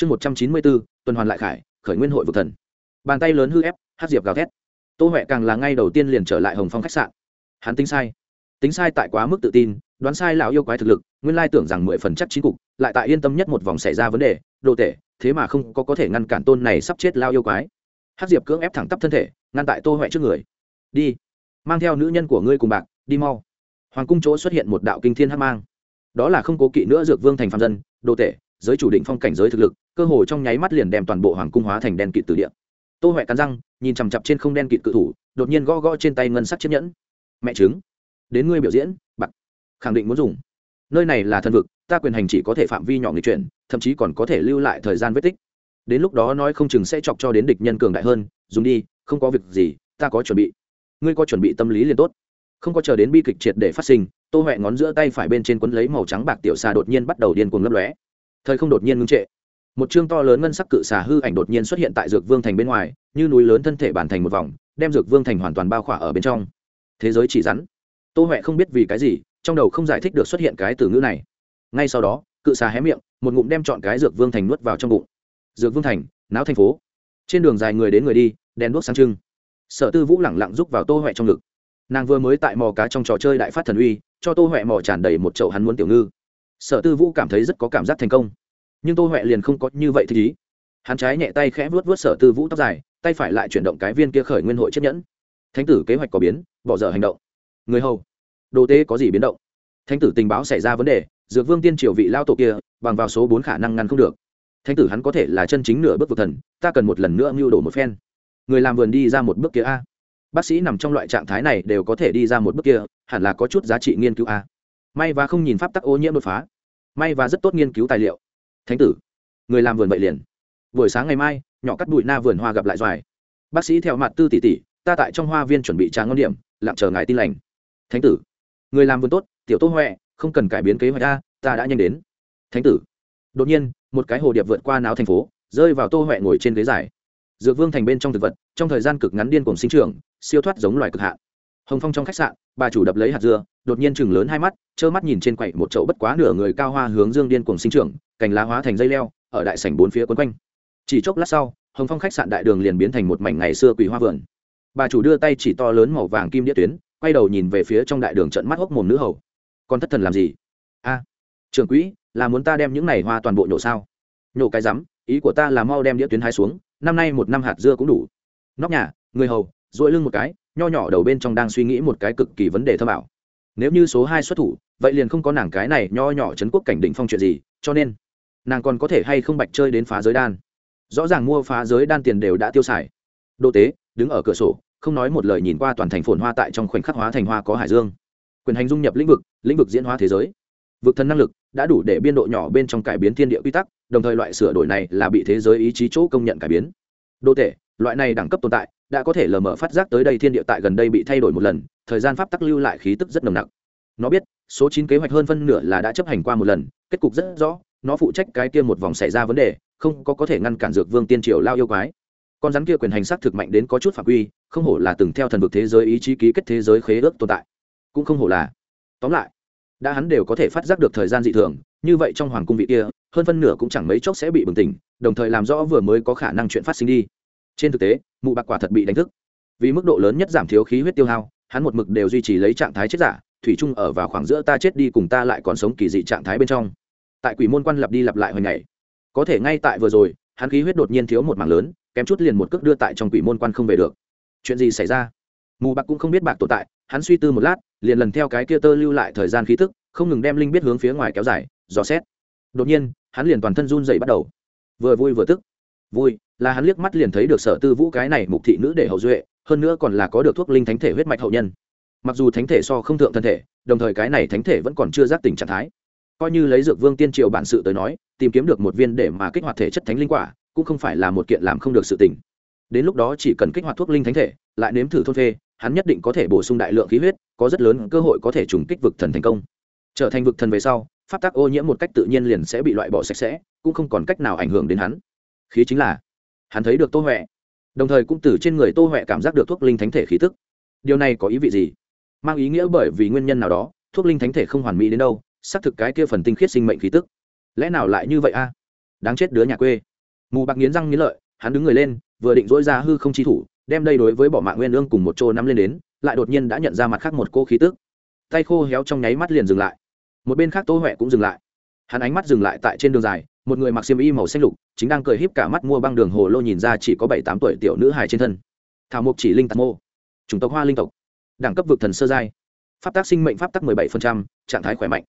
chương một trăm chín mươi bốn, tuần hoàn lại khải, khởi nguyên hội vực thần. Bàn tay lớn hư ép, hát diệp gào thét. Tô huệ càng là ngay đầu tiên liền trở lại hồng phong khách sạn. Hắn tính sai. Tính sai tại quá mức tự tin, đoán sai lão yêu quái thực lực, nguyên lai tưởng rằng mười phần chắc chín cục, lại tại yên tâm nhất một vòng xảy ra vấn đề, đồ tệ thế mà không có có thể ngăn cản tôn này sắp chết lao yêu quái. Hát diệp cưỡng ép thẳng tắp thân thể, ngăn tại tô huệ trước người. Đi, mang theo nữ nhân của ngươi cùng bạc, đi mau. Hoàng cung chỗ xuất hiện một đạo kinh thiên hát mang. Đó là không cố kỵ nữa dược vương thành phạm dân, đồ tể giới chủ định phong cảnh giới thực lực, cơ hồ trong nháy mắt liền đem toàn bộ hoàng cung hóa thành đen kịt từ địa. Tô huệ cắn răng, nhìn chằm chặp trên không đen kịt cự thủ, đột nhiên gõ gõ trên tay ngân sắc chiếc nhẫn. Mẹ chứng đến ngươi biểu diễn, bạc, khẳng định muốn dùng. Nơi này là thần vực, ta quyền hành chỉ có thể phạm vi nhỏ người chuyển, thậm chí còn có thể lưu lại thời gian vết tích. Đến lúc đó nói không chừng sẽ chọc cho đến địch nhân cường đại hơn, dùng đi, không có việc gì, ta có chuẩn bị. Ngươi có chuẩn bị tâm lý liền tốt. Không có chờ đến bi kịch triệt để phát sinh, tô huệ ngón giữa tay phải bên trên quấn lấy màu trắng bạc tiểu xa đột nhiên bắt đầu điên cuồng lấp lóe thời không đột nhiên ngưng trệ. Một chương to lớn ngân sắc cự xà hư ảnh đột nhiên xuất hiện tại dược vương thành bên ngoài, như núi lớn thân thể bản thành một vòng, đem dược vương thành hoàn toàn bao khỏa ở bên trong. Thế giới chỉ rắn. Tô huệ không biết vì cái gì, trong đầu không giải thích được xuất hiện cái từ ngữ này. Ngay sau đó, cự xà hé miệng, một ngụm đem chọn cái dược vương thành nuốt vào trong bụng. Dược vương thành não thành phố. Trên đường dài người đến người đi, đèn đuốc sáng trưng. Sở tư vũ lẳng lặng rúc vào tô huệ trong ngực. Nàng vừa mới tại mò cá trong trò chơi đại phát thần uy, cho tô huệ mò tràn đầy một chậu hắn muốn tiểu ngư. Sở tư vũ cảm thấy rất có cảm giác thành công nhưng tô huệ liền không có như vậy thích ý. Hắn trái nhẹ tay khẽ vuốt vuốt sở tư vũ tóc dài, tay phải lại chuyển động cái viên kia khởi nguyên hội chiếc nhẫn. Thánh tử kế hoạch có biến, bỏ dở hành động. Người hầu, đồ tế có gì biến động? Thánh tử tình báo xảy ra vấn đề, dược vương tiên triều vị lao tổ kia, bằng vào số bốn khả năng ngăn không được. Thánh tử hắn có thể là chân chính nửa bước vực thần, ta cần một lần nữa mưu đổ một phen. Người làm vườn đi ra một bước kia a. Bác sĩ nằm trong loại trạng thái này đều có thể đi ra một bước kia, hẳn là có chút giá trị nghiên cứu a. May và không nhìn pháp tắc ô nhiễm đột phá. May và rất tốt nghiên cứu tài liệu thánh tử, người làm vườn vậy liền. Buổi sáng ngày mai, nhỏ cắt bụi na vườn hoa gặp lại doài. Bác sĩ theo mặt tư tỷ tỷ, ta tại trong hoa viên chuẩn bị trà ngon điểm, lặng chờ ngài tin lành. Thánh tử, người làm vườn tốt, tiểu tô huệ, không cần cải biến kế hoạch ta ta đã nhanh đến. Thánh tử, đột nhiên, một cái hồ điệp vượt qua náo thành phố, rơi vào tô huệ ngồi trên ghế dài. Dược vương thành bên trong thực vật, trong thời gian cực ngắn điên cùng sinh trưởng, siêu thoát giống loài cực hạn. Hồng phong trong khách sạn, bà chủ đập lấy hạt dưa, đột nhiên chừng lớn hai mắt, trơ mắt nhìn trên quậy một chậu bất quá nửa người cao hoa hướng dương điên cùng sinh trưởng cành lá hóa thành dây leo, ở đại sảnh bốn phía quấn quanh. Chỉ chốc lát sau, hồng phong khách sạn đại đường liền biến thành một mảnh ngày xưa quỳ hoa vườn. Bà chủ đưa tay chỉ to lớn màu vàng kim đĩa tuyến, quay đầu nhìn về phía trong đại đường trận mắt hốc mồm nữ hầu. Con thất thần làm gì? A, trưởng quỹ, là muốn ta đem những này hoa toàn bộ nhổ sao? Nhổ cái rắm, ý của ta là mau đem đĩa tuyến hai xuống, năm nay một năm hạt dưa cũng đủ. Nóc nhà, người hầu dội lưng một cái, nho nhỏ đầu bên trong đang suy nghĩ một cái cực kỳ vấn đề thơ bảo nếu như số hai xuất thủ, vậy liền không có nàng cái này nho nhỏ trấn quốc cảnh định phong chuyện gì, cho nên nàng còn có thể hay không bạch chơi đến phá giới đan. Rõ ràng mua phá giới đan tiền đều đã tiêu xài. Đô tế, đứng ở cửa sổ, không nói một lời nhìn qua toàn thành phồn hoa tại trong khoảnh khắc hóa thành hoa có hải dương. Quyền hành dung nhập lĩnh vực lĩnh vực diễn hóa thế giới. Vực thần năng lực đã đủ để biên độ nhỏ bên trong cải biến thiên địa quy tắc, đồng thời loại sửa đổi này là bị thế giới ý chí chỗ công nhận cải biến. Đô tể loại này đẳng cấp tồn tại đã có thể lờ mờ phát giác tới đây thiên địa tại gần đây bị thay đổi một lần, thời gian pháp tắc lưu lại khí tức rất nồng nặc. Nó biết, số chín kế hoạch hơn phân nửa là đã chấp hành qua một lần, kết cục rất rõ nó phụ trách cái kia một vòng xảy ra vấn đề, không có có thể ngăn cản dược vương tiên triều lao yêu quái. Con rắn kia quyền hành xác thực mạnh đến có chút phạm quy, không hổ là từng theo thần vực thế giới ý chí ký kết thế giới khế ước tồn tại. Cũng không hổ là. Tóm lại, đã hắn đều có thể phát giác được thời gian dị thường, như vậy trong hoàng cung vị kia, hơn phân nửa cũng chẳng mấy chốc sẽ bị bừng tỉnh, đồng thời làm rõ vừa mới có khả năng chuyện phát sinh đi. Trên thực tế, mụ bạc quả thật bị đánh thức. Vì mức độ lớn nhất giảm thiếu khí huyết tiêu hao, hắn một mực đều duy trì lấy trạng thái chết giả, thủy chung ở vào khoảng giữa ta chết đi cùng ta lại còn sống kỳ dị trạng thái bên trong tại quỷ môn quan lặp đi lặp lại hồi ngày. Có thể ngay tại vừa rồi, hắn khí huyết đột nhiên thiếu một mảng lớn, kém chút liền một cước đưa tại trong quỷ môn quan không về được. Chuyện gì xảy ra? Mù bạc cũng không biết bạc tồn tại, hắn suy tư một lát, liền lần theo cái kia tơ lưu lại thời gian khí tức không ngừng đem linh biết hướng phía ngoài kéo dài, dò xét. Đột nhiên, hắn liền toàn thân run dậy bắt đầu. Vừa vui vừa tức. Vui, là hắn liếc mắt liền thấy được sở tư vũ cái này mục thị nữ để hậu duệ, hơn nữa còn là có được thuốc linh thánh thể huyết mạch hậu nhân. Mặc dù thánh thể so không thượng thân thể, đồng thời cái này thánh thể vẫn còn chưa giác tỉnh trạng thái coi như lấy dược vương tiên triều bản sự tới nói, tìm kiếm được một viên để mà kích hoạt thể chất thánh linh quả, cũng không phải là một kiện làm không được sự tỉnh đến lúc đó chỉ cần kích hoạt thuốc linh thánh thể, lại nếm thử thôn phê, hắn nhất định có thể bổ sung đại lượng khí huyết, có rất lớn cơ hội có thể trùng kích vực thần thành công. Trở thành vực thần về sau, pháp tắc ô nhiễm một cách tự nhiên liền sẽ bị loại bỏ sạch sẽ, cũng không còn cách nào ảnh hưởng đến hắn. Khí chính là, hắn thấy được tô huệ. Đồng thời cũng từ trên người tô huệ cảm giác được thuốc linh thánh thể khí tức. Điều này có ý vị gì? Mang ý nghĩa bởi vì nguyên nhân nào đó, thuốc linh thánh thể không hoàn mỹ đến đâu xác thực cái kia phần tinh khiết sinh mệnh khí tức. Lẽ nào lại như vậy a? Đáng chết đứa nhà quê. Mù bạc nghiến răng nghiến lợi, hắn đứng người lên, vừa định dỗi ra hư không chi thủ, đem đây đối với bỏ mạng nguyên ương cùng một chỗ nắm lên đến, lại đột nhiên đã nhận ra mặt khác một cô khí tức. Tay khô héo trong nháy mắt liền dừng lại. Một bên khác tô huệ cũng dừng lại. Hắn ánh mắt dừng lại tại trên đường dài, một người mặc xiêm y màu xanh lục, chính đang cười híp cả mắt mua băng đường hồ lô nhìn ra chỉ có bảy tám tuổi tiểu nữ hài trên thân. Thảo mục chỉ linh tạc mô. Chủng tộc hoa linh tộc. Đẳng cấp vực thần sơ giai. Pháp tác sinh mệnh pháp tác mười bảy trạng thái khỏe mạnh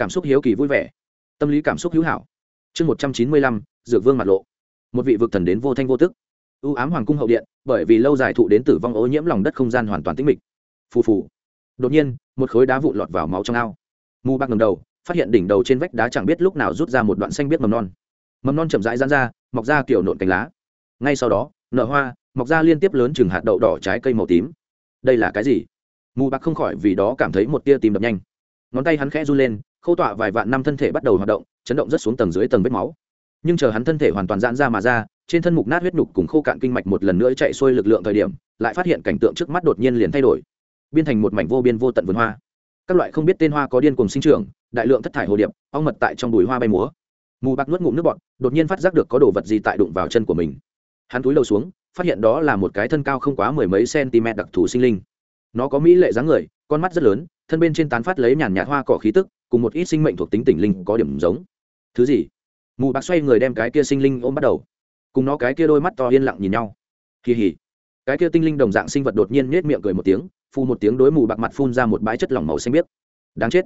cảm xúc hiếu kỳ vui vẻ. Tâm lý cảm xúc hữu hảo. Chương một trăm chín mươi lăm, dược vương mặt lộ. Một vị vực thần đến vô thanh vô tức. Ưu ám hoàng cung hậu điện, bởi vì lâu dài thụ đến tử vong ô nhiễm lòng đất không gian hoàn toàn tĩnh mịch. Phù phù. Đột nhiên, một khối đá vụn lọt vào máu trong ao. Mù bạc ngầm đầu, phát hiện đỉnh đầu trên vách đá chẳng biết lúc nào rút ra một đoạn xanh biết mầm non. Mầm non chậm rãi rán ra, mọc ra kiểu nộn cánh lá. Ngay sau đó, nở hoa, mọc ra liên tiếp lớn chừng hạt đậu đỏ trái cây màu tím. Đây là cái gì? Mù bạc không khỏi vì đó cảm thấy một tia tìm đập nhanh. Ngón tay hắn khẽ run lên khâu tọa vài vạn năm thân thể bắt đầu hoạt động, chấn động rất xuống tầng dưới tầng vết máu. Nhưng chờ hắn thân thể hoàn toàn giãn ra mà ra, trên thân mục nát huyết nhục cùng khô cạn kinh mạch một lần nữa chạy xuôi lực lượng thời điểm, lại phát hiện cảnh tượng trước mắt đột nhiên liền thay đổi. Biên thành một mảnh vô biên vô tận vườn hoa. Các loại không biết tên hoa có điên cùng sinh trưởng, đại lượng thất thải hồ điệp, ong mật tại trong bùi hoa bay múa. Mù bạc nuốt ngụm nước bọt, đột nhiên phát giác được có đồ vật gì tại đụng vào chân của mình. Hắn túi đầu xuống, phát hiện đó là một cái thân cao không quá mười mấy cm đặc thù sinh linh. Nó có mỹ lệ dáng người, con mắt rất lớn, thân bên trên tán phát lấy nhàn nhạt hoa cỏ khí tức cùng một ít sinh mệnh thuộc tính tỉnh linh có điểm giống. Thứ gì? Mù bạc xoay người đem cái kia sinh linh ôm bắt đầu. Cùng nó cái kia đôi mắt to yên lặng nhìn nhau. Kỳ hỉ. Cái kia tinh linh đồng dạng sinh vật đột nhiên nhếch miệng cười một tiếng phun một tiếng đối mù bạc mặt phun ra một bãi chất lỏng màu xanh biếc. Đáng chết.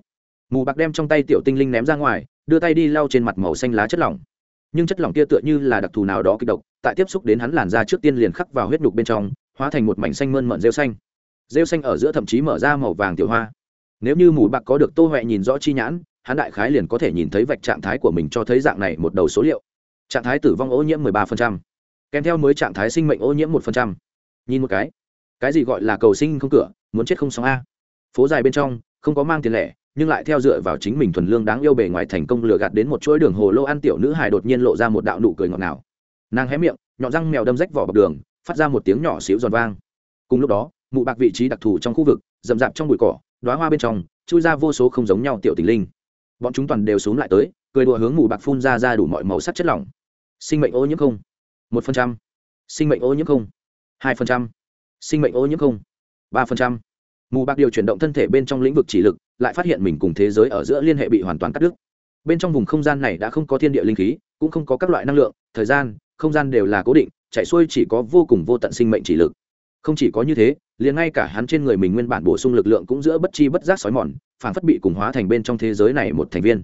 Mù bạc đem trong tay tiểu tinh linh ném ra ngoài, đưa tay đi lau trên mặt màu xanh lá chất lỏng. Nhưng chất lỏng kia tựa như là đặc thù nào đó kịch độc, tại tiếp xúc đến hắn làn da trước tiên liền khắc vào huyết nhục bên trong, hóa thành một mảnh xanh mơn mận rêu xanh. Rêu xanh ở giữa thậm chí mở ra màu vàng tiểu hoa nếu như mù bạc có được tô huệ nhìn rõ chi nhãn hắn đại khái liền có thể nhìn thấy vạch trạng thái của mình cho thấy dạng này một đầu số liệu. Trạng thái tử vong ô nhiễm 13%, kèm theo mới trạng thái sinh mệnh ô nhiễm 1%. nhìn một cái. Cái gì gọi là cầu sinh không cửa muốn chết không sống a? Phố dài bên trong không có mang tiền lẻ nhưng lại theo dựa vào chính mình thuần lương đáng yêu bề ngoài thành công lừa gạt đến một chuỗi đường hồ lô ăn tiểu nữ hài đột nhiên lộ ra một đạo nụ cười ngọt ngào. Nàng hé miệng nhọn răng mèo đâm rách vỏ bọc đường phát ra một tiếng nhỏ xíu giòn vang. Cùng lúc đó mụ bạc vị trí đặc thù trong khu vực rậm rạp trong bụi cỏ đoá hoa bên trong, chui ra vô số không giống nhau tiểu tình linh. Bọn chúng toàn đều xuống lại tới, cười đùa hướng mù bạc phun ra ra đủ mọi màu sắc chất lỏng. Sinh mệnh ô nhiễm không. Một phần trăm. Sinh mệnh ô nhiễm không. Hai phần trăm. Sinh mệnh ô nhiễm không. Ba phần trăm. Mù bạc điều chuyển động thân thể bên trong lĩnh vực chỉ lực, lại phát hiện mình cùng thế giới ở giữa liên hệ bị hoàn toàn cắt đứt. Bên trong vùng không gian này đã không có thiên địa linh khí, cũng không có các loại năng lượng, thời gian, không gian đều là cố định, chạy xuôi chỉ có vô cùng vô tận sinh mệnh chỉ lực không chỉ có như thế, liền ngay cả hắn trên người mình nguyên bản bổ sung lực lượng cũng giữa bất chi bất giác sói mòn phản phất bị cùng hóa thành bên trong thế giới này một thành viên.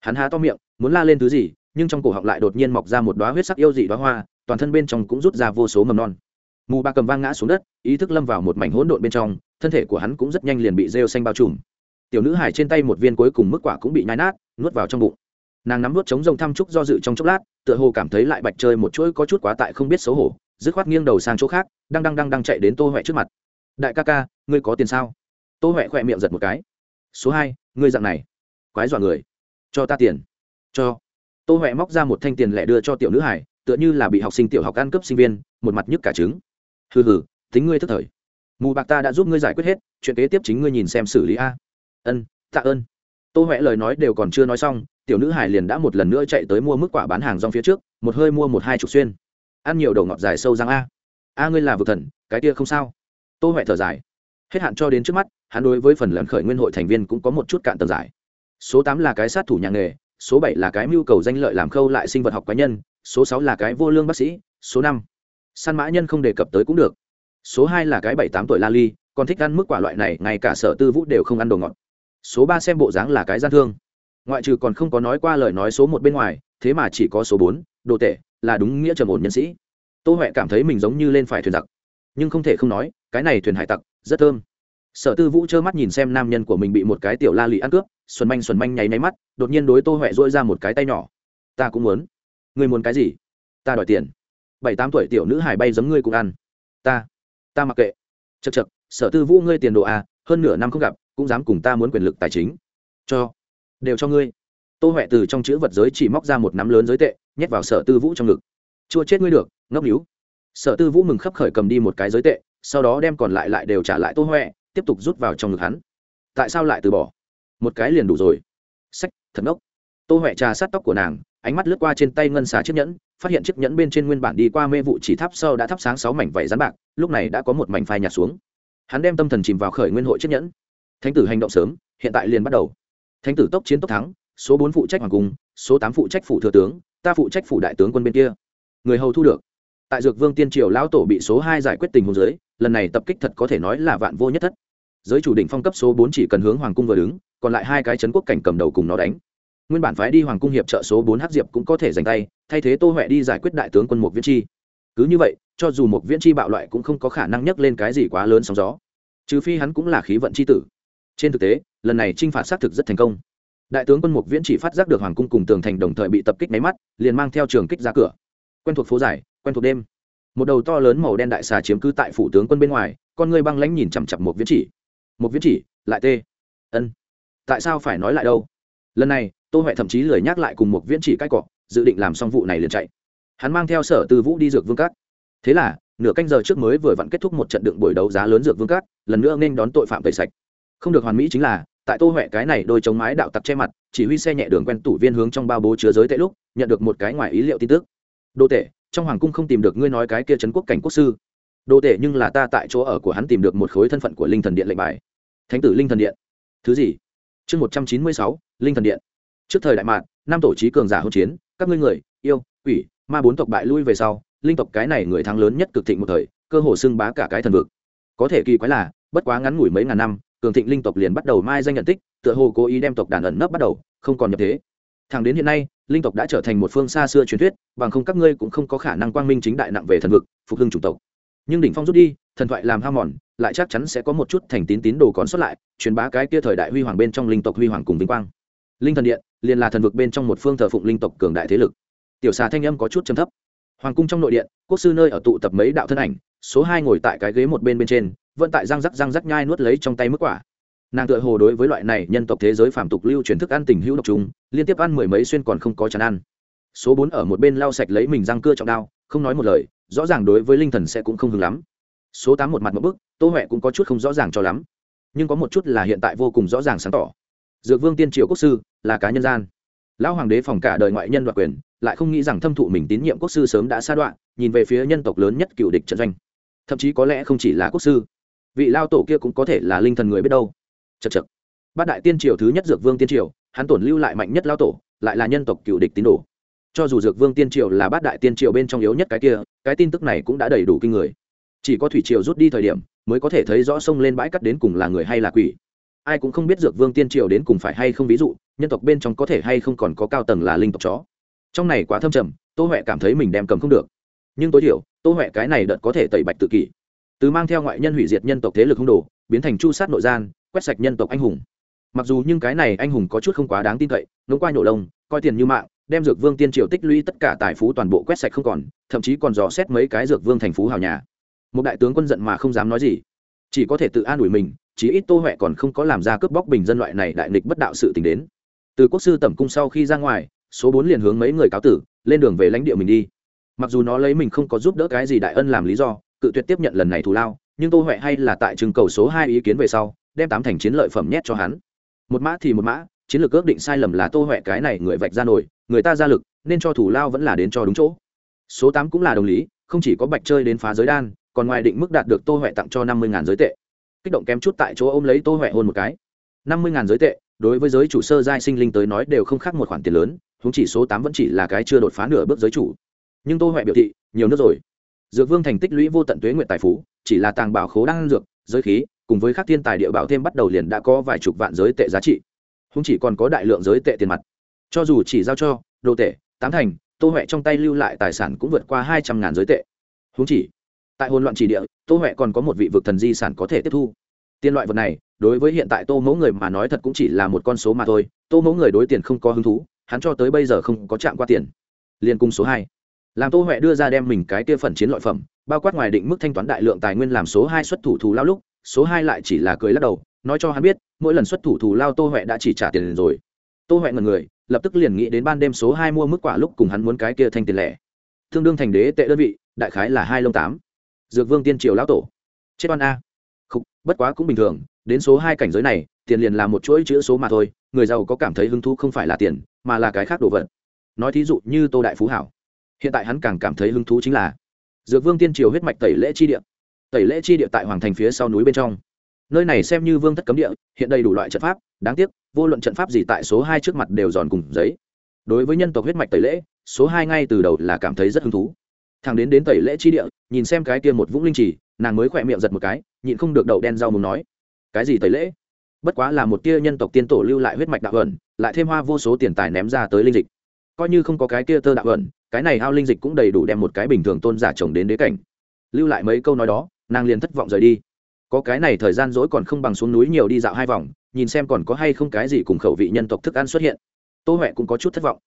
Hắn há to miệng, muốn la lên thứ gì, nhưng trong cổ họng lại đột nhiên mọc ra một đoá huyết sắc yêu dị đoá hoa, toàn thân bên trong cũng rút ra vô số mầm non. Mù ba cầm vang ngã xuống đất, ý thức lâm vào một mảnh hỗn độn bên trong, thân thể của hắn cũng rất nhanh liền bị rêu xanh bao trùm. Tiểu nữ hải trên tay một viên cuối cùng mức quả cũng bị nhai nát, nuốt vào trong bụng nàng nắm nuốt chống rồng thăm trúc do dự trong chốc lát, tựa hồ cảm thấy lại bạch chơi một chuỗi có chút quá tại không biết xấu hổ, dứt khoát nghiêng đầu sang chỗ khác, đang đang đang đang chạy đến tô huệ trước mặt. Đại ca ca, ngươi có tiền sao? Tô huệ khỏe miệng giật một cái. Số hai, ngươi dặn này, quái dọa người. Cho ta tiền. Cho. Tô huệ móc ra một thanh tiền lẻ đưa cho tiểu nữ hải tựa như là bị học sinh tiểu học ăn cướp sinh viên, một mặt nhức cả trứng. Hừ hừ, tính ngươi thức thời. Mù bạc ta đã giúp ngươi giải quyết hết, chuyện kế tiếp chính ngươi nhìn xem xử lý a. Ân, tạ ơn tô huệ lời nói đều còn chưa nói xong, tiểu nữ hải liền đã một lần nữa chạy tới mua mức quả bán hàng rong phía trước, một hơi mua một hai chục xuyên. Ăn nhiều đầu ngọt dài sâu răng a. A ngươi là vực thần, cái kia không sao. Tô huệ thở dài. Hết hạn cho đến trước mắt, hắn đối với phần lần khởi nguyên hội thành viên cũng có một chút cạn tầm giải số tám là cái sát thủ nhà nghề, số bảy là cái mưu cầu danh lợi làm khâu lại sinh vật học cá nhân, số sáu là cái vô lương bác sĩ, số năm, săn mã nhân không đề cập tới cũng được. Số hai là cái bảy tám tuổi la ly, còn thích ăn mức quả loại này, ngay cả sở tư vũ đều không ăn đồ ngọt số ba xem bộ dáng là cái gian thương. Ngoại trừ còn không có nói qua lời nói số một bên ngoài thế mà chỉ có số bốn đồ tệ là đúng nghĩa trầm ổn nhân sĩ. Tô huệ cảm thấy mình giống như lên phải thuyền tặc, nhưng không thể không nói cái này thuyền hải tặc rất thơm. Sở tư vũ trơ mắt nhìn xem nam nhân của mình bị một cái tiểu la lị ăn cướp xuân manh xuân manh nháy máy mắt đột nhiên đối tô huệ dỗi ra một cái tay nhỏ. Ta cũng muốn. Ngươi muốn cái gì? Ta đòi tiền. Bảy tám tuổi tiểu nữ hải bay giống ngươi cũng ăn. Ta ta mặc kệ. Chật chật sở tư vũ ngươi tiền đồ à hơn nửa năm không gặp cũng dám cùng ta muốn quyền lực tài chính. Cho, đều cho ngươi. Tô huệ từ trong chữ vật giới chỉ móc ra một nắm lớn giới tệ, nhét vào sở tư vũ trong ngực. Chua chết ngươi được, ngốc níu. Sở tư vũ mừng khấp khởi cầm đi một cái giới tệ, sau đó đem còn lại lại đều trả lại tô huệ, tiếp tục rút vào trong ngực hắn. Tại sao lại từ bỏ? Một cái liền đủ rồi. Sách, thật ngốc. Tô huệ trà sát tóc của nàng, ánh mắt lướt qua trên tay ngân xà chiếc nhẫn, phát hiện chiếc nhẫn bên trên nguyên bản đi qua mê vụ chỉ tháp sau đã thắp sáng sáu mảnh vảy rắn bạc, lúc này đã có một mảnh phai nhạt xuống. Hắn đem tâm thần chìm vào khởi nguyên hội chiếc nhẫn thánh tử hành động sớm, hiện tại liền bắt đầu. Thánh tử tốc chiến tốc thắng, số bốn phụ trách hoàng cung, số tám phụ trách phủ thừa tướng, ta phụ trách phủ đại tướng quân bên kia. Người hầu thu được. Tại dược vương tiên triều lão tổ bị số hai giải quyết tình huống giới lần này tập kích thật có thể nói là vạn vô nhất thất. Giới chủ định phong cấp số bốn chỉ cần hướng hoàng cung vừa đứng, còn lại hai cái chấn quốc cảnh cầm đầu cùng nó đánh. Nguyên bản phái đi hoàng cung hiệp trợ số bốn h diệp cũng có thể giành tay, thay thế tô huệ đi giải quyết đại tướng quân một viễn chi. Cứ như vậy, cho dù một viễn chi bạo loại cũng không có khả năng nhấc lên cái gì quá lớn sóng gió. Trừ phi hắn cũng là khí vận chi tử trên thực tế, lần này t r i n h phạt xác thực rất thành công. Đại tướng quân mục viễn chỉ phát giác được hoàng cung cùng tường thành đồng thời bị tập kích máy mắt, liền mang theo trường kích ra cửa. Quen thuộc phố dài, quen thuộc đêm. Một đầu to lớn màu đen đại xà chiếm cứ tại phủ tướng quân bên ngoài, con người băng lãnh nhìn chằm chặp một viễn chỉ. Một viễn chỉ, lại tê. Ân. Tại sao phải nói lại đâu? Lần này, tô huệ thậm chí lười nhắc lại cùng một viễn chỉ cai cọ, dự định làm xong vụ này liền chạy. Hắn mang theo sở tư vũ đi dược vương cát. Thế là, nửa canh giờ trước mới vừa vặn kết thúc một trận đựng buổi đấu giá lớn dược vương cát, lần nữa nên đón tội phạm tẩy sạch không được hoàn mỹ chính là, tại tô huệ cái này đôi chống mái đạo tặc che mặt, chỉ huy xe nhẹ đường quen tủ viên hướng trong bao bố chứa giới tệ lúc, nhận được một cái ngoài ý liệu tin tức. Đô tệ trong hoàng cung không tìm được ngươi nói cái kia trấn quốc cảnh quốc sư. Đô tệ nhưng là ta tại chỗ ở của hắn tìm được một khối thân phận của linh thần điện lệnh bài. Thánh tử linh thần điện. Thứ gì? Chương một trăm chín mươi sáu, linh thần điện. Trước thời đại mạn, năm tổ trí cường giả hỗn chiến, các ngươi người, yêu, quỷ, ma bốn tộc bại lui về sau, linh tộc cái này người thắng lớn nhất cực thịnh một thời, cơ hồ xưng bá cả cái thần vực. Có thể kỳ quái là, bất quá ngắn ngủi mấy ngàn năm cường thịnh linh tộc liền bắt đầu mai danh nhận tích, tựa hồ cố ý đem tộc đàn ẩn nấp bắt đầu, không còn nhập thế. Thẳng đến hiện nay, linh tộc đã trở thành một phương xa xưa truyền thuyết, bằng không các ngươi cũng không có khả năng quang minh chính đại nặng về thần vực, phục hưng chủng tộc. Nhưng đỉnh phong rút đi, thần thoại làm ham mòn, lại chắc chắn sẽ có một chút thành tín tín đồ còn xuất lại, truyền bá cái kia thời đại huy hoàng bên trong linh tộc huy hoàng cùng vinh quang. Linh thần điện, liền là thần vực bên trong một phương thờ phụng linh tộc cường đại thế lực. Tiểu xà thanh âm có chút trầm thấp. Hoàng cung trong nội điện, quốc sư nơi ở tụ tập mấy đạo thân ảnh, số hai ngồi tại cái ghế một bên bên trên vẫn tại răng rắc răng rắc nhai nuốt lấy trong tay mức quả. Nàng tựa hồ đối với loại này nhân tộc thế giới phàm tục lưu truyền thức ăn tình hữu độc trùng, liên tiếp ăn mười mấy xuyên còn không có chán ăn. Số bốn ở một bên lau sạch lấy mình răng cưa trọng đao, không nói một lời, rõ ràng đối với linh thần sẽ cũng không hứng lắm. Số tám một mặt một bức, tô huệ cũng có chút không rõ ràng cho lắm. Nhưng có một chút là hiện tại vô cùng rõ ràng sáng tỏ. Dược vương tiên triều quốc sư, là cá nhân gian. Lão hoàng đế phòng cả đời ngoại nhân đoạt quyền, lại không nghĩ rằng thâm thụ mình tín nhiệm quốc sư sớm đã sa đoạn, nhìn về phía nhân tộc lớn nhất cựu địch trận doanh. Thậm chí có lẽ không chỉ là quốc sư vị lao tổ kia cũng có thể là linh thần người biết đâu. Chật chật bát đại tiên triều thứ nhất dược vương tiên triều, hắn tổn lưu lại mạnh nhất lao tổ, lại là nhân tộc cựu địch tín đồ. Cho dù dược vương tiên triều là bát đại tiên triều bên trong yếu nhất cái kia, cái tin tức này cũng đã đầy đủ kinh người. Chỉ có thủy triều rút đi thời điểm, mới có thể thấy rõ sông lên bãi cắt đến cùng là người hay là quỷ. Ai cũng không biết dược vương tiên triều đến cùng phải hay không ví dụ, nhân tộc bên trong có thể hay không còn có cao tầng là linh tộc chó. Trong này quá thâm trầm, tô huệ cảm thấy mình đem cầm không được. Nhưng tối thiểu, tô huệ cái này đợt có thể tẩy bạch tự kỷ từ mang theo ngoại nhân hủy diệt nhân tộc thế lực hung đồ, biến thành chu sát nội gian, quét sạch nhân tộc anh hùng. Mặc dù nhưng cái này anh hùng có chút không quá đáng tin cậy ngống qua nhổ lông, coi tiền như mạng, đem dược vương tiên triều tích lũy tất cả tài phú toàn bộ quét sạch không còn, thậm chí còn dò xét mấy cái dược vương thành phú hào nhà. Một đại tướng quân giận mà không dám nói gì. Chỉ có thể tự an ủi mình, chí ít tô huệ còn không có làm ra cướp bóc bình dân loại này đại nghịch bất đạo sự t ì n h đến. Từ quốc sư tẩm cung sau khi ra ngoài, số bốn liền hướng mấy người cáo tử, lên đường về lãnh địa mình đi. Mặc dù nó lấy mình không có giúp đỡ cái gì đại ân làm lý do cự tuyệt tiếp nhận lần này thù lao, nhưng tô huệ hay là tại trưng cầu số hai ý kiến về sau, đem tám thành chiến lợi phẩm nhét cho hắn. Một mã thì một mã, chiến lược ước định sai lầm là tô huệ cái này người vạch ra nổi, người ta ra lực, nên cho thủ lao vẫn là đến cho đúng chỗ. Số tám cũng là đồng lý, không chỉ có bạch chơi đến phá giới đan, còn ngoài định mức đạt được tô huệ tặng cho năm mươi giới tệ. Kích động kém chút tại chỗ ôm lấy tô huệ hôn một cái. năm mươi giới tệ, đối với giới chủ sơ giai sinh linh tới nói đều không khác một khoản tiền lớn húng chỉ số tám vẫn chỉ là cái chưa đột phá nửa bước giới chủ. Nhưng tô huệ biểu thị, nhiều nước rồi dược vương thành tích lũy vô tận tuế nguyện tài phú, chỉ là tàng bảo khố đang dược, giới khí, cùng với các thiên tài địa bảo thêm bắt đầu liền đã có vài chục vạn giới tệ giá trị. Không chỉ còn có đại lượng giới tệ tiền mặt. Cho dù chỉ giao cho đồ tệ tám thành, tô huệ trong tay lưu lại tài sản cũng vượt qua hai trăm ngàn giới tệ. Không chỉ, tại hôn loạn chỉ địa, tô huệ còn có một vị vực thần di sản có thể tiếp thu. Tiền loại vật này, đối với hiện tại tô mẫu người mà nói thật cũng chỉ là một con số mà thôi. Tô mẫu người đối tiền không có hứng thú, hắn cho tới bây giờ không có chạm qua tiền. Liên cung số hai làm tô huệ đưa ra đem mình cái tia phần chiến loại phẩm, bao quát ngoài định mức thanh toán đại lượng tài nguyên làm số hai xuất thủ thù lao lúc, số hai lại chỉ là cười lắc đầu, nói cho hắn biết, mỗi lần xuất thủ thù lao tô huệ đã chỉ trả tiền rồi. Tô huệ ngần người, lập tức liền nghĩ đến ban đêm số hai mua mức quả lúc cùng hắn muốn cái kia thanh tiền lẻ. Tương đương thành đế tệ đơn vị, đại khái là hai lông tám. Dược vương tiên triều lão tổ. Chết oan a. Không bất quá cũng bình thường, đến số hai cảnh giới này, tiền liền là một chuỗi chữ số mà thôi, người giàu có cảm thấy hứng thú không phải là tiền, mà là cái khác đồ vật. Nói thí dụ như tô đại phú hảo hiện tại hắn càng cảm thấy hứng thú chính là, dược vương tiên triều huyết mạch tẩy lễ chi địa. Tẩy lễ chi địa tại hoàng thành phía sau núi bên trong. Nơi này xem như vương thất cấm địa, hiện đầy đủ loại trận pháp, đáng tiếc, vô luận trận pháp gì tại số hai trước mặt đều giòn cùng giấy. Đối với nhân tộc huyết mạch tẩy lễ, số hai ngay từ đầu là cảm thấy rất hứng thú. Thằng đến đến tẩy lễ chi địa, nhìn xem cái kia một vũng linh trì, nàng mới khỏe miệng giật một cái, nhịn không được đậu đen rau mùng nói, cái gì tẩy lễ? Bất quá là một tia nhân tộc tiên tổ lưu lại huyết mạch đạo ẩn, lại thêm hoa vô số tiền tài ném ra tới linh dịch. Coi như không có cái kia tơ đạo ẩn cái này ao linh dịch cũng đầy đủ đem một cái bình thường tôn giả chồng đến đế cảnh. Lưu lại mấy câu nói đó, nàng liền thất vọng rời đi. Có cái này thời gian dỗi còn không bằng xuống núi nhiều đi dạo hai vòng, nhìn xem còn có hay không cái gì cùng khẩu vị nhân tộc thức ăn xuất hiện. Tô huệ cũng có chút thất vọng.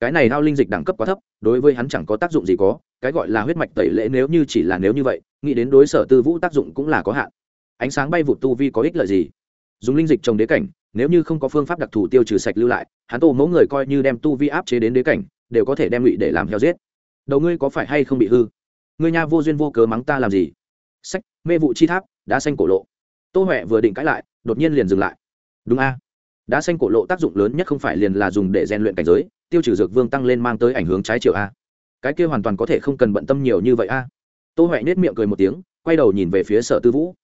Cái này ao linh dịch đẳng cấp quá thấp, đối với hắn chẳng có tác dụng gì có, cái gọi là huyết mạch tẩy lễ nếu như chỉ là nếu như vậy, nghĩ đến đối sở tư vũ tác dụng cũng là có hạn. Ánh sáng bay vụt tu vi có ích lợi gì? Dùng linh dịch trồng đế cảnh, nếu như không có phương pháp đặc thù tiêu trừ sạch lưu lại, hắn tô mẫu người coi như đem tu vi áp chế đến đế cảnh đều có thể đem ngụy để làm heo giết. Đầu ngươi có phải hay không bị hư? Ngươi nha vô duyên vô cớ mắng ta làm gì? Sách, mê vụ chi tháp, đá xanh cổ lộ. Tô huệ vừa định cãi lại, đột nhiên liền dừng lại. Đúng a. Đá xanh cổ lộ tác dụng lớn nhất không phải liền là dùng để rèn luyện cảnh giới, tiêu trừ dược vương tăng lên mang tới ảnh hướng trái chiều a. Cái kia hoàn toàn có thể không cần bận tâm nhiều như vậy a. Tô huệ nết miệng cười một tiếng, quay đầu nhìn về phía sở tư vũ.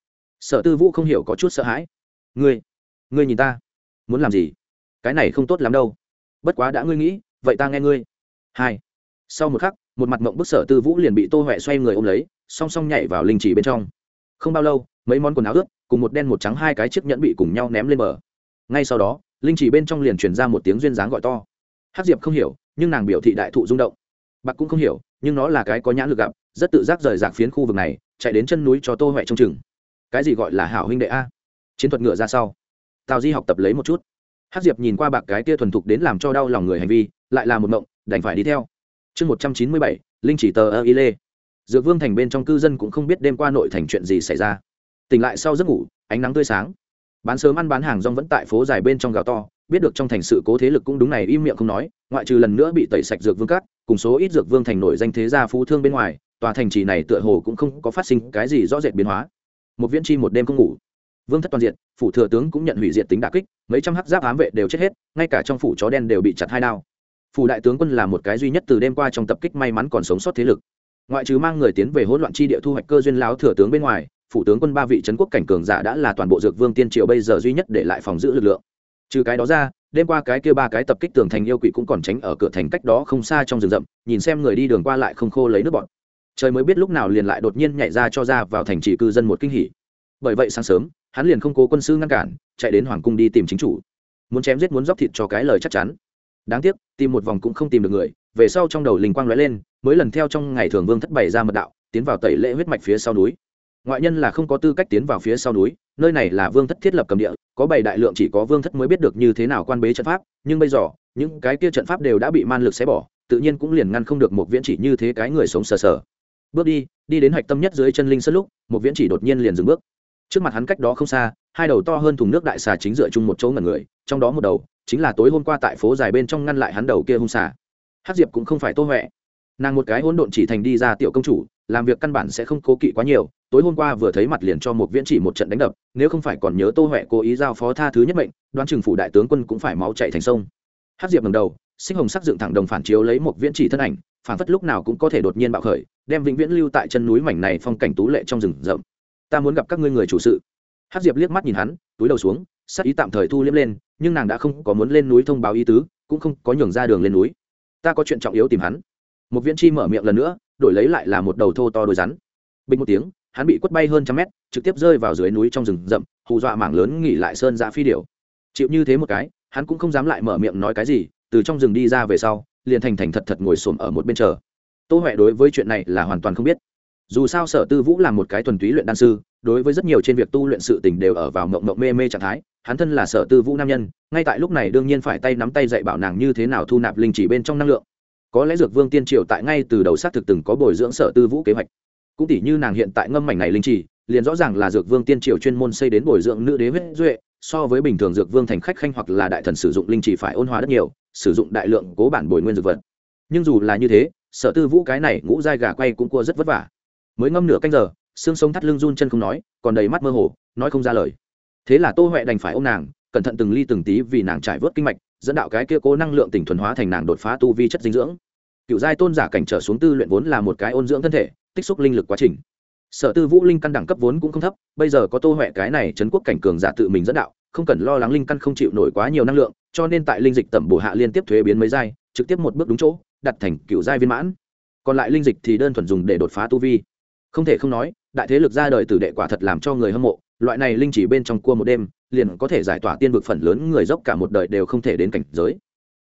Sở tư vũ không hiểu có chút sợ hãi. Ngươi ngươi nhìn ta. Muốn làm gì? Cái này không tốt lắm đâu. Bất quá đã ngươi nghĩ, vậy ta nghe ngươi hai. Sau một khắc, một mặt mộng bức sở tư vũ liền bị tô huệ xoay người ôm lấy, song song nhảy vào linh chỉ bên trong. Không bao lâu, mấy món quần áo ướt, cùng một đen một trắng hai cái chiếc nhẫn bị cùng nhau ném lên bờ. Ngay sau đó, linh chỉ bên trong liền truyền ra một tiếng duyên dáng gọi to. Hát diệp không hiểu, nhưng nàng biểu thị đại thụ rung động. Bạc cũng không hiểu, nhưng nó là cái có nhãn lực gặp, rất tự giác rời rạc phiến khu vực này, chạy đến chân núi cho tô huệ trông chừng. Cái gì gọi là hảo huynh đệ a? Chiến thuật ngựa ra sau. Tào di học tập lấy một chút. Hát diệp nhìn qua bạc cái kia thuần thục đến làm cho đau lòng người hành vi, lại là một mộng đành phải đi theo. Chương một trăm chín mươi bảy, linh chỉ tờ ơ y lê. Dược vương thành bên trong cư dân cũng không biết đêm qua nội thành chuyện gì xảy ra. Tỉnh lại sau giấc ngủ, ánh nắng tươi sáng. Bán sớm ăn bán hàng rong vẫn tại phố dài bên trong gào to, biết được trong thành sự cố thế lực cũng đúng này im miệng không nói, ngoại trừ lần nữa bị tẩy sạch dược vương cát cùng số ít dược vương thành nổi danh thế gia phú thương bên ngoài, tòa thành trì này tựa hồ cũng không có phát sinh cái gì rõ rệt biến hóa. Một viễn chi một đêm không ngủ. Vương thất toàn diện phủ thừa tướng cũng nhận hủy diệt tính đà kích, mấy trăm hắc giáp ám vệ đều chết hết, ngay cả trong phủ chó đen đều bị chặt hai đao phủ đại tướng quân là một cái duy nhất từ đêm qua trong tập kích may mắn còn sống sót thế lực. Ngoại trừ mang người tiến về hỗn loạn chi địa thu hoạch cơ duyên láo thừa tướng bên ngoài, phủ tướng quân ba vị trấn quốc cảnh cường giả đã là toàn bộ dược vương tiên triều bây giờ duy nhất để lại phòng giữ lực lượng. Trừ cái đó ra, đêm qua cái kia ba cái tập kích tường thành yêu quỷ cũng còn tránh ở cửa thành cách đó không xa trong rừng rậm, nhìn xem người đi đường qua lại không khô lấy nước bọn trời mới biết lúc nào liền lại đột nhiên nhảy ra cho ra vào thành trì cư dân một kinh hỉ. Bởi vậy sáng sớm, hắn liền không cố quân sư ngăn cản, chạy đến hoàng cung đi tìm chính chủ. Muốn chém giết muốn dóc thịt cho cái lời chắc chắn đáng tiếc, tìm một vòng cũng không tìm được người, về sau trong đầu linh quang lóe lên, mới lần theo trong ngày thường vương thất bày ra mật đạo, tiến vào tẩy lễ huyết mạch phía sau núi. Ngoại nhân là không có tư cách tiến vào phía sau núi, nơi này là vương thất thiết lập cầm địa, có bảy đại lượng chỉ có vương thất mới biết được như thế nào quan bế trận pháp, nhưng bây giờ, những cái kia trận pháp đều đã bị man lực xé bỏ, tự nhiên cũng liền ngăn không được một viễn chỉ như thế cái người sống sờ sờ. Bước đi đi đến hạch tâm nhất dưới chân linh sân lúc, một viễn chỉ đột nhiên liền dừng bước. Trước mặt hắn cách đó không xa hai đầu to hơn thùng nước đại xà chính dựa chung một chỗ ngẩn người, trong đó một đầu chính là tối hôm qua tại phố dài bên trong ngăn lại hắn đầu kia hung xà. Hát diệp cũng không phải tô huệ. Nàng một cái hỗn độn chỉ thành đi ra tiểu công chủ, làm việc căn bản sẽ không cố kỵ quá nhiều, tối hôm qua vừa thấy mặt liền cho một viễn chỉ một trận đánh đập, nếu không phải còn nhớ tô huệ cố ý giao phó tha thứ nhất mệnh, đoán chừng phủ đại tướng quân cũng phải máu chạy thành sông. Hát diệp ngầm đầu, sinh hồng sắc dựng thẳng đồng phản chiếu lấy một viễn chỉ thân ảnh, phản phất lúc nào cũng có thể đột nhiên bạo khởi, đem vĩnh viễn lưu tại chân núi mảnh này phong cảnh tú lệ trong rừng rậm. Ta muốn gặp các ngươi người chủ sự hát diệp liếc mắt nhìn hắn, túi đầu xuống sắc ý tạm thời thu liếm lên, nhưng nàng đã không có muốn lên núi thông báo ý tứ, cũng không có nhường ra đường lên núi. Ta có chuyện trọng yếu tìm hắn. Một viễn chi mở miệng lần nữa, đổi lấy lại là một đầu thô to đôi rắn. Bình một tiếng, hắn bị quất bay hơn trăm mét, trực tiếp rơi vào dưới núi trong rừng rậm, hù dọa mảng lớn nghỉ lại sơn dạ phi điểu. Chịu như thế một cái, hắn cũng không dám lại mở miệng nói cái gì, từ trong rừng đi ra về sau, liền thành thành thật thật ngồi xổm ở một bên chờ. Tô huệ đối với chuyện này là hoàn toàn không biết dù sao sở tư vũ là một cái thuần túy luyện đan sư, đối với rất nhiều trên việc tu luyện sự tình đều ở vào mộng mộng mê mê trạng thái, hắn thân là sở tư vũ nam nhân, ngay tại lúc này đương nhiên phải tay nắm tay dạy bảo nàng như thế nào thu nạp linh chỉ bên trong năng lượng. Có lẽ dược vương tiên triều tại ngay từ đầu xác thực từng có bồi dưỡng sở tư vũ kế hoạch. Cũng tỷ như nàng hiện tại ngâm mảnh này linh chỉ, liền rõ ràng là dược vương tiên triều chuyên môn xây đến bồi dưỡng nữ đế huyết duệ, so với bình thường dược vương thành khách khanh hoặc là đại thần sử dụng linh chỉ phải ôn hòa rất nhiều, sử dụng đại lượng cố bản bồi nguyên dược vật. Nhưng dù là như thế, sở tư vũ cái này ngũ dai gà quay cũng cua rất vất vả mới ngâm nửa canh giờ, xương sống thắt lưng run chân không nói, còn đầy mắt mơ hồ, nói không ra lời. Thế là tô huệ đành phải ô m nàng, cẩn thận từng ly từng tí vì nàng trải vớt kinh mạch, dẫn đạo cái kia cố năng lượng tỉnh thuần hóa thành nàng đột phá tu vi chất dinh dưỡng. Cựu giai tôn giả cảnh trở xuống tư luyện vốn là một cái ôn dưỡng thân thể, tích xúc linh lực quá trình. Sở tư vũ linh căn đẳng cấp vốn cũng không thấp, bây giờ có tô huệ cái này trấn quốc cảnh cường giả tự mình dẫn đạo, không cần lo lắng linh căn không chịu nổi quá nhiều năng lượng, cho nên tại linh dịch tẩm bổ hạ liên tiếp thuế biến mấy giai, trực tiếp một bước đúng chỗ, đặt thành cựu giai viên mãn. Còn lại linh dịch thì đơn thuần dùng để đột phá tu vi không thể không nói, đại thế lực ra đời tử đệ quả thật làm cho người hâm mộ, loại này linh chỉ bên trong cua một đêm, liền có thể giải tỏa tiên vực phần lớn người dốc cả một đời đều không thể đến cảnh giới.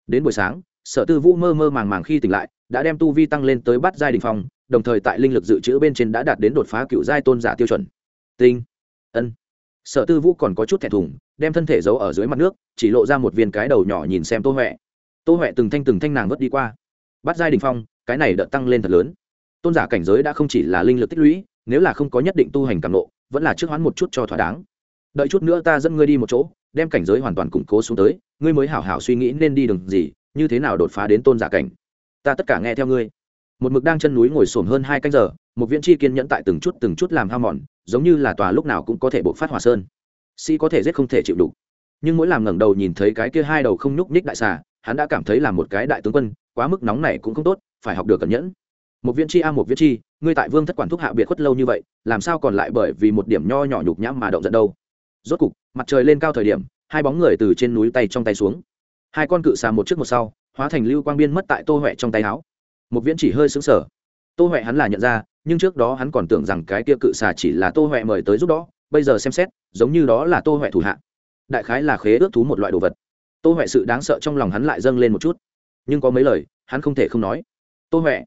Đến buổi sáng, sở tư vũ mơ mơ màng màng khi tỉnh lại, đã đem tu vi tăng lên tới bắt giai đình phong, đồng thời tại linh lực dự trữ bên trên đã đạt đến đột phá cựu giai tôn giả tiêu chuẩn. Tinh. Ân. Sở tư vũ còn có chút thẻ thủng đem thân thể giấu ở dưới mặt nước, chỉ lộ ra một viên cái đầu nhỏ nhìn xem tô huệ. Tô huệ từng thanh từng thanh nàng vớt đi qua. Bắt giai đình phong, cái này đợt tăng lên thật lớn tôn giả cảnh giới đã không chỉ là linh lực tích lũy, nếu là không có nhất định tu hành cảm lộ vẫn là trước hoán một chút cho thỏa đáng. Đợi chút nữa ta dẫn ngươi đi một chỗ, đem cảnh giới hoàn toàn củng cố xuống tới, ngươi mới hảo hảo suy nghĩ nên đi đường gì, như thế nào đột phá đến tôn giả cảnh. Ta tất cả nghe theo ngươi. Một mực đang chân núi ngồi xổm hơn hai canh giờ, một viên chi kiên nhẫn tại từng chút từng chút làm hao mòn, giống như là tòa lúc nào cũng có thể bộc phát hỏa sơn. Sĩ có thể giết không thể chịu đủ. Nhưng mỗi làm ngẩng đầu nhìn thấy cái kia hai đầu không nhúc nhích đại xà, hắn đã cảm thấy là một cái đại tướng quân, quá mức nóng này cũng không tốt, phải học được cẩn nhẫn một viên chi a một viên chi, ngươi tại vương thất quản thúc hạ biệt khuất lâu như vậy, làm sao còn lại bởi vì một điểm nho nhỏ nhục nhãm mà động giận đâu? Rốt cục, mặt trời lên cao thời điểm, hai bóng người từ trên núi tay trong tay xuống. Hai con cự xà một trước một sau, hóa thành lưu quang biên mất tại tô huệ trong tay áo. Một viễn chỉ hơi xứng sở tô huệ hắn là nhận ra, nhưng trước đó hắn còn tưởng rằng cái kia cự xà chỉ là tô huệ mời tới giúp đó, bây giờ xem xét, giống như đó là tô huệ thủ hạ. Đại khái là khế ước thú một loại đồ vật. Tô huệ sự đáng sợ trong lòng hắn lại dâng lên một chút. Nhưng có mấy lời, hắn không thể không nói. Tô huệ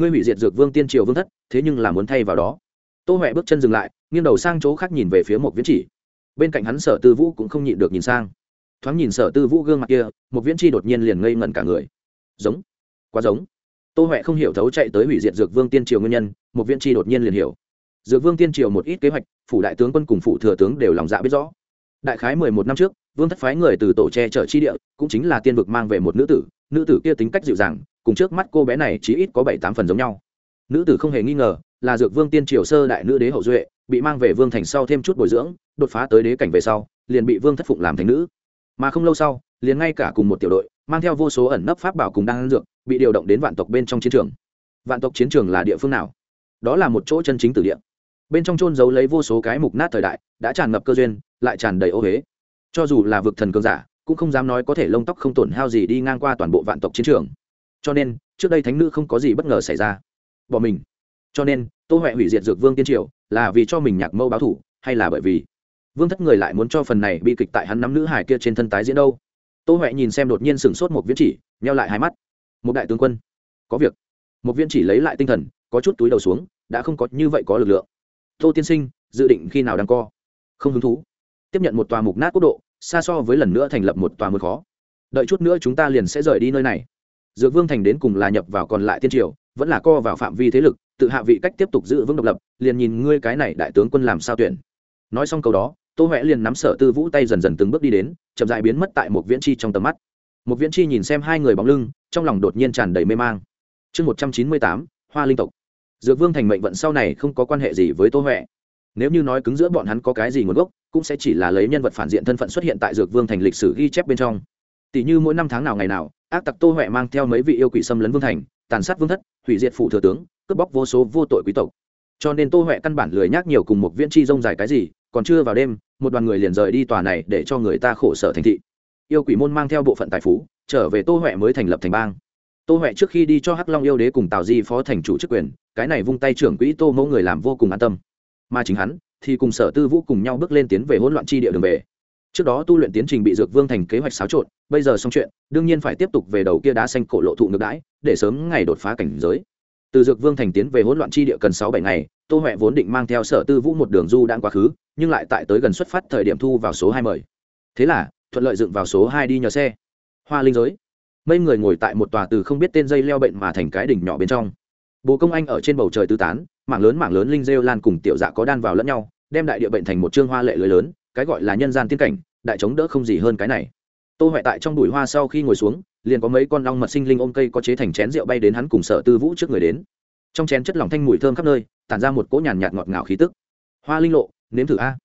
ngươi hủy diệt dược vương tiên triều vương thất, thế nhưng là muốn thay vào đó. Tô huệ bước chân dừng lại, nghiêng đầu sang chỗ khác nhìn về phía một viễn chỉ. Bên cạnh hắn sở tư vũ cũng không nhịn được nhìn sang. Thoáng nhìn sở tư vũ gương mặt kia, một viễn chi đột nhiên liền ngây ngẩn cả người. Giống. Quá giống. Tô huệ không hiểu thấu chạy tới hủy diệt dược vương tiên triều nguyên nhân, một viễn chi đột nhiên liền hiểu. Dược vương tiên triều một ít kế hoạch, phủ đại tướng quân cùng phủ thừa tướng đều lòng dạ biết rõ. Đại khái mười một năm trước, vương thất phái người từ tổ tre chở chi địa, cũng chính là tiên vực mang về một nữ tử nữ tử kia tính cách dịu dàng cùng trước mắt cô bé này chỉ ít có bảy tám phần giống nhau. Nữ tử không hề nghi ngờ là dược vương tiên triều sơ đại nữ đế hậu duệ, bị mang về vương thành sau thêm chút bồi dưỡng, đột phá tới đế cảnh về sau, liền bị vương thất phụng làm thành nữ. Mà không lâu sau, liền ngay cả cùng một tiểu đội, mang theo vô số ẩn nấp pháp bảo cùng đang dược, bị điều động đến vạn tộc bên trong chiến trường. Vạn tộc chiến trường là địa phương nào? Đó là một chỗ chân chính tử địa. Bên trong trôn giấu lấy vô số cái mục nát thời đại, đã tràn ngập cơ duyên, lại tràn đầy ô huế cho dù là vực thần cường giả, cũng không dám nói có thể lông tóc không tổn hao gì đi ngang qua toàn bộ vạn tộc chiến trường cho nên, trước đây thánh nữ không có gì bất ngờ xảy ra. Bỏ mình. Cho nên, tô huệ hủy diệt dược vương tiên triều là vì cho mình nhạc mâu báo thủ, hay là bởi vì vương thất người lại muốn cho phần này bi kịch tại hắn nắm nữ hải kia trên thân tái diễn đâu? Tô huệ nhìn xem đột nhiên sửng sốt một viễn chỉ neo lại hai mắt. Một đại tướng quân. Có việc. Một viễn chỉ lấy lại tinh thần, có chút túi đầu xuống, đã không có như vậy có lực lượng. Tô tiên sinh, dự định khi nào đang co? Không hứng thú. Tiếp nhận một tòa mục nát quốc độ, xa so với lần nữa thành lập một tòa mưa khó. Đợi chút nữa chúng ta liền sẽ rời đi nơi này dược vương thành đến cùng là nhập vào còn lại tiên triều, vẫn là co vào phạm vi thế lực, tự hạ vị cách tiếp tục giữ vững độc lập, liền nhìn ngươi cái này đại tướng quân làm sao tuyển. Nói xong câu đó, tô huệ liền nắm sở tư vũ tay dần dần từng bước đi đến, chậm dại biến mất tại một viễn chi trong tầm mắt. Một viễn chi nhìn xem hai người bóng lưng, trong lòng đột nhiên tràn đầy mê mang. Chương một trăm chín mươi tám, hoa linh tộc. Dược vương thành mệnh vận sau này không có quan hệ gì với tô huệ. Nếu như nói cứng giữa bọn hắn có cái gì nguồn gốc, cũng sẽ chỉ là lấy nhân vật phản diện thân phận xuất hiện tại dược vương thành lịch sử ghi chép bên trong tỷ như mỗi năm tháng nào ngày nào, ác tặc tô huệ mang theo mấy vị yêu quỷ xâm lấn vương thành, tàn sát vương thất, hủy diệt phụ thừa tướng, cướp bóc vô số vô tội quý tộc. Cho nên tô huệ căn bản lười nhác nhiều cùng một viễn chi rông dài cái gì, còn chưa vào đêm, một đoàn người liền rời đi tòa này để cho người ta khổ sở thành thị. Yêu quỷ môn mang theo bộ phận tài phú, trở về tô huệ mới thành lập thành bang. Tô huệ trước khi đi cho hắc long yêu đế cùng tào di phó thành chủ chức quyền, cái này vung tay trưởng quỹ tô mẫu người làm vô cùng an tâm. Mà chính hắn thì cùng sở tư vũ cùng nhau bước lên tiến về hỗn loạn chi địa đường về trước đó tu luyện tiến trình bị dược vương thành kế hoạch xáo trộn, bây giờ xong chuyện, đương nhiên phải tiếp tục về đầu kia đá xanh cổ lộ thụ ngược đãi, để sớm ngày đột phá cảnh giới. Từ dược vương thành tiến về hỗn loạn chi địa cần sáu bảy ngày, tô huệ vốn định mang theo sở tư vũ một đường du đang quá khứ, nhưng lại tại tới gần xuất phát thời điểm thu vào số hai mời. Thế là, thuận lợi dựng vào số hai đi nhờ xe. Hoa linh giới. Mấy người ngồi tại một tòa từ không biết tên dây leo bệnh mà thành cái đỉnh nhỏ bên trong. Bồ công anh ở trên bầu trời tứ tán, mảng lớn mảng lớn linh rêu lan cùng tiểu dạ có đan vào lẫn nhau, đem đại địa bệnh thành một chương hoa lệ lưới lớn cái gọi là nhân gian tiên cảnh, đại chống đỡ không gì hơn cái này. Tô huệ tại trong bụi hoa sau khi ngồi xuống, liền có mấy con long mật sinh linh ôm cây có chế thành chén rượu bay đến hắn cùng sở tư vũ trước người đến. Trong chén chất lỏng thanh mùi thơm khắp nơi, tản ra một cỗ nhàn nhạt ngọt ngào khí tức. Hoa linh lộ, nếm thử a.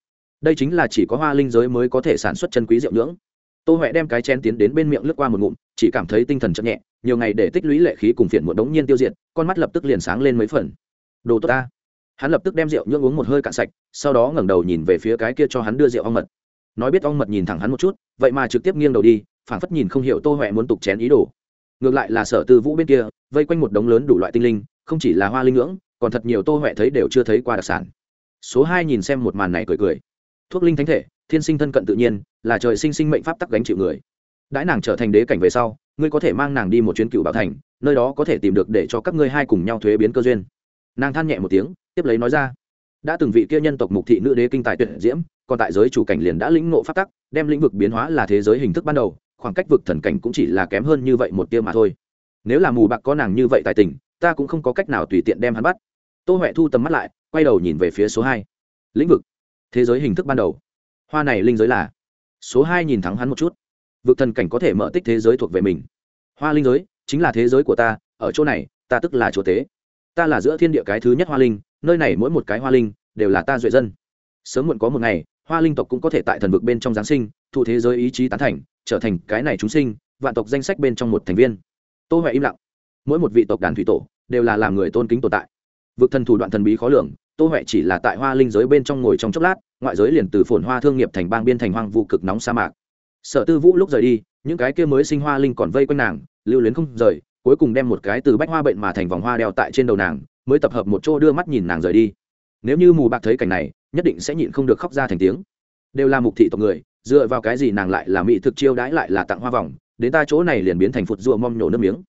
Đây chính là chỉ có hoa linh giới mới có thể sản xuất chân quý rượu nhưỡng. Tô huệ đem cái chén tiến đến bên miệng lướt qua một ngụm, chỉ cảm thấy tinh thần chậm nhẹ, nhiều ngày để tích lũy lệ khí cùng phiền muộn đống nhiên tiêu diệt, con mắt lập tức liền sáng lên mấy phần. Đồ tốt ta hắn lập tức đem rượu nhưỡng uống một hơi cạn sạch, sau đó ngẩng đầu nhìn về phía cái kia cho hắn đưa rượu ong mật. Nói biết ong mật nhìn thẳng hắn một chút, vậy mà trực tiếp nghiêng đầu đi, phảng phất nhìn không hiểu tô huệ muốn tục chén ý đồ. Ngược lại là sở tư vũ bên kia, vây quanh một đống lớn đủ loại tinh linh, không chỉ là hoa linh ngưỡng, còn thật nhiều tô huệ thấy đều chưa thấy qua đặc sản. Số hai nhìn xem một màn này cười cười. Thuốc linh thánh thể, thiên sinh thân cận tự nhiên, là trời sinh sinh mệnh pháp tắc gánh chịu người. Đãi nàng trở thành đế cảnh về sau, ngươi có thể mang nàng đi một chuyến cựu bảo thành, nơi đó có thể tìm được để cho các ngươi hai cùng nhau thuế biến cơ duyên. Nàng than nhẹ một tiếng tiếp lấy nói ra. Đã từng vị kia nhân tộc mục thị nữ đế kinh tài tuyệt diễm, còn tại giới chủ cảnh liền đã lĩnh ngộ pháp tắc, đem lĩnh vực biến hóa là thế giới hình thức ban đầu, khoảng cách vực thần cảnh cũng chỉ là kém hơn như vậy một tia mà thôi. Nếu là mù bạc có nàng như vậy tài tình, ta cũng không có cách nào tùy tiện đem hắn bắt. Tô huệ thu tầm mắt lại, quay đầu nhìn về phía số hai. Lĩnh vực. Thế giới hình thức ban đầu. Hoa này linh giới là. Số hai nhìn thắng hắn một chút. Vực thần cảnh có thể mở tích thế giới thuộc về mình. Hoa linh giới chính là thế giới của ta, ở chỗ này, ta tức là chúa tế ta là giữa thiên địa cái thứ nhất hoa linh nơi này mỗi một cái hoa linh đều là ta duệ dân. Sớm muộn có một ngày, hoa linh tộc cũng có thể tại thần vực bên trong giáng sinh, thụ thế giới ý chí tán thành, trở thành cái này chúng sinh, vạn tộc danh sách bên trong một thành viên. Tô huệ im lặng. Mỗi một vị tộc đàn thủy tổ đều là làm người tôn kính tồn tại. Vực thần thủ đoạn thần bí khó lường, tô huệ chỉ là tại hoa linh giới bên trong ngồi trong chốc lát, ngoại giới liền từ phồn hoa thương nghiệp thành bang biên thành hoang vu cực nóng sa mạc. Sở tư vũ lúc rời đi, những cái kia mới sinh hoa linh còn vây quanh nàng, lưu luyến không rời, cuối cùng đem một cái từ bách hoa bệnh mà thành vòng hoa đeo tại trên đầu nàng mới tập hợp một chỗ đưa mắt nhìn nàng rời đi. Nếu như mù bạc thấy cảnh này, nhất định sẽ nhịn không được khóc ra thành tiếng. Đều là mục thị tộc người, dựa vào cái gì nàng lại là mỹ thực chiêu đãi lại là tặng hoa vòng, đến ta chỗ này liền biến thành phụt rùa mom nhổ nước miếng.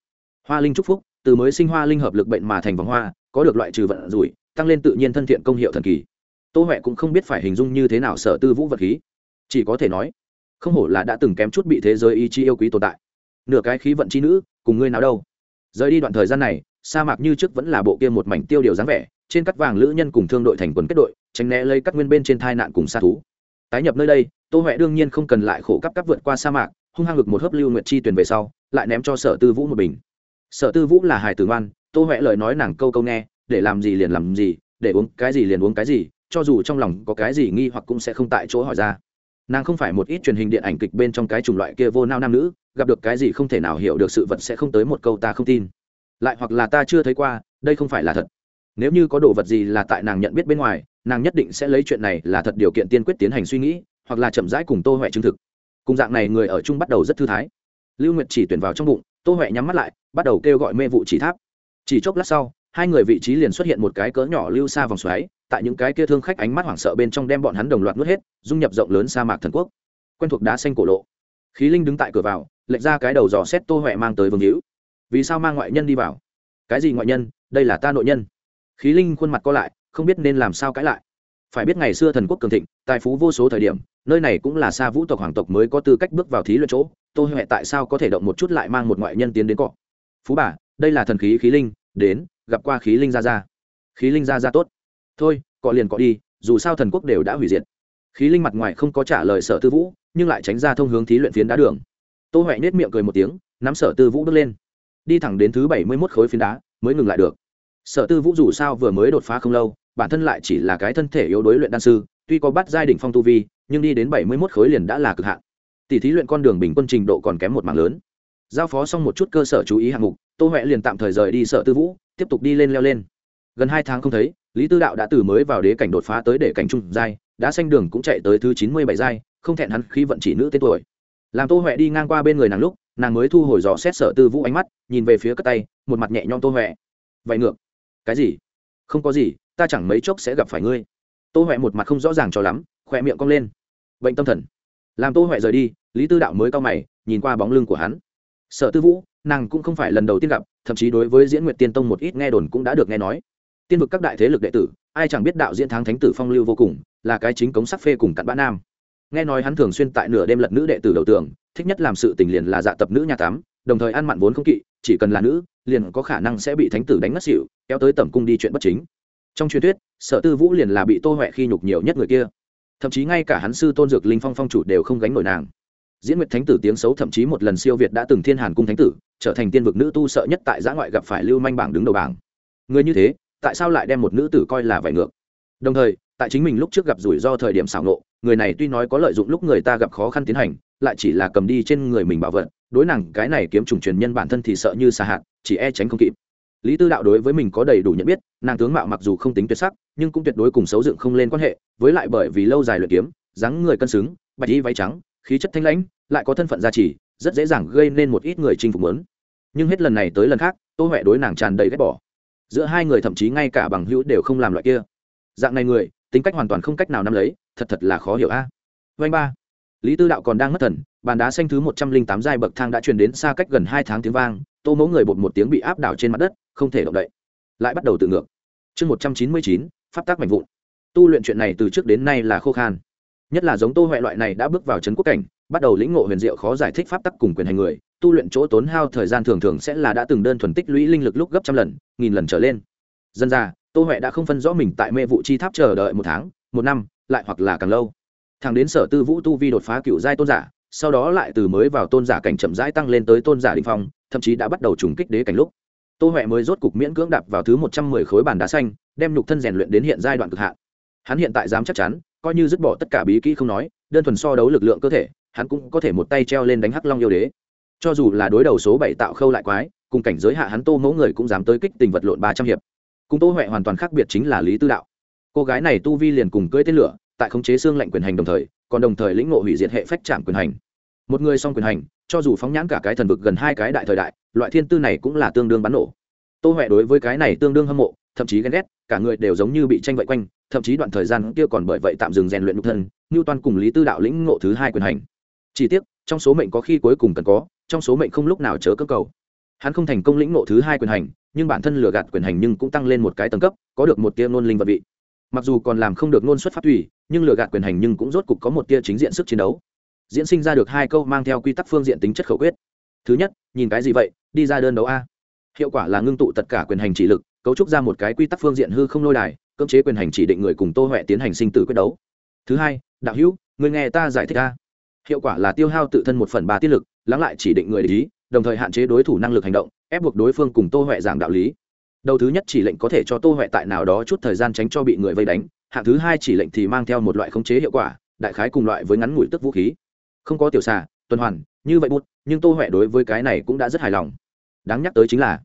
Hoa linh chúc phúc, từ mới sinh hoa linh hợp lực bệnh mà thành vòng hoa, có được loại trừ vận rủi, tăng lên tự nhiên thân thiện công hiệu thần kỳ. Tô huệ cũng không biết phải hình dung như thế nào sở tư vũ vật khí. Chỉ có thể nói, không hổ là đã từng kém chút bị thế giới ý chí yêu quý tồn tại. Nửa cái khí vận chi nữ, cùng ngươi nào đâu. Rời đi đoạn thời gian này sa mạc như trước vẫn là bộ kia một mảnh tiêu điều dáng vẻ, trên cắt vàng lữ nhân cùng thương đội thành quần kết đội, tránh né lấy các nguyên bên trên thai nạn cùng xa thú. Tái nhập nơi đây, tô huệ đương nhiên không cần lại khổ cấp cấp vượt qua sa mạc, hung hăng ngực một hớp lưu nguyệt chi tuyển về sau, lại ném cho sở tư vũ một bình. Sở tư vũ là hài tử ngoan, tô huệ lời nói nàng câu câu nghe, để làm gì liền làm gì, để uống cái gì liền uống cái gì, cho dù trong lòng có cái gì nghi hoặc cũng sẽ không tại chỗ hỏi ra. Nàng không phải một ít truyền hình điện ảnh kịch bên trong cái chủng loại kia vô nao nam nữ, gặp được cái gì không thể nào hiểu được sự vật sẽ không tới một câu ta không tin lại hoặc là ta chưa thấy qua, đây không phải là thật. Nếu như có đồ vật gì là tại nàng nhận biết bên ngoài, nàng nhất định sẽ lấy chuyện này là thật điều kiện tiên quyết tiến hành suy nghĩ, hoặc là chậm rãi cùng tô huệ chứng thực. Cùng dạng này người ở chung bắt đầu rất thư thái. Lưu nguyệt chỉ tuyển vào trong bụng, tô huệ nhắm mắt lại, bắt đầu kêu gọi mê vụ chỉ tháp. Chỉ chốc lát sau, hai người vị trí liền xuất hiện một cái cỡ nhỏ lưu xa vòng xoáy, tại những cái kia thương khách ánh mắt hoảng sợ bên trong đem bọn hắn đồng loạt nuốt hết, dung nhập rộng lớn sa mạc thần quốc. Quen thuộc đá xanh cổ lộ. Khí linh đứng tại cửa vào, lệch ra cái đầu dò xét tô huệ mang tới vương hữu vì sao mang ngoại nhân đi vào? Cái gì ngoại nhân? Đây là ta nội nhân. Khí linh khuôn mặt co lại, không biết nên làm sao cãi lại. Phải biết ngày xưa thần quốc cường thịnh, tài phú vô số thời điểm, nơi này cũng là xa vũ tộc hoàng tộc mới có tư cách bước vào thí luyện chỗ, tô huệ tại sao có thể động một chút lại mang một ngoại nhân tiến đến cọ? Phú bà, đây là thần khí khí linh, đến, gặp qua khí linh ra ra khí linh ra ra tốt. Thôi, cọ liền cọ đi, dù sao thần quốc đều đã hủy diệt. Khí linh mặt ngoài không có trả lời sở tư vũ, nhưng lại tránh ra thông hướng thí luyện phiến đá đường. Tô huệ nết miệng cười một tiếng, nắm sở tư vũ bước lên đi thẳng đến thứ bảy mươi mốt khối phiến đá, mới ngừng lại được. Sở tư vũ dù sao vừa mới đột phá không lâu, bản thân lại chỉ là cái thân thể yếu đối luyện đan sư, tuy có bắt giai đỉnh phong tu vi, nhưng đi đến bảy mươi mốt khối liền đã là cực hạn. Tỷ thí luyện con đường bình quân trình độ còn kém một mảng lớn. Giao phó xong một chút cơ sở chú ý hạng mục, tô huệ liền tạm thời rời đi sở tư vũ, tiếp tục đi lên leo lên. Gần hai tháng không thấy, lý tư đạo đã từ mới vào đế cảnh đột phá tới để cảnh trung giai, đã xanh đường cũng chạy tới thứ chín mươi bảy giai, không thẹn hắn khi vận chỉ nữ tên tuổi làm tô huệ đi ngang qua bên người nàng lúc, nàng mới thu hồi dò xét sở tư vũ ánh mắt, nhìn về phía cất tay, một mặt nhẹ nhõm tô huệ. Vậy ngược. Cái gì? Không có gì, ta chẳng mấy chốc sẽ gặp phải ngươi. Tô huệ một mặt không rõ ràng cho lắm, khỏe miệng cong lên. Bệnh tâm thần. Làm tô huệ rời đi, lý tư đạo mới cao mày, nhìn qua bóng lưng của hắn. Sở tư vũ, nàng cũng không phải lần đầu tiên gặp, thậm chí đối với diễn nguyệt tiên tông một ít nghe đồn cũng đã được nghe nói. Tiên vực các đại thế lực đệ tử, ai chẳng biết đạo diễn thắng thánh tử phong lưu vô cùng, là cái chính cống sắc phê cùng cặn bã nam nghe nói hắn thường xuyên tại nửa đêm lật nữ đệ tử đầu tường, thích nhất làm sự tình liền là dạ tập nữ nhà tắm đồng thời ăn mặn vốn không kỵ, chỉ cần là nữ, liền có khả năng sẽ bị thánh tử đánh ngất xỉu, kéo tới tẩm cung đi chuyện bất chính. Trong truyền thuyết, sở tư vũ liền là bị tô huệ khi nhục nhiều nhất người kia. Thậm chí ngay cả hắn sư tôn dược linh phong phong chủ đều không gánh nổi nàng. Diễn nguyệt thánh tử tiếng xấu thậm chí một lần siêu việt đã từng thiên hàn cung thánh tử, trở thành tiên vực nữ tu sợ nhất tại giã ngoại gặp phải lưu manh bảng đứng đầu bảng. Người như thế, tại sao lại đem một nữ tử coi là vải ngược? Đồng thời tại chính mình lúc trước gặp rủi ro thời điểm xảo nộ, người này tuy nói có lợi dụng lúc người ta gặp khó khăn tiến hành, lại chỉ là cầm đi trên người mình bảo vật, đối nàng cái này kiếm trùng truyền nhân bản thân thì sợ như xa hạt, chỉ e tránh không kịp. Lý tư đạo đối với mình có đầy đủ nhận biết, nàng tướng mạo mặc dù không tính tuyệt sắc, nhưng cũng tuyệt đối cùng xấu dựng không lên quan hệ, với lại bởi vì lâu dài luyện kiếm, dáng người cân xứng, bạch y váy trắng, khí chất thanh lãnh, lại có thân phận gia trì, rất dễ dàng gây nên một ít người chinh phục lớn nhưng hết lần này tới lần khác, tô huệ đối nàng tràn đầy ghét bỏ. Giữa hai người thậm chí ngay cả bằng hữu đều không làm loại kia. Dạng này người tính cách hoàn toàn không cách nào nắm lấy, thật thật là khó hiểu a. À? vanh ba. Lý tư đạo còn đang mất thần, bàn đá xanh thứ một trăm linh tám giai bậc thang đã truyền đến xa cách gần hai tháng tiếng vang, tô mẫu người bột một tiếng bị áp đảo trên mặt đất, không thể động đậy. Lại bắt đầu tự ngược. Chương một trăm chín mươi chín, pháp tác mạnh vụn. Tu luyện chuyện này từ trước đến nay là khô khan. Nhất là giống tô huệ loại này đã bước vào trấn quốc cảnh, bắt đầu lĩnh ngộ huyền diệu khó giải thích pháp tắc cùng quyền hành người, tu luyện chỗ tốn hao thời gian thường thường sẽ là đã từng đơn thuần tích lũy linh lực lúc gấp trăm lần, nghìn lần trở lên. Dân ra tô huệ đã không phân rõ mình tại mê vụ chi tháp chờ đợi một tháng, một năm, lại hoặc là càng lâu. Thằng đến sở tư vũ tu vi đột phá cựu giai tôn giả, sau đó lại từ mới vào tôn giả cảnh chậm rãi tăng lên tới tôn giả đình phong, thậm chí đã bắt đầu trùng kích đế cảnh lúc. Tô huệ mới rốt cục miễn cưỡng đạp vào thứ một trăm mười khối bàn đá xanh, đem nhục thân rèn luyện đến hiện giai đoạn cực hạn. Hắn hiện tại dám chắc chắn, coi như dứt bỏ tất cả bí kỹ không nói, đơn thuần so đấu lực lượng cơ thể, hắn cũng có thể một tay treo lên đánh hắc long yêu đế. Cho dù là đối đầu số bảy tạo khâu lại quái, cùng cảnh giới hạ hắn tô mẫu người cũng dám tới kích tình vật lộn ba trăm hiệp cùng tô huệ hoàn toàn khác biệt chính là lý tư đạo. Cô gái này tu vi liền cùng cưỡi tên lửa, tại khống chế xương lệnh quyền hành đồng thời, còn đồng thời lĩnh ngộ hủy diệt hệ phách trạm quyền hành. Một người song quyền hành, cho dù phóng nhãn cả cái thần vực gần hai cái đại thời đại, loại thiên tư này cũng là tương đương bắn nổ. Tô huệ đối với cái này tương đương hâm mộ, thậm chí ghen ghét, cả người đều giống như bị tranh vậy quanh, thậm chí đoạn thời gian kia còn bởi vậy tạm dừng rèn luyện nhục thân như toàn cùng lý tư đạo lĩnh ngộ thứ hai quyền hành. Chỉ tiếc, trong số mệnh có khi cuối cùng cần có, trong số mệnh không lúc nào chớ cơ cầu hắn không thành công lĩnh ngộ thứ hai quyền hành, nhưng bản thân lừa gạt quyền hành nhưng cũng tăng lên một cái tầng cấp, có được một tia nôn linh vật vị. Mặc dù còn làm không được nôn xuất phát thủy nhưng lừa gạt quyền hành nhưng cũng rốt cục có một tia chính diện sức chiến đấu. Diễn sinh ra được hai câu mang theo quy tắc phương diện tính chất khẩu quyết. Thứ nhất, nhìn cái gì vậy, đi ra đơn đấu a. Hiệu quả là ngưng tụ tất cả quyền hành chỉ lực, cấu trúc ra một cái quy tắc phương diện hư không lôi đài, cưỡng chế quyền hành chỉ định người cùng tô huệ tiến hành sinh tử quyết đấu. Thứ hai, đạo hữu, người nghe ta giải thích a. Hiệu quả là tiêu hao tự thân một phần ba tiết lực, lắng lại chỉ định người để ý đồng thời hạn chế đối thủ năng lực hành động, ép buộc đối phương cùng tô huệ giảng đạo lý. Đầu thứ nhất chỉ lệnh có thể cho tô huệ tại nào đó chút thời gian tránh cho bị người vây đánh, hạng thứ hai chỉ lệnh thì mang theo một loại khống chế hiệu quả, đại khái cùng loại với ngắn ngủi tức vũ khí. Không có tiểu xà, tuần hoàn, như vậy bút, nhưng tô huệ đối với cái này cũng đã rất hài lòng. Đáng nhắc tới chính là,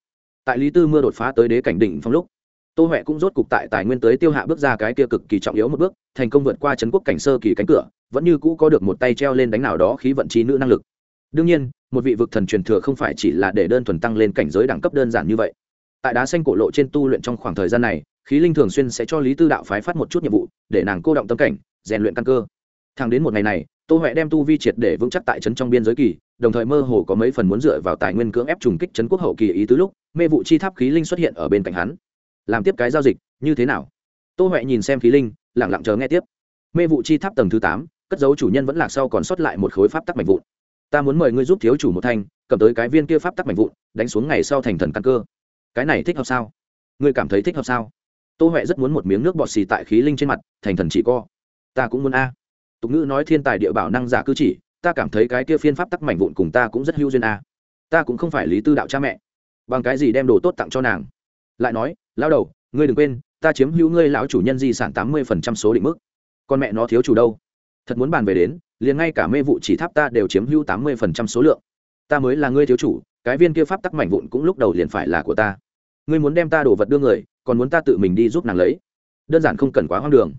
tại lý tư mưa đột phá tới đế cảnh đỉnh phong lúc, tô huệ cũng rốt cục tại tài nguyên tới tiêu hạ bước ra cái kia cực kỳ trọng yếu một bước, thành công vượt qua trấn quốc cảnh sơ kỳ cánh cửa, vẫn như cũ có được một tay treo lên đánh nào đó khí vận trí nữ năng lực. Đương nhiên một vị vực thần truyền thừa không phải chỉ là để đơn thuần tăng lên cảnh giới đẳng cấp đơn giản như vậy. Tại đá xanh cổ lộ trên tu luyện trong khoảng thời gian này, khí linh thường xuyên sẽ cho lý tư đạo phái phát một chút nhiệm vụ, để nàng cô động tâm cảnh, rèn luyện căn cơ. Thẳng đến một ngày này, tô huệ đem tu vi triệt để vững chắc tại trấn trong biên giới kỳ, đồng thời mơ hồ có mấy phần muốn dựa vào tài nguyên cưỡng ép trùng kích trấn quốc hậu kỳ ý tứ lúc, mê vụ chi tháp khí linh xuất hiện ở bên cạnh hắn. Làm tiếp cái giao dịch, như thế nào? Tô huệ nhìn xem khí linh lẳng lặng chờ nghe tiếp. Mê vụ chi tháp tầng thứ tám, cất dấu chủ nhân vẫn lạc sau còn sót lại một khối pháp tắc mạnh vụn ta muốn mời ngươi giúp thiếu chủ một thanh, cầm tới cái viên kia pháp tắc mạnh vụn, đánh xuống ngày sau thành thần căn cơ. Cái này thích hợp sao? Ngươi cảm thấy thích hợp sao? Tô huệ rất muốn một miếng nước bọt xì tại khí linh trên mặt, thành thần chỉ co. Ta cũng muốn a. Tục ngữ nói thiên tài địa bảo năng giả cư chỉ, ta cảm thấy cái kia phiên pháp tắc mảnh vụn cùng ta cũng rất hữu duyên a. Ta cũng không phải lý tư đạo cha mẹ. Bằng cái gì đem đồ tốt tặng cho nàng? Lại nói lao đầu, ngươi đừng quên, ta chiếm hữu ngươi lão chủ nhân di sản tám mươi phần trăm số định mức. Con mẹ nó thiếu chủ đâu? Thật muốn bàn về đến liền ngay cả mê vụ chỉ tháp ta đều chiếm hữu tám mươi phần trăm số lượng. Ta mới là ngươi thiếu chủ, cái viên kia pháp tắc mảnh vụn cũng lúc đầu liền phải là của ta. Ngươi muốn đem ta đồ vật đưa người, còn muốn ta tự mình đi giúp nàng lấy. Đơn giản không cần quá hoang đường.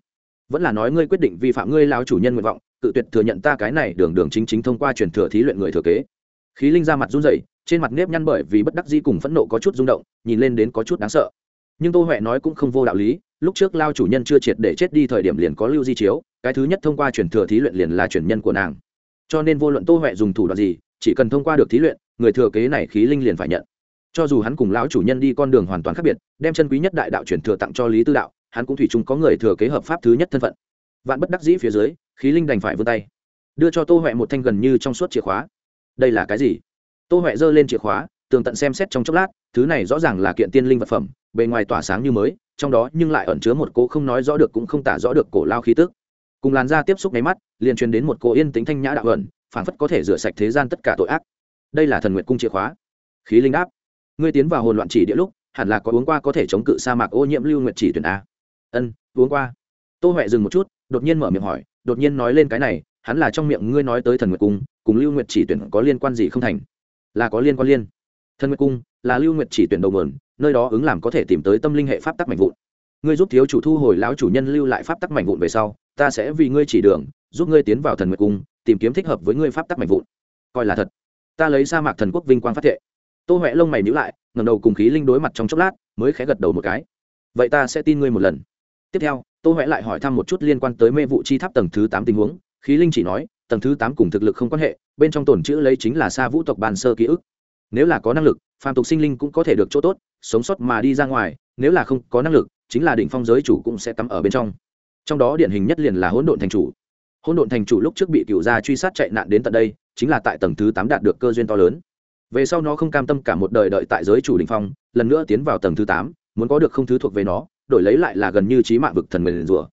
Vẫn là nói ngươi quyết định vi phạm ngươi lão chủ nhân nguyện vọng tự tuyệt thừa nhận ta cái này đường đường chính chính thông qua truyền thừa thí luyện người thừa kế. Khí linh ra mặt run rẩy, trên mặt nếp nhăn bởi vì bất đắc dĩ cùng phẫn nộ có chút rung động, nhìn lên đến có chút đáng sợ. Nhưng tô huệ nói cũng không vô đạo lý lúc trước lao chủ nhân chưa triệt để chết đi thời điểm liền có lưu di chiếu, cái thứ nhất thông qua truyền thừa thí luyện liền là truyền nhân của nàng. Cho nên vô luận tô huệ dùng thủ đoạn gì, chỉ cần thông qua được thí luyện, người thừa kế này khí linh liền phải nhận. Cho dù hắn cùng lão chủ nhân đi con đường hoàn toàn khác biệt, đem chân quý nhất đại đạo truyền thừa tặng cho lý tư đạo, hắn cũng thủy chung có người thừa kế hợp pháp thứ nhất thân phận. Vạn bất đắc dĩ phía dưới, khí linh đành phải vươn tay, đưa cho tô huệ một thanh gần như trong suốt chìa khóa. Đây là cái gì? Tô huệ giơ lên chìa khóa tường tận xem xét trong chốc lát, thứ này rõ ràng là kiện tiên linh vật phẩm, bề ngoài tỏa sáng như mới, trong đó nhưng lại ẩn chứa một cô không nói rõ được cũng không tả rõ được cổ lao khí tức. Cùng làn da tiếp xúc nháy mắt, liền truyền đến một cô yên tính thanh nhã đạo ẩn phảng phất có thể rửa sạch thế gian tất cả tội ác. Đây là thần nguyện cung chìa khóa. Khí linh đáp. Ngươi tiến vào hồn loạn chỉ địa lúc, hẳn là có uống qua có thể chống cự sa mạc ô nhiễm lưu nguyệt chỉ tuyển a. Ân, uống qua. Tô huệ dừng một chút, đột nhiên mở miệng hỏi, đột nhiên nói lên cái này, hắn là trong miệng ngươi nói tới thần nguyệt cung, cùng lưu nguyệt chỉ tuyển có liên quan gì không thành? Là có liên quan liên thân nguyệt cung là lưu nguyệt chỉ tuyển đầu nguồn, nơi đó ứng làm có thể tìm tới tâm linh hệ pháp tắc mạnh vụn. Ngươi giúp thiếu chủ thu hồi lão chủ nhân lưu lại pháp tắc mạnh vụn về sau, ta sẽ vì ngươi chỉ đường, giúp ngươi tiến vào thần nguyệt cung, tìm kiếm thích hợp với ngươi pháp tắc mạnh vụn. Coi là thật. Ta lấy sa mạc thần quốc vinh quang phát thệ. Tô huệ lông mày nhữ lại ngầm đầu cùng khí linh đối mặt trong chốc lát, mới khẽ gật đầu một cái. Vậy ta sẽ tin ngươi một lần. Tiếp theo, tô huệ lại hỏi thăm một chút liên quan tới mê vụ chi tháp tầng thứ tám tình huống. Khí linh chỉ nói, tầng thứ tám cùng thực lực không quan hệ, bên trong tổn chữ lấy chính là sa vũ tộc bàn sơ ký ức nếu là có năng lực, phàm tục sinh linh cũng có thể được chỗ tốt, sống sót mà đi ra ngoài, nếu là không có năng lực, chính là đỉnh phong giới chủ cũng sẽ tắm ở bên trong. Trong đó điển hình nhất liền là hỗn độn thành chủ. Hỗn độn thành chủ lúc trước bị cựu gia truy sát chạy nạn đến tận đây, chính là tại tầng thứ tám đạt được cơ duyên to lớn. Về sau nó không cam tâm cả một đời đợi tại giới chủ đỉnh phong, lần nữa tiến vào tầng thứ tám, muốn có được không thứ thuộc về nó, đổi lấy lại là gần như trí mạng vực thần nguyền rủa.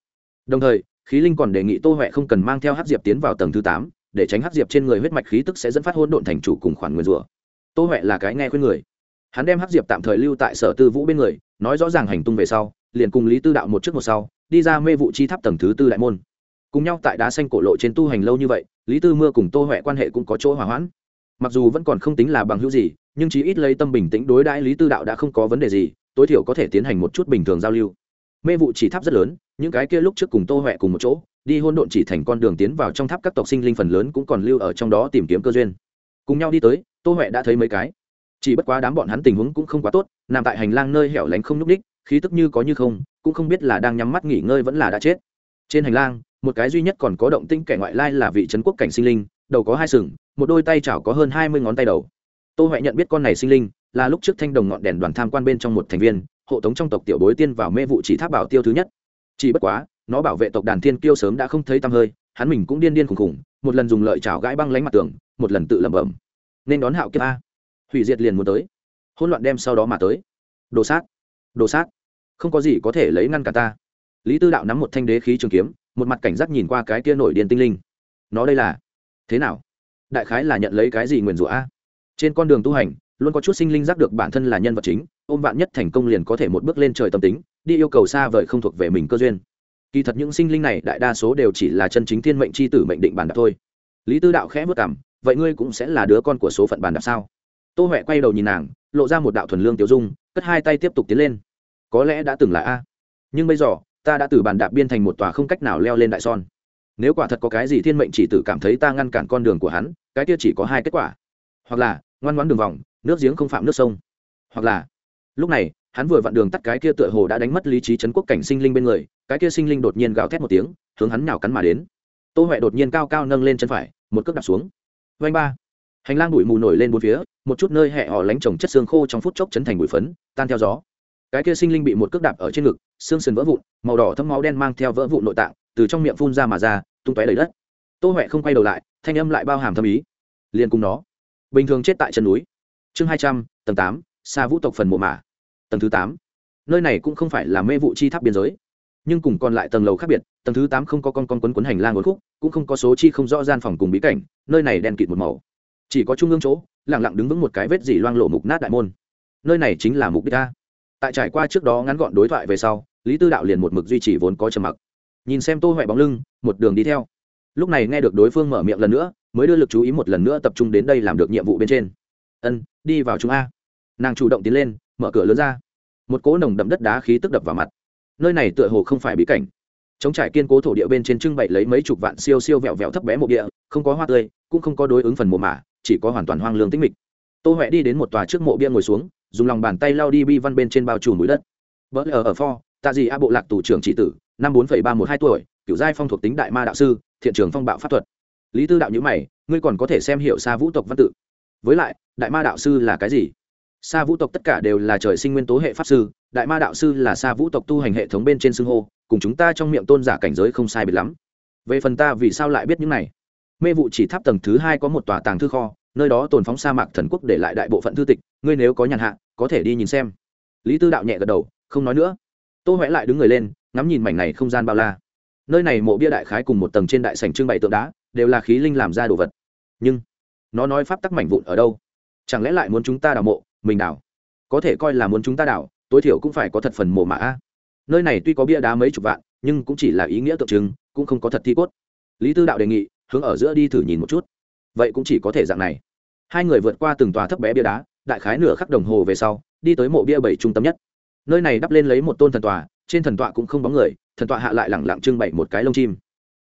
Đồng thời, khí linh còn đề nghị tô huệ không cần mang theo hát diệp tiến vào tầng thứ tám, để tránh hát diệp trên người huyết mạch khí tức sẽ dẫn phát hỗn độn thành chủ cùng khoản nguyền rủa tô huệ là cái nghe khuyên người. Hắn đem Hắc diệp tạm thời lưu tại sở tư vũ bên người, nói rõ ràng hành tung về sau, liền cùng lý tư đạo một trước một sau, đi ra mê vụ chi tháp tầng thứ tư đại môn. Cùng nhau tại đá xanh cổ lộ trên tu hành lâu như vậy, lý tư mưa cùng tô huệ quan hệ cũng có chỗ hòa hoãn. Mặc dù vẫn còn không tính là bằng hữu gì, nhưng chí ít lấy tâm bình tĩnh đối đãi lý tư đạo đã không có vấn đề gì, tối thiểu có thể tiến hành một chút bình thường giao lưu. Mê vụ chỉ tháp rất lớn, những cái kia lúc trước cùng tô huệ cùng một chỗ, đi hôn độn chỉ thành con đường tiến vào trong tháp các tộc sinh linh phần lớn cũng còn lưu ở trong đó tìm kiếm cơ duyên. Cùng nhau đi tới tô huệ đã thấy mấy cái. Chỉ bất quá đám bọn hắn tình huống cũng không quá tốt, nằm tại hành lang nơi hẻo lánh không n ú c ních khí tức như có như không, cũng không biết là đang nhắm mắt nghỉ ngơi vẫn là đã chết. Trên hành lang, một cái duy nhất còn có động tinh kẻ ngoại lai là vị trấn quốc cảnh sinh linh, đầu có hai sừng, một đôi tay chảo có hơn hai mươi ngón tay đầu. Tô huệ nhận biết con này sinh linh, là lúc trước thanh đồng ngọn đèn đoàn tham quan bên trong một thành viên, hộ tống trong tộc tiểu bối tiên vào mê vụ chỉ tháp bảo tiêu thứ nhất. Chỉ bất quá, nó bảo vệ tộc đàn thiên kiêu sớm đã không thấy tăm hơi, hắn mình cũng điên điên khùng khùng một lần dùng lợi chảo gãi băng lánh mặt tường, một lần tự lẩm bẩm nên đón hạo kiếp a. Hủy diệt liền muốn tới. Hỗn loạn đem sau đó mà tới. Đồ sát. Đồ sát. Không có gì có thể lấy ngăn cả ta. Lý tư đạo nắm một thanh đế khí trường kiếm, một mặt cảnh giác nhìn qua cái kia nổi điện tinh linh. Nó đây là? Thế nào? Đại khái là nhận lấy cái gì nguyền rủa a? Trên con đường tu hành, luôn có chút sinh linh giác được bản thân là nhân vật chính, ôm vạn nhất thành công liền có thể một bước lên trời tâm tính, đi yêu cầu xa vời không thuộc về mình cơ duyên. Kỳ thật những sinh linh này đại đa số đều chỉ là chân chính thiên mệnh c h i tử mệnh định bản đạo thôi. Lý tư đạo khẽ vất cảm vậy ngươi cũng sẽ là đứa con của số phận bàn đạp sao? Tô huệ quay đầu nhìn nàng, lộ ra một đạo thuần lương tiểu dung, cất hai tay tiếp tục tiến lên. Có lẽ đã từng là a. Nhưng bây giờ, ta đã từ bàn đạp biên thành một tòa không cách nào leo lên đại son. Nếu quả thật có cái gì thiên mệnh chỉ tử cảm thấy ta ngăn cản con đường của hắn, cái kia chỉ có hai kết quả. Hoặc là, ngoan ngoãn đường vòng, nước giếng không phạm nước sông. Hoặc là, lúc này, hắn vừa vặn đường tắt cái kia tựa hồ đã đánh mất lý trí chấn quốc cảnh sinh linh bên người, cái kia sinh linh đột nhiên gào thét một tiếng, hướng hắn nào cắn mà đến. Tô huệ đột nhiên cao cao nâng lên chân phải, một cước đạp xuống vanh ba. Hành lang bụi mù nổi lên bốn phía, một chút nơi hẹ họ lánh trồng chất xương khô trong phút chốc chấn thành bụi phấn, tan theo gió. Cái kia sinh linh bị một cước đạp ở trên ngực, xương sườn vỡ vụn, màu đỏ thấm máu đen mang theo vỡ vụn nội tạng, từ trong miệng phun ra mà ra, tung tóe đầy đất. Tô huệ không quay đầu lại, thanh âm lại bao hàm thâm ý. Liền cùng nó. Bình thường chết tại chân núi. Chương hai trăm, tầng tám xa vũ tộc phần mộ mả. Tầng thứ tám. Nơi này cũng không phải là mê vụ chi tháp biên giới nhưng cùng còn lại tầng lầu khác biệt, tầng thứ tám không có con con quấn quấn hành lang uốn khúc, cũng không có số chi không rõ gian phòng cùng bí cảnh, nơi này đen kịt một màu. Chỉ có trung ương chỗ lẳng lặng đứng vững một cái vết dỉ loang lộ mục nát đại môn. Nơi này chính là mục đích ta. Tại trải qua trước đó ngắn gọn đối thoại về sau, lý tư đạo liền một mực duy trì vốn có trầm mặc. Nhìn xem tô huệ bóng lưng, một đường đi theo. Lúc này nghe được đối phương mở miệng lần nữa, mới đưa lực chú ý một lần nữa tập trung đến đây làm được nhiệm vụ bên trên. Ân, đi vào chúng a. Nàng chủ động tiến lên, mở cửa lớn ra. Một cỗ nồng đậm đất đá khí tức đập vào mặt nơi này tựa hồ không phải bí cảnh. Chống trải kiên cố thổ địa bên trên trưng bày lấy mấy chục vạn siêu siêu vẹo vẹo thấp bé mộ địa, không có hoa tươi, cũng không có đối ứng phần mộ mả, chỉ có hoàn toàn hoang lương tĩnh mịch. Tô huệ đi đến một tòa trước mộ bia ngồi xuống, dùng lòng bàn tay lao đi bi văn bên trên bao trùm mũi đất. Vỡ ở ở pho, tạ gì a bộ lạc tù trưởng trị tử, năm bốn ba một hai tuổi cựu giai phong thuộc tính đại ma đạo sư, thiện trường phong bạo pháp thuật. Lý tư đạo nhữ mày, ngươi còn có thể xem hiểu xa vũ tộc văn tự. Với lại, đại ma đạo sư là cái gì? Sa vũ tộc tất cả đều là trời sinh nguyên tố hệ pháp sư, đại ma đạo sư là Sa vũ tộc tu hành hệ thống bên trên xưng hô, cùng chúng ta trong miệng tôn giả cảnh giới không sai biệt lắm. Về phần ta vì sao lại biết những này? Mê vụ chỉ tháp tầng thứ hai có một tòa tàng thư kho, nơi đó tồn phóng sa mạc thần quốc để lại đại bộ phận thư tịch, ngươi nếu có nhàn hạ, có thể đi nhìn xem. Lý tư đạo nhẹ gật đầu, không nói nữa. Tô huệ lại đứng người lên, ngắm nhìn mảnh này không gian bao la. Nơi này mộ bia đại khái cùng một tầng trên đại sảnh trưng bày tượng đá, đều là khí linh làm ra đồ vật. Nhưng, nó nói pháp tắc mảnh vụn ở đâu? Chẳng lẽ lại muốn chúng ta đào mộ? Mình đào có thể coi là muốn chúng ta đào tối thiểu cũng phải có thật phần mộ mã a. Nơi này tuy có bia đá mấy chục vạn, nhưng cũng chỉ là ý nghĩa tượng trưng, cũng không có thật thi cốt. Lý tư đạo đề nghị, hướng ở giữa đi thử nhìn một chút. Vậy cũng chỉ có thể dạng này. Hai người vượt qua từng tòa thấp bé bia đá, đại khái nửa khắc đồng hồ về sau, đi tới mộ bia bảy trung tâm nhất. Nơi này đắp lên lấy một tôn thần tòa, trên thần tọa cũng không bóng người, thần tọa hạ lại lẳng lặng trưng bày một cái lông chim.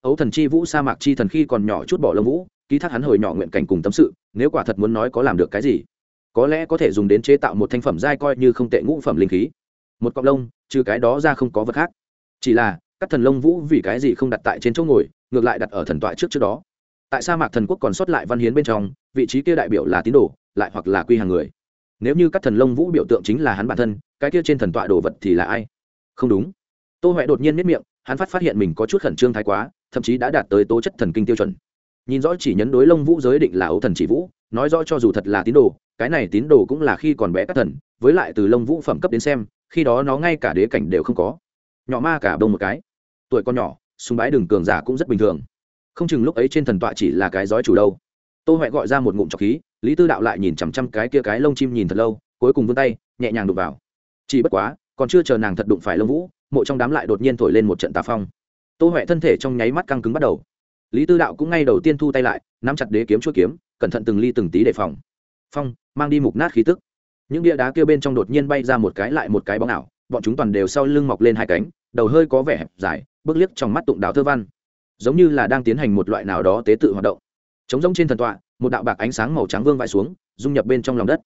Ấu thần chi vũ sa mạc chi thần khi còn nhỏ chút bỏ lông vũ, ký thác hắn hồi nhỏ nguyện cảnh cùng tâm sự, nếu quả thật muốn nói có làm được cái gì có lẽ có thể dùng đến chế tạo một thành phẩm dai coi như không tệ ngũ phẩm linh khí. Một cọng lông, trừ cái đó ra không có vật khác. Chỉ là, các thần lông vũ vì cái gì không đặt tại trên chỗ ngồi, ngược lại đặt ở thần tọa trước trước đó. Tại sa mạc thần quốc còn sót lại văn hiến bên trong, vị trí kia đại biểu là tín đồ, lại hoặc là quy hàng người. Nếu như các thần lông vũ biểu tượng chính là hắn bản thân, cái kia trên thần tọa đồ vật thì là ai? Không đúng. Tô huệ đột nhiên nếp miệng, hắn phát phát hiện mình có chút khẩn trương thái quá, thậm chí đã đạt tới tố chất thần kinh tiêu chuẩn. Nhìn rõ chỉ nhấn đối lông vũ giới định là ấu thần chỉ vũ, nói rõ cho dù thật là tín đồ cái này tín đồ cũng là khi còn bé các thần, với lại từ lông vũ phẩm cấp đến xem, khi đó nó ngay cả đế cảnh đều không có. Nhỏ ma cả đông một cái. Tuổi con nhỏ, súng bái đường cường giả cũng rất bình thường. Không chừng lúc ấy trên thần tọa chỉ là cái giói chủ đâu. Tô huệ gọi ra một ngụm trọc khí, lý tư đạo lại nhìn chằm chằm cái kia cái lông chim nhìn thật lâu, cuối cùng vươn tay, nhẹ nhàng đụng vào. Chỉ bất quá, còn chưa chờ nàng thật đụng phải lông vũ, mộ trong đám lại đột nhiên thổi lên một trận tà phong. Tô huệ thân thể trong nháy mắt căng cứng bắt đầu. Lý tư đạo cũng ngay đầu tiên thu tay lại, nắm chặt đế kiếm chuỗi kiếm, cẩn thận từng ly từng tí đề phòng phong, mang đi mục nát khí tức. Những bia đá kia bên trong đột nhiên bay ra một cái lại một cái bóng ảo, bọn chúng toàn đều sau lưng mọc lên hai cánh, đầu hơi có vẻ hẹp dài, bước liếc trong mắt tụng đạo thơ văn. Giống như là đang tiến hành một loại nào đó tế tự hoạt động. Chống rỗng trên thần tọa, một đạo bạc ánh sáng màu trắng vương vãi xuống, dung nhập bên trong lòng đất.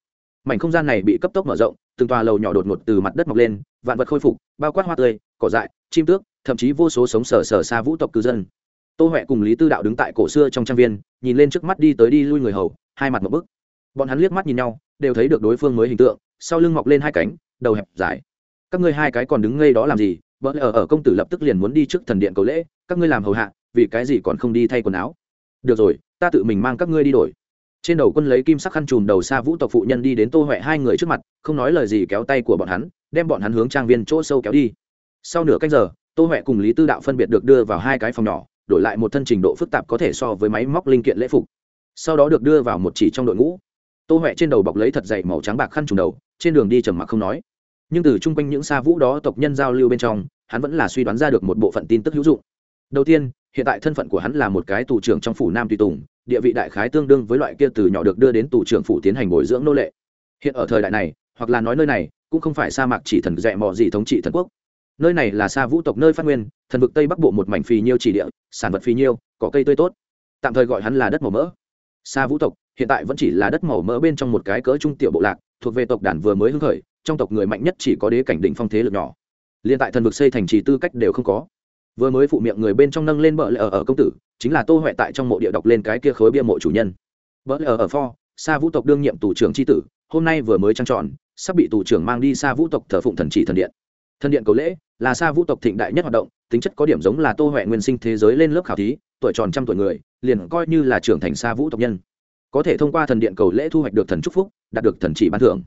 Mảnh không gian này bị cấp tốc mở rộng, từng tòa lầu nhỏ đột ngột từ mặt đất mọc lên, vạn vật khôi phục, bao quát hoa tươi, cỏ dại, chim tước, thậm chí vô số sống sờ sờ xa vũ tộc cư dân. Tô huệ cùng lý tư đạo đứng tại cổ xưa trong trang viên, nhìn lên trước mắt đi tới đi lui người hầu, hai mặt một bức bọn hắn liếc mắt nhìn nhau, đều thấy được đối phương mới hình tượng, sau lưng mọc lên hai cánh, đầu hẹp dài. Các ngươi hai cái còn đứng ngây đó làm gì? Vợ ở ở công tử lập tức liền muốn đi trước thần điện cầu lễ, các ngươi làm hầu hạ, vì cái gì còn không đi thay quần áo? Được rồi, ta tự mình mang các ngươi đi đổi. Trên đầu quân lấy kim sắc khăn chùm đầu xa vũ tộc phụ nhân đi đến tô huệ hai người trước mặt, không nói lời gì kéo tay của bọn hắn, đem bọn hắn hướng trang viên chỗ sâu kéo đi. Sau nửa cách giờ, tô huệ cùng lý tư đạo phân biệt được đưa vào hai cái phòng nhỏ, đổi lại một thân trình độ phức tạp có thể so với máy móc linh kiện lễ phục. Sau đó được đưa vào một chỉ trong đội ngũ tô huệ trên đầu bọc lấy thật dày màu trắng bạc khăn trùng đầu, trên đường đi trầm mặc không nói. Nhưng từ chung quanh những xa vũ đó tộc nhân giao lưu bên trong, hắn vẫn là suy đoán ra được một bộ phận tin tức hữu dụng. Đầu tiên, hiện tại thân phận của hắn là một cái tù trưởng trong phủ nam tùy tùng, địa vị đại khái tương đương với loại kia từ nhỏ được đưa đến tù trưởng phủ tiến hành bồi dưỡng nô lệ. Hiện ở thời đại này, hoặc là nói nơi này, cũng không phải sa mạc chỉ thần dẹ mò gì thống trị thần quốc. Nơi này là sa vũ tộc nơi phát nguyên, thần vực tây bắc bộ một mảnh phì nhiêu chỉ địa, sản vật phì nhiêu, có cây tươi tốt. Tạm thời gọi hắn là đất màu mỡ. Sa vũ tộc hiện tại vẫn chỉ là đất màu mỡ bên trong một cái cỡ trung tiểu bộ lạc, thuộc về tộc đàn vừa mới hưng khởi, trong tộc người mạnh nhất chỉ có đế cảnh định phong thế lực nhỏ. Liên tại thần vực xây thành trì tư cách đều không có. Vừa mới phụ miệng người bên trong nâng lên bờ lệ ở ở công tử, chính là tô huệ tại trong mộ địa đọc lên cái kia khối bia mộ chủ nhân. Bờ lệ ở ở pho xa vũ tộc đương nhiệm tù trưởng tri tử, hôm nay vừa mới trăng tròn, sắp bị tù trưởng mang đi xa vũ tộc thờ phụng thần chỉ thần điện. Thần điện cầu lễ là xa vũ tộc thịnh đại nhất hoạt động, tính chất có điểm giống là tô huệ nguyên sinh thế giới lên lớp khảo thí, tuổi tròn trăm tuổi người, liền coi như là trưởng thành xa vũ tộc nhân có thể thông qua thần điện cầu lễ thu hoạch được thần chúc phúc, đạt được thần chỉ ban thưởng.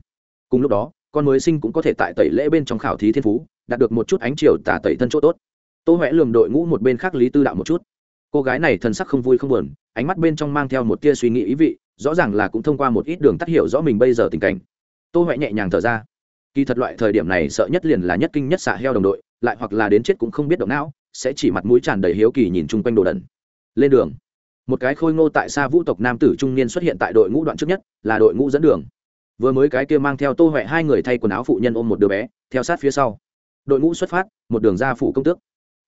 Cùng lúc đó, con mới sinh cũng có thể tại tẩy lễ bên trong khảo thí thiên phú, đạt được một chút ánh chiều tả tẩy thân chỗ tốt. Tô huệ lườm đội ngũ một bên khác lý tư đạo một chút. Cô gái này thần sắc không vui không buồn, ánh mắt bên trong mang theo một tia suy nghĩ ý vị, rõ ràng là cũng thông qua một ít đường tắt hiểu rõ mình bây giờ tình cảnh. Tô huệ nhẹ nhàng thở ra. Kỳ thật loại thời điểm này sợ nhất liền là nhất kinh nhất xạ heo đồng đội, lại hoặc là đến chết cũng không biết động não, sẽ chỉ mặt mũi tràn đầy hiếu kỳ nhìn chung quanh đồ đần. Lên đường một cái khôi ngô tại xa vũ tộc nam tử trung niên xuất hiện tại đội ngũ đoạn trước nhất, là đội ngũ dẫn đường. Vừa mới cái kia mang theo tô huệ hai người thay quần áo phụ nhân ôm một đứa bé, theo sát phía sau. Đội ngũ xuất phát, một đường ra phủ công tước.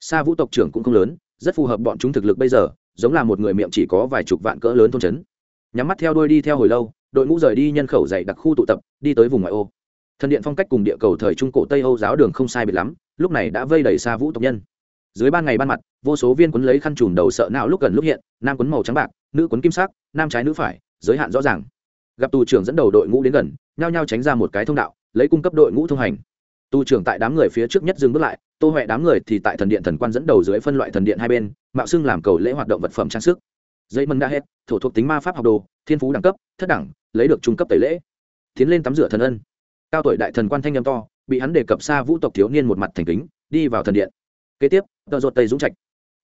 Xa vũ tộc trưởng cũng không lớn, rất phù hợp bọn chúng thực lực bây giờ, giống là một người miệng chỉ có vài chục vạn cỡ lớn thôn trấn. Nhắm mắt theo đuôi đi theo hồi lâu, đội ngũ rời đi nhân khẩu dày đặc khu tụ tập, đi tới vùng ngoại ô. Thần điện phong cách cùng địa cầu thời trung cổ tây âu giáo đường không sai biệt lắm, lúc này đã vây đầy xa vũ tộc nhân dưới ban ngày ban mặt, vô số viên quấn lấy khăn trùm đầu sợ nào lúc gần lúc hiện, nam quấn màu trắng bạc, nữ quấn kim sắc, nam trái nữ phải, giới hạn rõ ràng. Gặp tù trưởng dẫn đầu đội ngũ đến gần, nhao nhao tránh ra một cái thông đạo, lấy cung cấp đội ngũ thông hành. Tù trưởng tại đám người phía trước nhất dừng bước lại, tô huệ đám người thì tại thần điện thần quan dẫn đầu dưới phân loại thần điện hai bên, mạo xưng làm cầu lễ hoạt động vật phẩm trang sức. Dây mân đã hết, thổ thuộc tính ma pháp học đồ, thiên phú đẳng cấp, thất đẳng, lấy được trung cấp tẩy lễ. Tiến lên tắm rửa thần ân. Cao tuổi đại thần quan thanh nhâm to, bị hắn đề cập xa vũ tộc thiếu niên một mặt thành kính, đi vào thần điện kế tiếp, tờ ruột tây dũng trạch.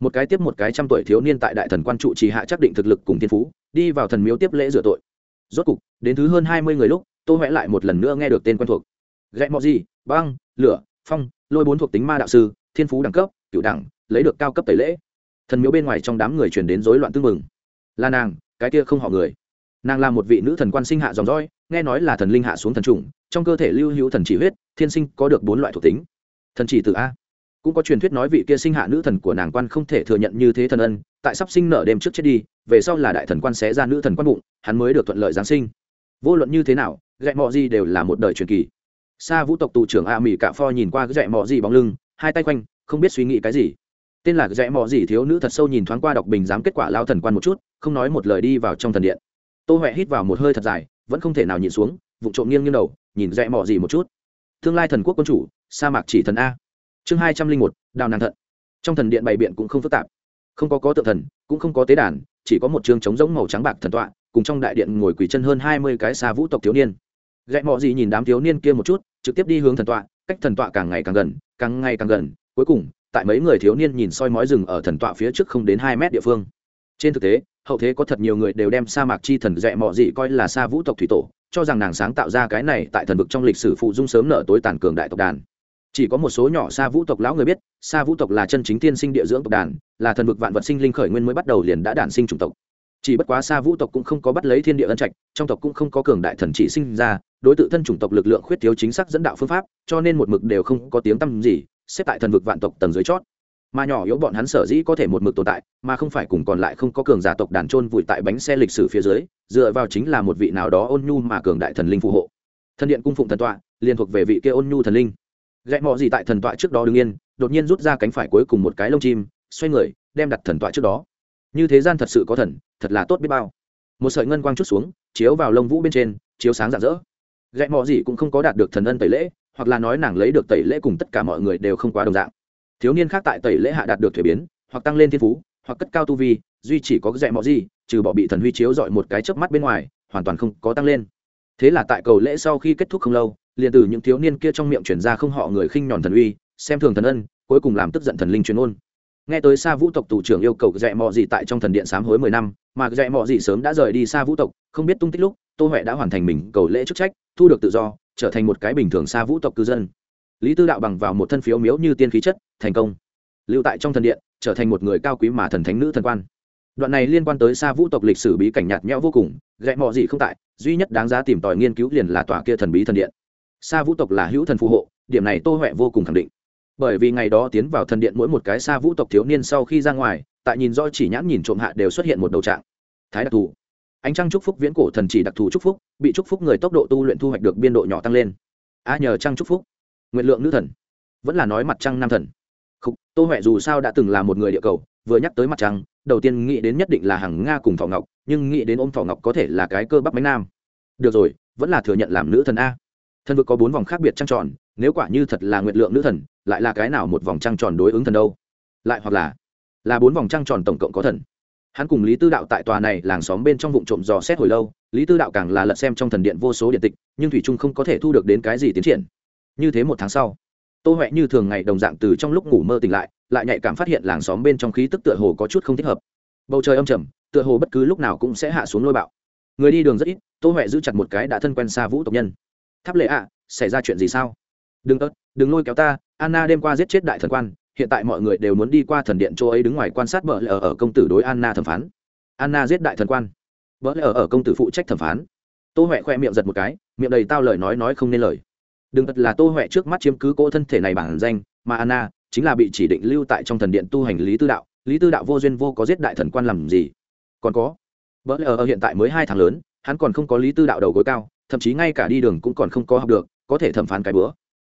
Một cái tiếp một cái trăm tuổi thiếu niên tại đại thần quan trụ trì hạ chắc định thực lực cùng thiên phú, đi vào thần miếu tiếp lễ rửa tội. Rốt cục, đến thứ hơn hai mươi người lúc tôi huệ lại một lần nữa nghe được tên quen thuộc. Ghẹ mọi gì, băng, lửa, phong, lôi bốn thuộc tính ma đạo sư, thiên phú đẳng cấp cựu đẳng, lấy được cao cấp tẩy lễ. Thần miếu bên ngoài trong đám người chuyển đến rối loạn tương mừng là nàng, cái kia không họ người. Nàng là một vị nữ thần quan sinh hạ dòng dõi, nghe nói là thần linh hạ xuống thần trùng trong cơ thể lưu hữu thần chỉ huyết, thiên sinh có được bốn loại thuộc tính. Thần chỉ từ a cũng có truyền thuyết nói vị kia sinh hạ nữ thần của nàng quan không thể thừa nhận như thế thần ân, tại sắp sinh nở đêm trước chết đi, về sau là đại thần quan xé ra nữ thần quan bụng, hắn mới được thuận lợi giáng sinh. Vô luận như thế nào gậy mọi gì đều là một đời truyền kỳ. Sa vũ tộc tù trưởng a mỹ cạ pho nhìn qua gậy mọ gì bóng lưng, hai tay quanh, không biết suy nghĩ cái gì. Tên là gậy mọi gì thiếu nữ thật sâu nhìn thoáng qua đọc bình giám kết quả lao thần quan một chút, không nói một lời đi vào trong thần điện. Tô huệ hít vào một hơi thật dài, vẫn không thể nào nhìn xuống, vụ trộm nghiêng nghiêng đầu, nhìn gậy mọi gì một chút. Tương lai thần quốc quân chủ, sa mạc chỉ thần a chương hai trăm linh một, đào nàng thận. Trong thần điện bày biện cũng không phức tạp. Không có có tượng thần, cũng không có tế đàn, chỉ có một chương trống giống màu trắng bạc thần tọa, cùng trong đại điện ngồi quỳ chân hơn hai mươi cái xa vũ tộc thiếu niên. Gậy mọ gì nhìn đám thiếu niên kia một chút, trực tiếp đi hướng thần tọa, cách thần tọa càng ngày càng gần, càng ngày càng gần, cuối cùng, tại mấy người thiếu niên nhìn soi mói rừng ở thần tọa phía trước không đến hai mét địa phương. Trên thực tế, hậu thế có thật nhiều người đều đem sa mạc chi thần dẹ mọ gì coi là sa vũ tộc thủy tổ, cho rằng nàng sáng tạo ra cái này tại thần vực trong lịch sử phụ dung sớm nở tối tàn cường đại tộc đàn chỉ có một số nhỏ sa vũ tộc lão người biết, sa vũ tộc là chân chính tiên sinh địa dưỡng tộc đàn, là thần vực vạn vật sinh linh khởi nguyên mới bắt đầu liền đã đản sinh chủng tộc. Chỉ bất quá sa vũ tộc cũng không có bắt lấy thiên địa ân trạch, trong tộc cũng không có cường đại thần chỉ sinh ra, đối tượng thân chủng tộc lực lượng khuyết thiếu chính xác dẫn đạo phương pháp, cho nên một mực đều không có tiếng tăm gì, xếp tại thần vực vạn tộc tầng dưới chót. Mà nhỏ yếu bọn hắn sở dĩ có thể một mực tồn tại, mà không phải cùng còn lại không có cường giả tộc đàn trôn vùi tại bánh xe lịch sử phía dưới, dựa vào chính là một vị nào đó ôn nhu mà cường đại thần linh phù hộ. Thần điện cung phụng thần tọa, liền thuộc về vị kia ôn nhu thần linh gậy mọ gì tại thần tọa trước đó đứng yên, đột nhiên rút ra cánh phải cuối cùng một cái lông chim, xoay người, đem đặt thần tọa trước đó. Như thế gian thật sự có thần, thật là tốt biết bao. Một sợi ngân quang chút xuống, chiếu vào lông vũ bên trên, chiếu sáng rạng rỡ. Gậy mọ gì cũng không có đạt được thần ân tẩy lễ, hoặc là nói nàng lấy được tẩy lễ cùng tất cả mọi người đều không quá đồng dạng. Thiếu niên khác tại tẩy lễ hạ đạt được thuế biến, hoặc tăng lên thiên phú, hoặc cất cao tu vi, duy chỉ có dạy mọ gì, trừ bỏ bị thần huy chiếu dọi một cái chớp mắt bên ngoài, hoàn toàn không có tăng lên. Thế là tại cầu lễ sau khi kết thúc không lâu liền từ những thiếu niên kia trong miệng chuyển ra không họ người khinh nhòn thần uy, xem thường thần ân, cuối cùng làm tức giận thần linh chuyên ôn. Nghe tới xa vũ tộc tù trưởng yêu cầu dạy mò gì tại trong thần điện sám hối mười năm, mà dạy mò gì sớm đã rời đi xa vũ tộc, không biết tung tích lúc, tô huệ đã hoàn thành mình cầu lễ chức trách, thu được tự do, trở thành một cái bình thường xa vũ tộc cư dân. Lý tư đạo bằng vào một thân phiếu miếu như tiên khí chất, thành công. Lưu tại trong thần điện, trở thành một người cao quý mà thần thánh nữ thần quan. Đoạn này liên quan tới xa vũ tộc lịch sử bí cảnh nhạt nhẽo vô cùng gậy mọ gì không tại, duy nhất đáng giá tìm tòi nghiên cứu liền là tòa kia thần bí thần điện. Sa vũ tộc là hữu thần phù hộ điểm này tô huệ vô cùng khẳng định. Bởi vì ngày đó tiến vào thần điện mỗi một cái Sa vũ tộc thiếu niên sau khi ra ngoài tại nhìn do chỉ nhãn nhìn trộm hạ đều xuất hiện một đầu trạng. Thái đặc thù. Ánh trăng chúc phúc viễn cổ thần chỉ đặc thù chúc phúc bị chúc phúc người tốc độ tu luyện thu hoạch được biên độ nhỏ tăng lên. A nhờ trăng chúc phúc. Nguyện lượng nữ thần. Vẫn là nói mặt trăng nam thần. Khúc, Tô Huệ dù sao đã từng là một người địa cầu, vừa nhắc tới mặt trăng, đầu tiên nghĩ đến nhất định là hàng Nga cùng Thỏ Ngọc, nhưng nghĩ đến ôm Thỏ Ngọc có thể là cái cơ bắp mấy nam. Được rồi, vẫn là thừa nhận làm nữ thần a. Thần vực có bốn vòng khác biệt trăng tròn, nếu quả như thật là nguyệt lượng nữ thần, lại là cái nào một vòng trăng tròn đối ứng thần đâu? Lại hoặc là là bốn vòng trăng tròn tổng cộng có thần. Hắn cùng Lý Tư Đạo tại tòa này làng xóm bên trong vụng trộm dò xét hồi lâu, Lý Tư Đạo càng là lật xem trong thần điện vô số điện tịch, nhưng thủy trung không có thể thu được đến cái gì tiến triển. Như thế một tháng sau, tô huệ như thường ngày đồng dạng từ trong lúc ngủ mơ tỉnh lại lại nhạy cảm phát hiện làng xóm bên trong khí tức tựa hồ có chút không thích hợp bầu trời âm trầm tựa hồ bất cứ lúc nào cũng sẽ hạ xuống lôi bạo người đi đường rất ít tô huệ giữ chặt một cái đã thân quen xa vũ tộc nhân tháp lệ ạ, xảy ra chuyện gì sao? Đừng ớt, đừng lôi kéo ta, anna đêm qua giết chết đại thần quan, hiện tại mọi người đều muốn đi qua thần điện chỗ ấy đứng ngoài quan sát bờ lờ ở công tử đối anna thẩm phán. Anna giết đại thần quan. Bờ lờ ở công tử phụ trách thẩm phán. Tô huệ khoe miệng giật một cái, miệng đầy tao lời nói nói không nên lời. Đừng thật là tô huệ trước mắt chiếm cứ cỗ thân thể này bản danh, mà anna chính là bị chỉ định lưu tại trong thần điện tu hành lý tư đạo. Lý tư đạo vô duyên vô có giết đại thần quan làm gì? Còn có vợ lờ ở hiện tại mới hai tháng lớn, hắn còn không có lý tư đạo đầu gối cao thậm chí ngay cả đi đường cũng còn không có học được, có thể thẩm phán cái bữa.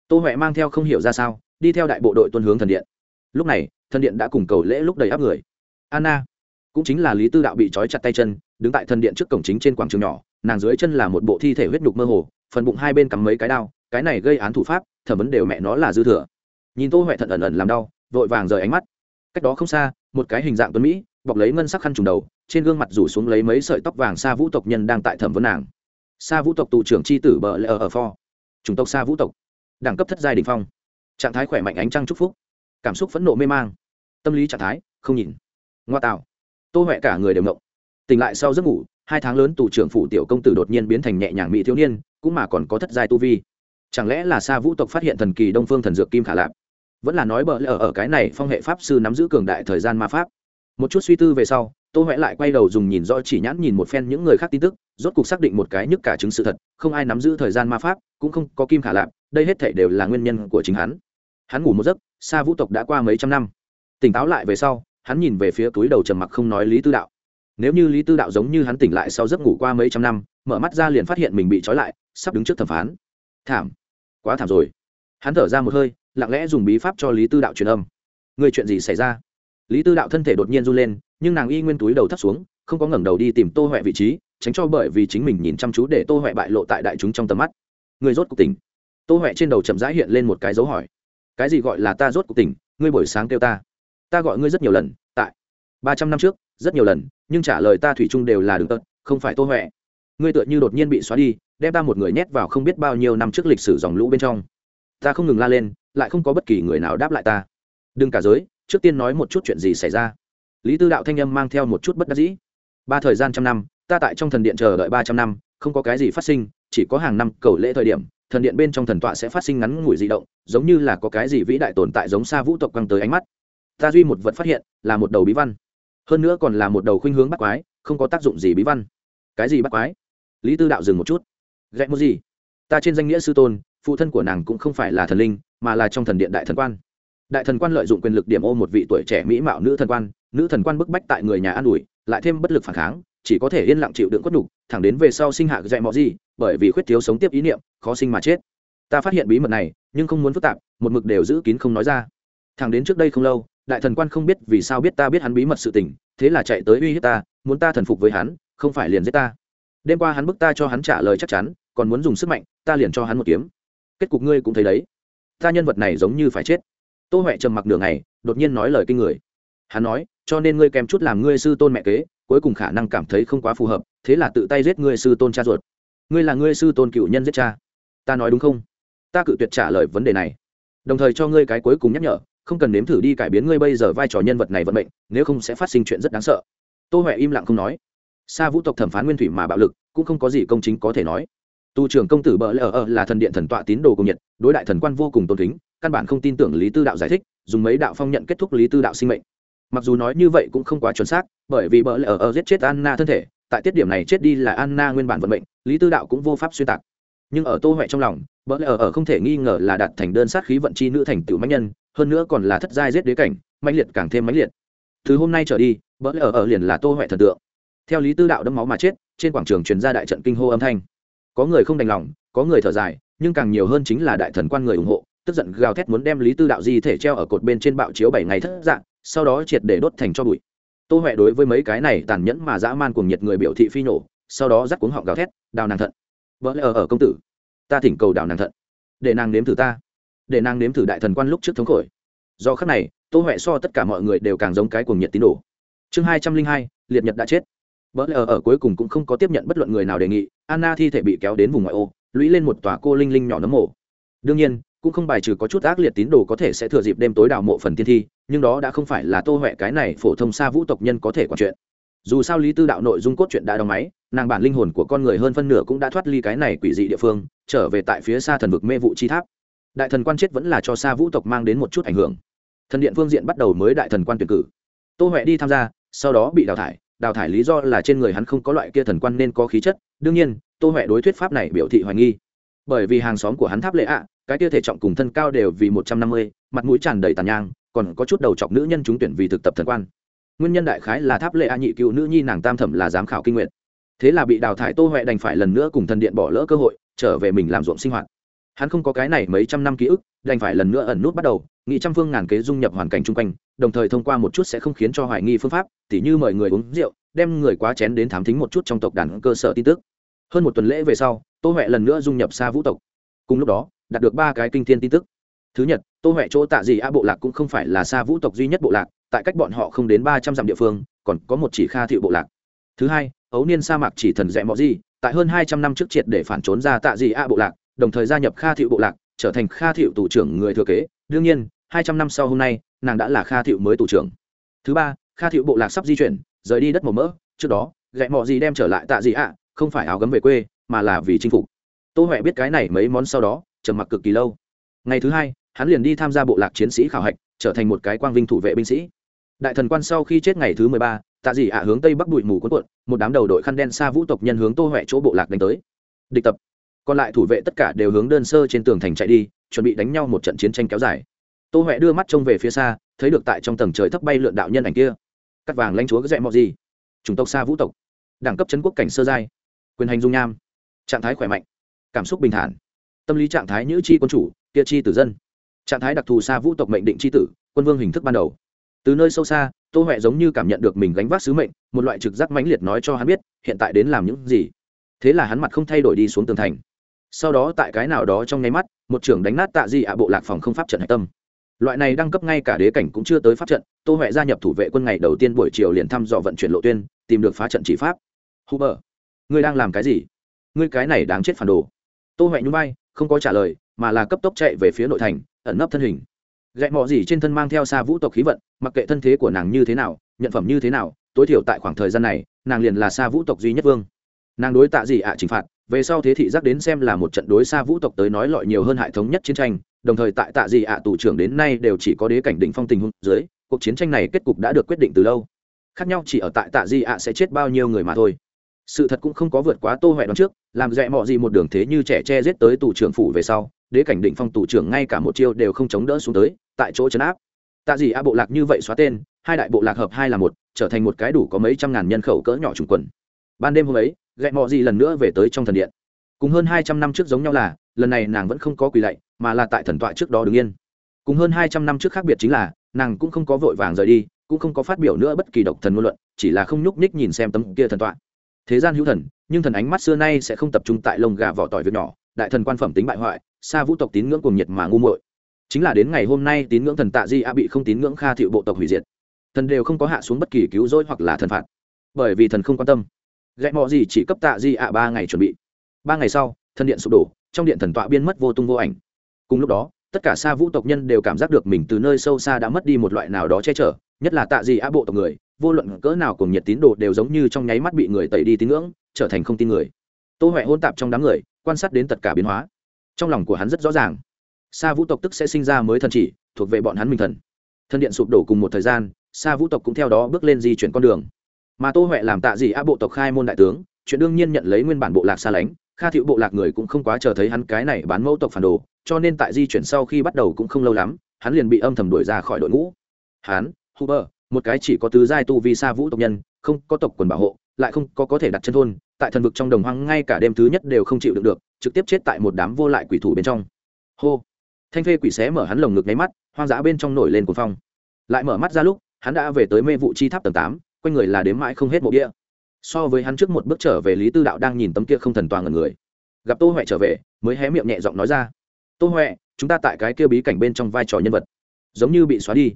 Tô huệ mang theo không hiểu ra sao, đi theo đại bộ đội tuân hướng thần điện. Lúc này, thần điện đã cùng cầu lễ lúc đầy áp người. Anna, cũng chính là lý tư đạo bị trói chặt tay chân, đứng tại thần điện trước cổng chính trên quảng trường nhỏ, nàng dưới chân là một bộ thi thể huyết nhục mơ hồ, phần bụng hai bên cắm mấy cái đao, cái này gây án thủ pháp, thẩm vấn đều mẹ nó là dư thừa. Nhìn tô huệ thận ẩn ẩn làm đau, vội vàng rời ánh mắt. Cách đó không xa, một cái hình dạng tuấn mỹ, bọc lấy ngân sắc khăn trùng đầu, trên gương mặt rủ xuống lấy mấy sợi tóc vàng xa vũ tộc nhân đang tại thẩm vấn nàng. Sa vũ tộc tù trưởng c h i tử bờ lệ ở ở pho chủng tộc Sa vũ tộc. Đẳng cấp thất giai đình phong. Trạng thái khỏe mạnh ánh trăng chúc phúc. Cảm xúc phẫn nộ mê mang. Tâm lý trạng thái, không nhìn. Ngoa tạo. Tô huệ cả người đều ngộng. Tỉnh lại sau giấc ngủ, hai tháng lớn tù trưởng phủ tiểu công tử đột nhiên biến thành nhẹ nhàng mỹ thiếu niên, cũng mà còn có thất giai tu vi. Chẳng lẽ là Sa vũ tộc phát hiện thần kỳ đông phương thần dược kim khả lạp? Vẫn là nói bợ lỡ ở cái này phong hệ pháp sư nắm giữ cường đại thời gian ma pháp. Một chút suy tư về sau, tô huệ lại quay đầu dùng nhìn rõ chỉ nhãn nhìn một phen những người khác tin tức rốt cục xác định một cái nhức cả chứng sự thật, không ai nắm giữ thời gian ma pháp, cũng không có kim khả lạp, đây hết thể đều là nguyên nhân của chính hắn. Hắn ngủ một giấc xa vũ tộc đã qua mấy trăm năm. Tỉnh táo lại về sau, hắn nhìn về phía túi đầu trầm mặc không nói lý tư đạo. Nếu như lý tư đạo giống như hắn tỉnh lại sau giấc ngủ qua mấy trăm năm, mở mắt ra liền phát hiện mình bị trói lại, sắp đứng trước thẩm phán. Thảm. Quá thảm rồi. Hắn thở ra một hơi, lặng lẽ dùng bí pháp cho lý tư đạo truyền âm. Người chuyện gì xảy ra? Lý tư đạo thân thể đột nhiên run lên, nhưng nàng y nguyên túi đầu thắt xuống, không có ngẩng đầu đi tìm tô huệ vị trí tránh cho bởi vì chính mình nhìn chăm chú để tô huệ bại lộ tại đại chúng trong tầm mắt. Người rốt cuộc tỉnh. Tô huệ trên đầu chậm rãi hiện lên một cái dấu hỏi. Cái gì gọi là ta rốt cuộc tỉnh? Ngươi buổi sáng kêu ta. Ta gọi ngươi rất nhiều lần, tại ba trăm năm trước, rất nhiều lần, nhưng trả lời ta thủy chung đều là đường tật không phải tô huệ. Ngươi tựa như đột nhiên bị xóa đi, đem ta một người nhét vào không biết bao nhiêu năm trước lịch sử dòng lũ bên trong. Ta không ngừng la lên, lại không có bất kỳ người nào đáp lại ta. Đừng cả giới, trước tiên nói một chút chuyện gì xảy ra. Lý tư đạo thanh âm mang theo một chút bất đắc dĩ. Ba thời gian trăm năm ta tại trong thần điện chờ đợi ba trăm năm, không có cái gì phát sinh, chỉ có hàng năm cầu lễ thời điểm, thần điện bên trong thần tọa sẽ phát sinh ngắn ngủi di động, giống như là có cái gì vĩ đại tồn tại giống xa vũ tộc quăng tới ánh mắt. Ta duy một vật phát hiện, là một đầu bí văn. Hơn nữa còn là một đầu khuynh hướng bắt quái, không có tác dụng gì bí văn. Cái gì bắt quái? Lý tư đạo dừng một chút. Ghét một gì? Ta trên danh nghĩa sư tôn, phụ thân của nàng cũng không phải là thần linh, mà là trong thần điện đại thần quan. Đại thần quan lợi dụng quyền lực điểm ô một vị tuổi trẻ mỹ mạo nữ thần quan, nữ thần quan bức bách tại người nhà an ủi, lại thêm bất lực phản kháng chỉ có thể yên lặng chịu đựng quất đục thẳng đến về sau sinh hạ dạy mọi gì, bởi vì khuyết thiếu sống tiếp ý niệm, khó sinh mà chết. Ta phát hiện bí mật này, nhưng không muốn phức tạp, một mực đều giữ kín không nói ra. Thẳng đến trước đây không lâu, đại thần quan không biết vì sao biết ta biết hắn bí mật sự tình, thế là chạy tới uy hiếp ta, muốn ta thần phục với hắn, không phải liền giết ta. Đêm qua hắn bức ta cho hắn trả lời chắc chắn, còn muốn dùng sức mạnh, ta liền cho hắn một kiếm. Kết cục ngươi cũng thấy đấy. Ta nhân vật này giống như phải chết. Tô huệ trầm mặc nửa ngày, đột nhiên nói lời kinh người. Hắn nói, cho nên ngươi kèm chút làm ngươi sư tôn mẹ kế cuối cùng khả năng cảm thấy không quá phù hợp thế là tự tay giết ngươi sư tôn cha ruột. Ngươi là ngươi sư tôn cựu nhân giết cha. Ta nói đúng không? Ta cự tuyệt trả lời vấn đề này. Đồng thời cho ngươi cái cuối cùng nhắc nhở không cần nếm thử đi cải biến ngươi bây giờ vai trò nhân vật này vận mệnh nếu không sẽ phát sinh chuyện rất đáng sợ. Tô huệ im lặng không nói. Xa vũ tộc thẩm phán nguyên thủy mà bạo lực cũng không có gì công chính có thể nói. Tu trưởng công tử bợ lờ ờ là thần điện thần tọa tín đồ công nhiệt, đối đại thần quan vô cùng tôn kính căn bản không tin tưởng lý tư đạo giải thích dùng mấy đạo phong nhận kết thúc lý tư đạo sinh mệnh mặc dù nói như vậy cũng không quá chuẩn xác, bởi vì bỡ lỡ ở giết chết anna thân thể, tại tiết điểm này chết đi là anna nguyên bản vận mệnh, lý tư đạo cũng vô pháp xuyên tạc. Nhưng ở tô huệ trong lòng bỡ lỡ ở không thể nghi ngờ là đặt thành đơn sát khí vận chi nữ thành tựu mãnh nhân, hơn nữa còn là thất giai giết đế cảnh, mãnh liệt càng thêm mãnh liệt. Từ hôm nay trở đi bỡ lỡ ở liền là tô huệ thần tượng. Theo lý tư đạo đấm máu mà chết, trên quảng trường truyền ra đại trận kinh hô âm thanh. Có người không đành lòng, có người thở dài, nhưng càng nhiều hơn chính là đại thần quan người ủng hộ, tức giận gào thét muốn đem lý tư đạo di thể treo ở cột bên trên bạo chiếu bảy ngày thất dạng sau đó triệt để đốt thành cho bụi. Tô huệ đối với mấy cái này tàn nhẫn mà dã man cuồng nhiệt người biểu thị phi nổ, sau đó dắt cuống họng gào thét, đào nàng thận! Vỡ lẽ ở ở công tử! Ta thỉnh cầu đào nàng thận! Để nàng nếm thử ta! Để nàng nếm thử đại thần quan lúc trước thống khổi do khắc này, tô huệ so tất cả mọi người đều càng giống cái cuồng nhiệt tín đồ. Chương hai trăm linh hai, liệt nhật đã chết. Vỡ lẽ ở ở cuối cùng cũng không có tiếp nhận bất luận người nào đề nghị, anna thi thể bị kéo đến vùng ngoại ô, lũy lên một tòa cô linh linh nhỏ nấm mộ. Đương nhiên cũng không bài trừ có chút ác liệt tín đồ có thể sẽ thừa dịp đêm tối đào mộ phần tiên thi, nhưng đó đã không phải là tô huệ cái này phổ thông xa vũ tộc nhân có thể quản chuyện. Dù sao lý tư đạo nội dung cốt truyện đã đóng máy, nàng bản linh hồn của con người hơn phân nửa cũng đã thoát ly cái này quỷ dị địa phương, trở về tại phía xa thần vực mê vụ chi tháp. Đại thần quan chết vẫn là cho xa vũ tộc mang đến một chút ảnh hưởng. Thần điện phương diện bắt đầu mới đại thần quan tuyển cử. Tô huệ đi tham gia, sau đó bị đào thải đào thải lý do là trên người hắn không có loại kia thần quan nên có khí chất, đương nhiên, tô huệ đối thuyết pháp này biểu thị hoài nghi. Bởi vì hàng xóm của hắn tháp lệ ạ cái kia thể trọng cùng thân cao đều vì một trăm năm mươi, mặt mũi tràn đầy tàn nhang, còn có chút đầu chọc nữ nhân trúng tuyển vì thực tập thần quan. Nguyên nhân đại khái là tháp lệ a nhị cựu nữ nhi nàng tam thẩm là giám khảo kinh nguyện thế là bị đào thải tô huệ đành phải lần nữa cùng thần điện bỏ lỡ cơ hội, trở về mình làm ruộng sinh hoạt. Hắn không có cái này mấy trăm năm ký ức, đành phải lần nữa ẩn nút bắt đầu nghị trăm phương ngàn kế dung nhập hoàn cảnh chung quanh, đồng thời thông qua một chút sẽ không khiến cho hoài nghi phương pháp, tỉ như mời người uống rượu, đem người quá chén đến thám thính một chút trong tộc đàn cơ sở tin tức. Hơn một tuần lễ về sau, tô huệ lần nữa dung nhập xa vũ tộc. Cùng lúc đó đạt được ba cái kinh thiên tin tức. Thứ nhất tô huệ chỗ tạ dị a bộ lạc cũng không phải là xa vũ tộc duy nhất bộ lạc, tại cách bọn họ không đến ba trăm dặm địa phương, còn có một chỉ kha thiệu bộ lạc. Thứ hai, ấu niên sa mạc chỉ thần rẽ mọi gì, tại hơn hai trăm năm trước triệt để phản trốn ra tạ dị a bộ lạc, đồng thời gia nhập kha thiệu bộ lạc, trở thành kha thiệu tù trưởng người thừa kế. Đương nhiên, hai trăm năm sau hôm nay, nàng đã là kha thiệu mới tù trưởng. Thứ ba, kha thiệu bộ lạc sắp di chuyển, rời đi đất màu mỡ. Trước đó, rẽ mọi gì đem trở lại tạ dị a không phải áo gấm về quê, mà là vì chinh phục. Tô huệ biết cái này mấy món sau đó trầm mặc cực kỳ lâu. Ngày thứ hai, hắn liền đi tham gia bộ lạc chiến sĩ khảo hạch, trở thành một cái quang vinh thủ vệ binh sĩ. Đại thần quan sau khi chết ngày thứ mười ba, tạ dị ạ hướng tây bắc bụi mù cuốn cuộn, một đám đầu đội khăn đen xa vũ tộc nhân hướng tô huệ chỗ bộ lạc đánh tới. Địch tập. Còn lại thủ vệ tất cả đều hướng đơn sơ trên tường thành chạy đi, chuẩn bị đánh nhau một trận chiến tranh kéo dài. Tô huệ đưa mắt trông về phía xa, thấy được tại trong tầng trời thấp bay lượn đạo nhân ảnh kia. Cắt vàng lãnh chúa cứ dẹ mọi gì? Chủng tộc xa vũ tộc. Đẳng cấp chấn quốc cảnh sơ giai. Quyền hành dung nham. Trạng thái khỏe mạnh. Cảm xúc bình thản tâm lý trạng thái nữ chi quân chủ, kia chi tử dân. Trạng thái đặc thù xa vũ tộc mệnh định chi tử, quân vương hình thức ban đầu. Từ nơi sâu xa, tô huệ giống như cảm nhận được mình gánh vác sứ mệnh, một loại trực giác mãnh liệt nói cho hắn biết, hiện tại đến làm những gì. Thế là hắn mặt không thay đổi đi xuống tường thành. Sau đó tại cái nào đó trong nháy mắt, một trưởng đánh nát tạ di ạ bộ lạc phòng không pháp trận hạch tâm. Loại này đăng cấp ngay cả đế cảnh cũng chưa tới pháp trận, tô huệ gia nhập thủ vệ quân ngày đầu tiên buổi chiều liền thăm dò vận chuyển lộ tuyên, tìm được phá trận chỉ pháp. Huber ngươi đang làm cái gì? Ngươi cái này đáng chết phản đồ tô huệ nhún bay không có trả lời, mà là cấp tốc chạy về phía nội thành, ẩn nấp thân hình. Gậy mò gì trên thân mang theo xa vũ tộc khí vận, mặc kệ thân thế của nàng như thế nào, nhận phẩm như thế nào, tối thiểu tại khoảng thời gian này, nàng liền là xa vũ tộc duy nhất vương. Nàng đối tạ gì ạ à trừng phạt, về sau thế thị giác đến xem là một trận đối xa vũ tộc tới nói lọi nhiều hơn hại thống nhất chiến tranh, đồng thời tại tạ gì ạ à tù trưởng đến nay đều chỉ có đế cảnh định phong tình huống dưới, cuộc chiến tranh này kết cục đã được quyết định từ lâu. Khác nhau chỉ ở tại tạ di ạ sẽ chết bao nhiêu người mà thôi sự thật cũng không có vượt quá tô huệ đón trước, làm dẹ mọi gì một đường thế như trẻ che giết tới tù trưởng phủ về sau, đế cảnh định phong tù trưởng ngay cả một chiêu đều không chống đỡ xuống tới, tại chỗ chấn áp. Tạ gì a bộ lạc như vậy xóa tên, hai đại bộ lạc hợp hai là một, trở thành một cái đủ có mấy trăm ngàn nhân khẩu cỡ nhỏ trùng quần. Ban đêm hôm ấy, dẹ mọi gì lần nữa về tới trong thần điện. Cùng hơn hai trăm năm trước giống nhau là, lần này nàng vẫn không có quỳ lạy, mà là tại thần tọa trước đó đứng yên. Cùng hơn hai trăm năm trước khác biệt chính là, nàng cũng không có vội vàng rời đi, cũng không có phát biểu nữa bất kỳ độc thần ngôn luận, chỉ là không nhúc nhích nhìn xem tấm kia thần tọa thế gian hữu thần, nhưng thần ánh mắt xưa nay sẽ không tập trung tại lông gà vỏ tỏi việc nhỏ, đại thần quan phẩm tính bại hoại xa vũ tộc tín ngưỡng cùng nhiệt mà ngu muội. Chính là đến ngày hôm nay tín ngưỡng thần tạ di a bị không tín ngưỡng kha thiệu bộ tộc hủy diệt. Thần đều không có hạ xuống bất kỳ cứu rỗi hoặc là thần phạt. Bởi vì thần không quan tâm. Gậy mò gì chỉ cấp tạ di a ba ngày chuẩn bị. Ba ngày sau, thần điện sụp đổ, trong điện thần tọa biên mất vô tung vô ảnh. Cùng lúc đó, tất cả xa vũ tộc nhân đều cảm giác được mình từ nơi sâu xa đã mất đi một loại nào đó che chở nhất là tạ gì á bộ tộc người, vô luận cỡ nào cùng nhiệt tín đồ đều giống như trong nháy mắt bị người tẩy đi tín ngưỡng, trở thành không tin người. Tô huệ hôn tạp trong đám người, quan sát đến tất cả biến hóa. Trong lòng của hắn rất rõ ràng. Sa vũ tộc tức sẽ sinh ra mới thần chỉ, thuộc về bọn hắn minh thần. Thân điện sụp đổ cùng một thời gian, sa vũ tộc cũng theo đó bước lên di chuyển con đường. Mà tô huệ làm tạ gì á bộ tộc khai môn đại tướng, chuyện đương nhiên nhận lấy nguyên bản bộ lạc xa lánh, kha thiệu bộ lạc người cũng không quá chờ thấy hắn cái này bán mẫu tộc phản đồ, cho nên tại di chuyển sau khi bắt đầu cũng không lâu lắm, hắn liền bị âm thầm đuổi ra khỏi đội ngũ. Hắn huber, một cái chỉ có tứ giai tu vi sa vũ tộc nhân, không có tộc quần bảo hộ, lại không có có thể đặt chân thôn, tại thần vực trong đồng hoang ngay cả đêm thứ nhất đều không chịu được được, trực tiếp chết tại một đám vô lại quỷ thủ bên trong. Hô. Thanh phê quỷ xé mở hắn lồng ngực nháy mắt, hoang dã bên trong nổi lên cuồng phong. Lại mở mắt ra lúc, hắn đã về tới mê vụ chi tháp tầng tám, quanh người là đếm mãi không hết mộ địa. So với hắn trước một bước trở về lý tư đạo đang nhìn tấm kia không thần toàn ngần người. Gặp tô huệ trở về, mới hé miệng nhẹ giọng nói ra. Tô huệ, chúng ta tại cái kia bí cảnh bên trong vai trò nhân vật, giống như bị xóa đi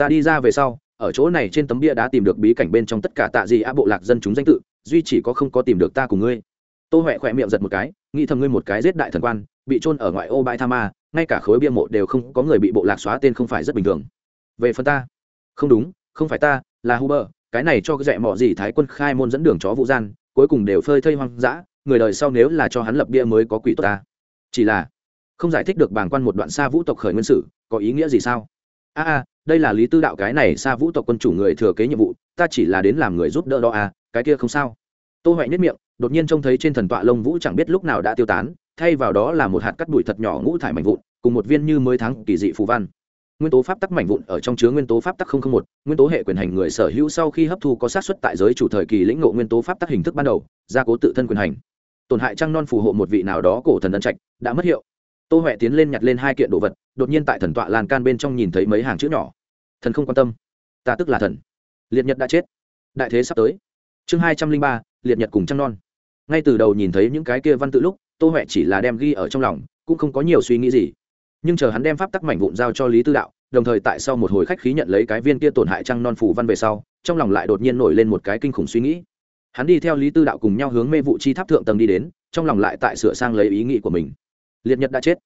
ta đi ra về sau, ở chỗ này trên tấm bia đã tìm được bí cảnh bên trong tất cả tạ gì á bộ lạc dân chúng danh tự, duy chỉ có không có tìm được ta cùng ngươi. Tô huệ khỏe miệng giật một cái, nghĩ thầm ngươi một cái giết đại thần quan, bị trôn ở ngoại ô bãi tha ma, ngay cả khối bia mộ đều không có người bị bộ lạc xóa tên không phải rất bình thường. Về phần ta, không đúng, không phải ta, là huber, cái này cho dạy dẹ mọ gì thái quân khai môn dẫn đường chó vũ gian, cuối cùng đều phơi thây hoang dã, người đời sau nếu là cho hắn lập bia mới có quỷ tốt ta. Chỉ là, không giải thích được bàng quan một đoạn xa vũ tộc khởi nguyên sử có ý nghĩa gì sao? A a đây là lý tư đạo cái này xa vũ tộc quân chủ người thừa kế nhiệm vụ, ta chỉ là đến làm người giúp đỡ đó à cái kia không sao. Tô huệ nhất miệng, đột nhiên trông thấy trên thần tọa lông vũ chẳng biết lúc nào đã tiêu tán, thay vào đó là một hạt cắt bụi thật nhỏ ngũ thải mảnh vụn, cùng một viên như mới thắng kỳ dị phù văn. Nguyên tố pháp tắc mảnh vụn ở trong chứa nguyên tố pháp tắc không không một, nguyên tố hệ quyền hành người sở hữu sau khi hấp thu có sát xuất tại giới chủ thời kỳ lĩnh ngộ nguyên tố pháp tắc hình thức ban đầu, gia cố tự thân quyền hành. Tổn hại trăng non phù hộ một vị nào đó cổ thần ân trạch, đã mất hiệu tô huệ tiến lên nhặt lên hai kiện đồ vật, đột nhiên tại thần tọa lan can bên trong nhìn thấy mấy hàng chữ nhỏ. Thần không quan tâm. Ta tức là thần. Liệt nhật đã chết. Đại thế sắp tới. Chương hai trăm linh ba, liệt nhật cùng trăng non. Ngay từ đầu nhìn thấy những cái kia văn tự lúc, tô huệ chỉ là đem ghi ở trong lòng, cũng không có nhiều suy nghĩ gì. Nhưng chờ hắn đem pháp tắc mảnh vụn giao cho lý tư đạo, đồng thời tại sau một hồi khách khí nhận lấy cái viên kia tổn hại trăng non phủ văn về sau, trong lòng lại đột nhiên nổi lên một cái kinh khủng suy nghĩ. Hắn đi theo lý tư đạo cùng nhau hướng mê vụ chi tháp thượng tầng đi đến, trong lòng lại tại sửa sang lấy ý nghĩ của mình liệt nhật đã chết.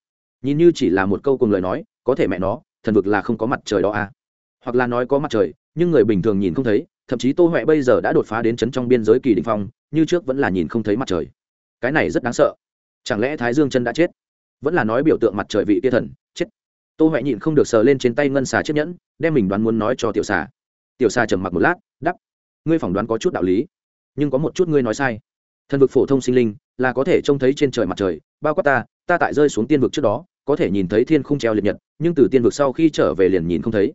Nhìn như chỉ là một câu cùng lời nói, có thể mẹ nó, thần vực là không có mặt trời đó à. Hoặc là nói có mặt trời, nhưng người bình thường nhìn không thấy, thậm chí tô huệ bây giờ đã đột phá đến chấn trong biên giới kỳ đình phong, như trước vẫn là nhìn không thấy mặt trời. Cái này rất đáng sợ. Chẳng lẽ thái dương chân đã chết? Vẫn là nói biểu tượng mặt trời vị tia thần, chết. Tô huệ nhịn không được sờ lên trên tay ngân xà chiếc nhẫn, đem mình đoán muốn nói cho tiểu xà. Tiểu xà trầm mặc một lát đắp ngươi phỏng đoán có chút đạo lý, nhưng có một chút ngươi nói sai. Thần vực phổ thông sinh linh là có thể trông thấy trên trời mặt trời, bao quát ta ta tại rơi xuống tiên vực trước đó, có thể nhìn thấy thiên không treo liệt nhật, nhưng từ tiên vực sau khi trở về liền nhìn không thấy.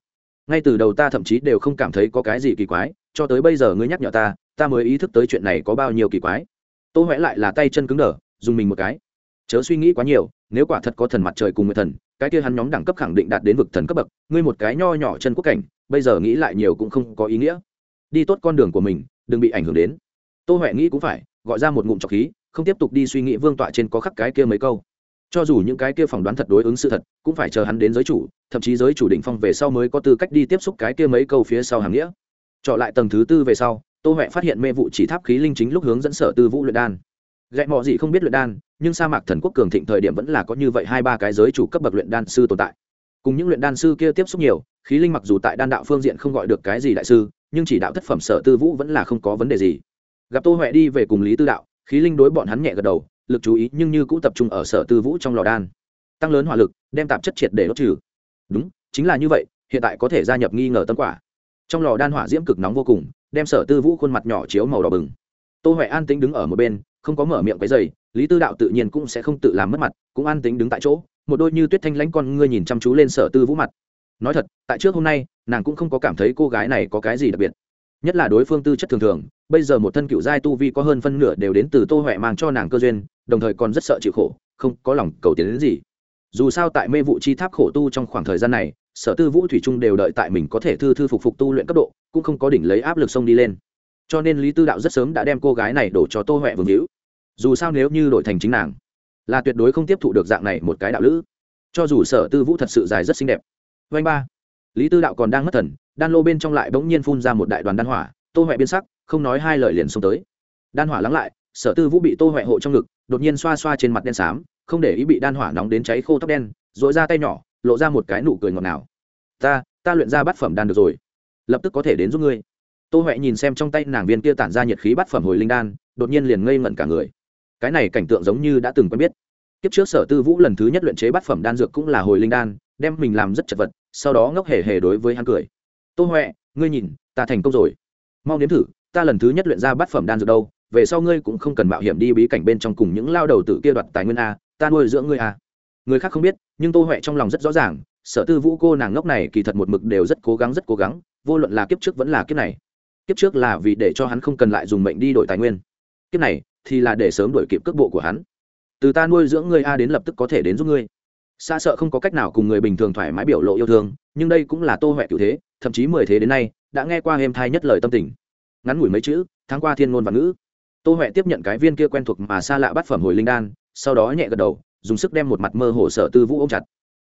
Ngay từ đầu ta thậm chí đều không cảm thấy có cái gì kỳ quái, cho tới bây giờ ngươi nhắc nhở ta ta mới ý thức tới chuyện này có bao nhiêu kỳ quái. Tô huệ lại là tay chân cứng đờ, dùng mình một cái. Chớ suy nghĩ quá nhiều, nếu quả thật có thần mặt trời cùng người thần, cái kia hắn nhóm đẳng cấp khẳng định đạt đến vực thần cấp bậc, ngươi một cái nho nhỏ chân quốc cảnh, bây giờ nghĩ lại nhiều cũng không có ý nghĩa. Đi tốt con đường của mình, đừng bị ảnh hưởng đến. Tô huệ nghĩ cũng phải, gọi ra một ngụm trọc khí, không tiếp tục đi suy nghĩ vương tọa trên có khắc cái kia mấy câu cho dù những cái kia phỏng đoán thật đối ứng sự thật, cũng phải chờ hắn đến giới chủ, thậm chí giới chủ định phong về sau mới có tư cách đi tiếp xúc cái kia mấy câu phía sau hàng nghĩa. Trọ lại tầng thứ tư về sau, tô huệ phát hiện mê vụ chỉ tháp khí linh chính lúc hướng dẫn sở tư vũ luyện đan. Gậy mọ gì không biết luyện đan, nhưng sa mạc thần quốc cường thịnh thời điểm vẫn là có như vậy hai ba cái giới chủ cấp bậc luyện đan sư tồn tại. Cùng những luyện đan sư kia tiếp xúc nhiều, khí linh mặc dù tại đan đạo phương diện không gọi được cái gì đại sư, nhưng chỉ đạo thất phẩm sở tư vũ vẫn là không có vấn đề gì. Gặp tô huệ đi về cùng lý tư đạo, khí linh đối bọn hắn nhẹ gật đầu lực chú ý nhưng như cũ tập trung ở sở tư vũ trong lò đan. Tăng lớn hỏa lực, đem tạp chất triệt để đốt trừ. Đúng, chính là như vậy, hiện tại có thể gia nhập nghi ngờ tâm quả. Trong lò đan hỏa diễm cực nóng vô cùng, đem sở tư vũ khuôn mặt nhỏ chiếu màu đỏ bừng. Tô huệ an tĩnh đứng ở một bên, không có mở miệng cái giày lý tư đạo tự nhiên cũng sẽ không tự làm mất mặt, cũng an tĩnh đứng tại chỗ, một đôi như tuyết thanh lãnh con ngươi nhìn chăm chú lên sở tư vũ mặt. Nói thật, tại trước hôm nay, nàng cũng không có cảm thấy cô gái này có cái gì đặc biệt. Nhất là đối phương tư chất thường thường bây giờ một thân cựu giai tu vi có hơn phân nửa đều đến từ tô huệ mang cho nàng cơ duyên, đồng thời còn rất sợ chịu khổ, không có lòng cầu tiến đến gì. Dù sao tại mê vụ chi tháp khổ tu trong khoảng thời gian này, sở tư vũ thủy trung đều đợi tại mình có thể thư thư phục phục tu luyện cấp độ, cũng không có đỉnh lấy áp lực sông đi lên. Cho nên lý tư đạo rất sớm đã đem cô gái này đổ cho tô huệ vương hữu. Dù sao nếu như đổi thành chính nàng, là tuyệt đối không tiếp thụ được dạng này một cái đạo lữ. Cho dù sở tư vũ thật sự dài rất xinh đẹp. Vanh ba. Lý tư đạo còn đang mất thần, đan lô bên trong lại bỗng nhiên phun ra một đại đoàn đan hỏa, tô huệ biên sắc không nói hai lời liền xông tới. Đan hỏa lắng lại, sở tư vũ bị tô huệ hộ trong ngực, đột nhiên xoa xoa trên mặt đen xám, không để ý bị đan hỏa nóng đến cháy khô tóc đen dội ra tay nhỏ, lộ ra một cái nụ cười ngọt ngào. Ta ta luyện ra bát phẩm đan được rồi. Lập tức có thể đến giúp ngươi. Tô huệ nhìn xem trong tay nàng viên kia tản ra nhiệt khí bát phẩm hồi linh đan, đột nhiên liền ngây ngẩn cả người. Cái này cảnh tượng giống như đã từng quen biết. Kiếp trước sở tư vũ lần thứ nhất luyện chế bát phẩm đan dược cũng là hồi linh đan, đem mình làm rất chật vật, sau đó ngốc hề hề đối với hắn cười. Tô huệ ngươi nhìn, ta thành công rồi. Mau nếm thử ta lần thứ nhất luyện ra bát phẩm đan dược đâu, về sau ngươi cũng không cần mạo hiểm đi bí cảnh bên trong cùng những lao đầu tự kia đoạt tài nguyên a, ta nuôi dưỡng ngươi a. Người khác không biết, nhưng tô huệ trong lòng rất rõ ràng, sở tư vũ cô nàng ngốc này kỳ thật một mực đều rất cố gắng, rất cố gắng, vô luận là kiếp trước vẫn là kiếp này. Kiếp trước là vì để cho hắn không cần lại dùng mệnh đi đổi tài nguyên. Kiếp này thì là để sớm đổi kịp cước bộ của hắn. Từ ta nuôi dưỡng ngươi a đến lập tức có thể đến giúp ngươi. Xa sợ không có cách nào cùng người bình thường thoải mái biểu lộ yêu thương, nhưng đây cũng là tô huệ cựu thế, thậm chí mười thế đến nay, đã nghe qua êm thai nhất lời tâm tình ngắn ngủi mấy chữ, tháng qua thiên ngôn và ngữ. Tô huệ tiếp nhận cái viên kia quen thuộc mà xa lạ bắt phẩm hồi linh đan, sau đó nhẹ gật đầu, dùng sức đem một mặt mơ hồ sở tư vũ ôm chặt.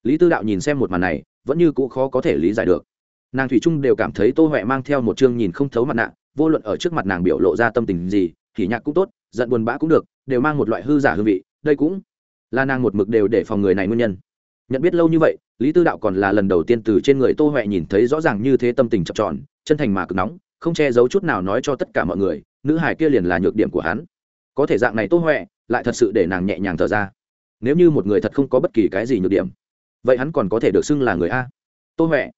Lý tư đạo nhìn xem một màn này, vẫn như cũ khó có thể lý giải được. Nàng thủy trung đều cảm thấy tô huệ mang theo một chương nhìn không thấu mặt nạ, vô luận ở trước mặt nàng biểu lộ ra tâm tình gì, thì nhạc cũng tốt, giận buồn bã cũng được, đều mang một loại hư giả hương vị, đây cũng là nàng một mực đều để phòng người này nguyên nhân. Nhận biết lâu như vậy, lý tư đạo còn là lần đầu tiên từ trên người tô huệ nhìn thấy rõ ràng như thế tâm tình chập tròn, chân thành mà cực nóng không che giấu chút nào nói cho tất cả mọi người, nữ hải kia liền là nhược điểm của hắn. Có thể dạng này tô huệ, lại thật sự để nàng nhẹ nhàng thở ra. Nếu như một người thật không có bất kỳ cái gì nhược điểm, vậy hắn còn có thể được xưng là người a. Tô huệ.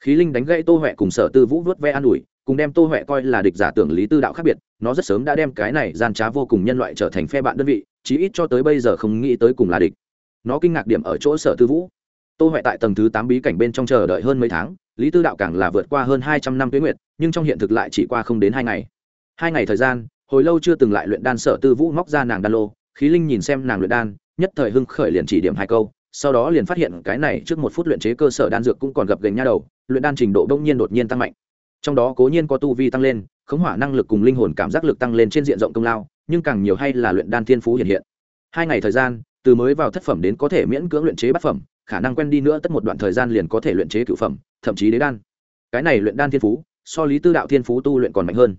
Khí linh đánh gãy tô huệ cùng sở tư vũ vớt ve an ủi, cùng đem tô huệ coi là địch giả tưởng lý tư đạo khác biệt, nó rất sớm đã đem cái này gian trá vô cùng nhân loại trở thành phe bạn đơn vị, chí ít cho tới bây giờ không nghĩ tới cùng là địch. Nó kinh ngạc điểm ở chỗ sở tư vũ tô huệ tại tầng thứ tám bí cảnh bên trong chờ đợi hơn mấy tháng, lý tư đạo càng là vượt qua hơn hai trăm năm tuyến nguyệt, nhưng trong hiện thực lại chỉ qua không đến hai ngày. Hai ngày thời gian, hồi lâu chưa từng lại luyện đan sở tư vũ móc ra nàng đan lô, khí linh nhìn xem nàng luyện đan, nhất thời hưng khởi liền chỉ điểm hai câu, sau đó liền phát hiện cái này trước một phút luyện chế cơ sở đan dược cũng còn gặp gành nha đầu, luyện đan trình độ đông nhiên đột nhiên tăng mạnh. Trong đó cố nhiên có tu vi tăng lên, khống hỏa năng lực cùng linh hồn cảm giác lực tăng lên trên diện rộng công lao, nhưng càng nhiều hay là luyện đan thiên phú hiện hiện. Hai ngày thời gian, từ mới vào thất phẩm đến có thể miễn cưỡng luyện chế bát phẩm khả năng quen đi nữa tất một đoạn thời gian liền có thể luyện chế cựu phẩm, thậm chí đế đan. Cái này luyện đan thiên phú, so lý tư đạo thiên phú tu luyện còn mạnh hơn.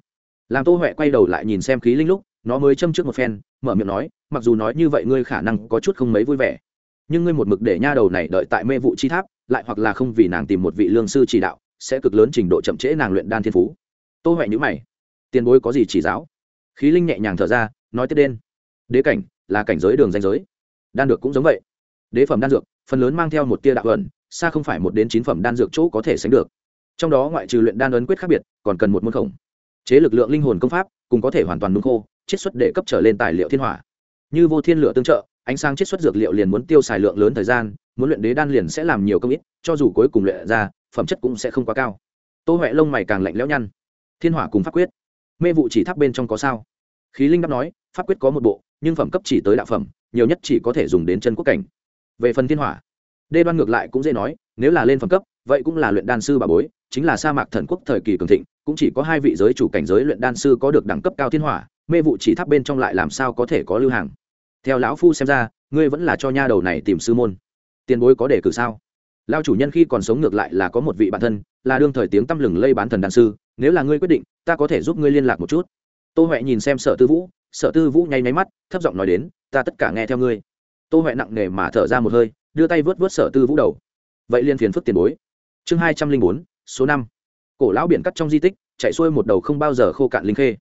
Làm tô huệ quay đầu lại nhìn xem khí linh lúc, nó mới châm trước một phen, mở miệng nói, mặc dù nói như vậy ngươi khả năng có chút không mấy vui vẻ, nhưng ngươi một mực để nha đầu này đợi tại mê vụ chi tháp, lại hoặc là không vì nàng tìm một vị lương sư chỉ đạo, sẽ cực lớn trình độ chậm trễ nàng luyện đan thiên phú. Tô huệ nhữ mày. Tiền bối có gì chỉ giáo? Khí linh nhẹ nhàng thở ra, nói tiếp đen đế cảnh là cảnh giới đường danh giới, đan được cũng giống vậy. Đế phẩm đan dược phần lớn mang theo một tia đạo ẩn, xa không phải một đến chín phẩm đan dược chỗ có thể sánh được. Trong đó ngoại trừ luyện đan ấn quyết khác biệt, còn cần một môn khổng. Chế lực lượng linh hồn công pháp, cùng có thể hoàn toàn nung khô, chiết xuất để cấp trở lên tài liệu thiên hỏa. Như vô thiên lửa tương trợ, ánh sáng chiết xuất dược liệu liền muốn tiêu xài lượng lớn thời gian, muốn luyện đế đan liền sẽ làm nhiều công ít, cho dù cuối cùng luyện ra, phẩm chất cũng sẽ không quá cao. Tô huệ lông mày càng lạnh lẽo nhăn. Thiên hỏa cùng pháp quyết. Mê vụ chỉ tháp bên trong có sao? Khí linh đáp nói, pháp quyết có một bộ, nhưng phẩm cấp chỉ tới đạo phẩm, nhiều nhất chỉ có thể dùng đến chân quốc cảnh về phần thiên hỏa. Đê đoan ngược lại cũng dễ nói, nếu là lên phẩm cấp, vậy cũng là luyện đan sư bà bối, chính là sa mạc thần quốc thời kỳ cường thịnh, cũng chỉ có hai vị giới chủ cảnh giới luyện đan sư có được đẳng cấp cao thiên hỏa, mê vụ chỉ tháp bên trong lại làm sao có thể có lưu hàng. Theo lão phu xem ra, ngươi vẫn là cho nha đầu này tìm sư môn. Tiền bối có đề cử sao? Lao chủ nhân khi còn sống ngược lại là có một vị bản thân, là đương thời tiếng tăm lừng lây bán thần đan sư, nếu là ngươi quyết định, ta có thể giúp ngươi liên lạc một chút. Tô huệ nhìn xem sở tư vũ, sở tư vũ nháy nháy mắt, thấp giọng nói đến, ta tất cả nghe theo ngươi tô huệ nặng nề mà thở ra một hơi, đưa tay vớt vớt sở tư vũ đầu. Vậy liên phiền phức tiền bối. Chương hai trăm linh bốn, số năm. Cổ lão biển cắt trong di tích, chạy xuôi một đầu không bao giờ khô cạn linh khê.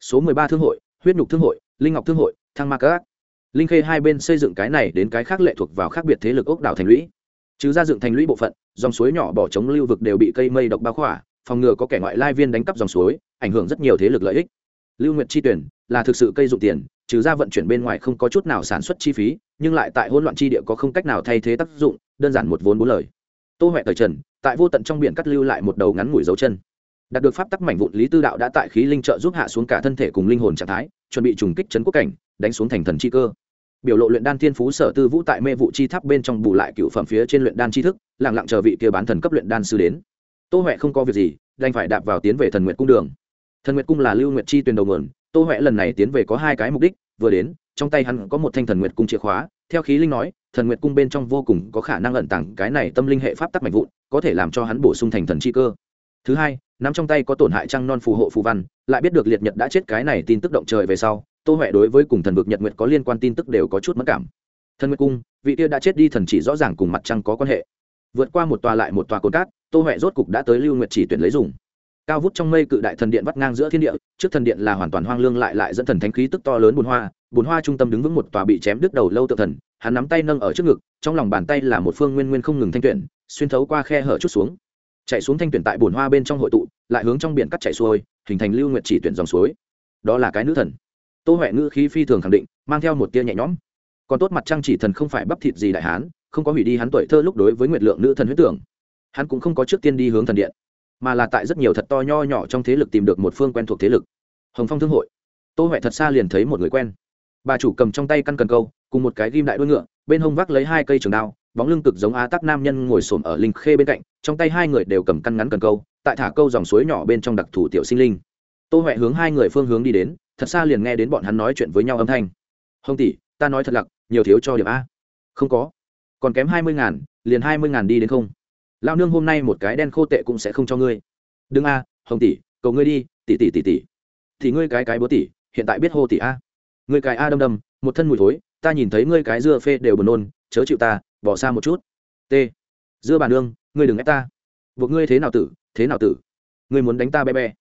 Số mười ba thương hội, huyết nhục thương hội, linh ngọc thương hội, thăng ma các. Linh khê hai bên xây dựng cái này đến cái khác lệ thuộc vào khác biệt thế lực ốc đảo thành lũy. Chứ ra dựng thành lũy bộ phận, dòng suối nhỏ bỏ trống lưu vực đều bị cây mây độc bao khỏa, phòng ngừa có kẻ ngoại lai viên đánh cắp dòng suối, ảnh hưởng rất nhiều thế lực lợi ích. Lưu nguyện chi tuyển là thực sự cây dụng tiền, trừ ra vận chuyển bên ngoài không có chút nào sản xuất chi phí nhưng lại tại hỗn loạn chi địa có không cách nào thay thế tác dụng, đơn giản một vốn bốn lời. Tô huệ thời trần, tại vô tận trong biển cắt lưu lại một đầu ngắn ngủi dấu chân. Đạt được pháp tắc mảnh vụn lý tư đạo đã tại khí linh trợ giúp hạ xuống cả thân thể cùng linh hồn trạng thái, chuẩn bị trùng kích chấn quốc cảnh, đánh xuống thành thần chi cơ. Biểu lộ luyện đan thiên phú sở tư vũ tại mê vụ chi tháp bên trong bù lại cựu phẩm phía trên luyện đan chi thức lẳng lặng chờ vị kia bán thần cấp luyện đan sư đến. Tô huệ không có việc gì, đành phải đạp vào tiến về thần nguyệt cung đường. Thần nguyệt cung là lưu nguyệt chi tuyển đầu nguồn, tô huệ lần này tiến về có hai cái mục đích vừa đến, trong tay hắn có một thanh thần nguyệt cung chìa khóa, theo khí linh nói, thần nguyệt cung bên trong vô cùng có khả năng ẩn tàng cái này tâm linh hệ pháp tắc mạnh vụn, có thể làm cho hắn bổ sung thành thần chi cơ. Thứ hai, nắm trong tay có tổn hại trăng non phù hộ phù văn, lại biết được liệt nhật đã chết cái này tin tức động trời về sau, tô huệ đối với cùng thần vực nhật nguyệt có liên quan tin tức đều có chút mất cảm. Thần nguyệt cung, vị kia đã chết đi thần chỉ rõ ràng cùng mặt trăng có quan hệ. Vượt qua một tòa lại một tòa cồn cát, tô huệ rốt cục đã tới lưu nguyệt chỉ tuyển lấy dùng cao vút trong mây cự đại thần điện vắt ngang giữa thiên địa, trước thần điện là hoàn toàn hoang lương lại lại dẫn thần thánh khí tức to lớn bùn hoa bùn hoa trung tâm đứng vững một tòa bị chém đứt đầu lâu tự thần, hắn nắm tay nâng ở trước ngực, trong lòng bàn tay là một phương nguyên nguyên không ngừng thanh tuyển, xuyên thấu qua khe hở chút xuống. Chạy xuống thanh tuyển tại bùn hoa bên trong hội tụ, lại hướng trong biển cắt chạy xuôi, hình thành lưu nguyệt chỉ tuyển dòng suối. Đó là cái nữ thần. Tô huệ ngữ khí phi thường khẳng định, mang theo một tia nhẹ nhõm. Còn tốt mặt trăng chỉ thần không phải bắp thịt gì đại hán, không có hủy đi hắn tuổi thơ lúc đối với nguyệt lượng nữ thần huyết tưởng. Hắn cũng không có trước tiên đi hướng thần điện mà là tại rất nhiều thật to nho nhỏ trong thế lực tìm được một phương quen thuộc thế lực. Hồng phong thương hội. Tô huệ thật xa liền thấy một người quen. Bà chủ cầm trong tay căn cần câu, cùng một cái ghim đại đuôi ngựa, bên hông vác lấy hai cây trường đao, bóng lưng cực giống á tắc nam nhân ngồi xổm ở linh khê bên cạnh, trong tay hai người đều cầm căn ngắn cần câu, tại thả câu dòng suối nhỏ bên trong đặc thủ tiểu sinh linh. Tô huệ hướng hai người phương hướng đi đến, thật xa liền nghe đến bọn hắn nói chuyện với nhau âm thanh. Hồng tỷ, ta nói thật lặc, nhiều thiếu cho điểm a. Không có. Còn kém hai mươi ngàn, liền hai mươi ngàn đi đến không? Lao nương hôm nay một cái đen khô tệ cũng sẽ không cho ngươi. Đừng a, hồng tỷ, cầu ngươi đi, tỷ tỷ tỷ tỷ. Thì ngươi cái cái bố tỷ, hiện tại biết hô tỷ a. Ngươi cái a đâm đâm, một thân mùi thối, ta nhìn thấy ngươi cái dưa phê đều buồn nôn, chớ chịu ta, bỏ xa một chút. T. Dưa bà nương, ngươi đừng ép ta. Buộc ngươi thế nào tử, thế nào tử. Ngươi muốn đánh ta bé bé.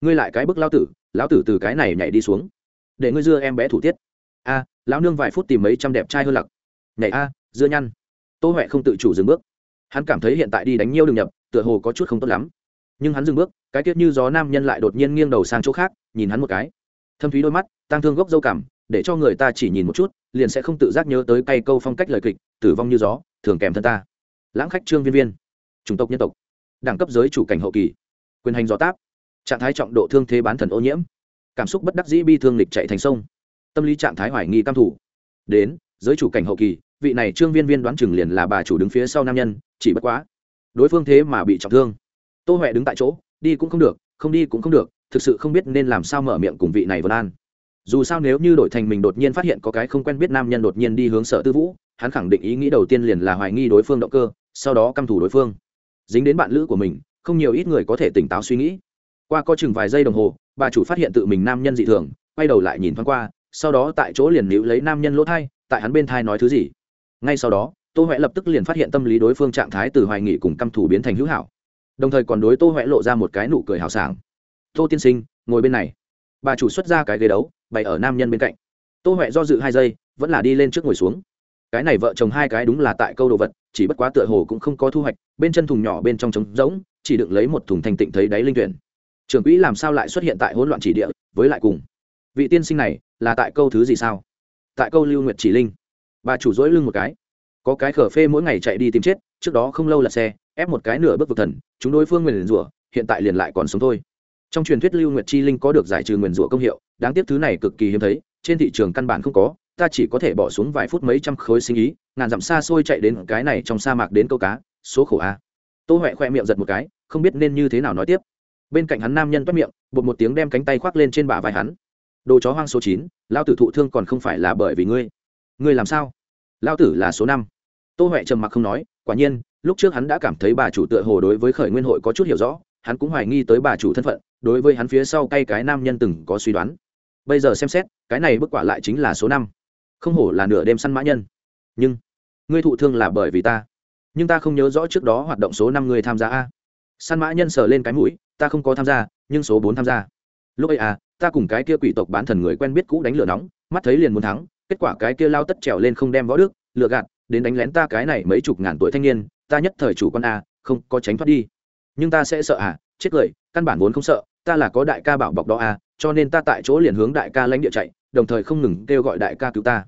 Ngươi lại cái bức lao tử, lão tử từ cái này nhảy đi xuống. Để ngươi dưa em bé thủ tiết. A, lão nương vài phút tìm mấy trăm đẹp trai hơn lặc. Nhảy a, dưa nhăn. Tô huệ không tự chủ dừng bước hắn cảm thấy hiện tại đi đánh nhiêu đường nhập, tựa hồ có chút không tốt lắm. Nhưng hắn dừng bước, cái tiết như gió nam nhân lại đột nhiên nghiêng đầu sang chỗ khác, nhìn hắn một cái. Thâm thúy đôi mắt tăng thương gốc dâu cảm để cho người ta chỉ nhìn một chút, liền sẽ không tự giác nhớ tới cây câu phong cách lời kịch, tử vong như gió, thường kèm thân ta. Lãng khách trương viên viên, chủng tộc nhân tộc, đẳng cấp giới chủ cảnh hậu kỳ, quyền hành gió táp, trạng thái trọng độ thương thế bán thần ô nhiễm, cảm xúc bất đắc dĩ bi thương lịch chạy thành sông, tâm lý trạng thái hoài nghi cam thủ. Đến, giới chủ cảnh hậu kỳ vị này trương viên viên đoán chừng liền là bà chủ đứng phía sau nam nhân, chỉ bất quá, đối phương thế mà bị trọng thương. Tô huệ đứng tại chỗ, đi cũng không được, không đi cũng không được, thực sự không biết nên làm sao mở miệng cùng vị này vân an. Dù sao nếu như đổi thành mình đột nhiên phát hiện có cái không quen biết nam nhân đột nhiên đi hướng sở tư vũ, hắn khẳng định ý nghĩ đầu tiên liền là hoài nghi đối phương động cơ, sau đó căm thủ đối phương. Dính đến bạn lữ của mình, không nhiều ít người có thể tỉnh táo suy nghĩ. Qua có chừng vài giây đồng hồ, bà chủ phát hiện tự mình nam nhân dị thường, quay đầu lại nhìn thoáng qua, sau đó tại chỗ liền níu lấy nam nhân lỗ thai, tại hắn bên thai nói thứ gì? Ngay sau đó, tô huệ lập tức liền phát hiện tâm lý đối phương trạng thái từ hoài nghị cùng căm thủ biến thành hữu hảo. Đồng thời còn đối tô huệ lộ ra một cái nụ cười hào sảng. Tô tiên sinh, ngồi bên này. Bà chủ xuất ra cái ghế đấu, bày ở nam nhân bên cạnh. Tô huệ do dự hai giây, vẫn là đi lên trước ngồi xuống. Cái này vợ chồng hai cái đúng là tại câu đồ vật, chỉ bất quá tựa hồ cũng không có thu hoạch, bên chân thùng nhỏ bên trong trống rỗng, chỉ đựng lấy một thùng thanh tịnh thấy đáy linh tuyển. Trưởng quỹ làm sao lại xuất hiện tại hỗn loạn chỉ địa, với lại cùng. Vị tiên sinh này là tại câu thứ gì sao? Tại câu lưu nguyệt chỉ linh bà chủ dỗi lưng một cái. Có cái khở phê mỗi ngày chạy đi tìm chết, trước đó không lâu là xe, ép một cái nửa bước vực thần, chúng đối phương nguyền rủa, hiện tại liền lại còn sống thôi. Trong truyền thuyết lưu nguyệt chi linh có được giải trừ nguyền rủa công hiệu, đáng tiếc thứ này cực kỳ hiếm thấy, trên thị trường căn bản không có, ta chỉ có thể bỏ xuống vài phút mấy trăm khối sinh ý, ngàn dặm xa xôi chạy đến cái này trong sa mạc đến câu cá, số khổ a. Tô huệ khoe miệng giật một cái, không biết nên như thế nào nói tiếp. Bên cạnh hắn nam nhân toát miệng bột một tiếng đem cánh tay khoác lên trên bả vai hắn. Đồ chó hoang số chín lao tử thụ thương còn không phải là bởi vì ngươi ngươi làm sao? Lao tử là số năm. Tô huệ trầm mặc không nói, quả nhiên, lúc trước hắn đã cảm thấy bà chủ tựa hồ đối với khởi nguyên hội có chút hiểu rõ, hắn cũng hoài nghi tới bà chủ thân phận, đối với hắn phía sau cay cái nam nhân từng có suy đoán. Bây giờ xem xét, cái này bức quả lại chính là số năm. Không hổ là nửa đêm săn mã nhân. Nhưng, ngươi thụ thương là bởi vì ta. Nhưng ta không nhớ rõ trước đó hoạt động số năm người tham gia a. Săn mã nhân sờ lên cái mũi, ta không có tham gia, nhưng số bốn tham gia. Lúc ấy à ta cùng cái kia quỷ tộc bán thần người quen biết cũ đánh lửa nóng, mắt thấy liền muốn thắng kết quả cái kia lao tất trèo lên không đem võ đức lựa gạt, đến đánh lén ta cái này mấy chục ngàn tuổi thanh niên, ta nhất thời chủ con a, không có tránh thoát đi. Nhưng ta sẽ sợ à chết cười, căn bản vốn không sợ, ta là có đại ca bảo bọc đó à cho nên ta tại chỗ liền hướng đại ca lãnh địa chạy, đồng thời không ngừng kêu gọi đại ca cứu ta.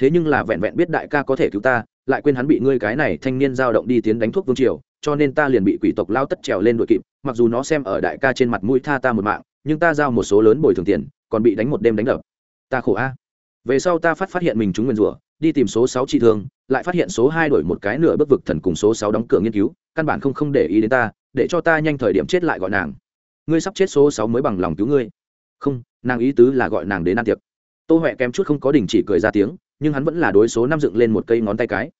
Thế nhưng là vẹn vẹn biết đại ca có thể cứu ta, lại quên hắn bị ngươi cái này thanh niên giao động đi tiến đánh thuốc vương triều, cho nên ta liền bị quỷ tộc lao tất trèo lên đội kịp, mặc dù nó xem ở đại ca trên mặt mũi tha ta một mạng, nhưng ta giao một số lớn bồi thường tiền, còn bị đánh một đêm đánh đập. Ta khổ a về sau ta phát phát hiện mình chúng nguyên rủa, đi tìm số sáu trị thương, lại phát hiện số hai đổi một cái nửa bước vực thần cùng số sáu đóng cửa nghiên cứu, căn bản không không để ý đến ta, để cho ta nhanh thời điểm chết lại gọi nàng. Ngươi sắp chết số sáu mới bằng lòng cứu ngươi. Không, nàng ý tứ là gọi nàng đến ăn tiệc. Tô huệ kém chút không có đình chỉ cười ra tiếng, nhưng hắn vẫn là đối số năm dựng lên một cây ngón tay cái.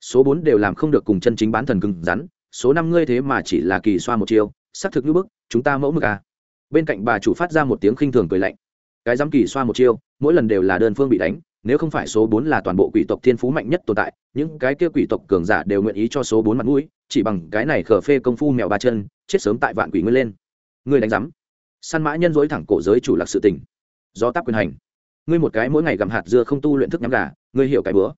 Số bốn đều làm không được cùng chân chính bán thần cứng rắn, số năm ngươi thế mà chỉ là kỳ xoa một chiêu, xác thực như bức, chúng ta mẫu mực à. bên cạnh bà chủ phát ra một tiếng khinh thường cười lạnh cái dám kỳ xoa một chiêu, mỗi lần đều là đơn phương bị đánh, nếu không phải số bốn là toàn bộ quỷ tộc thiên phú mạnh nhất tồn tại, những cái kia quỷ tộc cường giả đều nguyện ý cho số bốn mặt mũi, chỉ bằng cái này khờ phê công phu mèo ba chân, chết sớm tại vạn quỷ nguyên lên. Ngươi đánh giám. Săn mã nhân dối thẳng cổ giới chủ lạc sự tình. Do tác quyền hành. Ngươi một cái mỗi ngày gặm hạt dưa không tu luyện thức nhắm gà, ngươi hiểu cái bữa.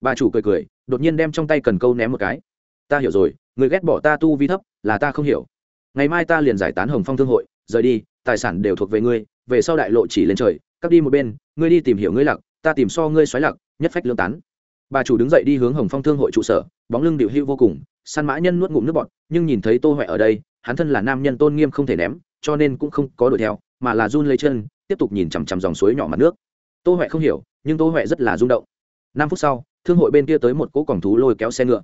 Bà chủ cười cười, đột nhiên đem trong tay cần câu ném một cái. Ta hiểu rồi người ghét bỏ ta tu vi thấp, là ta không hiểu. Ngày mai ta liền giải tán hồng phong thương hội rời đi, tài sản đều thuộc về ngươi, về sau đại lộ chỉ lên trời cắt đi một bên, ngươi đi tìm hiểu ngươi lặc ta tìm so ngươi xoáy lặc nhất phách lương tán. Bà chủ đứng dậy đi hướng hồng phong thương hội trụ sở, bóng lưng điệu hữu vô cùng, săn mã nhân nuốt ngụm nước bọt, nhưng nhìn thấy tô huệ ở đây, hắn thân là nam nhân tôn nghiêm không thể ném, cho nên cũng không có đuổi theo, mà là run lấy chân, tiếp tục nhìn chằm chằm dòng suối nhỏ mặt nước. Tô huệ không hiểu, nhưng tô huệ rất là rung động. Năm phút sau, thương hội bên kia tới một cỗ còng thú lôi kéo xe ngựa.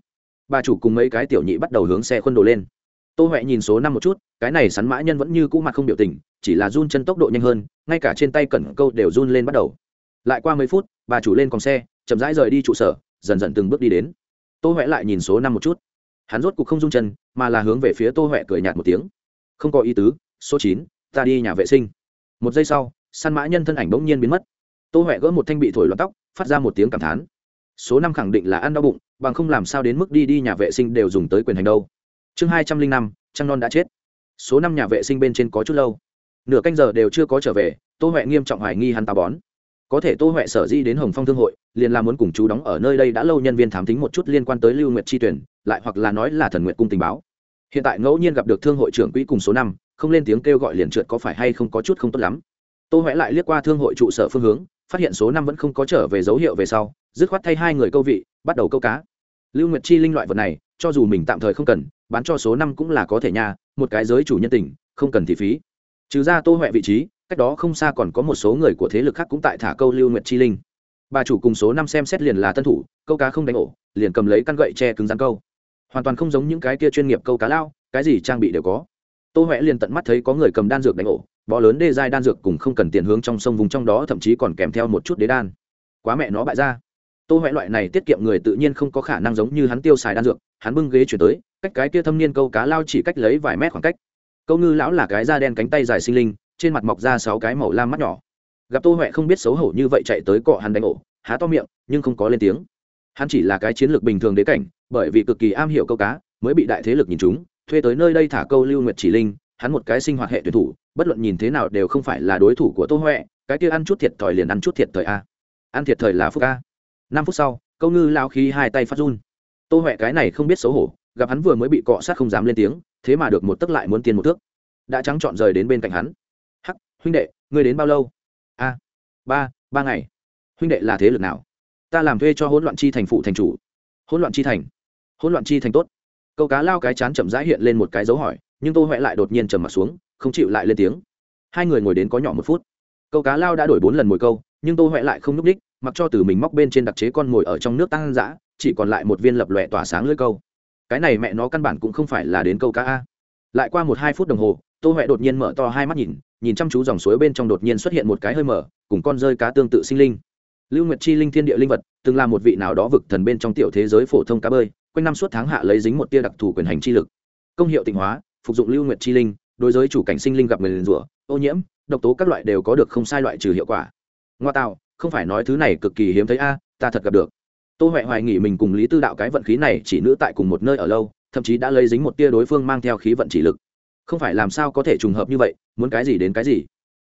Bà chủ cùng mấy cái tiểu nhị bắt đầu hướng xe khuân đồ lên tô huệ nhìn số năm một chút, cái này sắn mã nhân vẫn như cũ mặt không biểu tình, chỉ là run chân tốc độ nhanh hơn, ngay cả trên tay cẩn câu đều run lên bắt đầu. Lại qua mấy phút, bà chủ lên còng xe, chậm rãi rời đi trụ sở, dần dần từng bước đi đến. Tô huệ lại nhìn số năm một chút. Hắn rốt cuộc không run chân, mà là hướng về phía tô huệ cười nhạt một tiếng. Không có ý tứ, số chín, ta đi nhà vệ sinh. Một giây sau, săn mã nhân thân ảnh bỗng nhiên biến mất. Tô huệ gỡ một thanh bị thổi loạn tóc, phát ra một tiếng cảm thán. Số năm khẳng định là ăn đau bụng, bằng không làm sao đến mức đi đi nhà vệ sinh đều dùng tới quyền hành đâu chương hai trăm linh năm, trăng non đã chết. Số năm nhà vệ sinh bên trên có chút lâu. Nửa canh giờ đều chưa có trở về, tô huệ nghiêm trọng hoài nghi hắn táo bón. Có thể tô huệ sở di đến hồng phong thương hội, liền là muốn cùng chú đóng ở nơi đây đã lâu nhân viên thám tính một chút liên quan tới lưu nguyệt chi tuyển, lại hoặc là nói là thần nguyện cung tình báo. Hiện tại ngẫu nhiên gặp được thương hội trưởng quỹ cùng số năm, không lên tiếng kêu gọi liền trượt có phải hay không có chút không tốt lắm. Tô huệ lại liếc qua thương hội trụ sở phương hướng, phát hiện số năm vẫn không có trở về dấu hiệu về sau, dứt khoát thay hai người câu vị, bắt đầu câu cá. Lưu nguyệt chi linh loại vật này, cho dù mình tạm thời không cần bán cho số năm cũng là có thể nhà một cái giới chủ nhân tình, không cần thì phí. Trừ ra tô huệ vị trí, cách đó không xa còn có một số người của thế lực khác cũng tại thả câu lưu nguyệt chi linh. Bà chủ cùng số năm xem xét liền là tân thủ, câu cá không đánh ổ, liền cầm lấy căn gậy che cứng rắn câu. Hoàn toàn không giống những cái kia chuyên nghiệp câu cá lao, cái gì trang bị đều có. Tô huệ liền tận mắt thấy có người cầm đan dược đánh ổ, bó lớn đê giai đan dược cùng không cần tiền hướng trong sông vùng trong đó, thậm chí còn kèm theo một chút đế đan. Quá mẹ nó bại ra tô huệ loại này tiết kiệm người tự nhiên không có khả năng giống như hắn tiêu xài đan dược, hắn bưng ghế chuyển tới, cách cái kia thâm niên câu cá lao chỉ cách lấy vài mét khoảng cách. Câu ngư lão là cái da đen cánh tay dài sinh linh, trên mặt mọc ra sáu cái màu lam mắt nhỏ. Gặp tô huệ không biết xấu hổ như vậy chạy tới cọ hắn đánh ổ, há to miệng, nhưng không có lên tiếng. Hắn chỉ là cái chiến lược bình thường đế cảnh, bởi vì cực kỳ am hiểu câu cá, mới bị đại thế lực nhìn chúng, thuê tới nơi đây thả câu lưu nguyệt chỉ linh, hắn một cái sinh hoạt hệ tuyển thủ, bất luận nhìn thế nào đều không phải là đối thủ của tô huệ, cái kia ăn chút thiệt thòi liền ăn chút thiệt thời a. Ăn thiệt thời là phúc a năm phút sau, câu ngư lao khí hai tay phát run. Tô huệ cái này không biết xấu hổ, gặp hắn vừa mới bị cọ sát không dám lên tiếng, thế mà được một tấc lại muốn tiền một thước. Đã trắng trọn rời đến bên cạnh hắn. Hắc, huynh đệ, ngươi đến bao lâu? A, ba ba ngày. Huynh đệ là thế lực nào? Ta làm thuê cho hỗn loạn chi thành phụ thành chủ. Hỗn loạn chi thành. Hỗn loạn chi thành tốt. Câu cá lao cái chán chậm rãi hiện lên một cái dấu hỏi, nhưng tô huệ lại đột nhiên trầm m ặ t xuống, không chịu lại lên tiếng. Hai người ngồi đến có nhỏ một phút. Câu cá lao đã đổi bốn lần mồi câu, nhưng tô huệ lại không n ú c mặc cho từ mình móc bên trên đặc chế con mồi ở trong nước tăng dã, chỉ còn lại một viên lập lòe tỏa sáng lưỡi câu. Cái này mẹ nó căn bản cũng không phải là đến câu cá a. Lại qua một hai phút đồng hồ, tô huệ đột nhiên mở to hai mắt nhìn nhìn chăm chú dòng suối bên trong đột nhiên xuất hiện một cái hơi mở, cùng con rơi cá tương tự sinh linh. Lưu nguyệt chi linh thiên địa linh vật, từng là một vị nào đó vực thần bên trong tiểu thế giới phổ thông cá bơi, quanh năm suốt tháng hạ lấy dính một tia đặc thù quyền hành chi lực. Công hiệu tịnh hóa, phục dụng lưu nguyệt chi linh, đối với chủ cảnh sinh linh gặp người liền rủa, ô nhiễm, độc tố các loại đều có được không sai loại trừ hiệu quả. Ngoa tạo không phải nói thứ này cực kỳ hiếm thấy a, ta thật gặp được. Tô huệ hoài nghĩ mình cùng lý tư đạo cái vận khí này chỉ nữ tại cùng một nơi ở lâu, thậm chí đã lấy dính một tia đối phương mang theo khí vận chỉ lực. Không phải làm sao có thể trùng hợp như vậy, muốn cái gì đến cái gì.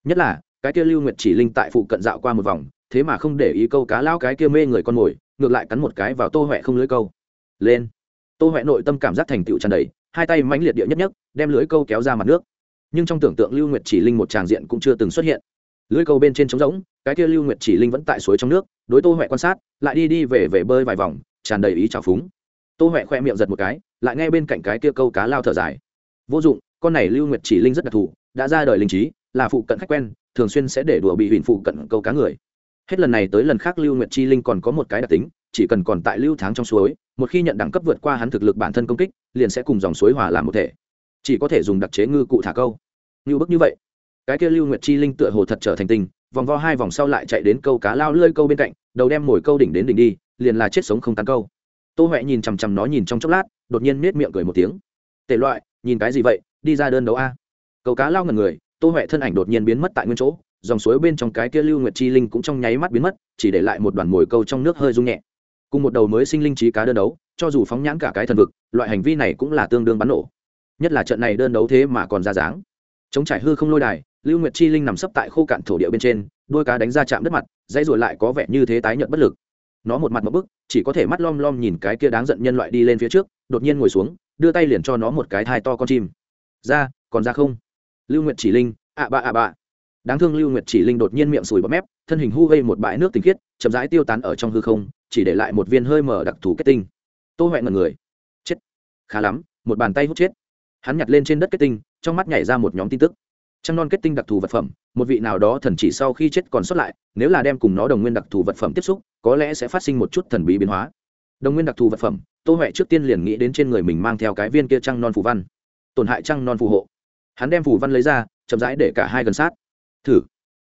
Nhất là, cái kia lưu nguyệt chỉ linh tại phụ cận dạo qua một vòng, thế mà không để ý câu cá lao cái kia mê người con mồi, ngược lại cắn một cái vào tô huệ không lưới câu. Lên. Tô huệ nội tâm cảm giác thành tựu tràn đầy, hai tay mãnh liệt địa nhất nhất, đem lưới câu kéo ra mặt nước. Nhưng trong tưởng tượng lưu nguyệt chỉ linh một tràng diện cũng chưa từng xuất hiện lưới câu bên trên trống rỗng, cái kia lưu nguyệt chỉ linh vẫn tại suối trong nước, đối tô huệ quan sát, lại đi đi về về bơi vài vòng, tràn đầy ý trào phúng. Tô huệ khoe miệng giật một cái, lại nghe bên cạnh cái kia câu cá lao thở dài. Vô dụng, con này lưu nguyệt chỉ linh rất đặc thù, đã ra đời linh trí, là phụ cận khách quen, thường xuyên sẽ để đùa bị huỳnh phụ cận câu cá người. Hết lần này tới lần khác lưu nguyệt chi linh còn có một cái đặc tính, chỉ cần còn tại lưu tháng trong suối, một khi nhận đẳng cấp vượt qua hắn thực lực bản thân công kích, liền sẽ cùng dòng suối hòa làm một thể. Chỉ có thể dùng đặc chế ngư cụ thả câu. Như bức như vậy cái kia lưu nguyệt chi linh tựa hồ thật trở thành tình, vòng vo hai vòng sau lại chạy đến câu cá lao lơi câu bên cạnh, đầu đem mồi câu đỉnh đến đỉnh đi, liền là chết sống không tán câu. Tô huệ nhìn chằm chằm nó nhìn trong chốc lát, đột nhiên nết miệng cười một tiếng. Tệ loại, nhìn cái gì vậy? Đi ra đơn đấu a. Câu cá lao ngần người, tô huệ thân ảnh đột nhiên biến mất tại nguyên chỗ, dòng suối bên trong cái kia lưu nguyệt chi linh cũng trong nháy mắt biến mất, chỉ để lại một đoàn mồi câu trong nước hơi rung nhẹ. Cùng một đầu mới sinh linh trí cá đơn đấu, cho dù phóng nhãn cả cái thần vực, loại hành vi này cũng là tương đương bắn nổ. Nhất là trận này đơn đấu thế mà còn ra dáng. Chống trải hư không lôi đài lưu nguyệt chi linh nằm sấp tại khô cạn thổ địa bên trên, đôi cá đánh ra chạm đất mặt, dãy rồi lại có vẻ như thế tái nhợt bất lực. Nó một mặt một bức, chỉ có thể mắt lom lom nhìn cái kia đáng giận nhân loại đi lên phía trước, đột nhiên ngồi xuống, đưa tay liền cho nó một cái thai to con chim. Ra, còn ra không? Lưu nguyệt chỉ linh ạ bạ ạ bạ đáng thương lưu nguyệt chỉ linh đột nhiên miệng sùi bọt mép, thân hình hu gây một bãi nước tinh khiết, chậm rãi tiêu tán ở trong hư không, chỉ để lại một viên hơi mở đặc thù kết tinh. Tô huệ ngần người. Chết. Khá lắm, một bàn tay hút chết. Hắn nhặt lên trên đất kết tinh, trong mắt nhảy ra một nhóm tin tức trăng non kết tinh đặc thù vật phẩm, một vị nào đó thần chỉ sau khi chết còn sót lại, nếu là đem cùng nó đồng nguyên đặc thù vật phẩm tiếp xúc, có lẽ sẽ phát sinh một chút thần bí biến hóa. Đồng nguyên đặc thù vật phẩm, tô huệ trước tiên liền nghĩ đến trên người mình mang theo cái viên kia trăng non phù văn. Tổn hại trăng non phù hộ. Hắn đem phù văn lấy ra, chậm rãi để cả hai gần sát. Thử.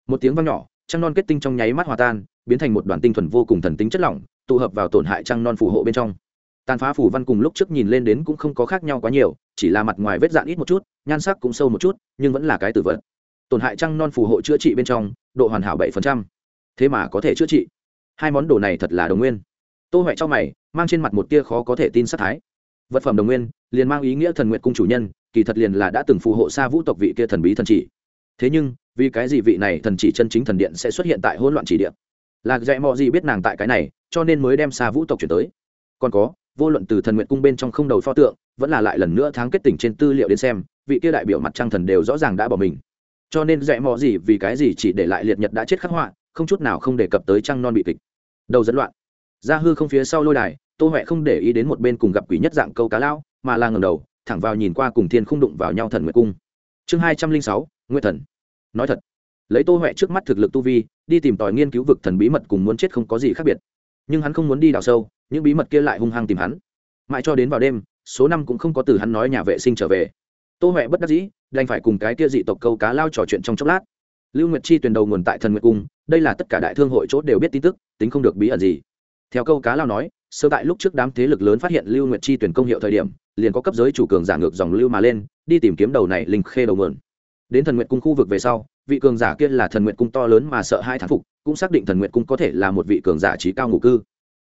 Một tiếng vang nhỏ, trăng non kết tinh trong nháy mắt hòa tan, biến thành một đoàn tinh thuần vô cùng thần tính chất lỏng, tụ hợp vào tổn hại trăng non phù hộ bên trong tàn phá phủ văn cùng lúc trước nhìn lên đến cũng không có khác nhau quá nhiều, chỉ là mặt ngoài vết dạn ít một chút, nhan sắc cũng sâu một chút, nhưng vẫn là cái tử vật. Tổn hại trăng non phù hộ chữa trị bên trong, độ hoàn hảo bảy phần trăm. Thế mà có thể chữa trị. Hai món đồ này thật là đồng nguyên. Tô huệ cho mày, mang trên mặt một tia khó có thể tin sát thái. Vật phẩm đồng nguyên, liền mang ý nghĩa thần nguyện cung chủ nhân, kỳ thật liền là đã từng phù hộ xa vũ tộc vị kia thần bí thần chỉ. Thế nhưng, vì cái gì vị này thần chỉ chân chính thần điện sẽ xuất hiện tại hỗn loạn chỉ điện là dạy mọi gì biết nàng tại cái này, cho nên mới đem xa vũ tộc chuyển tới. Còn có vô luận từ thần nguyện cung bên trong không đầu pho tượng, vẫn là lại lần nữa tháng kết tỉnh trên tư liệu đến xem, vị kia đại biểu mặt trăng thần đều rõ ràng đã bỏ mình. Cho nên dạy mò gì vì cái gì chỉ để lại liệt nhật đã chết khắc họa, không chút nào không đề cập tới trăng non bị kịch. Đầu dẫn loạn. Ra hư không phía sau lôi đài, tô huệ không để ý đến một bên cùng gặp quỷ nhất dạng câu cá lao, mà là ngầm đầu, thẳng vào nhìn qua cùng thiên không đụng vào nhau thần nguyệt cung. Chương hai trăm linh sáu nguyện thần. Nói thật, lấy tô huệ trước mắt thực lực tu vi, đi tìm tòi nghiên cứu vực thần bí mật cùng muốn chết không có gì khác biệt. Nhưng hắn không muốn đi đào sâu những bí mật kia lại hung hăng tìm hắn. Mãi cho đến vào đêm, số năm cũng không có từ hắn nói nhà vệ sinh trở về. Tô huệ bất đắc dĩ, đành phải cùng cái kia dị tộc câu cá lao trò chuyện trong chốc lát. Lưu nguyệt chi tuyển đầu nguồn tại thần nguyệt cung, đây là tất cả đại thương hội chốt đều biết tin tức, tính không được bí ẩn gì. Theo câu cá lao nói, sơ tại lúc trước đám thế lực lớn phát hiện lưu nguyệt chi tuyển công hiệu thời điểm, liền có cấp giới chủ cường giả ngược dòng lưu mà lên, đi tìm kiếm đầu này linh khê đầu nguồn. Đến thần nguyệt cung khu vực về sau, vị cường giả kia là thần nguyệt cung to lớn mà sợ hai thán phục, cũng xác định thần nguyệt cung có thể là một vị cường giả trí cao ngụ cư.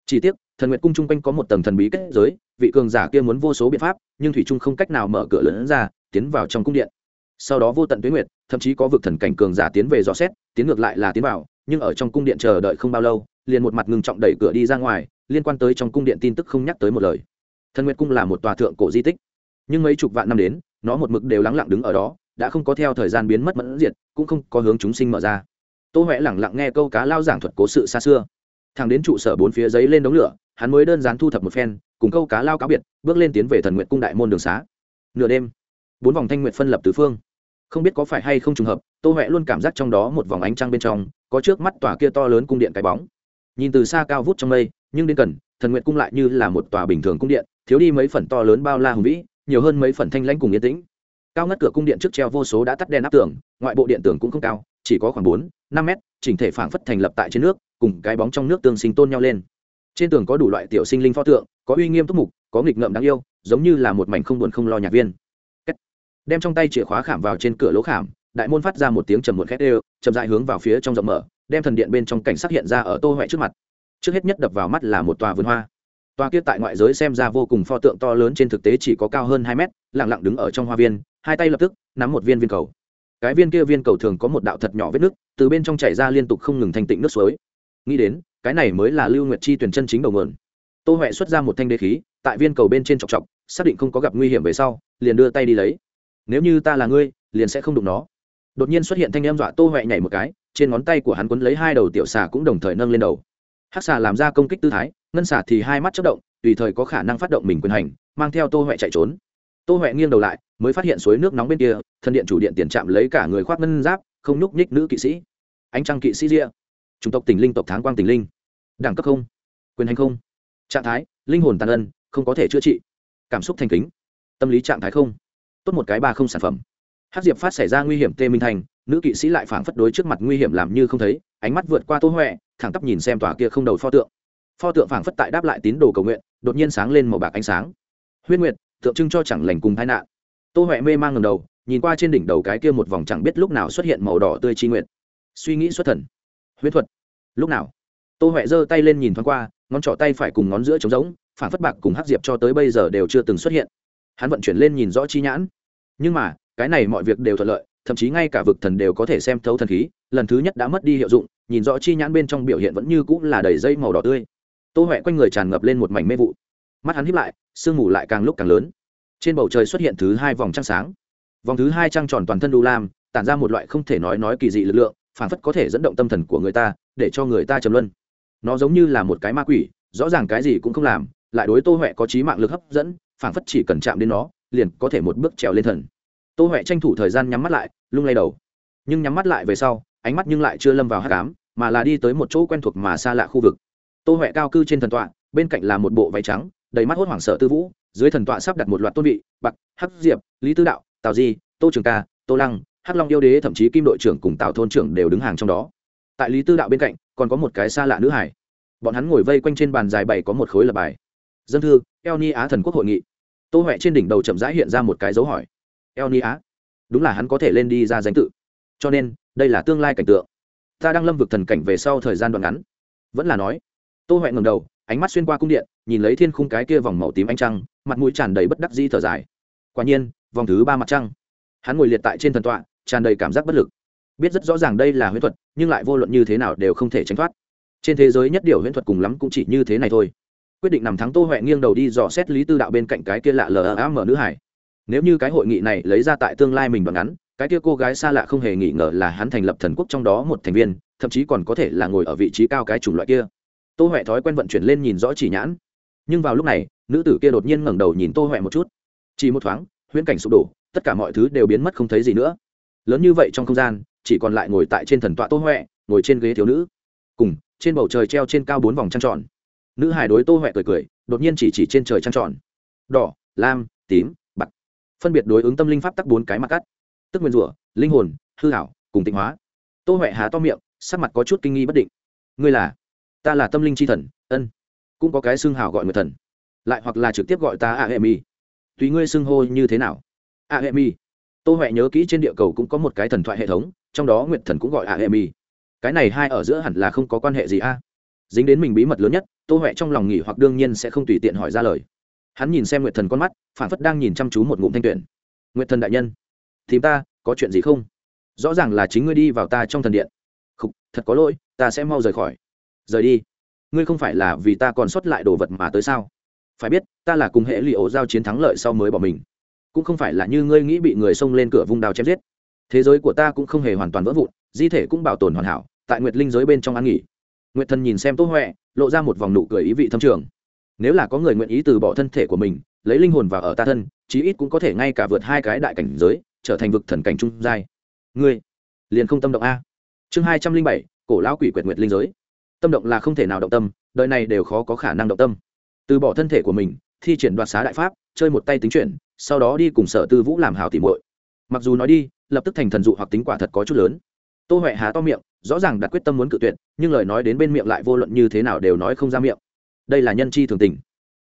Chỉ tiếc thần nguyệt cung chung quanh có một tầng thần bí kết giới, vị cường giả kia muốn vô số biện pháp, nhưng thủy trung không cách nào mở cửa lớn ra, tiến vào trong cung điện. Sau đó vô tận tuyến nguyệt, thậm chí có vực thần cảnh cường giả tiến về dò xét, tiến ngược lại là tiến vào, nhưng ở trong cung điện chờ đợi không bao lâu, liền một mặt ngừng trọng đẩy cửa đi ra ngoài, liên quan tới trong cung điện tin tức không nhắc tới một lời. Thần nguyệt cung là một tòa thượng cổ di tích, nhưng mấy chục vạn năm đến, nó một mực đều lắng lặng đứng ở đó, đã không có theo thời gian biến mất mẫn diệt, cũng không có hướng chúng sinh mở ra. Tô huệ lẳng lặng nghe câu cá lao giảng thuật cố sự xa xưa. Thằng đến trụ sở bốn phía giấy lên đống lửa hắn mới đơn giản thu thập một phen, cùng câu cá lao cáo biệt, bước lên tiến về thần nguyện cung đại môn đường xá. Nửa đêm, bốn vòng thanh nguyện phân lập tứ phương. Không biết có phải hay không trùng hợp, tô huệ luôn cảm giác trong đó một vòng ánh trăng bên trong, có trước mắt tòa kia to lớn cung điện cái bóng. Nhìn từ xa cao vút trong mây, nhưng đến gần thần nguyện cung lại như là một tòa bình thường cung điện, thiếu đi mấy phần to lớn bao la hùng vĩ, nhiều hơn mấy phần thanh lãnh cùng yên tĩnh. Cao ngất cửa cung điện trước treo vô số đã tắt đèn áp tường, ngoại bộ điện tường cũng không cao, chỉ có khoảng bốn, năm mét, chỉnh thể phảng phất thành lập tại trên nước, cùng cái bóng trong nước tương sinh tôn nhau lên trên tường có đủ loại tiểu sinh linh pho tượng, có uy nghiêm túc mục, có nghịch ngợm đáng yêu, giống như là một mảnh không buồn không lo nhạc viên. Đem trong tay chìa khóa khảm vào trên cửa lỗ khảm, đại môn phát ra một tiếng trầm muộn khét đều, chậm dại hướng vào phía trong rộng mở, đem thần điện bên trong cảnh sắc hiện ra ở tô huệ trước mặt. Trước hết nhất đập vào mắt là một tòa vườn hoa. Tòa kia tại ngoại giới xem ra vô cùng pho tượng to lớn trên thực tế chỉ có cao hơn hai mét lẳng lặng đứng ở trong hoa viên, hai tay lập tức, nắm một viên viên cầu. Cái viên kia viên cầu thường có một đạo thật nhỏ vết nước từ bên trong chảy ra liên tục không ngừng thanh tịnh nước suối. Nghĩ đến cái này mới là lưu nguyệt chi tuyển chân chính đầu nguồn. Tô huệ xuất ra một thanh đế khí, tại viên cầu bên trên chọc chọc, xác định không có gặp nguy hiểm về sau, liền đưa tay đi lấy. Nếu như ta là ngươi, liền sẽ không đụng nó. Đột nhiên xuất hiện thanh em dọa tô huệ nhảy một cái, trên ngón tay của hắn quấn lấy hai đầu tiểu xà cũng đồng thời nâng lên đầu. Hắc xà làm ra công kích tư thái, ngân xà thì hai mắt chất động, tùy thời có khả năng phát động mình quyền hành, mang theo tô huệ chạy trốn. Tô huệ nghiêng đầu lại, mới phát hiện suối nước nóng bên kia, thân điện chủ điện tiền chạm lấy cả người khoác ngân giáp, không nhúc nhích nữ kỵ sĩ. Ánh trăng kỵ sĩ ria chủng tộc tình linh tộc tháng quang tình linh. Đẳng cấp không? Quyền hành không? Trạng thái, linh hồn tàn ân, không có thể chữa trị. Cảm xúc thành kính, tâm lý trạng thái không? Tốt một cái ba không sản phẩm. Hát diệp phát xảy ra nguy hiểm tê minh thành, nữ kỵ sĩ lại phảng phất đối trước mặt nguy hiểm làm như không thấy, ánh mắt vượt qua tô huệ, thẳng tắp nhìn xem tòa kia không đầu pho tượng. Pho tượng phảng phất tại đáp lại tín đồ cầu nguyện, đột nhiên sáng lên màu bạc ánh sáng. Huyết nguyệt, tượng trưng cho chẳng lành cùng tai nạn. Tô huệ mê mang ngầm đầu, nhìn qua trên đỉnh đầu cái kia một vòng chẳng biết lúc nào xuất hiện màu đỏ tươi chi nguyện suy nghĩ xuất thần huyết thuật. Lúc nào? Tô huệ giơ tay lên nhìn thoáng qua, ngón trỏ tay phải cùng ngón giữa trống rỗng, phản phất bạc cùng hắc diệp cho tới bây giờ đều chưa từng xuất hiện. Hắn vận chuyển lên nhìn rõ chi nhãn. Nhưng mà, cái này mọi việc đều thuận lợi, thậm chí ngay cả vực thần đều có thể xem thấu thần khí, lần thứ nhất đã mất đi hiệu dụng, nhìn rõ chi nhãn bên trong biểu hiện vẫn như cũng là đầy dây màu đỏ tươi. Tô huệ quanh người tràn ngập lên một mảnh mê vụ. Mắt hắn hiếp lại, sương mù lại càng lúc càng lớn. Trên bầu trời xuất hiện thứ hai vòng trăng sáng. Vòng thứ hai trăng tròn toàn thân đu lam, tản ra một loại không thể nói nói kỳ dị lực lượng phản phất có thể dẫn động tâm thần của người ta, để cho người ta trầm luân. Nó giống như là một cái ma quỷ, rõ ràng cái gì cũng không làm, lại đối tô huệ có trí mạng lực hấp dẫn phản phất chỉ cần chạm đến nó, liền có thể một bước trèo lên thần. Tô huệ tranh thủ thời gian nhắm mắt lại, lung lay đầu. Nhưng nhắm mắt lại về sau, ánh mắt nhưng lại chưa lâm vào hát cám mà là đi tới một chỗ quen thuộc mà xa lạ khu vực. Tô huệ cao cư trên thần tọa, bên cạnh là một bộ váy trắng, đầy mắt hốt hoảng sợ tư vũ, dưới thần tọa sắp đặt một loạt tôn vị, bạc, hắc, diệp, lý tư đạo, tào di, tô trường ca, tô lăng hắc long yêu đế, thậm chí kim đội trưởng cùng tào thôn trưởng đều đứng hàng trong đó. Tại lý tư đạo bên cạnh, còn có một cái xa lạ nữ hải. Bọn hắn ngồi vây quanh trên bàn dài bảy có một khối lập bài. Dân thư eo ni á thần quốc hội nghị. Tô huệ trên đỉnh đầu chậm rãi hiện ra một cái dấu hỏi. Eo ni á? Đúng là hắn có thể lên đi ra danh tự. Cho nên, đây là tương lai cảnh tượng. Ta đang lâm vực thần cảnh về sau thời gian đoạn ngắn. Vẫn là nói. Tô huệ ngầm đầu, ánh mắt xuyên qua cung điện, nhìn lấy thiên khung cái kia vòng màu tím ánh trăng, mặt mũi tràn đầy bất đắc di thở dài. Quả nhiên, vòng thứ ba mặt trăng. Hắn ngồi liệt tại trên thần tọa tràn đầy cảm giác bất lực. Biết rất rõ ràng đây là huyễn thuật, nhưng lại vô luận như thế nào đều không thể tránh thoát. Trên thế giới nhất điều huyễn thuật cùng lắm cũng chỉ như thế này thôi. Quyết định nằm thắng tô huệ nghiêng đầu đi dò xét lý tư đạo bên cạnh cái kia lạ lờ ám mở nữ hải. Nếu như cái hội nghị này lấy ra tại tương lai mình đoạn ngắn, cái kia cô gái xa lạ không hề nghĩ ngờ là hắn thành lập thần quốc trong đó một thành viên, thậm chí còn có thể là ngồi ở vị trí cao cái chủng loại kia. Tô huệ thói quen vận chuyển lên nhìn rõ chỉ nhãn. Nhưng vào lúc này, nữ tử kia đột nhiên ngẩng đầu nhìn tô huệ một chút. Chỉ một thoáng, huyễn cảnh sụp đổ, tất cả mọi thứ đều biến mất không thấy gì nữa lớn như vậy trong không gian, chỉ còn lại ngồi tại trên thần tọa tô huệ, ngồi trên ghế thiếu nữ. Cùng, trên bầu trời treo trên cao bốn vòng trăng tròn. Nữ hải đối tô huệ cười cười, đột nhiên chỉ chỉ trên trời trăng tròn. Đỏ, lam, tím, bạc. Phân biệt đối ứng tâm linh pháp tắc bốn cái mặt cắt. Tức nguyên rủa, linh hồn, hư hảo cùng tịnh hóa. Tô huệ há to miệng, sắc mặt có chút kinh nghi bất định. Ngươi là? Ta là tâm linh c h i thần, ân. Cũng có cái xưng hào gọi người thần. Lại hoặc là trực tiếp gọi ta a hệ mi. Tùy ngươi xưng hô như thế nào? A hệ mi tô huệ nhớ kỹ trên địa cầu cũng có một cái thần thoại hệ thống trong đó nguyệt thần cũng gọi ạ hệ mi cái này hai ở giữa hẳn là không có quan hệ gì a. Dính đến mình bí mật lớn nhất tô huệ trong lòng nghỉ hoặc đương nhiên sẽ không tùy tiện hỏi ra lời. Hắn nhìn xem nguyệt thần con mắt phản phất đang nhìn chăm chú một ngụm thanh tuyển. Nguyệt thần đại nhân thì ta có chuyện gì không? Rõ ràng là chính ngươi đi vào ta trong thần điện. Khục, thật có lỗi ta sẽ mau rời khỏi. Rời đi. Ngươi không phải là vì ta còn sót lại đồ vật mà tới sao? Phải biết ta là cùng hệ lụy ổ giao chiến thắng lợi sau mới bỏ mình cũng không phải là như ngươi nghĩ bị người xông lên cửa vung đao chém giết. Thế giới của ta cũng không hề hoàn toàn vỡ vụn, di thể cũng bảo tồn hoàn hảo, tại nguyệt linh giới bên trong an nghỉ. Nguyệt thần nhìn xem tô huệ, lộ ra một vòng nụ cười ý vị thâm trường. Nếu là có người nguyện ý từ bỏ thân thể của mình, lấy linh hồn vào ở ta thân, chí ít cũng có thể ngay cả vượt hai cái đại cảnh giới, trở thành vực thần cảnh trung giai. Ngươi, liền không tâm động a. Chương hai trăm linh bảy, cổ lão quỷ quyệt nguyệt linh giới. Tâm động là không thể nào động tâm, đời này đều khó có khả năng động tâm. Từ bỏ thân thể của mình, thi triển đoạt xá đại pháp, chơi một tay tính chuyển sau đó đi cùng sở tư vũ làm hào tìm muội. Mặc dù nói đi, lập tức thành thần dụ hoặc tính quả thật có chút lớn. Tô huệ há to miệng, rõ ràng đặt quyết tâm muốn cự tuyệt, nhưng lời nói đến bên miệng lại vô luận như thế nào đều nói không ra miệng. Đây là nhân chi thường tình.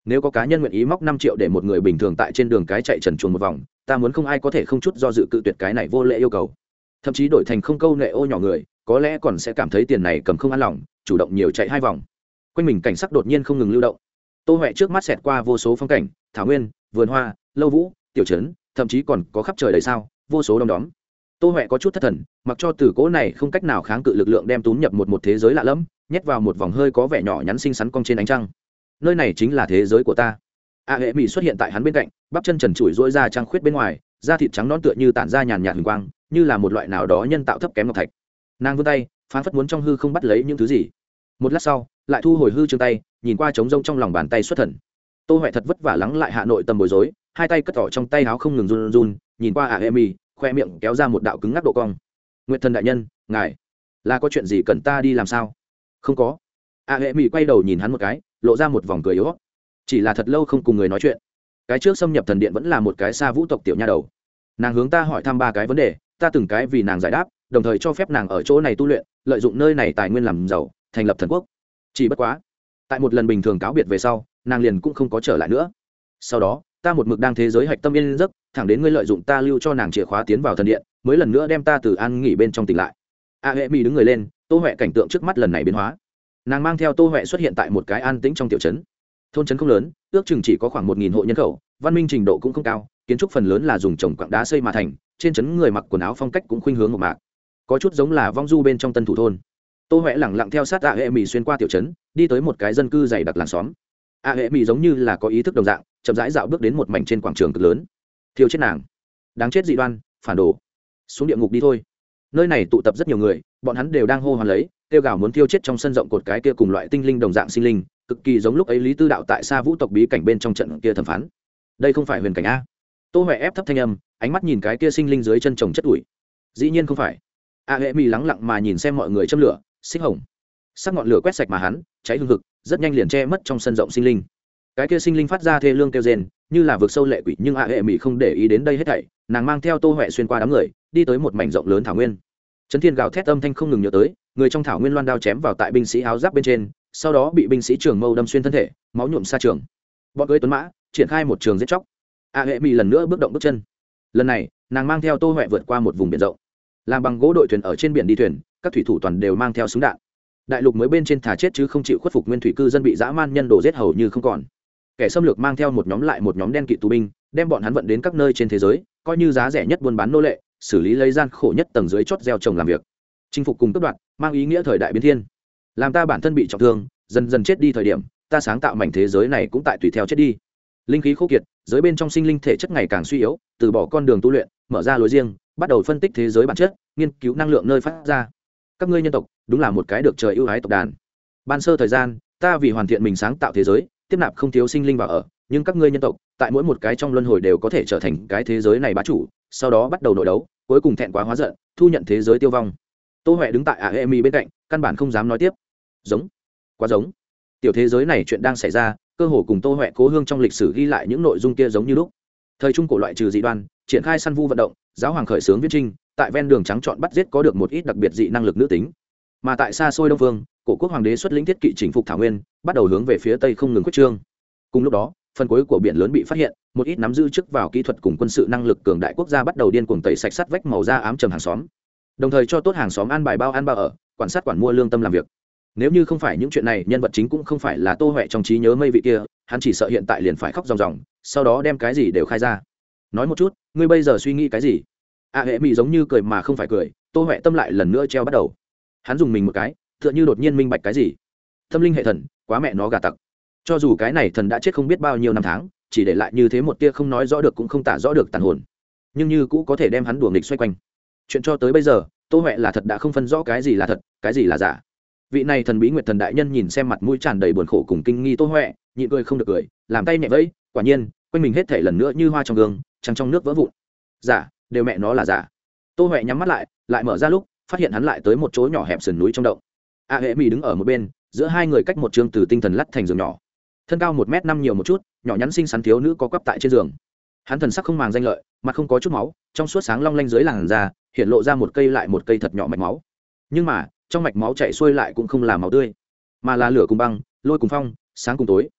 Nếu có cá nhân nguyện ý móc năm triệu để một người bình thường tại trên đường cái chạy trần chuồn một vòng, ta muốn không ai có thể không chút do dự cự tuyệt cái này vô lệ yêu cầu. Thậm chí đổi thành không câu nệ ô nhỏ người, có lẽ còn sẽ cảm thấy tiền này cầm không an lòng, chủ động nhiều chạy hai vòng. Quanh mình cảnh sắc đột nhiên không ngừng lưu động. Tô huệ trước mắt xẹt qua vô số phong cảnh, thảo nguyên vườn hoa, lâu vũ, tiểu trấn, thậm chí còn có khắp trời đầy sao, vô số đom đóm. Tô huệ có chút thất thần, mặc cho từ cỗ này không cách nào kháng cự lực lượng đem túm nhập một một thế giới lạ lẫm, nhét vào một vòng hơi có vẻ nhỏ nhắn xinh xắn cong trên ánh trăng. Nơi này chính là thế giới của ta. A hệ mỹ xuất hiện tại hắn bên cạnh, bắp chân trần trụi dỗi ra trăng khuyết bên ngoài, da thịt trắng non tựa như tản ra nhàn nhạt hình quang, như là một loại nào đó nhân tạo thấp kém ngọc thạch. Nàng vươn tay phán phất muốn trong hư không bắt lấy những thứ gì. Một lát sau, lại thu hồi hư chương tay, nhìn qua trống rông trong lòng bàn tay xuất thần tô huệ thật vất vả lắng lại hạ nội tâm bối rối, hai tay cất tỏ trong tay áo không ngừng run run, nhìn qua ả à y khoe miệng kéo ra một đạo cứng ngắc độ cong. Nguyệt thần đại nhân, ngài, là có chuyện gì cần ta đi làm sao? Không có. Ả à y quay đầu nhìn hắn một cái, lộ ra một vòng cười yếu chỉ là thật lâu không cùng người nói chuyện. Cái trước xâm nhập thần điện vẫn là một cái xa vũ tộc tiểu nha đầu. Nàng hướng ta hỏi thăm ba cái vấn đề, ta từng cái vì nàng giải đáp, đồng thời cho phép nàng ở chỗ này tu luyện, lợi dụng nơi này tài nguyên làm giàu, thành lập thần quốc. Chỉ bất quá tại một lần bình thường cáo biệt về sau, nàng liền cũng không có trở lại nữa. Sau đó, ta một mực đang thế giới hạch tâm yên giấc, thẳng đến ngươi lợi dụng ta lưu cho nàng chìa khóa tiến vào thần điện, mới lần nữa đem ta từ an nghỉ bên trong tỉnh lại. A hệ mỹ đứng người lên, tô huệ cảnh tượng trước mắt lần này biến hóa. Nàng mang theo tô huệ xuất hiện tại một cái an tĩnh trong tiểu trấn. Thôn trấn không lớn, ước chừng chỉ có khoảng một nghìn hộ nhân khẩu, văn minh trình độ cũng không cao, kiến trúc phần lớn là dùng trồng quặng đá xây mà thành, trên trấn người mặc quần áo phong cách cũng khuynh hướng một mạc. Có chút giống là vong du bên trong tân thủ thôn tô huệ lẳng lặng theo sát a hệ mỹ xuyên qua tiểu trấn, đi tới một cái dân cư dày đặc làng xóm. A hệ mỹ giống như là có ý thức đồng dạng, chậm rãi dạo bước đến một mảnh trên quảng trường cực lớn. Thiêu chết nàng. Đáng chết dị đoan, phản đồ. Xuống địa ngục đi thôi. Nơi này tụ tập rất nhiều người, bọn hắn đều đang hô hoán lấy, kêu gào muốn thiêu chết trong sân rộng cột cái kia cùng loại tinh linh đồng dạng sinh linh, cực kỳ giống lúc ấy lý tư đạo tại xa vũ tộc bí cảnh bên trong trận kia thẩm phán. Đây không phải huyền cảnh a. Tô huệ ép thấp thanh âm, ánh mắt nhìn cái kia sinh linh dưới chân trồng chất ủi. Dĩ nhiên không phải. A hệ mỹ lắng lặng mà nhìn xem mọi người châm lửa xích hồng. Sắc ngọn lửa quét sạch mà hắn, cháy hương thực rất nhanh liền che mất trong sân rộng sinh linh. Cái kia sinh linh phát ra thê lương kêu rên, như là vượt sâu lệ quỷ, nhưng a hệ mỹ không để ý đến đây hết thảy, nàng mang theo tô huệ xuyên qua đám người, đi tới một mảnh rộng lớn thảo nguyên. Trấn thiên gào thét âm thanh không ngừng nhớ tới, người trong thảo nguyên loan đao chém vào tại binh sĩ áo giáp bên trên, sau đó bị binh sĩ trường mâu đâm xuyên thân thể, máu nhuộm xa trường. Bọn cưới tuấn mã, triển khai một trường giết chóc. A hệ mỹ lần nữa bước động bước chân. Lần này, nàng mang theo tô huệ vượt qua một vùng biển rộng. Làm bằng gỗ đội thuyền ở trên biển đi thuyền các thủy thủ toàn đều mang theo súng đạn. Đại lục mới bên trên thả chết chứ không chịu khuất phục nguyên thủy cư dân bị dã man nhân đổ giết hầu như không còn. Kẻ xâm lược mang theo một nhóm lại một nhóm đen kỵ tù binh, đem bọn hắn vận đến các nơi trên thế giới, coi như giá rẻ nhất buôn bán nô lệ, xử lý lấy gian khổ nhất tầng dưới chót gieo trồng làm việc. Chinh phục cùng cấp đoạn mang ý nghĩa thời đại biến thiên. Làm ta bản thân bị trọng thương, dần dần chết đi thời điểm, ta sáng tạo mảnh thế giới này cũng tại tùy theo chết đi. Linh khí khô kiệt, giới bên trong sinh linh thể chất ngày càng suy yếu, từ bỏ con đường tu luyện, mở ra lối riêng, bắt đầu phân tích thế giới bản chất, nghiên cứu năng lượng nơi phát ra các ngươi nhân tộc, đúng là một cái được trời ưu ái tộc đàn. Ban sơ thời gian, ta vì hoàn thiện mình sáng tạo thế giới, tiếp nạp không thiếu sinh linh vào ở, nhưng các ngươi nhân tộc, tại mỗi một cái trong luân hồi đều có thể trở thành cái thế giới này bá chủ, sau đó bắt đầu nội đấu, cuối cùng thẹn quá hóa giận, thu nhận thế giới tiêu vong. Tô huệ đứng tại ả hệ mi bên cạnh, căn bản không dám nói tiếp. Giống, quá giống. Tiểu thế giới này chuyện đang xảy ra, cơ hồ cùng tô huệ cố hương trong lịch sử ghi lại những nội dung kia giống như lúc. Thời trung cổ loại trừ dị đoan, triển khai săn vu vận động, giáo hoàng khởi xướng viết trinh tại ven đường trắng chọn bắt giết có được một ít đặc biệt dị năng lực nữ tính. Mà tại xa xôi đông phương, cổ quốc hoàng đế xuất lĩnh thiết kỵ chỉnh phục thảo nguyên, bắt đầu hướng về phía tây không ngừng quyết trương. Cùng lúc đó, phần cuối của biển lớn bị phát hiện, một ít nắm giữ chức vào kỹ thuật cùng quân sự năng lực cường đại quốc gia bắt đầu điên cuồng tẩy sạch sắt vách màu da ám trầm hàng xóm. Đồng thời cho tốt hàng xóm ăn bài bao ăn bao ở quản sát quản mua lương tâm làm việc. Nếu như không phải những chuyện này, nhân vật chính cũng không phải là tô huệ trong trí nhớ mây vị kia, hắn chỉ sợ hiện tại liền phải khóc ròng ròng, sau đó đem cái gì đều khai ra. Nói một chút, ngươi bây giờ suy nghĩ cái gì? A hệ mỹ giống như cười mà không phải cười, tô huệ tâm lại lần nữa treo bắt đầu. Hắn dùng mình một cái, tựa như đột nhiên minh bạch cái gì. Tâm linh hệ thần, quá mẹ nó gà tặc. Cho dù cái này thần đã chết không biết bao nhiêu năm tháng, chỉ để lại như thế một tia không nói rõ được cũng không tả rõ được tàn hồn. Nhưng như cũ có thể đem hắn đùa nghịch xoay quanh. Chuyện cho tới bây giờ, tô huệ là thật đã không phân rõ cái gì là thật, cái gì là giả. Vị này thần bí nguyệt thần đại nhân nhìn xem mặt mũi tràn đầy buồn khổ cùng kinh nghi tô huệ, nhịn cười không được cười, làm tay nhẹ vẫy, quả nhiên, quanh mình hết thể lần nữa như hoa trong gương, trăng trong nước vỡ vụn. Giả đều mẹ nó là giả. Tô huệ nhắm mắt lại lại mở ra lúc, phát hiện hắn lại tới một chỗ nhỏ hẹp sườn núi trong động. A hệ mỹ đứng ở một bên, giữa hai người cách một chương từ tinh thần lắt thành giường nhỏ. Thân cao một m năm nhiều một chút, nhỏ nhắn xinh xắn thiếu nữ có quắp tại trên giường. Hắn thần sắc không màng danh lợi, mặt không có chút máu, trong suốt sáng long lanh dưới làn da, hiện lộ ra một cây lại một cây thật nhỏ mạch máu. Nhưng mà, trong mạch máu chạy xuôi lại cũng không là máu tươi, mà là lửa cùng băng, lôi cùng phong, sáng cùng tối.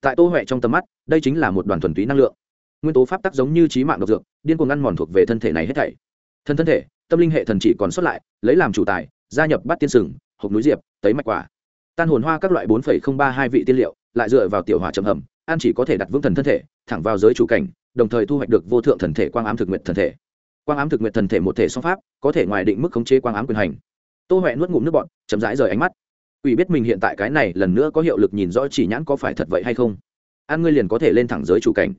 Tại tô huệ trong tầm mắt, đây chính là một đoàn thuần túy năng lượng nguyên tố pháp tắc giống như trí mạng độc dược, điên cuồng ngăn mòn thuộc về thân thể này hết thảy. Thân thân thể, tâm linh hệ thần chỉ còn xuất lại, lấy làm chủ tài, gia nhập bắt tiên sừng, hộp núi diệp, tấy mạch quả. Tan hồn hoa các loại bốn ba hai vị tiên liệu, lại dựa vào tiểu hỏa trầm hầm, an chỉ có thể đặt vững thần thân thể, thẳng vào giới chủ cảnh, đồng thời thu hoạch được vô thượng thần thể quang ám thực nguyện thần thể. Quang ám thực nguyện thần thể một thể song pháp, có thể ngoài định mức khống chế quang ám quyền hành. Tô huệ nuốt ngụm nước bọn chậm rãi rời ánh mắt. Ủy biết mình hiện tại cái này lần nữa có hiệu lực nhìn rõ chỉ nhãn có phải thật vậy hay không. An ngươi liền có thể lên thẳng giới chủ cảnh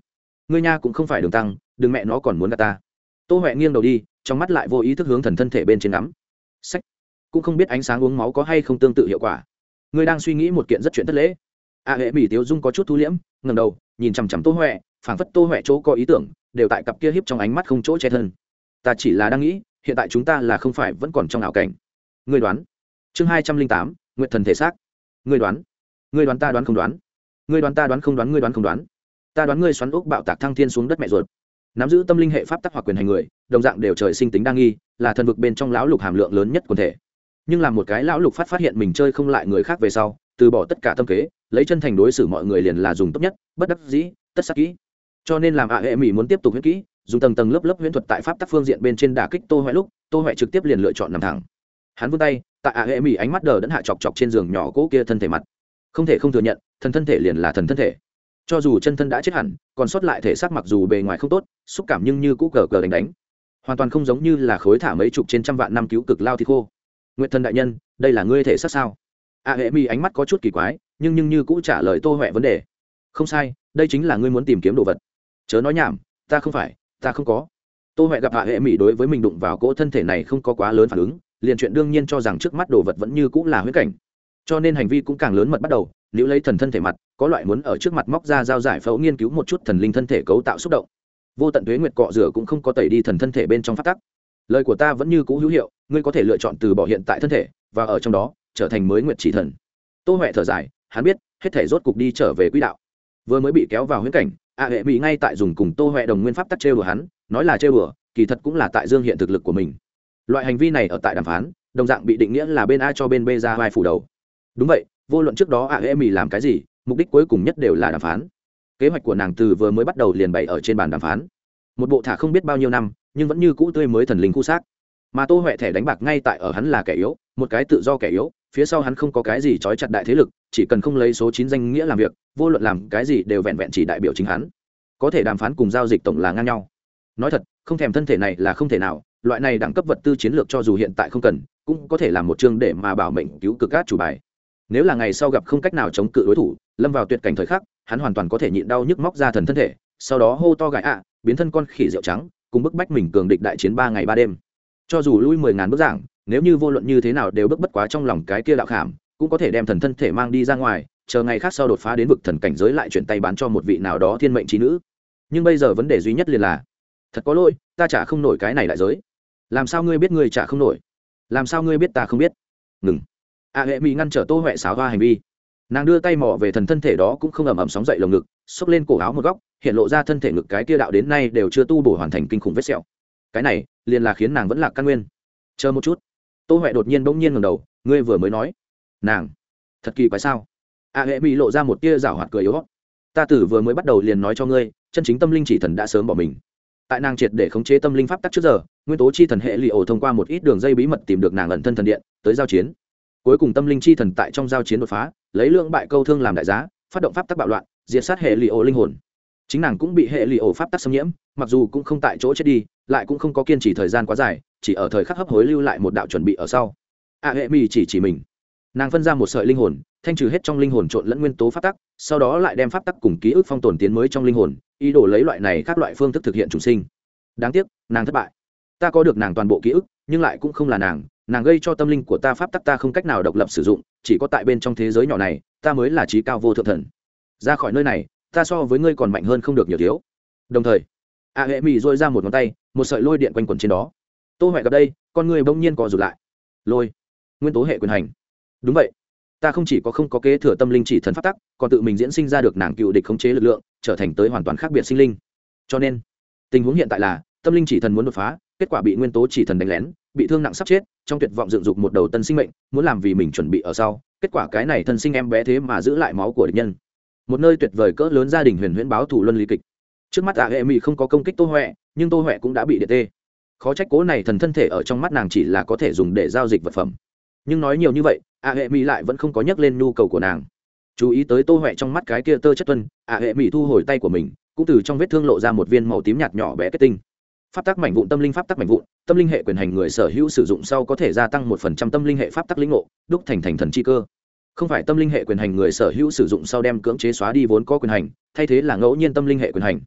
ngươi nha cũng không phải đường tăng, đừng mẹ nó còn muốn gạt ta. Tô huệ nghiêng đầu đi, trong mắt lại vô ý thức hướng thần thân thể bên trên ngắm. Sách. Cũng không biết ánh sáng uống máu có hay không tương tự hiệu quả. Ngươi đang suy nghĩ một kiện rất chuyện thất lễ. A hệ mỹ tiếu dung có chút thu liễm ngầm đầu, nhìn chằm chằm tô huệ, phảng phất tô huệ chỗ có ý tưởng, đều tại cặp kia hiếp trong ánh mắt không chỗ che thân. Ta chỉ là đang nghĩ, hiện tại chúng ta là không phải vẫn còn trong ảo cảnh. Ngươi đoán. Chương hai trăm linh tám nguyện thần thể xác. Ngươi đoán. Ngươi đoán ta đoán không đoán. Ngươi đoán ta đoán không đoán, ngươi đoán không đoán ta đoán ngươi xoắn ốc bạo tạc thăng thiên xuống đất mẹ ruột. Nắm giữ tâm linh hệ pháp tắc hoặc quyền hành người, đồng dạng đều trời sinh tính đa nghi, là thần vực bên trong lão lục hàm lượng lớn nhất quần thể. Nhưng làm một cái lão lục phát phát hiện mình chơi không lại người khác về sau, từ bỏ tất cả tâm kế, lấy chân thành đối xử mọi người liền là dùng tốt nhất, bất đắc dĩ, tất sắc kỹ. Cho nên làm ạ hệ mỹ muốn tiếp tục huyết kỹ, dùng tầng tầng lớp lớp huyễn thuật tại pháp tắc phương diện bên trên đả kích tô huệ lúc, tô huệ trực tiếp liền lựa chọn nằm thẳng. Hắn vươn tay, tại ạ hệ mỹ ánh mắt đờ đẫn hạ chọc chọc trên giường nhỏ cỗ kia thân thể mặt. Không thể không thừa nhận, thần thân thể liền là thần thân thể cho dù chân thân đã chết hẳn, còn sót lại thể xác mặc dù bề ngoài không tốt, xúc cảm nhưng như cũ cờ cờ đánh đánh. Hoàn toàn không giống như là khối thả mấy chục trên trăm vạn năm cứu cực lao thì khô. Nguyện thần đại nhân, đây là ngươi thể xác sao? A hệ mi ánh mắt có chút kỳ quái, nhưng nhưng như cũ trả lời tô huệ vấn đề. Không sai, đây chính là ngươi muốn tìm kiếm đồ vật. Chớ nói nhảm, ta không phải, ta không có. Tô huệ gặp hạ hệ mỹ đối với mình đụng vào cỗ thân thể này không có quá lớn phản ứng, liền chuyện đương nhiên cho rằng trước mắt đồ vật vẫn như cũng là huyết cảnh. Cho nên hành vi cũng càng lớn mật bắt đầu nếu lấy thần thân thể mặt, có loại muốn ở trước mặt móc ra dao giải phẫu nghiên cứu một chút thần linh thân thể cấu tạo xúc động. Vô tận tuế nguyệt cọ rửa cũng không có tẩy đi thần thân thể bên trong phát tắc. Lời của ta vẫn như cũ hữu hiệu, ngươi có thể lựa chọn từ bỏ hiện tại thân thể, và ở trong đó, trở thành mới nguyệt chỉ thần. Tô huệ thở dài, hắn biết, hết thể rốt cục đi trở về quỹ đạo. Vừa mới bị kéo vào huyễn cảnh, a hệ bị ngay tại dùng cùng tô huệ đồng nguyên pháp tắc trêu của hắn, nói là trêu bừa kỳ thật cũng là tại dương hiện thực lực của mình. Loại hành vi này ở tại đàm phán, đồng dạng bị định nghĩa là bên a cho bên b ra vai phủ đầu. Đúng vậy vô luận trước đó a hệ Mì làm cái gì, mục đích cuối cùng nhất đều là đàm phán. Kế hoạch của nàng từ vừa mới bắt đầu liền bày ở trên bàn đàm phán. Một bộ thả không biết bao nhiêu năm, nhưng vẫn như cũ tươi mới thần linh khu xác. Mà tô huệ thẻ đánh bạc ngay tại ở hắn là kẻ yếu, một cái tự do kẻ yếu, phía sau hắn không có cái gì trói chặt đại thế lực, chỉ cần không lấy số chín danh nghĩa làm việc, vô luận làm cái gì đều vẹn vẹn chỉ đại biểu chính hắn. Có thể đàm phán cùng giao dịch tổng là ngang nhau. Nói thật, không thèm thân thể này là không thể nào, loại này đẳng cấp vật tư chiến lược cho dù hiện tại không cần, cũng có thể làm một chương để mà bảo mệnh cứu cực các chủ bài nếu là ngày sau gặp không cách nào chống cự đối thủ, lâm vào tuyệt cảnh thời khắc, hắn hoàn toàn có thể nhịn đau nhức móc ra thần thân thể, sau đó hô to gãi ạ, biến thân con khỉ rượu trắng, cùng bức bách mình cường địch đại chiến ba ngày ba đêm. Cho dù lui mười ngàn bước giảng, nếu như vô luận như thế nào đều bước bất quá trong lòng cái kia đạo khảm, cũng có thể đem thần thân thể mang đi ra ngoài, chờ ngày khác sau đột phá đến vực thần cảnh giới lại chuyển tay bán cho một vị nào đó thiên mệnh trí nữ. Nhưng bây giờ vấn đề duy nhất liền là, thật có lỗi, ta trả không nổi cái này đại giới. Làm sao ngươi biết ngươi trả không nổi? Làm sao ngươi biết ta không biết? Ngừng a hệ mỹ ngăn trở tô huệ xáo hoa hành vi. Nàng đưa tay mò về thần thân thể đó cũng không ẩm ẩm sóng dậy lồng ngực, xốc lên cổ áo một góc, hiện lộ ra thân thể ngực cái kia đạo đến nay đều chưa tu bổ hoàn thành kinh khủng vết sẹo. Cái này, liền là khiến nàng vẫn là căn nguyên. Chờ một chút. Tô huệ đột nhiên bỗng nhiên ngầm đầu, ngươi vừa mới nói. Nàng, thật kỳ quái sao? A hệ mỹ lộ ra một tia rảo hoạt cười yếu ta tử vừa mới bắt đầu liền nói cho ngươi, chân chính tâm linh chỉ thần đã sớm bỏ mình. Tại nàng triệt để khống chế tâm linh pháp tắc trước giờ, nguyên tố chi thần hệ lì ổ thông qua một ít đường dây bí mật tìm được nàng ẩn thân thần điện, tới giao chiến cuối cùng tâm linh chi thần tại trong giao chiến đột phá, lấy lượng bại câu thương làm đại giá, phát động pháp tắc bạo loạn, diệt sát hệ lì ổ linh hồn. Chính nàng cũng bị hệ lì ổ pháp tắc xâm nhiễm, mặc dù cũng không tại chỗ chết đi, lại cũng không có kiên trì thời gian quá dài, chỉ ở thời khắc hấp hối lưu lại một đạo chuẩn bị ở sau. A hệ mi chỉ chỉ mình. Nàng phân ra một sợi linh hồn, thanh trừ hết trong linh hồn trộn lẫn nguyên tố pháp tắc, sau đó lại đem pháp tắc cùng ký ức phong tồn tiến mới trong linh hồn, ý đồ lấy loại này các loại phương thức thực hiện trùng sinh. Đáng tiếc, nàng thất bại. Ta có được nàng toàn bộ ký ức, nhưng lại cũng không là nàng nàng gây cho tâm linh của ta pháp tắc ta không cách nào độc lập sử dụng, chỉ có tại bên trong thế giới nhỏ này, ta mới là trí cao vô thượng thần. Ra khỏi nơi này, ta so với ngươi còn mạnh hơn không được nhiều thiếu. Đồng thời, a hệ mỹ dôi ra một ngón tay, một sợi lôi điện quanh quẩn trên đó. Tô huệ gặp đây, con người bỗng nhiên co rụt lại. Lôi, nguyên tố hệ quyền hành. Đúng vậy, ta không chỉ có không có kế thừa tâm linh chỉ thần pháp tắc, còn tự mình diễn sinh ra được nàng cựu địch khống chế lực lượng, trở thành tới hoàn toàn khác biệt sinh linh. Cho nên, tình huống hiện tại là, tâm linh chỉ thần muốn đột phá, kết quả bị nguyên tố chỉ thần đánh lén, bị thương nặng sắp chết trong tuyệt vọng dựng dục một đầu tân sinh mệnh, muốn làm vì mình chuẩn bị ở sau, kết quả cái này thân sinh em bé thế mà giữ lại máu của địch nhân. Một nơi tuyệt vời cỡ lớn gia đình huyền huyễn báo thủ luân lý kịch. Trước mắt à hệ mỹ không có công kích tô huệ, nhưng tô huệ cũng đã bị điện tê. Khó trách cố này thần thân thể ở trong mắt nàng chỉ là có thể dùng để giao dịch vật phẩm. Nhưng nói nhiều như vậy à hệ mỹ lại vẫn không có nhắc lên nhu cầu của nàng. Chú ý tới tô huệ trong mắt cái kia tơ chất tuân à hệ mỹ thu hồi tay của mình, cũng từ trong vết thương lộ ra một viên màu tím nhạt nhỏ bé kết tinh pháp tắc mảnh vụn tâm linh pháp tắc mảnh vụn, tâm linh hệ quyền hành người sở hữu sử dụng sau có thể gia tăng một phần trăm tâm linh hệ pháp tắc lĩnh ngộ, đúc thành thành thần chi cơ. Không phải tâm linh hệ quyền hành người sở hữu sử dụng sau đem cưỡng chế xóa đi vốn có quyền hành, thay thế là ngẫu nhiên tâm linh hệ quyền hành.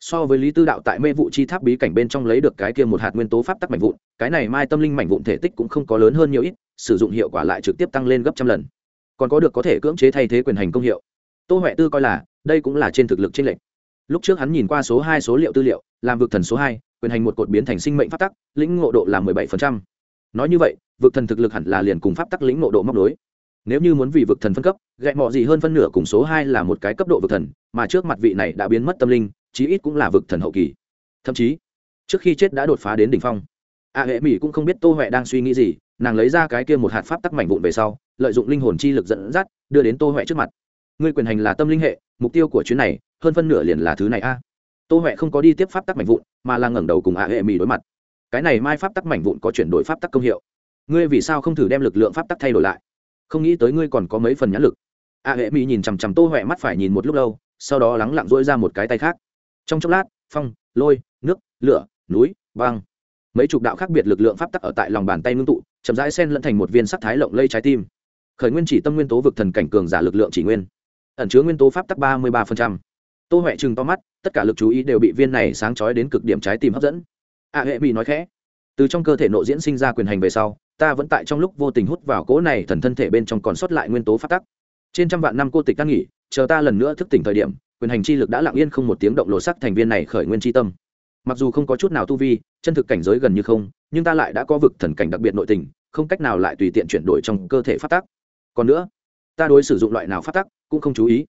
So với lý tư đạo tại mê vụ chi tháp bí cảnh bên trong lấy được cái kia một hạt nguyên tố pháp tắc mảnh vụn, cái này mai tâm linh mảnh vụn thể tích cũng không có lớn hơn nhiều ít, sử dụng hiệu quả lại trực tiếp tăng lên gấp trăm lần. Còn có được có thể cưỡng chế thay thế quyền hành công hiệu. Tô huệ tư coi là, đây cũng là trên thực lực trên lệnh lúc trước hắn nhìn qua số hai số liệu tư liệu, làm vực thần số hai, quyền hành một cột biến thành sinh mệnh pháp tắc, lĩnh ngộ độ là mười bảy phần trăm. Nói như vậy, vực thần thực lực hẳn là liền cùng pháp tắc lĩnh ngộ độ móc nối. nếu như muốn vì vực thần phân cấp gậy mọ gì hơn phân nửa cùng số hai là một cái cấp độ vực thần, mà trước mặt vị này đã biến mất tâm linh, chí ít cũng là vực thần hậu kỳ. Thậm chí, trước khi chết đã đột phá đến đỉnh phong. A hệ mỹ cũng không biết tô huệ đang suy nghĩ gì, nàng lấy ra cái kia một hạt pháp tắc mảnh vụn về sau, lợi dụng linh hồn chi lực dẫn dắt, đưa đến tô huệ trước mặt ngươi quyền hành là tâm linh hệ, mục tiêu của chuyến này, hơn phân nửa liền là thứ này a. Tô huệ không có đi tiếp pháp tắc mạnh vụn, mà là ngẩng đầu cùng a hệ mỹ đối mặt. Cái này mai pháp tắc mạnh vụn có chuyển đổi pháp tắc công hiệu. Ngươi vì sao không thử đem lực lượng pháp tắc thay đổi lại? Không nghĩ tới ngươi còn có mấy phần nhãn lực. A hệ mỹ nhìn chằm chằm tô huệ mắt phải nhìn một lúc lâu, sau đó lắng lặng dỗi ra một cái tay khác. Trong chốc lát, phong, lôi, nước, lửa, núi băng mấy chục đạo khác biệt lực lượng pháp tắc ở tại lòng bàn tay ngưng tụ, chậm rãi sen lẫn thành một viên sắc thái lộng lây trái tim. Khởi nguyên chỉ tâm nguyên tố vực thần cảnh cường giả lực lượng chỉ nguyên ẩn chứa nguyên tố pháp tắc ba mươi ba tô huệ chừng to mắt, tất cả lực chú ý đều bị viên này sáng trói đến cực điểm trái tim hấp dẫn. A hệ mỹ nói khẽ. Từ trong cơ thể nội diễn sinh ra quyền hành về sau, ta vẫn tại trong lúc vô tình hút vào cỗ này thần thân thể bên trong còn sót lại nguyên tố phát tắc. Trên trăm vạn năm cô tịch đang nghỉ, chờ ta lần nữa thức tỉnh thời điểm, quyền hành chi lực đã lặng yên không một tiếng động lộ sắc thành viên này khởi nguyên chi tâm. Mặc dù không có chút nào tu vi, chân thực cảnh giới gần như không, nhưng ta lại đã có vực thần cảnh đặc biệt nội tình, không cách nào lại tùy tiện chuyển đổi trong cơ thể phát tắc. Còn nữa, ta đối sử dụng loại nào phát tắc cũng không chú ý.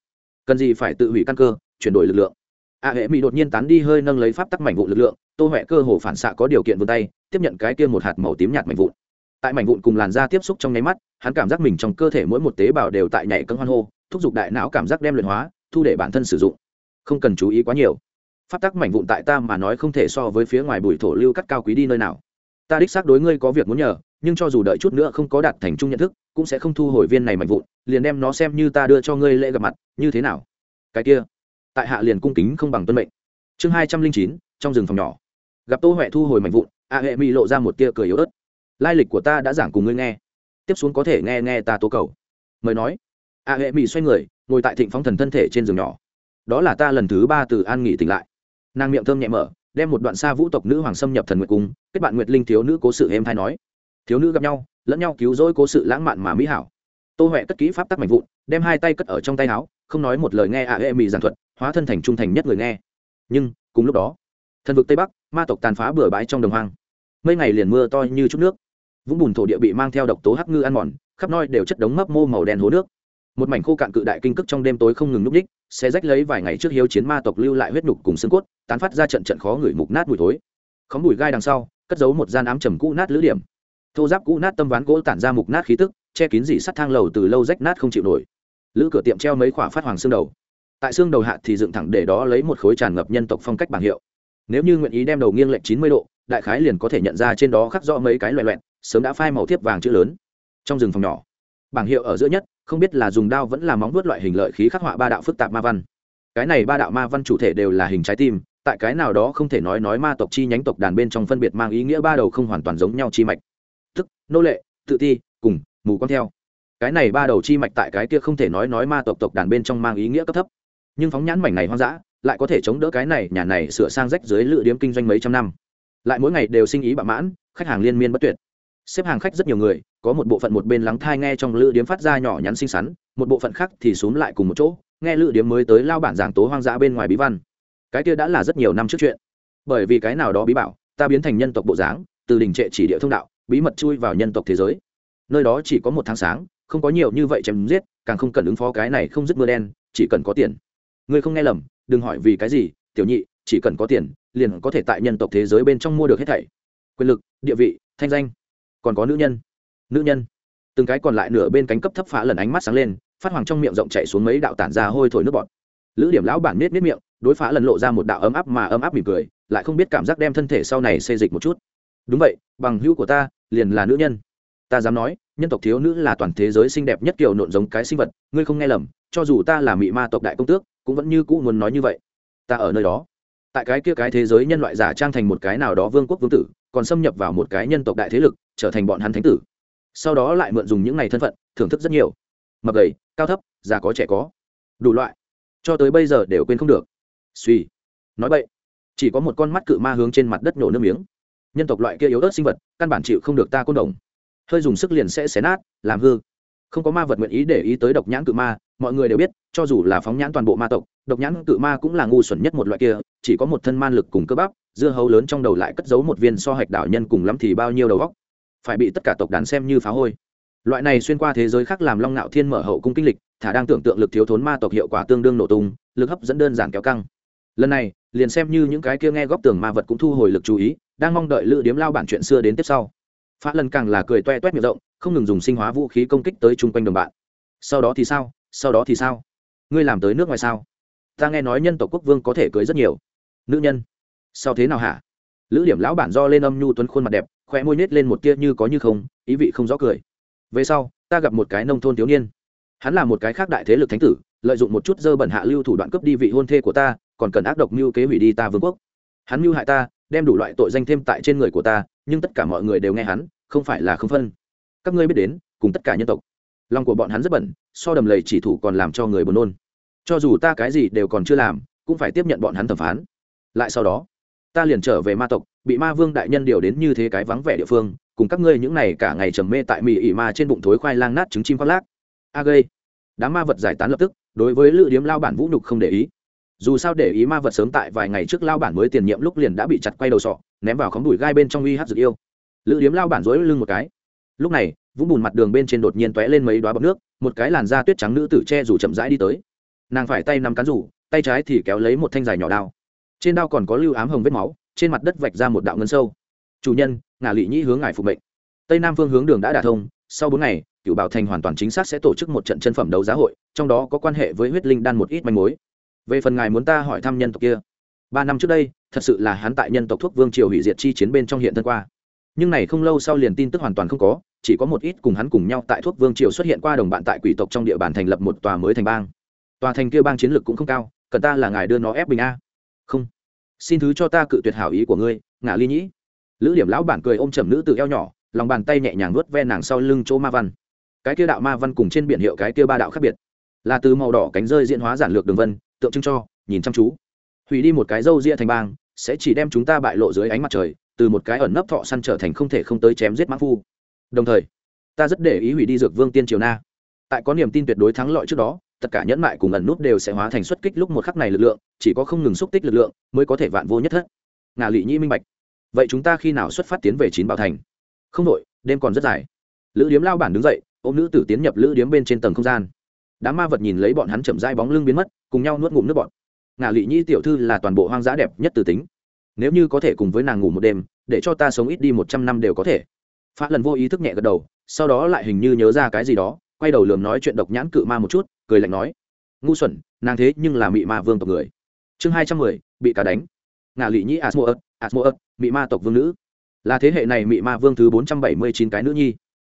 Cần gì phải tự hủy căn cơ, chuyển đổi lực lượng. A hệ mỹ đột nhiên tán đi hơi nâng lấy pháp tắc mảnh vụ lực lượng, tô huệ cơ hồ phản xạ có điều kiện vươn tay, tiếp nhận cái kia một hạt màu tím nhạt mảnh vụn. Tại mảnh vụn cùng làn da tiếp xúc trong nháy mắt, hắn cảm giác mình trong cơ thể mỗi một tế bào đều tại nhảy cân hoan hô, thúc giục đại não cảm giác đem luyện hóa, thu để bản thân sử dụng. Không cần chú ý quá nhiều. Pháp tắc mảnh vụn tại ta mà nói không thể so với phía ngoài bụi thổ lưu cắt cao quý đi nơi nào. Ta đích xác đối ngươi có việc muốn nhờ, nhưng cho dù đợi chút nữa không có đạt thành chung nhận thức, cũng sẽ không thu hồi viên này mảnh vụn liền đem nó xem như ta đưa cho ngươi lễ gặp mặt, như thế nào? Cái kia, tại hạ liền cung kính không bằng tuân mệnh. Chương hai trăm linh chín, trong rừng phòng nhỏ. Gặp tô huệ thu hồi mảnh vụn, a hệ mỹ lộ ra một tia cười yếu ớt. Lai lịch của ta đã giảng cùng ngươi nghe. Tiếp xuống có thể nghe nghe ta tố cầu. Mời nói. A hệ mỹ xoay người, ngồi tại thịnh phóng thần thân thể trên giường nhỏ. Đó là ta lần thứ ba từ an nghỉ tỉnh lại. Nàng miệng thơm nhẹ mở, đem một đoạn xa vũ tộc nữ hoàng xâm nhập thần nguyệt cung, kết bạn nguyệt linh thiếu nữ cố sự êm thai nói. Thiếu nữ gặp nhau, lẫn nhau cứu rỗi cố sự lãng mạn mà mỹ hảo tô huệ cất kỹ pháp tắc mạnh vụn, đem hai tay cất ở trong tay áo, không nói một lời nghe a hệ mỹ giảng thuật, hóa thân thành trung thành nhất người nghe. Nhưng, cùng lúc đó, thần vực tây bắc, ma tộc tàn phá bừa bãi trong đồng hoang. Mấy ngày liền mưa to như chút nước. Vũng bùn thổ địa bị mang theo độc tố hắc ngư ăn mòn, khắp nơi đều chất đống mấp mô màu đen hố nước. Một mảnh khô cạn cự đại kinh cức trong đêm tối không ngừng núp đích sẽ rách lấy vài ngày trước hiếu chiến ma tộc lưu lại huyết nhục cùng xương cốt, tán phát ra trận trận khó ngửi mục nát mùi thối. Khóm bụi gai đằng sau, cất giấu một gian ám trầm cũ nát lữ điểm. Thô giáp cũ nát tâm ván gỗ tản ra mục nát khí tức che kín dị sắt thang lầu từ lâu rách nát không chịu nổi. Lữ cửa tiệm treo mấy khỏa phát hoàng xương đầu. Tại xương đầu hạ thì dựng thẳng để đó lấy một khối tràn ngập nhân tộc phong cách bảng hiệu. Nếu như nguyện ý đem đầu nghiêng lệch chín mươi độ, đại khái liền có thể nhận ra trên đó khắc rõ mấy cái loại loẹn sớm đã phai màu thiếp vàng chữ lớn. Trong rừng phòng nhỏ, bảng hiệu ở giữa nhất, không biết là dùng đao vẫn là móng vuốt loại hình lợi khí khắc họa ba đạo phức tạp ma văn. Cái này ba đạo ma văn chủ thể đều là hình trái tim, tại cái nào đó không thể nói nói ma tộc chi nhánh tộc đàn bên trong phân biệt mang ý nghĩa ba đầu không hoàn toàn giống nhau chi mạch. Tức nô lệ, tự ti, cùng mù con theo. Cái này ba đầu chi mạch tại cái kia không thể nói nói ma tộc tộc đàn bên trong mang ý nghĩa cấp thấp. Nhưng phóng nhãn mảnh này hoang dã, lại có thể chống đỡ cái này, nhà này sửa sang rách dưới lựa điếm kinh doanh mấy trăm năm. Lại mỗi ngày đều sinh ý bạ mãn, khách hàng liên miên bất tuyệt. Xếp hàng khách rất nhiều người, có một bộ phận một bên lắng thai nghe trong lữ điếm phát ra nhỏ nhắn xinh xắn, một bộ phận khác thì x u ố n g lại cùng một chỗ, nghe lữ điếm mới tới lao bản giảng tố hoang dã bên ngoài bí văn. Cái kia đã là rất nhiều năm trước chuyện. Bởi vì cái nào đó bí bảo, ta biến thành nhân tộc bộ dáng, từ đỉnh trệ chỉ địa thông đạo, bí mật chui vào nhân tộc thế giới nơi đó chỉ có một tháng sáng, không có nhiều như vậy chém giết, càng không cần ứng phó cái này không dứt mưa đen, chỉ cần có tiền. Ngươi không nghe lầm, đừng hỏi vì cái gì, tiểu nhị, chỉ cần có tiền, liền có thể tại nhân tộc thế giới bên trong mua được hết thảy. Quyền lực, địa vị, thanh danh. Còn có nữ nhân. Nữ nhân. Từng cái còn lại nửa bên cánh cấp thấp phá lần ánh mắt sáng lên, phát hoàng trong miệng rộng chạy xuống mấy đạo tản ra hôi thổi nước bọt. Lữ điểm lão bản nết nết miệng, đối phá lần lộ ra một đạo ấm áp mà ấm áp mỉm cười, lại không biết cảm giác đem thân thể sau này xê dịch một chút. Đúng vậy, bằng hữu của ta, liền là nữ nhân ta dám nói, nhân tộc thiếu nữ là toàn thế giới xinh đẹp nhất kiểu nộn giống cái sinh vật, ngươi không nghe lầm, cho dù ta là mị ma tộc đại công tước, cũng vẫn như cũ muốn nói như vậy. Ta ở nơi đó. Tại cái kia cái thế giới nhân loại giả trang thành một cái nào đó vương quốc vương tử, còn xâm nhập vào một cái nhân tộc đại thế lực, trở thành bọn hắn thánh tử. Sau đó lại mượn dùng những ngày thân phận, thưởng thức rất nhiều. Mập gầy, cao thấp, già có trẻ có. Đủ loại. Cho tới bây giờ đều quên không được. Suy. Nói vậy chỉ có một con mắt cự ma hướng trên mặt đất nổ nước miếng. Nhân tộc loại kia yếu ớt sinh vật, căn bản chịu không được ta côn đồng hơi dùng sức liền sẽ xé nát, làm hư. Không có ma vật nguyện ý để ý tới độc nhãn cự ma, mọi người đều biết, cho dù là phóng nhãn toàn bộ ma tộc, độc nhãn cự ma cũng là ngu xuẩn nhất một loại kia, chỉ có một thân man lực cùng cơ bắp, dưa hấu lớn trong đầu lại cất giấu một viên so hạch đảo nhân cùng lắm thì bao nhiêu đầu góc phải bị tất cả tộc đàn xem như phá hôi. Loại này xuyên qua thế giới khác làm long ngạo thiên mở hậu cung kinh lịch, thả đang tưởng tượng lực thiếu thốn ma tộc hiệu quả tương đương nổ tung, lực hấp dẫn đơn giản kéo căng. Lần này, liền xem như những cái kia nghe góp tường ma vật cũng thu hồi lực chú ý, đang mong đợi lữ điếm lao bản chuyện xưa đến tiếp sau phá lần càng là cười toe toét miệng rộng, không ngừng dùng sinh hóa vũ khí công kích tới chung quanh đồng bạn. Sau đó thì sao? Sau đó thì sao? Ngươi làm tới nước ngoài sao? Ta nghe nói nhân tộc quốc vương có thể cưới rất nhiều. Nữ nhân, sao thế nào hả? Lữ điểm lão bản do lên âm nhu tuấn khuôn mặt đẹp khoe môi nhét lên một tia như có như không, ý vị không rõ cười. Về sau, ta gặp một cái nông thôn thiếu niên. Hắn là một cái khác đại thế lực thánh tử, lợi dụng một chút dơ bẩn hạ lưu thủ đoạn cướp đi vị hôn thê của ta, còn cần ác độc mưu kế hủy đi ta vương quốc. Hắn mưu hại ta đem đủ loại tội danh thêm tại trên người của ta, nhưng tất cả mọi người đều nghe hắn, không phải là không phân. Các ngươi biết đến, cùng tất cả nhân tộc. Lòng của bọn hắn rất bẩn, so đầm lầy chỉ thủ còn làm cho người buồn nôn. Cho dù ta cái gì đều còn chưa làm, cũng phải tiếp nhận bọn hắn thẩm phán. Lại sau đó, ta liền trở về ma tộc, bị ma vương đại nhân điều đến như thế cái vắng vẻ địa phương, cùng các ngươi những này cả ngày trầm mê tại mì ỉ ma trên bụng thối khoai lang nát trứng chim khoác lác. A gây đám ma vật giải tán lập tức, đối với lữ điếm lao bản vũ nhục không để ý dù sao để ý ma vật sớm tại vài ngày trước lao bản mới tiền nhiệm lúc liền đã bị chặt quay đầu sọ, ném vào khóm đùi gai bên trong uy hát dược yêu. Lữ điếm lao bản dối lưng một cái. Lúc này, vũng bùn mặt đường bên trên đột nhiên t ó é lên mấy đoá bọc nước, một cái làn da tuyết trắng nữ tử che rủ chậm rãi đi tới. Nàng phải tay nắm cán rủ, tay trái thì kéo lấy một thanh dài nhỏ đao. Trên đao còn có lưu ám hồng vết máu, trên mặt đất vạch ra một đạo ngân sâu. Chủ nhân, ngả lị nhĩ hướng ngài phục mệnh. Tây nam phương hướng đường đã đả thông, sau bốn ngày, cựu bảo thành hoàn toàn chính xác sẽ tổ chức một trận chân phẩm đấu giá hội, trong đó có quan hệ với huyết linh đan một ít manh mối về phần ngài muốn ta hỏi thăm nhân tộc kia, ba năm trước đây, thật sự là hắn tại nhân tộc thuốc vương triều hủy diệt chi chiến bên trong hiện thân qua. Nhưng này không lâu sau liền tin tức hoàn toàn không có, chỉ có một ít cùng hắn cùng nhau tại thuốc vương triều xuất hiện qua đồng bạn tại quỷ tộc trong địa bàn thành lập một tòa mới thành bang. Tòa thành kia bang chiến lược cũng không cao, cần ta là ngài đưa nó ép bình a? Không. Xin thứ cho ta cự tuyệt hảo ý của ngươi, ngả ly nhĩ. Lữ điểm lão bản cười ôm chầm nữ tự eo nhỏ, lòng bàn tay nhẹ nhàng nuốt ve nàng sau lưng chỗ ma văn. Cái kia đạo ma văn cùng trên biển hiệu cái kia ba đạo khác biệt. Là từ màu đỏ cánh rơi diễn hóa giản lược đường vân tượng trưng cho, nhìn chăm chú. Hủy đi một cái râu ria thành bang, sẽ chỉ đem chúng ta bại lộ dưới ánh mặt trời, từ một cái ẩn nấp thọ săn trở thành không thể không tới chém giết mãn phu. Đồng thời, ta rất để ý hủy đi dược vương tiên triều na. Tại có niềm tin tuyệt đối thắng lợi trước đó, tất cả nhẫn mại cùng ẩn nút đều sẽ hóa thành xuất kích lúc một khắc này lực lượng, chỉ có không ngừng xúc tích lực lượng mới có thể vạn vô nhất thất. Ngà lị nhi minh bạch. Vậy chúng ta khi nào xuất phát tiến về chín bảo thành? Không đội đêm còn rất dài. Lữ điếm lao bản đứng dậy ô m nữ tử tiến nhập lữ điếm bên trên tầng không gian. Đám ma vật nhìn lấy bọn hắn chậm dai bóng lưng biến mất cùng nhau nuốt ngụm nước bọt. Ngả lị nhi tiểu thư là toàn bộ hoang dã đẹp nhất từ tính. Nếu như có thể cùng với nàng ngủ một đêm, để cho ta sống ít đi một trăm năm đều có thể. Phá lần vô ý thức nhẹ gật đầu, sau đó lại hình như nhớ ra cái gì đó, quay đầu lườm nói chuyện độc nhãn cự ma một chút, cười lạnh nói, ngu xuẩn, nàng thế nhưng là mị ma vương tộc người. Chương hai trăm mười, bị cả đánh. Ngả lị nhĩ asmo ớt asmo ớt mị ma tộc vương nữ. Là thế hệ này mị ma vương thứ bốn trăm bảy mươi chín cái nữ nhi.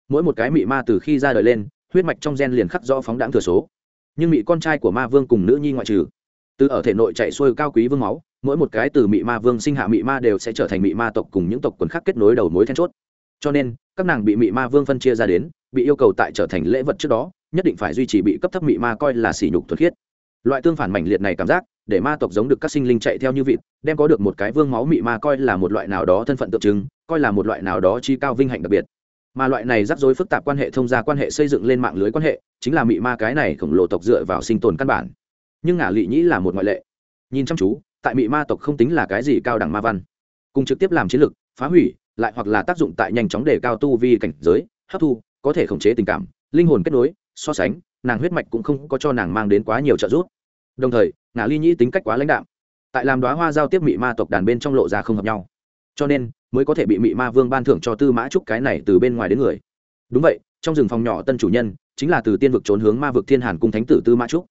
Mỗi một cái mị ma từ khi ra đời lên, huyết mạch trong gen liền khắc do phóng đáng thừa số nhưng mị con trai của ma vương cùng nữ nhi ngoại trừ. Từ ở thể nội chạy xuôi cao quý vương máu, mỗi một cái từ mị ma vương sinh hạ mị ma đều sẽ trở thành mị ma tộc cùng những tộc quần khác kết nối đầu mối then chốt. Cho nên, các nàng bị mị ma vương phân chia ra đến, bị yêu cầu tại trở thành lễ vật trước đó, nhất định phải duy trì bị cấp thấp mị ma coi là sỉ nhục thuật khiết. Loại tương phản mạnh liệt này cảm giác, để ma tộc giống được các sinh linh chạy theo như vịt, đem có được một cái vương máu mị ma coi là một loại nào đó thân phận tượng trưng, coi là một loại nào đó chi cao vinh hạnh đặc biệt mà loại này rắc rối phức tạp quan hệ thông gia quan hệ xây dựng lên mạng lưới quan hệ, chính là mị ma cái này khổng lồ tộc dựa vào sinh tồn căn bản. Nhưng ngả lị nhĩ là một ngoại lệ. Nhìn chăm chú, tại mị ma tộc không tính là cái gì cao đẳng ma văn. Cùng trực tiếp làm chiến lược, phá hủy, lại hoặc là tác dụng tại nhanh chóng đề cao tu vi cảnh giới, hấp thu, có thể khống chế tình cảm, linh hồn kết nối, so sánh, nàng huyết mạch cũng không có cho nàng mang đến quá nhiều trợ giúp. Đồng thời, ngả ly nhĩ tính cách quá lãnh đạm, tại làm đoá hoa giao tiếp mị ma tộc đàn bên trong lộ ra không hợp nhau. Cho nên mới có thể bị mị ma vương ban thưởng cho tư mã trúc cái này từ bên ngoài đến người. Đúng vậy, trong rừng phòng nhỏ tân chủ nhân, chính là từ tiên vực trốn hướng ma vực thiên hàn cung thánh tử tư mã trúc.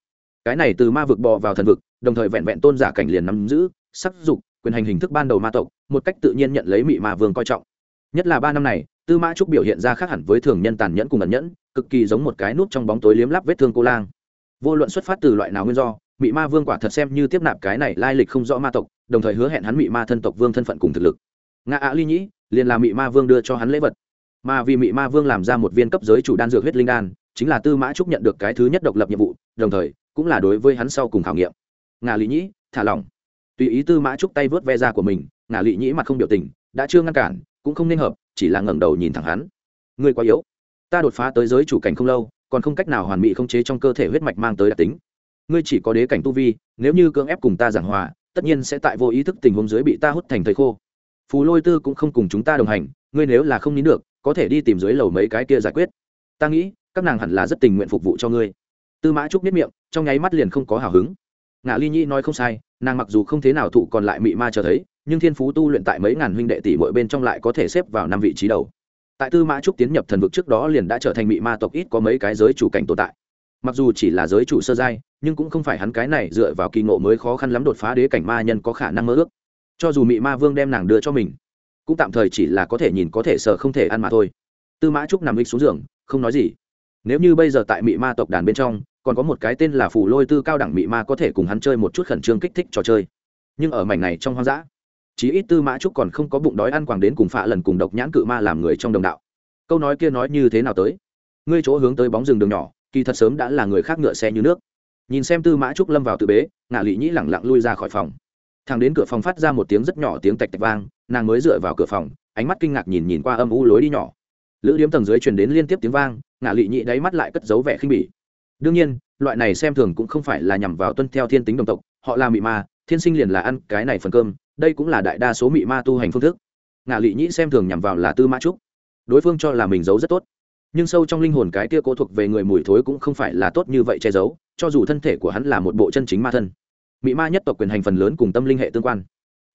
Cái này từ ma vực bò vào thần vực, đồng thời vẹn vẹn tôn giả cảnh liền nắm giữ, sắc dục, quyền hành hình thức ban đầu ma tộc, một cách tự nhiên nhận lấy mị ma vương coi trọng. Nhất là ba năm này, tư mã trúc biểu hiện ra khác hẳn với thường nhân tàn nhẫn cùng ẩn nhẫn, cực kỳ giống một cái nút trong bóng tối liếm lắp vết thương cô lang. Vô luận xuất phát từ loại nào nguyên do, mị ma vương quả thật xem như tiếp nạp cái này lai lịch không rõ ma tộc, đồng thời hứa hẹn hắn mị ma thân tộc vương thân phận cùng thực lực ngã ạ ly nhĩ, liền là mị ma vương đưa cho hắn lễ vật. Mà vì mị ma vương làm ra một viên cấp giới chủ đan dược huyết linh đan, chính là tư mã trúc nhận được cái thứ nhất độc lập nhiệm vụ, đồng thời, cũng là đối với hắn sau cùng khảo nghiệm. Ngà lý nhĩ, thả lỏng. Tùy ý tư mã trúc tay vớt ve da của mình ngà lý nhĩ mặt không biểu tình, đã chưa ngăn cản, cũng không nên hợp, chỉ là ngẩng đầu nhìn thẳng hắn. Ngươi quá yếu. Ta đột phá tới giới chủ cảnh không lâu, còn không cách nào hoàn mỹ không chế trong cơ thể huyết mạch mang tới đặc tính. Ngươi chỉ có đế cảnh tu vi, nếu như cưỡng ép cùng ta giảng hòa, tất nhiên sẽ tại vô ý thức tình huống dưới bị ta hút thành thầy khô phù lôi tư cũng không cùng chúng ta đồng hành, ngươi nếu là không nín được, có thể đi tìm dưới lầu mấy cái kia giải quyết. Ta nghĩ, các nàng hẳn là rất tình nguyện phục vụ cho ngươi. Tư mã trúc biết miệng, trong nháy mắt liền không có hào hứng. Ngã ly Nhĩ nói không sai, nàng mặc dù không thế nào thụ còn lại mị ma cho thấy, nhưng thiên phú tu luyện tại mấy ngàn huynh đệ tỷ mỗi bên trong lại có thể xếp vào năm vị trí đầu. Tại tư mã trúc tiến nhập thần vực trước đó liền đã trở thành mị ma tộc ít có mấy cái giới chủ cảnh tồn tại. Mặc dù chỉ là giới chủ sơ giai, nhưng cũng không phải hắn cái này dựa vào kỳ ngộ mới khó khăn lắm đột phá đế cảnh ma nhân có khả năng mơ ước cho dù mị ma vương đem nàng đưa cho mình, cũng tạm thời chỉ là có thể nhìn có thể sợ không thể ăn mà thôi. Tư mã trúc nằm lịch xuống giường, không nói gì. Nếu như bây giờ tại mị ma tộc đàn bên trong, còn có một cái tên là phủ lôi tư cao đẳng mị ma có thể cùng hắn chơi một chút khẩn trương kích thích trò chơi. Nhưng ở mảnh này trong hoang dã, chí ít tư mã trúc còn không có bụng đói ăn quàng đến cùng phạ lần cùng độc nhãn cự ma làm người trong đồng đạo. Câu nói kia nói như thế nào tới? Ngươi chỗ hướng tới bóng rừng đường nhỏ, kỳ thật sớm đã là người khác ngựa xe như nước. Nhìn xem tư mã trúc lâm vào tự bế, ngạ lị nhĩ lẳng lặng lui ra khỏi phòng thằng đến cửa phòng phát ra một tiếng rất nhỏ tiếng tạch tạch vang, nàng mới dựa vào cửa phòng, ánh mắt kinh ngạc nhìn nhìn qua âm u lối đi nhỏ. Lữ điếm tầng dưới truyền đến liên tiếp tiếng vang, ngạ lị nhị đáy mắt lại cất dấu vẻ khinh bỉ. Đương nhiên, loại này xem thường cũng không phải là nhằm vào tuân theo thiên tính đồng tộc, họ là mị ma, thiên sinh liền là ăn cái này phần cơm, đây cũng là đại đa số mị ma tu hành phương thức. Ngạ lị nhị xem thường nhằm vào là tư mã trúc. Đối phương cho là mình giấu rất tốt. Nhưng sâu trong linh hồn cái kia cố thuộc về người mùi thối cũng không phải là tốt như vậy che giấu, cho dù thân thể của hắn là một bộ chân chính ma thân mị ma nhất tộc quyền hành phần lớn cùng tâm linh hệ tương quan.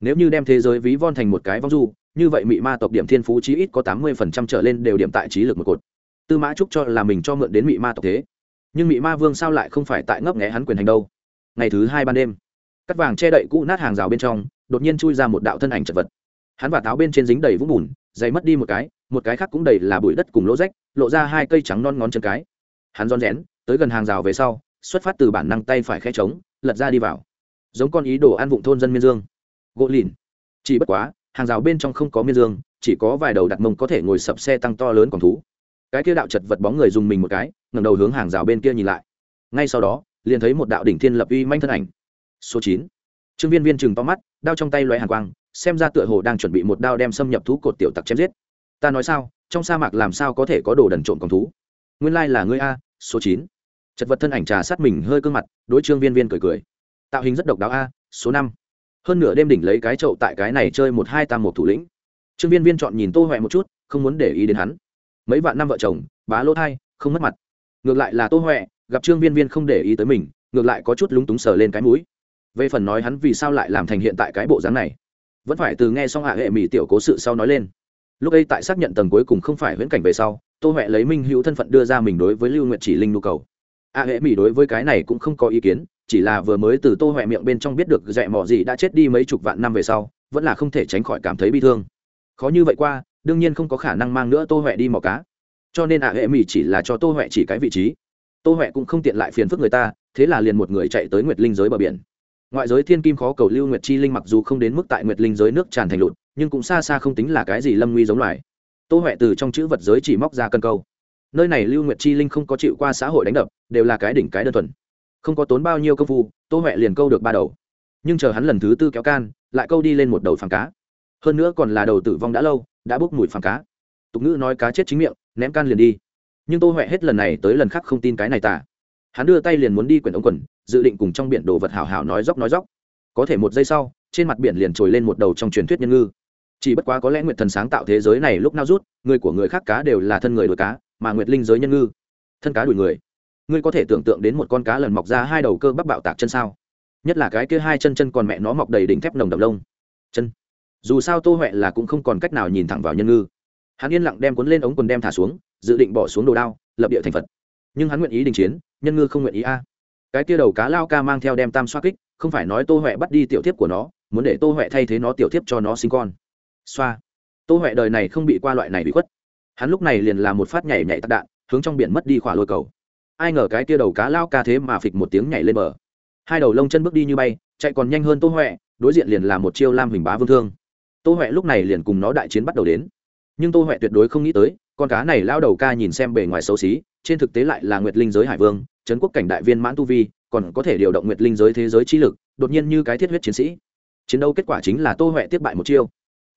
Nếu như đem thế giới ví von thành một cái vong du, như vậy mị ma tộc điểm thiên phú chí ít có tám mươi phần trăm trở lên đều điểm tại trí lực một cột. Tư mã trúc cho là mình cho mượn đến mị ma tộc thế. Nhưng mị ma vương sao lại không phải tại ngấp nghé hắn quyền hành đâu? Ngày thứ hai ban đêm, cắt vàng che đậy cũ nát hàng rào bên trong, đột nhiên chui ra một đạo thân ảnh chật vật. Hắn và táo bên trên dính đầy vũng bùn dày mất đi một cái một cái khác cũng đầy là bụi đất cùng lỗ rách, lộ ra hai cây trắng non ngón chân cái. Hắn rón rén, tới gần hàng rào về sau, xuất phát từ bản năng tay phải khe trống, lật ra đi vào giống con ý đồ ăn vụng thôn dân miên dương. Gỗ lìn. Chỉ bất quá, hàng rào bên trong không có miên dương, chỉ có vài đầu đặt mông có thể ngồi sập xe tăng to lớn còn thú. Cái kia đạo chật vật bóng người dùng mình một cái, ngẩng đầu hướng hàng rào bên kia nhìn lại. Ngay sau đó, liền thấy một đạo đỉnh thiên lập uy manh thân ảnh. Số chín. Trương viên viên chừng to mắt, đao trong tay loé hàng quang, xem ra tựa hồ đang chuẩn bị một đao đem xâm nhập thú cột tiểu tặc chém giết. Ta nói sao, trong sa mạc làm sao có thể có đồ đần trộm còn thú? Nguyên lai là ngươi a, số chín. Chật vật thân ảnh trà sát mình hơi cương mặt, đối trương viên viên cười cười tạo hình rất độc đáo a, số năm. Hơn nửa đêm đỉnh lấy cái chậu tại cái này chơi một hai tam một thủ lĩnh. Trương viên viên chọn nhìn tô huệ một chút, không muốn để ý đến hắn. Mấy vạn năm vợ chồng, bá lỗ thai, không mất mặt. Ngược lại là tô huệ, gặp trương viên viên không để ý tới mình, ngược lại có chút lúng túng sờ lên cái mũi. Về phần nói hắn vì sao lại làm thành hiện tại cái bộ dáng này, vẫn phải từ nghe xong hạ hệ mỹ tiểu cố sự sau nói lên. Lúc ấy tại xác nhận tầng cuối cùng không phải huyễn cảnh về sau, tô huệ lấy minh hữu thân phận đưa ra mình đối với lưu nguyệt chỉ linh nhu cầu. hạ hệ mỹ đối với cái này cũng không có ý kiến chỉ là vừa mới từ tô huệ miệng bên trong biết được dẹ mỏ gì đã chết đi mấy chục vạn năm về sau, vẫn là không thể tránh khỏi cảm thấy bi thương. Khó như vậy qua, đương nhiên không có khả năng mang nữa tô huệ đi mò cá. Cho nên ạ hệ mỹ chỉ là cho tô huệ chỉ cái vị trí. Tô huệ cũng không tiện lại phiền phức người ta, thế là liền một người chạy tới nguyệt linh giới bờ biển. Ngoại giới thiên kim khó cầu lưu nguyệt chi linh mặc dù không đến mức tại nguyệt linh giới nước tràn thành lụt, nhưng cũng xa xa không tính là cái gì lâm nguy giống loài. Tô huệ từ trong chữ vật giới chỉ móc ra cân câu. Nơi này lưu nguyệt chi linh không có chịu qua xã hội đánh đập, đều là cái đỉnh cái đơn thuần không có tốn bao nhiêu công phu, tô huệ liền câu được ba đầu. Nhưng chờ hắn lần thứ tư kéo can, lại câu đi lên một đầu phàng cá. Hơn nữa còn là đầu tử vong đã lâu, đã bốc mùi phàng cá. Tục ngữ nói cá chết chính miệng, ném can liền đi. Nhưng tô huệ hết lần này tới lần khác không tin cái này tả. Hắn đưa tay liền muốn đi quyển ống quần, dự định cùng trong biển đồ vật hào hào nói dốc nói dốc. Có thể một giây sau, trên mặt biển liền trồi lên một đầu trong truyền thuyết nhân ngư. Chỉ bất quá có lẽ nguyệt thần sáng tạo thế giới này lúc nào rút, người của người khác cá đều là thân người đuổi cá, mà nguyệt linh giới nhân ngư. Thân cá đuổi người ngươi có thể tưởng tượng đến một con cá lần mọc ra hai đầu cơ bắp bạo tạc chân sao? Nhất là cái kia hai chân chân còn mẹ nó mọc đầy đỉnh thép nồng đậm lông. Chân. Dù sao tô huệ là cũng không còn cách nào nhìn thẳng vào nhân ngư. Hắn yên lặng đem cuốn lên ống quần đem thả xuống, dự định bỏ xuống đồ đao, lập địa thành phật. Nhưng hắn nguyện ý đình chiến, nhân ngư không nguyện ý a. Cái kia đầu cá lao ca mang theo đem tam xoa kích, không phải nói tô huệ bắt đi tiểu thiếp của nó, muốn để tô huệ thay thế nó tiểu thiếp cho nó sinh con. Xoa. Tô huệ đời này không bị qua loại này bị khuất. Hắn lúc này liền làm một phát nhảy nhảy tạc đạn, hướng trong biển mất đi khỏa lôi cầu ai ngờ cái tia đầu cá lao ca thế mà phịch một tiếng nhảy lên bờ. Hai đầu lông chân bước đi như bay, chạy còn nhanh hơn tô huệ, đối diện liền là một chiêu lam hình bá vương thương. Tô huệ lúc này liền cùng nó đại chiến bắt đầu đến. Nhưng tô huệ tuyệt đối không nghĩ tới, con cá này lao đầu ca nhìn xem bề ngoài xấu xí, trên thực tế lại là nguyệt linh giới hải vương, trấn quốc cảnh đại viên mãn tu vi, còn có thể điều động nguyệt linh giới thế giới trí lực, đột nhiên như cái thiết huyết chiến sĩ. Chiến đấu kết quả chính là tô huệ tiếp bại một chiêu.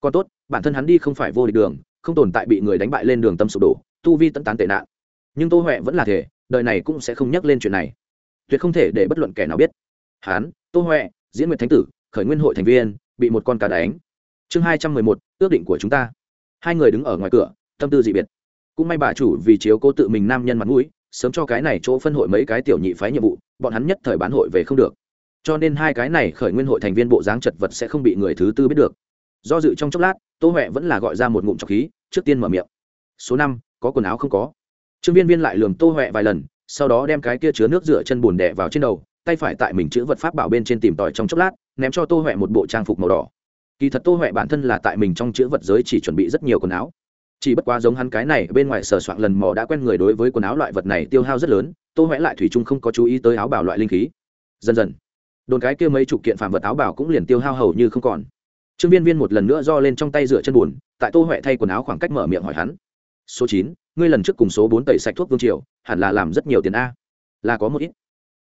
Còn tốt, bản thân hắn đi không phải vô địch đường, không tồn tại bị người đánh bại lên đường tâm sụp đổ, tu vi tận tán tệ nạn. Nhưng tô huệ vẫn là thể đời này cũng sẽ không nhắc lên chuyện này. Tuyệt không thể để bất luận kẻ nào biết. Hán, tô huệ, diễn nguyệt thánh tử, khởi nguyên hội thành viên, bị một con cá đánh. Chương hai trăm mười một, ước định của chúng ta. Hai người đứng ở ngoài cửa, tâm tư dị biệt. Cũng may bà chủ vì chiếu cố tự mình nam nhân mặt mũi, sớm cho cái này chỗ phân hội mấy cái tiểu nhị phái nhiệm vụ, bọn hắn nhất thời bán hội về không được. Cho nên hai cái này khởi nguyên hội thành viên bộ dáng chật vật sẽ không bị người thứ tư biết được. Do dự trong chốc lát, tô huệ vẫn là gọi ra một ngụm trọc khí, trước tiên mở miệng. Số năm, có quần áo không có? Trương viên viên lại lườm tô huệ vài lần, sau đó đem cái kia chứa nước rửa chân bùn đẻ vào trên đầu, tay phải tại mình chữ vật pháp bảo bên trên tìm tòi trong chốc lát, ném cho tô huệ một bộ trang phục màu đỏ. Kỳ thật tô huệ bản thân là tại mình trong chữ vật giới chỉ chuẩn bị rất nhiều quần áo. Chỉ bất quá giống hắn cái này, bên ngoài sờ soạn lần mò đã quen người đối với quần áo loại vật này tiêu hao rất lớn, tô huệ lại thủy chung không có chú ý tới áo bảo loại linh khí. Dần dần, đồn cái kia mấy chục kiện phàm vật áo bảo cũng liền tiêu hao hầu như không còn. Trương viên viên một lần nữa do lên trong tay rửa chân buồn tại tô huệ thay quần áo khoảng cách mở miệng hỏi hắn. Số chín ngươi lần trước cùng số bốn tẩy sạch thuốc vương triều, hẳn là làm rất nhiều tiền a. Là có một ít.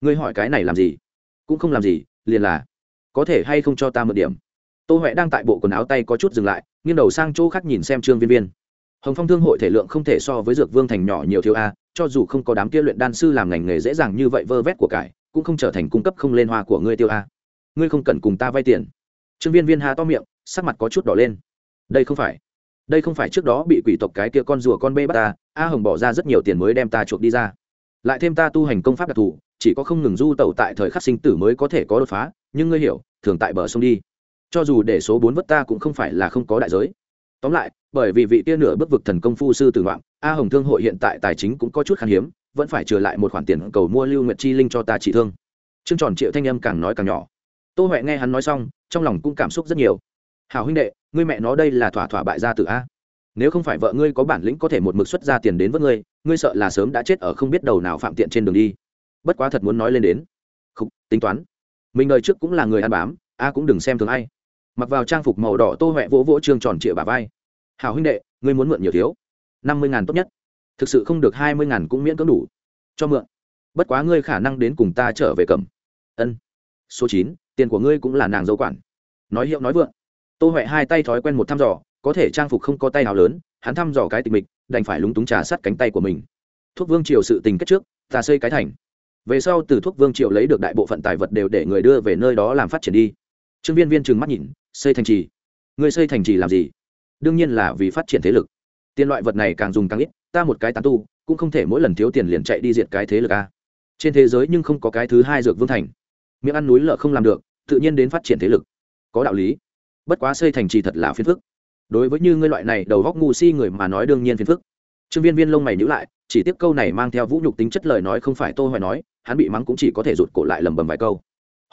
Ngươi hỏi cái này làm gì? Cũng không làm gì, liền là, có thể hay không cho ta một điểm. Tô huệ đang tại bộ quần áo tay có chút dừng lại, nghiêng đầu sang chỗ khác nhìn xem trương viên viên. Hồng phong thương hội thể lượng không thể so với dược vương thành nhỏ nhiều thiếu a, cho dù không có đám kia luyện đan sư làm ngành nghề dễ dàng như vậy vơ vét của cải, cũng không trở thành cung cấp không lên hoa của ngươi tiêu a. Ngươi không cần cùng ta vay tiền. Trương viên viên hà to miệng, sắc mặt có chút đỏ lên. Đây không phải đây không phải trước đó bị quỷ tộc cái kia con rùa con bê bắt ta, a hồng bỏ ra rất nhiều tiền mới đem ta chuộc đi ra. Lại thêm ta tu hành công pháp đặc thù, chỉ có không ngừng du tẩu tại thời khắc sinh tử mới có thể có đột phá, nhưng ngươi hiểu, thường tại bờ sông đi. Cho dù để số bốn vất ta cũng không phải là không có đại giới. Tóm lại, bởi vì vị tiên nửa bước vực thần công phu sư tử ngoạn, a hồng thương hội hiện tại tài chính cũng có chút khan hiếm, vẫn phải trừ lại một khoản tiền cầu mua lưu nguyệt chi linh cho ta trị thương. Chương tròn triệu thanh âm càng nói càng nhỏ. Tô huệ nghe hắn nói xong, trong lòng cũng cảm xúc rất nhiều hào huynh đệ, ngươi mẹ nó đây là thỏa thỏa bại gia tử a. Nếu không phải vợ ngươi có bản lĩnh có thể một mực xuất ra tiền đến với ngươi ngươi sợ là sớm đã chết ở không biết đầu nào phạm tiện trên đường đi. Bất quá thật muốn nói lên đến. Không tính toán. Mình đời trước cũng là người ăn bám, a cũng đừng xem thường ai. Mặc vào trang phục màu đỏ tô huệ vỗ vỗ trương tròn trịa bà vai. Hào huynh đệ, ngươi muốn mượn nhiều thiếu? Năm mươi ngàn tốt nhất. Thực sự không được hai mươi ngàn cũng miễn cưỡng đủ. Cho mượn. Bất quá ngươi khả năng đến cùng ta trở về cầm. Ân. Số chín, tiền của ngươi cũng là nàng dâu quản. Nói hiệu nói vượng tô huệ hai tay thói quen một thăm dò, có thể trang phục không có tay nào lớn, hắn thăm dò cái tịch mịch, đành phải lúng túng trà sát cánh tay của mình. Thuốc vương triều sự tình kết trước, ta xây cái thành. Về sau từ thuốc vương triều lấy được đại bộ phận tài vật đều để người đưa về nơi đó làm phát triển đi. Trương viên viên trừng mắt nhìn, xây thành trì. Người xây thành trì làm gì? Đương nhiên là vì phát triển thế lực. Tiền loại vật này càng dùng càng ít, ta một cái tán tu, cũng không thể mỗi lần thiếu tiền liền chạy đi diệt cái thế lực a. Trên thế giới nhưng không có cái thứ hai dược vương thành. Miệng ăn núi lợ không làm được, tự nhiên đến phát triển thế lực. Có đạo lý bất quá xây thành trì thật là phiền phức. Đối với như ngươi loại này đầu góc ngu si người mà nói đương nhiên phiền phức. Trương viên viên lông mày nhữ lại, chỉ tiếp câu này mang theo vũ nhục tính chất lời nói không phải tô hoài nói, hắn bị mắng cũng chỉ có thể rụt cổ lại lầm bầm vài câu.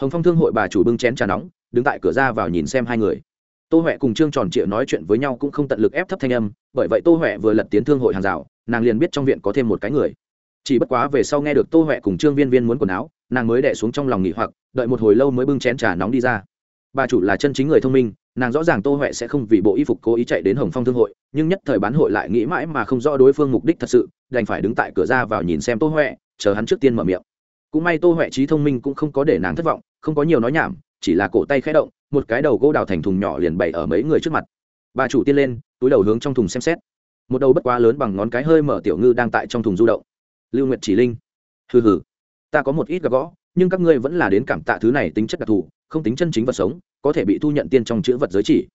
Hồng phong thương hội bà chủ bưng chén trà nóng, đứng tại cửa ra vào nhìn xem hai người. Tô huệ cùng trương tròn trịa nói chuyện với nhau cũng không tận lực ép thấp thanh âm, bởi vậy tô huệ vừa lật tiến thương hội hàng rào, nàng liền biết trong viện có thêm một cái người. Chỉ bất quá về sau nghe được tô huệ cùng trương viên viên muốn quần áo, nàng mới đẻ xuống trong lòng nghỉ hoặc, đợi một hồi lâu mới bưng chén trà nóng đi ra bà chủ là chân chính người thông minh, nàng rõ ràng tô huệ sẽ không vì bộ y phục cố ý chạy đến hồng phong thương hội, nhưng nhất thời bán hội lại nghĩ mãi mà không rõ đối phương mục đích thật sự, đành phải đứng tại cửa ra vào nhìn xem tô huệ, chờ hắn trước tiên mở miệng. Cũng may tô huệ trí thông minh cũng không có để nàng thất vọng, không có nhiều nói nhảm, chỉ là cổ tay khẽ động, một cái đầu gỗ đào thành thùng nhỏ liền bày ở mấy người trước mặt. Bà chủ tiên lên, túi đầu hướng trong thùng xem xét. Một đầu bất quá lớn bằng ngón cái hơi mở tiểu ngư đang tại trong thùng du động. Lưu nguyệt chỉ linh. Hừ hừ, ta có một ít gặp gõ nhưng các ngươi vẫn là đến cảm tạ thứ này tính chất đặc thù không tính chân chính vật sống, có thể bị thu nhận tiên trong chữ vật giới chỉ.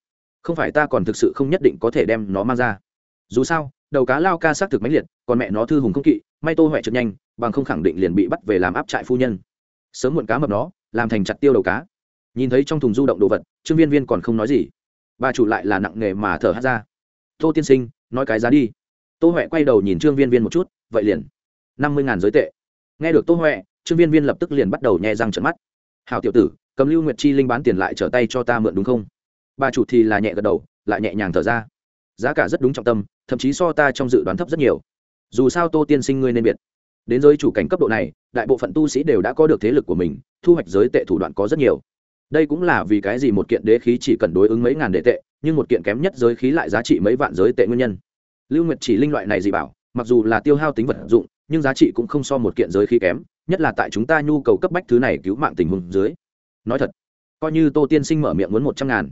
Không phải ta còn thực sự không nhất định có thể đem nó mang ra. Dù sao, đầu cá lao ca xác thực mãnh liệt, còn mẹ nó thư hùng không kỵ, may tô huệ trượt nhanh, bằng không khẳng định liền bị bắt về làm áp trại phu nhân. Sớm muộn cá mập nó, làm thành chặt tiêu đầu cá. Nhìn thấy trong thùng du động đồ vật, trương viên viên còn không nói gì. Bà chủ lại là nặng nghề mà thở hát ra. Tô tiên sinh, nói cái giá đi. Tô huệ quay đầu nhìn trương viên viên một chút, vậy liền, năm mươi ngàn giới tệ. Nghe được tô huệ trương viên viên lập tức liền bắt đầu nhẹ răng trận mắt. Hào tiểu tử cầm lưu nguyệt chi linh bán tiền lại trở tay cho ta mượn đúng không? Bà chủ thì là nhẹ gật đầu, lại nhẹ nhàng thở ra. Giá cả rất đúng trọng tâm, thậm chí so ta trong dự đoán thấp rất nhiều. Dù sao tô tiên sinh ngươi nên biệt đến giới chủ cảnh cấp độ này, đại bộ phận tu sĩ đều đã có được thế lực của mình, thu hoạch giới tệ thủ đoạn có rất nhiều. Đây cũng là vì cái gì một kiện đế khí chỉ cần đối ứng mấy ngàn đệ tệ, nhưng một kiện kém nhất giới khí lại giá trị mấy vạn giới tệ nguyên nhân. Lưu nguyệt chỉ linh loại này gì bảo, mặc dù là tiêu hao tính vật dụng, nhưng giá trị cũng không so một kiện giới khí kém, nhất là tại chúng ta nhu cầu cấp bách thứ này cứu mạng tình huống dưới nói thật, coi như tô tiên sinh mở miệng muốn một trăm ngàn,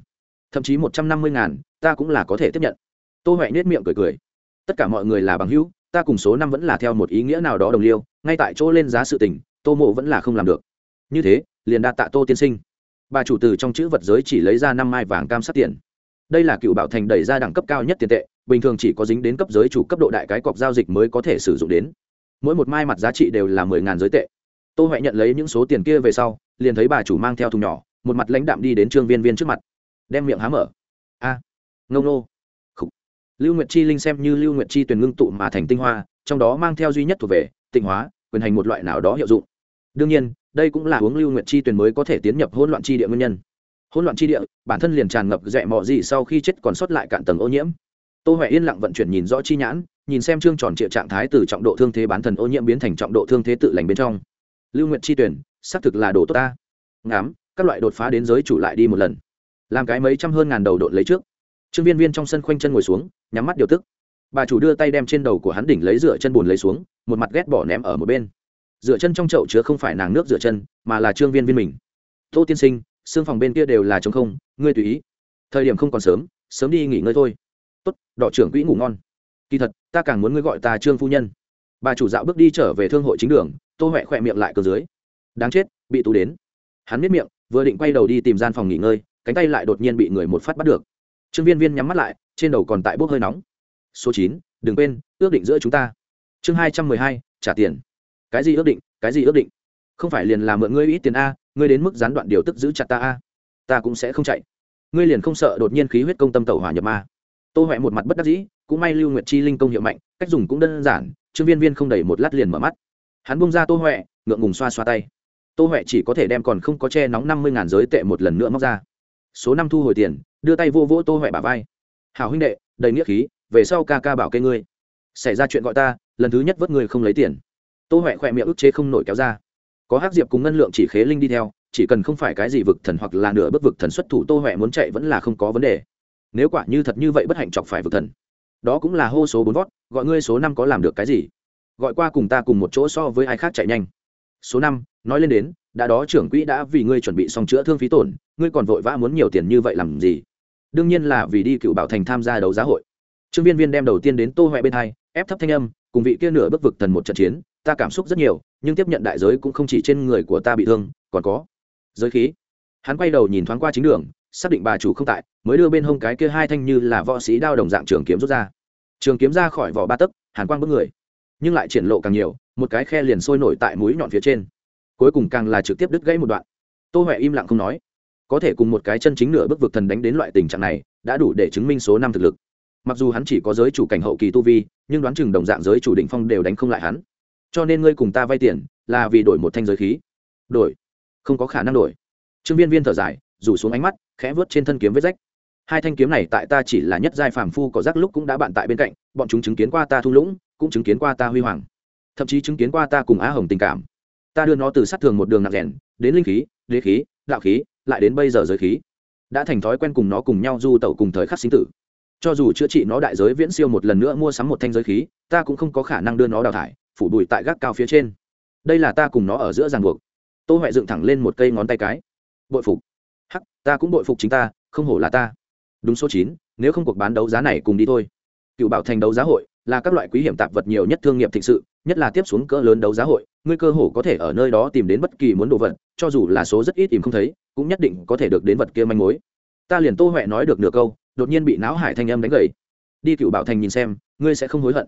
thậm chí một trăm năm mươi ngàn, ta cũng là có thể tiếp nhận. Tô huệ nết miệng cười cười. Tất cả mọi người là bằng hữu, ta cùng số năm vẫn là theo một ý nghĩa nào đó đồng liêu, ngay tại chỗ lên giá sự tình, tô mộ vẫn là không làm được. Như thế, liền đa tạ tô tiên sinh. Bà chủ từ trong chữ vật giới chỉ lấy ra năm mai vàng cam sát tiền. Đây là cựu bảo thành đẩy ra đẳng cấp cao nhất tiền tệ, bình thường chỉ có dính đến cấp giới chủ cấp độ đại cái cọc giao dịch mới có thể sử dụng đến. Mỗi một mai mặt giá trị đều là mười ngàn giới tệ. Tô huệ nhận lấy những số tiền kia về sau liền thấy bà chủ mang theo thùng nhỏ một mặt lãnh đạm đi đến trương viên viên trước mặt đem miệng há mở. A à, ngông nô. Lưu nguyệt chi linh xem như lưu nguyệt chi tuyển ngưng tụ mà thành tinh hoa trong đó mang theo duy nhất thuộc về tịnh hóa quyền hành một loại nào đó hiệu dụng. Đương nhiên đây cũng là uống lưu nguyệt chi tuyển mới có thể tiến nhập hỗn loạn chi địa nguyên nhân. Hỗn loạn chi địa bản thân liền tràn ngập rẽ mọ gì sau khi chết còn sót lại cạn tầng ô nhiễm. Tô huệ yên lặng vận chuyển nhìn rõ chi nhãn nhìn xem chương tròn trịa trạng thái từ trọng độ thương thế bán thần ô nhiễm biến thành trọng độ thương thế tự lành bên trong. Lưu nguyệt chi tuyển xác thực là đồ tốt ta. Ngắm, các loại đột phá đến giới chủ lại đi một lần. Làm cái mấy trăm hơn ngàn đầu đột lấy trước. Trương viên viên trong sân khoanh chân ngồi xuống nhắm mắt điều tức. Bà chủ đưa tay đem trên đầu của hắn đỉnh lấy rửa chân bùn lấy xuống một mặt ghét bỏ ném ở một bên. Rửa chân trong chậu chứa không phải nàng nước rửa chân mà là trương viên viên mình. Tô tiên sinh xương phòng bên kia đều là trống không ngươi tùy ý. Thời điểm không còn sớm sớm đi nghỉ ngơi thôi. Tốt đọ trưởng quỹ ngủ ngon. Kỳ thật ta càng muốn ngươi gọi ta trương phu nhân. Bà chủ dạo bước đi trở về thương hội chính đường tô huệ khỏe miệng lại cờ dưới đáng chết, bị tú đến. Hắn biết miệng, vừa định quay đầu đi tìm gian phòng nghỉ ngơi, cánh tay lại đột nhiên bị người một phát bắt được. Trương viên viên nhắm mắt lại, trên đầu còn tại bốc hơi nóng. Số chín, đừng quên, ước định giữa chúng ta. Chương hai trăm mười hai, trả tiền. Cái gì ước định, cái gì ước định? Không phải liền là mượn ngươi ít tiền a, ngươi đến mức gián đoạn điều tức giữ chặt ta a. Ta cũng sẽ không chạy. Ngươi liền không sợ đột nhiên khí huyết công tâm tẩu hỏa nhập ma. Tô huệ một mặt bất đắc dĩ, cũng may lưu nguyệt chi linh công hiệu mạnh, cách dùng cũng đơn giản, trương viên viên không đầy một lát liền mở mắt. Hắn bung ra tô huệ, ngượng ngùng xoa xoa tay tô huệ chỉ có thể đem còn không có che nóng năm mươi ngàn giới tệ một lần nữa móc ra. Số năm thu hồi tiền, đưa tay vô vỗ tô huệ bà vai. Hảo huynh đệ, đầy nghĩa khí, về sau ca ca bảo kê ngươi. Xảy ra chuyện gọi ta, lần thứ nhất vớt ngươi không lấy tiền. Tô huệ khỏe miệng ức chế không nổi kéo ra. Có hắc diệp cùng ngân lượng chỉ khế linh đi theo, chỉ cần không phải cái gì vực thần hoặc là nửa bước vực thần xuất thủ tô huệ muốn chạy vẫn là không có vấn đề. Nếu quả như thật như vậy bất hạnh chọc phải vực thần. Đó cũng là hô số bốn vót, gọi ngươi số năm có làm được cái gì? Gọi qua cùng ta cùng một chỗ so với ai khác chạy nhanh số năm, nói lên đến, đã đó trưởng quỹ đã vì ngươi chuẩn bị xong chữa thương phí tổn, ngươi còn vội vã muốn nhiều tiền như vậy làm gì? Đương nhiên là vì đi cựu bảo thành tham gia đấu giá hội. Trương viên viên đem đầu tiên đến tô huệ bên hai, ép thấp thanh âm, cùng vị kia nửa bước vực thần một trận chiến, ta cảm xúc rất nhiều, nhưng tiếp nhận đại giới cũng không chỉ trên người của ta bị thương, còn có giới khí. Hắn quay đầu nhìn thoáng qua chính đường, xác định bà chủ không tại, mới đưa bên hông cái kia hai thanh như là võ sĩ đao đồng dạng trường kiếm rút ra. Trường kiếm ra khỏi vỏ ba tấc, hàn quang bước người nhưng lại triển lộ càng nhiều, một cái khe liền sôi nổi tại mũi nhọn phía trên. Cuối cùng càng là trực tiếp đứt gãy một đoạn. Tô huệ im lặng không nói. Có thể cùng một cái chân chính nửa bước vực thần đánh đến loại tình trạng này, đã đủ để chứng minh số năm thực lực. Mặc dù hắn chỉ có giới chủ cảnh hậu kỳ tu vi, nhưng đoán chừng đồng dạng giới chủ định phong đều đánh không lại hắn. Cho nên ngươi cùng ta vay tiền, là vì đổi một thanh giới khí. Đổi. Không có khả năng đổi. Trương viên viên thở dài, rủ xuống ánh mắt, khẽ vớt trên thân kiếm vết rách. Hai thanh kiếm này tại ta chỉ là nhất giai phàm phu có rác lúc cũng đã bạn tại bên cạnh, bọn chúng chứng kiến qua ta thung lũng cũng chứng kiến qua ta huy hoàng. Thậm chí chứng kiến qua ta cùng á hồng tình cảm. Ta đưa nó từ sát thường một đường nặng rèn, đến linh khí, đế khí, đạo khí, lại đến bây giờ giới khí. Đã thành thói quen cùng nó cùng nhau du tẩu cùng thời khắc sinh tử. Cho dù chữa trị nó đại giới viễn siêu một lần nữa mua sắm một thanh giới khí, ta cũng không có khả năng đưa nó đào thải, phủ bụi tại gác cao phía trên. Đây là ta cùng nó ở giữa ràng buộc. Tô huệ dựng thẳng lên một cây ngón tay cái. Bội phục. Hắc, ta cũng bội phục chính ta, không hổ là ta. Đúng số chín, nếu không cuộc bán đấu giá này cùng đi thôi. Cựu bảo thành đấu giá hội là các loại quý hiểm tạp vật nhiều nhất thương nghiệp thịnh sự, nhất là tiếp xuống cỡ lớn đấu giá hội, ngươi cơ hồ có thể ở nơi đó tìm đến bất kỳ muốn đồ vật, cho dù là số rất ít tìm không thấy, cũng nhất định có thể được đến vật kia manh mối. Ta liền tô huệ nói được nửa câu, đột nhiên bị não hải thanh âm đánh gậy. Đi cựu bảo thành nhìn xem, ngươi sẽ không hối hận.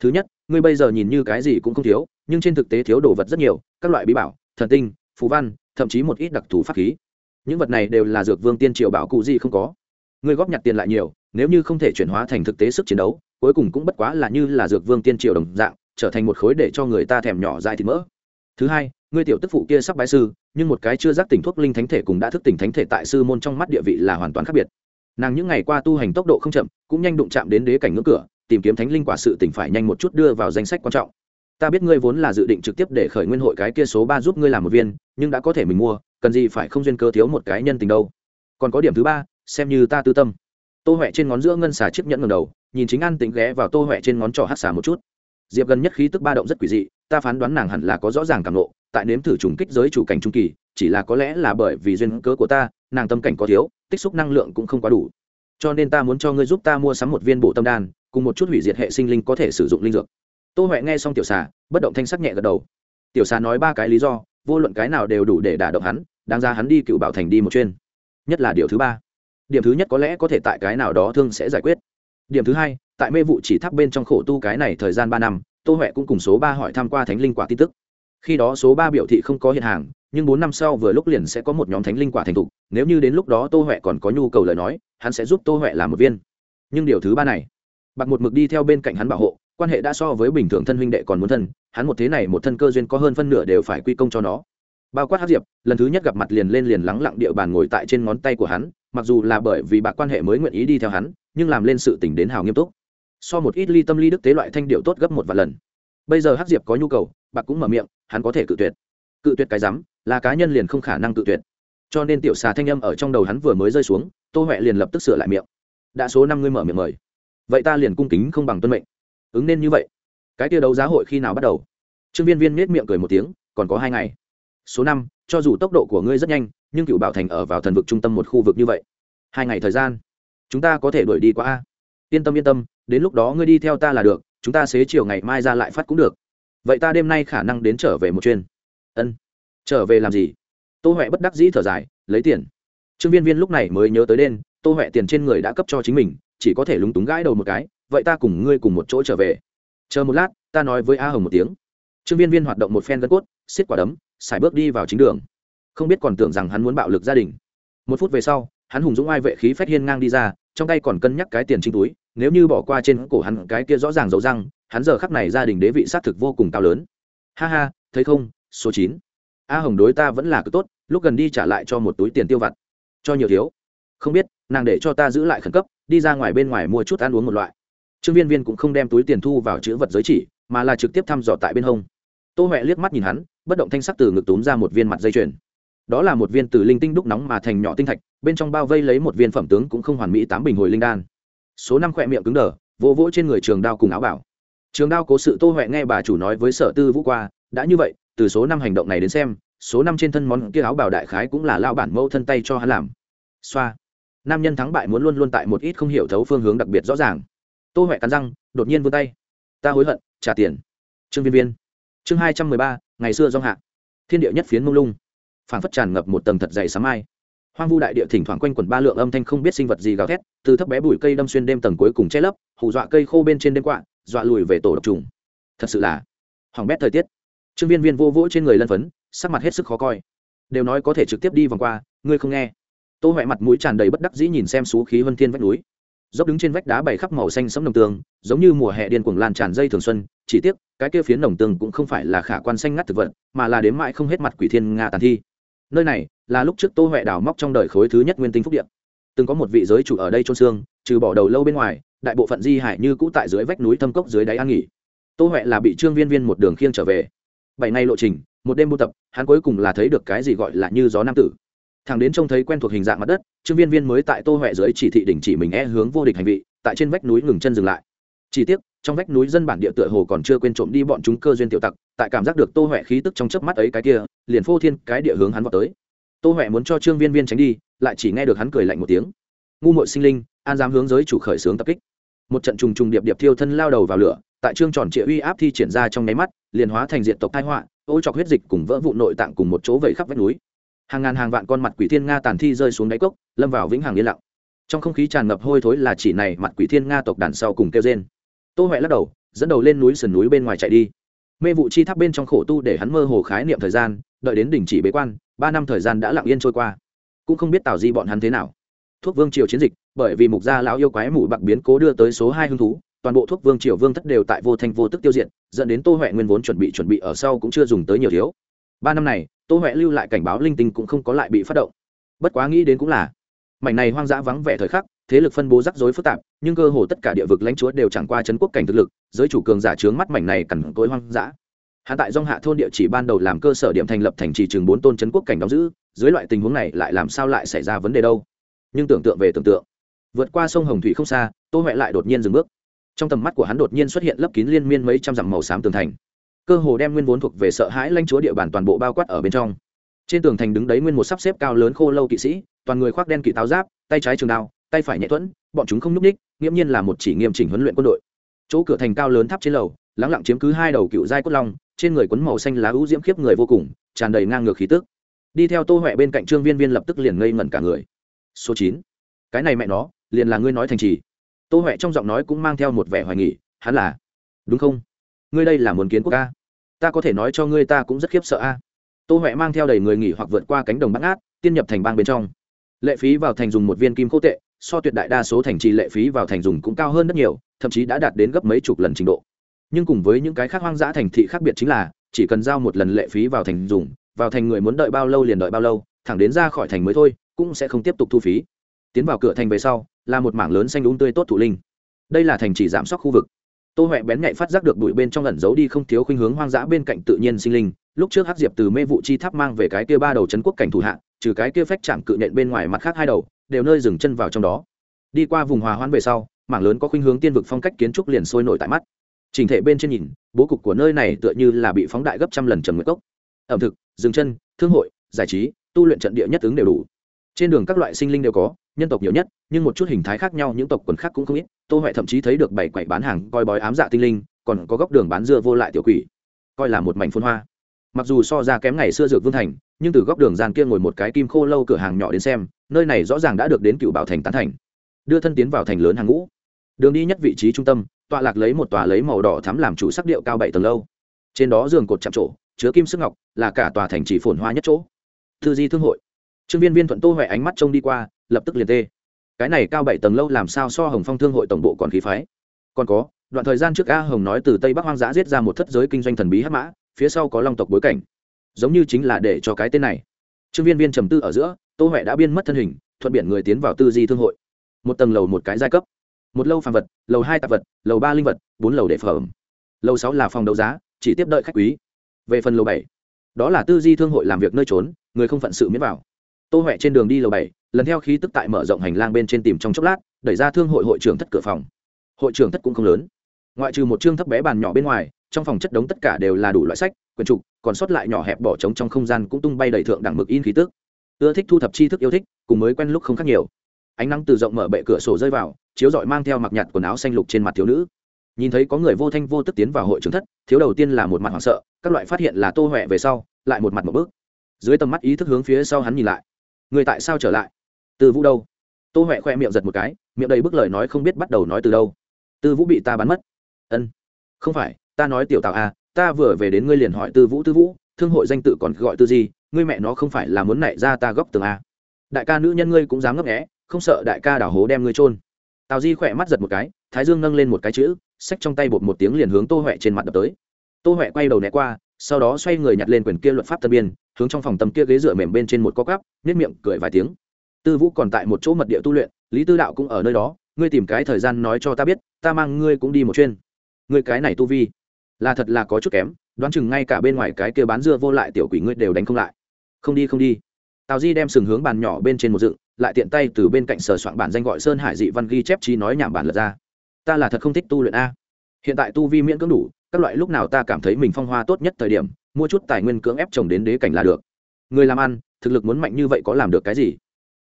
Thứ nhất, ngươi bây giờ nhìn như cái gì cũng không thiếu, nhưng trên thực tế thiếu đồ vật rất nhiều, các loại bí bảo, thần tinh phú văn, thậm chí một ít đặc thù pháp khí. Những vật này đều là dược vương tiên triều bảo cụ gì không có. Ngươi góp nhặt tiền lại nhiều nếu như không thể chuyển hóa thành thực tế sức chiến đấu, cuối cùng cũng bất quá là như là dược vương tiên triều đồng dạng, trở thành một khối để cho người ta thèm nhỏ dại thịt mỡ. Thứ hai ngươi tiểu tức phụ kia sắp bái sư, nhưng một cái chưa giác tỉnh thuốc linh thánh thể cùng đã thức tỉnh thánh thể tại sư môn trong mắt địa vị là hoàn toàn khác biệt. Nàng những ngày qua tu hành tốc độ không chậm, cũng nhanh đụng chạm đến đế cảnh ngưỡng cửa, tìm kiếm thánh linh quả sự tỉnh phải nhanh một chút đưa vào danh sách quan trọng. Ta biết ngươi vốn là dự định trực tiếp để khởi nguyên hội cái kia số ba giúp ngươi làm một viên, nhưng đã có thể mình mua, cần gì phải không duyên cơ thiếu một cái nhân tình đâu. Còn có điểm thứ ba, xem như ta tư tâm tô huệ trên ngón giữa ngân xà chiếc nhẫn ngầm đầu, nhìn chính an tính ghé vào tô huệ trên ngón trỏ hát xà một chút. Diệp gần nhất khí tức ba động rất quỷ dị, ta phán đoán nàng hẳn là có rõ ràng cảm lộ tại nếm thử trùng kích giới chủ cảnh trung kỳ, chỉ là có lẽ là bởi vì duyên cớ của ta, nàng tâm cảnh có thiếu, tích xúc năng lượng cũng không quá đủ. Cho nên ta muốn cho ngươi giúp ta mua sắm một viên bổ tâm đan, cùng một chút hủy diệt hệ sinh linh có thể sử dụng linh dược. Tô huệ nghe xong tiểu xà, bất động thanh sắc nhẹ gật đầu. Tiểu xà nói ba cái lý do, vô luận cái nào đều đủ để đả động hắn, đáng ra hắn đi cựu bảo thành đi một chuyên. Nhất là điều thứ ba điểm thứ nhất có lẽ có thể tại cái nào đó thương sẽ giải quyết. Điểm thứ hai, tại mê vụ chỉ tháp bên trong khổ tu cái này thời gian ba năm, tô huệ cũng cùng số ba hỏi tham q u a thánh linh quả tin tức. Khi đó số ba biểu thị không có hiện hàng, nhưng bốn năm sau vừa lúc liền sẽ có một nhóm thánh linh quả thành thục, nếu như đến lúc đó tô huệ còn có nhu cầu lời nói, hắn sẽ giúp tô huệ làm một viên. Nhưng điều thứ ba này, bạc một mực đi theo bên cạnh hắn bảo hộ, quan hệ đã so với bình thường thân huynh đệ còn muốn thân, hắn một thế này một thân cơ duyên có hơn phân nửa đều phải quy công cho nó. Bao quát hát diệp, lần thứ nhất gặp mặt liền lên liền lắng lặng địa bàn ngồi tại trên ngón tay của hắn mặc dù là bởi vì bạc quan hệ mới nguyện ý đi theo hắn, nhưng làm lên sự tỉnh đến hào nghiêm túc. So một ít ly tâm ly đức tế loại thanh điệu tốt gấp một vài lần. Bây giờ Hắc diệp có nhu cầu, bạc cũng mở miệng, hắn có thể cự tuyệt. Cự tuyệt cái rắm, là cá nhân liền không khả năng cự tuyệt. Cho nên tiểu xà thanh âm ở trong đầu hắn vừa mới rơi xuống, tô huệ liền lập tức sửa lại miệng. Đã số năm ngươi mở miệng mời. Vậy ta liền cung kính không bằng tuân mệnh. Ứng nên như vậy. Cái tia đấu giá hội khi nào bắt đầu? Trương viên viên nết miệng cười một tiếng, còn có hai ngày. Số năm, cho dù tốc độ của ngươi rất nhanh nhưng cựu bảo thành ở vào thần vực trung tâm một khu vực như vậy. Hai ngày thời gian, chúng ta có thể đuổi đi qua a. Yên tâm yên tâm, đến lúc đó ngươi đi theo ta là được, chúng ta xế chiều ngày mai ra lại phát cũng được. Vậy ta đêm nay khả năng đến trở về một chuyên ân. Trở về làm gì? Tô huệ bất đắc dĩ thở dài, lấy tiền. Trương viên viên lúc này mới nhớ tới đen, tô huệ tiền trên người đã cấp cho chính mình, chỉ có thể lúng túng gãi đầu một cái, vậy ta cùng ngươi cùng một chỗ trở về. Chờ một lát, ta nói với a hồng một tiếng. Trương viên viên hoạt động một phen gân cốt, xiết quả đấm, xài bước đi vào chính đường không biết còn tưởng rằng hắn muốn bạo lực gia đình. Một phút về sau, hắn hùng dũng ai vệ khí phét hiên ngang đi ra, trong tay còn cân nhắc cái tiền trinh túi, nếu như bỏ qua trên cổ hắn cái kia rõ ràng dấu răng, hắn giờ khắc này gia đình đế vị xác thực vô cùng cao lớn. Ha ha, thấy không, số chín. A hồng đối ta vẫn là cực tốt, lúc gần đi trả lại cho một túi tiền tiêu vặt. Cho nhiều thiếu. Không biết, nàng để cho ta giữ lại khẩn cấp, đi ra ngoài bên ngoài mua chút ăn uống một loại. Trương viên viên cũng không đem túi tiền thu vào chữ vật giới chỉ, mà là trực tiếp thăm dò tại bên hông. Tô huệ liếc mắt nhìn hắn, bất động thanh sắc từ ngực túm ra một viên mặt dây chuyền đó là một viên từ linh tinh đúc nóng mà thành nhỏ tinh thạch, bên trong bao vây lấy một viên phẩm tướng cũng không hoàn mỹ tám bình hồi linh đan. Số năm khỏe miệng cứng đờ, vỗ vỗ trên người trường đao cùng áo bảo. Trường đao cố sự tô huệ nghe bà chủ nói với sở tư vũ qua, đã như vậy, từ số năm hành động này đến xem, số năm trên thân món kia áo bảo đại khái cũng là lao bản mẫu thân tay cho hắn làm. Xoa. Nam nhân thắng bại muốn luôn luôn tại một ít không hiểu thấu phương hướng đặc biệt rõ ràng. Tô huệ cắn răng, đột nhiên vươn tay. Ta hối hận, trả tiền. Trương viên viên. Chương hai trăm mười ba, ngày xưa do hạ. Thiên địa nhất phiến mông lung phản phất tràn ngập một tầng thật dày sáng ai hoang vu đại địa thỉnh thoảng quanh quẩn ba lượng âm thanh không biết sinh vật gì gào thét, từ thấp bé bụi cây đâm xuyên đêm tầng cuối cùng che lấp, hù dọa cây khô bên trên đêm quạ, dọa lùi về tổ độc trùng. Thật sự là hỏng bét thời tiết. Trương viên viên vô vỗ trên người lân phấn, sắc mặt hết sức khó coi. Đều nói có thể trực tiếp đi vòng qua, ngươi không nghe. Tô huệ mặt mũi tràn đầy bất đắc dĩ nhìn xem xú khí vân thiên vách núi. Dốc đứng trên vách đá bày khắp màu xanh sẫm đồng tường, giống như mùa hè điên cuồng lan tràn dây thường xuân, chỉ tiếc, cái kia phiến đồng tường cũng không phải là khả quan xanh ngắt thực vật, mà là đếm mãi không hết mặt quỷ thiên nga tàn thi nơi này là lúc trước tô huệ đào móc trong đời khối thứ nhất nguyên tinh phúc điện từng có một vị giới chủ ở đây trôn xương, trừ bỏ đầu lâu bên ngoài, đại bộ phận di hải như cũ tại dưới vách núi thâm cốc dưới đáy an nghỉ. Tô huệ là bị trương viên viên một đường khiêng trở về. Bảy ngày lộ trình, một đêm buôn tập, hắn cuối cùng là thấy được cái gì gọi là như gió nam tử. Thằng đến trông thấy quen thuộc hình dạng mặt đất, trương viên viên mới tại tô huệ dưới chỉ thị đình chỉ mình e hướng vô địch hành vị, tại trên vách núi ngừng chân dừng lại. Chỉ tiếc, trong vách núi dân bản địa tựa hồ còn chưa quên trộm đi bọn chúng cơ duyên tiểu tặc tại cảm giác được tô huệ khí tức trong chớp mắt ấy cái kia, liền phô thiên cái địa hướng hắn vào tới. Tô huệ muốn cho trương viên viên tránh đi, lại chỉ nghe được hắn cười lạnh một tiếng. Ngu mội sinh linh, an dám hướng giới chủ khởi xướng tập kích. Một trận trùng trùng điệp điệp thiêu thân lao đầu vào lửa, tại trương tròn trịa uy áp thi triển ra trong nháy mắt, liền hóa thành diện tộc thái họa, ô chọc huyết dịch cùng vỡ vụ nội tạng cùng một chỗ vẩy khắp vách núi. Hàng ngàn hàng vạn con mặt quỷ thiên nga tàn thi rơi xuống đáy cốc, lâm vào vĩnh hằng yên lặng. Trong không khí tràn ngập hôi thối là chỉ này mặt quỷ thiên nga tộc đàn sau cùng kêu trên tô huệ lắc đầu, dẫn đầu lên núi sườn núi bên ngoài chạy đi mê vụ chi tháp bên trong khổ tu để hắn mơ hồ khái niệm thời gian, đợi đến đỉnh chỉ bế quan, ba năm thời gian đã lặng yên trôi qua. Cũng không biết tào di bọn hắn thế nào. Thuốc vương triều chiến dịch, bởi vì mục gia lão yêu quái mủ bạc biến cố đưa tới số hai hứng thú, toàn bộ thuốc vương triều vương thất đều tại vô thanh vô tức tiêu diệt, dẫn đến tô huệ nguyên vốn chuẩn bị chuẩn bị ở sau cũng chưa dùng tới nhiều thiếu. Ba năm này, tô huệ lưu lại cảnh báo linh tinh cũng không có lại bị phát động. Bất quá nghĩ đến cũng là, mảnh này hoang dã vắng vẻ thời khắc thế lực phân bố rắc rối phức tạp, nhưng cơ hồ tất cả địa vực lãnh chúa đều chẳng qua chấn quốc cảnh thực lực, giới chủ cường giả trướng mắt mảnh này cằn cỗi hoang dã. Hạ tại dong hạ thôn địa chỉ ban đầu làm cơ sở điểm thành lập thành trì trường bốn tôn chấn quốc cảnh đóng giữ, dưới loại tình huống này lại làm sao lại xảy ra vấn đề đâu? Nhưng tưởng tượng về tưởng tượng, vượt qua sông hồng thủy không xa, tô huệ lại đột nhiên dừng bước. Trong tầm mắt của hắn đột nhiên xuất hiện lấp kín liên miên mấy trăm dặm màu xám tường thành. Cơ hồ đem nguyên vốn thuộc về sợ hãi lãnh chúa địa bàn toàn bộ bao quát ở bên trong. Trên tường thành đứng đấy nguyên một sắp xếp cao lớn khô lâu kỵ sĩ, toàn người khoác đen kỵ táo giáp, tay trái trường đao tay phải nhẹ thuẫn, bọn chúng không nhúc ních nghiễm nhiên là một chỉ nghiêm chỉnh huấn luyện quân đội. Chỗ cửa thành cao lớn tháp trên lầu, lắng lặng chiếm cứ hai đầu cựu giai cốt long, trên người quấn màu xanh lá ưu diễm khiếp người vô cùng, tràn đầy ngang ngược khí tức. Đi theo tô huệ bên cạnh trương viên viên lập tức liền ngây ngẩn cả người. Số chín. Cái này mẹ nó, liền là ngươi nói thành trì. Tô huệ trong giọng nói cũng mang theo một vẻ hoài nghỉ hắn là? Đúng không? Ngươi đây là muốn kiến quốc ca? Ta có thể nói cho ngươi ta cũng rất khiếp sợ a. Tô huệ mang theo đầy người nghỉ hoặc vượt qua cánh đồng bắt ngát, tiên nhập thành bang bên trong. Lệ phí vào thành dùng một viên kim khô tệ so tuyệt đại đa số thành trì lệ phí vào thành dùng cũng cao hơn rất nhiều, thậm chí đã đạt đến gấp mấy chục lần trình độ. Nhưng cùng với những cái khác hoang dã thành thị khác biệt chính là, chỉ cần giao một lần lệ phí vào thành dùng, vào thành người muốn đợi bao lâu liền đợi bao lâu, thẳng đến ra khỏi thành mới thôi, cũng sẽ không tiếp tục thu phí. Tiến vào cửa thành về sau, là một mảng lớn xanh đúng tươi tốt thụ linh. Đây là thành chỉ giảm sóc khu vực. Tô huệ bén nhạy phát giác được bụi bên trong ẩn giấu đi không thiếu khuynh hướng hoang dã bên cạnh tự nhiên sinh linh, lúc trước hắc diệp từ mê vụ chi tháp mang về cái kia ba đầu trấn quốc cảnh thủ hạ, trừ cái kia phách chạm cự nện bên ngoài mặt khác hai đầu đều nơi dừng chân vào trong đó. Đi qua vùng hòa hoãn về sau, mảng lớn có khuynh hướng tiên vực phong cách kiến trúc liền sôi nổi tại mắt. Trình thể bên trên nhìn, bố cục của nơi này tựa như là bị phóng đại gấp trăm lần trầm nguyệt cốc. Ẩm thực, dừng chân, thương hội, giải trí, tu luyện trận địa nhất ứng đều đủ. Trên đường các loại sinh linh đều có, nhân tộc nhiều nhất, nhưng một chút hình thái khác nhau những tộc quần khác cũng không ít. Tô huệ thậm chí thấy được bảy quầy bán hàng, coi bói ám dạ tinh linh, còn có góc đường bán dưa vô lại tiểu quỷ. Coi là một mảnh phun hoa. Mặc dù so ra kém ngày xưa dược vương thành, nhưng từ góc đường gian kia ngồi một cái kim khô lâu cửa hàng nhỏ đến xem nơi này rõ ràng đã được đến cựu bảo thành tán thành. Đưa thân tiến vào thành lớn hàng ngũ. Đường đi nhất vị trí trung tâm, tọa lạc lấy một tòa lấy màu đỏ thắm làm chủ sắc điệu cao bảy tầng lâu. Trên đó giường cột chạm trổ, chứa kim sức ngọc, là cả tòa thành chỉ phồn hoa nhất chỗ. Thư di thương hội. Trương viên viên thuận tô huệ ánh mắt trông đi qua, lập tức liền tê. Cái này cao bảy tầng lâu làm sao so hồng phong thương hội tổng bộ còn khí phái? Còn có, đoạn thời gian trước a hồng nói từ tây bắc hoang dã giết ra một thất giới kinh doanh thần bí hắc mã, phía sau có long tộc bối cảnh. Giống như chính là để cho cái tên này trương viên viên trầm tư ở giữa, tô huệ đã biên mất thân hình, thuận biển người tiến vào tư di thương hội. Một tầng lầu một cái giai cấp. Một lâu phàm vật, lầu hai tạp vật, lầu ba linh vật, bốn lầu đệ phẩm. Lầu sáu là phòng đấu giá, chỉ tiếp đợi khách quý. Về phần lầu bảy, đó là tư di thương hội làm việc nơi trốn, người không phận sự miễn vào. Tô huệ trên đường đi lầu bảy, lần theo khí tức tại mở rộng hành lang bên trên tìm trong chốc lát, đẩy ra thương hội hội trưởng thất cửa phòng. Hội trưởng thất cũng không lớn. Ngoại trừ một chương thấp bé bàn nhỏ bên ngoài, trong phòng chất đống tất cả đều là đủ loại sách quyển trục, còn sót lại nhỏ hẹp bỏ trống trong không gian cũng tung bay đầy thượng đẳng mực in khí tức. Ưa thích thu thập tri thức yêu thích, cùng mới quen lúc không khác nhiều. Ánh nắng từ rộng mở bệ cửa sổ rơi vào, chiếu rọi mang theo mặc nhạt quần áo xanh lục trên mặt thiếu nữ. Nhìn thấy có người vô thanh vô tức tiến vào hội trưởng thất, thiếu đầu tiên là một mặt hoảng sợ, các loại phát hiện là tô huệ về sau, lại một mặt một bước. Dưới tầm mắt ý thức hướng phía sau hắn nhìn lại. Người tại sao trở lại? Từ vũ đâu? Tô huệ khoe miệng giật một cái, miệng đầy bức lời nói không biết bắt đầu nói từ đâu. Tư vũ bị ta bắn mất. Ân. Không phải, ta nói tiểu tạo à ta vừa về đến ngươi liền hỏi tư vũ tư vũ, thương hội danh tự còn gọi tư gì ngươi mẹ nó không phải là muốn nảy ra ta góc tường à. đại ca nữ nhân ngươi cũng dám ngấp nghẽ không sợ đại ca đảo hố đem ngươi trôn tào di khỏe mắt giật một cái, thái dương nâng lên một cái chữ, xách trong tay bột một tiếng liền hướng tô huệ trên mặt đập tới. Tô huệ quay đầu né qua, sau đó xoay người nhặt lên quyển kia luật pháp tân biên, hướng trong phòng tầm kia ghế dựa mềm bên trên một co cắp nếp miệng cười vài tiếng. Tư vũ còn tại một chỗ mật địa tu luyện, lý tư đạo cũng ở nơi đó, ngươi tìm cái thời gian nói cho ta biết, ta mang ngươi cũng đi một chuyên ngươi cái này tu vi là thật là có chút kém, đoán chừng ngay cả bên ngoài cái kia bán dưa vô lại tiểu quỷ ngươi đều đánh không lại. Không đi không đi. Tào di đem sừng hướng bàn nhỏ bên trên một dựng, lại tiện tay từ bên cạnh sờ soạn bản danh gọi sơn hải dị văn ghi chép chi nói nhảm bản lật ra. Ta là thật không thích tu luyện a. Hiện tại tu vi miễn cưỡng đủ, các loại lúc nào ta cảm thấy mình phong hoa tốt nhất thời điểm, mua chút tài nguyên cưỡng ép trồng đến đế cảnh là được. Người làm ăn, thực lực muốn mạnh như vậy có làm được cái gì?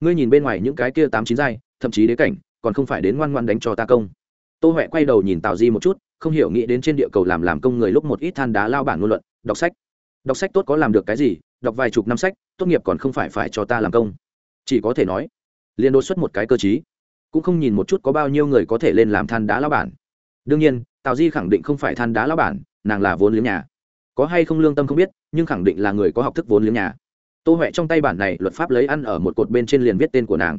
Ngươi nhìn bên ngoài những cái kia tám chín giai, thậm chí đế cảnh, còn không phải đến ngoan ngoan đánh cho ta công. Tô huệ quay đầu nhìn tào di một chút không hiểu nghĩ đến trên địa cầu làm làm công người lúc một ít than đá lao bản ngôn luận, đọc sách. Đọc sách tốt có làm được cái gì? Đọc vài chục năm sách, tốt nghiệp còn không phải phải cho ta làm công. Chỉ có thể nói, liền đột xuất một cái cơ chí cũng không nhìn một chút có bao nhiêu người có thể lên làm than đá lao bản. Đương nhiên, tào di khẳng định không phải than đá lao bản, nàng là vốn liếng nhà. Có hay không lương tâm không biết, nhưng khẳng định là người có học thức vốn liếng nhà. Tô huệ trong tay bản này luật pháp lấy ăn ở một cột bên trên liền viết tên của nàng.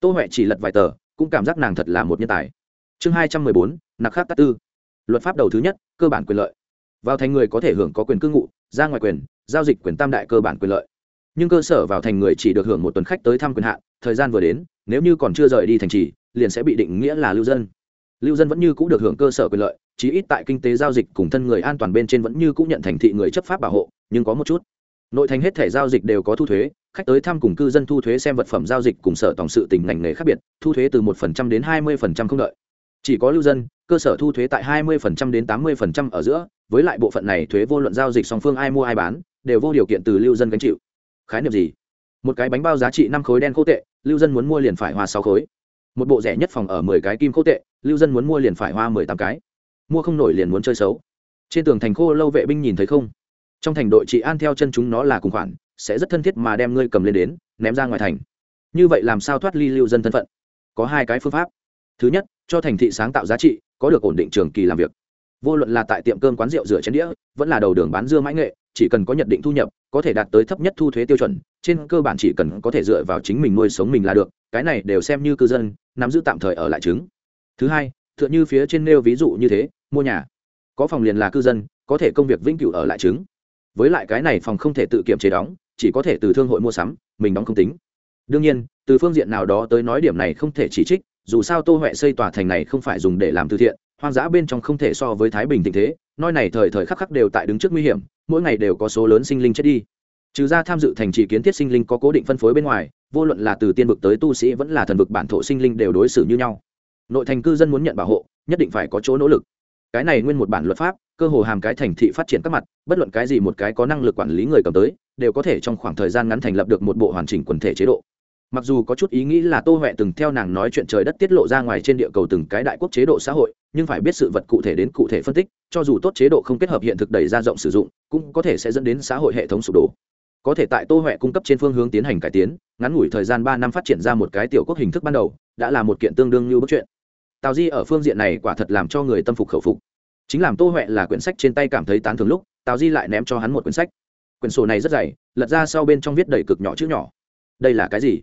Tô huệ chỉ lật vài tờ, cũng cảm giác nàng thật là một nhân tài. Chương hai trăm mười bốn, nặc khắc tát tư luật pháp đầu thứ nhất, cơ bản quyền lợi. Vào thành người có thể hưởng có quyền cư ngụ, ra ngoài quyền, giao dịch quyền tam đại cơ bản quyền lợi. Nhưng cơ sở vào thành người chỉ được hưởng một tuần khách tới thăm quyền hạn, thời gian vừa đến, nếu như còn chưa rời đi thành trì, liền sẽ bị định nghĩa là lưu dân. Lưu dân vẫn như cũng được hưởng cơ sở quyền lợi, chí ít tại kinh tế giao dịch cùng thân người an toàn bên trên vẫn như cũng nhận thành thị người chấp pháp bảo hộ, nhưng có một chút. Nội thành hết thể giao dịch đều có thu thuế, khách tới thăm cùng cư dân thu thuế xem vật phẩm giao dịch cùng sở tổng sự tỉnh ngành nghề khác biệt, thu thuế từ một phần trăm đến hai mươi phần trăm không đợi chỉ có lưu dân, cơ sở thu thuế tại hai mươi phần trăm đến tám mươi phần trăm ở giữa, với lại bộ phận này thuế vô luận giao dịch song phương ai mua ai bán, đều vô điều kiện từ lưu dân gánh chịu. Khái niệm gì? Một cái bánh bao giá trị năm khối đen khô tệ, lưu dân muốn mua liền phải hoa sáu khối. Một bộ rẻ nhất phòng ở mười cái kim khô tệ, lưu dân muốn mua liền phải hoa mười tám cái. Mua không nổi liền muốn chơi xấu. Trên tường thành khô lâu vệ binh nhìn thấy không? Trong thành đội chị an theo chân chúng nó là cùng khoản, sẽ rất thân thiết mà đem ngươi cầm lên đến, ném ra ngoài thành. Như vậy làm sao thoát ly lưu dân thân phận? Có hai cái phương pháp. Thứ nhất cho thành thị sáng tạo giá trị, có được ổn định trường kỳ làm việc. Vô luận là tại tiệm cơm quán rượu rửa chén đĩa, vẫn là đầu đường bán dưa mãi nghệ, chỉ cần có nhận định thu nhập, có thể đạt tới thấp nhất thu thuế tiêu chuẩn, trên cơ bản chỉ cần có thể dựa vào chính mình nuôi sống mình là được, cái này đều xem như cư dân, nắm giữ tạm thời ở lại chứng thứ hai t h ư ợ n h ư phía trên nêu ví dụ như thế, mua nhà. Có phòng liền là cư dân, có thể công việc vĩnh cửu ở lại chứng với lại cái này phòng không thể tự kiểm chế đóng, chỉ có thể từ thương hội mua sắm, mình đóng không tính. Đương nhiên, từ phương diện nào đó tới nói điểm này không thể chỉ trích dù sao tô huệ xây tòa thành này không phải dùng để làm từ thiện, hoang dã bên trong không thể so với thái bình tình thế nói này thời thời khắc khắc đều tại đứng trước nguy hiểm, mỗi ngày đều có số lớn sinh linh chết đi. Trừ ra tham dự thành trì kiến thiết sinh linh có cố định phân phối bên ngoài, vô luận là từ tiên vực tới tu sĩ vẫn là thần vực bản thổ sinh linh đều đối xử như nhau. Nội thành cư dân muốn nhận bảo hộ, nhất định phải có chỗ nỗ lực. Cái này nguyên một bản luật pháp, cơ hồ hàm cái thành thị phát triển các mặt, bất luận cái gì một cái có năng lực quản lý người cầm tới, đều có thể trong khoảng thời gian ngắn thành lập được một bộ hoàn chỉnh quần thể chế độ mặc dù có chút ý nghĩ là tô huệ từng theo nàng nói chuyện trời đất tiết lộ ra ngoài trên địa cầu từng cái đại quốc chế độ xã hội, nhưng phải biết sự vật cụ thể đến cụ thể phân tích, cho dù tốt chế độ không kết hợp hiện thực đẩy ra rộng sử dụng, cũng có thể sẽ dẫn đến xã hội hệ thống sụp đổ. Có thể tại tô huệ cung cấp trên phương hướng tiến hành cải tiến, ngắn ngủi thời gian ba năm phát triển ra một cái tiểu quốc hình thức ban đầu, đã là một kiện tương đương như bức chuyện. Tào di ở phương diện này quả thật làm cho người tâm phục khẩu phục. Chính làm tô huệ là quyển sách trên tay cảm thấy tán thường lúc, tào di lại ném cho hắn một quyển sách. Quyển sổ này rất dày, lật ra sau bên trong viết đầy cực nhỏ chữ nhỏ. Đây là cái gì?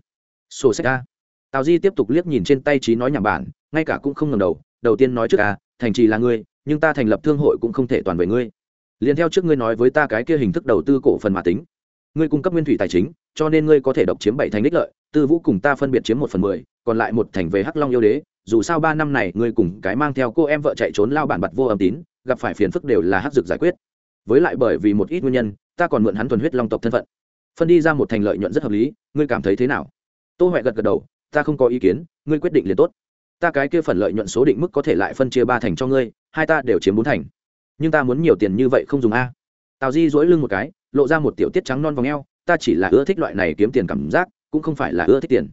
Sổ sách a. Tào di tiếp tục liếc nhìn trên tay trí nói nhảm bản, ngay cả cũng không ngầm đầu đầu tiên nói trước a, thành trì là ngươi, nhưng ta thành lập thương hội cũng không thể toàn về ngươi. Liền theo trước ngươi nói với ta cái kia hình thức đầu tư cổ phần mà tính. Ngươi cung cấp nguyên thủy tài chính, cho nên ngươi có thể độc chiếm bảy thành đích lợi, tư vũ cùng ta phân biệt chiếm một phần mười, còn lại một thành về hắc long yêu đế. Dù sao ba năm này, ngươi cùng cái mang theo cô em vợ chạy trốn lao bản bặt vô âm tín, gặp phải phiền phức đều là hắc dược giải quyết. Với lại bởi vì một ít nguyên nhân, ta còn mượn hắn thuần huyết long tộc thân phận. Phân đi ra một thành lợi nhuận rất hợp lý, ngươi cảm thấy thế nào? Tô huệ gật gật đầu, ta không có ý kiến, ngươi quyết định liền tốt. Ta cái kia phần lợi nhuận số định mức có thể lại phân chia ba thành cho ngươi, hai ta đều chiếm bốn thành. Nhưng ta muốn nhiều tiền như vậy không dùng a. Tào di dỗi lưng một cái, lộ ra một tiểu tiết trắng non v ò n g e o ta chỉ là ưa thích loại này kiếm tiền cảm giác, cũng không phải là ưa thích tiền.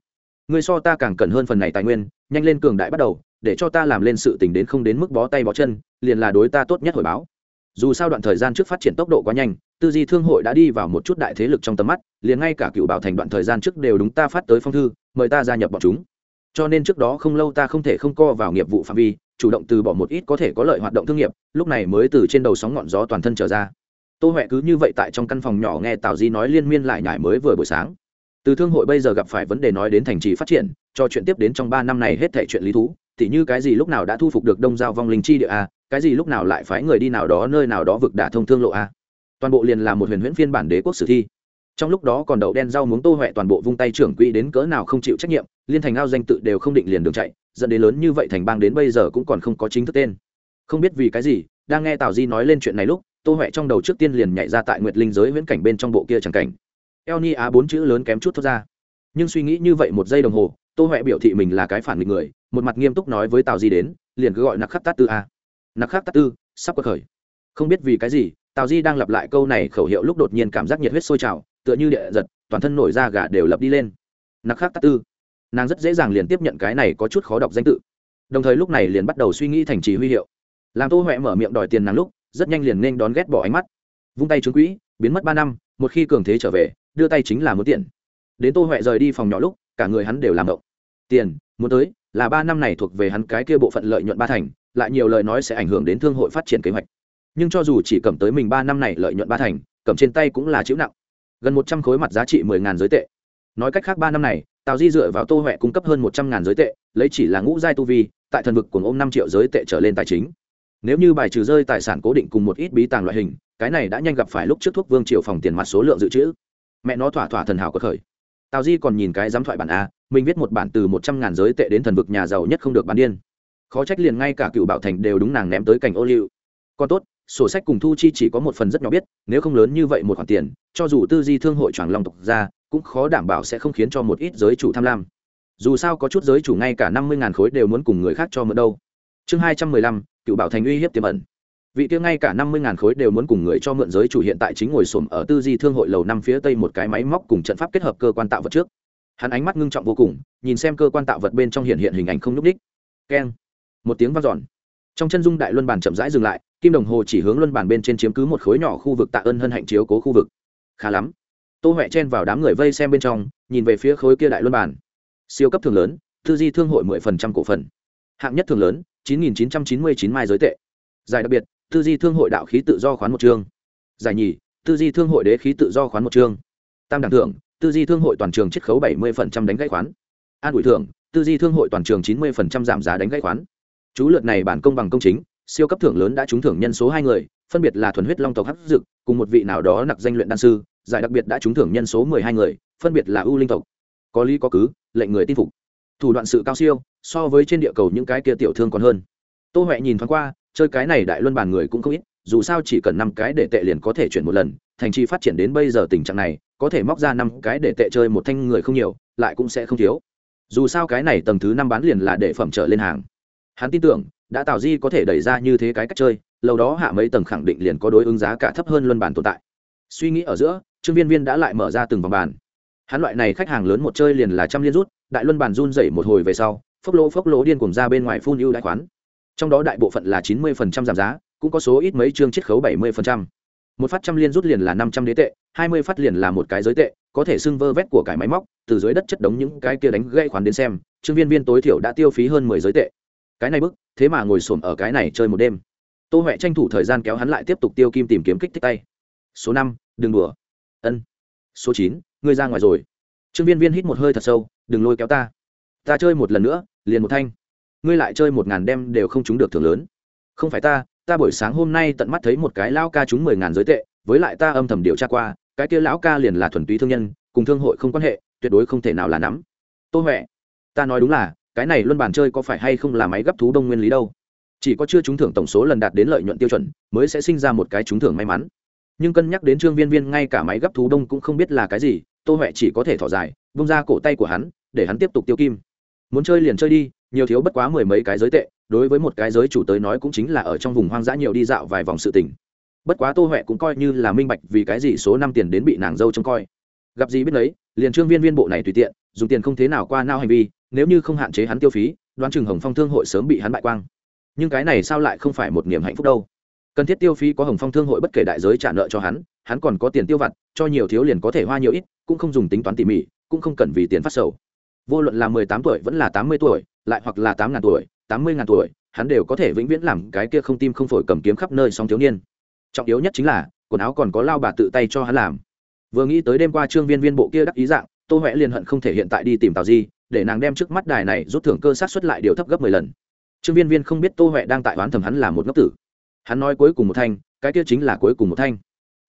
Ngươi so ta càng cần hơn phần này tài nguyên, nhanh lên cường đại bắt đầu, để cho ta làm lên sự tình đến không đến mức bó tay bó chân, liền là đối ta tốt nhất hồi báo. Dù sao đoạn thời gian trước phát triển tốc độ quá nhanh tư di thương hội đã đi vào một chút đại thế lực trong tầm mắt, liền ngay cả cựu bảo thành đoạn thời gian trước đều đúng ta phát tới phong thư, mời ta gia nhập bọn chúng. Cho nên trước đó không lâu ta không thể không co vào nghiệp vụ phạm vi, chủ động từ bỏ một ít có thể có lợi hoạt động thương nghiệp, lúc này mới từ trên đầu sóng ngọn gió toàn thân trở ra. Tô huệ cứ như vậy tại trong căn phòng nhỏ nghe tào di nói liên miên lại nhải mới vừa buổi sáng. Từ thương hội bây giờ gặp phải vấn đề nói đến thành trì phát triển, cho chuyện tiếp đến trong ba năm này hết thể chuyện lý thú thì như cái gì lúc nào đã thu phục được đông giao vong linh chi địa a, cái gì lúc nào lại phái người đi nào đó nơi nào đó vực đả thông thương lộ a toàn bộ liền là một huyền huyễn phiên bản đế quốc sử thi. Trong lúc đó còn đậu đen rau muống tô huệ toàn bộ vung tay trưởng quỹ đến cỡ nào không chịu trách nhiệm, liên thành ao danh tự đều không định liền đường chạy, dẫn đến lớn như vậy thành bang đến bây giờ cũng còn không có chính thức tên. Không biết vì cái gì, đang nghe tào di nói lên chuyện này lúc, tô huệ trong đầu trước tiên liền nhảy ra tại nguyệt linh giới viễn cảnh bên trong bộ kia chẳng cảnh. Eo ni á bốn chữ lớn kém chút thoát ra. Nhưng suy nghĩ như vậy một giây đồng hồ, tô huệ biểu thị mình là cái phản nghịch người, một mặt nghiêm túc nói với tào di đến, liền cứ gọi nặc khắc tát tư a. Nặc khắc tát tư, sắp có khởi. Không biết vì cái gì tào di đang lặp lại câu này khẩu hiệu lúc đột nhiên cảm giác nhiệt huyết sôi trào, tựa như địa giật, toàn thân nổi da gà đều lập đi lên. Nặc khắc tắc tư. Nàng rất dễ dàng liền tiếp nhận cái này có chút khó đọc danh tự. Đồng thời lúc này liền bắt đầu suy nghĩ thành trì huy hiệu. Làm tô huệ mở miệng đòi tiền nàng lúc, rất nhanh liền nên đón ghét bỏ ánh mắt. Vung tay trướng quỹ, biến mất ba năm, một khi cường thế trở về, đưa tay chính là muốn tiền đến tô huệ rời đi phòng nhỏ lúc, cả người hắn đều làm động tiền, muốn tới, là ba năm này thuộc về hắn cái kia bộ phận lợi nhuận ba thành, lại nhiều lời nói sẽ ảnh hưởng đến thương hội phát triển kế hoạch nhưng cho dù chỉ cầm tới mình ba năm này lợi nhuận ba thành, cầm trên tay cũng là chịu nặng. Gần một trăm khối mặt giá trị mười ngàn giới tệ. Nói cách khác ba năm này, tào di dựa vào tô huệ cung cấp hơn một trăm ngàn giới tệ, lấy chỉ là ngũ giai tu vi, tại thần vực của ôm năm triệu giới tệ trở lên tài chính. Nếu như bài trừ rơi tài sản cố định cùng một ít bí tàng loại hình, cái này đã nhanh gặp phải lúc trước thuốc vương triệu phòng tiền mặt số lượng dự trữ. Mẹ nó thỏa thỏa thần hảo có khởi. Tào di còn nhìn cái giám thoại bản a, mình viết một bản từ một trăm ngàn giới tệ đến thần vực nhà giàu nhất không được bán điên. Khó trách liền ngay cả cựu bảo thành đều đúng nàng ném tới cảnh ô liu. Còn tốt sổ sách cùng thu chi chỉ có một phần rất nhỏ biết, nếu không lớn như vậy một khoản tiền, cho dù tư di thương hội choàng long tộc ra, cũng khó đảm bảo sẽ không khiến cho một ít giới chủ tham lam. Dù sao có chút giới chủ ngay cả năm mươi ngàn khối đều muốn cùng người khác cho mượn đâu. Chương hai trăm mười lăm, cựu bảo thành uy hiếp tiềm ẩn. Vị kia ngay cả năm mươi ngàn khối đều muốn cùng người cho mượn giới chủ hiện tại chính ngồi xổm ở tư di thương hội lầu năm phía tây một cái máy móc cùng trận pháp kết hợp cơ quan tạo vật trước. Hắn ánh mắt ngưng trọng vô cùng, nhìn xem cơ quan tạo vật bên trong hiện hiện hình ảnh không n ú c ních keng. Một tiếng v a n giòn trong chân dung đại luân bàn chậm rãi dừng lại kim đồng hồ chỉ hướng luân bàn bên trên chiếm cứ một khối nhỏ khu vực tạ ơn hân hạnh chiếu cố khu vực. Khá lắm. Tô huệ chen vào đám người vây xem bên trong, nhìn về phía khối kia đại luân bàn siêu cấp thường lớn tư di thương hội mười phần trăm cổ phần. Hạng nhất thường lớn, chín nghìn chín trăm chín mươi chín mai giới tệ. Giải đặc biệt tư di thương hội đạo khí tự do khoán một chương. Giải nhì tư di thương hội đế khí tự do khoán một chương. Tam đẳng thưởng tư di thương hội toàn trường chiết khấu bảy mươi đánh gãy khoán. An ủi thưởng tư di thương hội toàn trường chín mươi giảm giá đánh gãy khoán. Chú lượt này bản công bằng công chính siêu cấp thưởng lớn đã trúng thưởng nhân số hai người, phân biệt là thuần huyết long tộc hắc dực cùng một vị nào đó nặc danh luyện đan sư, giải đặc biệt đã trúng thưởng nhân số mười hai người, phân biệt là ưu linh tộc. Có lý có cứ, lệnh người tin phục. Thủ đoạn sự cao siêu, so với trên địa cầu những cái kia tiểu thương còn hơn. Tô huệ nhìn thoáng qua, chơi cái này đại luân bàn người cũng không ít, dù sao chỉ cần năm cái để tệ liền có thể chuyển một lần, thành trì phát triển đến bây giờ tình trạng này, có thể móc ra năm cái để tệ chơi một thanh người không nhiều, lại cũng sẽ không thiếu. Dù sao cái này tầng thứ năm bán liền là để phẩm trở lên hàng. Hắn tin tưởng đã tạo di có thể đẩy ra như thế cái cách chơi, lâu đó hạ mấy tầng khẳng định liền có đối ứng giá cả thấp hơn luân bản tồn tại. Suy nghĩ ở giữa, trương viên viên đã lại mở ra từng vòng bàn. Hắn loại này khách hàng lớn một chơi liền là trăm liên rút, đại luân bàn run dậy một hồi về sau, phốc lỗ phốc lỗ điên cùng ra bên ngoài phun ưu đại khoán. Trong đó đại bộ phận là chín mươi giảm giá, cũng có số ít mấy chương chiết khấu bảy mươi một phát trăm liên rút liền là năm trăm đế tệ, hai mươi phát liền là một cái giới tệ, có thể xưng vơ vét của cải máy móc, từ dưới đất chất đống những cái kia đánh gây khoán đến xem, trương viên viên tối thiểu đã tiêu phí hơn mười giới tệ cái này bức, thế mà ngồi xổm ở cái này chơi một đêm. Tô huệ tranh thủ thời gian kéo hắn lại tiếp tục tiêu kim tìm kiếm kích thích tay. Số năm, đừng đùa. Ân. Số chín, ngươi ra ngoài rồi. Trương viên viên hít một hơi thật sâu, đừng lôi kéo ta. Ta chơi một lần nữa, liền một thanh. Ngươi lại chơi một ngàn đêm đều không trúng được thưởng lớn. Không phải ta ta buổi sáng hôm nay tận mắt thấy một cái lão ca trúng mười ngàn giới tệ, với lại ta âm thầm điều tra qua, cái kia lão ca liền là thuần túy thương nhân, cùng thương hội không quan hệ, tuyệt đối không thể nào là nắm. Tô huệ, ta nói đúng là cái này luân bàn chơi có phải hay không là máy gấp thú đông nguyên lý đâu? Chỉ có chưa trúng thưởng tổng số lần đạt đến lợi nhuận tiêu chuẩn, mới sẽ sinh ra một cái trúng thưởng may mắn. Nhưng cân nhắc đến trương viên viên, ngay cả máy gấp thú đông cũng không biết là cái gì, tô huệ chỉ có thể thỏ dài, vung ra cổ tay của hắn, để hắn tiếp tục tiêu kim. Muốn chơi liền chơi đi, nhiều thiếu bất quá mười mấy cái giới tệ, đối với một cái giới chủ tới nói cũng chính là ở trong vùng hoang dã nhiều đi dạo vài vòng sự tình. Bất quá tô huệ cũng coi như là minh bạch vì cái gì số năm tiền đến bị nàng dâu trông coi. Gặp gì biết lấy liền trương viên viên bộ này tùy tiện, dùng tiền không thế nào qua nao hành vi nếu như không hạn chế hắn tiêu phí, đoán chừng hồng phong thương hội sớm bị hắn bại quang. Nhưng cái này sao lại không phải một niềm hạnh phúc đâu? Cần thiết tiêu phí có hồng phong thương hội bất kể đại giới trả nợ cho hắn hắn còn có tiền tiêu vặt, cho nhiều thiếu liền có thể hoa nhiều ít, cũng không dùng tính toán tỉ mỉ, cũng không cần vì tiền phát sầu. Vô luận là mười tám tuổi vẫn là tám mươi tuổi, lại hoặc là tám ngàn tuổi, tám mươi ngàn tuổi, hắn đều có thể vĩnh viễn làm cái kia không tim không phổi cầm kiếm khắp nơi song thiếu niên. Trọng yếu nhất chính là, quần áo còn có lao bà tự tay cho hắn làm. Vừa nghĩ tới đêm qua trương viên viên bộ kia đắc ý dạng, tô huệ liền hận không thể hiện tại đi tìm tào di để nàng đem trước mắt đài này rút thưởng cơ sát xuất lại điều thấp gấp mười lần. Trương viên viên không biết tô huệ đang tại oán thầm hắn là một ngốc tử. Hắn nói cuối cùng một thanh, cái kia chính là cuối cùng một thanh.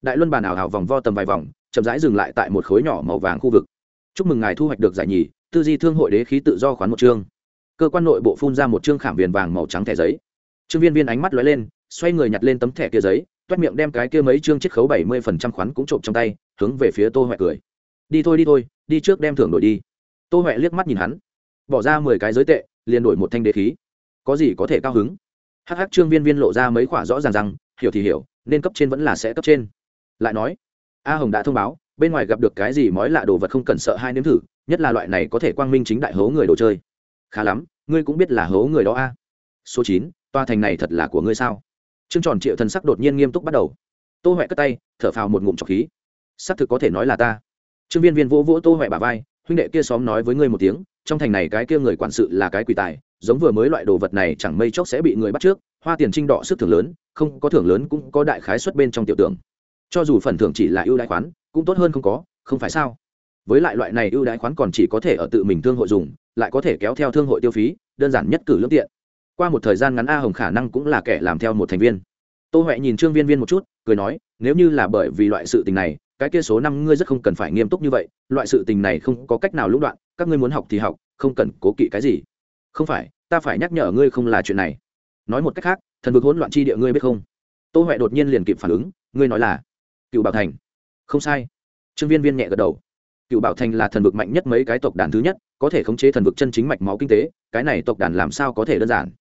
Đại luân bàn ảo hào vòng vo tầm vài vòng, chậm rãi dừng lại tại một khối nhỏ màu vàng khu vực. Chúc mừng ngài thu hoạch được giải nhì, tư di thương hội đế khí tự do khoán một chương. Cơ quan nội bộ phun ra một chương khảm viền vàng màu trắng thẻ giấy. Trương viên viên ánh mắt lóe lên, xoay người nhặt lên tấm thẻ kia giấy, toét miệng đem cái kia mấy chương chiết khấu bảy mươi phần trăm khoán cũng trộm trong tay, hướng về phía tô huệ cười. Đi thôi đi thôi, đi trước đem thưởng đổi đi tô huệ liếc mắt nhìn hắn. Bỏ ra mười cái giới tệ, liền đổi một thanh đế khí. Có gì có thể cao hứng? Hh trương viên viên lộ ra mấy khoả rõ ràng rằng, hiểu thì hiểu, nên cấp trên vẫn là sẽ cấp trên. Lại nói, a hồng đã thông báo, bên ngoài gặp được cái gì mói lạ đồ vật không cần sợ hai nếm thử, nhất là loại này có thể quang minh chính đại hố người đồ chơi. Khá lắm, ngươi cũng biết là hố người đó a. Số chín, toa thành này thật là của ngươi sao? Trương tròn triệu thần sắc đột nhiên nghiêm túc bắt đầu. Tô huệ cất tay, thở phào một ngụm trọc khí. Xác thực có thể nói là ta. Trương viên viên vỗ vỗ tô huệ bà vai huynh đệ kia xóm nói với ngươi một tiếng, trong thành này cái kia người quản sự là cái quỷ tài, giống vừa mới loại đồ vật này chẳng mây chốc sẽ bị người bắt trước, hoa tiền trinh đỏ sức thưởng lớn, không có thưởng lớn cũng có đại khái xuất bên trong tiểu tưởng. Cho dù phần thưởng chỉ là ưu đãi khoán, cũng tốt hơn không có, không phải sao? Với lại loại này ưu đãi khoán còn chỉ có thể ở tự mình thương hội dùng, lại có thể kéo theo thương hội tiêu phí, đơn giản nhất cử lương tiện. Qua một thời gian ngắn a hồng khả năng cũng là kẻ làm theo một thành viên. Tô huệ nhìn trương viên viên một chút, cười nói, nếu như là bởi vì loại sự tình này cái kia số năm ngươi rất không cần phải nghiêm túc như vậy, loại sự tình này không có cách nào lũng đoạn, các ngươi muốn học thì học, không cần cố kỵ cái gì. Không phải, ta phải nhắc nhở ngươi không là chuyện này. Nói một cách khác, thần vực hỗn loạn chi địa ngươi biết không? Tô huệ đột nhiên liền kịp phản ứng, ngươi nói là cựu bảo thành. Không sai. Trương viên viên nhẹ gật đầu. Cựu bảo thành là thần vực mạnh nhất mấy cái tộc đàn thứ nhất, có thể khống chế thần vực chân chính mạch máu kinh tế, cái này tộc đàn làm sao có thể đơn giản?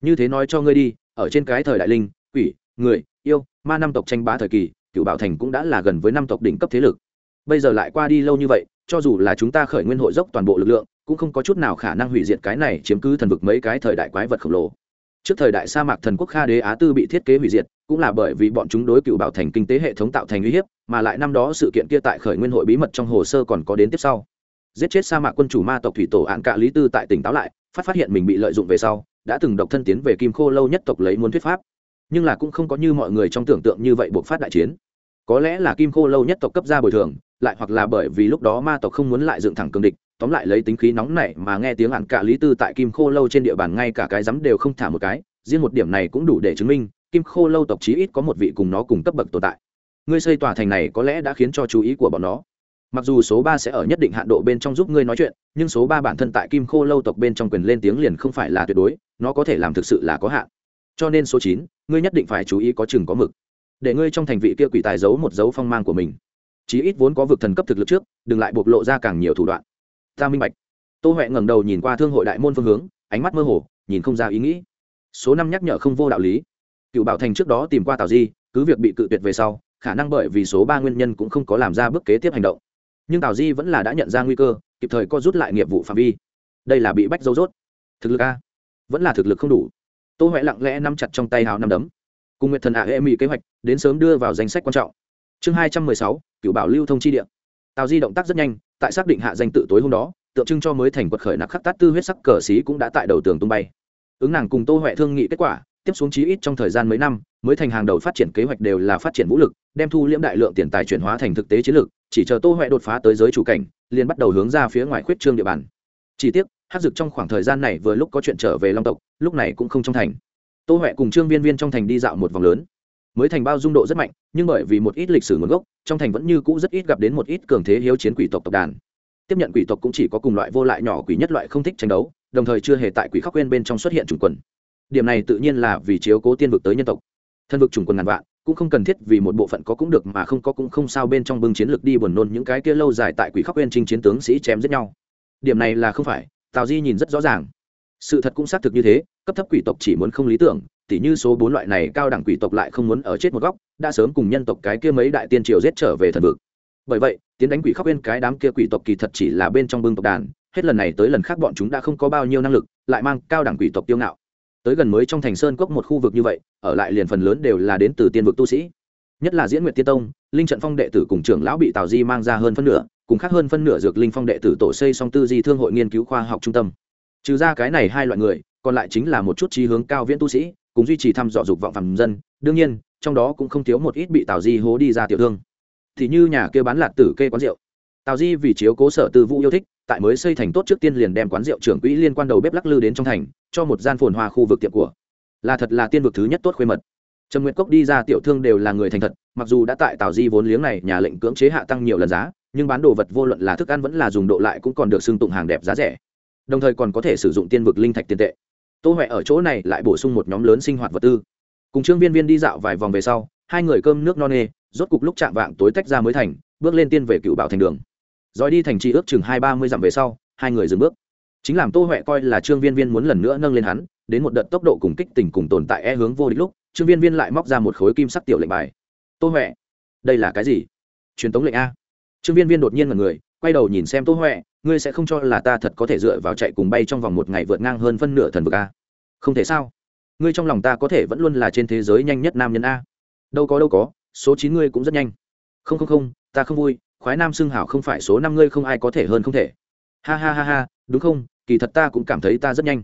Như thế nói cho ngươi đi, ở trên cái thời đại linh, quỷ, người, yêu, ma năm tộc tranh bá thời kỳ cựu bảo thành cũng đã là gần với năm tộc đỉnh cấp thế lực. Bây giờ lại qua đi lâu như vậy, cho dù là chúng ta khởi nguyên hội dốc toàn bộ lực lượng, cũng không có chút nào khả năng hủy diệt cái này chiếm cứ thần vực mấy cái thời đại quái vật khổng lồ. Trước thời đại sa mạc thần quốc kha đế á tư bị thiết kế hủy diệt, cũng là bởi vì bọn chúng đối cựu bảo thành kinh tế hệ thống tạo thành uy hiếp, mà lại năm đó sự kiện kia tại khởi nguyên hội bí mật trong hồ sơ còn có đến tiếp sau. Giết chết sa mạc quân chủ ma tộc thủy tổ án cạ lý tư tại tỉnh táo lại, phát phát hiện mình bị lợi dụng về sau, đã từng độc thân tiến về kim khô lâu nhất tộc lấy muốn thuyết pháp. Nhưng là cũng không có như mọi người trong tưởng tượng như vậy buộc phát đại chiến có lẽ là kim khô lâu nhất tộc cấp ra bồi thường, lại hoặc là bởi vì lúc đó ma tộc không muốn lại dựng thẳng cường địch, tóm lại lấy tính khí nóng này mà nghe tiếng ạn cả lý tư tại kim khô lâu trên địa bàn ngay cả cái rắm đều không thả một cái, riêng một điểm này cũng đủ để chứng minh, kim khô lâu tộc chí ít có một vị cùng nó cùng cấp bậc tồn tại. Ngươi xây tòa thành này có lẽ đã khiến cho chú ý của bọn nó. Mặc dù số ba sẽ ở nhất định hạn độ bên trong giúp ngươi nói chuyện, nhưng số ba bản thân tại kim khô lâu tộc bên trong quyền lên tiếng liền không phải là tuyệt đối, nó có thể làm thực sự là có hạn. Cho nên số chín, ngươi nhất định phải chú ý có chừng có mực để ngươi trong thành vị kia quỷ tài giấu một dấu phong mang của mình. Chí ít vốn có vực thần cấp thực lực trước, đừng lại bộc lộ ra càng nhiều thủ đoạn. Ta minh bạch. Tô huệ ngẩng đầu nhìn qua thương hội đại môn phương hướng, ánh mắt mơ hồ, nhìn không ra ý nghĩ. Số năm nhắc nhở không vô đạo lý. Cựu bảo thành trước đó tìm qua tào di, cứ việc bị cự tuyệt về sau, khả năng bởi vì số ba nguyên nhân cũng không có làm ra bước kế tiếp hành động. Nhưng tào di vẫn là đã nhận ra nguy cơ, kịp thời co rút lại nghiệp vụ phạm vi. Đây là bị bách dấu rốt. Thực lực a? Vẫn là thực lực không đủ. Tô huệ lặng lẽ nắm chặt trong tay hào năm đấm cùng nguyệt thần ạ hệ mỹ kế hoạch, đến sớm đưa vào danh sách quan trọng. Chương hai trăm mười sáu cựu bảo lưu thông chi địa. Tào di động tác rất nhanh, tại xác định hạ danh tự tối hôm đó, tượng trưng cho mới thành quật khởi nặc khắc tát tư huyết sắc cờ xí cũng đã tại đầu tường tung bay. Ứng nàng cùng tô huệ thương nghị kết quả, tiếp xuống chí ít trong thời gian mấy năm, mới thành hàng đầu phát triển kế hoạch đều là phát triển vũ lực, đem thu liễm đại lượng tiền tài chuyển hóa thành thực tế chiến lược chỉ chờ tô huệ đột phá tới giới chủ cảnh, liền bắt đầu hướng ra phía ngoài khuyết trương địa bàn. Chỉ tiếc, hát dực trong khoảng thời gian này vừa lúc có chuyện trở về long tộc, lúc này cũng không trong thành tô huệ cùng trương viên viên trong thành đi dạo một vòng lớn. Mới thành bao dung độ rất mạnh, nhưng bởi vì một ít lịch sử nguồn gốc, trong thành vẫn như cũ rất ít gặp đến một ít cường thế hiếu chiến quỷ tộc tộc đàn. Tiếp nhận quỷ tộc cũng chỉ có cùng loại vô lại nhỏ quỷ nhất loại không thích tranh đấu, đồng thời chưa hề tại quỷ khắc quên bên trong xuất hiện chủng quần. Điểm này tự nhiên là vì chiếu cố tiên vực tới nhân tộc. Thân vực chủng quần ngàn vạn, cũng không cần thiết vì một bộ phận có cũng được mà không có cũng không sao bên trong bưng chiến lược đi buồn nôn những cái kia lâu dài tại quỷ khắc quên trinh chiến tướng sĩ chém giết nhau. Điểm này là không phải, tào di nhìn rất rõ ràng. Sự thật cũng xác thực như thế cấp thấp quỷ tộc chỉ muốn không lý tưởng, tỉ như số bốn loại này cao đẳng quỷ tộc lại không muốn ở chết một góc, đã sớm cùng nhân tộc cái kia mấy đại tiên triều giết trở về thần vực. Bởi vậy, tiến đánh quỷ khóc bên cái đám kia quỷ tộc kỳ thật chỉ là bên trong bưng tộc đàn, hết lần này tới lần khác bọn chúng đã không có bao nhiêu năng lực, lại mang cao đẳng quỷ tộc tiêu ngạo. Tới gần mới trong thành sơn cốc một khu vực như vậy, ở lại liền phần lớn đều là đến từ tiên vực tu sĩ. Nhất là diễn nguyệt tiên tông, linh trận phong đệ tử cùng trưởng lão bị tào di mang ra hơn phân nửa, cùng khác hơn phân nửa dược linh phong đệ tử tổ xây song tư di thương hội nghiên cứu khoa học trung tâm. Trừ ra cái này hai loại người còn lại chính là một chút trí hướng cao viễn tu sĩ, cùng duy trì thăm dò dục vọng phàm dân. Đương nhiên, trong đó cũng không thiếu một ít bị tào di hố đi ra tiểu thương. Thì như nhà kia bán lạc tử kê quán rượu. Tào di vì chiếu cố sở tư vũ yêu thích, tại mới xây thành tốt trước tiên liền đem quán rượu trưởng quỹ liên quan đầu bếp lắc lư đến trong thành, cho một gian phồn hoa khu vực tiệm của. Là thật là tiên vực thứ nhất tốt khuê mật. Trần nguyệt cốc đi ra tiểu thương đều là người thành thật, mặc dù đã tại tào di vốn liếng này nhà lệnh cưỡng chế hạ tăng nhiều lần giá, nhưng bán đồ vật vô luận là thức ăn vẫn là dùng độ lại cũng còn được xưng tụng hàng đẹp giá rẻ. Đồng thời còn có thể sử dụng tiên vực linh thạch tiền tệ tô huệ ở chỗ này lại bổ sung một nhóm lớn sinh hoạt vật tư. Cùng trương viên viên đi dạo vài vòng về sau, hai người cơm nước no nê, rốt cục lúc chạm vạng tối tách ra mới thành, bước lên tiên về cựu bảo thành đường. Rồi đi thành trì ước chừng hai ba mươi dặm về sau, hai người dừng bước. Chính làm tô huệ coi là trương viên viên muốn lần nữa nâng lên hắn, đến một đợt tốc độ cùng kích tình cùng tồn tại e hướng vô địch lúc, trương viên viên lại móc ra một khối kim sắc tiểu lệnh bài. Tô huệ, đây là cái gì? Truyền tống lệnh a. Trương viên viên đột nhiên là người, quay đầu nhìn xem tô huệ ngươi sẽ không cho là ta thật có thể dựa vào chạy cùng bay trong vòng một ngày vượt ngang hơn phân nửa thần vực a? Không thể sao? Ngươi trong lòng ta có thể vẫn luôn là trên thế giới nhanh nhất nam nhân a. Đâu có đâu có, số chín ngươi cũng rất nhanh. Không không không, ta không vui, khoái nam xưng hảo không phải số năm ngươi không ai có thể hơn không thể. Ha ha ha ha, đúng không? Kỳ thật ta cũng cảm thấy ta rất nhanh.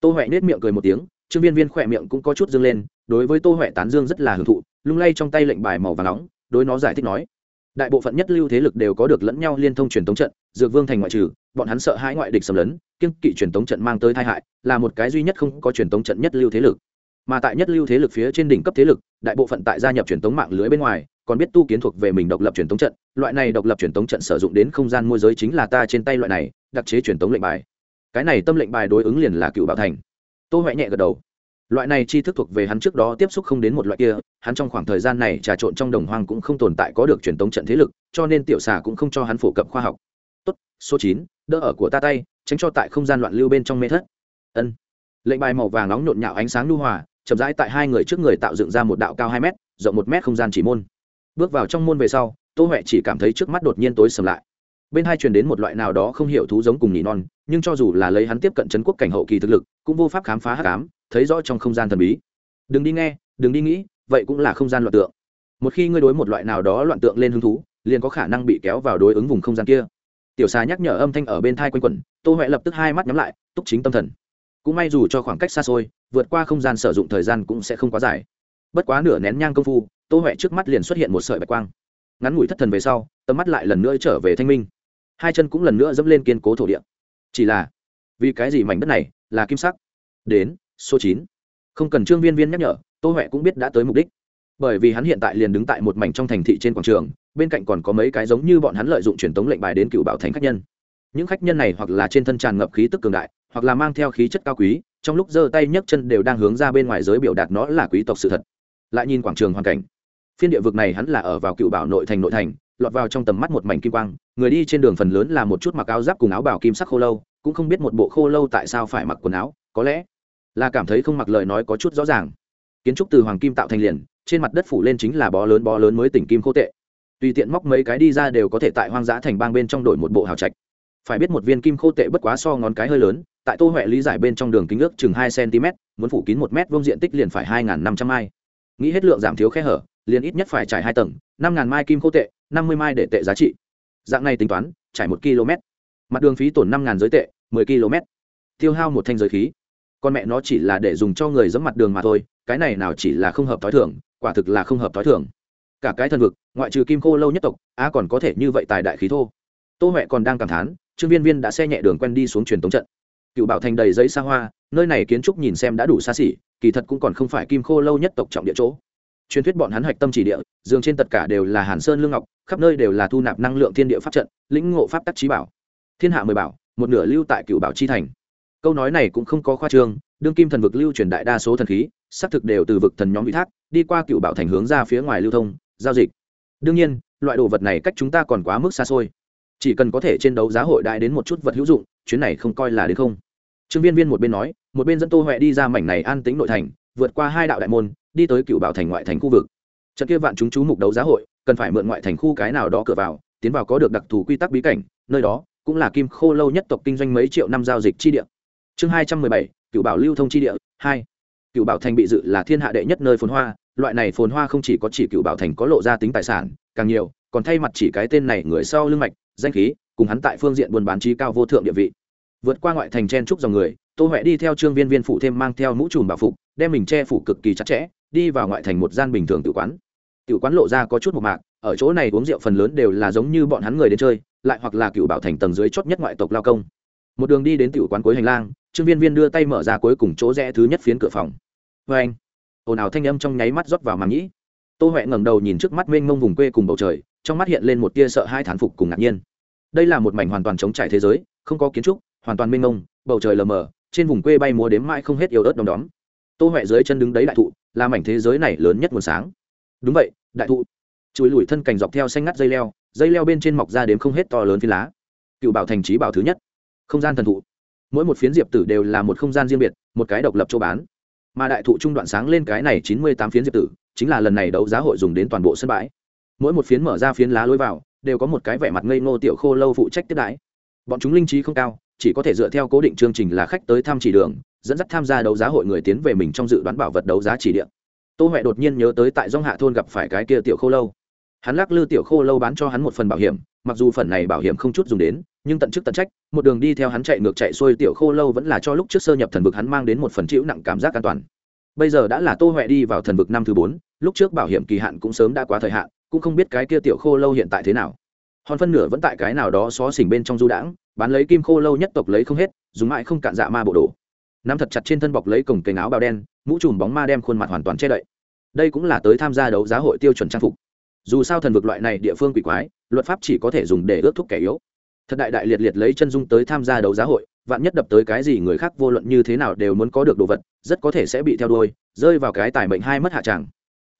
Tô huệ nết miệng cười một tiếng, trương viên viên khỏe miệng cũng có chút dương lên, đối với tô huệ tán dương rất là hưởng thụ, lung lay trong tay lệnh bài màu và nóng, đối nó giải thích nói đại bộ phận nhất lưu thế lực đều có được lẫn nhau liên thông truyền thống trận, dược vương thành ngoại trừ, bọn hắn sợ hãi ngoại địch xâm lấn kiên kỵ truyền thống trận mang tới tai hại, là một cái duy nhất không có truyền thống trận nhất lưu thế lực. Mà tại nhất lưu thế lực phía trên đỉnh cấp thế lực, đại bộ phận tại gia nhập truyền thống mạng lưới bên ngoài, còn biết tu kiến thuộc về mình độc lập truyền thống trận, loại này độc lập truyền thống trận sử dụng đến không gian môi giới chính là ta trên tay loại này, đặc chế truyền thống lệnh bài. Cái này tâm lệnh bài đối ứng liền là cựu bảo thành. Tô huệ nhẹ gật đầu loại này chi thức thuộc về hắn trước đó tiếp xúc không đến một loại kia, hắn trong khoảng thời gian này trà trộn trong đồng hoang cũng không tồn tại có được truyền tống trận thế lực, cho nên tiểu xà cũng không cho hắn phổ cập khoa học. Tốt, số chín, đỡ ở của ta tay, tránh cho tại không gian loạn lưu bên trong mê thất. Ân. Lệnh bài màu vàng nóng nhộn nhạo ánh sáng lưu hòa, chậm rãi tại hai người trước người tạo dựng ra một đạo cao hai m rộng một m không gian chỉ môn. Bước vào trong môn về sau, tô huệ chỉ cảm thấy trước mắt đột nhiên tối sầm lại. Bên hai truyền đến một loại nào đó không hiểu thú giống cùng nhị non, nhưng cho dù là lấy hắn tiếp cận trấn quốc cảnh hậu kỳ thực lực, cũng vô pháp khám phá hắc ám thấy rõ trong không gian thần bí. Đừng đi nghe, đừng đi nghĩ, vậy cũng là không gian loạn tượng. Một khi ngươi đối một loại nào đó loạn tượng lên hứng thú, liền có khả năng bị kéo vào đối ứng vùng không gian kia. Tiểu xà nhắc nhở âm thanh ở bên thai quanh quẩn, tô huệ lập tức hai mắt nhắm lại, túc chính tâm thần. Cũng may dù cho khoảng cách xa xôi, vượt qua không gian sử dụng thời gian cũng sẽ không quá dài. Bất quá nửa nén nhang công phu, tô huệ trước mắt liền xuất hiện một sợi bạch quang. Ngắn ngủi thất thần về sau, tầm mắt lại lần nữa trở về thanh minh. Hai chân cũng lần nữa dẫm lên kiên cố thổ địa. Chỉ là, vì cái gì mảnh đất này là kim sắc? Đến số chín. Không cần trương viên viên nhắc nhở, tô huệ cũng biết đã tới mục đích. Bởi vì hắn hiện tại liền đứng tại một mảnh trong thành thị trên quảng trường, bên cạnh còn có mấy cái giống như bọn hắn lợi dụng truyền tống lệnh bài đến cựu bảo thành khách nhân. Những khách nhân này hoặc là trên thân tràn ngập khí tức cường đại, hoặc là mang theo khí chất cao quý, trong lúc giơ tay nhấc chân đều đang hướng ra bên ngoài giới biểu đạt nó là quý tộc sự thật. Lại nhìn quảng trường hoàn cảnh, phiên địa vực này hắn là ở vào cựu bảo nội thành nội thành, lọt vào trong tầm mắt một mảnh kim quang, người đi trên đường phần lớn là một chút mặc áo giáp cùng áo bảo kim sắc khô lâu, cũng không biết một bộ khô lâu tại sao phải mặc quần áo, có lẽ là cảm thấy không mặc lời nói có chút rõ ràng. Kiến trúc từ hoàng kim tạo thành liền, trên mặt đất phủ lên chính là bó lớn bó lớn mới tỉnh kim khô tệ. Tùy tiện móc mấy cái đi ra đều có thể tại hoang dã thành bang bên trong đổi một bộ hào trạch. Phải biết một viên kim khô tệ bất quá so ngón cái hơi lớn, tại tô huệ lý giải bên trong đường kính ước chừng hai cm, muốn phủ kín một mét vuông diện tích liền phải hai năm trăm mai. Nghĩ hết lượng giảm thiếu khe hở, liền ít nhất phải trải hai tầng, năm ngàn mai kim khô tệ, năm mươi mai để tệ giá trị. Dạng này tính toán, trải một km. Mặt đường phí tổn năm ngàn giới tệ, mười km. Tiêu hao một thanh giới khí con mẹ nó chỉ là để dùng cho người dẫm mặt đường mà thôi, cái này nào chỉ là không hợp t h i thưởng quả thực là không hợp t h i thưởng cả cái thân vực, ngoại trừ kim khô lâu nhất tộc, á còn có thể như vậy tài đại khí thô. Tô huệ còn đang cảm thán, trương viên viên đã xe nhẹ đường quen đi xuống truyền tống trận. Cựu bảo thành đầy giấy xa hoa, nơi này kiến trúc nhìn xem đã đủ xa xỉ, kỳ thật cũng còn không phải kim khô lâu nhất tộc trọng địa chỗ. Truyền thuyết bọn hắn hạch tâm chỉ địa, dường trên tất cả đều là hàn sơn lương ngọc, khắp nơi đều là thu nạp năng lượng thiên địa pháp trận, lĩnh ngộ pháp tắc trí bảo. Thiên hạ mười bảo, một nửa lưu tại cựu bảo chi thành câu nói này cũng không có khoa trương, đương kim thần vực lưu truyền đại đa số thần khí, xác thực đều từ vực thần nhóm ủy thác, đi qua cựu bảo thành hướng ra phía ngoài lưu thông, giao dịch. Đương nhiên, loại đồ vật này cách chúng ta còn quá mức xa xôi. Chỉ cần có thể trên đấu giá hội đại đến một chút vật hữu dụng, chuyến này không coi là đến không. Trương viên viên một bên nói, một bên dẫn tô huệ đi ra mảnh này an tính nội thành, vượt qua hai đạo đại môn, đi tới cựu bảo thành ngoại thành khu vực. Trận kia vạn chúng chú mục đấu giá hội, cần phải mượn ngoại thành khu cái nào đó cửa vào, tiến vào có được đặc thù quy tắc bí cảnh, nơi đó cũng là kim khô lâu nhất tộc kinh doanh mấy triệu năm giao dịch chi địa chương hai trăm mười bảy cựu bảo lưu thông chi địa, hai. Cựu bảo thành bị dự là thiên hạ đệ nhất nơi phồn hoa, loại này phồn hoa không chỉ có chỉ cựu bảo thành có lộ ra tính tài sản, càng nhiều, còn thay mặt chỉ cái tên này người sau lưng mạch, danh khí, cùng hắn tại phương diện buôn bán trí cao vô thượng địa vị. Vượt qua ngoại thành chen trúc dòng người, tô huệ đi theo trương viên viên phụ thêm mang theo mũ trùm bảo phục, đem mình che phủ cực kỳ chặt chẽ, đi vào ngoại thành một gian bình thường tự quán. Tự quán lộ ra có chút một mạc, ở chỗ này uống rượu phần lớn đều là giống như bọn hắn người đến chơi, lại hoặc là cựu bảo thành tầng dưới chót nhất ngoại tộc lao công một đường đi đến tiểu quán cuối hành lang, trương viên viên đưa tay mở ra cuối cùng chỗ rẽ thứ nhất phiến cửa phòng. Vê anh, ồn ào thanh âm trong nháy mắt rót vào màng nhĩ. Tô huệ ngẩng đầu nhìn trước mắt mênh mông vùng quê cùng bầu trời, trong mắt hiện lên một tia sợ hai thán phục cùng ngạc nhiên. Đây là một mảnh hoàn toàn chống trải thế giới, không có kiến trúc, hoàn toàn mênh mông, bầu trời lờ mờ, trên vùng quê bay múa đếm mãi không hết yêu ớt đom đóm. Tô huệ dưới chân đứng đấy đại thụ, là mảnh thế giới này lớn nhất nguồn sáng. Đúng vậy, đại thụ. Chùi lùi thân cành dọc theo xanh ngắt dây leo dây leo bên trên mọc ra đến không hết to lớn phi lá. Cựu bảo thành trí bảo thứ nhất không gian thần thụ. Mỗi một phiến diệp tử đều là một không gian riêng biệt, một cái độc lập châu bán. Mà đại thụ trung đoạn sáng lên cái này chín mươi tám phiến diệp tử, chính là lần này đấu giá hội dùng đến toàn bộ sân bãi. Mỗi một phiến mở ra phiến lá lối vào, đều có một cái vẻ mặt ngây ngô tiểu khô lâu phụ trách tiếp đãi. Bọn chúng linh trí không cao, chỉ có thể dựa theo cố định chương trình là khách tới thăm chỉ đường, dẫn dắt tham gia đấu giá hội người tiến về mình trong dự đoán bảo vật đấu giá chỉ điện tô huệ đột nhiên nhớ tới tại dong hạ thôn gặp phải cái kia tiểu khô lâu. Hắn lắc lư tiểu khô lâu bán cho hắn một phần bảo hiểm mặc dù phần này bảo hiểm không chút dùng đến, nhưng tận chức tận trách, một đường đi theo hắn chạy ngược chạy xuôi tiểu khô lâu vẫn là cho lúc trước sơ nhập thần vực hắn mang đến một phần chịu nặng cảm giác an toàn. Bây giờ đã là tô huệ đi vào thần vực năm thứ bốn, lúc trước bảo hiểm kỳ hạn cũng sớm đã quá thời hạn, cũng không biết cái kia tiểu khô lâu hiện tại thế nào. Hòn phân nửa vẫn tại cái nào đó xó xỉnh bên trong du đãng, bán lấy kim khô lâu nhất tộc lấy không hết, dùng mãi không cạn dạ ma bộ đồ. Nắm thật chặt trên thân bọc lấy cổng cành áo bào đen, mũ trùm bóng ma đem khuôn mặt hoàn toàn che đậy. Đây cũng là tới tham gia đấu giá hội tiêu chuẩn trang phục dù sao thần vực loại này địa phương quỷ quái, luật pháp chỉ có thể dùng để ước thúc kẻ yếu. Thật đại đại liệt liệt lấy chân dung tới tham gia đấu giá hội, vạn nhất đập tới cái gì người khác vô luận như thế nào đều muốn có được đồ vật, rất có thể sẽ bị theo đuôi, rơi vào cái tài mệnh hai mất hạ tràng.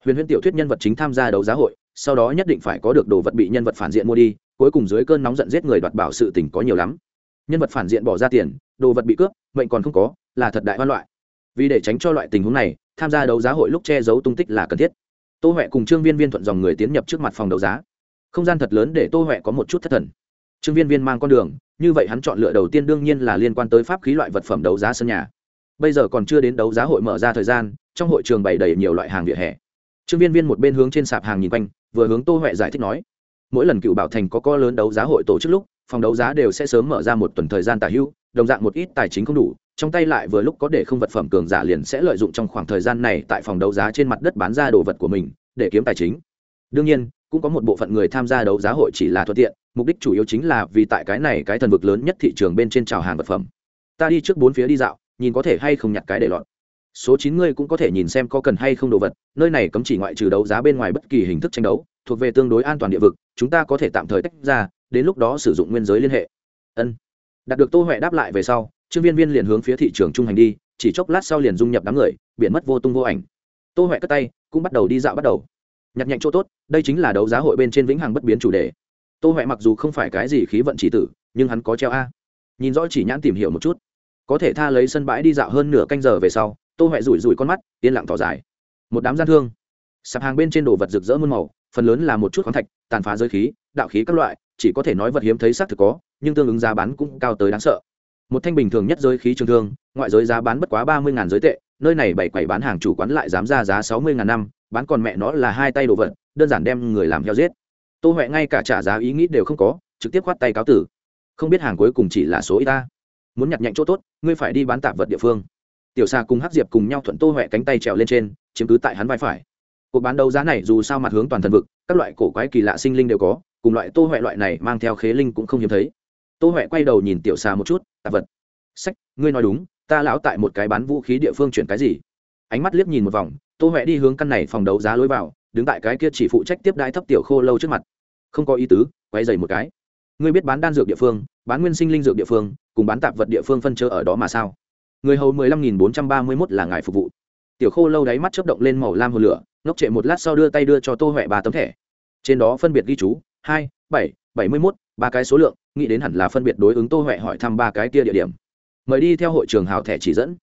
Huyền huyền tiểu thuyết nhân vật chính tham gia đấu giá hội, sau đó nhất định phải có được đồ vật bị nhân vật phản diện mua đi, cuối cùng dưới cơn nóng giận giết người đoạt bảo sự tình có nhiều lắm. Nhân vật phản diện bỏ ra tiền, đồ vật bị cướp, mệnh còn không có, là thật đại hoan loại vì để tránh cho loại tình huống này, tham gia đấu giá hội lúc che giấu tung tích là cần thiết tô huệ cùng trương viên viên thuận dòng người tiến nhập trước mặt phòng đấu giá. Không gian thật lớn để tô huệ có một chút thất thần. Trương viên viên mang con đường, như vậy hắn chọn lựa đầu tiên đương nhiên là liên quan tới pháp khí loại vật phẩm đấu giá sân nhà. Bây giờ còn chưa đến đấu giá hội mở ra thời gian, trong hội trường bày đầy nhiều loại hàng vỉa hè. Trương viên viên một bên hướng trên sạp hàng nhìn quanh, vừa hướng tô huệ giải thích nói, mỗi lần cựu bảo thành có co lớn đấu giá hội tổ chức lúc, phòng đấu giá đều sẽ sớm mở ra một tuần thời gian tả hữu đồng dạng một ít tài chính không đủ, trong tay lại vừa lúc có để không vật phẩm cường giả liền sẽ lợi dụng trong khoảng thời gian này tại phòng đấu giá trên mặt đất bán ra đồ vật của mình, để kiếm tài chính. Đương nhiên, cũng có một bộ phận người tham gia đấu giá hội chỉ là thuận tiện, mục đích chủ yếu chính là vì tại cái này cái thần vực lớn nhất thị trường bên trên trào hàng vật phẩm. Ta đi trước bốn phía đi dạo, nhìn có thể hay không nhặt cái để lọt. Số chín ngươi cũng có thể nhìn xem có cần hay không đồ vật, nơi này cấm chỉ ngoại trừ đấu giá bên ngoài bất kỳ hình thức tranh đấu, thuộc về tương đối an toàn địa vực, chúng ta có thể tạm thời tách ra, đến lúc đó sử dụng nguyên giới liên hệ. Ân đạt được tô huệ đáp lại về sau, trương viên viên liền hướng phía thị trường trung hành đi, chỉ chốc lát sau liền dung nhập đám người biển mất vô tung vô ảnh. Tô huệ cất tay, cũng bắt đầu đi dạo bắt đầu. Nhặt nhạnh chỗ tốt, đây chính là đấu giá hội bên trên vĩnh hằng bất biến chủ đề. Tô huệ mặc dù không phải cái gì khí vận chỉ tử, nhưng hắn có treo a. Nhìn rõ chỉ nhãn tìm hiểu một chút. Có thể tha lấy sân bãi đi dạo hơn nửa canh giờ về sau, tô huệ rủi rủi con mắt, yên lặng tỏ dài. Một đám gian thương. Sạp hàng bên trên đồ vật rực rỡ muôn màu phần lớn là một chút khoáng thạch, tàn phá giới khí, đạo khí các loại, chỉ có thể nói vật hiếm thấy xác thực có, nhưng tương ứng giá bán cũng cao tới đáng sợ. Một thanh bình thường nhất giới khí trường thương, ngoại giới giá bán bất quá ba mươi giới tệ, nơi này bảy quầy bán hàng chủ quán lại dám ra giá sáu mươi năm, bán còn mẹ nó là hai tay đồ vật, đơn giản đem người làm heo giết. Tô huệ ngay cả trả giá ý nghĩ đều không có, trực tiếp khoát tay cáo tử. Không biết hàng cuối cùng chỉ là số y ta. Muốn nhặt nhạnh chỗ tốt, ngươi phải đi bán tạp vật địa phương. Tiểu xa cùng hắc diệp cùng nhau thuận tô huệ cánh tay trèo lên trên, chiếm cứ tại hắn vai phải cuộc bán đấu giá này dù sao mặt hướng toàn thần vực, các loại cổ quái kỳ lạ sinh linh đều có, cùng loại tô huệ loại này mang theo khế linh cũng không hiếm thấy. Tô huệ quay đầu nhìn tiểu xà một chút tạp vật. Sách, ngươi nói đúng, ta lão tại một cái bán vũ khí địa phương chuyển cái gì? Ánh mắt liếc nhìn một vòng, tô huệ đi hướng căn này phòng đấu giá lối vào, đứng tại cái kia chỉ phụ trách tiếp đái thấp tiểu khô lâu trước mặt. Không có ý tứ, quay dày một cái. Ngươi biết bán đan dược địa phương, bán nguyên sinh linh dược địa phương, cùng bán tạp vật địa phương phân chơ ở đó mà sao? Người hầu mười lăm nghìn bốn trăm ba mươi mốt là ngài phục vụ. Tiểu khô lâu đáy mắt chớp động lên màu lam hồ lửa ngốc trệ một lát sau đưa tay đưa cho tô huệ ba tấm thẻ. Trên đó phân biệt ghi chú, hai, bảy bảy mươi mốt, ba cái số lượng, nghĩ đến hẳn là phân biệt đối ứng tô huệ hỏi thăm ba cái kia địa điểm. Mời đi theo hội trường hào thẻ chỉ dẫn.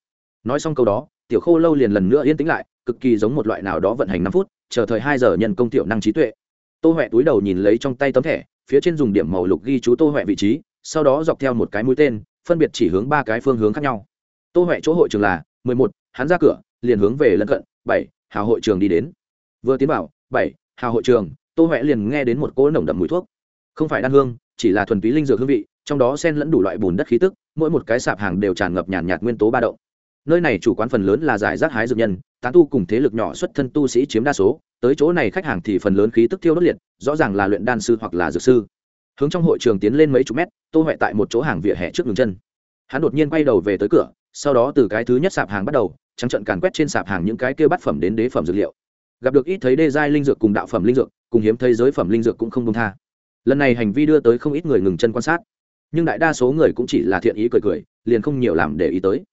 Nói xong câu đó, tiểu khô lâu liền lần nữa yên tĩnh lại, cực kỳ giống một loại nào đó vận hành năm phút, chờ thời hai giờ nhân công tiểu năng trí tuệ. Tô huệ túi đầu nhìn lấy trong tay tấm thẻ, phía trên dùng điểm màu lục ghi chú tô huệ vị trí, sau đó dọc theo một cái mũi tên, phân biệt chỉ hướng ba cái phương hướng khác nhau. Tô huệ chỗ hội trường là mười một, hắn ra cửa, liền hướng về lân cận, bảy hào hội trường đi đến. Vừa tiến vào, bảy, hào hội trường, tô huệ liền nghe đến một cỗ nồng đậm mùi thuốc. Không phải đan hương, chỉ là thuần túy linh dược hương vị, trong đó xen lẫn đủ loại bùn đất khí tức, mỗi một cái sạp hàng đều tràn ngập nhàn nhạt nguyên tố ba động. Nơi này chủ quán phần lớn là giải rác hái dược nhân, tán tu cùng thế lực nhỏ xuất thân tu sĩ chiếm đa số, tới chỗ này khách hàng thì phần lớn khí tức thiêu đốt liệt, rõ ràng là luyện đan sư hoặc là dược sư. Hướng trong hội trường tiến lên mấy chục mét, tô huệ tại một chỗ hàng vỉa hè trước đường chân. Hắn đột nhiên quay đầu về tới cửa, sau đó từ cái thứ nhất sạp hàng bắt đầu trắng trận càn quét trên sạp hàng những cái kêu bát phẩm đến đế phẩm dược liệu. Gặp được ít thấy đê giai linh dược cùng đạo phẩm linh dược, cùng hiếm thấy giới phẩm linh dược cũng không công tha. Lần này hành vi đưa tới không ít người ngừng chân quan sát. Nhưng đại đa số người cũng chỉ là thiện ý cười cười, liền không nhiều làm để ý tới.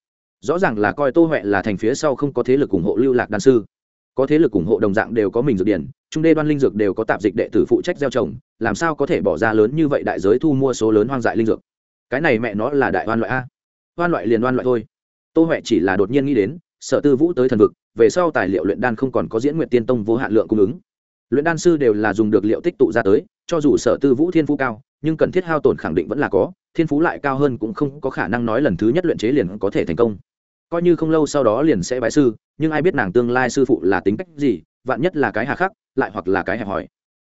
Rõ ràng là coi tô huệ là thành phía sau không có thế lực ủng hộ lưu lạc đan sư. Có thế lực ủng hộ đồng dạng đều có mình dược điển, trung đê đoan linh dược đều có tạp dịch đệ tử phụ trách gieo trồng, làm sao có thể bỏ ra lớn như vậy đại giới thu mua số lớn hoang dại linh dược? Cái này mẹ nó là đại oan loại a. Oan loại liền oan loại thôi. Tô huệ chỉ là đột nhiên nghĩ đến sở tư vũ tới thần vực, về sau tài liệu luyện đan không còn có diễn nguyện tiên tông vô hạn lượng cung ứng. Luyện đan sư đều là dùng được liệu tích tụ ra tới, cho dù sở tư vũ thiên phú cao, nhưng cần thiết hao tổn khẳng định vẫn là có, thiên phú lại cao hơn cũng không có khả năng nói lần thứ nhất luyện chế liền có thể thành công. Coi như không lâu sau đó liền sẽ bái sư, nhưng ai biết nàng tương lai sư phụ là tính cách gì, vạn nhất là cái hà khắc, lại hoặc là cái hẹp hòi.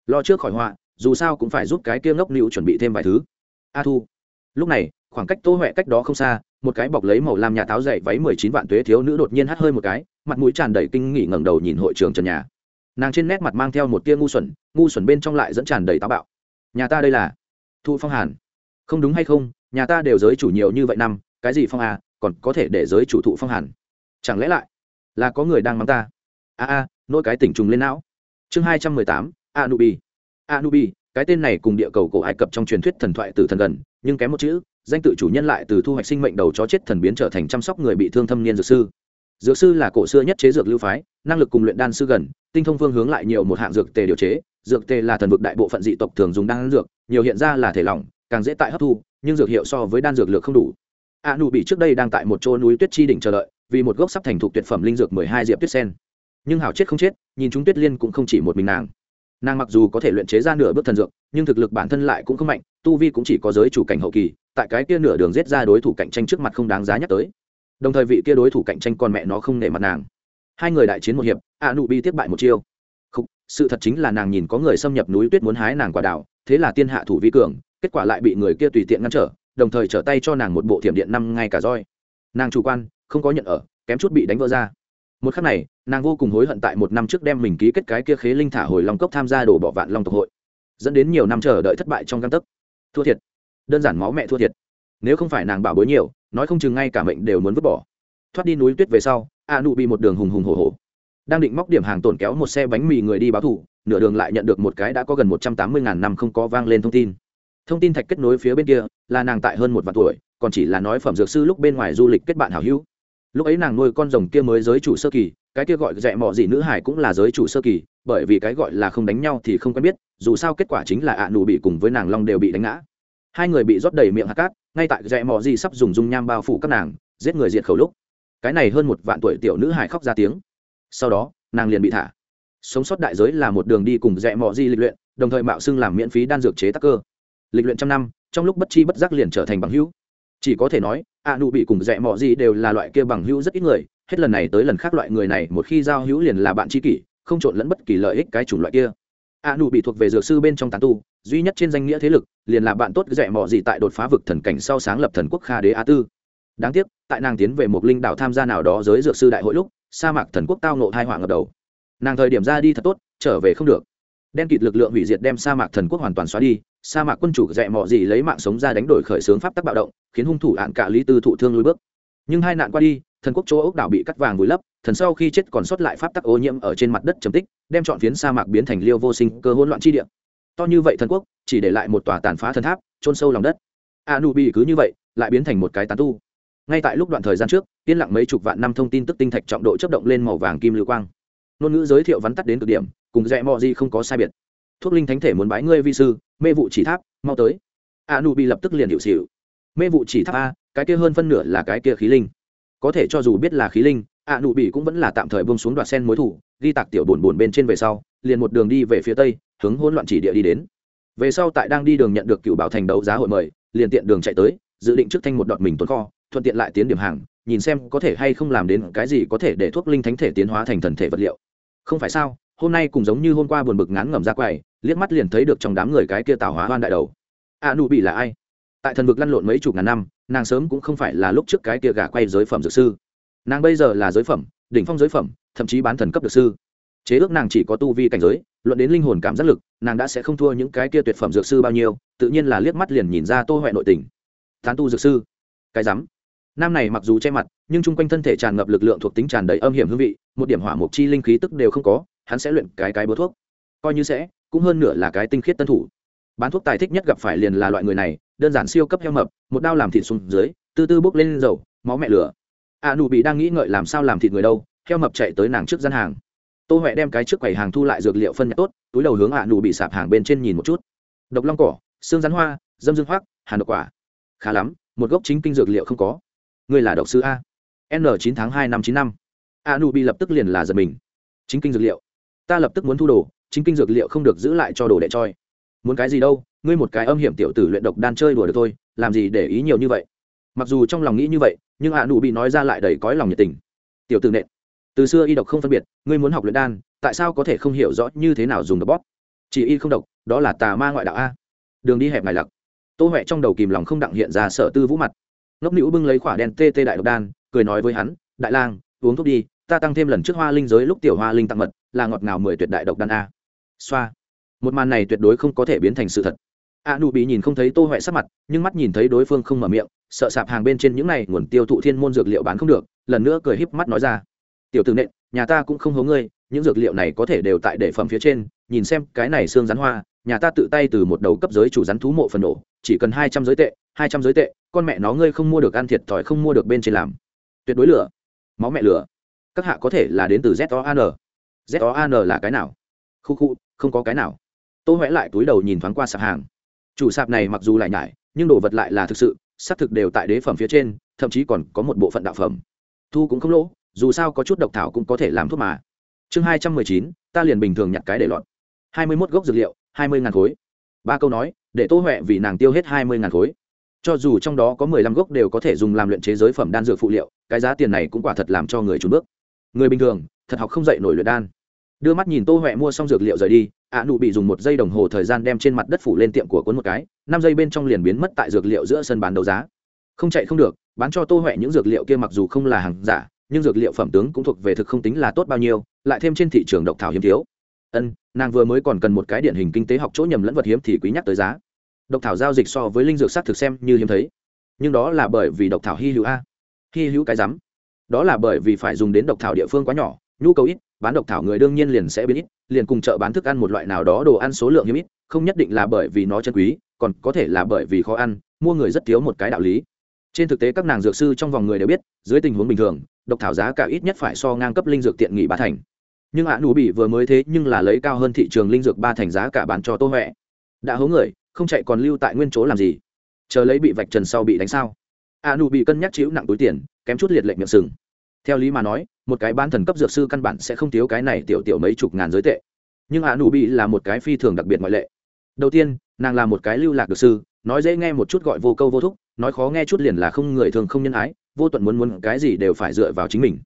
Lo trước khỏi họa, dù sao cũng phải giúp cái kia ngốc nịu chuẩn bị thêm vài thứ. A thu. Lúc này, khoảng cách tô huệ cách đó không xa một cái bọc lấy màu làm nhà táo dậy váy mười chín vạn tuế thiếu nữ đột nhiên hắt hơi một cái, mặt mũi tràn đầy kinh nghỉ ngẩng đầu nhìn hội trường trần nhà. Nàng trên nét mặt mang theo một tia ngu xuẩn ngu xuẩn bên trong lại dẫn tràn đầy táo bạo. Nhà ta đây là thu phong hàn. Không đúng hay không, nhà ta đều giới chủ nhiều như vậy năm, cái gì phong à còn có thể để giới chủ thụ phong hàn? Chẳng lẽ lại là có người đang mắng ta? A a, nỗi cái tỉnh trùng lên não. Chương hai trăm mười tám, anubi. Anubi, cái tên này cùng địa cầu cổ ai cập trong truyền thuyết thần thoại từ thần gần, nhưng kém một chữ danh tự chủ nhân lại từ thu hoạch sinh mệnh đầu chó chết thần biến trở thành chăm sóc người bị thương thâm niên dược sư. Dược sư là cổ xưa nhất chế dược lưu phái, năng lực cùng luyện đan sư gần, tinh thông phương hướng lại nhiều một hạng dược tề điều chế. Dược tề là thần vực đại bộ phận dị tộc thường dùng đan dược, nhiều hiện ra là thể lỏng, càng dễ tại hấp thu, nhưng dược hiệu so với đan dược lượng không đủ. A nụ bị trước đây đang tại một chỗ núi tuyết chi đỉnh chờ đợi, vì một gốc sắp thành thục tuyệt phẩm linh dược mười hai diệp tuyết sen. Nhưng hảo chết không chết, nhìn chúng tuyết liên cũng không chỉ một mình nàng. Nàng mặc dù có thể luyện chế ra nửa bước thần dược, nhưng thực lực bản thân lại cũng không mạnh, tu vi cũng chỉ có giới chủ cảnh hậu kỳ tại cái kia nửa đường giết ra đối thủ cạnh tranh trước mặt không đáng giá nhắc tới. Đồng thời vị kia đối thủ cạnh tranh con mẹ nó không nể mặt nàng. Hai người đại chiến một hiệp a nụ bi tiếp bại một chiêu. Không, sự thật chính là nàng nhìn có người xâm nhập núi tuyết muốn hái nàng quả đào thế là tiên hạ thủ vi cường kết quả lại bị người kia tùy tiện ngăn trở đồng thời trở tay cho nàng một bộ thiểm điện năm ngay cả roi. Nàng chủ quan không có nhận ở kém chút bị đánh vỡ ra. Một khắc này nàng vô cùng hối hận tại một năm trước đem mình ký kết cái kia khế linh thả hồi long cốc tham gia đổ bỏ vạn long tộc hội dẫn đến nhiều năm chờ đợi thất bại trong căn tấc. Thua thiệt đơn giản máu mẹ thua thiệt. Nếu không phải nàng bảo bối nhiều, nói không chừng ngay cả mệnh đều muốn vứt bỏ. Thoát đi núi tuyết về sau, a nụ bị một đường hùng hùng hổ hổ. Đang định móc điểm hàng tổn kéo một xe bánh mì người đi báo thủ nửa đường lại nhận được một cái đã có gần một trăm tám mươi ngàn năm không có vang lên thông tin. Thông tin thạch kết nối phía bên kia, là nàng tại hơn một vạn tuổi, còn chỉ là nói phẩm dược sư lúc bên ngoài du lịch kết bạn hảo hữu. Lúc ấy nàng nuôi con rồng kia mới giới chủ sơ kỳ, cái kia gọi rẽ mọ gì nữ hải cũng là giới chủ sơ kỳ, bởi vì cái gọi là không đánh nhau thì không quen biết, dù sao kết quả chính là ạ nụ bị cùng với nàng long đều bị đánh ngã hai người bị rót đầy miệng hạt cát, ngay tại rẽ mò gì sắp dùng dung nham bao phủ các nàng, giết người diệt khẩu lúc. Cái này hơn một vạn tuổi tiểu nữ hải khóc ra tiếng. Sau đó, nàng liền bị thả. Sống sót đại giới là một đường đi cùng rẽ mò di lịch luyện, đồng thời mạo xưng làm miễn phí đan dược chế tắc cơ. Lịch luyện trăm năm, trong lúc bất chi bất giác liền trở thành bằng hữu. Chỉ có thể nói, a nụ bị cùng rẽ mò gì đều là loại kia bằng hữu rất ít người, hết lần này tới lần khác loại người này một khi giao hữu liền là bạn tri kỷ, không trộn lẫn bất kỳ lợi ích cái chủng loại kia. A nụ bị thuộc về dược sư bên trong tán tu duy nhất trên danh nghĩa thế lực, liền là bạn tốt rẽ mò gì tại đột phá vực thần cảnh sau sáng lập thần quốc kha đế a tư. Đáng tiếc, tại nàng tiến về một linh đảo tham gia nào đó giới dược sư đại hội lúc, sa mạc thần quốc tao nộ hai hoàng ngập đầu. Nàng thời điểm ra đi thật tốt, trở về không được. Đen kịt lực lượng hủy diệt đem sa mạc thần quốc hoàn toàn xóa đi, sa mạc quân chủ dạy mò gì lấy mạng sống ra đánh đổi khởi xướng pháp tắc bạo động, khiến hung thủ ạn cả lý tư thụ thương lùi bước. Nhưng hai nạn qua đi, thần quốc chỗ ốc đảo bị cắt vàng vùi lấp, thần sau khi chết còn sót lại pháp tắc ô nhiễm ở trên mặt đất trầm tích, đem chọn phiến sa mạc biến thành liêu vô sinh cơ hỗn loạn chi địa to như vậy thần quốc, chỉ để lại một tòa tàn phá thần tháp trôn sâu lòng đất. A nu bi cứ như vậy, lại biến thành một cái tán tu. Ngay tại lúc đoạn thời gian trước, yên lặng mấy chục vạn năm thông tin tức tinh thạch trọng độ chấp động lên màu vàng kim lưu quang. Ngôn ngữ giới thiệu vắn tắt đến cực điểm, cùng rẽ mò gì không có sai biệt. Thuốc linh thánh thể muốn bái ngươi vi sư, mê vụ chỉ tháp, mau tới. A nu bi lập tức liền hiệu xịu mê vụ chỉ tháp a, cái kia hơn phân nửa là cái kia khí linh. Có thể cho dù biết là khí linh a nu bi cũng vẫn là tạm thời bông xuống đoạt sen mối thủ, ghi tạc tiểu bổn bổn bên trên về sau, liền một đường đi về phía tây hướng hỗn loạn chỉ địa đi đến. Về sau tại đang đi đường nhận được cựu bảo thành đấu giá hội mời, liền tiện đường chạy tới, dự định trước thanh một đọt mình tuần kho, thuận tiện lại tiến điểm hàng, nhìn xem có thể hay không làm đến cái gì có thể để thuốc linh thánh thể tiến hóa thành thần thể vật liệu. Không phải sao, hôm nay cũng giống như hôm qua buồn bực ngán ngẩm ra quầy, liếc mắt liền thấy được trong đám người cái kia tào hóa hoan đại đầu. A nụ bị là ai? Tại thần vực lăn lộn mấy chục ngàn năm, nàng sớm cũng không phải là lúc trước cái kia gà quay giới phẩm dược sư. Nàng bây giờ là giới phẩm, đỉnh phong giới phẩm, thậm chí bán thần cấp dược sư chế ước nàng chỉ có tu vi cảnh giới, luận đến linh hồn cảm giác lực, nàng đã sẽ không thua những cái kia tuyệt phẩm dược sư bao nhiêu, tự nhiên là liếc mắt liền nhìn ra tô huệ nội tình. Tán tu dược sư, cái rắm. Nam này mặc dù che mặt, nhưng chung quanh thân thể tràn ngập lực lượng thuộc tính tràn đầy âm hiểm hương vị, một điểm hỏa mục chi linh khí tức đều không có, hắn sẽ luyện cái cái búa thuốc. Coi như sẽ, cũng hơn nửa là cái tinh khiết tân thủ. Bán thuốc tài thích nhất gặp phải liền là loại người này, đơn giản siêu cấp heo mập, một đao làm thịt xuống dưới, từ từ bốc lên dầu, máu mẹ lửa. A nụ bị đang nghĩ ngợi làm sao làm thịt người đâu, heo mập chạy tới nàng trước gian hàng tô huệ đem cái trước quầy hàng thu lại dược liệu phân nhặt tốt, túi đầu hướng ạ nụ bị sạp hàng bên trên nhìn một chút. Độc long cỏ, xương rắn hoa, dâm dương hoác hàn độc quả. Khá lắm, một gốc chính kinh dược liệu không có. Ngươi là độc sư a. N chín tháng hai năm chín năm. a nu bị lập tức liền là giật mình. Chính kinh dược liệu. Ta lập tức muốn thu đồ, chính kinh dược liệu không được giữ lại cho đồ đệ choi. Muốn cái gì đâu, ngươi một cái âm hiểm tiểu tử luyện độc đan chơi đùa được thôi, làm gì để ý nhiều như vậy? Mặc dù trong lòng nghĩ như vậy, nhưng a nu bị nói ra lại đầy cõi lòng nhiệt tình. Tiểu tử nện từ xưa y độc không phân biệt, ngươi muốn học luyện đan, tại sao có thể không hiểu rõ như thế nào dùng độc bóp? Chỉ y không độc, đó là tà ma ngoại đạo a. Đường đi hẹp ngài lặc. Tô huệ trong đầu kìm lòng không đặng hiện ra sở tư vũ mặt. Ngốc nữ bưng lấy khỏa đen tê tê đại độc đan, cười nói với hắn, đại lang, uống thuốc đi, ta tăng thêm lần trước hoa linh giới lúc tiểu hoa linh tặng mật, là ngọt ngào mười tuyệt đại độc đan a. Xoa. Một màn này tuyệt đối không có thể biến thành sự thật. A nụ bị nhìn không thấy tô huệ sắc mặt, nhưng mắt nhìn thấy đối phương không mở miệng, sợ sạp hàng bên trên những này nguồn tiêu thụ thiên môn dược liệu bán không được, lần nữa cười híp mắt nói ra tiểu tử nện, nhà ta cũng không hố ngươi, những dược liệu này có thể đều tại để phẩm phía trên, nhìn xem cái này xương rắn hoa, nhà ta tự tay từ một đầu cấp giới chủ rắn thú mộ phần nổ, chỉ cần hai trăm giới tệ, hai trăm giới tệ, con mẹ nó ngươi không mua được ăn thiệt thòi không mua được bên trên làm. Tuyệt đối lửa. Máu mẹ lửa. Các hạ có thể là đến từ z o an z o an là cái nào? Khu khu, không có cái nào. T ô huệ lại túi đầu nhìn thoáng qua sạp hàng. Chủ sạp này mặc dù lại nhải, nhưng đồ vật lại là thực sự, xác thực đều tại đế phẩm phía trên, thậm chí còn có một bộ phận đạo phẩm. Thu cũng không lỗ dù sao có chút độc thảo cũng có thể làm thuốc mà. Chương hai trăm mười chín, ta liền bình thường nhặt cái để lọt. Hai mươi mốt gốc dược liệu, hai mươi ngàn khối. Ba câu nói, để tô huệ vì nàng tiêu hết hai mươi ngàn khối. Cho dù trong đó có mười lăm gốc đều có thể dùng làm luyện chế giới phẩm đan dược phụ liệu, cái giá tiền này cũng quả thật làm cho người trùn bước. Người bình thường, thật học không dậy nổi luyện đan. Đưa mắt nhìn tô huệ mua xong dược liệu rời đi, ạ nụ bị dùng một giây đồng hồ thời gian đem trên mặt đất phủ lên tiệm của cuốn một cái, năm giây bên trong liền biến mất tại dược liệu giữa sân bán đấu giá. Không chạy không được, bán cho tô huệ những dược liệu kia mặc dù không là hàng giả nhưng dược liệu phẩm tướng cũng thuộc về thực không tính là tốt bao nhiêu, lại thêm trên thị trường độc thảo hiếm thiếu. Ân, nàng vừa mới còn cần một cái điển hình kinh tế học chỗ nhầm lẫn vật hiếm thì quý nhắc tới giá. Độc thảo giao dịch so với linh dược s á t thực xem như hiếm thấy. Nhưng đó là bởi vì độc thảo hy hữu a. Hy hữu cái rắm. Đó là bởi vì phải dùng đến độc thảo địa phương quá nhỏ, nhu cầu ít, bán độc thảo người đương nhiên liền sẽ biến ít, liền cùng chợ bán thức ăn một loại nào đó đồ ăn số lượng hiếm ít, không nhất định là bởi vì nó chân quý, còn có thể là bởi vì khó ăn, mua người rất thiếu một cái đạo lý trên thực tế các nàng dược sư trong vòng người đều biết, dưới tình huống bình thường, độc thảo giá cả ít nhất phải so ngang cấp linh dược tiện nghị ba thành. Nhưng ạ nụ bị vừa mới thế nhưng là lấy cao hơn thị trường linh dược ba thành giá cả bán cho tô huệ. Đã hố người, không chạy còn lưu tại nguyên chỗ làm gì? Chờ lấy bị vạch trần sau bị đánh sao? Ạ nụ bị cân nhắc chịu nặng túi tiền, kém chút liệt lệnh miệng sừng. Theo lý mà nói, một cái bán thần cấp dược sư căn bản sẽ không thiếu cái này tiểu tiểu mấy chục ngàn giới tệ. Nhưng ạ nụ bị là một cái phi thường đặc biệt ngoại lệ. Đầu tiên, nàng là một cái lưu lạc dược sư, nói dễ nghe một chút gọi vô câu vô thúc nói khó nghe chút liền là không người thường không nhân ái, vô tuận muốn muốn cái gì đều phải dựa vào chính mình.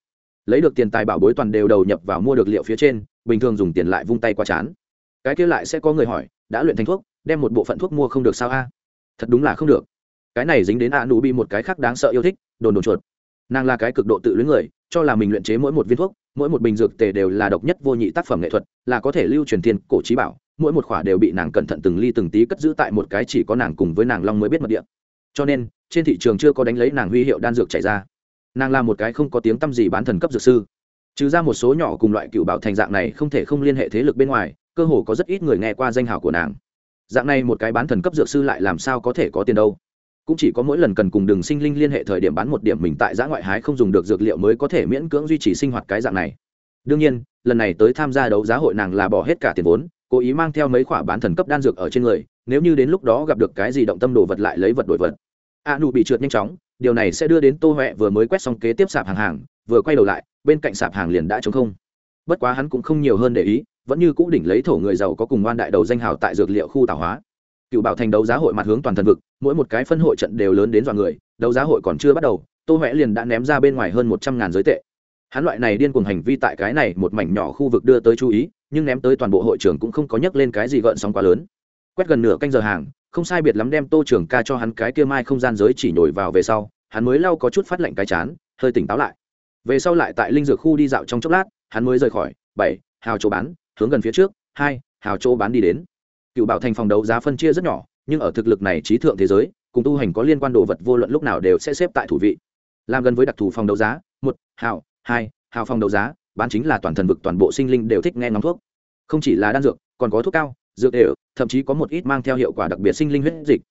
Lấy được tiền tài bảo bối toàn đều đầu nhập vào mua được liệu phía trên, bình thường dùng tiền lại vung tay qua chán. Cái kia lại sẽ có người hỏi, đã luyện thành thuốc, đem một bộ phận thuốc mua không được sao a? Thật đúng là không được. Cái này dính đến a nụ bị một cái khác đáng sợ yêu thích, đồn đồn chuột. Nàng là cái cực độ tự luyến người, cho là mình luyện chế mỗi một viên thuốc, mỗi một bình dược tề đều là độc nhất vô nhị tác phẩm nghệ thuật, là có thể lưu truyền thiên cổ trí bảo, mỗi một khỏa đều bị nàng cẩn thận từng ly từng tí cất giữ tại một cái chỉ có nàng cùng với nàng long mới biết mật địa cho nên, trên thị trường chưa có đánh lấy nàng huy hiệu đan dược chảy ra. Nàng là một cái không có tiếng t â m gì bán thần cấp dược sư. Trừ ra một số nhỏ cùng loại cựu bảo thành dạng này không thể không liên hệ thế lực bên ngoài, cơ hồ có rất ít người nghe qua danh hào của nàng. Dạng này một cái bán thần cấp dược sư lại làm sao có thể có tiền đâu? Cũng chỉ có mỗi lần cần cùng đường sinh linh liên hệ thời điểm bán một điểm mình tại giã ngoại hái không dùng được dược liệu mới có thể miễn cưỡng duy trì sinh hoạt cái dạng này. Đương nhiên, lần này tới tham gia đấu giá hội nàng là bỏ hết cả tiền vốn cố ý mang theo mấy khoả bán thần cấp đan dược ở trên người, nếu như đến lúc đó gặp được cái gì động tâm đồ vật lại lấy vật đổi vật. A nụ bị trượt nhanh chóng, điều này sẽ đưa đến tô huệ vừa mới quét xong kế tiếp sạp hàng hàng, vừa quay đầu lại, bên cạnh sạp hàng liền đã chống không. Bất quá hắn cũng không nhiều hơn để ý, vẫn như cũ đỉnh lấy thổ người giàu có cùng ngoan đại đầu danh hào tại dược liệu khu tảo hóa. Cựu bảo thành đấu giá hội mặt hướng toàn thần vực, mỗi một cái phân hội trận đều lớn đến dọa người, đấu giá hội còn chưa bắt đầu, tô huệ liền đã ném ra bên ngoài hơn một trăm ngàn giới tệ. Hắn loại này điên cuồng hành vi tại cái này một mảnh nhỏ khu vực đưa tới chú ý nhưng ném tới toàn bộ hội trường cũng không có nhắc lên cái gì gợn sóng quá lớn. Quét gần nửa canh giờ hàng, không sai biệt lắm đem tô trưởng ca cho hắn cái kia mai không gian giới chỉ nhồi vào về sau, hắn mới lau có chút phát lạnh cái chán, hơi tỉnh táo lại. Về sau lại tại linh dược khu đi dạo trong chốc lát, hắn mới rời khỏi, bảy, hào chỗ bán, hướng gần phía trước, hai, hào chỗ bán đi đến. Cựu bảo thành phòng đấu giá phân chia rất nhỏ, nhưng ở thực lực này trí thượng thế giới, cùng tu hành có liên quan đồ vật vô luận lúc nào đều sẽ xếp tại thủ vị. Làm gần với đặc thù phòng đấu giá, một, hào, hai, hào phòng đấu giá bán chính là toàn thần vực toàn bộ sinh linh đều thích nghe ngóng thuốc. Không chỉ là đan dược, còn có thuốc cao, dược đều, thậm chí có một ít mang theo hiệu quả đặc biệt sinh linh huyết dịch.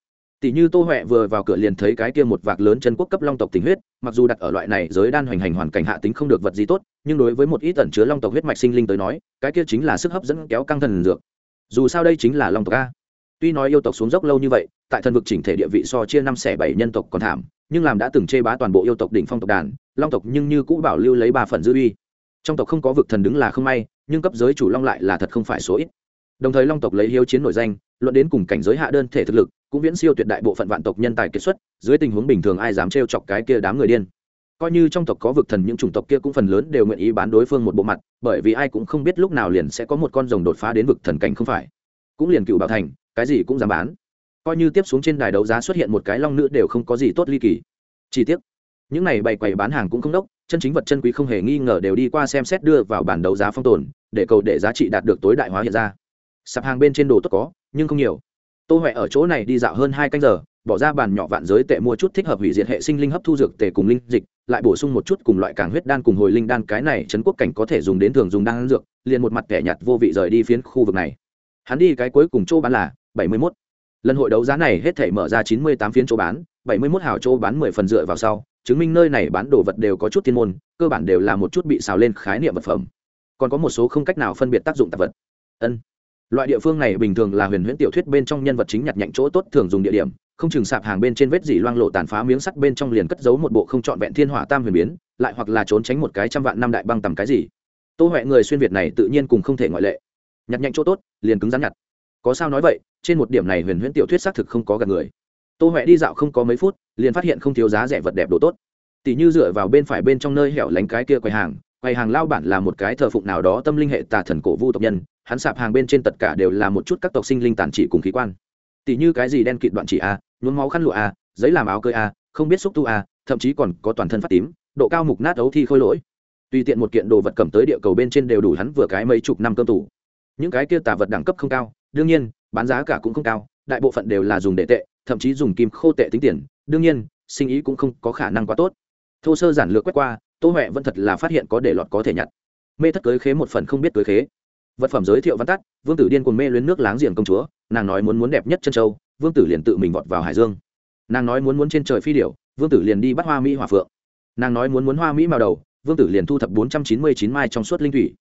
Tỷ như tô huệ vừa vào cửa liền thấy cái kia một vạc lớn chân quốc cấp long tộc tình huyết, mặc dù đặt ở loại này giới đan hoành hành hoàn cảnh hạ tính không được vật gì tốt, nhưng đối với một ít tẩn chứa long tộc huyết mạch sinh linh tới nói, cái kia chính là sức hấp dẫn kéo căng thần dược. Dù sao đây chính là long tộc a. Tuy nói yêu tộc xuống dốc lâu như vậy, tại thần vực chỉnh thể địa vị so chia năm xẻ bảy nhân tộc còn thảm, nhưng làm đã từng chê bá toàn bộ yêu tộc đỉnh phong tộc đàn, long tộc nhưng như cũ bảo lưu lấy ba phần dư uy trong tộc không có vực thần đứng là không may, nhưng cấp giới chủ long lại là thật không phải số ít. Đồng thời long tộc lấy hiếu chiến nổi danh, luận đến cùng cảnh giới hạ đơn thể thực lực, cũng viễn siêu tuyệt đại bộ phận vạn tộc nhân tài kiệt xuất, dưới tình huống bình thường ai dám trêu chọc cái kia đám người điên. Coi như trong tộc có vực thần, những chủng tộc kia cũng phần lớn đều nguyện ý bán đối phương một bộ mặt, bởi vì ai cũng không biết lúc nào liền sẽ có một con rồng đột phá đến vực thần cảnh không phải. Cũng liền cựu bảo thành, cái gì cũng dám bán. Coi như tiếp xuống trên đài đấu giá xuất hiện một cái long nữ đều không có gì tốt ly kỳ. Chi tiết những này bày quầy bán hàng cũng không đốc chân chính vật chân quý không hề nghi ngờ đều đi qua xem xét đưa vào bản đấu giá phong tồn, để cầu để giá trị đạt được tối đại hóa hiện ra. Sạp hàng bên trên đồ tốt có, nhưng không nhiều. Tô huệ ở chỗ này đi dạo hơn hai canh giờ, bỏ ra bàn nhỏ vạn giới tệ mua chút thích hợp hủy diệt hệ sinh linh hấp thu dược tệ cùng linh dịch, lại bổ sung một chút cùng loại càng huyết đan cùng hồi linh đan, cái này trấn quốc cảnh có thể dùng đến thường dùng đan dược, liền một mặt kẻ nhặt vô vị rời đi phiến khu vực này. Hắn đi cái cuối cùng chỗ bán là bảy mươi 71. lần hội đấu giá này hết thể mở ra chín mươi tám phiến chỗ bán, bảy mươi 71 hào chỗ bán mười phần dựa vào sau chứng minh nơi này bán đồ vật đều có chút thiên môn, cơ bản đều là một chút bị xào lên khái niệm vật phẩm. Còn có một số không cách nào phân biệt tác dụng tạp vật. Ân. Loại địa phương này bình thường là huyền huyễn tiểu thuyết bên trong nhân vật chính nhặt nhạnh chỗ tốt thường dùng địa điểm, không chừng sạp hàng bên trên vết dỉ loang lộ tàn phá miếng sắt bên trong liền cất giấu một bộ không trọn vẹn thiên hỏa tam huyền biến, lại hoặc là trốn tránh một cái trăm vạn năm đại băng tầm cái gì. Tô huệ người xuyên việt này tự nhiên cùng không thể ngoại lệ. Nhặt nhạnh chỗ tốt, liền cứng rắn nhặt. Có sao nói vậy, trên một điểm này huyền huyễn tiểu thuyết xác thực không có gần người tô huệ đi dạo không có mấy phút, liền phát hiện không thiếu giá rẻ vật đẹp đồ tốt. Tỷ như dựa vào bên phải bên trong nơi hẻo lánh cái kia quầy hàng quầy hàng lao bản là một cái thờ phụng nào đó tâm linh hệ tà thần cổ vu tộc nhân, hắn sạp hàng bên trên tất cả đều là một chút các tộc sinh linh tàn chỉ cùng khí quan. Tỷ như cái gì đen kịt đoạn chỉ a, nhuốm máu khăn lụa a, giấy làm áo cơi a, không biết xúc tu a, thậm chí còn có toàn thân phát tím, độ cao mục nát ấu thi khôi lỗi. Tùy tiện một kiện đồ vật cầm tới địa cầu bên trên đều đủ hắn vừa cái mấy chục năm cơm tủ. Những cái kia tà vật đẳng cấp không cao, đương nhiên, bán giá cả cũng không cao, đại bộ phận đều là dùng để tệ thậm chí dùng kim khô tệ tính tiền, đương nhiên, sinh ý cũng không có khả năng quá tốt. Thô sơ giản lược quét qua, tô huệ vẫn thật là phát hiện có để lọt có thể nhặt. Mê thất cưới khế một phần không biết cưới khế. Vật phẩm giới thiệu văn tắt, vương tử điên cuồng mê luyến nước láng giềng công chúa, nàng nói muốn muốn đẹp nhất chân châu, vương tử liền tự mình vọt vào hải dương. Nàng nói muốn muốn trên trời phi điểu, vương tử liền đi bắt hoa mỹ hòa phượng. Nàng nói muốn muốn hoa mỹ màu đầu, vương tử liền thu thập bốn trăm chín mươi chín mai trong suốt linh thủy.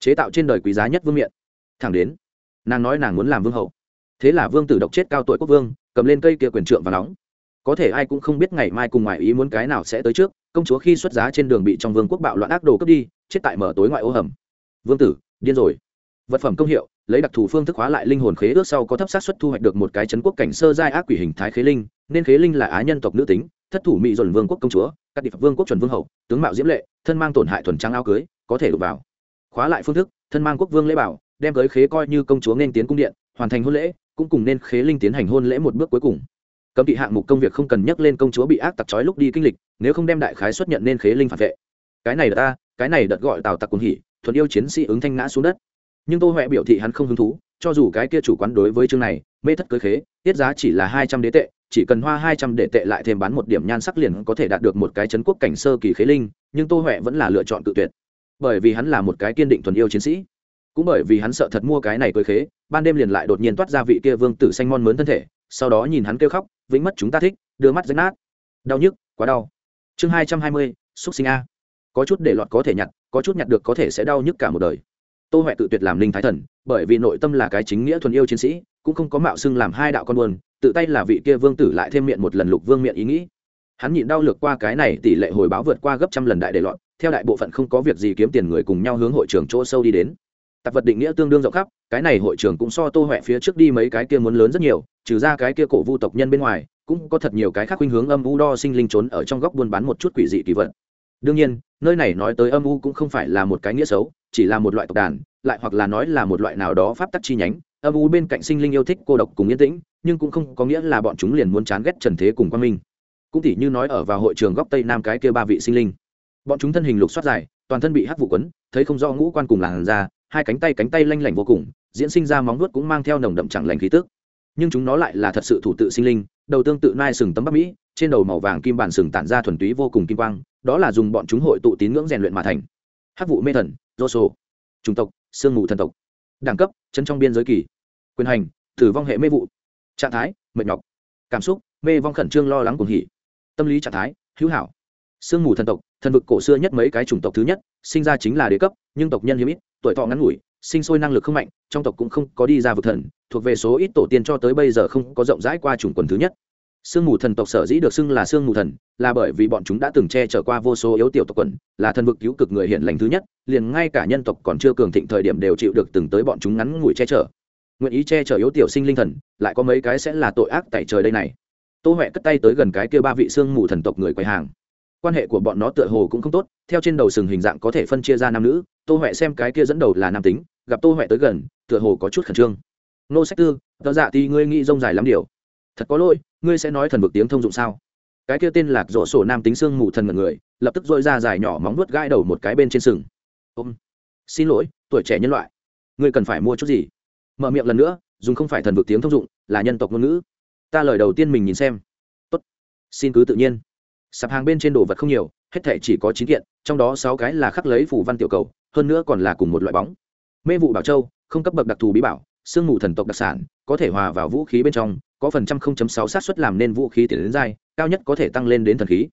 Chế tạo trên đời quý giá nhất vương miện. Thẳng đến, nàng nói nàng muốn làm vương hậu. Thế là vương tử độc chết cao tuổi quốc vương cầm lên cây kia quyền trượng và nóng. Có thể ai cũng không biết ngày mai cùng ngoài ý muốn cái nào sẽ tới trước, công chúa khi xuất giá trên đường bị trong vương quốc bạo loạn ác đồ cướp đi, chết tại mở tối ngoại ô hầm. Vương tử, điên rồi. Vật phẩm công hiệu, lấy đặc thù phương thức hóa lại linh hồn khế ước sau có thấp sát xuất thu hoạch được một cái chấn quốc cảnh sơ giai ác quỷ hình thái khế linh, nên khế linh là á nhân tộc nữ tính, thất thủ mỹ dồn vương quốc công chúa, các địa vương quốc chuẩn vương hậu, tướng mạo diễm lệ, thân mang tổn hại thuần trang áo cưới, có thể đục vào. Khóa lại phương thức, thân mang quốc vương lễ bảo, đem cưới khế coi như công chúa nên tiến cung điện, hoàn thành hôn lễ cũng cùng nên khế linh tiến hành hôn lễ một bước cuối cùng. Cấm kỵ hạng mục công việc không cần nhắc lên công chúa bị ác tặc trói lúc đi kinh lịch, nếu không đem đại khái xuất nhận nên khế linh phản vệ. Cái này đợt ta, cái này đợt gọi tào tặc cùng hỉ, thuận yêu chiến sĩ ứng thanh ngã xuống đất. Nhưng tô huệ biểu thị hắn không hứng thú, cho dù cái kia chủ quán đối với chương này, mê thất cưới khế, tiết giá chỉ là hai trăm đế tệ, chỉ cần hoa hai trăm đế tệ lại thêm bán một điểm nhan sắc liền có thể đạt được một cái chấn quốc cảnh sơ kỳ khế linh, nhưng tô huệ vẫn là lựa chọn tự tuyệt. Bởi vì hắn là một cái kiên định thuần yêu chiến sĩ cũng bởi vì hắn sợ thật mua cái này cưới khế, ban đêm liền lại đột nhiên toát ra vị kia vương tử xanh mon mớn thân thể, sau đó nhìn hắn kêu khóc, vĩnh mất chúng ta thích, đưa mắt rách nát. Đau nhức, quá đau. Chương hai trăm hai mươi xúc sinh a. Có chút để lọt có thể nhặt, có chút nhặt được có thể sẽ đau nhức cả một đời. Tô huệ tự tuyệt làm linh thái thần, bởi vì nội tâm là cái chính nghĩa thuần yêu chiến sĩ, cũng không có mạo xưng làm hai đạo con buồn, tự tay là vị kia vương tử lại thêm miệng một lần lục vương miệng ý nghĩ. Hắn nhịn đau lược qua cái này tỷ lệ hồi báo vượt qua gấp trăm lần đại để lọt, theo đại bộ phận không có việc gì kiếm tiền người cùng nhau hướng hội trường chỗ sâu đi đến tạp vật định nghĩa tương đương rộng khắp, cái này hội trường cũng so tô huệ phía trước đi mấy cái kia muốn lớn rất nhiều, trừ ra cái kia cổ vu tộc nhân bên ngoài, cũng có thật nhiều cái khác khuynh hướng âm u đo sinh linh trốn ở trong góc buôn bán một chút quỷ dị kỳ vật. Đương nhiên, nơi này nói tới âm u cũng không phải là một cái nghĩa xấu, chỉ là một loại tộc đàn, lại hoặc là nói là một loại nào đó pháp tắc chi nhánh. Âm u bên cạnh sinh linh yêu thích cô độc cùng yên tĩnh, nhưng cũng không có nghĩa là bọn chúng liền muốn chán ghét trần thế cùng quan minh. Cũng tỉ như nói ở vào hội trường góc tây nam cái kia ba vị sinh linh. Bọn chúng thân hình lục xoát dài, toàn thân bị hắc vụ quấn, thấy không do ngũ quan cùng làn da hai cánh tay cánh tay lanh lảnh vô cùng, diễn sinh ra móng nuốt cũng mang theo nồng đậm chẳng lành khí tức. Nhưng chúng nó lại là thật sự thủ tự sinh linh, đầu tương tự nai sừng tấm bắc mỹ, trên đầu màu vàng kim bản sừng tản ra thuần túy vô cùng kim quang, đó là dùng bọn chúng hội tụ tín ngưỡng rèn luyện mà thành. Hắc vụ mê thần dô sô chủng tộc, sương mù thần tộc. Đẳng cấp, chân trong biên giới kỳ. Quyền hành, tử vong hệ mê vụ. Trạng thái, mệt nhọc. Cảm xúc, mê vong khẩn trương lo lắng cuồng hỉ. Tâm lý trạng thái, hữu hảo. Sương mù thần tộc, thần vực cổ xưa nhất mấy cái chủng tộc thứ nhất, sinh ra chính là đế cấp nhưng tộc nhân hiếm ít, tuổi thọ ngắn ngủi, sinh sôi năng lực không mạnh, trong tộc cũng không có đi ra vực thần, thuộc về số ít tổ tiên cho tới bây giờ không có rộng rãi qua chủng quần thứ nhất. Sương mù thần tộc sở dĩ được xưng là sương mù thần, là bởi vì bọn chúng đã từng che chở qua vô số yếu tiểu tộc quần, là thần vực cứu cực người hiện lành thứ nhất, liền ngay cả nhân tộc còn chưa cường thịnh thời điểm đều chịu được từng tới bọn chúng ngắn ngủi che chở. Nguyện ý che chở yếu tiểu sinh linh thần, lại có mấy cái sẽ là tội ác tại trời đây này. Tô huệ cất tay tới gần cái kia ba vị sương mù thần tộc người quầy hàng quan hệ của bọn nó tựa hồ cũng không tốt, theo trên đầu sừng hình dạng có thể phân chia ra nam nữ, tô huệ xem cái kia dẫn đầu là nam tính, gặp tô huệ tới gần, tựa hồ có chút khẩn trương. Nô sách tư tờ dạ thì ngươi nghĩ rông dài lắm điều. Thật có lỗi, ngươi sẽ nói thần vực tiếng thông dụng sao? Cái kia tên lạc rổ sổ nam tính xương mù thần mật người, lập tức dội ra dài nhỏ móng nuốt gãi đầu một cái bên trên sừng. Ôm, xin lỗi, tuổi trẻ nhân loại, ngươi cần phải mua chút gì? Mở miệng lần nữa, dùng không phải thần vực tiếng thông dụng, là nhân tộc ngôn ngữ. Ta lời đầu tiên mình nhìn xem. Tốt, xin cứ tự nhiên sạp hàng bên trên đồ vật không nhiều, hết thể chỉ có chín kiện, trong đó sáu cái là khắc lấy phủ văn tiểu cầu, hơn nữa còn là cùng một loại bóng. Mê vụ bảo châu, không cấp bậc đặc thù bí bảo, sương mù thần tộc đặc sản, có thể hòa vào vũ khí bên trong, có phần trăm không chấm sáu sát xuất làm nên vũ khí tiền đến dai cao nhất có thể tăng lên đến thần khí.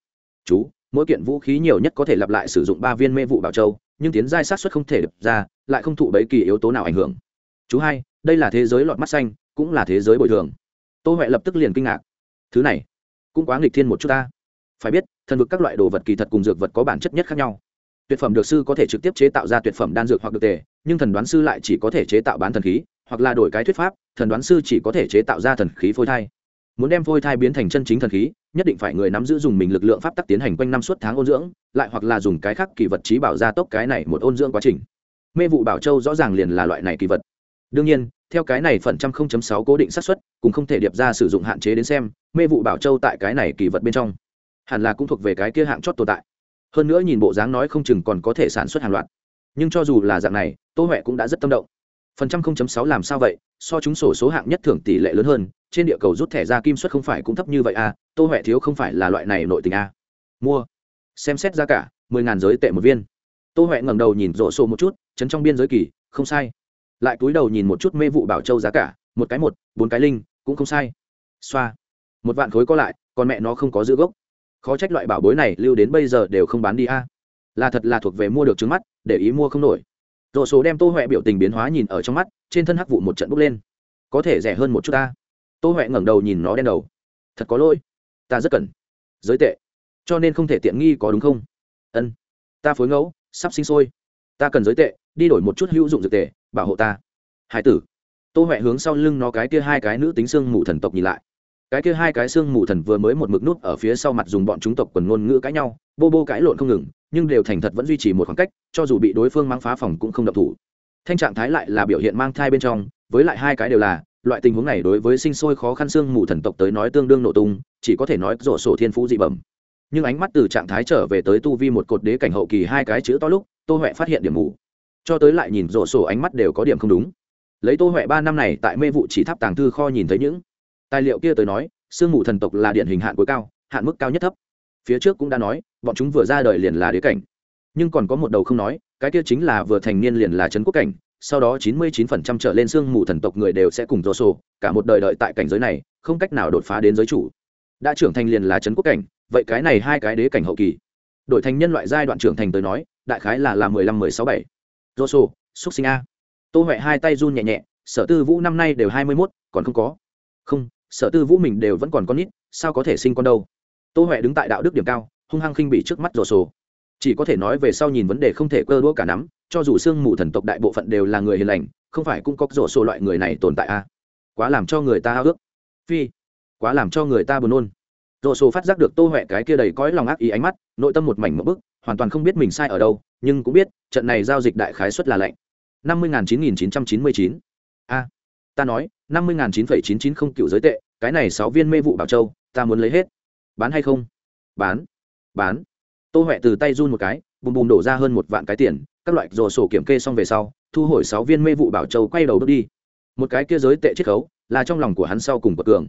Chú, mỗi kiện vũ khí nhiều nhất có thể lặp lại sử dụng ba viên mê vụ bảo châu, nhưng tiến giai sát xuất không thể đập ra, lại không thụ bấy kỳ yếu tố nào ảnh hưởng. Chú hai, đây là thế giới lọt mắt xanh, cũng là thế giới bồi thường. Tô huệ lập tức liền kinh ngạc. Thứ này, cũng quá nghịch thiên một chút ta phải biết, thần vực các loại đồ vật kỳ thật cùng dược vật có bản chất nhất khác nhau. Tuyệt phẩm được sư có thể trực tiếp chế tạo ra tuyệt phẩm đan dược hoặc được tề, nhưng thần đoán sư lại chỉ có thể chế tạo bán thần khí, hoặc là đổi cái thuyết pháp, thần đoán sư chỉ có thể chế tạo ra thần khí phôi thai. Muốn đem phôi thai biến thành chân chính thần khí, nhất định phải người nắm giữ dùng mình lực lượng pháp tắc tiến hành quanh năm suốt tháng ôn dưỡng, lại hoặc là dùng cái khác kỳ vật trí bảo gia tốc cái này một ôn dưỡng quá trình. Mê vụ bảo châu rõ ràng liền là loại này kỳ vật. Đương nhiên, theo cái này phần trăm không chấm sáu cố định xác suất, cũng không thể điệp ra sử dụng hạn chế đến xem, mê vụ bảo châu tại cái này kỳ vật bên trong hẳn là cũng thuộc về cái kia hạng chót tồn tại. Hơn nữa nhìn bộ dáng nói không chừng còn có thể sản xuất hàng loạt. Nhưng cho dù là dạng này, tô huệ cũng đã rất tâm động. Phần trăm không chấm sáu làm sao vậy? So chúng sổ số hạng nhất thưởng tỷ lệ lớn hơn, trên địa cầu rút thẻ ra kim suất không phải cũng thấp như vậy à? Tô huệ thiếu không phải là loại này nội tình à. mua. Xem xét giá cả, mười ngàn giới tệ một viên. Tô huệ ngẩng đầu nhìn rổ sổ một chút, chấn trong biên giới kỳ, không sai. Lại cúi đầu nhìn một chút mê vụ bảo châu giá cả, một cái một, bốn cái linh, cũng không sai. Xoa. Một vạn khối có lại, còn mẹ nó không có giữ gốc khó trách loại bảo bối này lưu đến bây giờ đều không bán đi a. Là thật là thuộc về mua được trứng mắt, để ý mua không nổi. Rổ số đem tô huệ biểu tình biến hóa nhìn ở trong mắt, trên thân hắc vụ một trận bốc lên. Có thể rẻ hơn một chút ta. Tô huệ ngẩng đầu nhìn nó đen đầu. Thật có lỗi. Ta rất cần. Giới tệ. Cho nên không thể tiện nghi có đúng không? Ân. Ta phối ngẫu, sắp sinh sôi. Ta cần giới tệ, đi đổi một chút hữu dụng dược tệ, bảo hộ ta. Hải tử. Tô huệ hướng sau lưng nó cái kia hai cái nữ tính xương mù thần tộc nhìn lại cái kia hai cái xương mù thần vừa mới một mực nút ở phía sau mặt dùng bọn chúng tộc quần ngôn ngữ cãi nhau, bô bô cãi lộn không ngừng, nhưng đều thành thật vẫn duy trì một khoảng cách, cho dù bị đối phương mang phá phòng cũng không độc thủ. Thanh trạng thái lại là biểu hiện mang thai bên trong, với lại hai cái đều là, loại tình huống này đối với sinh sôi khó khăn xương mù thần tộc tới nói tương đương nổ tung, chỉ có thể nói rổ sổ thiên phú dị bẩm. Nhưng ánh mắt từ trạng thái trở về tới tu vi một cột đế cảnh hậu kỳ hai cái chữ to lúc, tô huệ phát hiện điểm mù. Cho tới lại nhìn rổ sổ ánh mắt đều có điểm không đúng. Lấy tô huệ ba năm này tại mê vụ chỉ tháp tàng thư kho nhìn thấy những tài liệu kia tới nói, sương mù thần tộc là điển hình hạn cuối cao, hạn mức cao nhất thấp. Phía trước cũng đã nói, bọn chúng vừa ra đời liền là đế cảnh. Nhưng còn có một đầu không nói, cái kia chính là vừa thành niên liền là trấn quốc cảnh, sau đó chín mươi chín phần trăm trở lên sương mù thần tộc người đều sẽ cùng rô sổ, cả một đời đợi tại cảnh giới này, không cách nào đột phá đến giới chủ. Đã trưởng thành liền là trấn quốc cảnh, vậy cái này hai cái đế cảnh hậu kỳ. Đổi thành nhân loại giai đoạn trưởng thành tới nói, đại khái là là mười lăm, mười sáu, bảy. Rô sổ xúc sinh a. Tô huệ hai tay run nhẹ nhẹ, sở tư vũ năm nay đều hai mươi mốt, còn không có. Không sở tư vũ mình đều vẫn còn con nít, sao có thể sinh con đâu? Tô huệ đứng tại đạo đức điểm cao, hung hăng khinh bị trước mắt rồ sổ chỉ có thể nói về sau nhìn vấn đề không thể cơ đũa cả nắm, cho dù sương mù thần tộc đại bộ phận đều là người hiền lành, không phải cũng có rổ sổ loại người này tồn tại a à? quá làm cho người ta háo ước. Phi, quá làm cho người ta buồn nôn. Rổ sổ phát giác được tô huệ cái kia đầy cõi lòng ác ý ánh mắt, nội tâm một mảnh một bức, hoàn toàn không biết mình sai ở đâu, nhưng cũng biết, trận này giao dịch đại khái suất là lạnh năm mươi chín nghìn chín trăm chín mươi chín. A ta nói, năm mươi chín phẩy chín chín không cựu giới tệ, cái này sáu viên mê vụ bảo châu, ta muốn lấy hết. Bán hay không? Bán. Bán. Tô huệ từ tay run một cái, bùm bùm đổ ra hơn một vạn cái tiền, các loại rồ sổ kiểm kê xong về sau, thu hồi sáu viên mê vụ bảo châu quay đầu bước đi. Một cái kia giới tệ chiết khấu, là trong lòng của hắn sau cùng bậc cường.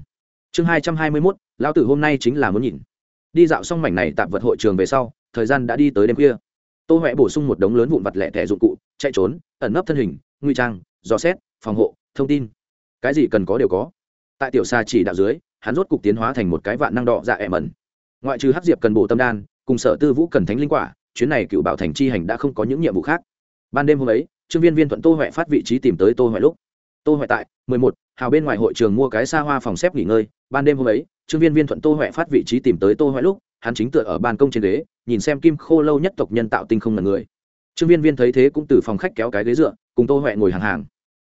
Chương hai trăm hai mươi mốt, lão tử hôm nay chính là muốn nhìn. Đi dạo xong mảnh này tạm vật hội trường về sau, thời gian đã đi tới đêm kia tô huệ bổ sung một đống lớn vụn vặt lẻ thẻ dụng cụ, chạy trốn, ẩn nấp thân hình, nguy trang, dò xét, phòng hộ, thông tin cái gì cần có đều có. Tại tiểu xa chỉ đạo dưới, hắn rốt cục tiến hóa thành một cái vạn năng đỏ dạ ẻm mẩn. Ngoại trừ hắc diệp cần bổ tâm đan, cùng sở tư vũ cần thánh linh quả, chuyến này cựu bảo thành chi hành đã không có những nhiệm vụ khác. Ban đêm hôm ấy, trương viên viên thuận tô huệ phát vị trí tìm tới tô huệ lúc. Tô huệ tại, mười một, hào bên ngoài hội trường mua cái xa hoa phòng xếp nghỉ ngơi. Ban đêm hôm ấy, trương viên viên thuận tô huệ phát vị trí tìm tới tô huệ lúc, hắn chính tựa ở ban công trên ghế, nhìn xem kim khô lâu nhất tộc nhân tạo tinh không là người. Trương viên viên thấy thế cũng từ phòng khách kéo cái ghế dựa, cùng tô huệ ngồi hàng hàng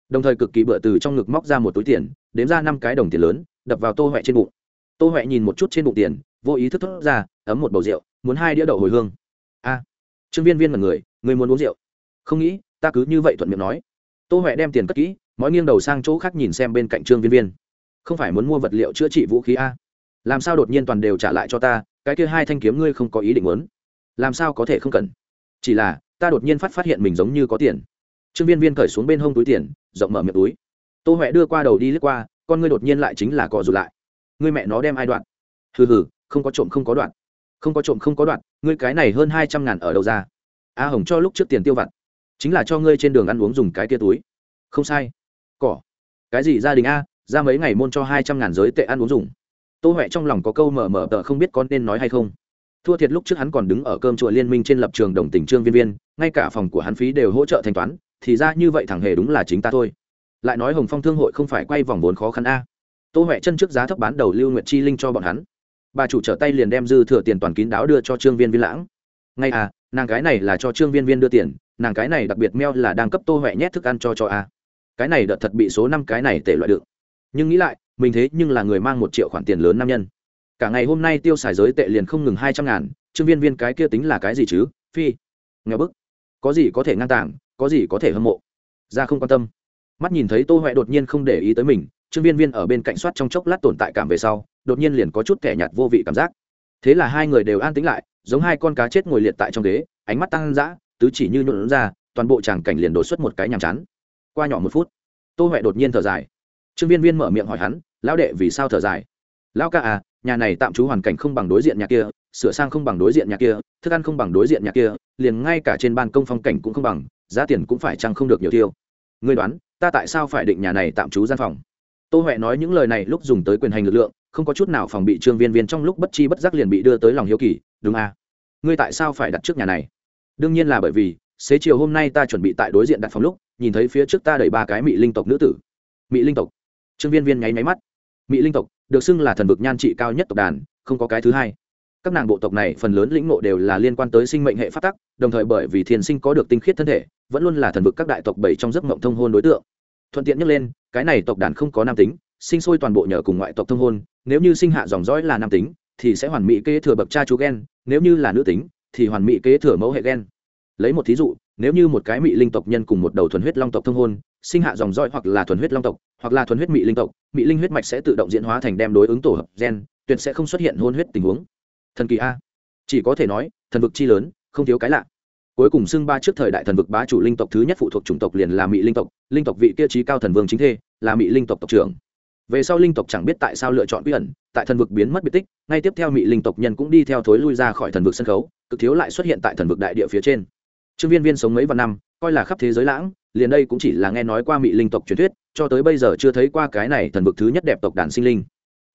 đồng thời cực kỳ bựa từ trong ngực móc ra một túi tiền, đếm ra năm cái đồng tiền lớn, đập vào tô huệ trên bụng. Tô huệ nhìn một chút trên bụng tiền, vô ý thức thốt ra, ấm một bầu rượu, muốn hai đĩa đậu hồi hương. A. Trương viên viên là người người muốn uống rượu. Không nghĩ, ta cứ như vậy thuận miệng nói. Tô huệ đem tiền cất kỹ mọi nghiêng đầu sang chỗ khác nhìn xem bên cạnh trương viên viên. Không phải muốn mua vật liệu chữa trị vũ khí a? Làm sao đột nhiên toàn đều trả lại cho ta, cái kia hai thanh kiếm ngươi không có ý định muốn? Làm sao có thể không cần? Chỉ là, ta đột nhiên phát phát hiện mình giống như có tiền. Trương viên viên cởi xuống bên hông túi tiền rộng mở miệng túi. Tô huệ đưa qua đầu đi lướt qua, con ngươi đột nhiên lại chính là cọ rụt lại. Ngươi mẹ nó đem ai đoạn? Hừ hừ, không có trộm không có đoạn. Không có trộm không có đoạn, ngươi cái này hơn hai trăm ngàn ở đâu ra? A hồng cho lúc trước tiền tiêu vặt, chính là cho ngươi trên đường ăn uống dùng cái tia túi. Không sai. Cỏ. Cái gì gia đình a, ra mấy ngày môn cho hai trăm ngàn giới tệ ăn uống dùng. Tô huệ trong lòng có câu mở mở tờ không biết con nên nói hay không. Thua thiệt lúc trước hắn còn đứng ở cơm chùa liên minh trên lập trường đồng tình trương viên viên, ngay cả phòng của hắn phí đều hỗ trợ thanh toán thì ra như vậy thằng hề đúng là chính ta thôi. Lại nói hồng phong thương hội không phải quay vòng vốn khó khăn a. Tô huệ chân trước giá thấp bán đầu lưu nguyệt chi linh cho bọn hắn. Bà chủ trở tay liền đem dư thừa tiền toàn kín đáo đưa cho trương viên viên lãng. Ngay à nàng cái này là cho trương viên viên đưa tiền, nàng cái này đặc biệt meo là đang cấp tô huệ nhét thức ăn cho cho a. Cái này đợt thật bị số năm cái này tệ loại đựng nhưng nghĩ lại, mình thế nhưng là người mang một triệu khoản tiền lớn nam nhân. Cả ngày hôm nay tiêu xài giới tệ liền không ngừng hai trăm ngàn, trương viên viên cái kia tính là cái gì chứ? Phi. Nghèo bức. Có gì có thể ngang tàng? Có gì có thể hâm mộ? Ra không quan tâm. Mắt nhìn thấy tô huệ đột nhiên không để ý tới mình, trương viên viên ở bên cạnh soát trong chốc lát tồn tại cảm về sau, đột nhiên liền có chút kẻ nhạt vô vị cảm giác. Thế là hai người đều an tĩnh lại, giống hai con cá chết ngồi liệt tại trong ghế, ánh mắt tăng dã, tứ chỉ như nhuộn ra, toàn bộ tràng cảnh liền đột xuất một cái nhàm chán. Qua nhỏ một phút, tô huệ đột nhiên thở dài. Trương viên viên mở miệng hỏi hắn, lão đệ vì sao thở dài? Lão ca à nhà này tạm trú hoàn cảnh không bằng đối diện nhà kia, sửa sang không bằng đối diện nhà kia, thức ăn không bằng đối diện nhà kia, liền ngay cả trên ban công phong cảnh cũng không bằng, giá tiền cũng phải chăng không được nhiều tiêu. Ngươi đoán, ta tại sao phải định nhà này tạm trú gian phòng? Tô huệ nói những lời này lúc dùng tới quyền hành lực lượng, không có chút nào phòng bị trương viên viên trong lúc bất chi bất giác liền bị đưa tới lòng hiếu kỳ, đúng à? Ngươi tại sao phải đặt trước nhà này? Đương nhiên là bởi vì, xế chiều hôm nay ta chuẩn bị tại đối diện đặt phòng lúc, nhìn thấy phía trước ta đẩy ba cái mỹ linh tộc nữ tử. Mỹ linh tộc? Trương viên viên nháy máy mắt mỹ linh tộc, được xưng là thần vực nhan trị cao nhất tộc đàn, không có cái thứ hai. Các nàng bộ tộc này phần lớn lĩnh ngộ đều là liên quan tới sinh mệnh hệ phát tắc, đồng thời bởi vì thiền sinh có được tinh khiết thân thể, vẫn luôn là thần vực các đại tộc bảy trong giấc mộng thông hôn đối tượng. Thuận tiện nhắc lên, cái này tộc đàn không có nam tính, sinh sôi toàn bộ nhờ cùng ngoại tộc thông hôn, nếu như sinh hạ dòng dõi là nam tính, thì sẽ hoàn mỹ kế thừa bậc cha chú gen, nếu như là nữ tính, thì hoàn mỹ kế thừa mẫu hệ gen. Lấy một thí dụ nếu như một cái mị linh tộc nhân cùng một đầu thuần huyết long tộc thông hôn, sinh hạ dòng dõi hoặc là thuần huyết long tộc, hoặc là thuần huyết mị linh tộc, mị linh huyết mạch sẽ tự động diễn hóa thành đem đối ứng tổ hợp gen, tuyệt sẽ không xuất hiện hôn huyết tình huống. Thần kỳ a. Chỉ có thể nói, thần vực chi lớn, không thiếu cái lạ. Cuối cùng xưng ba trước thời đại thần vực bá chủ linh tộc thứ nhất phụ thuộc chủng tộc liền là mỹ linh tộc linh tộc vị kia trí cao thần vương chính thê, là mỹ linh tộc tộc trưởng. Về sau linh tộc chẳng biết tại sao lựa chọn bí ẩn, tại thần vực biến mất biệt tích, ngay tiếp theo mỹ linh tộc nhân cũng đi theo thối lui ra khỏi thần vực sân khấu, cực thiếu lại xuất hiện tại thần vực đại địa phía trên trương viên viên sống mấy vạn năm, coi là khắp thế giới lãng, liền đây cũng chỉ là nghe nói qua mỹ linh tộc truyền thuyết, cho tới bây giờ chưa thấy qua cái này thần vực thứ nhất đẹp tộc đàn sinh linh.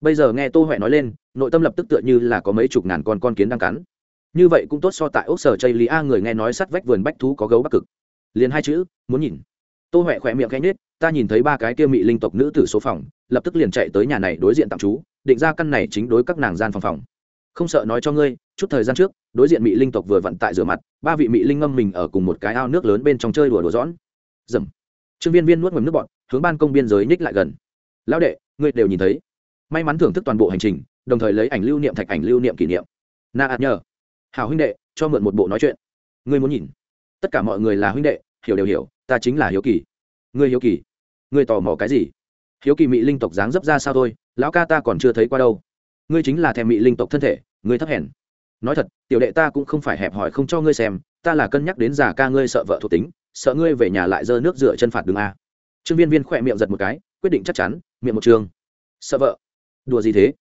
Bây giờ nghe tô huệ nói lên, nội tâm lập tức tựa như là có mấy chục ngàn con con kiến đang cắn. Như vậy cũng tốt so tại ốc sở chây lý a người nghe nói sắt vách vườn bách thú có gấu bắc cực. Liền hai chữ, muốn nhìn. Tô huệ khỏe miệng khẽ nết ta nhìn thấy ba cái kia mỹ linh tộc nữ tử số phòng, lập tức liền chạy tới nhà này đối diện tạm trú, định ra căn này chính đối các nàng gian phòng phòng không sợ nói cho ngươi, chút thời gian trước, đối diện mỹ linh tộc vừa vặn tại rửa mặt, ba vị mỹ linh ngâm mình ở cùng một cái ao nước lớn bên trong chơi đùa đùa dõn dầm. Trương viên viên nuốt ngầm nước bọn hướng ban công biên giới nhích lại gần. Lão đệ, ngươi đều nhìn thấy. May mắn thưởng thức toàn bộ hành trình, đồng thời lấy ảnh lưu niệm thạch ảnh lưu niệm kỷ niệm. Na ạt nhờ. Hào huynh đệ, cho mượn một bộ nói chuyện. Ngươi muốn nhìn. Tất cả mọi người là huynh đệ, hiểu đều hiểu, ta chính là hiếu kỳ. Ngươi hiếu kỳ? Ngươi tò mò cái gì? Hiếu kỳ mỹ linh tộc dáng dấp ra sao thôi, lão ca ta còn chưa thấy qua đâu. Ngươi chính là thèm mỹ linh tộc thân thể ngươi thấp hèn. Nói thật, tiểu đệ ta cũng không phải hẹp hỏi không cho ngươi xem, ta là cân nhắc đến già ca ngươi sợ vợ thuộc tính, sợ ngươi về nhà lại dơ nước rửa chân phạt đường a. Trương viên viên khỏe miệng giật một cái, quyết định chắc chắn, miệng một trường. Sợ vợ? Đùa gì thế?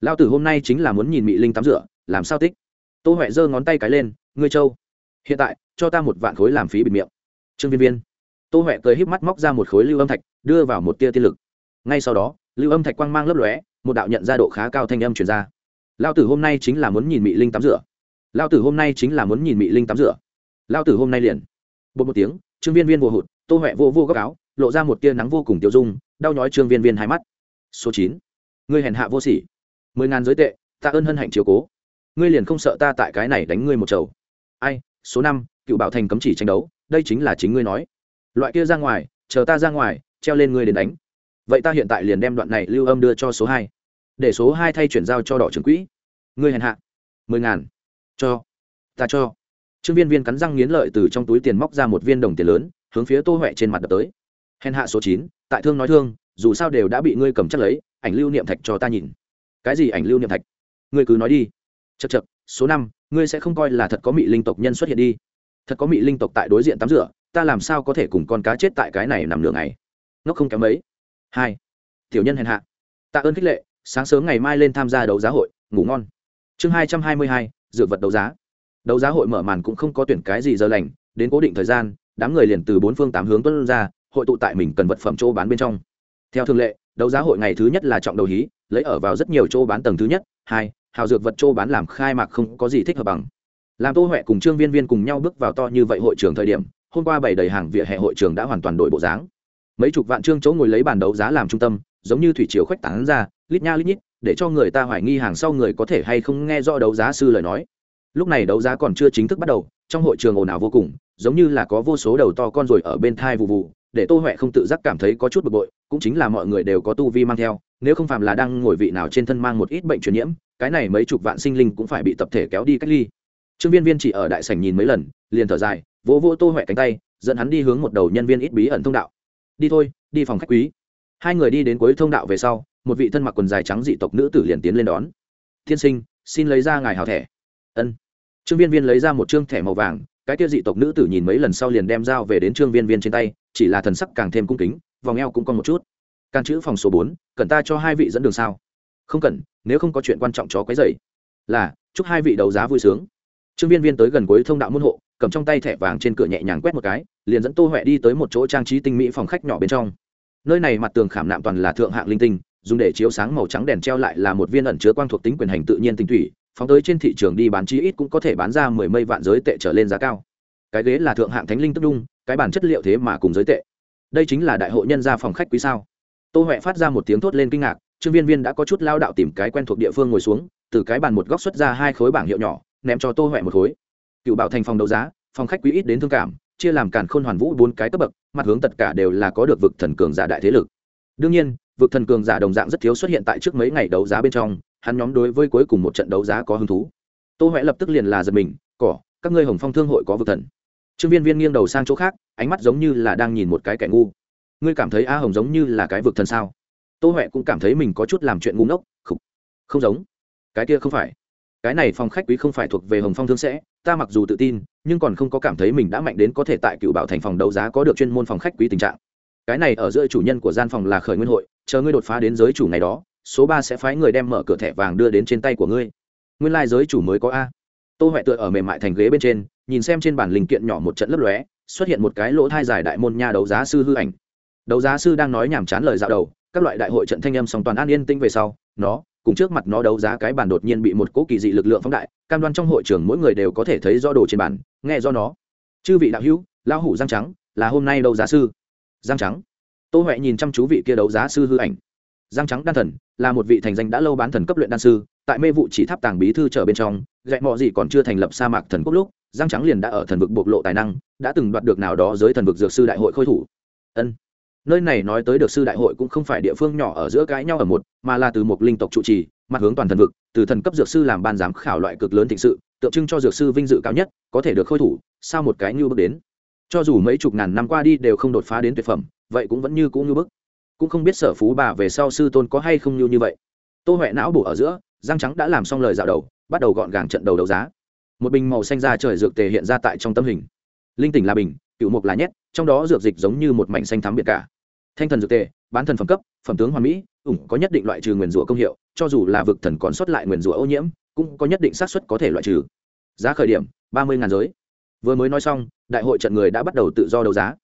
Lao tử hôm nay chính là muốn nhìn mỹ linh tắm rửa, làm sao tích? Tô huệ giơ ngón tay cái lên, ngươi châu hiện tại, cho ta một vạn khối làm phí bịt miệng. Trương viên viên. Tô huệ cười híp mắt móc ra một khối lưu âm thạch, đưa vào một tia tiên lực. Ngay sau đó, lưu âm thạch quang mang lấp lóe, một đạo nhận ra độ khá cao thanh âm truyền ra lao tử hôm nay chính là muốn nhìn mị linh tắm rửa. Lao tử hôm nay chính là muốn nhìn mị linh tắm rửa. Lao tử hôm nay liền. Bột một tiếng, trương viên viên vô hụt, tô huệ vô vô góc áo, lộ ra một tia nắng vô cùng tiêu dung, đau nhói trương viên viên hai mắt. Số chín. Ngươi hèn hạ vô sỉ. Mười ngàn giới tệ ta ơn hân hạnh chiều cố. Ngươi liền không sợ ta tại cái này đánh ngươi một chầu. Ai, số năm, cựu bảo thành cấm chỉ tranh đấu, đây chính là chính ngươi nói. Loại kia ra ngoài, chờ ta ra ngoài, treo lên ngươi đến đánh. Vậy ta hiện tại liền đem đoạn này lưu âm đưa cho số hai để số hai thay chuyển giao cho đỏ trưởng quỹ. Người hèn hạ. Mười ngàn. Cho. Ta cho. Trương viên viên cắn răng nghiến lợi từ trong túi tiền móc ra một viên đồng tiền lớn, hướng phía tô huệ trên mặt đập tới. Hèn hạ số chín, tại thương nói thương, dù sao đều đã bị ngươi cầm chắc lấy, ảnh lưu niệm thạch cho ta nhìn. Cái gì ảnh lưu niệm thạch? Ngươi cứ nói đi. Chật chật số năm, ngươi sẽ không coi là thật có mị linh tộc nhân xuất hiện đi. Thật có mị linh tộc tại đối diện tắm rửa, ta làm sao có thể cùng con cá chết tại cái này nằm nửa ngày? Nó không kém mấy. Hai. Tiểu nhân hèn hạ. Tạ ơn khích lệ sáng sớm ngày mai lên tham gia đấu giá hội, ngủ ngon. Chương hai trăm hai mươi hai, dược vật đấu giá. Đấu giá hội mở màn cũng không có tuyển cái gì giờ lành, đến cố định thời gian, đám người liền từ bốn phương tám hướng tuân ra, hội tụ tại mình cần vật phẩm chỗ bán bên trong. Theo thường lệ, đấu giá hội ngày thứ nhất là trọng đầu hí, lấy ở vào rất nhiều chỗ bán tầng thứ nhất, hai, hào dược vật chỗ bán làm khai mạc không có gì thích hợp bằng. Làm tô huệ cùng trương viên viên cùng nhau bước vào to như vậy hội trường thời điểm, hôm qua bảy đầy hàng vỉa hè hội trường đã hoàn toàn đổi bộ dáng. Mấy chục vạn trương chỗ ngồi lấy bàn đấu giá làm trung tâm giống như thủy chiều khoách tán ra, lít nha lít nhít, để cho người ta hoài nghi hàng sau người có thể hay không nghe rõ đấu giá sư lời nói. Lúc này đấu giá còn chưa chính thức bắt đầu, trong hội trường ồn ào vô cùng, giống như là có vô số đầu to con rồi ở bên thai vụ vụ, để tô huệ không tự giác cảm thấy có chút bực bội, cũng chính là mọi người đều có tu vi mang theo, nếu không phạm là đang ngồi vị nào trên thân mang một ít bệnh truyền nhiễm, cái này mấy chục vạn sinh linh cũng phải bị tập thể kéo đi cách ly. Trương viên viên chỉ ở đại sảnh nhìn mấy lần, liền thở dài, vỗ vỗ tô huệ cánh tay, dẫn hắn đi hướng một đầu nhân viên ít bí ẩn thông đạo. Đi thôi, đi phòng khách quý hai người đi đến cuối thông đạo về sau, một vị thân mặc quần dài trắng dị tộc nữ tử liền tiến lên đón. Tiên sinh, xin lấy ra ngài hào thẻ. Ân. Trương viên viên lấy ra một trương thẻ màu vàng, cái kia dị tộc nữ tử nhìn mấy lần sau liền đem dao về đến trương viên viên trên tay, chỉ là thần sắc càng thêm cung kính, vòng eo cũng còn một chút. Can chữ phòng số bốn, cần ta cho hai vị dẫn đường sao? Không cần, nếu không có chuyện quan trọng chó quấy dày là, chúc hai vị đấu giá vui sướng. Trương viên viên tới gần cuối thông đạo môn hộ, cầm trong tay thẻ vàng trên cửa nhẹ nhàng quét một cái, liền dẫn tô huệ đi tới một chỗ trang trí tinh mỹ phòng khách nhỏ bên trong nơi này mặt tường khảm nạm toàn là thượng hạng linh tinh, dùng để chiếu sáng màu trắng đèn treo lại là một viên ẩn chứa quang thuộc tính quyền hành tự nhiên tinh thủy, phóng tới trên thị trường đi bán chí ít cũng có thể bán ra mười mây vạn giới tệ trở lên giá cao. Cái ghế là thượng hạng thánh linh tức đung, cái bản chất liệu thế mà cùng giới tệ. Đây chính là đại hội nhân gia phòng khách quý sao? Tô huệ phát ra một tiếng thốt lên kinh ngạc, trương viên viên đã có chút lao đạo tìm cái quen thuộc địa phương ngồi xuống, từ cái bàn một góc xuất ra hai khối bảng hiệu nhỏ, ném cho tô huệ một khối. Cựu bảo thành phòng đấu giá, phòng khách quý ít đến thương cảm chia làm càn khôn hoàn vũ bốn cái cấp bậc mặt hướng tất cả đều là có được vực thần cường giả đại thế lực. Đương nhiên vực thần cường giả đồng dạng rất thiếu xuất hiện tại trước mấy ngày đấu giá bên trong hắn nhóm đối với cuối cùng một trận đấu giá có hứng thú. Tô huệ lập tức liền là giật mình cỏ các ngươi hồng phong thương hội có vực thần. Trương viên viên nghiêng đầu sang chỗ khác ánh mắt giống như là đang nhìn một cái kẻ ngu. Ngươi cảm thấy a hồng giống như là cái vực thần sao? Tô huệ cũng cảm thấy mình có chút làm chuyện ngu ngốc không, không giống. Cái kia không phải cái này phòng khách quý không phải thuộc về hồng phong thương sẽ, ta mặc dù tự tin, nhưng còn không có cảm thấy mình đã mạnh đến có thể tại cựu bảo thành phòng đấu giá có được chuyên môn phòng khách quý tình trạng. Cái này ở giữa chủ nhân của gian phòng là khởi nguyên hội, chờ ngươi đột phá đến giới chủ ngày đó, số ba sẽ phái người đem mở cửa thẻ vàng đưa đến trên tay của ngươi. Nguyên lai giới chủ mới có a. Tô huệ tựa ở mềm mại thành ghế bên trên, nhìn xem trên bản linh kiện nhỏ một trận lấp lóe, xuất hiện một cái lỗ thai dài đại môn nha đấu giá sư hư ảnh. Đấu giá sư đang nói nhàm chán lời dạo đầu, các loại đại hội trận thanh âm song toàn an yên tĩnh về sau, nó cùng trước mặt nó đấu giá cái bàn đột nhiên bị một cỗ kỳ dị lực lượng phóng đại, cam đoan trong hội trường mỗi người đều có thể thấy do đồ trên bàn, nghe do nó. Chư vị đạo hữu lao hủ giang trắng, là hôm nay đấu giá sư. Giang trắng. Tô huệ nhìn chăm chú vị kia đấu giá sư hư ảnh. Giang trắng đan thần, là một vị thành danh đã lâu bán thần cấp luyện đan sư, tại mê vụ chỉ tháp tàng bí thư trở bên trong dạy mọi gì còn chưa thành lập sa mạc thần quốc lúc, giang trắng liền đã ở thần vực bộc lộ tài năng, đã từng đoạt được nào đó giới thần vực dược sư đại hội khôi thủ. Ân nơi này nói tới được sư đại hội cũng không phải địa phương nhỏ ở giữa cãi nhau ở một, mà là từ một linh tộc trụ trì, mặt hướng toàn thần vực, từ thần cấp dược sư làm ban giám khảo loại cực lớn thịnh sự, tượng trưng cho dược sư vinh dự cao nhất, có thể được khôi thủ sao một cái như bước đến. Cho dù mấy chục ngàn năm qua đi đều không đột phá đến tuyệt phẩm, vậy cũng vẫn như cũng như bức cũng không biết sở phú bà về sau sư tôn có hay không như như vậy. Tô huệ não bổ ở giữa, răng trắng đã làm xong lời dạo đầu, bắt đầu gọn gàng trận đầu đấu giá. Một bình màu xanh da trời dược tề hiện ra tại trong tâm hình. Linh tỉnh là bình, cựu mục là nhét, trong đó dược dịch giống như một mảnh xanh thắm biệt cả thanh thần dược tề, bán thần phẩm cấp, phẩm tướng hoàn mỹ, ủng có nhất định loại trừ nguyền rủa công hiệu, cho dù là vực thần còn xuất lại nguyền rủa ô nhiễm, cũng có nhất định xác suất có thể loại trừ. Giá khởi điểm, ba mươi ngàn giới. Vừa mới nói xong, đại hội trận người đã bắt đầu tự do đấu giá.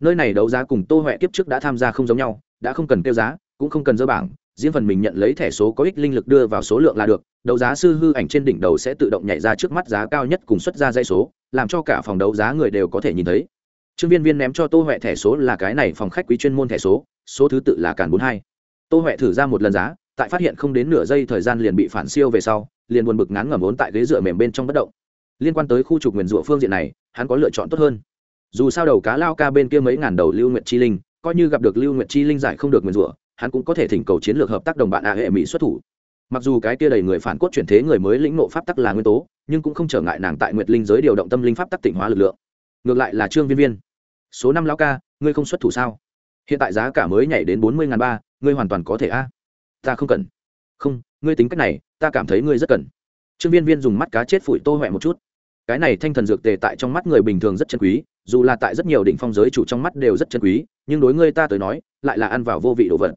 Nơi này đấu giá cùng tô huệ kiếp trước đã tham gia không giống nhau, đã không cần tiêu giá, cũng không cần dơ bảng, riêng phần mình nhận lấy thẻ số có ích linh lực đưa vào số lượng là được, đấu giá sư hư ảnh trên đỉnh đầu sẽ tự động nhảy ra trước mắt giá cao nhất cùng xuất ra dãy số, làm cho cả phòng đấu giá người đều có thể nhìn thấy trương viên viên ném cho tô huệ thẻ số là cái này phòng khách quý chuyên môn thẻ số số thứ tự là càn bốn hai. Tô huệ thử ra một lần giá, tại phát hiện không đến nửa giây thời gian liền bị phản siêu về sau, liền buồn bực ngán ngẩm vốn tại ghế dựa mềm bên trong bất động. Liên quan tới khu trục nguyền rủa phương diện này, hắn có lựa chọn tốt hơn. Dù sao đầu cá lao ca bên kia mấy ngàn đầu lưu nguyện chi linh, coi như gặp được lưu nguyện chi linh giải không được nguyền rủa, hắn cũng có thể thỉnh cầu chiến lược hợp tác đồng bạn a hệ mỹ xuất thủ. Mặc dù cái kia đầy người phản cốt chuyển thế người mới lĩnh nộ pháp tắc là nguyên tố, nhưng cũng không trở ngại nàng tại nguyệt linh giới điều động tâm linh pháp tắc tỉnh hóa lực lượng. Ngược lại là trương viên viên số năm lão ca, ngươi không xuất thủ sao? Hiện tại giá cả mới nhảy đến bốn mươi ngàn ba, ngươi hoàn toàn có thể a. Ta không cần. Không, ngươi tính cách này, ta cảm thấy ngươi rất cần. Trương viên viên dùng mắt cá chết phủi tô huệ một chút. Cái này thanh thần dược tề tại trong mắt người bình thường rất chân quý, dù là tại rất nhiều đỉnh phong giới chủ trong mắt đều rất chân quý, nhưng đối ngươi ta tới nói, lại là ăn vào vô vị đồ vật.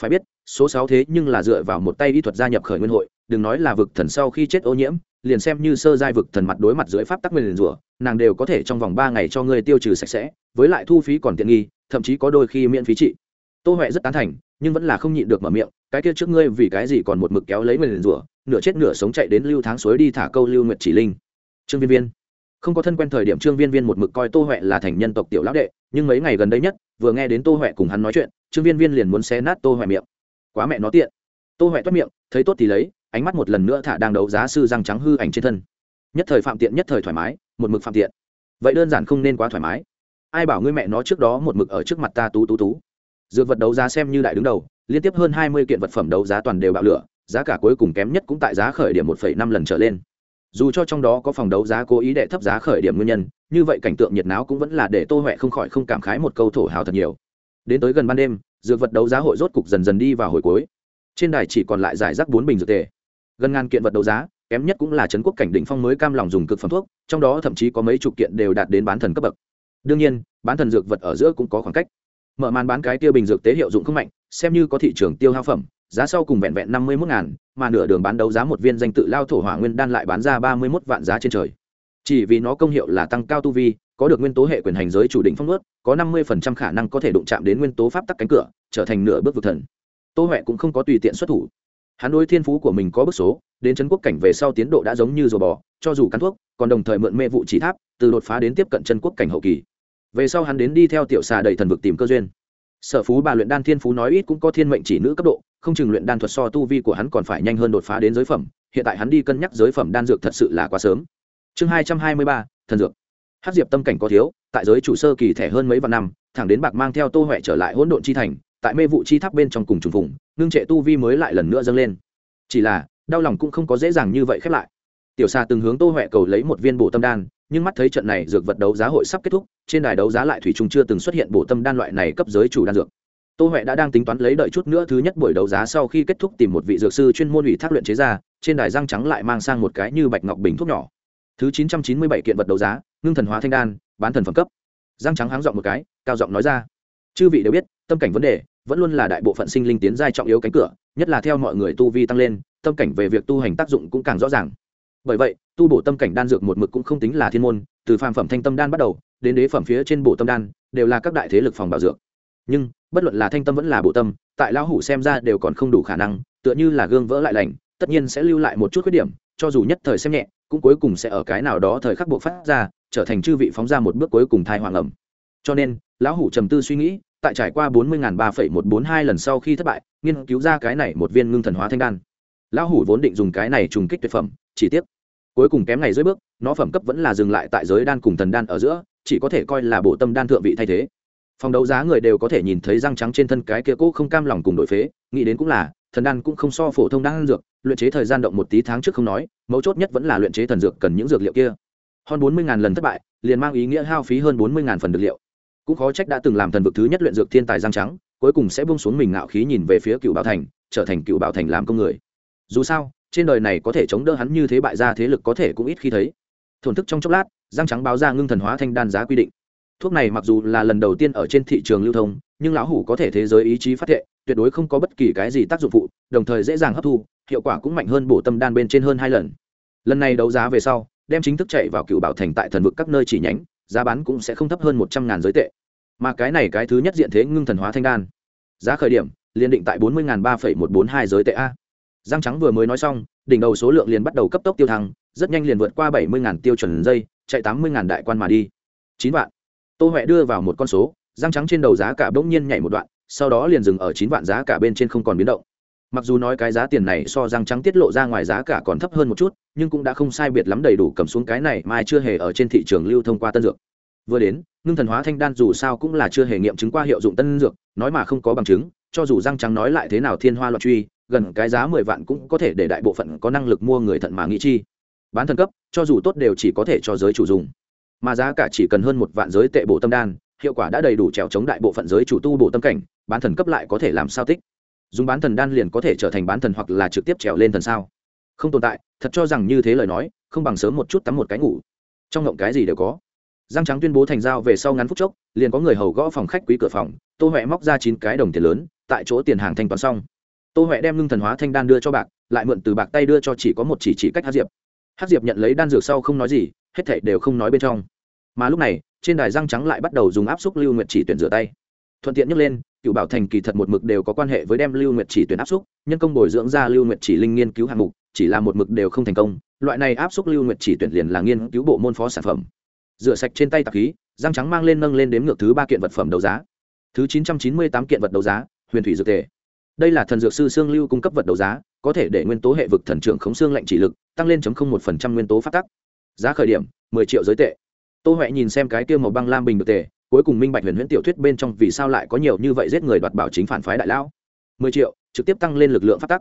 Phải biết, số sáu thế nhưng là dựa vào một tay y thuật gia nhập khởi nguyên hội, đừng nói là vực thần sau khi chết ô nhiễm, liền xem như sơ giai vực thần mặt đối mặt dưới pháp tắc nguyên rủa nàng đều có thể trong vòng ba ngày cho ngươi tiêu trừ sạch sẽ, với lại thu phí còn tiện nghi, thậm chí có đôi khi miễn phí trị tô huệ rất tán thành, nhưng vẫn là không nhịn được mở miệng, cái kia trước ngươi vì cái gì còn một mực kéo lấy mình rủa, nửa chết nửa sống chạy đến lưu tháng suối đi thả câu lưu nguyệt chỉ linh. Trương viên viên. Không có thân quen thời điểm trương viên viên một mực coi tô huệ là thành nhân tộc tiểu lão đệ, nhưng mấy ngày gần đây nhất, vừa nghe đến tô huệ cùng hắn nói chuyện, trương viên viên liền muốn xé nát tô huệ miệng. Quá mẹ nó tiện. Tô huệ toát miệng, thấy tốt thì lấy, ánh mắt một lần nữa thả đang đấu giá sư răng trắng hư ảnh trên thân nhất thời phạm tiện nhất thời thoải mái, một mực phạm tiện. Vậy đơn giản không nên quá thoải mái. Ai bảo ngươi mẹ nó trước đó một mực ở trước mặt ta tú tú tú. Dược vật đấu giá xem như đại đứng đầu, liên tiếp hơn hai mươi kiện vật phẩm đấu giá toàn đều bạo lửa, giá cả cuối cùng kém nhất cũng tại giá khởi điểm một năm lần trở lên. Dù cho trong đó có phòng đấu giá cố ý đệ thấp giá khởi điểm nguyên nhân, như vậy cảnh tượng nhiệt náo cũng vẫn là để tô huệ không khỏi không cảm khái một câu thổ hào thật nhiều. Đến tới gần ban đêm, dược vật đấu giá hội rốt cục dần dần đi vào hồi cuối. Trên đài chỉ còn lại giải rác bốn bình dược tề. Gần ngàn kiện vật đấu giá kém nhất cũng là trấn quốc cảnh định phong mới cam lòng dùng cực phẩm thuốc, trong đó thậm chí có mấy chục kiện đều đạt đến bán thần cấp bậc. Đương nhiên, bán thần dược vật ở giữa cũng có khoảng cách. Mở màn bán cái tiêu bình dược tế hiệu dụng không mạnh, xem như có thị trường tiêu hao phẩm, giá sau cùng vẹn vẹn năm mươi một ngàn, mà nửa đường bán đấu giá một viên danh tự lao thổ hỏa nguyên đan lại bán ra ba mươi một vạn giá trên trời. Chỉ vì nó công hiệu là tăng cao tu vi, có được nguyên tố hệ quyền hành giới chủ định phong ướt có năm mươi phần trăm khả năng có thể đụng chạm đến nguyên tố pháp tắc cánh cửa, trở thành nửa bước vực thần. Tô huệ cũng không có tùy tiện xuất thủ hắn đối thiên phú của mình có bức số, đến chân quốc cảnh về sau tiến độ đã giống như rùa bò, cho dù cắn thuốc, còn đồng thời mượn mê vụ chỉ tháp, từ đột phá đến tiếp cận chân quốc cảnh hậu kỳ. Về sau hắn đến đi theo tiểu xà đầy thần vực tìm cơ duyên. Sở phú bà luyện đan thiên phú nói ít cũng có thiên mệnh chỉ nữ cấp độ, không chừng luyện đan thuật so tu vi của hắn còn phải nhanh hơn đột phá đến giới phẩm, hiện tại hắn đi cân nhắc giới phẩm đan dược thật sự là quá sớm. Chương hai trăm hai mươi ba, thần dược. Hát diệp tâm cảnh có thiếu, tại giới chủ sơ kỳ thẻ hơn mấy vạn năm, thẳng đến bạc mang theo tô huệ trở lại hỗn độn chi thành tại mê vụ chi tháp bên trong cùng trùng vùng ngưng trệ tu vi mới lại lần nữa dâng lên. Chỉ là, đau lòng cũng không có dễ dàng như vậy khép lại. Tiểu xa từng hướng tô huệ cầu lấy một viên bổ tâm đan, nhưng mắt thấy trận này dược vật đấu giá hội sắp kết thúc, trên đài đấu giá lại thủy trung chưa từng xuất hiện bổ tâm đan loại này cấp giới chủ đan dược. Tô huệ đã đang tính toán lấy đợi chút nữa thứ nhất buổi đấu giá sau khi kết thúc tìm một vị dược sư chuyên môn ủy thác luyện chế ra, trên đài răng trắng lại mang sang một cái như bạch ngọc bình thuốc nhỏ. Thứ chín trăm chín mươi bảy kiện vật đấu giá, ngưng thần hóa thanh đan, bán thần phẩm cấp. Răng trắng háng dọn một cái, cao giọng nói ra. Chư vị đều biết tâm cảnh vấn đề, vẫn luôn là đại bộ phận sinh linh tiến giai trọng yếu cánh cửa, nhất là theo mọi người tu vi tăng lên, tâm cảnh về việc tu hành tác dụng cũng càng rõ ràng. Bởi vậy, tu bổ tâm cảnh đan dược một mực cũng không tính là thiên môn, từ phàm phẩm thanh tâm đan bắt đầu, đến đế phẩm phía trên bổ tâm đan, đều là các đại thế lực phòng bảo dược. Nhưng, bất luận là thanh tâm vẫn là bổ tâm, tại lão hủ xem ra đều còn không đủ khả năng, tựa như là gương vỡ lại lành, tất nhiên sẽ lưu lại một chút khuyết điểm, cho dù nhất thời xem nhẹ, cũng cuối cùng sẽ ở cái nào đó thời khắc buộc phát ra, trở thành chư vị phóng ra một bước cuối cùng thai hoàng ẩm. Cho nên, lão hủ trầm tư suy nghĩ tại trải qua bốn mươi ba một bốn hai lần sau khi thất bại, nghiên cứu ra cái này một viên ngưng thần hóa thanh đan. Lão hủ vốn định dùng cái này trùng kích tuyệt phẩm, chỉ tiếc, cuối cùng kém ngày dưới bước, nó phẩm cấp vẫn là dừng lại tại giới đan cùng thần đan ở giữa, chỉ có thể coi là bộ tâm đan thượng vị thay thế. Phòng đấu giá người đều có thể nhìn thấy răng trắng trên thân cái kia cũ không cam lòng cùng đội phế, nghĩ đến cũng là, thần đan cũng không so phổ thông đan dược, luyện chế thời gian động một tí tháng trước không nói, mấu chốt nhất vẫn là luyện chế thần dược cần những dược liệu kia. Hơn bốn mươi lần thất bại, liền mang ý nghĩa hao phí hơn bốn mươi phần dược liệu cũng khó trách đã từng làm thần vực thứ nhất luyện dược thiên tài giang trắng, cuối cùng sẽ buông xuống mình ngạo khí nhìn về phía cựu bảo thành, trở thành cựu bảo thành làm công người. Dù sao, trên đời này có thể chống đỡ hắn như thế bại gia thế lực có thể cũng ít khi thấy. Thổn thức trong chốc lát, giang trắng báo ra ngưng thần hóa thanh đan giá quy định. Thuốc này mặc dù là lần đầu tiên ở trên thị trường lưu thông, nhưng lão hủ có thể thế giới ý chí phát thệ, tuyệt đối không có bất kỳ cái gì tác dụng phụ, đồng thời dễ dàng hấp thu, hiệu quả cũng mạnh hơn bổ tâm đan bên trên hơn hai lần. Lần này đấu giá về sau, đem chính thức chạy vào cựu bảo thành tại thần vực các nơi chỉ nhánh giá bán cũng sẽ không thấp hơn một trăm ngàn giới tệ. Mà cái này cái thứ nhất diện thế ngưng thần hóa thanh đan. Giá khởi điểm, liền định tại bốn mươi ngàn ba phẩy một bốn hai giới tệ a. Giang trắng vừa mới nói xong, đỉnh đầu số lượng liền bắt đầu cấp tốc tiêu thăng, rất nhanh liền vượt qua bảy mươi ngàn tiêu chuẩn dây, chạy tám mươi ngàn đại quan mà đi. Chín vạn. Tô huệ đưa vào một con số, giang trắng trên đầu giá cả bỗng nhiên nhảy một đoạn, sau đó liền dừng ở chín vạn giá cả bên trên không còn biến động mặc dù nói cái giá tiền này so giang trắng tiết lộ ra ngoài giá cả còn thấp hơn một chút, nhưng cũng đã không sai biệt lắm đầy đủ cầm xuống cái này mai chưa hề ở trên thị trường lưu thông qua tân dược. Vừa đến, ngưng thần hóa thanh đan dù sao cũng là chưa hề nghiệm chứng qua hiệu dụng tân dược, nói mà không có bằng chứng, cho dù giang trắng nói lại thế nào thiên hoa loạn truy, gần cái giá mười vạn cũng có thể để đại bộ phận có năng lực mua người thận mà nghĩ chi. Bán thần cấp, cho dù tốt đều chỉ có thể cho giới chủ dùng. Mà giá cả chỉ cần hơn một vạn giới tệ bộ tâm đan, hiệu quả đã đầy đủ trèo chống đại bộ phận giới chủ tu bộ tâm cảnh, bán thần cấp lại có thể làm sao tích? Dùng bán thần đan liền có thể trở thành bán thần hoặc là trực tiếp trèo lên thần sao? Không tồn tại, thật cho rằng như thế lời nói, không bằng sớm một chút tắm một cái ngủ. Trong ngộng cái gì đều có. Giang trắng tuyên bố thành giao về sau ngắn phút chốc, liền có người hầu gõ phòng khách quý cửa phòng, tô huệ móc ra chín cái đồng tiền lớn, tại chỗ tiền hàng thanh toán xong. Tô huệ đem ngưng thần hóa thanh đan đưa cho bạc, lại mượn từ bạc tay đưa cho chỉ có một chỉ chỉ cách hát diệp. Hát diệp nhận lấy đan dược sau không nói gì, hết thảy đều không nói bên trong. Mà lúc này, trên đài răng trắng lại bắt đầu dùng áp xúc lưu nguyệt chỉ tuyển rửa tay. Thuận tiện nhấc lên cựu bảo thành kỳ thật một mực đều có quan hệ với đem lưu nguyệt chỉ tuyển áp xúc, nhân công bồi dưỡng ra lưu nguyệt chỉ linh nghiên cứu hạng mục, chỉ là một mực đều không thành công. Loại này áp xúc lưu nguyệt chỉ tuyển liền là nghiên cứu bộ môn phó sản phẩm. Rửa sạch trên tay tạp khí, răng trắng mang lên nâng lên đếm ngược thứ ba kiện vật phẩm đấu giá. Thứ chín trăm chín mươi tám kiện vật đấu giá, huyền thủy dược tề. Đây là thần dược sư xương lưu cung cấp vật đấu giá, có thể để nguyên tố hệ vực thần trưởng khống xương lệnh chỉ lực, tăng lên một phần trăm nguyên tố phát tắc giá khởi điểm, mười triệu giới tệ. Tô huệ nhìn xem cái kia màu băng lam bình được tề cuối cùng minh bạch huyền huyễn tiểu thuyết bên trong vì sao lại có nhiều như vậy giết người đoạt bảo chính phản phái đại lão. Mười triệu, trực tiếp tăng lên lực lượng phát tắc.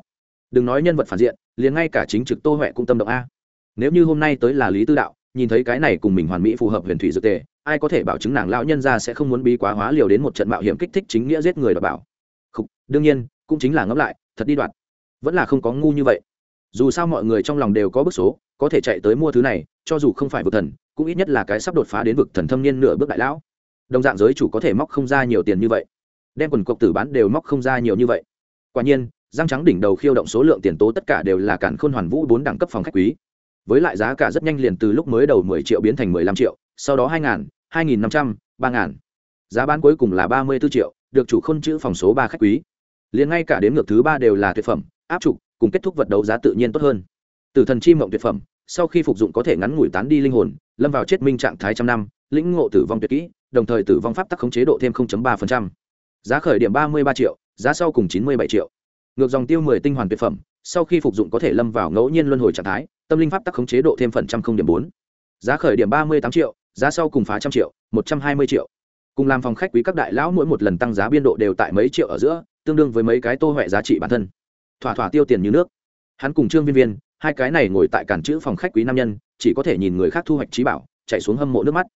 Đừng nói nhân vật phản diện, liền ngay cả chính trực tô huệ cũng tâm động a. Nếu như hôm nay tới là lý tư đạo, nhìn thấy cái này cùng mình hoàn mỹ phù hợp huyền thủy dược tề, ai có thể bảo chứng nàng lão nhân ra sẽ không muốn bí quá hóa liều đến một trận mạo hiểm kích thích chính nghĩa giết người đoạt bảo? Không đương nhiên, cũng chính là ngẫm lại, thật đi đoạt. Vẫn là không có ngu như vậy. Dù sao mọi người trong lòng đều có bức số, có thể chạy tới mua thứ này, cho dù không phải vực thần, cũng ít nhất là cái sắp đột phá đến vực thần thâm niên nửa bước đại lão đồng dạng giới chủ có thể móc không ra nhiều tiền như vậy. Đem quần cộc tử bán đều móc không ra nhiều như vậy. Quả nhiên, răng trắng đỉnh đầu khiêu động số lượng tiền tố tất cả đều là cản khôn hoàn vũ bốn đẳng cấp phòng khách quý. Với lại giá cả rất nhanh liền từ lúc mới đầu mười triệu biến thành mười lăm triệu, sau đó hai ngàn, hai nghìn năm trăm, ba ngàn. Giá bán cuối cùng là ba mươi b ố triệu, được chủ khôn chữ phòng số ba khách quý. Liền ngay cả đến ngược thứ ba đều là tuyệt phẩm, áp trục, cùng kết thúc vật đấu giá tự nhiên tốt hơn. Từ thần chi mộng tuyệt phẩm, sau khi phục dụng có thể ngắn ngủi tán đi linh hồn lâm vào chết minh trạng thái trăm năm, lĩnh ngộ tử vong tuyệt kỹ, đồng thời tử vong pháp tắc khống chế độ thêm 0.3%. giá khởi điểm ba mươi ba triệu, giá sau cùng chín mươi bảy triệu. Ngược dòng tiêu mười tinh hoàn tuyệt phẩm, sau khi phục dụng có thể lâm vào ngẫu nhiên luân hồi trạng thái, tâm linh pháp tắc khống chế độ thêm phần trăm không điểm bốn. Giá khởi điểm ba mươi tám triệu, giá sau cùng phá trăm triệu, một trăm hai mươi triệu. Cùng làm phòng khách quý các đại lão mỗi một lần tăng giá biên độ đều tại mấy triệu ở giữa, tương đương với mấy cái tô huệ giá trị bản thân. Thỏa thỏa tiêu tiền như nước. Hắn cùng trương viên viên, hai cái này ngồi tại cản chữ phòng khách quý nam nhân chỉ có thể nhìn người khác thu hoạch trí bảo, chạy xuống hâm mộ nước mắt.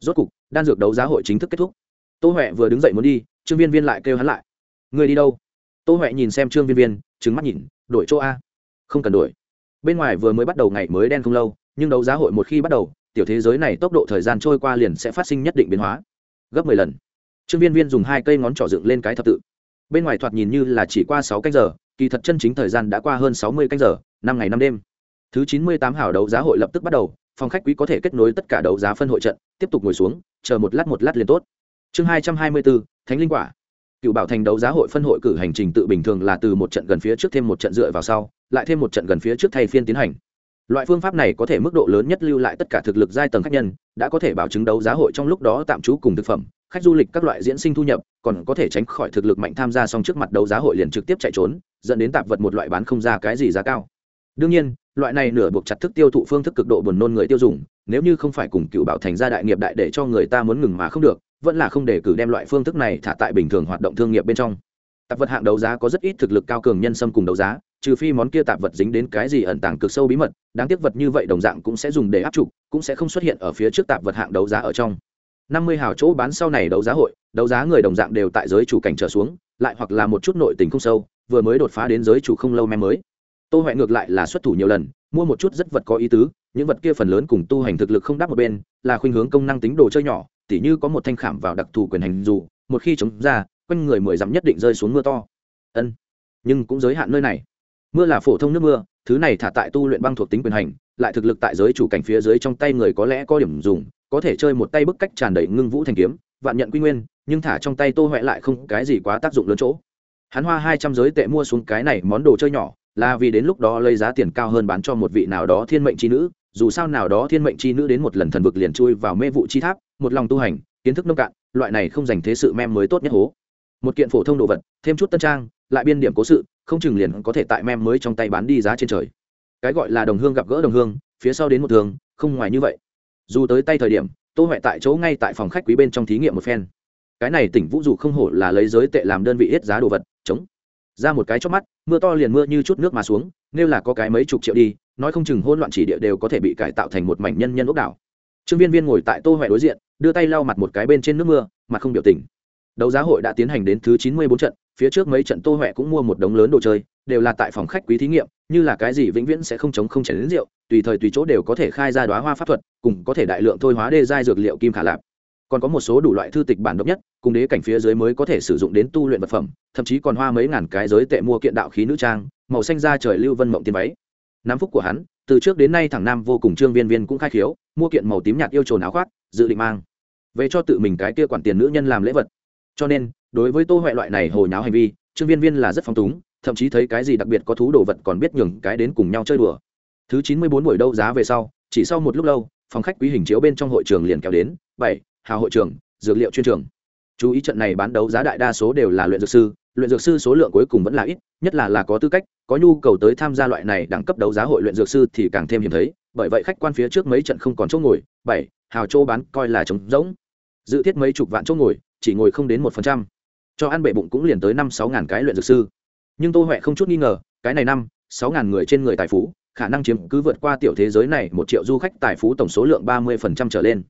Rốt cục, đan dược đấu giá hội chính thức kết thúc. Tô huệ vừa đứng dậy muốn đi, trương viên viên lại kêu hắn lại. Người đi đâu? Tô huệ nhìn xem trương viên viên trứng mắt nhìn, đổi chỗ a. Không cần đổi. Bên ngoài vừa mới bắt đầu ngày mới đen không lâu, nhưng đấu giá hội một khi bắt đầu, tiểu thế giới này tốc độ thời gian trôi qua liền sẽ phát sinh nhất định biến hóa. Gấp mười lần. Trương viên viên dùng hai cây ngón trỏ dựng lên cái thập tự. Bên ngoài thoạt nhìn như là chỉ qua sáu canh giờ, kỳ thật chân chính thời gian đã qua hơn sáu mươi canh giờ, năm ngày năm đêm thứ chín mươi tám hảo đấu giá hội lập tức bắt đầu, phòng khách quý có thể kết nối tất cả đấu giá phân hội trận, tiếp tục ngồi xuống, chờ một lát một lát liền tốt. Chương hai trăm hai mươi bốn thánh linh quả. Cựu bảo thành đấu giá hội phân hội cử hành trình tự bình thường là từ một trận gần phía trước thêm một trận dựa vào sau, lại thêm một trận gần phía trước thay phiên tiến hành. Loại phương pháp này có thể mức độ lớn nhất lưu lại tất cả thực lực giai tầng khách nhân, đã có thể bảo chứng đấu giá hội trong lúc đó tạm trú cùng thực phẩm, khách du lịch các loại diễn sinh thu nhập, còn có thể tránh khỏi thực lực mạnh tham gia xong trước mặt đấu giá hội liền trực tiếp chạy trốn, dẫn đến tạp vật một loại bán không ra cái gì giá cao. Đương nhiên loại này nửa buộc chặt thức tiêu thụ phương thức cực độ buồn nôn người tiêu dùng, nếu như không phải cùng cựu bảo thành gia đại nghiệp đại để cho người ta muốn ngừng mà không được, vẫn là không để cử đem loại phương thức này thả tại bình thường hoạt động thương nghiệp bên trong. Tạp vật hạng đấu giá có rất ít thực lực cao cường nhân xâm cùng đấu giá, trừ phi món kia tạp vật dính đến cái gì ẩn tàng cực sâu bí mật, đáng tiếc vật như vậy đồng dạng cũng sẽ dùng để áp trục, cũng sẽ không xuất hiện ở phía trước tạp vật hạng đấu giá ở trong. Năm mươi hào chỗ bán sau này đấu giá hội, đấu giá người đồng dạng đều tại giới chủ cảnh trở xuống, lại hoặc là một chút nội tình không sâu, vừa mới đột phá đến giới chủ không lâu mem mới tô huệ ngược lại là xuất thủ nhiều lần, mua một chút rất vật có ý tứ, những vật kia phần lớn cùng tu hành thực lực không đáp một bên, là khuynh hướng công năng tính đồ chơi nhỏ, tỉ như có một thanh khảm vào đặc thù quyền hành dù, một khi chống ra, quanh người mười dặm nhất định rơi xuống mưa to. Ân, nhưng cũng giới hạn nơi này. Mưa là phổ thông nước mưa, thứ này thả tại tu luyện băng thuộc tính quyền hành, lại thực lực tại giới chủ cảnh phía dưới trong tay người có lẽ có điểm dùng, có thể chơi một tay bức cách tràn đầy ngưng vũ thành kiếm, vạn nhận quy nguyên, nhưng thả trong tay tô huệ lại không cái gì quá tác dụng lớn chỗ. Hắn hoa hai trăm giới tệ mua xuống cái này món đồ chơi nhỏ là vì đến lúc đó lấy giá tiền cao hơn bán cho một vị nào đó thiên mệnh chi nữ, dù sao nào đó thiên mệnh chi nữ đến một lần thần vực liền chui vào mê vụ chi tháp, một lòng tu hành, kiến thức nông cạn, loại này không dành thế sự mem mới tốt nhất hố. Một kiện phổ thông đồ vật, thêm chút tân trang, lại biên điểm cố sự, không chừng liền có thể tại mem mới trong tay bán đi giá trên trời. Cái gọi là đồng hương gặp gỡ đồng hương, phía sau đến một thường, không ngoài như vậy. Dù tới tay thời điểm, tô huệ tại chỗ ngay tại phòng khách quý bên trong thí nghiệm một phen. Cái này tỉnh vũ dù không hổ là lấy giới tệ làm đơn vị hết giá đồ vật, chống ra một cái chót mắt, mưa to liền mưa như chút nước mà xuống nếu là có cái mấy chục triệu đi, nói không chừng hôn loạn chỉ địa đều có thể bị cải tạo thành một mảnh nhân nhân ốc đảo. Trương viên viên ngồi tại tô huệ đối diện, đưa tay lau mặt một cái bên trên nước mưa, mặt không biểu tình. Đấu giá hội đã tiến hành đến thứ chín mươi bốn trận, phía trước mấy trận tô huệ cũng mua một đống lớn đồ chơi, đều là tại phòng khách quý thí nghiệm, như là cái gì vĩnh viễn sẽ không chống không chảy đến rượu, tùy thời tùy chỗ đều có thể khai ra đoá hoa pháp thuật, cùng có thể đại lượng thôi hóa đê giai dược liệu kim khả lạp còn có một số đủ loại thư tịch bản độc nhất, cùng đế cảnh phía dưới mới có thể sử dụng đến tu luyện vật phẩm, thậm chí còn hoa mấy ngàn cái giới tệ mua kiện đạo khí nữ trang, màu xanh da trời lưu vân mộng tiên váy. Nam phúc của hắn, từ trước đến nay thằng nam vô cùng trương viên viên cũng khai khiếu, mua kiện màu tím nhạt yêu trồn áo khoác, dự định mang về cho tự mình cái kia quản tiền nữ nhân làm lễ vật. Cho nên, đối với tô huệ loại này hồi nháo hành vi, trương viên viên là rất phong túng, thậm chí thấy cái gì đặc biệt có thú đồ vật còn biết nhường cái đến cùng nhau chơi đùa. Thứ chín mươi bốn buổi đấu giá về sau, chỉ sau một lúc lâu, phòng khách quý hình chiếu bên trong hội trường liền kéo đến, bảy hào hội trường, dược liệu chuyên trường. Chú ý trận này bán đấu giá đại đa số đều là luyện dược sư, luyện dược sư số lượng cuối cùng vẫn là ít, nhất là là có tư cách, có nhu cầu tới tham gia loại này đẳng cấp đấu giá hội luyện dược sư thì càng thêm hiếm thấy, bởi vậy khách quan phía trước mấy trận không còn chỗ ngồi, bảy, hào chỗ bán coi là trống rỗng. Dự thiết mấy chục vạn chỗ ngồi, chỉ ngồi không đến một phần trăm. Cho ăn bệ bụng cũng liền tới năm sáu ngàn cái luyện dược sư. Nhưng tô huệ không chút nghi ngờ, cái này năm, sáu ngàn người trên người tài phú, khả năng chiếm cứ vượt qua tiểu thế giới này một triệu du khách tài phú tổng số lượng ba mươi phần trăm trở lên.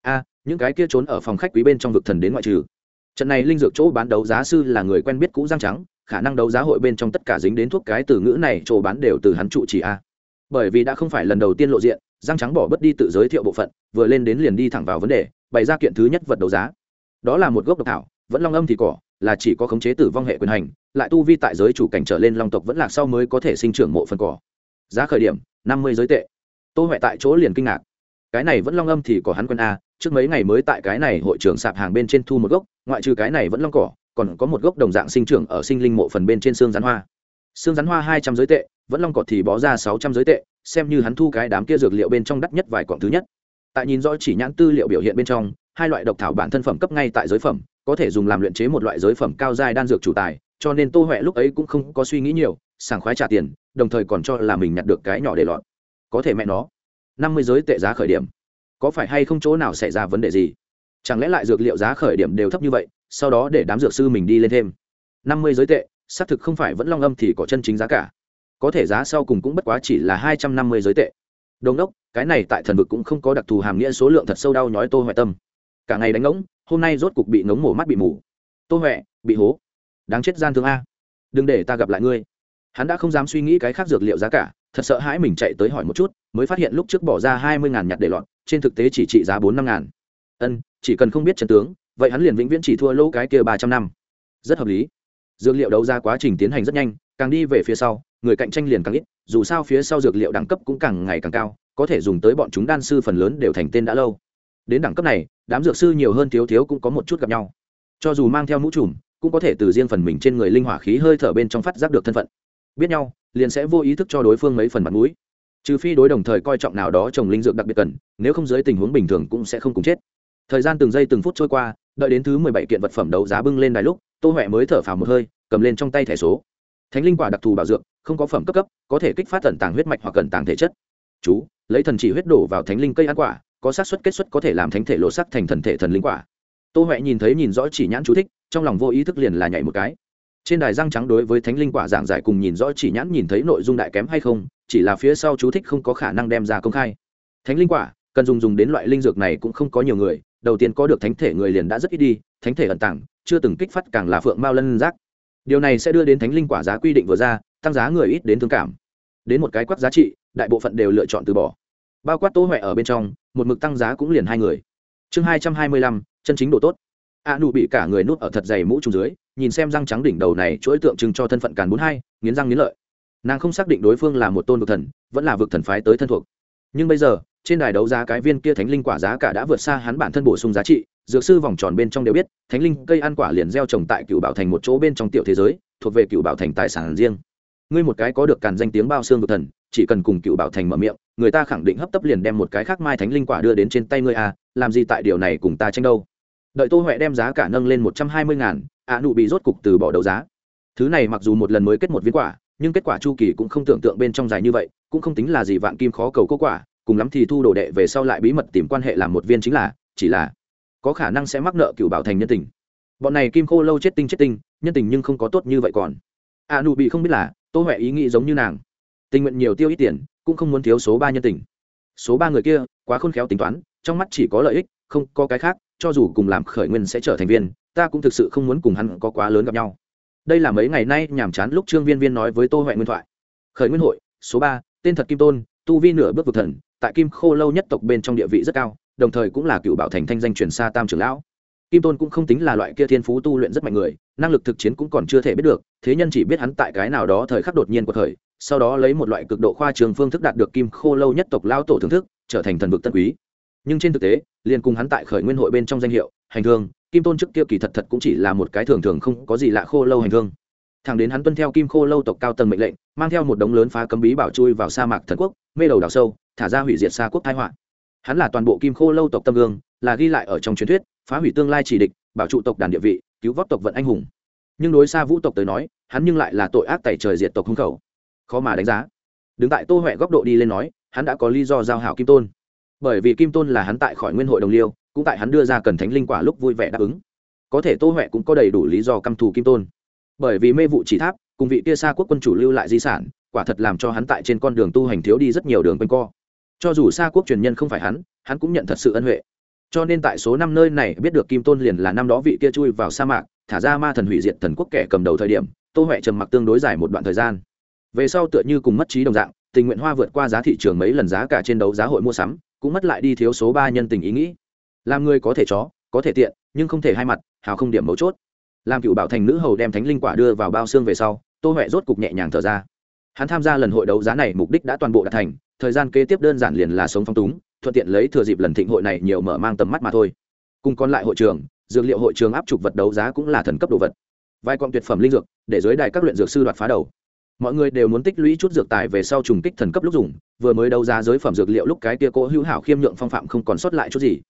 A những cái kia trốn ở phòng khách quý bên trong vực thần đến ngoại trừ. Trận này linh dược chỗ bán đấu giá sư là người quen biết cũ giang trắng, khả năng đấu giá hội bên trong tất cả dính đến thuốc cái từ ngữ này chỗ bán đều từ hắn trụ chỉ a. Bởi vì đã không phải lần đầu tiên lộ diện giang trắng bỏ bất đi tự giới thiệu bộ phận, vừa lên đến liền đi thẳng vào vấn đề, bày ra kiện thứ nhất vật đấu giá. Đó là một gốc độc thảo, vẫn long âm thì cỏ, là chỉ có khống chế tử vong hệ quyền hành, lại tu vi tại giới chủ cảnh trở lên long tộc vẫn lạc sau mới có thể sinh trưởng mộ phần cỏ. Giá khởi điểm, năm mươi giới tệ. Tô huệ tại chỗ liền kinh ngạc cái này vẫn long âm thì có hắn quân a, trước mấy ngày mới tại cái này hội trưởng sạp hàng bên trên thu một gốc, ngoại trừ cái này vẫn long cỏ, còn có một gốc đồng dạng sinh trưởng ở sinh linh mộ phần bên trên xương rắn hoa. Xương rắn hoa hai trăm giới tệ, vẫn long cỏ thì bó ra sáu trăm giới tệ, xem như hắn thu cái đám kia dược liệu bên trong đắt nhất vài quặng thứ nhất. Tại nhìn rõ chỉ nhãn tư liệu biểu hiện bên trong, hai loại độc thảo bản thân phẩm cấp ngay tại giới phẩm, có thể dùng làm luyện chế một loại giới phẩm cao giai đan dược chủ tài, cho nên tô huệ lúc ấy cũng không có suy nghĩ nhiều, sảng khoái trả tiền, đồng thời còn cho là mình nhặt được cái nhỏ để lọt. Có thể mẹ nó năm mươi giới tệ giá khởi điểm. Có phải hay không chỗ nào xảy ra vấn đề gì? Chẳng lẽ lại dược liệu giá khởi điểm đều thấp như vậy, sau đó để đám dược sư mình đi lên thêm? năm mươi giới tệ, xác thực không phải vẫn long âm thì có chân chính giá cả. Có thể giá sau cùng cũng bất quá chỉ là hai trăm năm mươi giới tệ. Đồn đốc, cái này tại thần vực cũng không có đặc thù hàm nghĩa số lượng thật sâu đau nhói tô huệ tâm. Cả ngày đánh ngỗng, hôm nay rốt cục bị ngống mổ mắt bị mù. Tô huệ bị hố. Đáng chết gian thương a. Đừng để ta gặp lại ngươi. Hắn đã không dám suy nghĩ cái khác dược liệu giá cả thật sợ hãi mình chạy tới hỏi một chút, mới phát hiện lúc trước bỏ ra hai mươi ngàn nhặt để lọt, trên thực tế chỉ trị giá bốn năm ngàn. Ân, chỉ cần không biết trần tướng, vậy hắn liền vĩnh viễn chỉ thua lỗ cái kia ba trăm năm. Rất hợp lý. Dược liệu đấu ra quá trình tiến hành rất nhanh, càng đi về phía sau, người cạnh tranh liền càng ít, dù sao phía sau dược liệu đẳng cấp cũng càng ngày càng cao, có thể dùng tới bọn chúng đan sư phần lớn đều thành tên đã lâu. Đến đẳng cấp này, đám dược sư nhiều hơn thiếu thiếu cũng có một chút gặp nhau. Cho dù mang theo mũ trùm, cũng có thể từ riêng phần mình trên người linh hỏa khí hơi thở bên trong phát giác được thân phận. Biết nhau liền sẽ vô ý thức cho đối phương mấy phần mặt mũi. Trừ phi đối đồng thời coi trọng nào đó trồng linh dược đặc biệt cần, nếu không dưới tình huống bình thường cũng sẽ không cùng chết. Thời gian từng giây từng phút trôi qua, đợi đến thứ mười bảy kiện vật phẩm đấu giá bưng lên đài lúc, tô huệ mới thở phào một hơi, cầm lên trong tay thẻ số. Thánh linh quả đặc thù bảo dược, không có phẩm cấp cấp, có thể kích phát tần tàng huyết mạch hoặc cẩn tàng thể chất. Chú, lấy thần chỉ huyết đổ vào thánh linh cây ăn quả, có xác suất kết xuất có thể làm thánh thể lộ sắc thành thần thể thần linh quả. Tô huệ nhìn thấy nhìn rõ chỉ nhãn chú thích, trong lòng vô ý thức liền là nhảy một cái trên đài răng trắng đối với thánh linh quả giảng giải cùng nhìn rõ chỉ nhãn nhìn thấy nội dung đại kém hay không, chỉ là phía sau chú thích không có khả năng đem ra công khai. Thánh linh quả, cần dùng dùng đến loại linh dược này cũng không có nhiều người, đầu tiên có được thánh thể người liền đã rất ít đi, thánh thể ẩn tặng chưa từng kích phát càng là phượng mao lân giác. Điều này sẽ đưa đến thánh linh quả giá quy định vừa ra, tăng giá người ít đến thương cảm. Đến một cái quắc giá trị, đại bộ phận đều lựa chọn từ bỏ. Bao quát tố huệ ở bên trong, một mực tăng giá cũng liền hai người. Chương hai trăm hai mươi lăm, chân chính độ tốt. A nụ bị cả người nuốt ở thật dày mũ trùng dưới nhìn xem răng trắng đỉnh đầu này chuỗi tượng trưng cho thân phận càn bốn hai, nghiến răng nghiến lợi. Nàng không xác định đối phương là một tôn vực thần, vẫn là vực thần phái tới thân thuộc. Nhưng bây giờ, trên đài đấu giá cái viên kia thánh linh quả giá cả đã vượt xa hắn bản thân bổ sung giá trị, dược sư vòng tròn bên trong đều biết, thánh linh cây ăn quả liền gieo trồng tại cựu bảo thành một chỗ bên trong tiểu thế giới, thuộc về cựu bảo thành tài sản riêng. Ngươi một cái có được càn danh tiếng bao xương vực thần, chỉ cần cùng cựu bảo thành mở miệng, người ta khẳng định hấp tấp liền đem một cái khác mai thánh linh quả đưa đến trên tay ngươi à làm gì tại điều này cùng ta tranh đâu? Đợi tô huệ đem giá cả nâng lên một trăm hai mươi ngàn ạ nụ bị rốt cục từ bỏ đấu giá. Thứ này mặc dù một lần mới kết một viên quả, nhưng kết quả chu kỳ cũng không tưởng tượng bên trong dài như vậy, cũng không tính là gì vạn kim khó cầu cô quả, cùng lắm thì thu đồ đệ về sau lại bí mật tìm quan hệ làm một viên chính là, chỉ là có khả năng sẽ mắc nợ cựu bảo thành nhân tình. Bọn này kim khô lâu chết tinh chết tinh, nhân tình nhưng không có tốt như vậy còn. A nụ bị không biết là, tô huệ ý nghĩ giống như nàng. Tình nguyện nhiều tiêu ít tiền, cũng không muốn thiếu số ba nhân tình. Số ba người kia, quá khôn khéo tính toán, trong mắt chỉ có lợi ích, không có cái khác, cho dù cùng làm khởi nguyên sẽ trở thành viên ta cũng thực sự không muốn cùng hắn có quá lớn gặp nhau. Đây là mấy ngày nay nhàm chán lúc trương viên viên nói với tô huệ nguyên thoại. Khởi nguyên hội, số ba, tên thật kim tôn, tu vi nửa bước vực thần, tại kim khô lâu nhất tộc bên trong địa vị rất cao, đồng thời cũng là cựu bảo thành thanh danh truyền xa tam trưởng lão. Kim tôn cũng không tính là loại kia thiên phú tu luyện rất mạnh người, năng lực thực chiến cũng còn chưa thể biết được, thế nhân chỉ biết hắn tại cái nào đó thời khắc đột nhiên của thời, sau đó lấy một loại cực độ khoa trường phương thức đạt được kim khô lâu nhất tộc lao tổ thưởng thức, trở thành thần vực tân quý. Nhưng trên thực tế, liền cùng hắn tại khởi nguyên hội bên trong danh hiệu, hành thương kim tôn trước kia kỳ thật thật cũng chỉ là một cái thường thường không có gì lạ khô lâu hành thương thẳng đến hắn tuân theo kim khô lâu tộc cao tầng mệnh lệnh, mang theo một đống lớn phá cấm bí bảo chui vào sa mạc thần quốc, mê đầu đào sâu, thả ra hủy diệt xa quốc thái họa. Hắn là toàn bộ kim khô lâu tộc tâm gương, là ghi lại ở trong truyền thuyết, phá hủy tương lai chỉ địch, bảo trụ tộc đàn địa vị, cứu vóc tộc vận anh hùng. Nhưng đối xa vũ tộc tới nói, hắn nhưng lại là tội ác tẩy trời diệt tộc hung khẩu. Khó mà đánh giá. Đứng tại tô huệ góc độ đi lên nói, hắn đã có lý do giao hảo kim tôn. Bởi vì kim tôn là hắn tại khỏi nguyên hội đồng liêu cũng tại hắn đưa ra cần thánh linh quả lúc vui vẻ đáp ứng. Có thể tô huệ cũng có đầy đủ lý do căm thù kim tôn. Bởi vì mê vụ chỉ tháp, cùng vị kia xa quốc quân chủ lưu lại di sản, quả thật làm cho hắn tại trên con đường tu hành thiếu đi rất nhiều đường quanh co. Cho dù xa quốc truyền nhân không phải hắn hắn cũng nhận thật sự ân huệ. Cho nên tại số năm nơi này biết được kim tôn liền là năm đó vị kia chui vào sa mạc, thả ra ma thần hủy diệt thần quốc kẻ cầm đầu thời điểm, tô huệ trầm mặc tương đối dài một đoạn thời gian. Về sau tựa như cùng mất trí đồng dạng, tình nguyện hoa vượt qua giá thị trường mấy lần giá cả trên đấu giá hội mua sắm, cũng mất lại đi thiếu số ba nhân tình ý nghĩ làm người có thể chó, có thể tiện, nhưng không thể hai mặt, hào không điểm mấu chốt. Làm cựu bảo thành nữ hầu đem thánh linh quả đưa vào bao xương về sau, tô huệ rốt cục nhẹ nhàng thở ra. Hắn tham gia lần hội đấu giá này mục đích đã toàn bộ đạt thành, thời gian kế tiếp đơn giản liền là sống phong túng, thuận tiện lấy thừa dịp lần thịnh hội này nhiều mở mang tầm mắt mà thôi. Cùng còn lại hội trường, dược liệu hội trường áp trục vật đấu giá cũng là thần cấp đồ vật. Vài con tuyệt phẩm linh dược, để giới đài các luyện dược sư đoạt phá đầu. Mọi người đều muốn tích lũy chút dược tài về sau trùng kích thần cấp lúc dùng, vừa mới đấu giá giới phẩm dược liệu lúc cái tia cỗ hữu hảo khiêm nhượng phong phạm không còn sót lại chút gì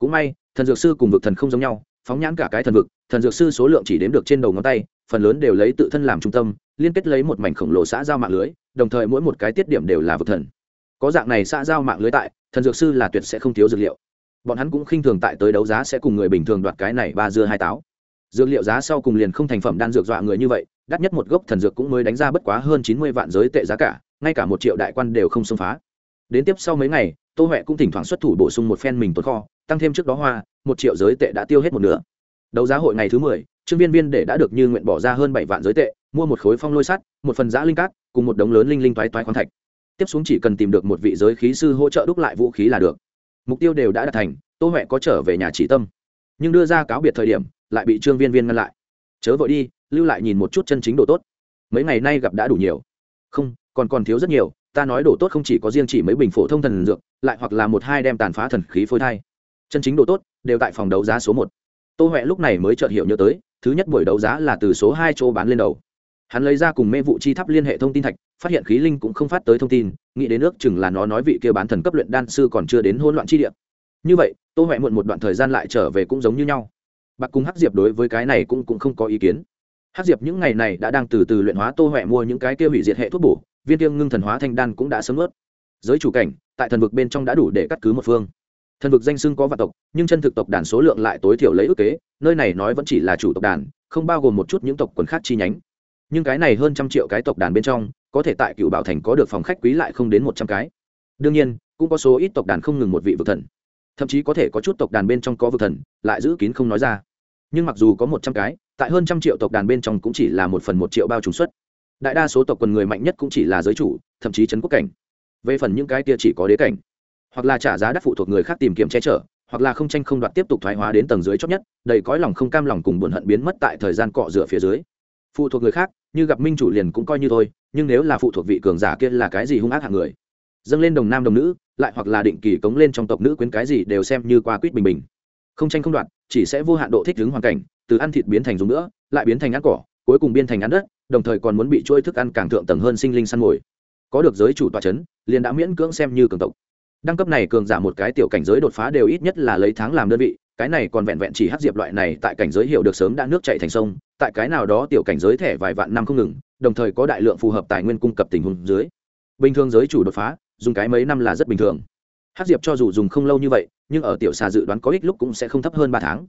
cũng may, thần dược sư cùng vực thần không giống nhau, phóng nhãn cả cái thần vực, thần dược sư số lượng chỉ đếm được trên đầu ngón tay, phần lớn đều lấy tự thân làm trung tâm, liên kết lấy một mảnh khổng lồ xã giao mạng lưới, đồng thời mỗi một cái tiết điểm đều là vực thần. Có dạng này xã giao mạng lưới tại, thần dược sư là tuyệt sẽ không thiếu dược liệu. Bọn hắn cũng khinh thường tại tới đấu giá sẽ cùng người bình thường đoạt cái này ba dưa hai táo. Dược liệu giá sau cùng liền không thành phẩm đan dược dọa người như vậy, đắt nhất một gốc thần dược cũng mới đánh ra bất quá hơn chín mươi vạn giới tệ giá cả, ngay cả một triệu đại quan đều không xông phá. Đến tiếp sau mấy ngày, tô huệ cũng thỉnh thoảng xuất thủ bổ sung một phen mình tồn kho tăng thêm trước đó hoa, một triệu giới tệ đã tiêu hết một nửa. Đấu giá hội ngày thứ mười, trương viên viên để đã được như nguyện bỏ ra hơn bảy vạn giới tệ, mua một khối phong lôi sắt, một phần giã linh cát, cùng một đống lớn linh linh toái toái khoáng thạch. Tiếp xuống chỉ cần tìm được một vị giới khí sư hỗ trợ đúc lại vũ khí là được. Mục tiêu đều đã đạt thành, tô huệ có trở về nhà chỉ tâm. Nhưng đưa ra cáo biệt thời điểm, lại bị trương viên viên ngăn lại. Chớ vội đi, lưu lại nhìn một chút chân chính độ tốt. Mấy ngày nay gặp đã đủ nhiều. Không, còn còn thiếu rất nhiều, ta nói độ tốt không chỉ có riêng chỉ mấy bình phổ thông thần dược, lại hoặc là một hai đem tàn phá thần khí phôi thai chân chính độ tốt, đều tại phòng đấu giá số một. Tô huệ lúc này mới chợt hiểu nhớ tới, thứ nhất buổi đấu giá là từ số hai chỗ bán lên đầu. Hắn lấy ra cùng mê vụ chi tháp liên hệ thông tin thạch, phát hiện khí linh cũng không phát tới thông tin, nghĩ đến nước chừng là nó nói vị kia bán thần cấp luyện đan sư còn chưa đến hôn loạn chi địa. Như vậy, tô huệ muộn một đoạn thời gian lại trở về cũng giống như nhau. Bạc cùng hắc diệp đối với cái này cũng cũng không có ý kiến. Hắc diệp những ngày này đã đang từ từ luyện hóa, tô huệ mua những cái kia hủy diệt hệ thuốc bổ, viên tiêng ngưng thần hóa thanh đan cũng đã sớm ướt giới chủ cảnh, tại thần vực bên trong đã đủ để cắt cứ một phương thần vực danh xưng có vạn tộc, nhưng chân thực tộc đàn số lượng lại tối thiểu lấy ước kế, nơi này nói vẫn chỉ là chủ tộc đàn, không bao gồm một chút những tộc quần khác chi nhánh. Nhưng cái này hơn trăm triệu cái tộc đàn bên trong, có thể tại cựu bảo thành có được phòng khách quý lại không đến một trăm cái. Đương nhiên, cũng có số ít tộc đàn không ngừng một vị vực thần. Thậm chí có thể có chút tộc đàn bên trong có vực thần, lại giữ kín không nói ra. Nhưng mặc dù có một trăm cái, tại hơn trăm triệu tộc đàn bên trong cũng chỉ là một phần một triệu bao trùng xuất. Đại đa số tộc quần người mạnh nhất cũng chỉ là giới chủ, thậm chí trấn quốc cảnh. Về phần những cái kia chỉ có đế cảnh hoặc là trả giá đắt phụ thuộc người khác tìm kiếm che chở hoặc là không tranh không đoạt tiếp tục thoái hóa đến tầng dưới chót nhất đầy cõi lòng không cam lòng cùng buồn hận biến mất tại thời gian cọ rửa phía dưới. Phụ thuộc người khác như gặp minh chủ liền cũng coi như thôi nhưng nếu là phụ thuộc vị cường giả kia là cái gì hung ác hạng người? Dâng lên đồng nam đồng nữ lại hoặc là định kỳ cống lên trong tộc nữ quyến cái gì đều xem như qua quýt bình bình. Không tranh không đoạt chỉ sẽ vô hạn độ thích ứng hoàn cảnh từ ăn thịt biến thành dùng nữa lại biến thành ăn cỏ cuối cùng biến thành ăn đất đồng thời còn muốn bị chuỗi thức ăn càng thượng tầng hơn sinh linh săn mồi. Có được giới chủ tọa chấn, liền đã miễn cưỡng xem như cường tộc đăng cấp này cường giả một cái tiểu cảnh giới đột phá đều ít nhất là lấy tháng làm đơn vị, cái này còn vẹn vẹn chỉ hát diệp loại này tại cảnh giới hiểu được sớm đã nước chạy thành sông, tại cái nào đó tiểu cảnh giới thẻ vài vạn năm không ngừng, đồng thời có đại lượng phù hợp tài nguyên cung cấp tình huống dưới. Bình thường giới chủ đột phá, dùng cái mấy năm là rất bình thường. Hát diệp cho dù dùng không lâu như vậy, nhưng ở tiểu xà dự đoán có ích lúc cũng sẽ không thấp hơn ba tháng.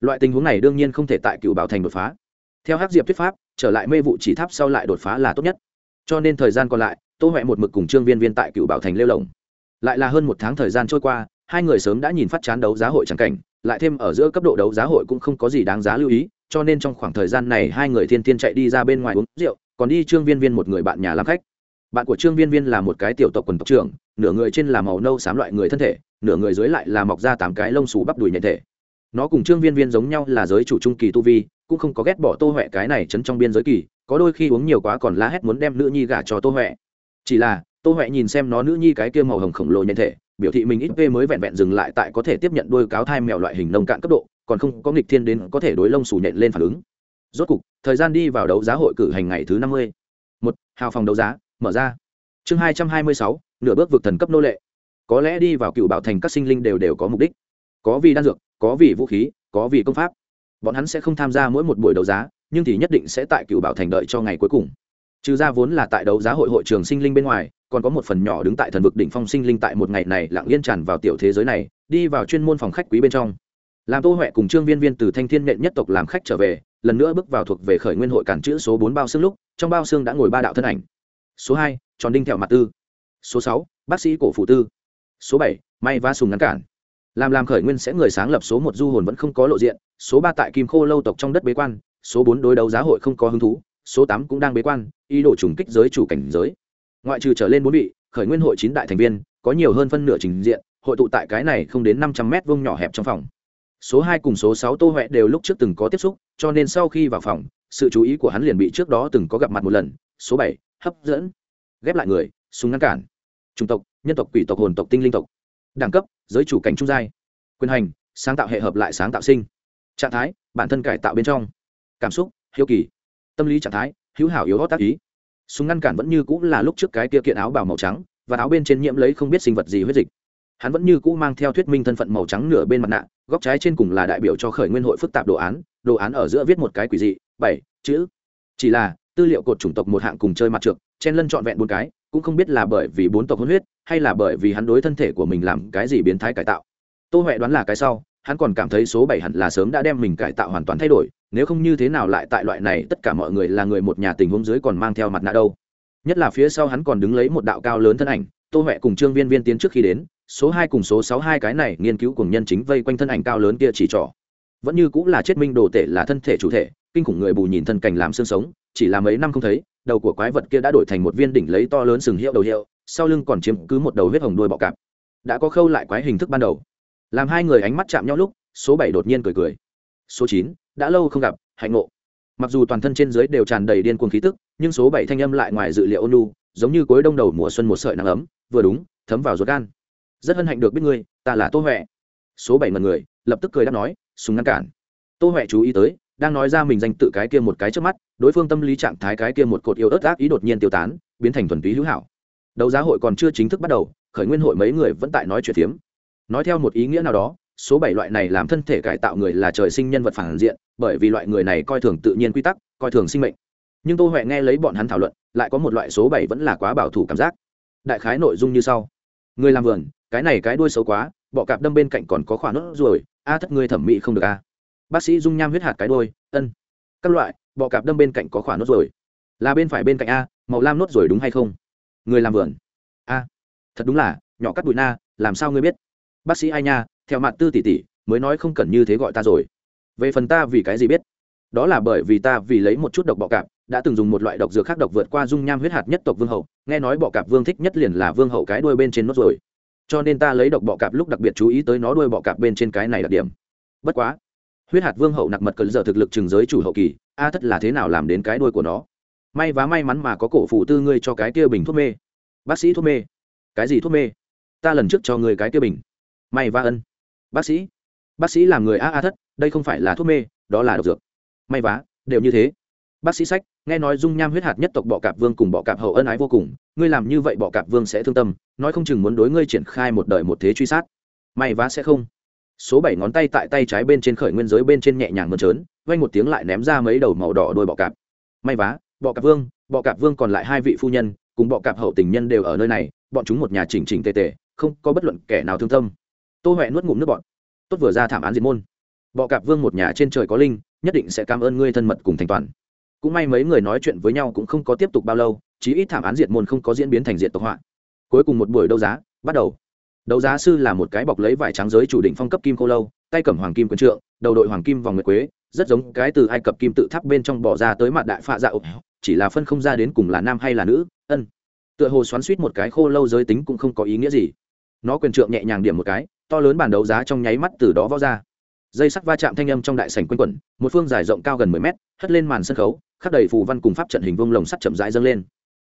Loại tình huống này đương nhiên không thể tại cựu bảo thành đột phá. Theo hát diệp thuyết pháp, trở lại mê vụ chỉ tháp sau lại đột phá là tốt nhất. Cho nên thời gian còn lại, tô huệ một mực cùng trương viên viên tại cựu bảo thành lêu lồng lại là hơn một tháng thời gian trôi qua, hai người sớm đã nhìn phát chán đấu giá hội trắng cảnh, lại thêm ở giữa cấp độ đấu giá hội cũng không có gì đáng giá lưu ý, cho nên trong khoảng thời gian này hai người thiên thiên chạy đi ra bên ngoài uống rượu, còn đi trương viên viên một người bạn nhà làm khách. Bạn của trương viên viên là một cái tiểu tộc quần tộc trưởng, nửa người trên là màu nâu xám loại người thân thể, nửa người dưới lại là mọc ra tám cái lông xù bắp đùi nhện thể. Nó cùng trương viên viên giống nhau là giới chủ trung kỳ tu vi, cũng không có ghét bỏ tô huệ cái này chấn trong biên giới kỳ, có đôi khi uống nhiều quá còn la hét muốn đem nữ nhi gả cho tô huệ. Chỉ là tô huệ nhìn xem nó nữ nhi cái kia màu hồng khổng lồ nhân thể, biểu thị mình ít v mới vẹn vẹn dừng lại tại có thể tiếp nhận đôi cáo thai mèo loại hình nông cạn cấp độ, còn không có nghịch thiên đến có thể đối lông xù nhện lên phản ứng. Rốt cục, thời gian đi vào đấu giá hội cử hành ngày thứ năm mươi. Một, hào phòng đấu giá, mở ra. Chương hai trăm hai mươi sáu, nửa bước vực thần cấp nô lệ. Có lẽ đi vào cựu bảo thành các sinh linh đều đều có mục đích. Có vì đan dược, có vì vũ khí, có vì công pháp. Bọn hắn sẽ không tham gia mỗi một buổi đấu giá, nhưng thì nhất định sẽ tại cựu bảo thành đợi cho ngày cuối cùng. Trừ ra vốn là tại đấu giá hội hội trường sinh linh bên ngoài còn có một phần nhỏ đứng tại thần vực đỉnh phong sinh linh tại một ngày này lặng yên tràn vào tiểu thế giới này, đi vào chuyên môn phòng khách quý bên trong. Làm tô huệ cùng trương viên viên từ thanh thiên nện nhất tộc làm khách trở về, lần nữa bước vào thuộc về khởi nguyên hội cản chữ số bốn bao xương lúc, trong bao xương đã ngồi ba đạo thân ảnh. Số hai, tròn đinh thẹo mặt tư. Số sáu, bác sĩ cổ phụ tư. Số bảy, may va sùng ngắn cản. Làm làm khởi nguyên sẽ người sáng lập số một du hồn vẫn không có lộ diện, số ba tại kim khô lâu tộc trong đất bế quan, số bốn đối đấu giá hội không có hứng thú, số tám cũng đang bế quan, ý đồ trùng kích giới chủ cảnh giới ngoại trừ trở lên bốn vị, khởi nguyên hội chín đại thành viên, có nhiều hơn phân nửa trình diện, hội tụ tại cái này không đến năm trăm mét vuông nhỏ hẹp trong phòng. Số hai cùng số sáu tô huệ đều lúc trước từng có tiếp xúc, cho nên sau khi vào phòng, sự chú ý của hắn liền bị trước đó từng có gặp mặt một lần, số bảy, hấp dẫn. Ghép lại người, súng ngăn cản. Chủng tộc, nhân tộc, quỷ tộc, hồn tộc, tinh linh tộc. Đẳng cấp, giới chủ cảnh trung giai. Quyền hành, sáng tạo hệ hợp lại sáng tạo sinh. Trạng thái, bản thân cải tạo bên trong. Cảm xúc, hiếu kỳ. Tâm lý trạng thái, hữu hảo, yếu hót tác ý súng ngăn cản vẫn như cũng là lúc trước cái kia kiện áo bào màu trắng, và áo bên trên nhiễm lấy không biết sinh vật gì huyết dịch. Hắn vẫn như cũ mang theo thuyết minh thân phận màu trắng nửa bên mặt nạ, góc trái trên cùng là đại biểu cho khởi nguyên hội phức tạp đồ án đồ án ở giữa viết một cái quỷ dị, bảy, chữ. Chỉ là, tư liệu cột chủng tộc một hạng cùng chơi mặt trượt chen lân trọn vẹn bốn cái, cũng không biết là bởi vì bốn tộc hôn huyết, hay là bởi vì hắn đối thân thể của mình làm cái gì biến thái cải tạo. Tô huệ đoán là cái sau hắn còn cảm thấy số bảy hẳn là sớm đã đem mình cải tạo hoàn toàn thay đổi, nếu không như thế nào lại tại loại này, tất cả mọi người là người một nhà tình huống dưới còn mang theo mặt nạ đâu. Nhất là phía sau hắn còn đứng lấy một đạo cao lớn thân ảnh, tô huệ cùng trương viên viên tiến trước khi đến, số hai cùng số sáu hai cái này nghiên cứu cùng nhân chính vây quanh thân ảnh cao lớn kia chỉ trỏ. Vẫn như cũng là chết minh đồ tể là thân thể chủ thể, kinh khủng người bù nhìn thân cảnh làm xương sống, chỉ là mấy năm không thấy, đầu của quái vật kia đã đổi thành một viên đỉnh lấy to lớn sừng hiệu đầu hiệu, sau lưng còn chiếm cứ một đầu huyết hồng đuôi bọ cạp. Đã có khâu lại quái hình thức ban đầu làm hai người ánh mắt chạm nhau lúc, số bảy đột nhiên cười cười. Số chín, đã lâu không gặp, hạnh ngộ. Mặc dù toàn thân trên dưới đều tràn đầy điên cuồng khí tức, nhưng số bảy thanh âm lại ngoài dự liệu ôn giống như cuối đông đầu mùa xuân một sợi nắng ấm, vừa đúng, thấm vào ruột gan. Rất hân hạnh được biết ngươi, ta là tô huệ. Số bảy mật người, lập tức cười đáp nói, súng ngăn cản. Tô huệ chú ý tới, đang nói ra mình danh tự cái kia một cái trước mắt, đối phương tâm lý trạng thái cái kia một cột yêu ớt ác ý đột nhiên tiêu tán, biến thành thuần túy hữu hảo. Đấu giá hội còn chưa chính thức bắt đầu, khởi nguyên hội mấy người vẫn tại nói chuyện phiếm nói theo một ý nghĩa nào đó số bảy loại này làm thân thể cải tạo người là trời sinh nhân vật phản diện bởi vì loại người này coi thường tự nhiên quy tắc coi thường sinh mệnh. Nhưng tô huệ nghe lấy bọn hắn thảo luận lại có một loại số bảy vẫn là quá bảo thủ cảm giác. Đại khái nội dung như sau. Người làm vườn cái này cái đuôi xấu quá bọ cạp đâm bên cạnh còn có khỏa nốt ruồi a thất ngươi thẩm mỹ không được a. Bác sĩ dung nham huyết hạt cái đôi ân. Các loại bọ cạp đâm bên cạnh có khoản nốt ruồi, là bên phải bên cạnh a màu lam nốt ruồi đúng hay không? Người làm vườn. A. Thật đúng là nhỏ cắt bụi na làm sao ngươi biết? Bác sĩ ai nha, theo mặt tư tỷ tỷ mới nói không cần như thế gọi ta rồi. Về phần ta vì cái gì biết? Đó là bởi vì ta vì lấy một chút độc bọ cạp, đã từng dùng một loại độc dược khác độc vượt qua dung nham huyết hạt nhất tộc vương hậu, nghe nói bọ cạp vương thích nhất liền là vương hậu cái đuôi bên trên nốt rồi. Cho nên ta lấy độc bọ cạp lúc đặc biệt chú ý tới nó đuôi bọ cạp bên trên cái này đặc điểm. Bất quá, huyết hạt vương hậu nặc mật cần giờ thực lực chừng giới chủ hậu kỳ, a thất là thế nào làm đến cái đuôi của nó? May và may mắn mà có cổ phụ tư ngươi cho cái kia bình thuốc mê. Bác sĩ thuốc mê. Cái gì thuốc mê? Ta lần trước cho người cái kia bình may vá ân. Bác sĩ. Bác sĩ làm người a a thất, đây không phải là thuốc mê, đó là độc dược. May vá, đều như thế. Bác sĩ sách, nghe nói dung nham huyết hạt nhất tộc bọ cạp vương cùng bọ cạp hậu ân ái vô cùng, ngươi làm như vậy bọ cạp vương sẽ thương tâm, nói không chừng muốn đối ngươi triển khai một đời một thế truy sát. May vá sẽ không. Số bảy ngón tay tại tay trái bên trên khởi nguyên giới bên trên nhẹ nhàng mơn trớn vay một tiếng lại ném ra mấy đầu màu đỏ đôi bọ cạp. May vá, bọ cạp vương, bọ cạp vương còn lại hai vị phu nhân, cùng bọ cạp hậu tình nhân đều ở nơi này, bọn chúng một nhà chỉnh chỉnh tề tề, không có bất luận kẻ nào thương tâm tô huệ nuốt ngụm nước bọn tốt vừa ra thảm án diệt môn. Bọ cạp vương một nhà trên trời có linh, nhất định sẽ cảm ơn ngươi thân mật cùng thành toàn. Cũng may mấy người nói chuyện với nhau cũng không có tiếp tục bao lâu, chí ít thảm án diệt môn không có diễn biến thành diện tộc họa. Cuối cùng một buổi đấu giá, bắt đầu. Đấu giá sư là một cái bọc lấy vải trắng giới chủ định phong cấp kim cô lâu, tay cầm hoàng kim quân trượng, đầu đội hoàng kim vòng nguyệt quế, rất giống cái từ ai cập kim tự tháp bên trong bỏ ra tới mặt đại phạ dạ ộp chỉ là phân không ra đến cùng là nam hay là nữ, ân. Tựa hồ xoắn suýt một cái khô lâu giới tính cũng không có ý nghĩa gì. Nó quyền trượng nhẹ nhàng điểm một cái to lớn bản đấu giá trong nháy mắt từ đó vó ra. Dây sắt va chạm thanh âm trong đại sảnh quanh quẩn, một phương dài rộng cao gần mười mét, hất lên màn sân khấu, khắc đầy phù văn cùng pháp trận hình vông lồng sắt chậm rãi dâng lên.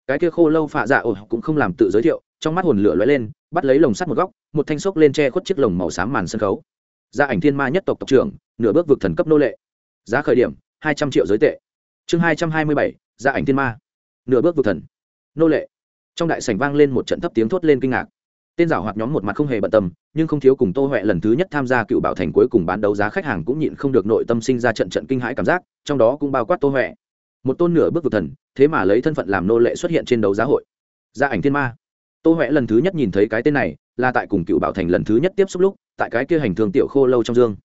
Cái kia khô lâu phạ dạ ồ cũng không làm tự giới thiệu, trong mắt hồn lửa lóe lên, bắt lấy lồng sắt một góc, một thanh xốc lên che khuất chiếc lồng màu xám màn sân khấu. Gia ảnh thiên ma nhất tộc tộc trưởng, nửa bước vực thần cấp nô lệ. Giá khởi điểm, hai trăm triệu giới tệ. Chương hai trăm hai mươi bảy gia ảnh thiên ma. Nửa bước vực thần. Nô lệ. Trong đại sảnh vang lên một trận thấp tiếng thốt lên kinh ngạc tên giảo hoạt nhóm một mặt không hề bận tâm, nhưng không thiếu cùng tô huệ lần thứ nhất tham gia cựu bảo thành cuối cùng bán đấu giá khách hàng cũng nhịn không được nội tâm sinh ra trận trận kinh hãi cảm giác, trong đó cũng bao quát tô huệ. Một tôn nửa bước vực thần, thế mà lấy thân phận làm nô lệ xuất hiện trên đấu giá hội. Gia ảnh thiên ma. Tô huệ lần thứ nhất nhìn thấy cái tên này, là tại cùng cựu bảo thành lần thứ nhất tiếp xúc lúc, tại cái kia hành thương tiểu khô lâu trong dương.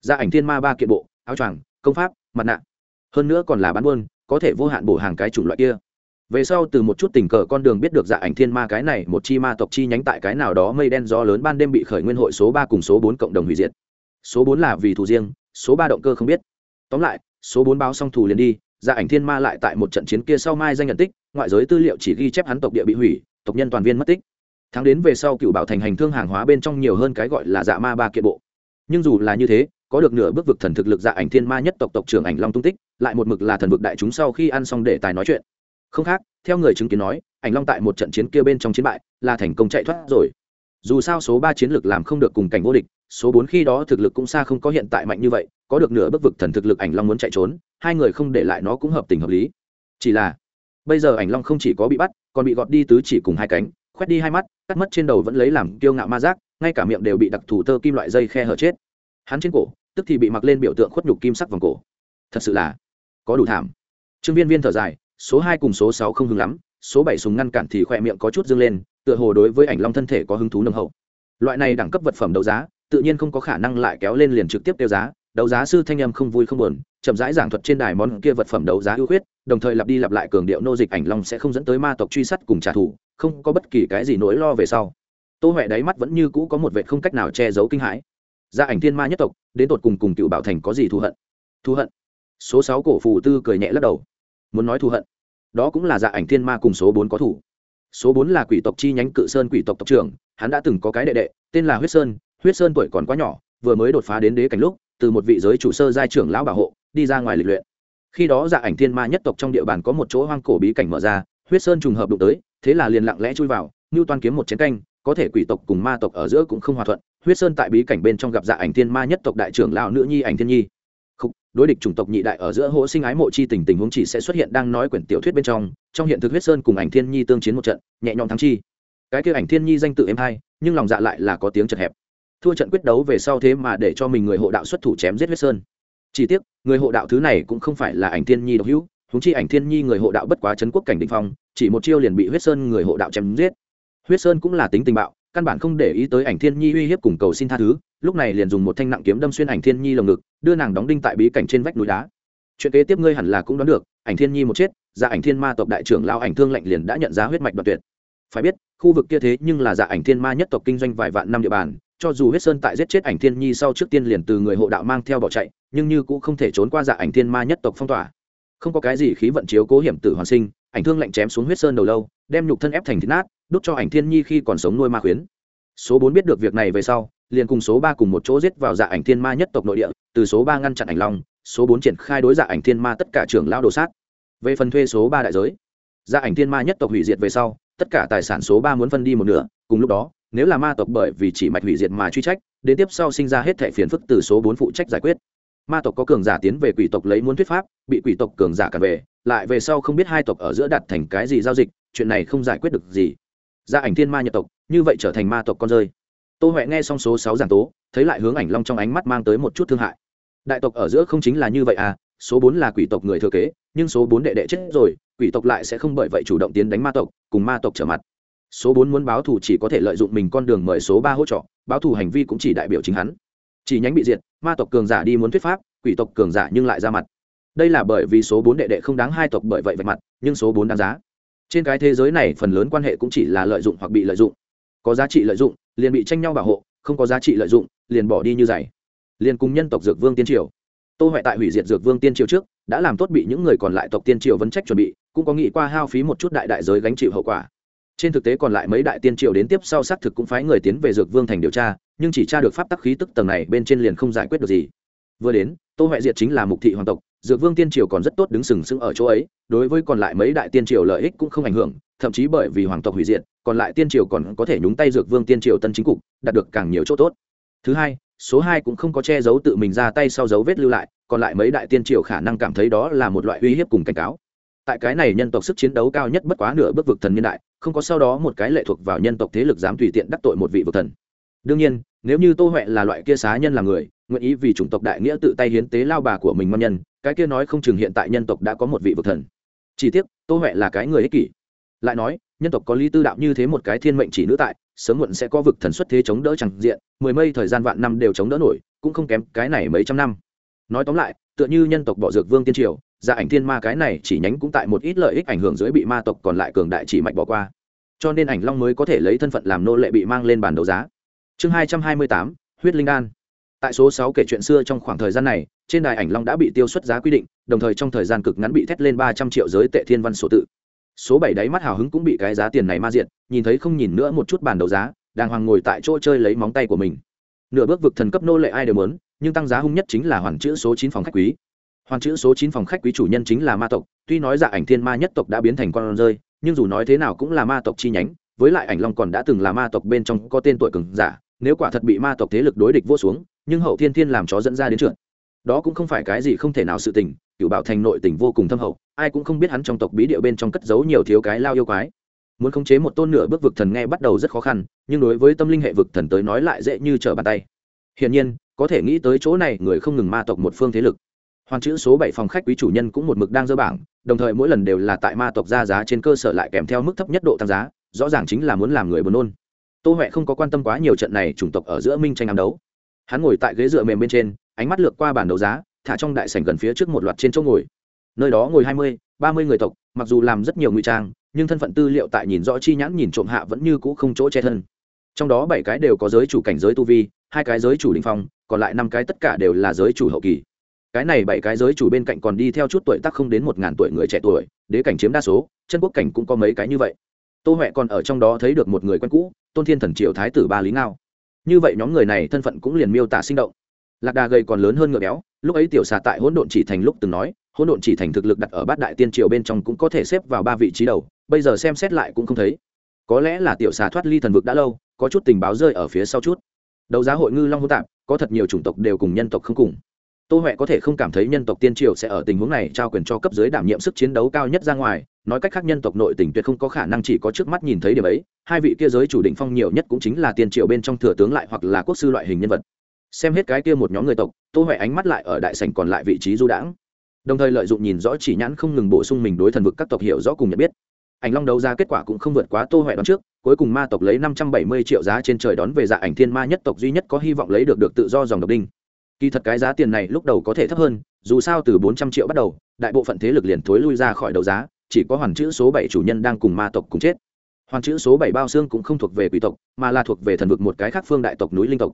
Gia ảnh thiên ma ba kiện bộ, áo choàng, công pháp, mặt nạ. Hơn nữa còn là bán buôn, có thể vô hạn bổ hàng cái chủng loại kia về sau từ một chút tình cờ con đường biết được dạ ảnh thiên ma cái này, một chi ma tộc chi nhánh tại cái nào đó mây đen gió lớn ban đêm bị khởi nguyên hội số ba cùng số bốn cộng đồng hủy diệt. Số bốn là vì thù riêng, số ba động cơ không biết. Tóm lại, số bốn báo xong thù liền đi dạ ảnh thiên ma lại tại một trận chiến kia sau mai danh nhận tích, ngoại giới tư liệu chỉ ghi chép hắn tộc địa bị hủy, tộc nhân toàn viên mất tích. Tháng đến về sau cựu bảo thành hành thương hàng hóa bên trong nhiều hơn cái gọi là dạ ma ba kiện bộ. Nhưng dù là như thế, có được nửa bước vực thần thực lực dạ ảnh thiên ma nhất tộc tộc trưởng ảnh long tung tích, lại một mực là thần vực đại chúng sau khi ăn xong để tài nói chuyện không khác, theo người chứng kiến nói, ảnh long tại một trận chiến kia bên trong chiến bại, là thành công chạy thoát rồi. Dù sao số ba chiến lược làm không được cùng cảnh vô địch, số bốn khi đó thực lực cũng xa không có hiện tại mạnh như vậy, có được nửa bước vực thần thực lực ảnh long muốn chạy trốn, hai người không để lại nó cũng hợp tình hợp lý. Chỉ là, bây giờ ảnh long không chỉ có bị bắt, còn bị gọt đi tứ chỉ cùng hai cánh, khoét đi hai mắt, cắt mất trên đầu vẫn lấy làm kiêu ngạo ma giác, ngay cả miệng đều bị đặc thù tơ kim loại dây khe hở chết. Hắn trên cổ, tức thì bị mặc lên biểu tượng khuất nhục kim sắc vòng cổ. Thật sự là có đủ thảm. Trương viên viên thở dài số hai cùng số sáu không hứng lắm, số bảy súng ngăn cản thì khỏe miệng có chút dâng lên, tựa hồ đối với ảnh long thân thể có hứng thú nâng hậu. Loại này đẳng cấp vật phẩm đấu giá, tự nhiên không có khả năng lại kéo lên liền trực tiếp tiêu giá, đấu giá sư thanh âm không vui không buồn, chậm rãi giảng thuật trên đài món kia vật phẩm đấu giá ưu khuyết, đồng thời lặp đi lặp lại cường điệu nô dịch ảnh long sẽ không dẫn tới ma tộc truy sát cùng trả thù, không có bất kỳ cái gì nỗi lo về sau. Tô huệ đáy mắt vẫn như cũ có một vệ không cách nào che giấu kinh hãi. Gia ảnh thiên ma nhất tộc, đến tột cùng cùng cựu bảo thành có gì thù hận? Thù hận? Số sáu cổ phù tư cười nhẹ lắc đầu muốn nói thù hận. Đó cũng là dạ ảnh thiên ma cùng số bốn có thủ. Số bốn là quỷ tộc chi nhánh cự sơn quỷ tộc tộc trưởng, hắn đã từng có cái đệ đệ, tên là huyết sơn. Huyết sơn tuổi còn quá nhỏ, vừa mới đột phá đến đế cảnh lúc, từ một vị giới chủ sơ giai trưởng lão bảo hộ, đi ra ngoài lịch luyện. Khi đó dạ ảnh thiên ma nhất tộc trong địa bàn có một chỗ hoang cổ bí cảnh mở ra, huyết sơn trùng hợp đụng tới, thế là liền lặng lẽ chui vào ngưu toan kiếm một chiến canh, có thể quỷ tộc cùng ma tộc ở giữa cũng không hòa thuận. Huyết sơn tại bí cảnh bên trong gặp dạ ảnh thiên ma nhất tộc đại trưởng lão nữ nhi ảnh thiên nhi đối địch chủng tộc nhị đại ở giữa hỗ sinh ái mộ chi tình tình huống chỉ sẽ xuất hiện đang nói quyển tiểu thuyết bên trong trong hiện thực huyết sơn cùng ảnh thiên nhi tương chiến một trận, nhẹ nhõm thắng chi. Cái kia ảnh thiên nhi danh tự em hai nhưng lòng dạ lại là có tiếng chật hẹp. Thua trận quyết đấu về sau thế mà để cho mình người hộ đạo xuất thủ chém giết huyết sơn. Chỉ tiếc, người hộ đạo thứ này cũng không phải là ảnh thiên nhi độc hữu húng chi ảnh thiên nhi người hộ đạo bất quá chấn quốc cảnh định phong, chỉ một chiêu liền bị huyết sơn người hộ đạo chém giết. Huyết sơn cũng là tính tình bạo căn bản không để ý tới ảnh thiên nhi uy hiếp cùng cầu xin tha thứ, lúc này liền dùng một thanh nặng kiếm đâm xuyên ảnh thiên nhi lồng ngực, đưa nàng đóng đinh tại bí cảnh trên vách núi đá. Chuyện kế tiếp ngươi hẳn là cũng đoán được, ảnh thiên nhi một chết dạ ảnh thiên ma tộc đại trưởng lao ảnh thương lệnh liền đã nhận ra huyết mạch đoạt tuyệt. Phải biết, khu vực kia thế nhưng là dạ ảnh thiên ma nhất tộc kinh doanh vài vạn năm địa bàn, cho dù huyết sơn tại giết chết ảnh thiên nhi sau trước tiên liền từ người hộ đạo mang theo bỏ chạy, nhưng như cũng không thể trốn qua dạ ảnh thiên ma nhất tộc phong tỏa. Không có cái gì khí vận chiếu cố hiểm tử hoàn sinh, ảnh thương lạnh chém xuống huyết sơn đầu lâu, đem nhục thân ép thành thịt nát đút cho ảnh thiên nhi khi còn sống nuôi ma khuyến. Số bốn biết được việc này về sau, liền cùng số ba cùng một chỗ giết vào dạ ảnh thiên ma nhất tộc nội địa, từ số ba ngăn chặn ảnh long, số bốn triển khai đối dạ ảnh thiên ma tất cả trưởng lao đồ sát. Về phần thuê số ba đại giới dạ ảnh thiên ma nhất tộc hủy diệt về sau, tất cả tài sản số ba muốn phân đi một nửa, cùng lúc đó, nếu là ma tộc bởi vì chỉ mạch hủy diệt mà truy trách, đến tiếp sau sinh ra hết thẻ phiền phức từ số bốn phụ trách giải quyết. Ma tộc có cường giả tiến về quỷ tộc lấy muốn thuyết pháp, bị quỷ tộc cường giả cả về, lại về sau không biết hai tộc ở giữa đặt thành cái gì giao dịch, chuyện này không giải quyết được gì gia ảnh thiên ma nhật tộc, như vậy trở thành ma tộc con rơi. Tô huệ nghe xong số sáu giảng tố, thấy lại hướng ảnh long trong ánh mắt mang tới một chút thương hại. Đại tộc ở giữa không chính là như vậy à số bốn là quỷ tộc người thừa kế, nhưng số bốn đệ đệ chết rồi, quỷ tộc lại sẽ không bởi vậy chủ động tiến đánh ma tộc, cùng ma tộc trở mặt. Số bốn muốn báo thù chỉ có thể lợi dụng mình con đường mời số ba hỗ trợ, báo thù hành vi cũng chỉ đại biểu chính hắn. Chỉ nhánh bị diệt, ma tộc cường giả đi muốn thuyết pháp, quỷ tộc cường giả nhưng lại ra mặt. Đây là bởi vì số bốn đệ đệ không đáng hai tộc bởi vậy vạch mặt, nhưng số bốn đáng giá trên cái thế giới này phần lớn quan hệ cũng chỉ là lợi dụng hoặc bị lợi dụng. Có giá trị lợi dụng, liền bị tranh nhau bảo hộ, không có giá trị lợi dụng, liền bỏ đi như giày. Liền cùng nhân tộc dược vương tiên triều. Tô huệ tại hủy diệt dược vương tiên triều trước, đã làm tốt bị những người còn lại tộc tiên triều vấn trách chuẩn bị, cũng có nghĩ qua hao phí một chút đại đại giới gánh chịu hậu quả. Trên thực tế còn lại mấy đại tiên triều đến tiếp sau xác thực cũng phái người tiến về dược vương thành điều tra, nhưng chỉ tra được pháp tắc khí tức tầng này bên trên liền không giải quyết được gì. Vừa đến, tô huệ diệt chính là mục thị hoàng tộc dược vương tiên triều còn rất tốt đứng sừng sững ở chỗ ấy, đối với còn lại mấy đại tiên triều lợi ích cũng không ảnh hưởng, thậm chí bởi vì hoàng tộc hủy diệt, còn lại tiên triều còn có thể nhúng tay dược vương tiên triều tân chính cục, đạt được càng nhiều chỗ tốt. Thứ hai, số hai cũng không có che giấu tự mình ra tay sau dấu vết lưu lại, còn lại mấy đại tiên triều khả năng cảm thấy đó là một loại uy hiếp cùng cảnh cáo. Tại cái này nhân tộc sức chiến đấu cao nhất bất quá nửa bước vực thần niên đại, không có sau đó một cái lệ thuộc vào nhân tộc thế lực dám tùy tiện đắc tội một vị vực thần. Đương nhiên, nếu như tô huệ là loại kia xá nhân là người nguyện ý vì chủng tộc đại nghĩa tự tay hiến tế lao bà của mình mâm nhân, cái kia nói không chừng hiện tại nhân tộc đã có một vị vực thần. Chỉ tiếc, tô huệ là cái người ích kỷ. Lại nói, nhân tộc có lý tư đạo như thế một cái thiên mệnh chỉ nữ tại, sớm muộn sẽ có vực thần xuất thế chống đỡ chẳng diện, mười mây thời gian vạn năm đều chống đỡ nổi, cũng không kém cái này mấy trăm năm. Nói tóm lại, tựa như nhân tộc bỏ dược vương tiên triều gia ảnh thiên ma cái này chỉ nhánh cũng tại một ít lợi ích ảnh hưởng dưới bị ma tộc còn lại cường đại chỉ mạnh bỏ qua. Cho nên ảnh long mới có thể lấy thân phận làm nô lệ bị mang lên bàn đấu giá. Chương hai trăm hai mươi tám, huyết linh đan tại số sáu kể chuyện xưa trong khoảng thời gian này, trên đài ảnh long đã bị tiêu xuất giá quy định, đồng thời trong thời gian cực ngắn bị thét lên ba trăm triệu giới tệ thiên văn số tự. Số bảy đáy mắt hào hứng cũng bị cái giá tiền này ma diện nhìn thấy không nhìn nữa một chút bàn đấu giá, đàng hoàng ngồi tại chỗ chơi lấy móng tay của mình. Nửa bước vực thần cấp nô lệ ai đều muốn, nhưng tăng giá hung nhất chính là hoàn chữ số chín phòng khách quý. Hoàn chữ số chín phòng khách quý chủ nhân chính là ma tộc, tuy nói dạ ảnh thiên ma nhất tộc đã biến thành con rơi, nhưng dù nói thế nào cũng là ma tộc chi nhánh, với lại ảnh long còn đã từng là ma tộc bên trong có tên tuổi cường giả, nếu quả thật bị ma tộc thế lực đối địch vô xuống nhưng hậu thiên thiên làm chó dẫn ra đến trượt. Đó cũng không phải cái gì không thể nào sự tình cựu bảo thành nội tình vô cùng thâm hậu, ai cũng không biết hắn trong tộc bí địa bên trong cất giấu nhiều thiếu cái lao yêu quái. Muốn khống chế một tôn nửa bước vực thần nghe bắt đầu rất khó khăn, nhưng đối với tâm linh hệ vực thần tới nói lại dễ như trở bàn tay. Hiển nhiên, có thể nghĩ tới chỗ này, người không ngừng ma tộc một phương thế lực. Hoàn chữ số bảy phòng khách quý chủ nhân cũng một mực đang dơ bảng, đồng thời mỗi lần đều là tại ma tộc ra giá trên cơ sở lại kèm theo mức thấp nhất độ tăng giá, rõ ràng chính là muốn làm người buồn nôn. Tô huệ không có quan tâm quá nhiều trận này chủng tộc ở giữa minh tranh ám đấu hắn ngồi tại ghế dựa mềm bên trên, ánh mắt lược qua bản đấu giá, thả trong đại sảnh gần phía trước một loạt trên chỗ ngồi. Nơi đó ngồi hai mươi, ba mươi người tộc, mặc dù làm rất nhiều ngụy trang, nhưng thân phận tư liệu tại nhìn rõ chi nhãn nhìn trộm hạ vẫn như cũ không chỗ che thân. Trong đó bảy cái đều có giới chủ cảnh giới tu vi, hai cái giới chủ đình phong, còn lại năm cái tất cả đều là giới chủ hậu kỳ. Cái này bảy cái giới chủ bên cạnh còn đi theo chút tuổi tác không đến một ngàn tuổi người trẻ tuổi, đế cảnh chiếm đa số, chân quốc cảnh cũng có mấy cái như vậy. Tô huệ còn ở trong đó thấy được một người quen cũ, tôn thiên thần triều thái tử ba lý ngao như vậy nhóm người này thân phận cũng liền miêu tả sinh động. Lạc đà gầy còn lớn hơn ngựa béo, lúc ấy tiểu xà tại hỗn độn chỉ thành lúc từng nói, hỗn độn chỉ thành thực lực đặt ở bát đại tiên triều bên trong cũng có thể xếp vào ba vị trí đầu, bây giờ xem xét lại cũng không thấy. Có lẽ là tiểu xà thoát ly thần vực đã lâu, có chút tình báo rơi ở phía sau chút. Đấu giá hội ngư long hô tạp, có thật nhiều chủng tộc đều cùng nhân tộc không cùng. Tô huệ có thể không cảm thấy nhân tộc tiên triều sẽ ở tình huống này trao quyền cho cấp dưới đảm nhiệm sức chiến đấu cao nhất ra ngoài nói cách khác nhân tộc nội tình tuyệt không có khả năng chỉ có trước mắt nhìn thấy điểm ấy, hai vị kia giới chủ định phong nhiều nhất cũng chính là tiền triệu bên trong thừa tướng lại hoặc là quốc sư loại hình nhân vật. Xem hết cái kia một nhóm người tộc, tô huệ ánh mắt lại ở đại sảnh còn lại vị trí du đãng. Đồng thời lợi dụng nhìn rõ chỉ nhãn không ngừng bổ sung mình đối thần vực các tộc hiểu rõ cùng nhận biết. Ảnh long đấu ra kết quả cũng không vượt quá tô huệ đón trước, cuối cùng ma tộc lấy năm trăm bảy mươi triệu giá trên trời đón về dạ ảnh thiên ma nhất tộc duy nhất có hy vọng lấy được được tự do dòng độc đinh. Kỳ thật cái giá tiền này lúc đầu có thể thấp hơn, dù sao từ bốn trăm triệu bắt đầu, đại bộ phận thế lực liền thối lui ra khỏi đấu giá chỉ có hoàn chữ số bảy chủ nhân đang cùng ma tộc cùng chết. Hoàn chữ số bảy bao xương cũng không thuộc về quỷ tộc, mà là thuộc về thần vực một cái khác phương đại tộc núi linh tộc.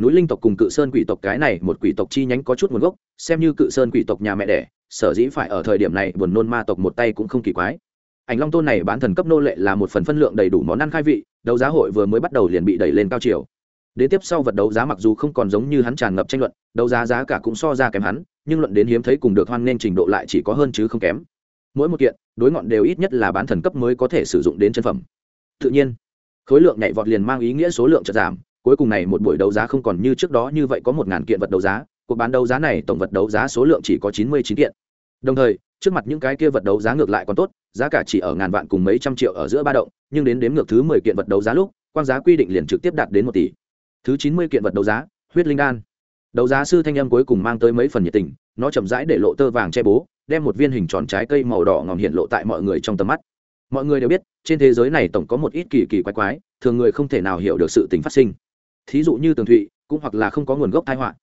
Núi linh tộc cùng cự sơn quỷ tộc cái này một quỷ tộc chi nhánh có chút nguồn gốc, xem như cự sơn quỷ tộc nhà mẹ đẻ, sở dĩ phải ở thời điểm này buồn nôn ma tộc một tay cũng không kỳ quái. Ảnh long tôn này bán thần cấp nô lệ là một phần phân lượng đầy đủ món ăn khai vị, đấu giá hội vừa mới bắt đầu liền bị đẩy lên cao chiều. Đến tiếp sau vật đấu giá mặc dù không còn giống như hắn tràn ngập tranh luận, đấu giá giá cả cũng so ra kém hắn, nhưng luận đến hiếm thấy cùng được hoan nên trình độ lại chỉ có hơn chứ không kém mỗi một kiện, đối ngọn đều ít nhất là bán thần cấp mới có thể sử dụng đến chân phẩm. Tự nhiên, khối lượng nhảy vọt liền mang ý nghĩa số lượng chật giảm, cuối cùng này một buổi đấu giá không còn như trước đó như vậy có một ngàn kiện vật đấu giá, cuộc bán đấu giá này tổng vật đấu giá số lượng chỉ có chín mươi chín kiện. Đồng thời, trước mặt những cái kia vật đấu giá ngược lại còn tốt, giá cả chỉ ở ngàn vạn cùng mấy trăm triệu ở giữa ba động, nhưng đến đếm ngược thứ mười kiện vật đấu giá lúc quan giá quy định liền trực tiếp đạt đến một tỷ. Thứ chín mươi kiện vật đấu giá, huyết linh đan. Đấu giá sư thanh âm cuối cùng mang tới mấy phần nhiệt tình, nó chậm rãi để lộ tơ vàng che bố đem một viên hình tròn trái cây màu đỏ ngòm hiện lộ tại mọi người trong tầm mắt. Mọi người đều biết, trên thế giới này tổng có một ít kỳ kỳ quái quái, thường người không thể nào hiểu được sự tình phát sinh. Thí dụ như tường thụy, cũng hoặc là không có nguồn gốc thái họa.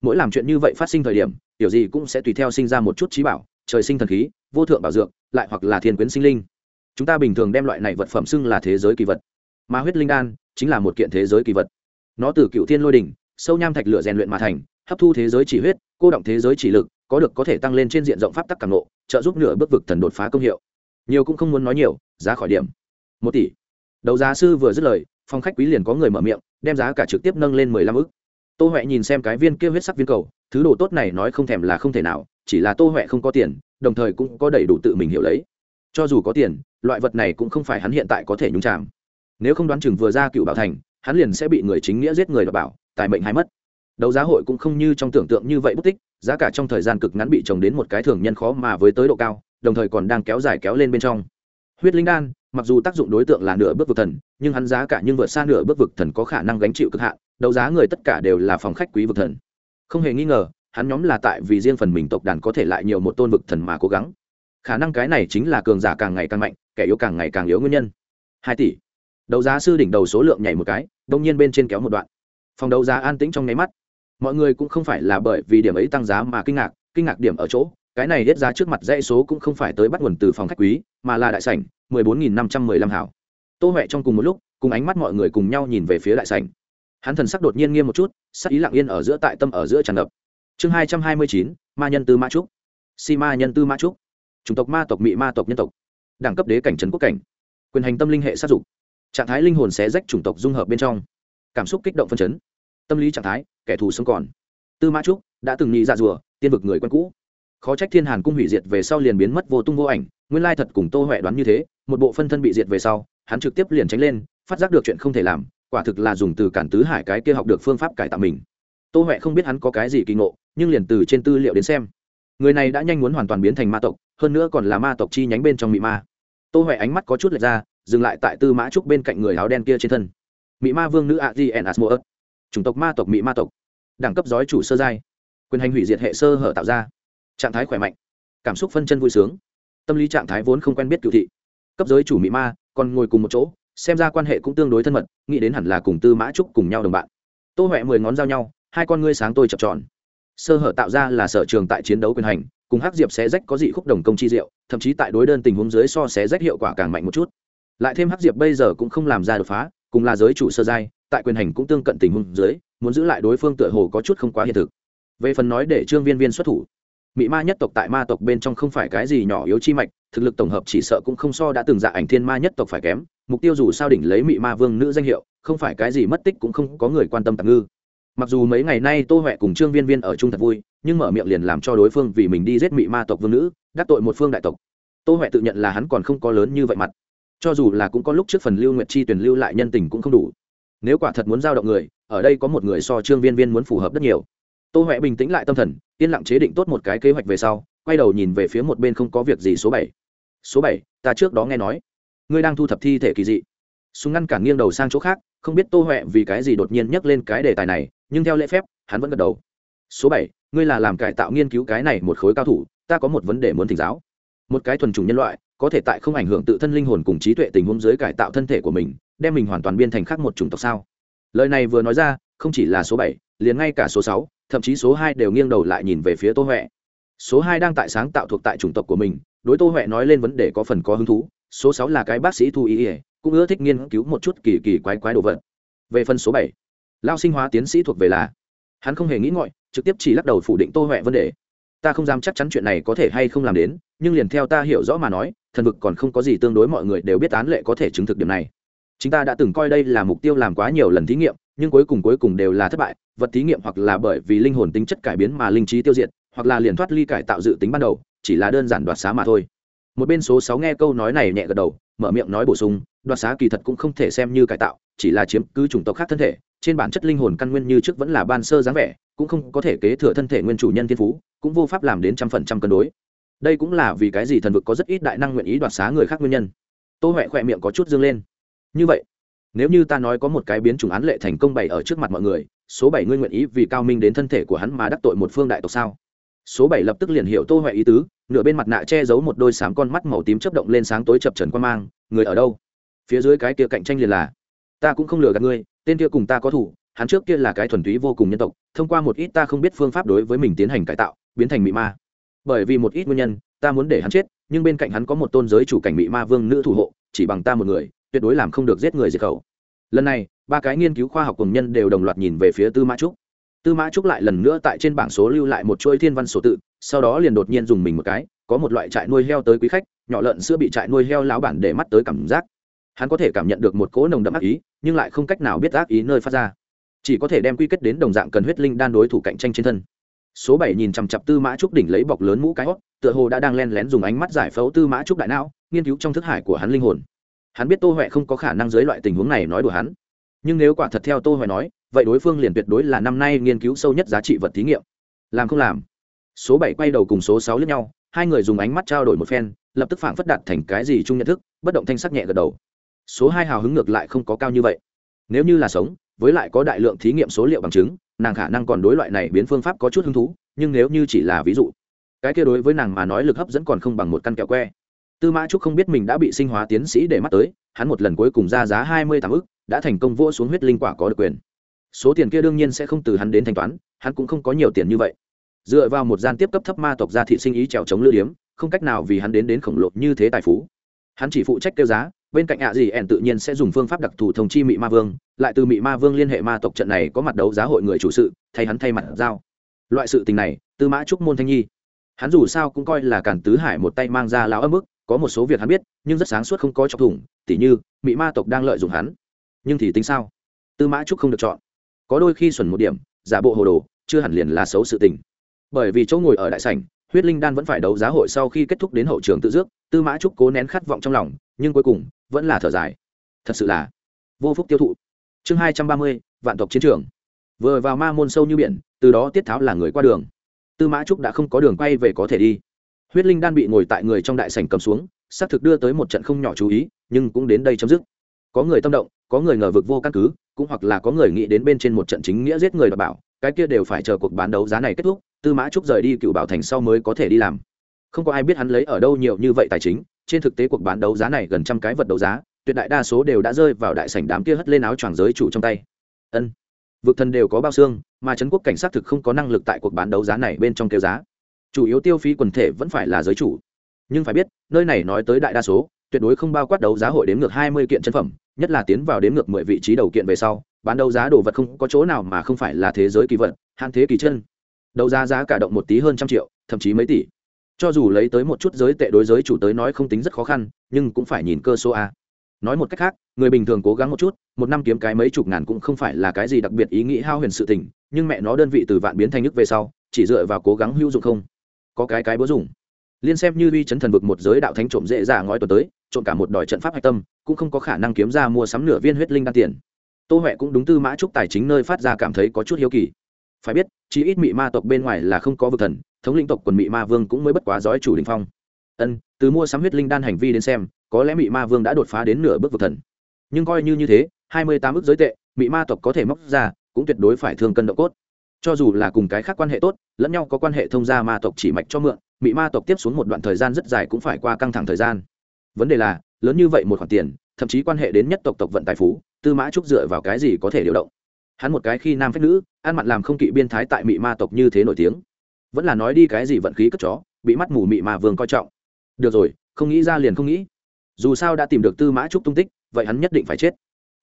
Mỗi làm chuyện như vậy phát sinh thời điểm, kiểu gì cũng sẽ tùy theo sinh ra một chút trí bảo, trời sinh thần khí, vô thượng bảo dược, lại hoặc là thiên quyến sinh linh. Chúng ta bình thường đem loại này vật phẩm xưng là thế giới kỳ vật. Mà huyết linh đan chính là một kiện thế giới kỳ vật. Nó từ cựu thiên lôi đỉnh, sâu nham thạch lửa rèn luyện mà thành, hấp thu thế giới chỉ huyết, cô động thế giới chỉ lực có được có thể tăng lên trên diện rộng pháp tắc càng lộ trợ giúp nửa bước vực thần đột phá công hiệu. Nhiều cũng không muốn nói nhiều, giá khỏi điểm. Một tỷ. Đấu giá sư vừa dứt lời, phòng khách quý liền có người mở miệng, đem giá cả trực tiếp nâng lên mười lăm ức. Tô huệ nhìn xem cái viên kia huyết sắc viên cầu, thứ đồ tốt này nói không thèm là không thể nào, chỉ là tô huệ không có tiền, đồng thời cũng có đầy đủ tự mình hiểu lấy. Cho dù có tiền, loại vật này cũng không phải hắn hiện tại có thể nhúng chạm nếu không đoán chừng vừa ra cựu bảo thành, hắn liền sẽ bị người chính nghĩa giết người đ bảo, tài mệnh hay mất đấu giá hội cũng không như trong tưởng tượng như vậy bút tích, giá cả trong thời gian cực ngắn bị trồng đến một cái thường nhân khó mà với tới độ cao, đồng thời còn đang kéo dài kéo lên bên trong. Huyết linh đan, mặc dù tác dụng đối tượng là nửa bước vực thần, nhưng hắn giá cả nhưng vượt xa nửa bước vực thần có khả năng gánh chịu cực hạn, đấu giá người tất cả đều là phòng khách quý vực thần. Không hề nghi ngờ, hắn nhóm là tại vì riêng phần mình tộc đàn có thể lại nhiều một tôn vực thần mà cố gắng. Khả năng cái này chính là cường giả càng ngày càng mạnh, kẻ yếu càng ngày càng yếu nguyên nhân. Hai tỷ. Đấu giá sư đỉnh đầu số lượng nhảy một cái, đông nhiên bên trên kéo một đoạn. Phòng đấu giá an tĩnh trong nháy mắt mọi người cũng không phải là bởi vì điểm ấy tăng giá mà kinh ngạc kinh ngạc điểm ở chỗ, cái này hết giá trước mặt dãy số cũng không phải tới bắt nguồn từ phòng khách quý, mà là đại sảnh, mười bốn nghìn năm trăm mười lăm hảo. Tô huệ trong cùng một lúc, cùng ánh mắt mọi người cùng nhau nhìn về phía đại sảnh. Hắn thần sắc đột nhiên nghiêm một chút, sắc ý lặng yên ở giữa tại tâm ở giữa tràn ngập. Chương hai trăm hai mươi chín, ma nhân tư ma trúc. Si ma nhân tư ma trúc. Chủng tộc ma tộc mỹ ma tộc nhân tộc. Đẳng cấp đế cảnh trấn quốc cảnh. Quyền hành tâm linh hệ sát dục. Trạng thái linh hồn xé rách chủng tộc dung hợp bên trong. Cảm xúc kích động phân chấn tâm lý trạng thái, kẻ thù sống còn. Tư mã trúc đã từng nghĩ ra rùa, tiên vực người quen cũ. Khó trách thiên hàn cung hủy diệt về sau liền biến mất vô tung vô ảnh, nguyên lai thật cùng tô huệ đoán như thế, một bộ phân thân bị diệt về sau, hắn trực tiếp liền tránh lên, phát giác được chuyện không thể làm, quả thực là dùng từ cản tứ hải cái kia học được phương pháp cải tạo mình. Tô huệ không biết hắn có cái gì kỳ ngộ, nhưng liền từ trên tư liệu đến xem. Người này đã nhanh muốn hoàn toàn biến thành ma tộc, hơn nữa còn là ma tộc chi nhánh bên trong mị ma. Tô huệ ánh mắt có chút lệch ra, dừng lại tại tư mã trúc bên cạnh người áo đen kia trên thân. Mị ma vương nữ a di n asmoa chủng tộc ma tộc mỹ ma tộc, đẳng cấp giói chủ sơ giai, quyền hành hủy diệt hệ sơ hở tạo ra, trạng thái khỏe mạnh, cảm xúc phân chân vui sướng, tâm lý trạng thái vốn không quen biết cựu thị, cấp giới chủ mỹ ma, còn ngồi cùng một chỗ, xem ra quan hệ cũng tương đối thân mật, nghĩ đến hẳn là cùng tư mã trúc cùng nhau đồng bạn. Tô huệ mười ngón giao nhau, hai con ngươi sáng tôi chập tròn. Sơ hở tạo ra là sở trường tại chiến đấu quyền hành, cùng hắc diệp xé rách có dị khúc đồng công chi diệu, thậm chí tại đối đơn tình huống dưới so xé rách hiệu quả càng mạnh một chút. Lại thêm hắc diệp bây giờ cũng không làm ra đột phá, cùng là giới chủ sơ giai tại quyền hành cũng tương cận tình huống dưới, muốn giữ lại đối phương tựa hồ có chút không quá hiện thực. Về phần nói để trương viên viên xuất thủ mỹ ma nhất tộc tại ma tộc bên trong không phải cái gì nhỏ yếu chi mạch, thực lực tổng hợp chỉ sợ cũng không so đã từng dạ ảnh thiên ma nhất tộc phải kém, mục tiêu dù sao đỉnh lấy mỹ ma vương nữ danh hiệu, không phải cái gì mất tích cũng không có người quan tâm tạm ngư. Mặc dù mấy ngày nay tô huệ cùng trương viên viên ở chung thật vui, nhưng mở miệng liền làm cho đối phương vì mình đi giết mỹ ma tộc vương nữ, đắc tội một phương đại tộc. Tô huệ tự nhận là hắn còn không có lớn như vậy mặt. Cho dù là cũng có lúc trước phần lưu nguyệt chi tuyển lưu lại nhân tình cũng không đủ nếu quả thật muốn giao động người, ở đây có một người so trương viên viên muốn phù hợp rất nhiều. Tô huệ bình tĩnh lại tâm thần, yên lặng chế định tốt một cái kế hoạch về sau, quay đầu nhìn về phía một bên không có việc gì số bảy. Số bảy, ta trước đó nghe nói, ngươi đang thu thập thi thể kỳ dị. Súng ngăn cản nghiêng đầu sang chỗ khác, không biết tô huệ vì cái gì đột nhiên nhắc lên cái đề tài này, nhưng theo lễ phép, hắn vẫn gật đầu. Số bảy, ngươi là làm cải tạo nghiên cứu cái này một khối cao thủ, ta có một vấn đề muốn thỉnh giáo. Một cái thuần chủng nhân loại, có thể tại không ảnh hưởng tự thân linh hồn cùng trí tuệ tình huống dưới cải tạo thân thể của mình đem mình hoàn toàn biên thành khác một chủng tộc sao? Lời này vừa nói ra, không chỉ là số bảy, liền ngay cả số sáu, thậm chí số hai đều nghiêng đầu lại nhìn về phía tô huệ. Số hai đang tại sáng tạo thuộc tại chủng tộc của mình, đối tô huệ nói lên vấn đề có phần có hứng thú, số sáu là cái bác sĩ thu ý ỉa cũng ưa thích nghiên cứu một chút kỳ kỳ quái quái đồ vật. Về phần số bảy lao sinh hóa tiến sĩ thuộc về là, hắn không hề nghĩ ngọi trực tiếp chỉ lắc đầu phủ định tô huệ vấn đề. Ta không dám chắc chắn chuyện này có thể hay không làm đến, nhưng liền theo ta hiểu rõ mà nói, thần vực còn không có gì tương đối mọi người đều biết án lệ có thể chứng thực điểm này chúng ta đã từng coi đây là mục tiêu làm quá nhiều lần thí nghiệm, nhưng cuối cùng cuối cùng đều là thất bại. Vật thí nghiệm hoặc là bởi vì linh hồn tính chất cải biến mà linh trí tiêu diệt, hoặc là liền thoát ly cải tạo dự tính ban đầu, chỉ là đơn giản đoạt xá mà thôi. Một bên số sáu nghe câu nói này nhẹ gật đầu, mở miệng nói bổ sung, đoạt xá kỳ thật cũng không thể xem như cải tạo, chỉ là chiếm cứ chủng tộc khác thân thể. Trên bản chất linh hồn căn nguyên như trước vẫn là ban sơ dáng vẻ, cũng không có thể kế thừa thân thể nguyên chủ nhân thiên phú, cũng vô pháp làm đến trăm phần trăm cân đối. Đây cũng là vì cái gì thần vực có rất ít đại năng nguyện ý đoạt xá người khác nguyên nhân. Tô huệ khỏe miệng có chút dương lên như vậy, nếu như ta nói có một cái biến chủng án lệ thành công bày ở trước mặt mọi người, số bảy ngươi nguyện ý vì cao minh đến thân thể của hắn mà đắc tội một phương đại tộc sao? Số bảy lập tức liền hiểu tô huệ ý tứ, nửa bên mặt nạ che giấu một đôi sáng con mắt màu tím chấp động lên sáng tối chập trần quan mang, người ở đâu? Phía dưới cái kia cạnh tranh liền là, ta cũng không lừa gạt ngươi, tên kia cùng ta có thủ, hắn trước kia là cái thuần túy vô cùng nhân tộc, thông qua một ít ta không biết phương pháp đối với mình tiến hành cải tạo, biến thành mị ma. Bởi vì một ít nguyên nhân, ta muốn để hắn chết, nhưng bên cạnh hắn có một tôn giới chủ cảnh mị ma vương nữ thủ hộ, chỉ bằng ta một người tuyệt đối làm không được giết người diệt khẩu. Lần này, ba cái nghiên cứu khoa học cùng nhân đều đồng loạt nhìn về phía tư mã trúc. Tư mã trúc lại lần nữa tại trên bảng số lưu lại một chuỗi thiên văn số tự, sau đó liền đột nhiên dùng mình một cái, có một loại trại nuôi heo tới quý khách, nhỏ lợn sữa bị trại nuôi heo lão bản để mắt tới cảm giác. Hắn có thể cảm nhận được một cỗ nồng đậm ác ý, nhưng lại không cách nào biết ác ý nơi phát ra. Chỉ có thể đem quy kết đến đồng dạng cần huyết linh đan đối thủ cạnh tranh trên thân. Số bảy nhìn chằm chặp tư mã trúc đỉnh lấy bọc lớn mũ cái hót, tựa hồ đã đang len lén dùng ánh mắt giải phẫu tư mã trúc đại não, nghiên cứu trong thức hải của hắn linh hồn hắn biết tô huệ không có khả năng dưới loại tình huống này nói đùa hắn. Nhưng nếu quả thật theo tô huệ nói, vậy đối phương liền tuyệt đối là năm nay nghiên cứu sâu nhất giá trị vật thí nghiệm. Làm không làm. Số bảy quay đầu cùng số sáu lướt nhau, hai người dùng ánh mắt trao đổi một phen, lập tức phảng phất đạt thành cái gì chung nhận thức, bất động thanh sắc nhẹ gật đầu. Số hai hào hứng ngược lại không có cao như vậy. Nếu như là sống, với lại có đại lượng thí nghiệm số liệu bằng chứng, nàng khả năng còn đối loại này biến phương pháp có chút hứng thú, nhưng nếu như chỉ là ví dụ, cái kia đối với nàng mà nói lực hấp dẫn còn không bằng một căn kẹo que tư mã trúc không biết mình đã bị sinh hóa tiến sĩ để mắt tới, hắn một lần cuối cùng ra giá hai mươi tám ức, đã thành công vua xuống huyết linh quả có được quyền. Số tiền kia đương nhiên sẽ không từ hắn đến thanh toán, hắn cũng không có nhiều tiền như vậy. Dựa vào một gian tiếp cấp thấp ma tộc gia thị sinh ý trèo chống lư điếm, không cách nào vì hắn đến đến khổng lồ như thế tài phú. Hắn chỉ phụ trách kêu giá, bên cạnh ạ gì ẻn tự nhiên sẽ dùng phương pháp đặc thù thông chi mị ma vương, lại từ mị ma vương liên hệ ma tộc trận này có mặt đấu giá hội người chủ sự, thay hắn thay mặt giao. Loại sự tình này, tư mã trúc môn thanh nhi. Hắn dù sao cũng coi là cản tứ hải một tay mang ra lão ấm ức có một số việc hắn biết, nhưng rất sáng suốt không có chọc thủng, tỉ như mỹ ma tộc đang lợi dụng hắn. Nhưng thì tính sao? Tư mã trúc không được chọn. Có đôi khi xuẩn một điểm, giả bộ hồ đồ, chưa hẳn liền là xấu sự tình. Bởi vì chỗ ngồi ở đại sảnh, huyết linh đan vẫn phải đấu giá hội sau khi kết thúc đến hậu trường tự dước, tư mã trúc cố nén khát vọng trong lòng, nhưng cuối cùng, vẫn là thở dài. Thật sự là vô phúc tiêu thụ. Chương hai trăm ba mươi, vạn tộc chiến trường. Vừa vào ma môn sâu như biển, từ đó tiết tháo là người qua đường. Tư mã trúc đã không có đường quay về có thể đi huyết linh đan bị ngồi tại người trong đại sảnh cầm xuống, xác thực đưa tới một trận không nhỏ chú ý, nhưng cũng đến đây chấm dứt. Có người tâm động, có người ngờ vực vô căn cứ, cũng hoặc là có người nghĩ đến bên trên một trận chính nghĩa giết người đảm bảo, cái kia đều phải chờ cuộc bán đấu giá này kết thúc, tư mã trúc rời đi cựu bảo thành sau mới có thể đi làm. Không có ai biết hắn lấy ở đâu nhiều như vậy tài chính, trên thực tế cuộc bán đấu giá này gần trăm cái vật đấu giá, tuyệt đại đa số đều đã rơi vào đại sảnh đám kia hất lên áo choàng giới chủ trong tay. Ân, vực thần đều có bao xương, mà trấn quốc cảnh sát thực không có năng lực tại cuộc bán đấu giá này bên trong kêu giá chủ yếu tiêu phí quần thể vẫn phải là giới chủ. Nhưng phải biết, nơi này nói tới đại đa số, tuyệt đối không bao quát đấu giá hội đến ngược hai mươi kiện chân phẩm, nhất là tiến vào đến ngược mười vị trí đầu kiện về sau, bán đấu giá đồ vật không có chỗ nào mà không phải là thế giới kỳ vật, hạn thế kỳ chân. Đấu giá giá cả động một tí hơn trăm triệu, thậm chí mấy tỷ. Cho dù lấy tới một chút giới tệ đối giới chủ tới nói không tính rất khó khăn, nhưng cũng phải nhìn cơ số a. Nói một cách khác, người bình thường cố gắng một chút, một năm kiếm cái mấy chục ngàn cũng không phải là cái gì đặc biệt ý nghĩ hao huyền sự tình, nhưng mẹ nó đơn vị từ vạn biến thành nước về sau, chỉ dựa vào cố gắng hữu dụng không? Có cái cái bố dùng. Liên xem như uy chấn thần vực một giới đạo thánh trộm dễ dàng ngói tuần tới, trộm cả một đòi trận pháp hạch tâm, cũng không có khả năng kiếm ra mua sắm nửa viên huyết linh đan tiền. Tô huệ cũng đúng tư mã trúc tài chính nơi phát ra cảm thấy có chút hiếu kỳ. Phải biết chỉ ít mị ma tộc bên ngoài là không có vực thần, thống lĩnh tộc quần mị ma vương cũng mới bất quá giói chủ đình phong. Ân, từ mua sắm huyết linh đan hành vi đến xem, có lẽ mị ma vương đã đột phá đến nửa bước vực thần. Nhưng coi như như thế, hai mươi tám ước giới tệ, mị ma tộc có thể móc ra, cũng tuyệt đối phải thương cân độ cốt cho dù là cùng cái khác quan hệ tốt, lẫn nhau có quan hệ thông gia ma tộc chỉ mạch cho mượn bị ma tộc tiếp xuống một đoạn thời gian rất dài cũng phải qua căng thẳng thời gian. Vấn đề là, lớn như vậy một khoản tiền, thậm chí quan hệ đến nhất tộc tộc vận tài phú, tư mã trúc dựa vào cái gì có thể điều động? Hắn một cái khi nam phép nữ, ăn mặn làm không kỵ biên thái tại mị ma tộc như thế nổi tiếng. Vẫn là nói đi cái gì vận khí cất chó, bị mắt mù mị ma vương coi trọng. Được rồi, không nghĩ ra liền không nghĩ. Dù sao đã tìm được tư mã trúc tung tích, vậy hắn nhất định phải chết.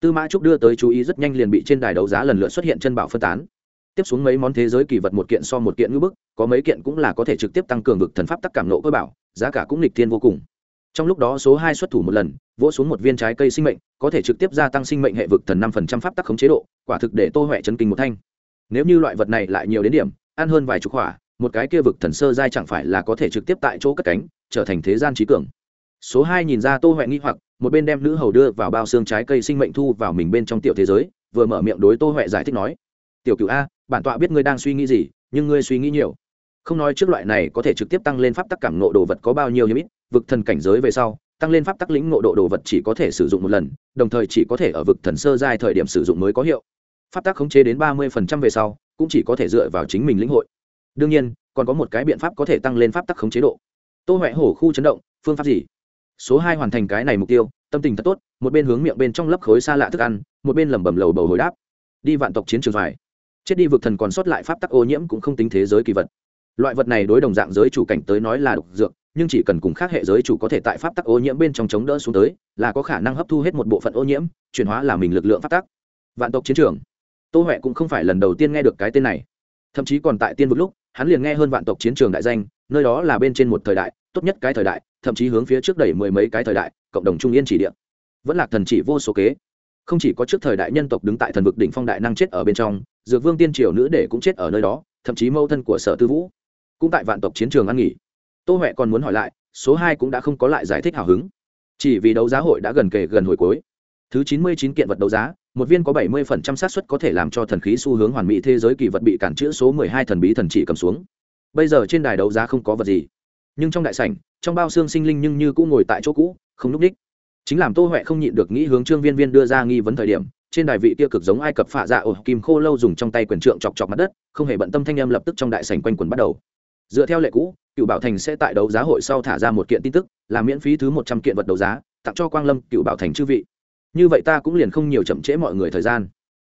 Tư mã trúc đưa tới chú ý rất nhanh liền bị trên đài đấu giá lần lượt xuất hiện chân bảo phân tán tiếp xuống mấy món thế giới kỳ vật một kiện so một kiện ngữ bức, có mấy kiện cũng là có thể trực tiếp tăng cường vực thần pháp tắc cảm nộ cơ bảo, giá cả cũng lịch thiên vô cùng. Trong lúc đó số hai xuất thủ một lần, vỗ xuống một viên trái cây sinh mệnh, có thể trực tiếp gia tăng sinh mệnh hệ vực thần năm phần trăm pháp tắc khống chế độ, quả thực để tô huệ chấn kinh một thanh. Nếu như loại vật này lại nhiều đến điểm, ăn hơn vài chục hỏa, một cái kia vực thần sơ giai chẳng phải là có thể trực tiếp tại chỗ cất cánh, trở thành thế gian trí cường. Số hai nhìn ra tô huệ nghi hoặc, một bên đem nữ hầu đưa vào bao xương trái cây sinh mệnh thu vào mình bên trong tiểu thế giới, vừa mở miệng đối tô huệ giải thích nói, tiểu cựu a bản tọa biết ngươi đang suy nghĩ gì, nhưng ngươi suy nghĩ nhiều. Không nói trước loại này có thể trực tiếp tăng lên pháp tắc cảm nộ đồ vật có bao nhiêu hiếm ít vực thần cảnh giới về sau, tăng lên pháp tắc lĩnh ngộ độ đồ vật chỉ có thể sử dụng một lần, đồng thời chỉ có thể ở vực thần sơ giai thời điểm sử dụng mới có hiệu. Pháp tắc khống chế đến ba mươi về sau, cũng chỉ có thể dựa vào chính mình lĩnh hội. Đương nhiên, còn có một cái biện pháp có thể tăng lên pháp tắc khống chế độ. Tô huệ hổ khu chấn động, phương pháp gì? Số hai hoàn thành cái này mục tiêu, tâm tình thật tốt, một bên hướng miệng bên trong lấp khối xa lạ thức ăn, một bên lẩm bẩm lầu bầu hồi đáp. Đi vạn tộc chiến trường dài chết đi vực thần còn sót lại pháp tắc ô nhiễm cũng không tính thế giới kỳ vật. Loại vật này đối đồng dạng giới chủ cảnh tới nói là độc dược, nhưng chỉ cần cùng khác hệ giới chủ có thể tại pháp tắc ô nhiễm bên trong chống đỡ xuống tới, là có khả năng hấp thu hết một bộ phận ô nhiễm, chuyển hóa là mình lực lượng pháp tắc. Vạn tộc chiến trường. Tô huệ cũng không phải lần đầu tiên nghe được cái tên này. Thậm chí còn tại tiên vực lúc, hắn liền nghe hơn vạn tộc chiến trường đại danh, nơi đó là bên trên một thời đại, tốt nhất cái thời đại, thậm chí hướng phía trước đẩy mười mấy cái thời đại, cộng đồng trung yên chỉ địa. Vẫn là thần chỉ vô số kế không chỉ có trước thời đại nhân tộc đứng tại thần vực đỉnh phong đại năng chết ở bên trong, dược vương tiên triều nữ để cũng chết ở nơi đó, thậm chí mâu thân của sở tư vũ cũng tại vạn tộc chiến trường ăn nghỉ. Tô huệ còn muốn hỏi lại, số hai cũng đã không có lại giải thích hào hứng. Chỉ vì đấu giá hội đã gần kề gần hồi cuối. Thứ chín mươi chín kiện vật đấu giá, một viên có bảy mươi phần trăm xác suất có thể làm cho thần khí xu hướng hoàn mỹ thế giới kỳ vật bị cản chữa số mười hai thần bí thần chỉ cầm xuống. Bây giờ trên đài đấu giá không có vật gì. Nhưng trong đại sảnh, trong bao xương sinh linh nhưng như cũng ngồi tại chỗ cũ, không núp đích chính làm tô huệ không nhịn được nghĩ hướng trương viên viên đưa ra nghi vấn thời điểm, trên đài vị kia cực giống ai cập phạ dạ ổ kim khô lâu dùng trong tay quyền trượng chọc chọc mặt đất, không hề bận tâm thanh âm lập tức trong đại sảnh quanh quần bắt đầu. Dựa theo lệ cũ, cựu bảo thành sẽ tại đấu giá hội sau thả ra một kiện tin tức, là miễn phí thứ một trăm kiện vật đấu giá, tặng cho quang lâm, cựu bảo thành chư vị. Như vậy ta cũng liền không nhiều chậm trễ mọi người thời gian.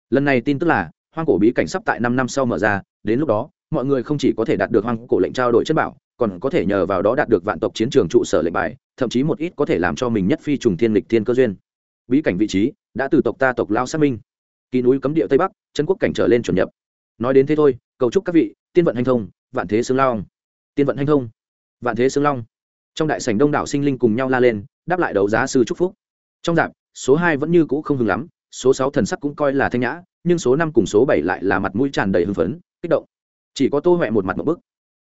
Lần này tin tức là, hoang cổ bí cảnh sắp tại năm năm sau mở ra, đến lúc đó, mọi người không chỉ có thể đạt được hoang cổ lệnh trao đổi chất bảo, còn có thể nhờ vào đó đạt được vạn tộc chiến trường trụ sở lệnh bài thậm chí một ít có thể làm cho mình nhất phi trùng thiên lịch thiên cơ duyên. Bí cảnh vị trí, đã từ tộc ta tộc lao xác minh. Kỳ núi cấm địa tây bắc, chân quốc cảnh trở lên chuẩn nhập. Nói đến thế thôi, cầu chúc các vị, tiên vận hành thông, vạn thế xương long. Tiên vận hành thông, vạn thế xương long. Trong đại sảnh đông đảo sinh linh cùng nhau la lên, đáp lại đấu giá sư chúc phúc. Trong dạp, số hai vẫn như cũ không hừng lắm, số sáu thần sắc cũng coi là thanh nhã, nhưng số năm cùng số bảy lại là mặt mũi tràn đầy hưng phấn, kích động. Chỉ có tô huệ một mặt một bức,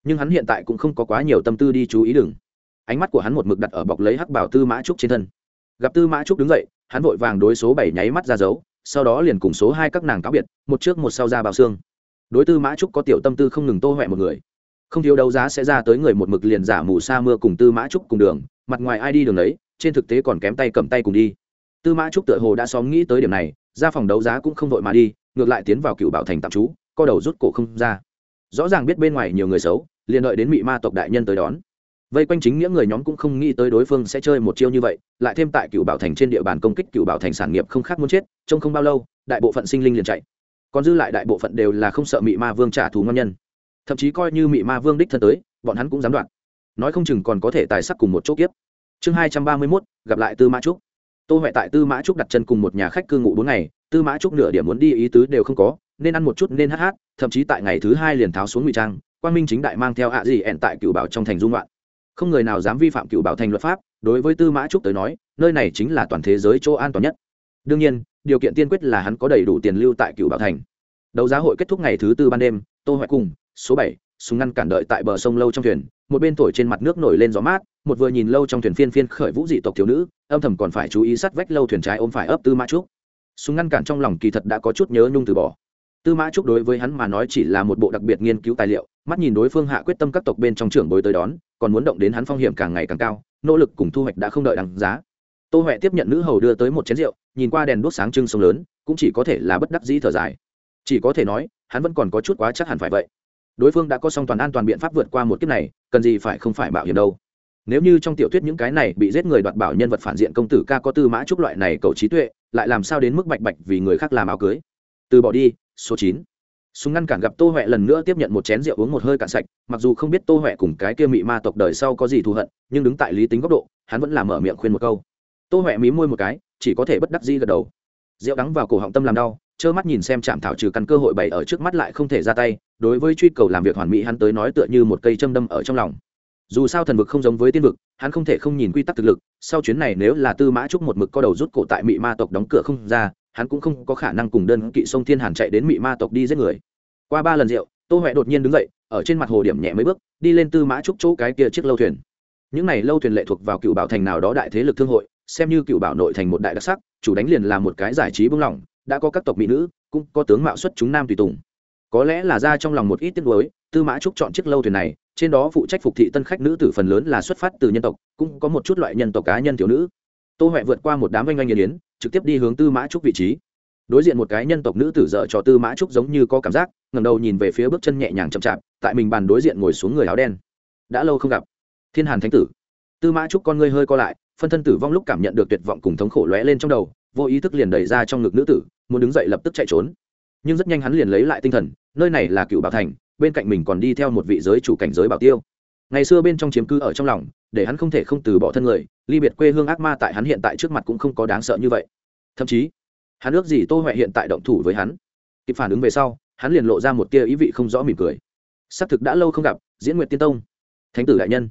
nhưng hắn hiện tại cũng không có quá nhiều tâm tư đi chú ý đừng ánh mắt của hắn một mực đặt ở bọc lấy hắc bảo tư mã trúc trên thân. Gặp tư mã trúc đứng dậy, hắn vội vàng đối số bảy nháy mắt ra dấu, sau đó liền cùng số hai các nàng cáo biệt, một trước một sau ra bào xương. Đối tư mã trúc có tiểu tâm tư không ngừng tô huệ một người. Không thiếu đấu giá sẽ ra tới người một mực liền giả mù sa mưa cùng tư mã trúc cùng đường, mặt ngoài ai đi đường đấy trên thực tế còn kém tay cầm tay cùng đi. Tư mã trúc tựa hồ đã xóm nghĩ tới điểm này, ra phòng đấu giá cũng không vội mà đi, ngược lại tiến vào cựu bảo thành tạm trú, co đầu rút cổ không ra. Rõ ràng biết bên ngoài nhiều người xấu, liền đợi đến mị ma tộc đại nhân tới đón vây quanh chính nghĩa người nhóm cũng không nghĩ tới đối phương sẽ chơi một chiêu như vậy, lại thêm tại cựu bảo thành trên địa bàn công kích cựu bảo thành sản nghiệp không khác muốn chết trong không bao lâu, đại bộ phận sinh linh liền chạy. Còn dư lại đại bộ phận đều là không sợ mị ma vương trả thù ngon nhân. Thậm chí coi như mị ma vương đích thân tới, bọn hắn cũng dám đoạn nói không chừng còn có thể tài sắc cùng một chỗ kiếp. Chương hai trăm ba mươi mốt, gặp lại tư mã trúc. Tô huệ tại tư mã trúc đặt chân cùng một nhà khách cư ngụ bốn ngày, tư mã trúc nửa điểm muốn đi ý tứ đều không có, nên ăn một chút nên hát hát, thậm chí tại ngày thứ hai liền tháo xuống ngụy trang quan minh chính đại mang theo hạ gì ẹn tại cựu bảo trong thành dung loạn không người nào dám vi phạm cựu bảo thành luật pháp, đối với tư mã trúc tới nói, nơi này chính là toàn thế giới chỗ an toàn nhất. Đương nhiên, điều kiện tiên quyết là hắn có đầy đủ tiền lưu tại cựu bảo thành. Đấu giá hội kết thúc ngày thứ tư ban đêm, tô huệ cùng, số bảy, súng ngăn cản đợi tại bờ sông lâu trong thuyền, một bên thổi trên mặt nước nổi lên gió mát, một vừa nhìn lâu trong thuyền phiên phiên khởi vũ dị tộc thiếu nữ, âm thầm còn phải chú ý sát vách lâu thuyền trái ôm phải ấp tư mã trúc. Súng ngăn cản trong lòng kỳ thật đã có chút nhớ nhung từ bỏ tư mã trúc đối với hắn mà nói chỉ là một bộ đặc biệt nghiên cứu tài liệu, mắt nhìn đối phương hạ quyết tâm các tộc bên trong trưởng bối tới đón, còn muốn động đến hắn phong hiểm càng ngày càng cao, nỗ lực cùng thu hoạch đã không đợi đằng giá. Tô huệ tiếp nhận nữ hầu đưa tới một chén rượu, nhìn qua đèn đuốc sáng trưng sông lớn, cũng chỉ có thể là bất đắc dĩ thở dài. Chỉ có thể nói, hắn vẫn còn có chút quá chắc hẳn phải vậy. Đối phương đã có xong toàn an toàn biện pháp vượt qua một kiếp này, cần gì phải không phải bảo hiểm đâu. Nếu như trong tiểu thuyết những cái này bị giết người đoạt bảo nhân vật phản diện công tử ca có tư mã trúc loại này cầu trí tuệ, lại làm sao đến mức bạch bạch vì người khác làm áo cưới? Từ bỏ đi, số chín. Súng ngăn cản gặp tô huệ lần nữa tiếp nhận một chén rượu uống một hơi cạn sạch, mặc dù không biết tô huệ cùng cái kia mị ma tộc đời sau có gì thù hận, nhưng đứng tại lý tính góc độ, hắn vẫn làm mở miệng khuyên một câu. Tô huệ mí môi một cái, chỉ có thể bất đắc di gật đầu. Rượu đắng vào cổ họng tâm làm đau, trơ mắt nhìn xem chạm thảo trừ căn cơ hội bày ở trước mắt lại không thể ra tay, đối với truy cầu làm việc hoàn mỹ hắn tới nói tựa như một cây châm đâm ở trong lòng. Dù sao thần vực không giống với tiên vực, hắn không thể không nhìn quy tắc thực lực, sau chuyến này nếu là tư mã trúc một mực co đầu rút cổ tại mị ma tộc đóng cửa không ra hắn cũng không có khả năng cùng đơn kỵ sông thiên hàn chạy đến mị ma tộc đi giết người. Qua ba lần rượu, tô huệ đột nhiên đứng dậy, ở trên mặt hồ điểm nhẹ mấy bước, đi lên tư mã trúc chỗ cái kia chiếc lâu thuyền. Những này lâu thuyền lệ thuộc vào cựu bảo thành nào đó đại thế lực thương hội, xem như cựu bảo nội thành một đại đặc sắc, chủ đánh liền là một cái giải trí bưng lỏng đã có các tộc mỹ nữ, cũng có tướng mạo xuất chúng nam tùy tùng. Có lẽ là ra trong lòng một ít tiếc nuối, tư mã trúc chọn chiếc lâu thuyền này, trên đó phụ trách phục thị tân khách nữ tử phần lớn là xuất phát từ nhân tộc, cũng có một chút loại nhân tộc cá nhân thiếu nữ. Tô huệ vượt qua một đám oanh oanh nghiền yến trực tiếp đi hướng tư mã trúc vị trí. Đối diện một cái nhân tộc nữ tử dợ cho tư mã trúc giống như có cảm giác ngầm đầu nhìn về phía bước chân nhẹ nhàng chậm chạp, tại mình bàn đối diện ngồi xuống người áo đen. Đã lâu không gặp. Thiên hàn thánh tử. Tư mã trúc con ngươi hơi co lại, phân thân tử vong lúc cảm nhận được tuyệt vọng cùng thống khổ lóe lên trong đầu, vô ý thức liền đẩy ra trong ngực nữ tử, muốn đứng dậy lập tức chạy trốn. Nhưng rất nhanh hắn liền lấy lại tinh thần, nơi này là cựu bảo thành, bên cạnh mình còn đi theo một vị giới chủ cảnh giới bảo tiêu. Ngày xưa bên trong chiếm cư ở trong lòng, để hắn không thể không từ bỏ thân người ly biệt quê hương ác ma tại hắn hiện tại trước mặt cũng không có đáng sợ như vậy. Thậm chí, hắn ước gì tô huệ hiện tại động thủ với hắn. Kịp phản ứng về sau, hắn liền lộ ra một tia ý vị không rõ mỉm cười. Xác thực đã lâu không gặp, diễn nguyện tiên tông. Thánh tử đại nhân.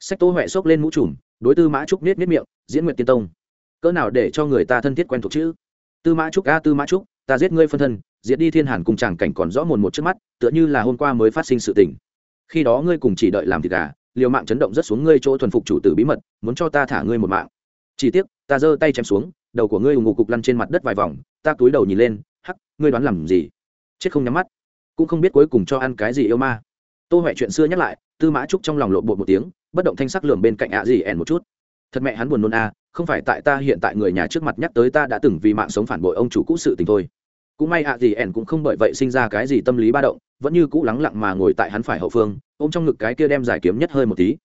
Sách tô huệ xốc lên mũ trùm, đối tư mã trúc nết nết miệng, diễn nguyện tiên tông, cỡ nào để cho người ta thân thiết quen thuộc chữ tư mã trúc a, tư mã trúc, ta giết ngươi phân thân, diệt đi thiên hàn cùng chàng cảnh còn rõ mồn một trước mắt, tựa như là hôm qua mới phát sinh sự tình. Khi đó ngươi cùng chỉ đợi làm thịt gà liều mạng chấn động rất xuống ngươi chỗ thuần phục chủ tử bí mật, muốn cho ta thả ngươi một mạng. Chỉ tiếc, ta giơ tay chém xuống, đầu của ngươi ủng ngục cục lăn trên mặt đất vài vòng, ta túi đầu nhìn lên, hắc, ngươi đoán làm gì? Chết không nhắm mắt. Cũng không biết cuối cùng cho ăn cái gì yêu ma. Tô huệ chuyện xưa nhắc lại, tư mã trúc trong lòng lộ bột một tiếng, bất động thanh sắc lường bên cạnh ạ gì ẻn một chút. Thật mẹ hắn buồn nôn a không phải tại ta hiện tại người nhà trước mặt nhắc tới ta đã từng vì mạng sống phản bội ông chủ cũ sự tình thôi. Cũng may ạ gì ẻn cũng không bởi vậy sinh ra cái gì tâm lý ba động vẫn như cũ lắng lặng mà ngồi tại hắn phải hậu phương, ôm trong ngực cái kia đem giải kiếm nhất hơi một tí.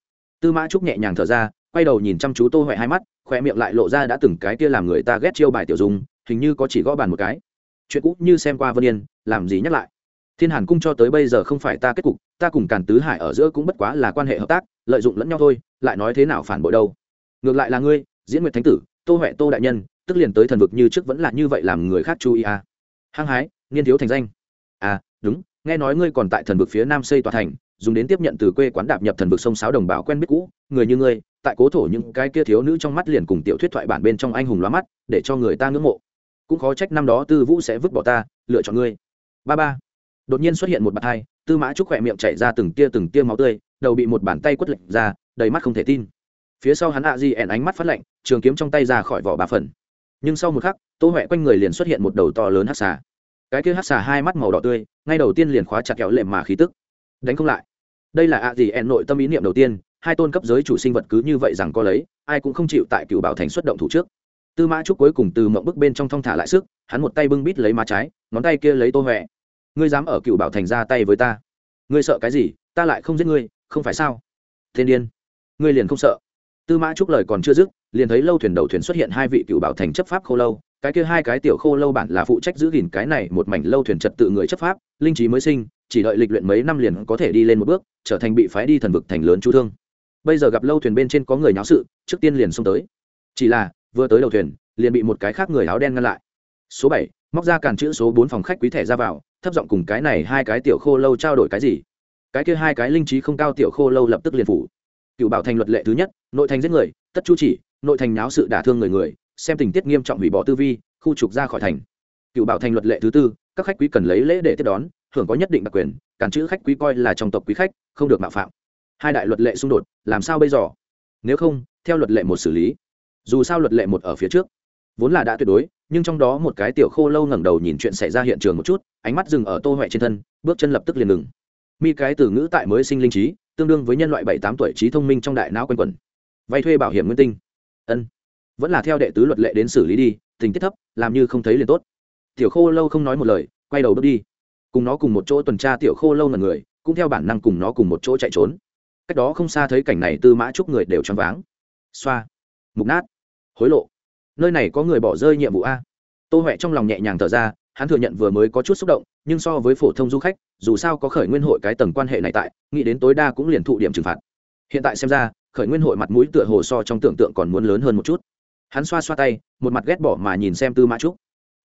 Tư mã trúc nhẹ nhàng thở ra, quay đầu nhìn chăm chú tô huệ hai mắt khoe miệng lại lộ ra đã từng cái kia làm người ta ghét chiêu bài tiểu dùng hình như có chỉ gõ bàn một cái. Chuyện cũ như xem qua vân yên, làm gì nhắc lại? Thiên hàn cung cho tới bây giờ không phải ta kết cục, ta cùng càn tứ hải ở giữa cũng bất quá là quan hệ hợp tác, lợi dụng lẫn nhau thôi, lại nói thế nào phản bội đâu? Ngược lại là ngươi, diễn nguyệt thánh tử, tô huệ tô đại nhân, tức liền tới thần vực như trước vẫn là như vậy làm người khác chú ý à. hăng hái nghiên thiếu thành danh. À đúng nghe nói ngươi còn tại thần vực phía nam xây tòa thành, dùng đến tiếp nhận từ quê quán đạp nhập thần vực sông sáo đồng bào quen biết cũ, người như ngươi, tại cố thổ những cái kia thiếu nữ trong mắt liền cùng tiểu thuyết thoại bản bên trong anh hùng lóa mắt, để cho người ta ngưỡng mộ. Cũng khó trách năm đó tư vũ sẽ vứt bỏ ta, lựa chọn ngươi. Ba ba. Đột nhiên xuất hiện một bàn tay tư mã trúc khỏe miệng chảy ra từng tia từng tia máu tươi, đầu bị một bàn tay quất lệnh ra, đầy mắt không thể tin. Phía sau hắn ạ di ẻn ánh mắt phát lạnh, trường kiếm trong tay ra khỏi vỏ bà phần. Nhưng sau một khắc, tô huệ quanh người liền xuất hiện một đầu to lớn hát xà cái kia hát xà hai mắt màu đỏ tươi, ngay đầu tiên liền khóa chặt kẹo lệm mà khí tức. Đánh không lại. Đây là ạ gì ẹn nội tâm ý niệm đầu tiên, hai tôn cấp giới chủ sinh vật cứ như vậy rằng có lấy, ai cũng không chịu tại cựu bảo thành xuất động thủ trước. Tư mã trúc cuối cùng từ mộng bức bên trong thong thả lại sức, hắn một tay bưng bít lấy má trái, ngón tay kia lấy tô huệ ngươi dám ở cựu bảo thành ra tay với ta? Ngươi sợ cái gì? Ta lại không giết ngươi, không phải sao? Thiên điên. Ngươi liền không sợ. Tư mã trúc lời còn chưa dứt, liền thấy lâu thuyền đầu thuyền xuất hiện hai vị cựu bảo thành chấp pháp khô lâu cái kia hai cái tiểu khô lâu bản là phụ trách giữ gìn cái này một mảnh lâu thuyền trật tự người chấp pháp, linh trí mới sinh, chỉ đợi lịch luyện mấy năm liền có thể đi lên một bước, trở thành bị phái đi thần vực thành lớn chú thương. Bây giờ gặp lâu thuyền bên trên có người nháo sự, trước tiên liền xông tới. Chỉ là, vừa tới đầu thuyền, liền bị một cái khác người áo đen ngăn lại. Số bảy, móc ra càn chữ số bốn phòng khách quý thẻ ra vào, thấp giọng cùng cái này hai cái tiểu khô lâu trao đổi cái gì. Cái kia hai cái linh trí không cao tiểu khô lâu lập tức liền phủ. Cựu bảo thành luật lệ thứ nhất, nội thành giết người, tất chu chỉ, nội thành náo sự đả thương người người xem tình tiết nghiêm trọng hủy bỏ tư vi, khu trục ra khỏi thành. Cựu bảo thành luật lệ thứ tư, các khách quý cần lấy lễ để tiếp đón hưởng có nhất định đặc quyền cản chữ khách quý coi là trong tộc quý khách, không được mạo phạm. Hai đại luật lệ xung đột, làm sao bây giờ? Nếu không, theo luật lệ một xử lý. Dù sao luật lệ một ở phía trước, vốn là đã tuyệt đối, nhưng trong đó một cái tiểu khô lâu ngẩng đầu nhìn chuyện xảy ra hiện trường một chút, ánh mắt dừng ở tô huệ trên thân, bước chân lập tức liền ngừng. Mi cái từ ngữ tại mới sinh linh trí, tương đương với nhân loại bảy tám tuổi trí thông minh trong đại não quanh quẩn. Vay thuê bảo hiểm nguyên tinh. Ân vẫn là theo đệ tứ luật lệ đến xử lý đi, tình tiết thấp, làm như không thấy liền tốt. Tiểu khô lâu không nói một lời, quay đầu bước đi. Cùng nó cùng một chỗ tuần tra, tiểu khô lâu là người, cũng theo bản năng cùng nó cùng một chỗ chạy trốn. Cách đó không xa thấy cảnh này tư mã chúc người đều choáng váng. Xoa. Mục nát. Hối lộ. Nơi này có người bỏ rơi nhiệm vụ a. Tô huệ trong lòng nhẹ nhàng thở ra, hắn thừa nhận vừa mới có chút xúc động, nhưng so với phổ thông du khách, dù sao có khởi nguyên hội cái tầng quan hệ này tại, nghĩ đến tối đa cũng liền thụ điểm trừng phạt. Hiện tại xem ra, khởi nguyên hội mặt mũi tựa hồ so trong tưởng tượng còn muốn lớn hơn một chút hắn xoa xoa tay, một mặt ghét bỏ mà nhìn xem tư mã trúc.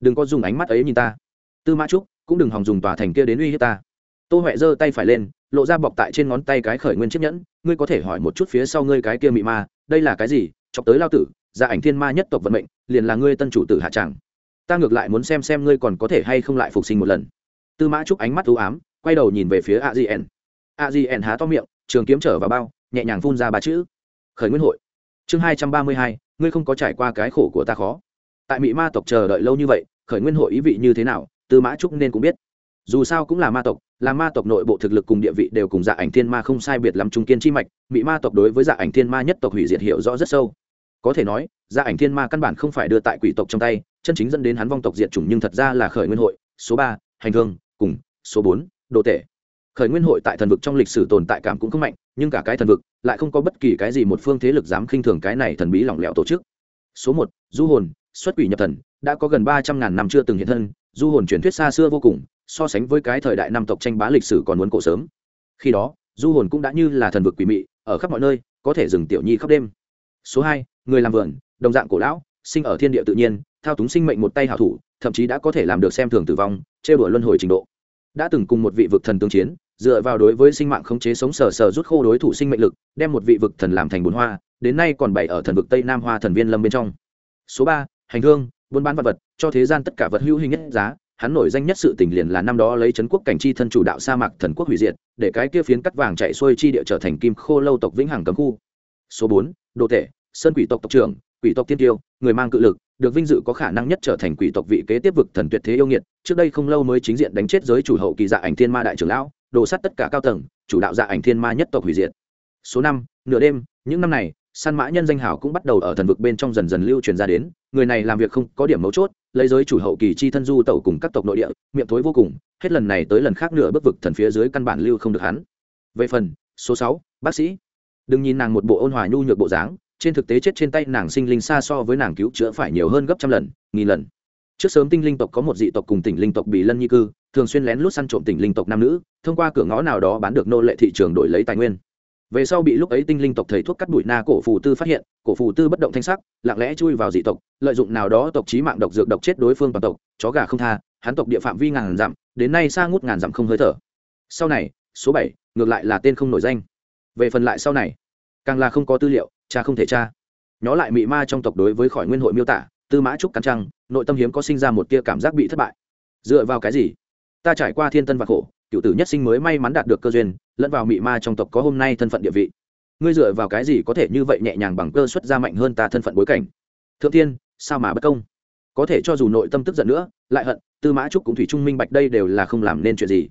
Đừng có dùng ánh mắt ấy nhìn ta. Tư mã trúc, cũng đừng hòng dùng tòa thành kia đến uy hiếp ta. Tô huệ giơ tay phải lên, lộ ra bọc tại trên ngón tay cái khởi nguyên chiếc nhẫn. Ngươi có thể hỏi một chút phía sau ngươi cái kia mị ma, đây là cái gì? Chọc tới lao tử, gia ảnh thiên ma nhất tộc vận mệnh, liền là ngươi tân chủ tử hạ tràng ta ngược lại muốn xem xem ngươi còn có thể hay không lại phục sinh một lần. Tư mã trúc ánh mắt t ám, quay đầu nhìn về phía a di a di há to miệng, trường kiếm trở vào bao, nhẹ nhàng phun ra ba chữ. Khởi nguyên hội. Chương hai trăm ba mươi hai ngươi không có trải qua cái khổ của ta khó. Tại mỹ ma tộc chờ đợi lâu như vậy, khởi nguyên hội ý vị như thế nào, tư mã trúc nên cũng biết. Dù sao cũng là ma tộc, là ma tộc nội bộ thực lực cùng địa vị đều cùng dạ ảnh thiên ma không sai biệt lắm trung kiên chi mạch mỹ ma tộc đối với dạ ảnh thiên ma nhất tộc hủy diệt hiểu rõ rất sâu. Có thể nói dạ ảnh thiên ma căn bản không phải đưa tại quỷ tộc trong tay, chân chính dẫn đến hắn vong tộc diệt chủng nhưng thật ra là khởi nguyên hội, số ba, hành thương cùng, số bốn, đồ tể khởi nguyên hội tại thần vực trong lịch sử tồn tại cảm cũng không mạnh, nhưng cả cái thần vực lại không có bất kỳ cái gì một phương thế lực dám khinh thường cái này thần bí lỏng lẻo tổ chức. Số một, du hồn, xuất quỷ nhập thần, đã có gần ba trăm ngàn năm chưa từng hiện thân, du hồn truyền thuyết xa xưa vô cùng, so sánh với cái thời đại năm tộc tranh bá lịch sử còn muốn cổ sớm. Khi đó, du hồn cũng đã như là thần vực quỷ mị, ở khắp mọi nơi, có thể dừng tiểu nhi khắp đêm. Số hai, người làm vườn, đồng dạng cổ lão, sinh ở thiên địa tự nhiên, thao túng sinh mệnh một tay hảo thủ, thậm chí đã có thể làm được xem thường tử vong chê bửa luân hồi trình độ. Đã từng cùng một vị vực thần tương chiến dựa vào đối với sinh mạng khống chế sống sờ sờ rút khô đối thủ sinh mệnh lực, đem một vị vực thần làm thành bồn hoa, đến nay còn bày ở thần vực tây nam hoa thần viên lâm bên trong. Số ba, hành hương, buôn bán vật vật, cho thế gian tất cả vật hữu hình nhất giá, hắn nổi danh nhất sự tình liền là năm đó lấy trấn quốc cảnh chi thân chủ đạo sa mạc thần quốc hủy diệt, để cái kia phiến cắt vàng chạy xuôi chi địa trở thành kim khô lâu tộc vĩnh hằng cấm khu. Số bốn, đồ tể, sơn quỷ tộc tộc trưởng, quỷ tộc tiên tiêu, người mang cự lực, được vinh dự có khả năng nhất trở thành quỷ tộc vị kế tiếp vực thần tuyệt thế yêu nghiệt, trước đây không lâu mới chính diện đánh chết giới chủ hậu kỳ dạ ảnh thiên ma đại trưởng lão đồ sắt tất cả cao tầng, chủ đạo dạ ảnh thiên ma nhất tộc hủy diệt. Số năm, nửa đêm, những năm này, săn mã nhân danh hảo cũng bắt đầu ở thần vực bên trong dần dần lưu truyền ra đến, người này làm việc không có điểm mấu chốt, lấy giới chủ hậu kỳ chi thân du tẩu cùng các tộc nội địa, miệng thối vô cùng, hết lần này tới lần khác nửa bước vực thần phía dưới căn bản lưu không được hắn. Về phần, số sáu, bác sĩ. Đừng nhìn nàng một bộ ôn hòa nhu nhược bộ dáng, trên thực tế chết trên tay nàng sinh linh xa so với nàng cứu chữa phải nhiều hơn gấp trăm lần, nghìn lần. Trước sớm tinh linh tộc có một dị tộc cùng tỉnh linh tộc bị lân nhi cư thường xuyên lén lút săn trộm tỉnh linh tộc nam nữ, thông qua cửa ngõ nào đó bán được nô lệ thị trường đổi lấy tài nguyên. Về sau bị lúc ấy tinh linh tộc thầy thuốc cắt đuổi na cổ phù tư phát hiện, cổ phù tư bất động thanh sắc, lặng lẽ chui vào dị tộc, lợi dụng nào đó tộc trí mạng độc dược độc chết đối phương toàn tộc, chó gà không tha, hắn tộc địa phạm vi ngàn dặm, đến nay xa ngút ngàn dặm không hơi thở. Sau này, số bảy, ngược lại là tên không nổi danh. Về phần lại sau này, càng là không có tư liệu, cha không thể cha. Nhó lại mị ma trong tộc đối với khỏi nguyên hội miêu tả, tư mã trúc cắn trăng, nội tâm hiếm có sinh ra một tia cảm giác bị thất bại. Dựa vào cái gì? Ta trải qua thiên tân và khổ, cựu tử nhất sinh mới may mắn đạt được cơ duyên, lẫn vào mị ma trong tộc có hôm nay thân phận địa vị. Ngươi dựa vào cái gì có thể như vậy nhẹ nhàng bằng cơ xuất ra mạnh hơn ta thân phận bối cảnh? Thượng tiên sao mà bất công? Có thể cho dù nội tâm tức giận nữa, lại hận, tư mã trúc cũng thủy trung minh bạch đây đều là không làm nên chuyện gì.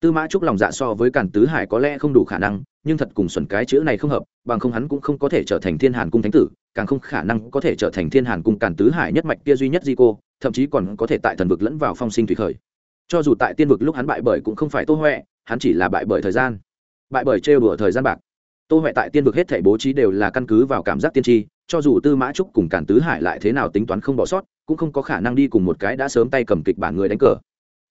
Tư mã trúc lòng dạ so với càn tứ hải có lẽ không đủ khả năng, nhưng thật cùng xuẩn cái chữ này không hợp, bằng không hắn cũng không có thể trở thành thiên hàn cung thánh tử, càng không khả năng có thể trở thành thiên hàn cung càn tứ hải nhất mạch kia duy nhất di cô, thậm chí còn có thể tại thần vực lẫn vào phong sinh thủy khởi cho dù tại tiên vực lúc hắn bại bởi cũng không phải tô huệ, hắn chỉ là bại bởi thời gian. Bại bởi trêu đùa thời gian bạc. Tô huệ tại tiên vực hết thể bố trí đều là căn cứ vào cảm giác tiên tri, cho dù tư mã trúc cùng càn tứ hải lại thế nào tính toán không bỏ sót, cũng không có khả năng đi cùng một cái đã sớm tay cầm kịch bản người đánh cờ.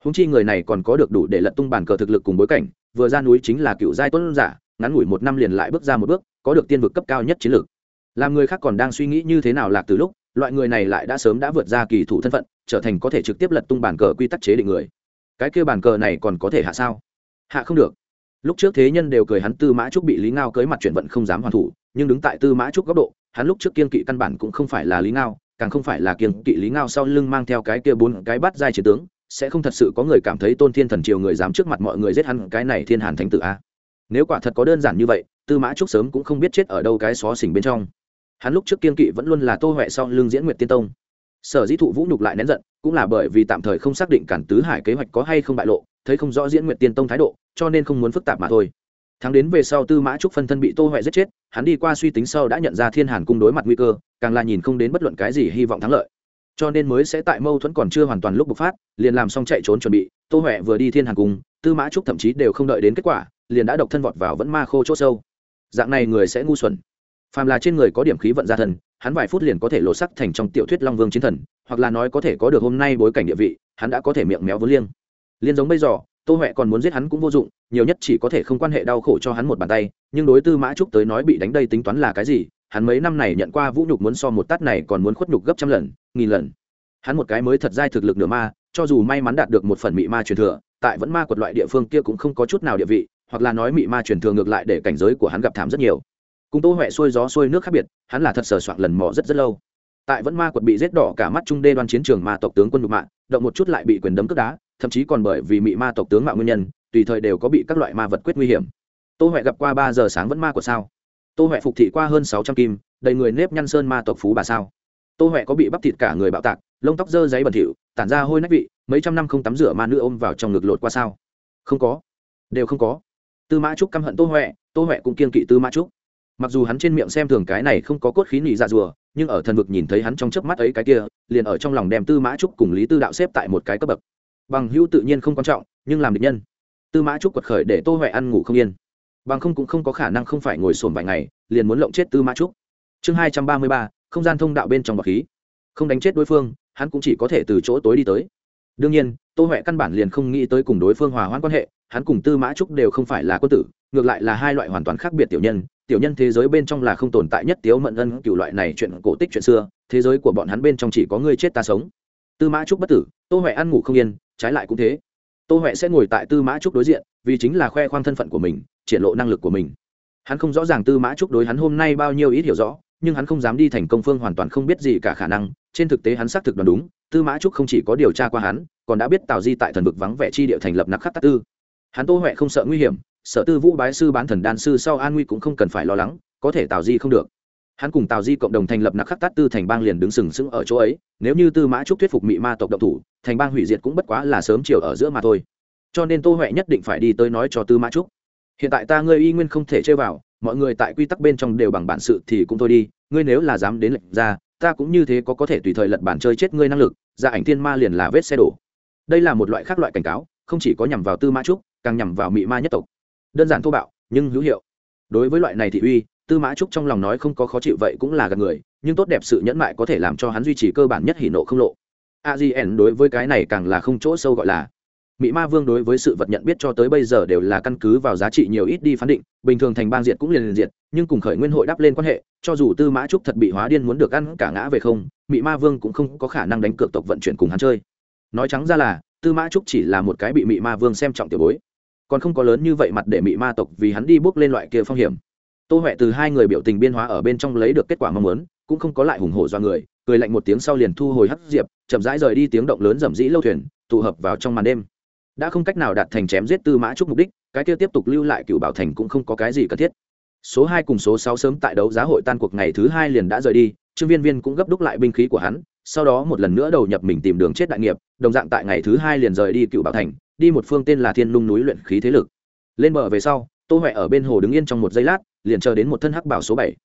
Húng chi người này còn có được đủ để lật tung bản cờ thực lực cùng bối cảnh, vừa ra núi chính là cựu giai tuấn giả, ngắn ngủi một năm liền lại bước ra một bước, có được tiên vực cấp cao nhất chiến lược. Làm người khác còn đang suy nghĩ như thế nào lạc từ lúc, loại người này lại đã sớm đã vượt ra kỳ thủ thân phận, trở thành có thể trực tiếp lật tung bản cờ quy tắc chế định người cái kia bàn cờ này còn có thể hạ sao? Hạ không được. Lúc trước thế nhân đều cười hắn tư mã trúc bị lý ngao cưới mặt chuyển vận không dám hoàn thủ, nhưng đứng tại tư mã trúc góc độ, hắn lúc trước kiên kỵ căn bản cũng không phải là lý ngao, càng không phải là kiên kỵ lý ngao sau lưng mang theo cái kia bốn cái bắt giai chiến tướng, sẽ không thật sự có người cảm thấy tôn thiên thần triều người dám trước mặt mọi người giết hắn, cái này thiên hàn thánh tử a. Nếu quả thật có đơn giản như vậy, tư mã trúc sớm cũng không biết chết ở đâu cái xó xỉnh bên trong. Hắn lúc trước kiên kỵ vẫn luôn là tô huệ sau lưng diễn nguyệt tiên tông sở dĩ thụ vũ nhục lại nén giận, cũng là bởi vì tạm thời không xác định cản tứ hải kế hoạch có hay không bại lộ, thấy không rõ diễn nguyệt tiên tông thái độ, cho nên không muốn phức tạp mà thôi. Tháng đến về sau tư mã trúc phân thân bị tô huệ giết chết, hắn đi qua suy tính sau đã nhận ra thiên hàn cung đối mặt nguy cơ, càng là nhìn không đến bất luận cái gì hy vọng thắng lợi. Cho nên mới sẽ tại mâu thuẫn còn chưa hoàn toàn lúc bộc phát, liền làm xong chạy trốn chuẩn bị, tô huệ vừa đi thiên hàn cung, tư mã trúc thậm chí đều không đợi đến kết quả, liền đã độc thân vọt vào vẫn ma khô chỗ sâu. Dạng này người sẽ ngu xuẩn. Phàm là trên người có điểm khí vận gia thần hắn vài phút liền có thể lộ sắc thành trong tiểu thuyết long vương chiến thần, hoặc là nói có thể có được hôm nay bối cảnh địa vị, hắn đã có thể miệng méo với liêng. Liên giống bây giờ, tô huệ còn muốn giết hắn cũng vô dụng, nhiều nhất chỉ có thể không quan hệ đau khổ cho hắn một bàn tay, nhưng đối tư mã trúc tới nói bị đánh đây tính toán là cái gì, hắn mấy năm này nhận qua vũ nhục muốn so một tát này còn muốn khuất nhục gấp trăm lần, nghìn lần. Hắn một cái mới thật dai thực lực nửa ma, cho dù may mắn đạt được một phần mị ma truyền thừa, tại vẫn ma quật loại địa phương kia cũng không có chút nào địa vị, hoặc là nói mị ma truyền thừa ngược lại để cảnh giới của hắn gặp thảm rất nhiều cùng tô huệ xuôi gió xuôi nước khác biệt, hắn là thật sờ soạn lần mò rất rất lâu. Tại vẫn ma quật bị rết đỏ cả mắt trung đê đoan chiến trường ma tộc tướng quân nhục mạng động một chút lại bị quyền đấm cướp đá, thậm chí còn bởi vì mị ma tộc tướng mạo nguyên nhân, tùy thời đều có bị các loại ma vật quyết nguy hiểm. Tô huệ gặp qua ba giờ sáng vẫn ma của sao? Tô huệ phục thị qua hơn sáu trăm kim, đầy người nếp nhăn sơn ma tộc phú bà sao? Tô huệ có bị bắp thịt cả người bạo tạc, lông tóc dơ giấy bẩn thỉu, tản ra hôi nách vị, mấy trăm năm không tắm rửa ma nữ ôm vào trong ngực lột qua sao? Không có. Đều không có. Tư mã trúc căm hận tô huệ tô huệ cũng kiên kỵ tư mã trúc mặc dù hắn trên miệng xem thường cái này không có cốt khí nị dạ rùa, nhưng ở thần vực nhìn thấy hắn trong chớp mắt ấy cái kia, liền ở trong lòng đem tư mã trúc cùng lý tư đạo xếp tại một cái cấp bậc. Bằng hữu tự nhiên không quan trọng, nhưng làm địch nhân. Tư mã trúc quật khởi để tô huệ ăn ngủ không yên. Bằng không cũng không có khả năng không phải ngồi sồn vài ngày, liền muốn lộng chết tư mã trúc. Chương hai trăm ba mươi ba, không gian thông đạo bên trong bọc khí. Không đánh chết đối phương, hắn cũng chỉ có thể từ chỗ tối đi tới. Đương nhiên, tô huệ căn bản liền không nghĩ tới cùng đối phương hòa hoãn quan hệ, hắn cùng tư mã trúc đều không phải là quân tử, ngược lại là hai loại hoàn toàn khác biệt tiểu nhân tiểu nhân thế giới bên trong là không tồn tại nhất tiếu mận ân cựu loại này chuyện cổ tích chuyện xưa, thế giới của bọn hắn bên trong chỉ có người chết ta sống. Tư mã trúc bất tử, tô huệ ăn ngủ không yên, trái lại cũng thế. Tô huệ sẽ ngồi tại tư mã trúc đối diện, vì chính là khoe khoang thân phận của mình, triển lộ năng lực của mình. Hắn không rõ ràng tư mã trúc đối hắn hôm nay bao nhiêu ít hiểu rõ, nhưng hắn không dám đi thành công phương hoàn toàn không biết gì cả khả năng, trên thực tế hắn xác thực đoán đúng, tư mã trúc không chỉ có điều tra qua hắn, còn đã biết tào di tại thần vực vắng vẻ chi địa thành lập nặc khắc tắc tư. Hắn tô huệ không sợ nguy hiểm sở tư vũ bái sư bán thần đan sư sau an nguy cũng không cần phải lo lắng, có thể tào di không được. Hắn cùng tào di cộng đồng thành lập nặc khắc tát tư thành bang liền đứng sừng sững ở chỗ ấy, nếu như tư mã trúc thuyết phục mị ma tộc độc thủ, thành bang hủy diệt cũng bất quá là sớm chiều ở giữa mà thôi. Cho nên tô huệ nhất định phải đi tới nói cho tư mã trúc. Hiện tại ta ngươi y nguyên không thể chơi vào, mọi người tại quy tắc bên trong đều bằng bản sự thì cũng thôi đi, ngươi nếu là dám đến lệnh ra, ta cũng như thế có có thể tùy thời lật bản chơi chết ngươi năng lực, ra ảnh thiên ma liền là vết xe đổ. Đây là một loại khác loại cảnh cáo, không chỉ có nhằm vào tư mã trúc, càng nhằm vào mị ma nhất tộc đơn giản thô bạo, nhưng hữu hiệu. Đối với loại này thị uy, tư mã trúc trong lòng nói không có khó chịu vậy cũng là gần người, nhưng tốt đẹp sự nhẫn mại có thể làm cho hắn duy trì cơ bản nhất hỉ nộ không lộ. Agn đối với cái này càng là không chỗ sâu gọi là. Mỹ ma vương đối với sự vật nhận biết cho tới bây giờ đều là căn cứ vào giá trị nhiều ít đi phán định, bình thường thành bang diệt cũng liền liền diệt, nhưng cùng khởi nguyên hội đáp lên quan hệ, cho dù tư mã trúc thật bị hóa điên muốn được ăn cả ngã về không mỹ ma vương cũng không có khả năng đánh cược tộc vận chuyển cùng hắn chơi. Nói trắng ra là, tư mã trúc chỉ là một cái bị mỹ ma vương xem trọng tiểu bối còn không có lớn như vậy mặt để mị ma tộc vì hắn đi bước lên loại kia phong hiểm. Tô huệ từ hai người biểu tình biên hóa ở bên trong lấy được kết quả mong muốn, cũng không có lại hùng hổ do người, cười lạnh một tiếng sau liền thu hồi hắt diệp, chậm rãi rời đi tiếng động lớn rầm rĩ lâu thuyền, tụ hợp vào trong màn đêm. Đã không cách nào đạt thành chém giết tư mã trúc mục đích, cái kia tiếp tục lưu lại cựu bảo thành cũng không có cái gì cần thiết. Số hai cùng số sáu sớm tại đấu giá hội tan cuộc ngày thứ hai liền đã rời đi, trương viên viên cũng gấp đúc lại binh khí của hắn, sau đó một lần nữa đầu nhập mình tìm đường chết đại nghiệp, đồng dạng tại ngày thứ hai liền rời đi cựu bảo thành đi một phương tên là thiên nung núi luyện khí thế lực. Lên bờ về sau, tô huệ ở bên hồ đứng yên trong một giây lát, liền chờ đến một thân hắc bảo số bảy.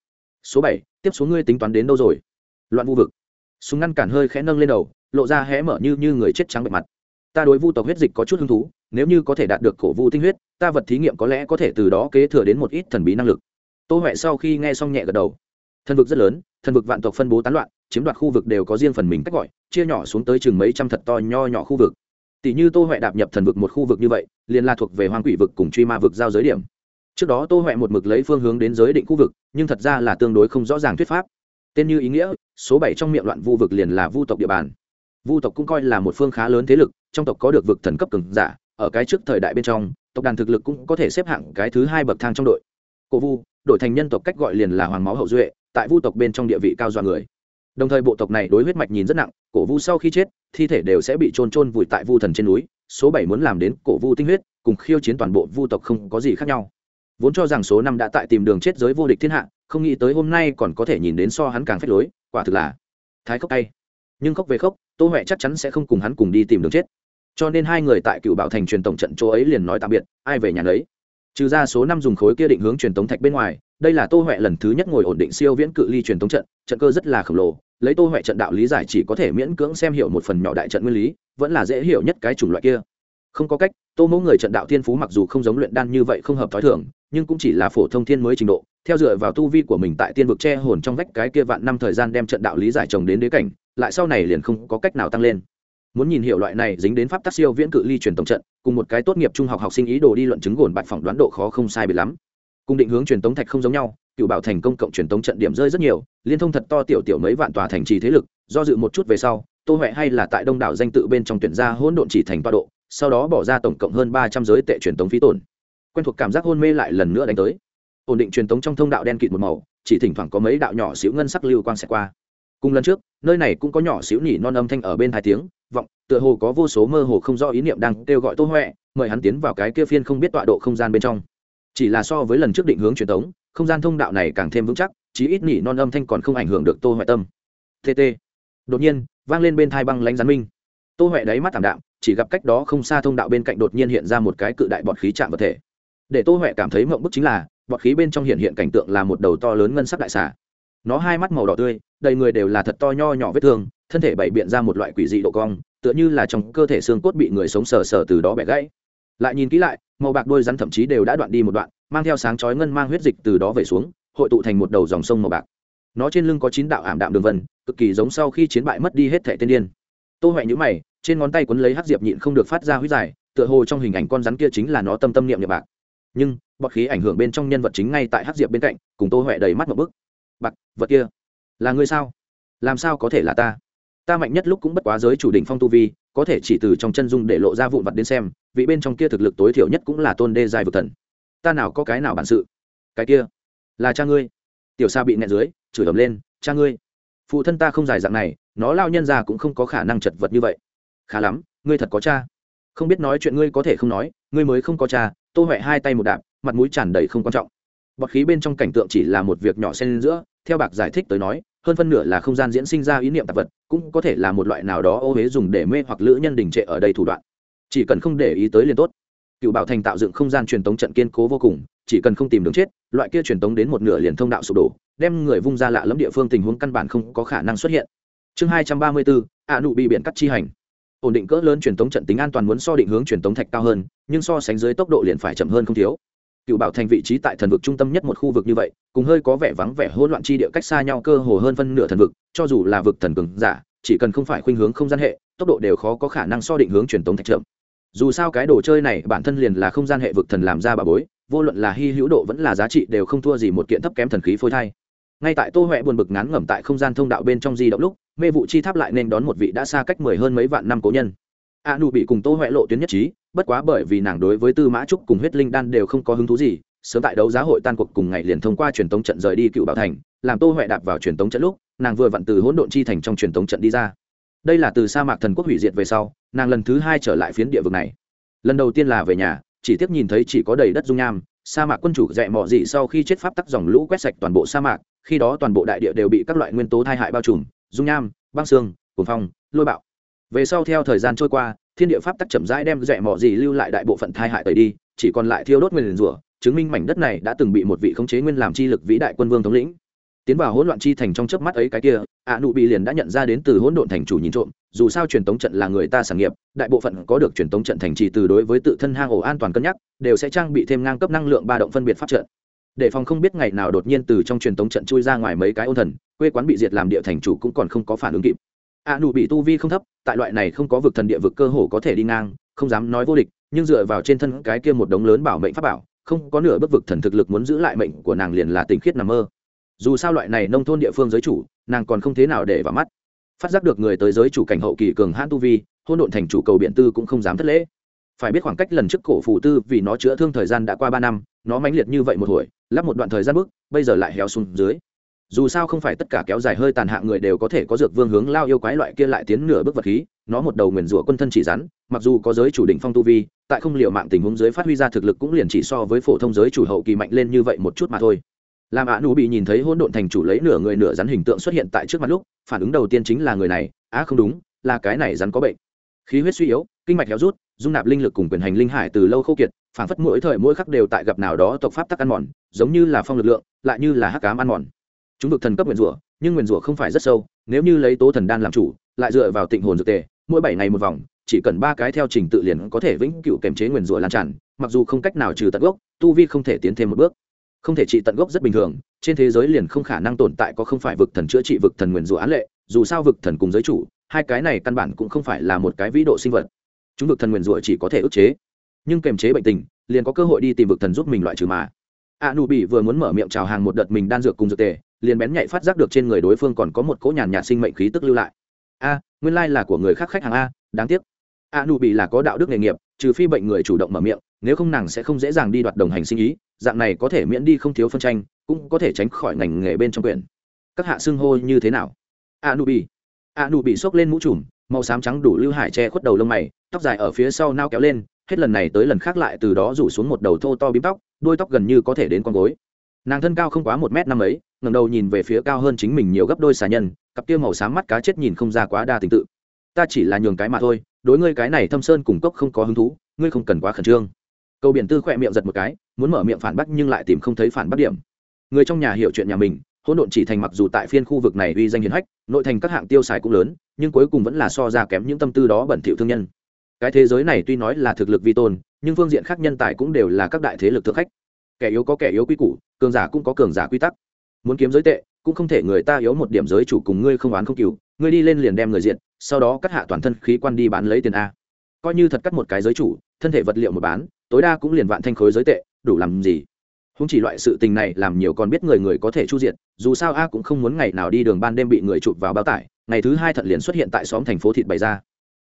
Số bảy, tiếp số ngươi tính toán đến đâu rồi? Loạn vu vực. Súng ngăn cản hơi khẽ nâng lên đầu, lộ ra hé mở như như người chết trắng bệ mặt. Ta đối vu tộc huyết dịch có chút hứng thú, nếu như có thể đạt được cổ vu tinh huyết, ta vật thí nghiệm có lẽ có thể từ đó kế thừa đến một ít thần bí năng lực. Tô huệ sau khi nghe xong nhẹ gật đầu. Thần vực rất lớn, thần vực vạn tộc phân bố tán loạn, chiếm đoạt khu vực đều có riêng phần mình cách gọi, chia nhỏ xuống tới chừng mấy trăm thật to nho nhỏ khu vực tỷ như tô huệ đạp nhập thần vực một khu vực như vậy, liền là thuộc về hoang quỷ vực cùng truy ma vực giao giới điểm. Trước đó tô huệ một mực lấy phương hướng đến giới định khu vực, nhưng thật ra là tương đối không rõ ràng thuyết pháp. Tên như ý nghĩa, số bảy trong miệng loạn vu vực liền là vu tộc địa bàn. Vu tộc cũng coi là một phương khá lớn thế lực, trong tộc có được vực thần cấp cường giả, ở cái trước thời đại bên trong, tộc đàn thực lực cũng có thể xếp hạng cái thứ hai bậc thang trong đội. Cổ vu đội thành nhân tộc cách gọi liền là hoàng máu hậu duệ, tại vu tộc bên trong địa vị cao dọa người đồng thời bộ tộc này đối huyết mạch nhìn rất nặng, cổ vu sau khi chết, thi thể đều sẽ bị trôn trôn vùi tại vu thần trên núi, số bảy muốn làm đến cổ vu tinh huyết, cùng khiêu chiến toàn bộ vu tộc không có gì khác nhau. Vốn cho rằng số năm đã tại tìm đường chết giới vô địch thiên hạ, không nghĩ tới hôm nay còn có thể nhìn đến so hắn càng phép lối, quả thực là thái khóc tay. Nhưng khóc về khóc tô huệ chắc chắn sẽ không cùng hắn cùng đi tìm đường chết. Cho nên hai người tại cựu bảo thành truyền tổng trận chỗ ấy liền nói tạm biệt, ai về nhà lấy trừ ra số năm dùng khối kia định hướng truyền tống thạch bên ngoài, đây là tô huệ lần thứ nhất ngồi ổn định siêu viễn cự ly truyền tống trận trận cơ rất là khổng lồ, lấy tô huệ trận đạo lý giải chỉ có thể miễn cưỡng xem hiểu một phần nhỏ đại trận nguyên lý, vẫn là dễ hiểu nhất cái chủng loại kia. Không có cách, tô mẫu người trận đạo thiên phú mặc dù không giống luyện đan như vậy không hợp t h ó i thường, nhưng cũng chỉ là phổ thông thiên mới trình độ, theo dựa vào tu vi của mình tại tiên vực che hồn trong vách cái kia vạn năm thời gian đem trận đạo lý giải chồng đến đế cảnh, lại sau này liền không có cách nào tăng lên muốn nhìn hiệu loại này dính đến pháp tác siêu viễn cự ly truyền tổng trận, cùng một cái tốt nghiệp trung học học sinh ý đồ đi luận chứng gồn bạch phỏng đoán độ khó không sai bị lắm. Cùng định hướng truyền tống thạch không giống nhau, cựu bảo thành công cộng truyền tống trận điểm rơi rất nhiều, liên thông thật to tiểu tiểu mấy vạn tòa thành trì thế lực, do dự một chút về sau, tô huệ hay là tại đông đảo danh tự bên trong tuyển ra hỗn độn chỉ thành toa độ, sau đó bỏ ra tổng cộng hơn ba trăm giới tệ truyền tống phí tổn. Quen thuộc cảm giác hôn mê lại lần nữa đánh tới. Ổn định truyền tống trong thông đạo đen kịt một màu, chỉ thỉnh thoảng có mấy đạo nhỏ xíu ngân sắc lưu quang xẹt qua cùng lần trước, nơi này cũng có nhỏ xíu nhỉ non âm thanh ở bên hai tiếng, vọng, tựa hồ có vô số mơ hồ không rõ ý niệm đang kêu gọi tô huệ, mời hắn tiến vào cái kia phiên không biết tọa độ không gian bên trong. Chỉ là so với lần trước định hướng truyền tống không gian thông đạo này càng thêm vững chắc, chí ít nhỉ non âm thanh còn không ảnh hưởng được tô huệ tâm. Tt đột nhiên, vang lên bên thai băng lánh gián minh. Tô huệ đáy mắt thảm đạm, chỉ gặp cách đó không xa thông đạo bên cạnh đột nhiên hiện ra một cái cự đại bọt khí chạm vật thể. Để tô huệ cảm thấy mộng bức chính là, bọt khí bên trong hiện hiện cảnh tượng là một đầu to lớn ngân sắc đại xà nó hai mắt màu đỏ tươi, đầy người đều là thật to nho nhỏ vết thương, thân thể bảy biện ra một loại quỷ dị độ cong, tựa như là trong cơ thể xương cốt bị người sống sờ sờ từ đó bẻ gãy. Lại nhìn kỹ lại, màu bạc đôi rắn thậm chí đều đã đoạn đi một đoạn, mang theo sáng chói ngân mang huyết dịch từ đó về xuống, hội tụ thành một đầu dòng sông màu bạc. Nó trên lưng có chín đạo ảm đạm đường vân, cực kỳ giống sau khi chiến bại mất đi hết thẻ tên điên. Tô huệ nhữ mày, trên ngón tay quấn lấy hắc diệp nhịn không được phát ra huyết dài, tựa hồ trong hình ảnh con rắn kia chính là nó tâm tâm niệm niệm bạc. Nhưng, bọt khí ảnh hưởng bên trong nhân vật chính ngay tại hắc diệp bên cạnh, cùng tô huệ đầy mắt một bức bạc, vật kia. Là ngươi sao? Làm sao có thể là ta? Ta mạnh nhất lúc cũng bất quá giới chủ định phong tu vi, có thể chỉ từ trong chân dung để lộ ra vụn vật đến xem, vị bên trong kia thực lực tối thiểu nhất cũng là tôn đê dài vực thần. Ta nào có cái nào bản sự? Cái kia, là cha ngươi. Tiểu sa bị nẹt dưới, chửi ầm lên, cha ngươi. Phụ thân ta không dài dạng này, nó lao nhân ra cũng không có khả năng chật vật như vậy. Khá lắm, ngươi thật có cha. Không biết nói chuyện ngươi có thể không nói, ngươi mới không có cha, tô huệ hai tay một đạp, mặt mũi tràn đầy không quan trọng. Bọt khí bên trong cảnh tượng chỉ là một việc nhỏ xen giữa theo bạc giải thích tới nói, hơn phân nửa là không gian diễn sinh ra ý niệm tạp vật, cũng có thể là một loại nào đó ô huế dùng để mê hoặc lữ nhân đình trệ ở đây thủ đoạn. Chỉ cần không để ý tới liền tốt. Cựu bảo thành tạo dựng không gian truyền tống trận kiên cố vô cùng, chỉ cần không tìm đường chết, loại kia truyền tống đến một nửa liền thông đạo sụp đổ, đem người vung ra lạ lẫm địa phương tình huống căn bản không có khả năng xuất hiện. Chương hai trăm ba mươi bốn ạ nụ bị biện cắt chi hành. Ổn định cỡ lớn truyền tống trận tính an toàn muốn so định hướng truyền tống thạch cao hơn, nhưng so sánh dưới tốc độ liền phải chậm hơn không thiếu cựu bảo thành vị trí tại thần vực trung tâm nhất một khu vực như vậy, cùng hơi có vẻ vắng vẻ hỗn loạn chi địa cách xa nhau cơ hồ hơn phân nửa thần vực, cho dù là vực thần cường giả, chỉ cần không phải khuynh hướng không gian hệ, tốc độ đều khó có khả năng so định hướng truyền tống thạch chậm dù sao cái đồ chơi này bản thân liền là không gian hệ vực thần làm ra bà bối, vô luận là hy hữu độ vẫn là giá trị đều không thua gì một kiện thấp kém thần khí phôi thai. Ngay tại tô huệ buồn bực ngán ngẩm tại không gian thông đạo bên trong di động lúc, mê vụ chi tháp lại nên đón một vị đã xa cách mười hơn mấy vạn năm cố nhân a nụ bị cùng tô huệ lộ tuyến nhất trí, bất quá bởi vì nàng đối với tư mã trúc cùng huyết linh đan đều không có hứng thú gì, sớm tại đấu giá hội tan cuộc cùng ngày liền thông qua truyền tống trận rời đi cựu bảo thành, làm tô huệ đạp vào truyền tống trận lúc, nàng vừa vặn từ hỗn độn chi thành trong truyền tống trận đi ra. Đây là từ sa mạc thần quốc hủy diệt về sau, nàng lần thứ hai trở lại phiến địa vực này. Lần đầu tiên là về nhà, chỉ tiếc nhìn thấy chỉ có đầy đất dung nham, sa mạc quân chủ dạy mọ dị sau khi chết pháp tắc dòng lũ quét sạch toàn bộ sa mạc, khi đó toàn bộ đại địa đều bị các loại nguyên tố tai hại bao trùm, dung nham, băng xương, cuồng phong, lôi bạo về sau theo thời gian trôi qua, thiên địa pháp tắc chậm rãi đem rẽ mỏ gì lưu lại đại bộ phận thai hại tẩy đi, chỉ còn lại thiêu đốt nguyên rủa, chứng minh mảnh đất này đã từng bị một vị khống chế nguyên làm chi lực vĩ đại quân vương thống lĩnh. Tiến vào hỗn loạn chi thành trong chớp mắt ấy cái kia, ạ nụ bị liền đã nhận ra đến từ hỗn độn thành chủ nhìn trộm, dù sao truyền tống trận là người ta sản nghiệp, đại bộ phận có được truyền tống trận thành trì từ đối với tự thân hang ổ an toàn cân nhắc, đều sẽ trang bị thêm ngang cấp năng lượng ba động phân biệt pháp trận. Để phòng không biết ngày nào đột nhiên từ trong truyền tống trận chui ra ngoài mấy cái ôn thần, quê quán bị diệt làm địa thành chủ cũng còn không có phản ứng kịp. A nụ bị tu vi không thấp, tại loại này không có vực thần địa vực cơ hồ có thể đi ngang, không dám nói vô địch, nhưng dựa vào trên thân cái kia một đống lớn bảo mệnh pháp bảo, không có nửa bước vực thần thực lực muốn giữ lại mệnh của nàng liền là tình khiết nằm mơ. Dù sao loại này nông thôn địa phương giới chủ, nàng còn không thế nào để vào mắt. Phát giác được người tới giới chủ cảnh hậu kỳ cường hãn tu vi hôn độn thành chủ cầu biện tư cũng không dám thất lễ. Phải biết khoảng cách lần trước cổ phủ tư vì nó chữa thương thời gian đã qua ba năm, nó mãnh liệt như vậy một hồi, lắp một đoạn thời gian bước, bây giờ lại héo xuống dưới dù sao không phải tất cả kéo dài hơi tàn hạ người đều có thể có dược vương hướng lao yêu quái loại kia lại tiến nửa bước vật khí, nó một đầu nguyền rủa quân thân chỉ rắn, mặc dù có giới chủ định phong tu vi, tại không liệu mạng tình huống giới phát huy ra thực lực cũng liền chỉ so với phổ thông giới chủ hậu kỳ mạnh lên như vậy một chút mà thôi. Làm ạ nụ bị nhìn thấy hỗn độn thành chủ lấy nửa người nửa rắn hình tượng xuất hiện tại trước mặt lúc, phản ứng đầu tiên chính là người này, á, không đúng, là cái này rắn có bệnh. Khí huyết suy yếu, kinh mạch héo rút, dung nạp linh lực cùng quyền hành linh hải từ lâu khô kiệt, phản phất mỗi thời mỗi khắc đều tại gặp nào đó tộc pháp tắc ăn mòn, giống như là phong lực lượng, lại như là hắc cám ăn mòn chúng được thần cấp nguyền rủa, nhưng nguyền rủa không phải rất sâu, nếu như lấy tố thần đan làm chủ, lại dựa vào tịnh hồn dược tề, mỗi bảy ngày một vòng, chỉ cần ba cái theo trình tự liền có thể vĩnh cựu kềm chế nguyền rủa lan tràn, mặc dù không cách nào trừ tận gốc, tu vi không thể tiến thêm một bước. Không thể trị tận gốc rất bình thường, trên thế giới liền không khả năng tồn tại có không phải vực thần chữa trị vực thần nguyền rủa án lệ, dù sao vực thần cùng giới chủ, hai cái này căn bản cũng không phải là một cái vĩ độ sinh vật. Chúng vực thần nguyền rủa chỉ có thể ức chế, nhưng kềm chế bệnh tình, liền có cơ hội đi tìm vực thần giúp mình loại trừ mà. A nu bị vừa muốn mở miệng chào hàng một đợt mình đan dược cùng dược tề liền bén nhạy phát giác được trên người đối phương còn có một cỗ nhàn nhạt sinh mệnh khí tức lưu lại. A, nguyên lai là của người khác khách hàng a, đáng tiếc. A nụ bị là có đạo đức nghề nghiệp, trừ phi bệnh người chủ động mở miệng, nếu không nàng sẽ không dễ dàng đi đoạt đồng hành sinh ý, dạng này có thể miễn đi không thiếu phân tranh, cũng có thể tránh khỏi ngành nghề bên trong quyển các hạ xưng hô như thế nào? A nụ bị a nụ bị xốc lên mũ trùm, màu xám trắng đủ lưu hải che khuất đầu lông mày, tóc dài ở phía sau nao kéo lên, hết lần này tới lần khác lại từ đó rủ xuống một đầu thô to bím tóc, đuôi tóc gần như có thể đến con gối. Nàng thân cao không quá một m năm ấy ngẩng đầu nhìn về phía cao hơn chính mình nhiều gấp đôi xà nhân, cặp kia màu xám mắt cá chết nhìn không ra quá đa tình tự. Ta chỉ là nhường cái mà thôi, đối ngươi cái này thâm sơn cùng cốc không có hứng thú, ngươi không cần quá khẩn trương. Câu biển tư khỏe miệng giật một cái, muốn mở miệng phản bác nhưng lại tìm không thấy phản bác điểm. Người trong nhà hiểu chuyện nhà mình, hỗn độn chỉ thành mặc dù tại phiên khu vực này uy danh hiển hách, nội thành các hạng tiêu xài cũng lớn, nhưng cuối cùng vẫn là so ra kém những tâm tư đó bẩn thỉu thương nhân. Cái thế giới này tuy nói là thực lực vi tôn, nhưng phương diện khác nhân tài cũng đều là các đại thế lực thượng khách. Kẻ yếu có kẻ yếu quy củ, cường giả cũng có cường giả quy tắc muốn kiếm giới tệ, cũng không thể người ta yếu một điểm giới chủ cùng ngươi không oán không cừu, ngươi đi lên liền đem người diện sau đó cắt hạ toàn thân khí quan đi bán lấy tiền a. Coi như thật cắt một cái giới chủ, thân thể vật liệu một bán, tối đa cũng liền vạn thanh khối giới tệ, đủ làm gì? Không chỉ loại sự tình này làm nhiều còn biết người người có thể chu diệt, dù sao a cũng không muốn ngày nào đi đường ban đêm bị người chụp vào bao tải, ngày thứ hai thận liền xuất hiện tại xóm thành phố thịt bày ra.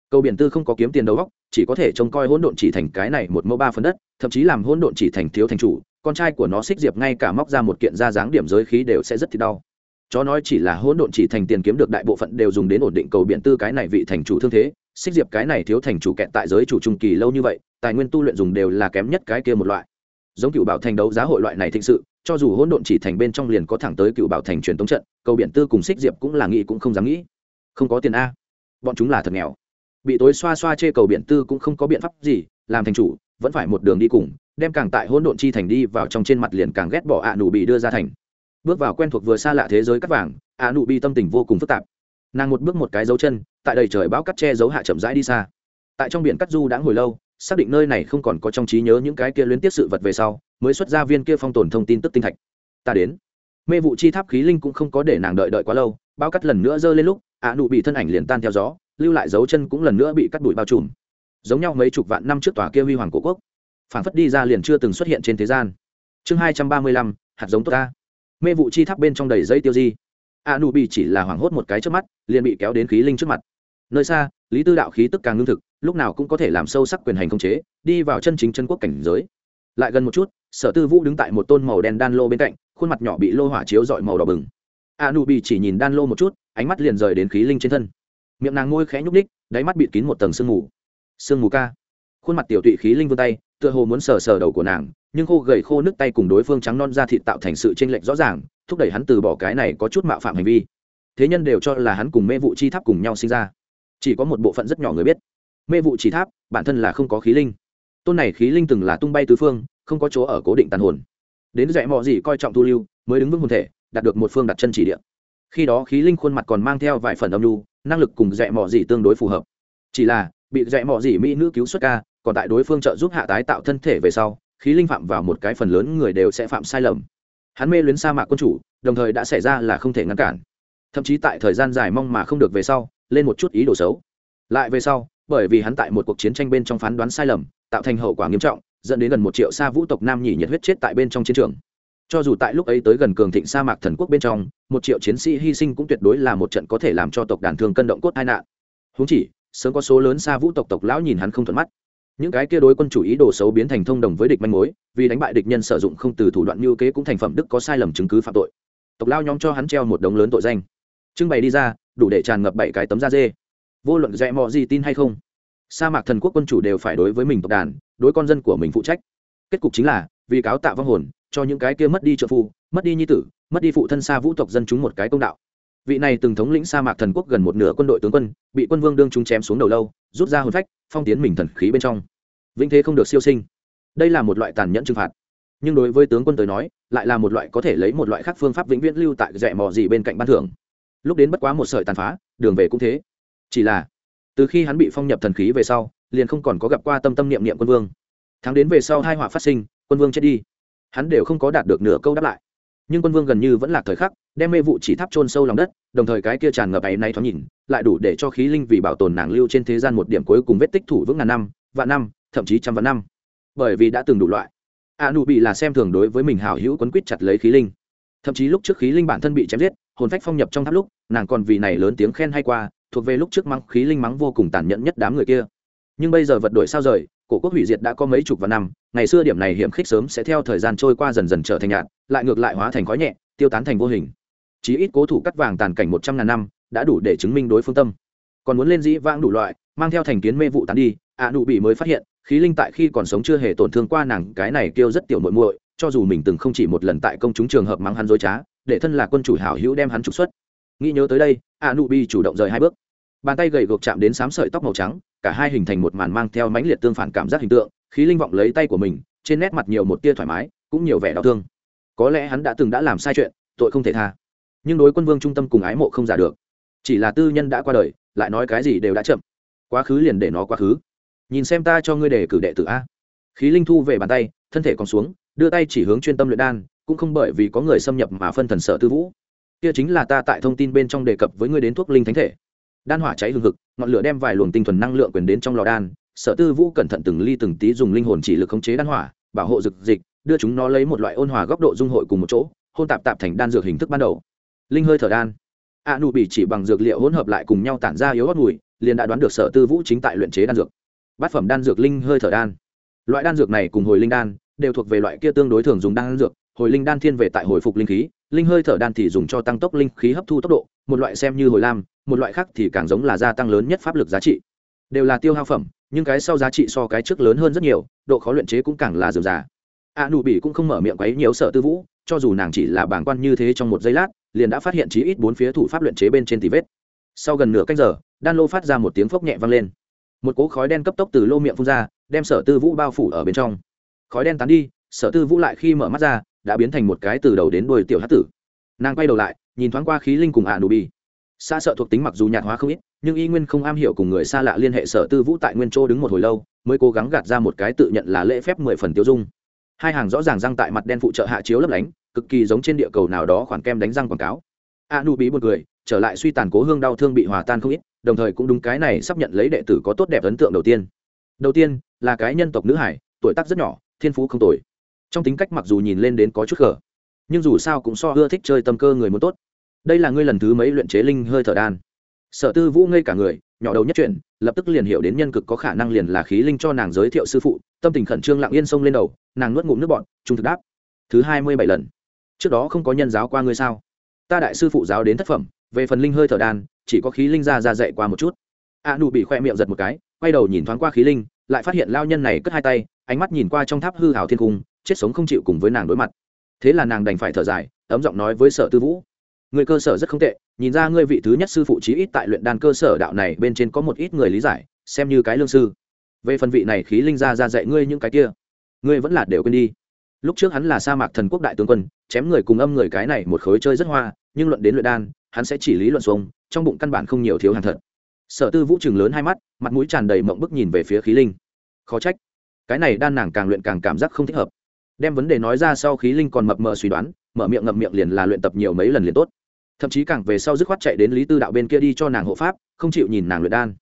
Câu biển tư không có kiếm tiền đầu góc chỉ có thể trông coi hỗn độn chỉ thành cái này một mẫu ba phần đất, thậm chí làm hỗn độn chỉ thành thiếu thành chủ con trai của nó xích diệp ngay cả móc ra một kiện ra dáng điểm giới khí đều sẽ rất thì đau. Chó nói chỉ là hỗn độn chỉ thành tiền kiếm được đại bộ phận đều dùng đến ổn định cầu biện tư cái này vị thành chủ thương thế, xích diệp cái này thiếu thành chủ kẹt tại giới chủ trung kỳ lâu như vậy, tài nguyên tu luyện dùng đều là kém nhất cái kia một loại. Giống cựu bảo thành đấu giá hội loại này thịnh sự, cho dù hỗn độn chỉ thành bên trong liền có thẳng tới cựu bảo thành truyền tống trận, cầu biện tư cùng xích diệp cũng là nghĩ cũng không dám nghĩ. Không có tiền a. Bọn chúng là thật nghèo. Bị tối xoa xoa chê cầu biện tư cũng không có biện pháp gì, làm thành chủ, vẫn phải một đường đi cùng đem càng tại hỗn độn chi thành đi vào trong trên mặt liền càng ghét bỏ ạ nụ bị đưa ra thành. Bước vào quen thuộc vừa xa lạ thế giới cắt vàng ạ nụ bị tâm tình vô cùng phức tạp. Nàng một bước một cái dấu chân, tại đầy trời bão cắt che dấu hạ chậm rãi đi xa. Tại trong biển cắt du đã hồi lâu, xác định nơi này không còn có trong trí nhớ những cái kia luyến tiếp sự vật về sau, mới xuất ra viên kia phong tồn thông tin tức tinh thạch. Ta đến. Mê vụ chi tháp khí linh cũng không có để nàng đợi đợi quá lâu bao cắt lần nữa giơ lên lúc ạ nụ bị thân ảnh liền tan theo gió, lưu lại dấu chân cũng lần nữa bị cắt đuổi bao trùm. Giống nhau mấy chục vạn năm trước tòa kia huy hoàng cổ quốc phản phất đi ra liền chưa từng xuất hiện trên thế gian. Chương hai trăm ba mươi lăm, hạt giống tốt ta. Mê vụ chi tháp bên trong đầy dây tiêu di. A nu bị chỉ là hoảng hốt một cái trước mắt, liền bị kéo đến khí linh trước mặt. Nơi xa, lý tư đạo khí tức càng ngưng thực, lúc nào cũng có thể làm sâu sắc quyền hành không chế, đi vào chân chính chân quốc cảnh giới. Lại gần một chút, sở tư vũ đứng tại một tôn màu đen đan lô bên cạnh, khuôn mặt nhỏ bị lô hỏa chiếu dọi màu đỏ bừng. A nu bị chỉ nhìn đan lô một chút, ánh mắt liền rời đến khí linh trên thân. Miệng nàng ngôi khẽ nhúc ních đáy mắt bịt kín một tầng sương mù. Sương mù ca. Khuôn mặt tiểu tụy khí linh vươn tay tựa hồ muốn sờ sờ đầu của nàng, nhưng khô gầy khô nước tay cùng đối phương trắng non da thịt tạo thành sự chênh lệch rõ ràng, thúc đẩy hắn từ bỏ cái này có chút mạo phạm hành vi. Thế nhân đều cho là hắn cùng mê vụ chi tháp cùng nhau sinh ra. Chỉ có một bộ phận rất nhỏ người biết. Mê vụ chỉ tháp, bản thân là không có khí linh. Tôn này khí linh từng là tung bay tứ phương, không có chỗ ở cố định tàn hồn. Đến dạy mọi gì coi trọng tu lưu, mới đứng vững hồn thể, đạt được một phương đặt chân chỉ địa. Khi đó khí linh khuôn mặt còn mang theo vài phần âm lưu năng lực cùng dạy mọi gì tương đối phù hợp. Chỉ là, bị dạy mọi gì mỹ nữ cứu xuất ca còn tại đối phương trợ giúp hạ tái tạo thân thể về sau, khí linh phạm vào một cái phần lớn người đều sẽ phạm sai lầm. Hắn mê luyến sa mạc quân chủ, đồng thời đã xảy ra là không thể ngăn cản. Thậm chí tại thời gian dài mong mà không được về sau, lên một chút ý đồ xấu. Lại về sau, bởi vì hắn tại một cuộc chiến tranh bên trong phán đoán sai lầm, tạo thành hậu quả nghiêm trọng, dẫn đến gần một triệu sa vũ tộc nam nhỉ nhiệt huyết chết tại bên trong chiến trường. Cho dù tại lúc ấy tới gần cường thịnh sa mạc thần quốc bên trong, một triệu chiến sĩ hy sinh cũng tuyệt đối là một trận có thể làm cho tộc đàn thương cân động cốt tai nạn. Húng chỉ, sớm có số lớn sa vũ tộc tộc lão nhìn hắn không thuận mắt những cái kia đối quân chủ ý đồ xấu biến thành thông đồng với địch manh mối, vì đánh bại địch nhân sử dụng không từ thủ đoạn như kế cũng thành phẩm đức có sai lầm chứng cứ phạm tội. Tộc lao nhóm cho hắn treo một đống lớn tội danh. Trưng bày đi ra, đủ để tràn ngập bảy cái tấm da dê. Vô luận rẽ mò gì tin hay không, sa mạc thần quốc quân chủ đều phải đối với mình tộc đàn, đối con dân của mình phụ trách. Kết cục chính là, vì cáo tạ vong hồn, cho những cái kia mất đi trợ phu, mất đi nhi tử, mất đi phụ thân xa vũ tộc dân chúng một cái công đạo vị này từng thống lĩnh sa mạc thần quốc gần một nửa quân đội tướng quân, bị quân vương đương chúng chém xuống đầu lâu, rút ra hồn phách, phong tiến mình thần khí bên trong. Vĩnh thế không được siêu sinh. Đây là một loại tàn nhẫn trừng phạt. Nhưng đối với tướng quân tới nói, lại là một loại có thể lấy một loại khác phương pháp vĩnh viễn lưu tại rẽ mò gì bên cạnh ban thưởng. Lúc đến bất quá một sợi tàn phá, đường về cũng thế. Chỉ là, từ khi hắn bị phong nhập thần khí về sau, liền không còn có gặp qua tâm tâm niệm niệm quân vương. Tháng đến về sau hai họa phát sinh, quân vương chết đi. Hắn đều không có đạt được nửa câu đáp lại nhưng quân vương gần như vẫn là thời khắc, đem mê vụ chỉ tháp trôn sâu lòng đất, đồng thời cái kia tràn ngập ấy nay thoáng nhìn, lại đủ để cho khí linh vì bảo tồn nàng lưu trên thế gian một điểm cuối cùng vết tích thủ vững ngàn năm, vạn năm, thậm chí trăm vạn năm. Bởi vì đã từng đủ loại. A nụ bị là xem thường đối với mình hảo hữu quấn quýt chặt lấy khí linh. Thậm chí lúc trước khí linh bản thân bị chém giết, hồn phách phong nhập trong tháp lúc, nàng còn vì này lớn tiếng khen hay qua, thuộc về lúc trước mắng khí linh mắng vô cùng tàn nhẫn nhất đám người kia. Nhưng bây giờ vật đổi sao rời, cổ quốc hủy diệt đã có mấy chục vạn năm, ngày xưa điểm này hiểm khích sớm sẽ theo thời gian trôi qua dần dần trở thành nhạt lại ngược lại hóa thành khói nhẹ, tiêu tán thành vô hình. Chí ít cố thủ cắt vàng tàn cảnh một trăm ngàn năm, đã đủ để chứng minh đối phương tâm. Còn muốn lên dĩ vãng đủ loại, mang theo thành kiến mê vụ tán đi, ạ nụ bị mới phát hiện, khí linh tại khi còn sống chưa hề tổn thương qua nàng, cái này kêu rất tiểu muội muội, cho dù mình từng không chỉ một lần tại công chúng trường hợp mắng hắn dối trá, để thân là quân chủ hảo hữu đem hắn trục xuất. Nghĩ nhớ tới đây a nụ bi chủ động rời hai bước. Bàn tay gầy gộc chạm đến xám sợi tóc màu trắng, cả hai hình thành một màn mang theo mãnh liệt tương phản cảm giác hình tượng, khí linh vọng lấy tay của mình, trên nét mặt nhiều một tia thoải mái, cũng nhiều vẻ đau thương có lẽ hắn đã từng đã làm sai chuyện, tội không thể tha. Nhưng đối quân vương trung tâm cùng ái mộ không giả được. Chỉ là tư nhân đã qua đời, lại nói cái gì đều đã chậm. Quá khứ liền để nó quá khứ. Nhìn xem ta cho ngươi đề cử đệ tử a. Khí linh thu về bàn tay, thân thể còn xuống, đưa tay chỉ hướng chuyên tâm luyện đan, cũng không bởi vì có người xâm nhập mà phân thần sợ tư vũ. Kia chính là ta tại thông tin bên trong đề cập với ngươi đến thuốc linh thánh thể. Đan hỏa cháy hừng hực, ngọn lửa đem vài luồng tinh thuần năng lượng quyền đến trong lò đan, sở tư vũ cẩn thận từng ly từng tí dùng linh hồn chỉ lực khống chế đan hỏa, bảo hộ dực dịch đưa chúng nó lấy một loại ôn hòa góc độ dung hội cùng một chỗ, hôn tạp tạp thành đan dược hình thức ban đầu. Linh hơi thở đan. A nụ bị chỉ bằng dược liệu hỗn hợp lại cùng nhau tản ra yếu gót mùi, liền đã đoán được sở tư vũ chính tại luyện chế đan dược. Bát phẩm đan dược linh hơi thở đan. Loại đan dược này cùng hồi linh đan đều thuộc về loại kia tương đối thường dùng đan dược, hồi linh đan thiên về tại hồi phục linh khí, linh hơi thở đan thì dùng cho tăng tốc linh khí hấp thu tốc độ, một loại xem như hồi lam, một loại khác thì càng giống là gia tăng lớn nhất pháp lực giá trị. Đều là tiêu hao phẩm, nhưng cái sau giá trị so cái trước lớn hơn rất nhiều, độ khó luyện chế cũng càng là dườm già a nụ bị cũng không mở miệng quấy nhiều sợ tư vũ, cho dù nàng chỉ là bảng quan như thế trong một giây lát, liền đã phát hiện chí ít bốn phía thủ pháp luyện chế bên trên tì vết. Sau gần nửa canh giờ, đan lô phát ra một tiếng phốc nhẹ vang lên. Một cỗ khói đen cấp tốc từ lô miệng phun ra, đem sở tư vũ bao phủ ở bên trong. Khói đen tán đi, sở tư vũ lại khi mở mắt ra, đã biến thành một cái từ đầu đến đuôi tiểu hát tử. Nàng quay đầu lại, nhìn thoáng qua khí linh cùng ạ nụ bi xa sợ thuộc tính mặc dù nhạt hóa không ít, nhưng y nguyên không am hiểu cùng người xa lạ liên hệ sở tư vũ tại nguyên châu đứng một hồi lâu, mới cố gắng gạt ra một cái tự nhận là lễ phép mười phần tiêu dung hai hàng rõ ràng răng tại mặt đen phụ trợ hạ chiếu lấp lánh, cực kỳ giống trên địa cầu nào đó khoản kem đánh răng quảng cáo. A nu bí một người trở lại suy tàn cố hương đau thương bị hòa tan không ít, đồng thời cũng đúng cái này sắp nhận lấy đệ tử có tốt đẹp ấn tượng đầu tiên. Đầu tiên, là cái nhân tộc nữ hải, tuổi tác rất nhỏ, thiên phú không tồi. Trong tính cách mặc dù nhìn lên đến có chút khở nhưng dù sao cũng so ưa thích chơi tâm cơ người muốn tốt. Đây là ngươi lần thứ mấy luyện chế linh hơi thở đan? Sở tư vũ ngây cả người, nhỏ đầu nhất chuyện, lập tức liền hiểu đến nhân cực có khả năng liền là khí linh cho nàng giới thiệu sư phụ, tâm tình khẩn trương lặng yên sông lên đầu, nàng nuốt ngụm nước bọn trung thực đáp, thứ hai mươi bảy lần. Trước đó không có nhân giáo qua ngươi sao? Ta đại sư phụ giáo đến thất phẩm, về phần linh hơi thở đan, chỉ có khí linh ra ra dạy qua một chút. A nụ bị khoe miệng giật một cái, quay đầu nhìn thoáng qua khí linh, lại phát hiện lao nhân này cất hai tay, ánh mắt nhìn qua trong tháp hư hào thiên cung, chết sống không chịu cùng với nàng đối mặt. Thế là nàng đành phải thở dài, ấm giọng nói với sở tư vũ người cơ sở rất không tệ, nhìn ra ngươi vị thứ nhất sư phụ trí ít tại luyện đan cơ sở đạo này bên trên có một ít người lý giải, xem như cái lương sư. Về phần vị này khí linh ra ra dạy ngươi những cái kia, ngươi vẫn là đều quên đi. Lúc trước hắn là sa mạc thần quốc đại tướng quân, chém người cùng âm người cái này một khối chơi rất hoa, nhưng luận đến luyện đan, hắn sẽ chỉ lý luận xuống, trong bụng căn bản không nhiều thiếu hàng thật. Sở tư vũ chừng lớn hai mắt, mặt mũi tràn đầy mộng bức nhìn về phía khí linh. Khó trách, cái này đan nàng càng luyện càng cảm giác không thích hợp. Đem vấn đề nói ra sau khí linh còn mập mờ suy đoán, mở miệng ngậm miệng liền là luyện tập nhiều mấy lần liền tốt thậm chí càng về sau dứt khoát chạy đến lý tư đạo bên kia đi cho nàng hộ pháp, không chịu nhìn nàng luyện đan.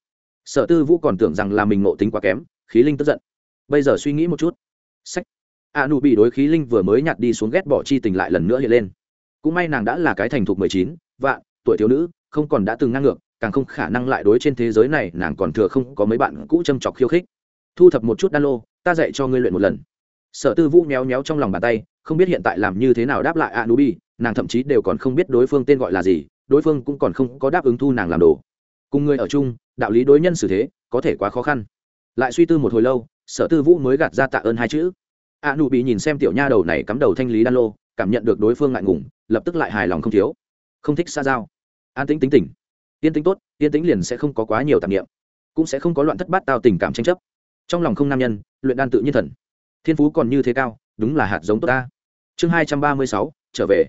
Sở tư vũ còn tưởng rằng là mình ngộ tính quá kém, khí linh tức giận. Bây giờ suy nghĩ một chút. Sách. A nụ bị đối khí linh vừa mới nhặt đi xuống ghét bỏ chi tình lại lần nữa hiện lên. Cũng may nàng đã là cái thành thục mười chín, vạn, tuổi thiếu nữ, không còn đã từng ngang ngược, càng không khả năng lại đối trên thế giới này, nàng còn thừa không có mấy bạn cũ châm chọc khiêu khích. Thu thập một chút đan lô, ta dạy cho ngươi luyện một lần. Sở tư vũ méo méo trong lòng bàn tay, không biết hiện tại làm như thế nào đáp lại a nubi nàng thậm chí đều còn không biết đối phương tên gọi là gì đối phương cũng còn không có đáp ứng thu nàng làm đồ. Cùng người ở chung đạo lý đối nhân xử thế có thể quá khó khăn. Lại suy tư một hồi lâu sở tư vũ mới gạt ra tạ ơn hai chữ. A nụ bị nhìn xem tiểu nha đầu này cắm đầu thanh lý đan lô cảm nhận được đối phương ngại ngùng lập tức lại hài lòng không thiếu. Không thích xa giao. An tĩnh tính tỉnh, yên tĩnh tốt yên tĩnh liền sẽ không có quá nhiều tạp nghiệm cũng sẽ không có loạn thất bát tao tình cảm tranh chấp. Trong lòng không nam nhân luyện đan tự nhiên thần. Thiên phú còn như thế cao đúng là hạt giống tốt ta. Chương hai trăm ba mươi sáu trở về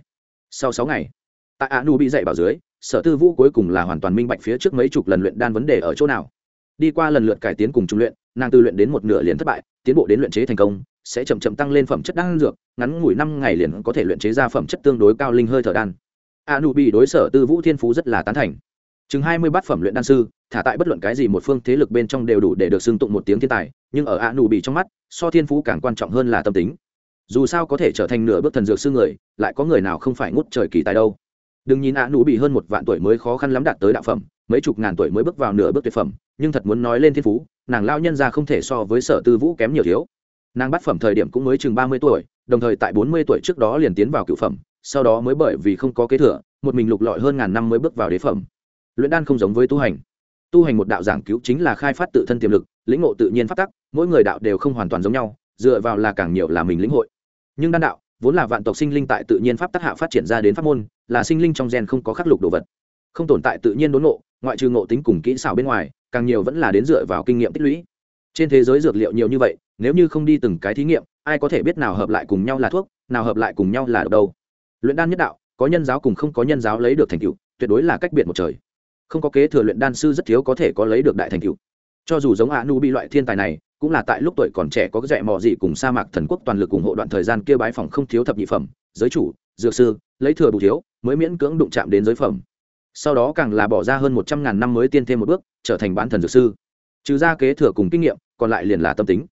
sau sáu ngày, tại a nu bị dạy bảo dưới, sở tư vũ cuối cùng là hoàn toàn minh bạch phía trước mấy chục lần luyện đan vấn đề ở chỗ nào. Đi qua lần lượt cải tiến cùng trung luyện, nàng tư luyện đến một nửa liền thất bại, tiến bộ đến luyện chế thành công, sẽ chậm chậm tăng lên phẩm chất đan dược, ngắn ngủi năm ngày liền có thể luyện chế ra phẩm chất tương đối cao linh hơi thở đan. A nu bị đối sở tư vũ thiên phú rất là tán thành. Chừng hai mươi bát phẩm luyện đan sư, thả tại bất luận cái gì một phương thế lực bên trong đều đủ để được xưng tụng một tiếng thiên tài, nhưng ở a nu bị trong mắt, so thiên phú càng quan trọng hơn là tâm tính dù sao có thể trở thành nửa bước thần dược sư người, lại có người nào không phải ngút trời kỳ tài đâu. Đừng nhìn a nụ bị hơn một vạn tuổi mới khó khăn lắm đạt tới đạo phẩm, mấy chục ngàn tuổi mới bước vào nửa bước tuyệt phẩm, nhưng thật muốn nói lên thiên phú, nàng lao nhân ra không thể so với sở tư vũ kém nhiều thiếu. Nàng bắt phẩm thời điểm cũng mới chừng ba mươi tuổi, đồng thời tại bốn mươi tuổi trước đó liền tiến vào cựu phẩm, sau đó mới bởi vì không có kế thừa, một mình lục lọi hơn ngàn năm mới bước vào đế phẩm. Luyện đan không giống với tu hành. Tu hành một đạo giảng cứu chính là khai phát tự thân tiềm lực, lĩnh ngộ tự nhiên phát tắc, mỗi người đạo đều không hoàn toàn giống nhau, dựa vào là càng nhiều là mình lĩnh hội nhưng đan đạo, vốn là vạn tộc sinh linh tại tự nhiên pháp tác hạ phát triển ra đến pháp môn, là sinh linh trong gen không có khắc lục đồ vật. Không tồn tại tự nhiên đốn ngộ, ngoại trừ ngộ tính cùng kỹ xảo bên ngoài, càng nhiều vẫn là đến dựa vào kinh nghiệm tích lũy. Trên thế giới dược liệu nhiều như vậy, nếu như không đi từng cái thí nghiệm, ai có thể biết nào hợp lại cùng nhau là thuốc, nào hợp lại cùng nhau là đâu. Luyện đan nhất đạo, có nhân giáo cùng không có nhân giáo lấy được thành tựu, tuyệt đối là cách biệt một trời. Không có kế thừa luyện đan sư rất thiếu có thể có lấy được đại thành tựu. Cho dù giống a nu bị loại thiên tài này cũng là tại lúc tuổi còn trẻ có cái rẻ mò gì cùng sa mạc thần quốc toàn lực ủng hộ đoạn thời gian kia bái phòng không thiếu thập nhị phẩm, giới chủ, dược sư, lấy thừa bù thiếu, mới miễn cưỡng đụng chạm đến giới phẩm. Sau đó càng là bỏ ra hơn một trăm ngàn năm mới tiên thêm một bước, trở thành bán thần dược sư. Trừ ra kế thừa cùng kinh nghiệm, còn lại liền là tâm tính.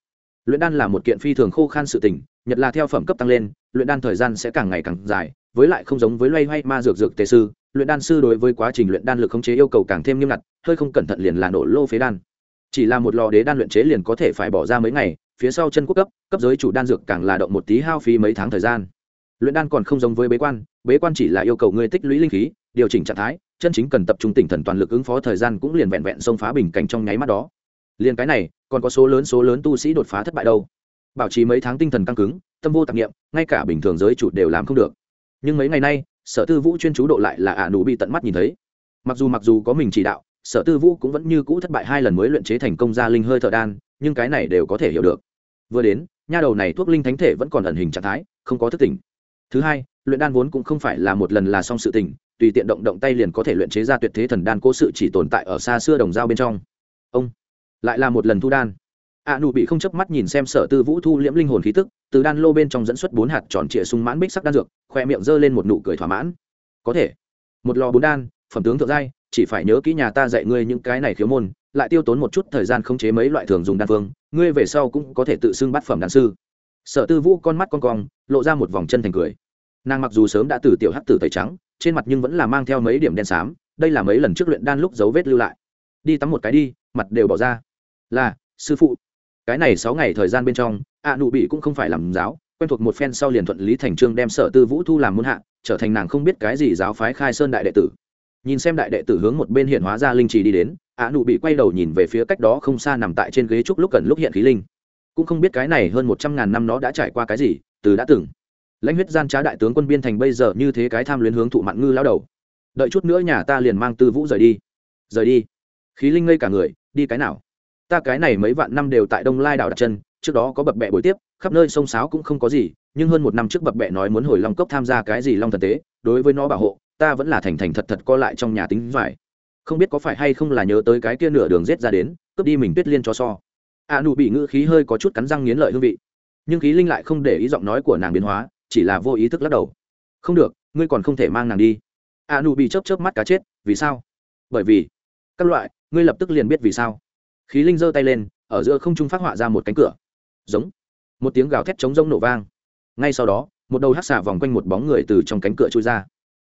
Luyện đan là một kiện phi thường khô khan sự tình, nhật là theo phẩm cấp tăng lên, luyện đan thời gian sẽ càng ngày càng dài, với lại không giống với loay hoay ma dược dược tề sư, luyện đan sư đối với quá trình luyện đan lực khống chế yêu cầu càng thêm nghiêm ngặt, hơi không cẩn thận liền là nổ lô phế đan chỉ là một lò đế đan luyện chế liền có thể phải bỏ ra mấy ngày, phía sau chân quốc cấp cấp giới chủ đan dược càng là động một tí hao phí mấy tháng thời gian. Luyện đan còn không giống với bế quan bế quan chỉ là yêu cầu ngươi tích lũy linh khí, điều chỉnh trạng thái, chân chính cần tập trung tinh thần toàn lực ứng phó thời gian cũng liền vẹn vẹn xông phá bình cảnh trong nháy mắt đó. Liền cái này, còn có số lớn số lớn tu sĩ đột phá thất bại đâu. Bảo trì mấy tháng tinh thần căng cứng, tâm vô tạp nghiệm ngay cả bình thường giới chủ đều làm không được. Nhưng mấy ngày nay, sở tư vũ chuyên chú độ lại là ả nụ bị tận mắt nhìn thấy. Mặc dù mặc dù có mình chỉ đạo sở tư vũ cũng vẫn như cũ thất bại hai lần mới luyện chế thành công ra linh hơi thợ đan, nhưng cái này đều có thể hiểu được. Vừa đến, nha đầu này thuốc linh thánh thể vẫn còn ẩn hình trạng thái, không có thức tỉnh. Thứ hai, luyện đan vốn cũng không phải là một lần là xong sự tình, tùy tiện động động tay liền có thể luyện chế ra tuyệt thế thần đan cố sự chỉ tồn tại ở xa xưa đồng dao bên trong. Ông, lại là một lần thu đan. A nụ bị không chớp mắt nhìn xem sở tư vũ thu liễm linh hồn khí tức, từ đan lô bên trong dẫn xuất bốn hạt tròn trịa sung mãn bích sắc đan dược, khoe miệng giơ lên một nụ cười thỏa mãn. Có thể. Một lò bốn đan, phẩm tướng thượng giai chỉ phải nhớ kỹ nhà ta dạy ngươi những cái này khiếu môn, lại tiêu tốn một chút thời gian khống chế mấy loại thường dùng đan phương, ngươi về sau cũng có thể tự xưng bát phẩm đan sư. Sở tư vũ con mắt con cong, lộ ra một vòng chân thành cười. Nàng mặc dù sớm đã từ tiểu hắc tử tẩy trắng, trên mặt nhưng vẫn là mang theo mấy điểm đen xám, đây là mấy lần trước luyện đan lúc dấu vết lưu lại. Đi tắm một cái đi, mặt đều bỏ ra. Là, sư phụ. Cái này sáu ngày thời gian bên trong, ạ nụ bị cũng không phải làm giáo, quen thuộc một phen sau liền thuận lý thành trương đem sở tư vũ thu làm môn hạ, trở thành nàng không biết cái gì giáo phái khai sơn đại đệ tử nhìn xem đại đệ tử hướng một bên hiện hóa ra linh trì đi đến ạ nụ bị quay đầu nhìn về phía cách đó không xa nằm tại trên ghế trúc lúc cần lúc hiện khí linh. Cũng không biết cái này hơn một trăm ngàn năm nó đã trải qua cái gì, từ đã từng. Lãnh huyết gian trá đại tướng quân biên thành bây giờ như thế cái tham luyến hướng thụ mặn ngư lao đầu. Đợi chút nữa nhà ta liền mang tư vũ rời đi. Rời đi. Khí linh ngây cả người, đi cái nào? Ta cái này mấy vạn năm đều tại đông lai đảo đặt chân, trước đó có bập bẹ buổi tiếp, khắp nơi sông sáo cũng không có gì, nhưng hơn một năm trước bập bẹ nói muốn hồi long cốc tham gia cái gì long thần tế, đối với nó bảo hộ ta vẫn là thành thành thật thật co lại trong nhà tính vải không biết có phải hay không là nhớ tới cái kia nửa đường rết ra đến, cướp đi mình tuyết liên cho so. A nụ bị ngữ khí hơi có chút cắn răng nghiến lợi hương vị. Nhưng khí linh lại không để ý giọng nói của nàng biến hóa, chỉ là vô ý thức lắc đầu. Không được, ngươi còn không thể mang nàng đi. A nụ bị chớp chớp mắt cá chết, vì sao? Bởi vì, các loại, ngươi lập tức liền biết vì sao. Khí linh giơ tay lên, ở giữa không trung phát họa ra một cánh cửa. Giống, một tiếng gào thét chống rông nổ vang. Ngay sau đó, một đầu hát xả vòng quanh một bóng người từ trong cánh cửa trôi ra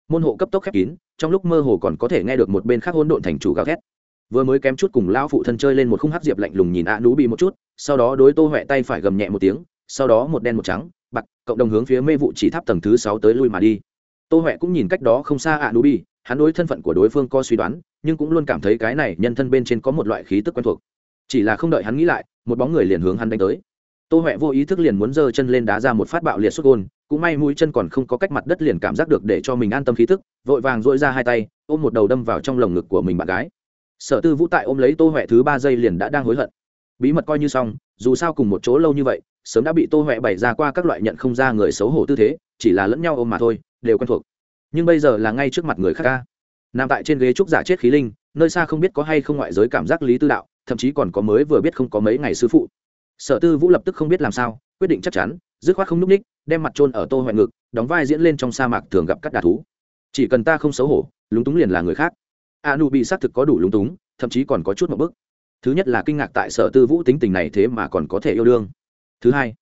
môn hộ cấp tốc khép kín, trong lúc mơ hồ còn có thể nghe được một bên khác hỗn độn thành chủ gào thét. Vừa mới kém chút cùng lão phụ thân chơi lên một khung hát diệp lạnh lùng nhìn ạ nú bị một chút, sau đó đối tô huệ tay phải gầm nhẹ một tiếng, sau đó một đen một trắng bạc cộng đồng hướng phía mê vụ chỉ tháp tầng thứ sáu tới lui mà đi. Tô huệ cũng nhìn cách đó không xa ạ nú bị hắn đối thân phận của đối phương có suy đoán, nhưng cũng luôn cảm thấy cái này nhân thân bên trên có một loại khí tức quen thuộc. Chỉ là không đợi hắn nghĩ lại, một bóng người liền hướng hắn đánh tới tô huệ vô ý thức liền muốn giơ chân lên đá ra một phát bạo liệt xuất gôn, cũng may mũi chân còn không có cách mặt đất liền cảm giác được để cho mình an tâm khí tức, vội vàng dội ra hai tay, ôm một đầu đâm vào trong lồng ngực của mình bạn gái. Sở tư vũ tại ôm lấy tô huệ thứ ba giây liền đã đang hối hận. Bí mật coi như xong, dù sao cùng một chỗ lâu như vậy, sớm đã bị tô huệ bày ra qua các loại nhận không ra người xấu hổ tư thế, chỉ là lẫn nhau ôm mà thôi, đều quen thuộc. Nhưng bây giờ là ngay trước mặt người khác ca. Nằm tại trên ghế trúc giả chết khí linh, nơi xa không biết có hay không ngoại giới cảm giác lý tư đạo, thậm chí còn có mới vừa biết không có mấy ngày sư phụ sở tư vũ lập tức không biết làm sao, quyết định chắc chắn, dứt khoát không n ú c ních, đem mặt trôn ở tô hoại ngực, đóng vai diễn lên trong sa mạc thường gặp các đà thú. Chỉ cần ta không xấu hổ, lúng túng liền là người khác. A nu bị xác thực có đủ lúng túng, thậm chí còn có chút một bức. Thứ nhất là kinh ngạc tại sở tư vũ tính tình này thế mà còn có thể yêu đương. Thứ hai,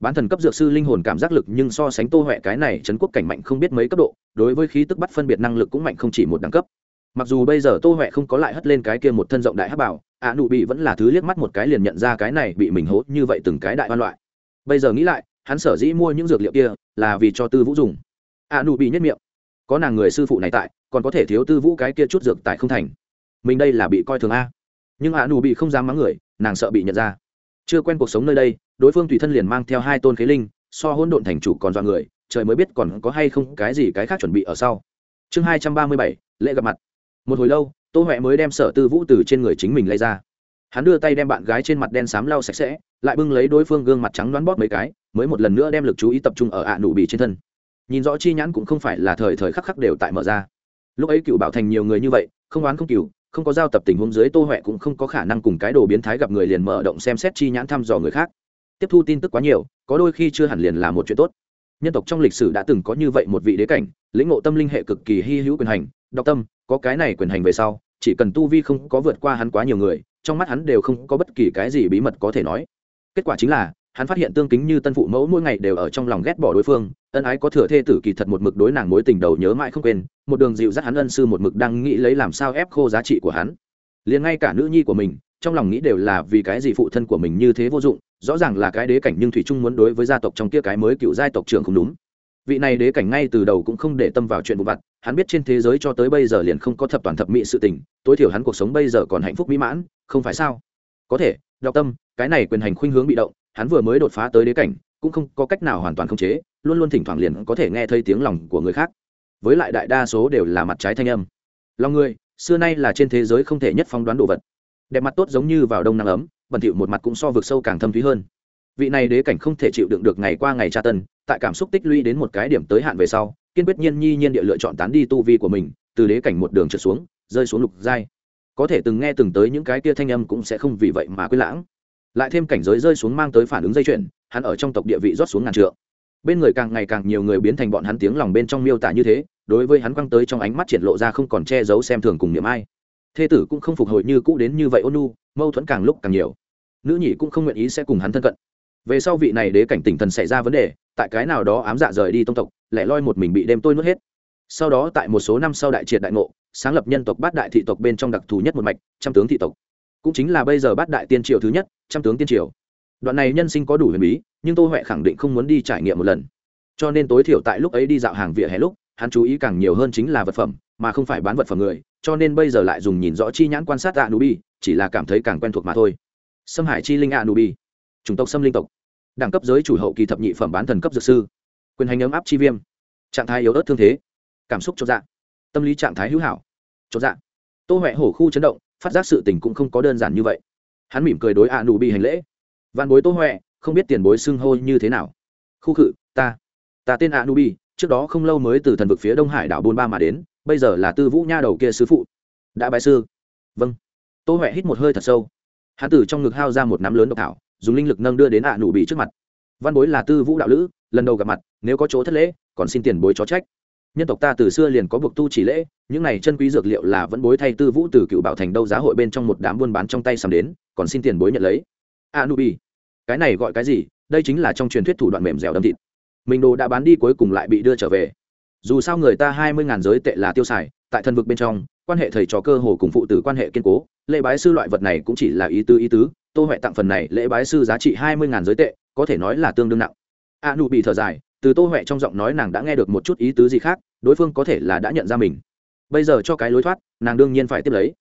bán thần cấp dược sư linh hồn cảm giác lực nhưng so sánh tô huệ cái này trấn quốc cảnh mạnh không biết mấy cấp độ, đối với khí tức bắt phân biệt năng lực cũng mạnh không chỉ một đẳng cấp mặc dù bây giờ tô huệ không có lại hất lên cái kia một thân rộng đại hát bảo, ạ nụ bị vẫn là thứ liếc mắt một cái liền nhận ra cái này bị mình hốt như vậy từng cái đại văn loại. Bây giờ nghĩ lại, hắn sở dĩ mua những dược liệu kia, là vì cho tư vũ dùng. ạ nụ bị nhất miệng. Có nàng người sư phụ này tại, còn có thể thiếu tư vũ cái kia chút dược tại không thành. Mình đây là bị coi thường a. Nhưng ạ nụ bị không dám mắng người, nàng sợ bị nhận ra. Chưa quen cuộc sống nơi đây, đối phương tùy thân liền mang theo hai tôn khế linh, so hỗn độn thành chủ còn dọa người, trời mới biết còn có hay không cái gì cái khác chuẩn bị ở sau. Chương hai trăm ba mươi bảy, lễ gặp mặt một hồi lâu, tô huệ mới đem sở tư vũ từ trên người chính mình lấy ra. Hắn đưa tay đem bạn gái trên mặt đen xám lau sạch sẽ, lại bưng lấy đối phương gương mặt trắng đoán bóp mấy cái, mới một lần nữa đem lực chú ý tập trung ở ạ nụ bị trên thân. Nhìn rõ chi nhãn cũng không phải là thời thời khắc khắc đều tại mở ra. Lúc ấy cựu bảo thành nhiều người như vậy, không oán không cựu không có giao tập tình huống dưới tô huệ cũng không có khả năng cùng cái đồ biến thái gặp người liền mở động xem xét chi nhãn thăm dò người khác. Tiếp thu tin tức quá nhiều, có đôi khi chưa hẳn liền là một chuyện tốt. Nhân tộc trong lịch sử đã từng có như vậy một vị đế cảnh, lĩnh ngộ tâm linh hệ cực kỳ hy hữu quyền hành đọc tâm có cái này quyền hành về sau, chỉ cần tu vi không có vượt qua hắn quá nhiều người, trong mắt hắn đều không có bất kỳ cái gì bí mật có thể nói. Kết quả chính là, hắn phát hiện tương kính như tân phụ mẫu mỗi ngày đều ở trong lòng ghét bỏ đối phương, ân ái có thừa thê tử kỳ thật một mực đối nàng mối tình đầu nhớ mãi không quên, một đường dịu dắt hắn ân sư một mực đang nghĩ lấy làm sao ép khô giá trị của hắn. Liền ngay cả nữ nhi của mình, trong lòng nghĩ đều là vì cái gì phụ thân của mình như thế vô dụng, rõ ràng là cái đế cảnh nhưng thủy trung muốn đối với gia tộc trong kia cái mới cựu giai tộc trưởng không đúng vị này đế cảnh ngay từ đầu cũng không để tâm vào chuyện vụ vặt, hắn biết trên thế giới cho tới bây giờ liền không có thập toàn thập mỹ sự tình, tối thiểu hắn cuộc sống bây giờ còn hạnh phúc mỹ mãn, không phải sao? Có thể, đọc tâm, cái này quyền hành khuynh hướng bị động, hắn vừa mới đột phá tới đế cảnh, cũng không có cách nào hoàn toàn khống chế, luôn luôn thỉnh thoảng liền có thể nghe thấy tiếng lòng của người khác. Với lại đại đa số đều là mặt trái thanh âm. Lòng người, xưa nay là trên thế giới không thể nhất phong đoán đồ vật. Đẹp mặt tốt giống như vào đông nắng ấm, bẩn thỉu một mặt cũng so vực sâu càng thâm thúy hơn. Vị này đế cảnh không thể chịu đựng được ngày qua ngày tra tân tại cảm xúc tích lũy đến một cái điểm tới hạn về sau, kiên quyết nhiên nhi nhiên địa lựa chọn tán đi tu vi của mình, từ đế cảnh một đường trượt xuống, rơi xuống lục giai. Có thể từng nghe từng tới những cái kia thanh âm cũng sẽ không vì vậy mà quên lãng. Lại thêm cảnh giới rơi xuống mang tới phản ứng dây chuyển hắn ở trong tộc địa vị rót xuống ngàn trượng. Bên người càng ngày càng nhiều người biến thành bọn hắn tiếng lòng bên trong miêu tả như thế, đối với hắn quăng tới trong ánh mắt triển lộ ra không còn che giấu xem thường cùng niệm ai. Thê tử cũng không phục hồi như cũ đến như vậy ôn nu mâu thuẫn càng lúc càng nhiều. Nữ nhị cũng không nguyện ý sẽ cùng hắn thân cận. Về sau vị này đế cảnh tỉnh thần xảy ra vấn đề tại cái nào đó ám dạ rời đi tông tộc, lẻ loi một mình bị đêm tôi nuốt hết. Sau đó tại một số năm sau đại triệt đại ngộ, sáng lập nhân tộc bát đại thị tộc bên trong đặc thù nhất một mạch, trăm tướng thị tộc. Cũng chính là bây giờ bát đại tiên triều thứ nhất, trăm tướng tiên triều. Đoạn này nhân sinh có đủ huyền bí, nhưng tô huệ khẳng định không muốn đi trải nghiệm một lần. Cho nên tối thiểu tại lúc ấy đi dạo hàng vỉa hè lúc, hắn chú ý càng nhiều hơn chính là vật phẩm, mà không phải bán vật phẩm người, cho nên bây giờ lại dùng nhìn rõ chi nhãn quan sát a nubi chỉ là cảm thấy càng quen thuộc mà thôi. Xâm hải chi linh a nubi chủng tộc xâm linh tộc đẳng cấp giới chủ hậu kỳ thập nhị phẩm bán thần cấp dược sư, quyền hành ấm áp chi viêm, trạng thái yếu ớt thương thế, cảm xúc cho dạ tâm lý trạng thái hữu hảo cho dạ. Tô huệ hổ khu chấn động, phát giác sự tình cũng không có đơn giản như vậy. Hắn mỉm cười đối a nụ bị hành lễ. Văn bối tô huệ, không biết tiền bối xưng hô như thế nào? Khu khự, ta ta tên a nụ bị, trước đó không lâu mới từ thần vực phía đông hải đảo bôn ba mà đến, bây giờ là tư vũ nha đầu kia sư phụ. Đã bái sư. Vâng. Tô huệ hít một hơi thật sâu. Hắn từ trong ngực hao ra một nắm lớn độc thảo dùng linh lực nâng đưa đến ạ nụ bị trước mặt. Văn bối là tư vũ đạo lữ, lần đầu gặp mặt, nếu có chỗ thất lễ, còn xin tiền bối chó trách. Nhân tộc ta từ xưa liền có buộc tu chỉ lễ, những này chân quý dược liệu là vẫn bối thay tư vũ từ cựu bảo thành đâu giá hội bên trong một đám buôn bán trong tay sầm đến, còn xin tiền bối nhận lấy. A nubi cái này gọi cái gì? Đây chính là trong truyền thuyết thủ đoạn mềm dẻo đâm thịt. Mình đồ đã bán đi cuối cùng lại bị đưa trở về. Dù sao người ta hai mươi ngàn giới tệ là tiêu xài, tại thân vực bên trong, quan hệ thầy trò cơ hồ cùng phụ tử quan hệ kiên cố lệ bái sư loại vật này cũng chỉ là ý tứ ý tứ tô huệ tặng phần này lễ bái sư giá trị hai mươi ngàn giới tệ, có thể nói là tương đương nặng. A nụ bị thở dài, từ tô huệ trong giọng nói nàng đã nghe được một chút ý tứ gì khác, đối phương có thể là đã nhận ra mình. Bây giờ cho cái lối thoát, nàng đương nhiên phải tiếp lấy.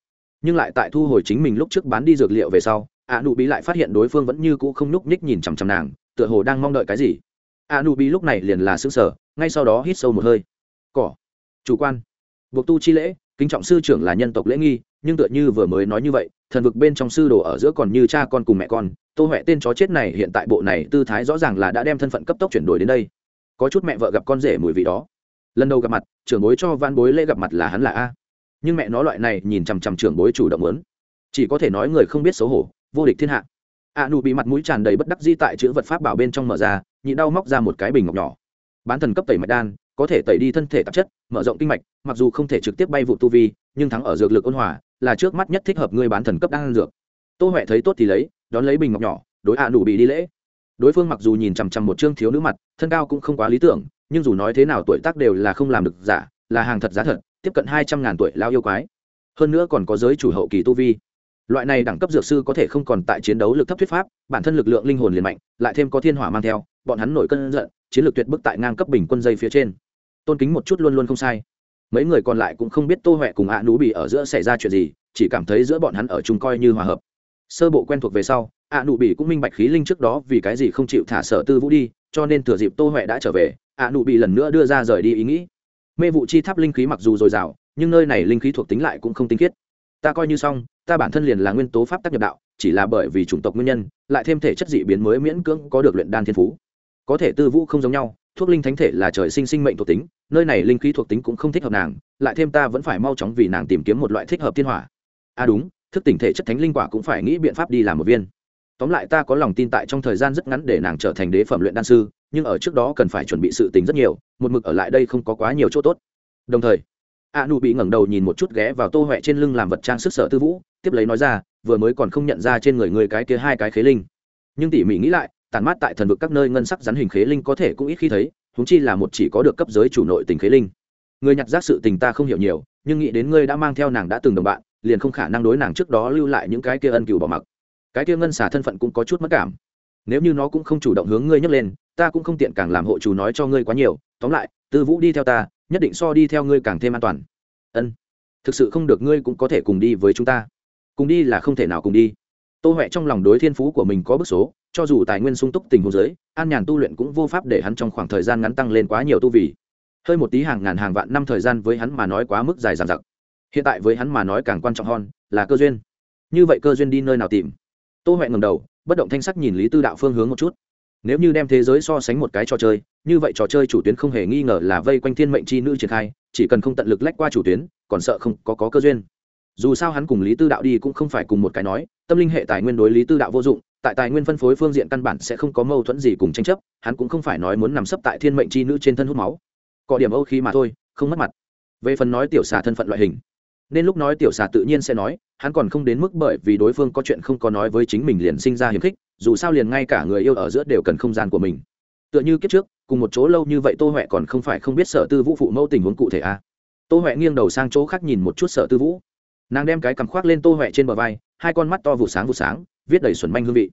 Nhưng lại tại thu hồi chính mình lúc trước bán đi dược liệu về sau, a nụ bị lại phát hiện đối phương vẫn như cũ không nhúc nhích nhìn chằm chằm nàng, tựa hồ đang mong đợi cái gì. A nụ bị lúc này liền là xứng sở ngay sau đó hít sâu một hơi. Cỏ, chủ quan, buộc tu chi lễ, kính trọng sư trưởng là nhân tộc lễ nghi nhưng tựa như vừa mới nói như vậy, thần vực bên trong sư đồ ở giữa còn như cha con cùng mẹ con, tô huệ tên chó chết này hiện tại bộ này tư thái rõ ràng là đã đem thân phận cấp tốc chuyển đổi đến đây. Có chút mẹ vợ gặp con rể mùi vị đó. Lần đầu gặp mặt, trưởng bối cho van bối lễ gặp mặt là hắn là a. Nhưng mẹ nó loại này nhìn chằm chằm trưởng bối chủ động lớn. Chỉ có thể nói người không biết xấu hổ, vô địch thiên hạ. A nụ bị mặt mũi tràn đầy bất đắc di tại chữ vật pháp bảo bên trong mở ra nhị đau móc ra một cái bình ngọc nhỏ. Bán thần cấp tẩy mạch đan, có thể tẩy đi thân thể tạp chất, mở rộng kinh mạch, mặc dù không thể trực tiếp bay vụ tu vi, nhưng thắng ở dược lực ôn hòa là trước mắt nhất thích hợp ngươi bán thần cấp đan dược. Tô huệ thấy tốt thì lấy, đón lấy bình ngọc nhỏ, đối a nụ bị đi lễ. Đối phương mặc dù nhìn chằm chằm một chương thiếu nữ mặt, thân cao cũng không quá lý tưởng, nhưng dù nói thế nào tuổi tác đều là không làm được giả, là hàng thật giá thật, tiếp cận hai trăm ngàn tuổi lao yêu quái. Hơn nữa còn có giới chủ hậu kỳ tu vi. Loại này đẳng cấp dược sư có thể không còn tại chiến đấu lực thấp thuyết pháp, bản thân lực lượng linh hồn liền mạnh, lại thêm có thiên hỏa mang theo, bọn hắn nổi cơn giận, chiến lược tuyệt bức tại ngang cấp bình quân dây phía trên. Tôn kính một chút luôn luôn không sai mấy người còn lại cũng không biết tô huệ cùng ạ nú bị ở giữa xảy ra chuyện gì, chỉ cảm thấy giữa bọn hắn ở chung coi như hòa hợp. Sơ bộ quen thuộc về sau ạ nụ bị cũng minh bạch khí linh trước đó vì cái gì không chịu thả sở tư vũ đi, cho nên thừa dịp tô huệ đã trở về ạ nụ bị lần nữa đưa ra rời đi ý nghĩ. Mê vụ chi tháp linh khí mặc dù dồi dào, nhưng nơi này linh khí thuộc tính lại cũng không tinh khiết. Ta coi như xong, ta bản thân liền là nguyên tố pháp tác nhập đạo, chỉ là bởi vì chủng tộc nguyên nhân, lại thêm thể chất dị biến mới miễn cưỡng có được luyện đan thiên phú. Có thể tư vũ không giống nhau thuốc linh thánh thể là trời sinh sinh mệnh thuộc tính, nơi này linh khí thuộc tính cũng không thích hợp nàng, lại thêm ta vẫn phải mau chóng vì nàng tìm kiếm một loại thích hợp thiên hỏa. À đúng, thức tỉnh thể chất thánh linh quả cũng phải nghĩ biện pháp đi làm một viên. Tóm lại ta có lòng tin tại trong thời gian rất ngắn để nàng trở thành đế phẩm luyện đan sư, nhưng ở trước đó cần phải chuẩn bị sự tình rất nhiều, một mực ở lại đây không có quá nhiều chỗ tốt. Đồng thời, a nu bị ngẩng đầu nhìn một chút ghé vào tô huệ trên lưng làm vật trang sức sở tư vũ, tiếp lấy nói ra, vừa mới còn không nhận ra trên người người cái kia hai cái khế linh. Nhưng tỉ mỉ nghĩ lại tàn mát tại thần vực các nơi ngân sắc rắn hình khế linh có thể cũng ít khi thấy húng chi là một chỉ có được cấp giới chủ nội tình khế linh. Người nhặt rác sự tình ta không hiểu nhiều, nhưng nghĩ đến ngươi đã mang theo nàng đã từng đồng bạn, liền không khả năng đối nàng trước đó lưu lại những cái kia ân cừu bỏ mặc. Cái kia ngân xả thân phận cũng có chút mất cảm. Nếu như nó cũng không chủ động hướng ngươi nhấc lên, ta cũng không tiện càng làm hộ chủ nói cho ngươi quá nhiều. Tóm lại, tư vũ đi theo ta, nhất định so đi theo ngươi càng thêm an toàn. Ân. Thực sự không được ngươi cũng có thể cùng đi với chúng ta. Cùng đi là không thể nào cùng đi. Tô huệ trong lòng đối thiên phú của mình có bức số cho dù tài nguyên sung túc tình huống giới an nhàn tu luyện cũng vô pháp để hắn trong khoảng thời gian ngắn tăng lên quá nhiều tu vì hơi một tí hàng ngàn hàng vạn năm thời gian với hắn mà nói quá mức dài dằng dặc. Hiện tại với hắn mà nói càng quan trọng hơn là cơ duyên. Như vậy cơ duyên đi nơi nào tìm? Tô huệ ngầm đầu bất động thanh sắc nhìn lý tư đạo phương hướng một chút. Nếu như đem thế giới so sánh một cái trò chơi như vậy trò chơi chủ tuyến không hề nghi ngờ là vây quanh thiên mệnh c h i nữ triển khai chỉ cần không tận lực lách qua chủ tuyến còn sợ không có, có cơ duyên. Dù sao hắn cùng lý tư đạo đi cũng không phải cùng một cái nói tâm linh hệ tài nguyên đối lý tư đạo vô dụng tại tài nguyên phân phối phương diện căn bản sẽ không có mâu thuẫn gì cùng tranh chấp, hắn cũng không phải nói muốn nằm sấp tại thiên mệnh chi nữ trên thân hút máu. Cọ điểm âu khí mà thôi, không mất mặt. Về phần nói tiểu xà thân phận loại hình, nên lúc nói tiểu xà tự nhiên sẽ nói, hắn còn không đến mức bởi vì đối phương có chuyện không có nói với chính mình liền sinh ra hiếm khích, dù sao liền ngay cả người yêu ở giữa đều cần không gian của mình. Tựa như kiếp trước, cùng một chỗ lâu như vậy tô huệ còn không phải không biết sở tư vũ phụ mẫu tình huống cụ thể à. tô huệ nghiêng đầu sang chỗ khác nhìn một chút sở tư vũ. Nàng đem cái cằm khoác lên tô huệ trên bờ vai, hai con mắt to vụ sáng vụ sáng viết đầy xuẩn manh hương vị.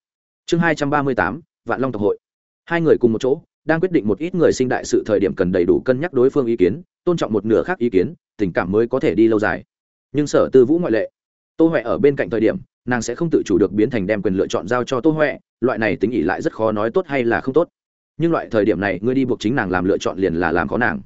Chương hai trăm ba mươi tám, vạn long tộc hội. Hai người cùng một chỗ, đang quyết định một ít người sinh đại sự thời điểm cần đầy đủ cân nhắc đối phương ý kiến, tôn trọng một nửa khác ý kiến, tình cảm mới có thể đi lâu dài. Nhưng sở tư vũ ngoại lệ. Tô huệ ở bên cạnh thời điểm, nàng sẽ không tự chủ được biến thành đem quyền lựa chọn giao cho tô huệ, loại này tính ỉ lại rất khó nói tốt hay là không tốt. Nhưng loại thời điểm này, ngươi đi buộc chính nàng làm lựa chọn liền là làm khó nàng.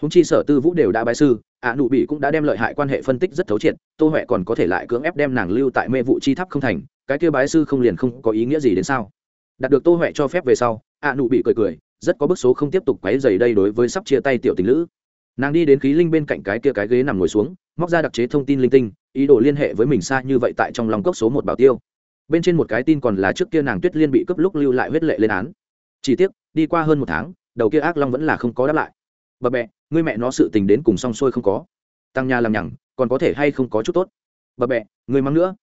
Húng chi sở tư vũ đều đã bái sư, ạ nụ bị cũng đã đem lợi hại quan hệ phân tích rất thấu triệt, tô huệ còn có thể lại cưỡng ép đem nàng lưu tại mê vụ chi tháp không thành cái kia bái sư không liền không có ý nghĩa gì đến sao? Đạt được tô huệ cho phép về sau ạ nụ bị cười cười rất có bức số không tiếp tục quấy dày đây đối với sắp chia tay tiểu tình lữ. Nàng đi đến khí linh bên cạnh cái kia cái ghế nằm ngồi xuống móc ra đặc chế thông tin linh tinh ý đồ liên hệ với mình xa như vậy tại trong lòng cốc số một bảo tiêu. Bên trên một cái tin còn là trước kia nàng tuyết liên bị cướp lúc lưu lại huyết lệ lên án. Chỉ tiếc đi qua hơn một tháng đầu kia ác long vẫn là không có đáp lại. Bà mẹ, người mẹ nó sự tình đến cùng xong xuôi không có. Tăng nhà làm nhằng còn có thể hay không có chút tốt? Bà mẹ, người mắng nữa.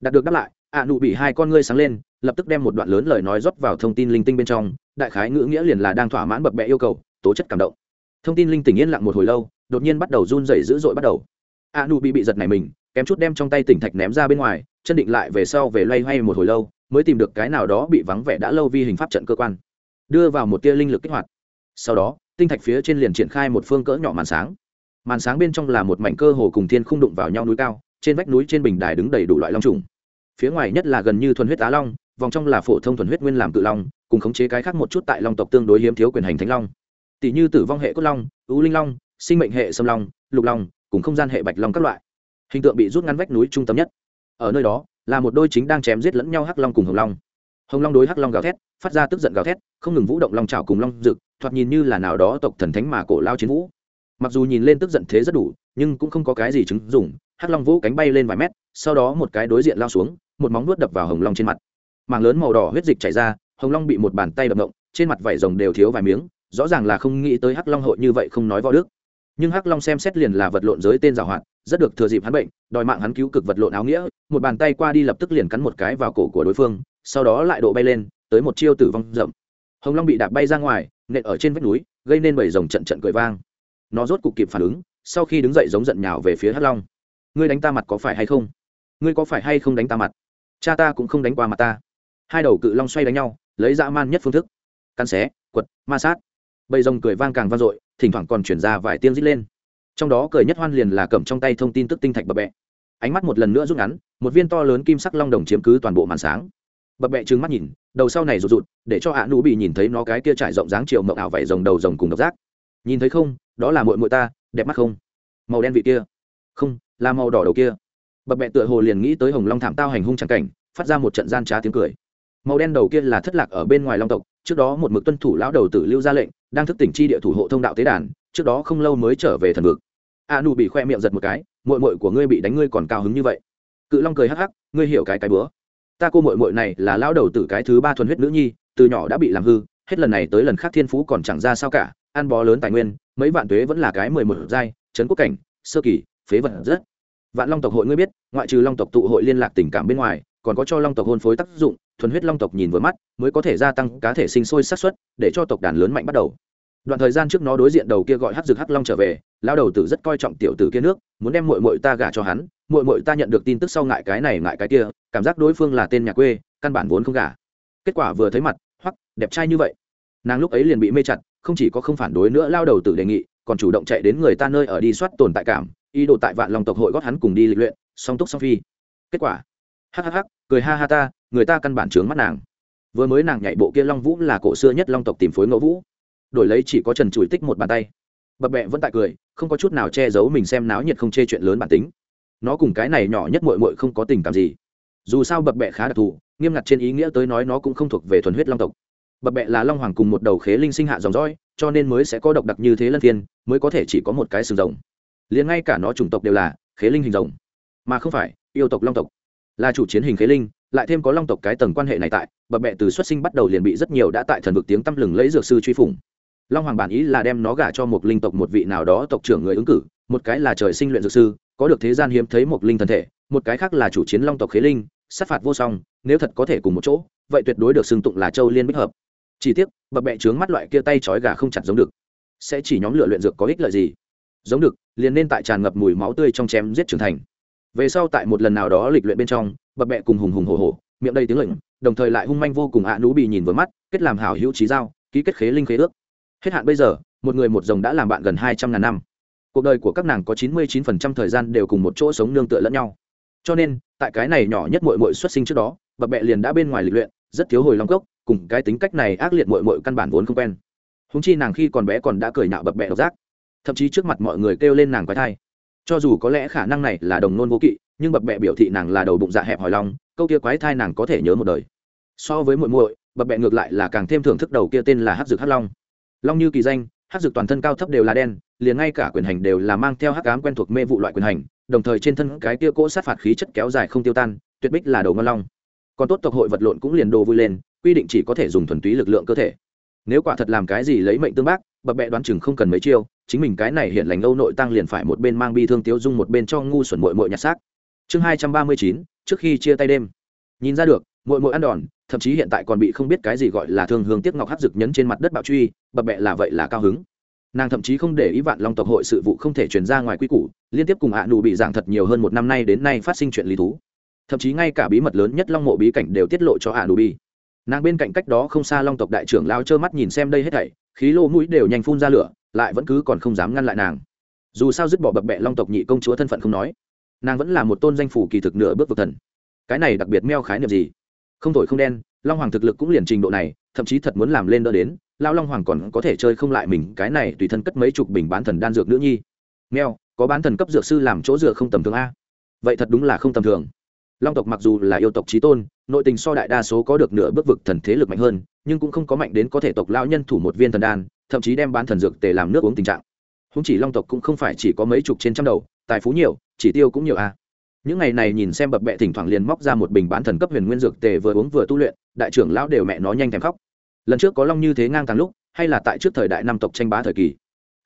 Đạt được đáp lại ạ nụ bị hai con ngươi sáng lên, lập tức đem một đoạn lớn lời nói rót vào thông tin linh tinh bên trong, đại khái ngữ nghĩa liền là đang thỏa mãn bập bẹ yêu cầu, tố chất cảm động. Thông tin linh tỉnh yên lặng một hồi lâu, đột nhiên bắt đầu run rẩy dữ dội bắt đầu. À, A nu bị bị giật này mình, kém chút đem trong tay tỉnh thạch ném ra bên ngoài, chân định lại về sau về loay hoay một hồi lâu, mới tìm được cái nào đó bị vắng vẻ đã lâu vi hình pháp trận cơ quan. Đưa vào một tia linh lực kích hoạt. Sau đó, tinh thạch phía trên liền triển khai một phương cỡ nhỏ màn sáng. Màn sáng bên trong là một mảnh cơ hồ cùng thiên không đụng vào nhau núi cao, trên vách núi trên bình đài đứng đầy đủ loại long trùng phía ngoài nhất là gần như thuần huyết á long, vòng trong là phổ thông thuần huyết nguyên làm cự long, cùng khống chế cái khác một chút tại long tộc tương đối hiếm thiếu quyền hành thánh long. Tỷ như tử vong hệ cốt long ưu linh long, sinh mệnh hệ sâm long, lục long, cùng không gian hệ bạch long các loại. Hình tượng bị rút ngắn vách núi trung tâm nhất. Ở nơi đó, là một đôi chính đang chém giết lẫn nhau hắc long cùng hồng long. Hồng long đối hắc long gào thét, phát ra tức giận gào thét, không ngừng vũ động long trào cùng long rực, thoạt nhìn như là nào đó tộc thần thánh mà cổ lao chiến vũ. Mặc dù nhìn lên tức giận thế rất đủ, nhưng cũng không có cái gì chứng dùng hắc long vũ cánh bay lên vài mét, sau đó một cái đối diện lao xuống một móng nuốt đập vào hồng long trên mặt. Mảng lớn màu đỏ huyết dịch chảy ra, hồng long bị một bàn tay đập ngộng, trên mặt vảy rồng đều thiếu vài miếng, rõ ràng là không nghĩ tới hắc long hội như vậy không nói võ đức. Nhưng hắc long xem xét liền là vật lộn giới tên giảo hoạt, rất được thừa dịp hắn bệnh, đòi mạng hắn cứu cực vật lộn áo nghĩa, một bàn tay qua đi lập tức liền cắn một cái vào cổ của đối phương, sau đó lại độ bay lên, tới một chiêu tử vong rậm. Hồng long bị đạp bay ra ngoài, nện ở trên vách núi, gây nên bảy rồng trận trận cười vang. Nó rốt cục kịp phản ứng, sau khi đứng dậy giống giận nhào về phía hắc long. Ngươi đánh ta mặt có phải hay không? Ngươi có phải hay không đánh ta mặt? Cha ta cũng không đánh qua mặt ta. Hai đầu cự long xoay đánh nhau, lấy dã man nhất phương thức. Căn xé, quật, ma sát. Bầy rồng cười vang càng vang dội, thỉnh thoảng còn chuyển ra vài tiếng rít lên. Trong đó cười nhất hoan liền là cầm trong tay thông tin tức tinh thạch bập bẹ. Ánh mắt một lần nữa rút ngắn, một viên to lớn kim sắc long đồng chiếm cứ toàn bộ màn sáng. Bập bẹ trừng mắt nhìn, đầu sau này rụt rụt, để cho ạ nụ bị nhìn thấy nó cái kia trải rộng dáng chiều mộng ảo vảy rồng đầu rồng cùng độc giác. Nhìn thấy không? Đó là mội mội ta, đẹp mắt không? Màu đen vị kia. Không, là màu đỏ đầu kia bập bẹ tựa hồ liền nghĩ tới hồng long thảm tao hành hung tràng cảnh, phát ra một trận gian trá tiếng cười. Màu đen đầu kia là thất lạc ở bên ngoài long tộc, trước đó một mực tuân thủ lão đầu tử lưu ra lệnh, đang thức tỉnh chi địa thủ hộ thông đạo tế đàn, trước đó không lâu mới trở về thần vực. A nu bị khoe miệng giật một cái mội mội của ngươi bị đánh ngươi còn cao hứng như vậy. Cự long cười hắc hắc, ngươi hiểu cái cái bữa. Ta cô mội mội này là lão đầu tử cái thứ ba thuần huyết nữ nhi, từ nhỏ đã bị làm hư, hết lần này tới lần khác thiên phú còn chẳng ra sao cả, ăn bó lớn tài nguyên, mấy vạn tuế vẫn là cái mười một giai, trấn quốc cảnh, sơ kỳ, phế vật rất vạn long tộc hội ngươi biết, ngoại trừ long tộc tụ hội liên lạc tình cảm bên ngoài, còn có cho long tộc hôn phối tác dụng, thuần huyết long tộc nhìn vừa mắt, mới có thể gia tăng cá thể sinh sôi sát xuất để cho tộc đàn lớn mạnh bắt đầu. Đoạn thời gian trước nó đối diện đầu kia gọi hắc dược hắc long trở về lao đầu tử rất coi trọng tiểu tử kia nước, muốn đem mội mội ta gả cho hắn mội mội ta nhận được tin tức sau ngại cái này ngại cái kia, cảm giác đối phương là tên nhà quê, căn bản vốn không gả. Kết quả vừa thấy mặt, hoắc, đẹp trai như vậy. Nàng lúc ấy liền bị mê chặt, không chỉ có không phản đối nữa lao đầu tử đề nghị, còn chủ động chạy đến người ta nơi ở đi soát tồn tại cảm ý đồ tại vạn long tộc hội gót hắn cùng đi lịch luyện, song túc song phi. Kết quả hhh cười ha ha ta, người ta căn bản trướng mắt nàng. Vừa mới nàng nhảy bộ kia long vũ là cổ xưa nhất long tộc tìm phối ngẫu vũ. Đổi lấy chỉ có trần chùi tích một bàn tay. Bập bẹ vẫn tại cười, không có chút nào che giấu mình xem náo nhiệt không chê chuyện lớn bản tính. Nó cùng cái này nhỏ nhất mội mội không có tình cảm gì. Dù sao bập bẹ khá đặc thù, nghiêm ngặt trên ý nghĩa tới nói nó cũng không thuộc về thuần huyết long tộc. Bập bẹ là long hoàng cùng một đầu khế linh sinh hạ dòng dõi, cho nên mới sẽ có độc đặc như thế lân thiên, mới có thể chỉ có một cái sừng rồng liền ngay cả nó chủng tộc đều là khế linh hình rồng, mà không phải yêu tộc long tộc. Là chủ chiến hình khế linh, lại thêm có long tộc cái tầng quan hệ này tại bậc mẹ từ xuất sinh bắt đầu liền bị rất nhiều đã tại thần vực tiếng tăm lừng lấy dược sư truy phủng. Long hoàng bản ý là đem nó gả cho một linh tộc một vị nào đó tộc trưởng người ứng cử, một cái là trời sinh luyện dược sư, có được thế gian hiếm thấy một linh thần thể, một cái khác là chủ chiến long tộc khế linh, sát phạt vô song, nếu thật có thể cùng một chỗ, vậy tuyệt đối được xưng tụng là châu liên bích hợp. Chỉ tiếc bậc bẹ trướng mắt loại kia tay trói gà không chặt giống được. Sẽ chỉ nhóm lửa luyện dược có ích lợi gì? Giống được, liền nên tại tràn ngập mùi máu tươi trong chém giết trưởng thành. Về sau tại một lần nào đó lịch luyện bên trong, bập bẹ cùng hùng hùng hổ hổ, miệng đầy tiếng lệnh, đồng thời lại hung manh vô cùng ạ à nú bị nhìn vừa mắt, kết làm hảo hữu trí giao, ký kết khế linh khế ước. Hết hạn bây giờ, một người một rồng đã làm bạn gần hai trăm ngàn năm. Cuộc đời của các nàng có chín mươi chín phần trăm thời gian đều cùng một chỗ sống nương tựa lẫn nhau. Cho nên, tại cái này nhỏ nhất mội mội xuất sinh trước đó, bập bẹ liền đã bên ngoài lịch luyện, rất thiếu hồi long cốc, cùng cái tính cách này ác liệt mội mội căn bản vốn không quen. Húng chi nàng khi còn bé còn đã cười nạo bập bẹ độc giác thậm chí trước mặt mọi người kêu lên nàng quái thai. Cho dù có lẽ khả năng này là đồng nôn vô kỵ, nhưng bập bẹ biểu thị nàng là đầu bụng dạ hẹp hòi long câu kia quái thai nàng có thể nhớ một đời. So với muội muội, bập bẹ ngược lại là càng thêm thưởng thức đầu kia tên là hắc dược hắc long. Long như kỳ danh, hắc dược toàn thân cao thấp đều là đen, liền ngay cả quyền hành đều là mang theo hắc ám quen thuộc mê vụ loại quyền hành, đồng thời trên thân cái kia cỗ sát phạt khí chất kéo dài không tiêu tan, tuyệt bích là đầu ngon long. Còn tốt tộc hội vật lộn cũng liền đồ vui lên, quy định chỉ có thể dùng thuần túy lực lượng cơ thể. Nếu quả thật làm cái gì lấy mệnh tương bác, bập bẹ đoán chừng không cần mấy chiêu chính mình cái này hiện lành âu nội tăng liền phải một bên mang bi thương tiêu dung một bên cho ngu xuẩn mội mội nhặt xác. Chương hai trăm ba mươi chín, trước khi chia tay đêm. Nhìn ra được mội mội ăn đòn, thậm chí hiện tại còn bị không biết cái gì gọi là thương hương tiếc ngọc hát dực nhấn trên mặt đất bạo truy, bập bẹ là vậy là cao hứng. Nàng thậm chí không để ý vạn long tộc hội sự vụ không thể truyền ra ngoài quy củ, liên tiếp cùng hạ nụ bị giảng thật nhiều hơn một năm nay đến nay phát sinh chuyện lý thú. Thậm chí ngay cả bí mật lớn nhất long mộ bí cảnh đều tiết lộ cho hạ nụ bị. Nàng bên cạnh cách đó không xa long tộc đại trưởng lao trơ mắt nhìn xem đây hết thảy, khí lô mũi đều nhanh phun ra lửa lại vẫn cứ còn không dám ngăn lại nàng. Dù sao dứt bỏ bập bẹ long tộc nhị công chúa thân phận không nói, nàng vẫn là một tôn danh phủ kỳ thực nửa bước vực thần. Cái này đặc biệt meo khái niệm gì? Không thổi không đen, long hoàng thực lực cũng liền trình độ này, thậm chí thật muốn làm lên đỡ đến lao long hoàng còn có thể chơi không lại mình, cái này tùy thân cất mấy chục bình bán thần đan dược nữ nhi. Meo, có bán thần cấp dược sư làm chỗ dựa không tầm thường a? Vậy thật đúng là không tầm thường. Long tộc mặc dù là yêu tộc trí tôn, nội tình so đại đa số có được nửa bước vực thần thế lực mạnh hơn, nhưng cũng không có mạnh đến có thể tộc lao nhân thủ một viên thần đan thậm chí đem bán thần dược tề làm nước uống tình trạng. Húng chỉ long tộc cũng không phải chỉ có mấy chục trên trăm đầu, tài phú nhiều, chỉ tiêu cũng nhiều a. Những ngày này nhìn xem bập bẹ thỉnh thoảng liền móc ra một bình bán thần cấp huyền nguyên dược tề vừa uống vừa tu luyện, đại trưởng lão đều mẹ nó nhanh thèm khóc. Lần trước có long như thế ngang tàng lúc, hay là tại trước thời đại năm tộc tranh bá thời kỳ.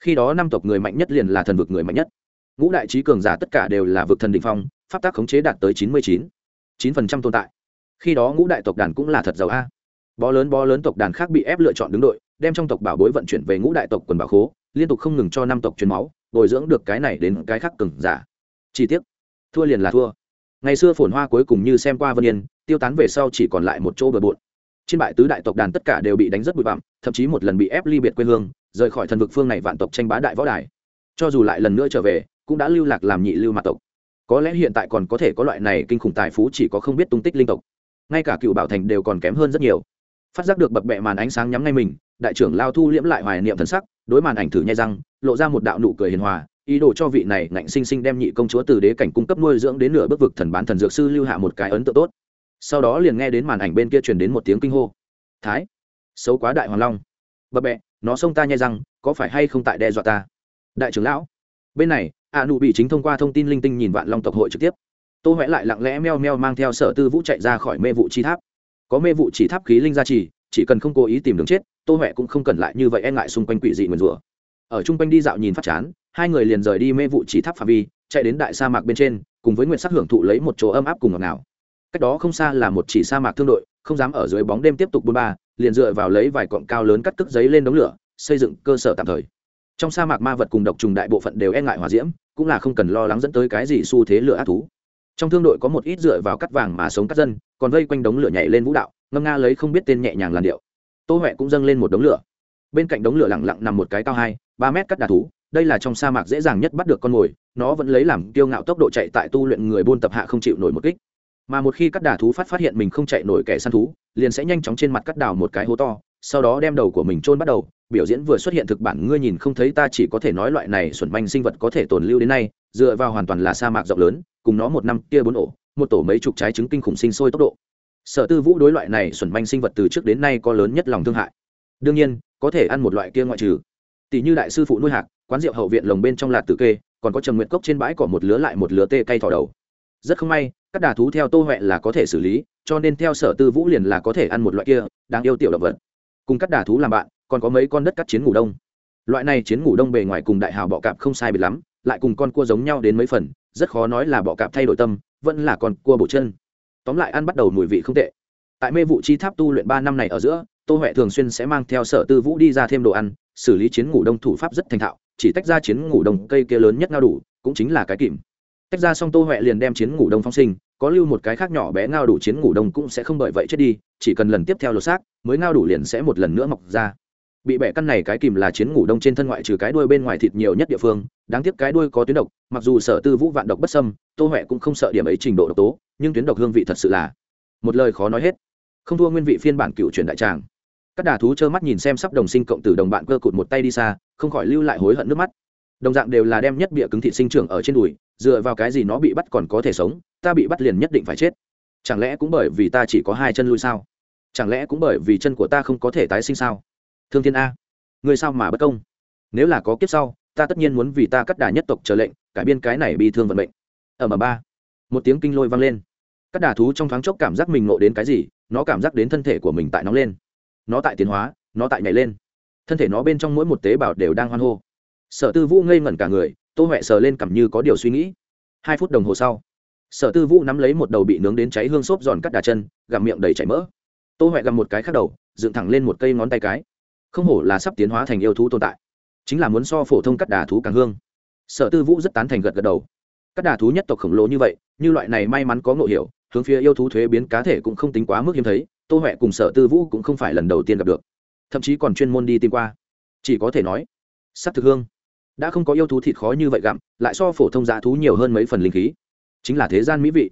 Khi đó năm tộc người mạnh nhất liền là thần vực người mạnh nhất. Ngũ đại trí cường giả tất cả đều là vực thần đình phong, pháp tác khống chế đạt tới chín mươi chín. chín phần trăm tồn tại. Khi đó ngũ đại tộc đàn cũng là thật giàu a. Bó lớn bó lớn tộc đàn khác bị ép lựa chọn đứng đội đem trong tộc bảo bối vận chuyển về ngũ đại tộc quần bảo khố, liên tục không ngừng cho năm tộc truyền máu, bồi dưỡng được cái này đến cái khác cừng giả. Chi tiết thua liền là thua. Ngày xưa phồn hoa cuối cùng như xem qua vân yên, tiêu tán về sau chỉ còn lại một chỗ bờ bộn. Trên bại tứ đại tộc đàn tất cả đều bị đánh rất bụi bặm, thậm chí một lần bị ép ly biệt quê hương, rời khỏi thần vực phương này vạn tộc tranh bá đại võ đài. Cho dù lại lần nữa trở về, cũng đã lưu lạc làm nhị lưu mặt tộc. Có lẽ hiện tại còn có thể có loại này kinh khủng tài phú chỉ có không biết tung tích linh tộc. Ngay cả cựu bảo thành đều còn kém hơn rất nhiều phát giác được bập bẹ màn ánh sáng nhắm ngay mình, đại trưởng lao thu liễm lại hoài niệm thần sắc, đối màn ảnh thử nhai răng, lộ ra một đạo nụ cười hiền hòa, ý đồ cho vị này ngạnh sinh sinh đem nhị công chúa từ đế cảnh cung cấp nuôi dưỡng đến nửa bước vực thần bán thần dược sư lưu hạ một cái ấn tượng tốt. Sau đó liền nghe đến màn ảnh bên kia truyền đến một tiếng kinh hô. Thái, xấu quá đại hoàng long. Bập bẹ, nó xông ta nhai răng, có phải hay không tại đe dọa ta? Đại trưởng lão. Bên này, a nụ bị chính thông qua thông tin linh tinh nhìn vạn long tộc hội trực tiếp. Tô huệ lại lặng lẽ meo meo mang theo sở tư vũ chạy ra khỏi mê vụ chi tháp có mê vụ chỉ tháp khí linh gia trì, chỉ cần không cố ý tìm đường chết, tô huệ cũng không cần lại như vậy e ngại xung quanh quỷ dị nguyền rủa. Ở chung quanh đi dạo nhìn phát chán, hai người liền rời đi mê vụ chỉ tháp phạm vi, chạy đến đại sa mạc bên trên, cùng với nguyện sắc hưởng thụ lấy một chỗ ấm áp cùng ngọt ngào. Cách đó không xa là một chỉ sa mạc thương đội, không dám ở dưới bóng đêm tiếp tục bôn ba, liền dựa vào lấy vài cọng cao lớn cắt tức giấy lên đống lửa, xây dựng cơ sở tạm thời. Trong sa mạc ma vật cùng độc trùng đại bộ phận đều e ngại hòa diễm, cũng là không cần lo lắng dẫn tới cái gì xu thế lửa ác thú. Trong thương đội có một ít dựa vào cắt vàng mà sống cắt dân còn vây quanh đống lửa nhảy lên vũ đạo, ngâm nga lấy không biết tên nhẹ nhàng làn điệu. Tô huệ cũng dâng lên một đống lửa. Bên cạnh đống lửa lẳng lặng nằm một cái cao hai, ba mét cắt đà thú, đây là trong sa mạc dễ dàng nhất bắt được con mồi, nó vẫn lấy làm kiêu ngạo tốc độ chạy tại tu luyện người buôn tập hạ không chịu nổi một kích. Mà một khi cắt đà thú phát phát hiện mình không chạy nổi kẻ săn thú, liền sẽ nhanh chóng trên mặt cắt đào một cái hố to, sau đó đem đầu của mình trôn bắt đầu. Biểu diễn vừa xuất hiện thực bản, ngươi nhìn không thấy ta chỉ có thể nói loại này xuẩn manh sinh vật có thể tồn lưu đến nay, dựa vào hoàn toàn là sa mạc rộng lớn, cùng nó một năm kia bốn ổ một tổ mấy chục trái trứng kinh khủng sinh sôi tốc độ. Sở tư vũ đối loại này xuẩn manh sinh vật từ trước đến nay có lớn nhất lòng thương hại. Đương nhiên, có thể ăn một loại kia ngoại trừ. Tỷ như đại sư phụ nuôi hạc, quán rượu hậu viện lồng bên trong lạt tử kê, còn có trầm nguyện cốc trên bãi cỏ một lứa lại một lứa tê cây thỏ đầu. Rất không may, các đà thú theo tô huệ là có thể xử lý, cho nên theo sở tư vũ liền là có thể ăn một loại kia đáng yêu tiểu động vật. Cùng các đà thú làm bạn, còn có mấy con đất cắt chiến ngủ đông. Loại này chiến ngủ đông bề ngoài cùng đại hào bọ cạp không sai biệt lắm, lại cùng con cua giống nhau đến mấy phần rất khó nói là bọ cạp thay đổi tâm, vẫn là con cua bổ chân. Tóm lại ăn bắt đầu mùi vị không tệ. Tại mê vụ chi tháp tu luyện ba năm này ở giữa, tô huệ thường xuyên sẽ mang theo sở tư vũ đi ra thêm đồ ăn, xử lý chiến ngủ đông thủ pháp rất thành thạo, chỉ tách ra chiến ngủ đông cây kia lớn nhất ngao đủ, cũng chính là cái kìm. Tách ra xong tô huệ liền đem chiến ngủ đông phong sinh, có lưu một cái khác nhỏ bé ngao đủ chiến ngủ đông cũng sẽ không bởi vậy chết đi, chỉ cần lần tiếp theo lột xác, mới ngao đủ liền sẽ một lần nữa mọc ra. Bị bẻ căn này cái kìm là chiến ngủ đông trên thân ngoại trừ cái đuôi bên ngoài thịt nhiều nhất địa phương đáng tiếc cái đuôi có tuyến độc, mặc dù sở tư vũ vạn độc bất sâm tô huệ cũng không sợ điểm ấy trình độ độc tố, nhưng tuyến độc hương vị thật sự là một lời khó nói hết. Không thua nguyên vị phiên bản cựu truyền đại tràng. Các đà thú trơ mắt nhìn xem sắp đồng sinh cộng tử đồng bạn cơ cụt một tay đi xa, không khỏi lưu lại hối hận nước mắt. Đồng dạng đều là đem nhất bịa cứng thị sinh trưởng ở trên đùi, dựa vào cái gì nó bị bắt còn có thể sống, ta bị bắt liền nhất định phải chết. Chẳng lẽ cũng bởi vì ta chỉ có hai chân lui sao? Chẳng lẽ cũng bởi vì chân của ta không có thể tái sinh sao? Thương thiên a, người sao mà bất công? Nếu là có kiếp sau ta tất nhiên muốn vì ta cắt đà nhất tộc trở lệnh, cải biên cái này bị thương vận mệnh. Ở mà ba. Một tiếng kinh lôi vang lên. Các đà thú trong thoáng chốc cảm giác mình ngộ đến cái gì, nó cảm giác đến thân thể của mình tại nóng lên. Nó tại tiến hóa, nó tại nhảy lên. Thân thể nó bên trong mỗi một tế bào đều đang hoan hô. Sở tư vũ ngây ngẩn cả người, tô huệ sờ lên cảm như có điều suy nghĩ. Hai phút đồng hồ sau, sở tư vũ nắm lấy một đầu bị nướng đến cháy hương xốp giòn cắt đà chân, gặm miệng đầy chảy mỡ. Tô huệ gặm một cái khác đầu, dựng thẳng lên một cây ngón tay cái. Không hổ là sắp tiến hóa thành yêu thú tồn tại chính là muốn so phổ thông cắt đà thú càng hương. Sở tư vũ rất tán thành gật gật đầu. Cắt đà thú nhất tộc khổng lồ như vậy, như loại này may mắn có ngộ hiểu, hướng phía yêu thú thuế biến cá thể cũng không tính quá mức hiếm thấy, tô huệ cùng sở tư vũ cũng không phải lần đầu tiên gặp được. Thậm chí còn chuyên môn đi tìm qua. Chỉ có thể nói s ắ c thực hương. Đã không có yêu thú thịt khó như vậy gặm, lại so phổ thông giá thú nhiều hơn mấy phần linh khí. Chính là thế gian mỹ vị.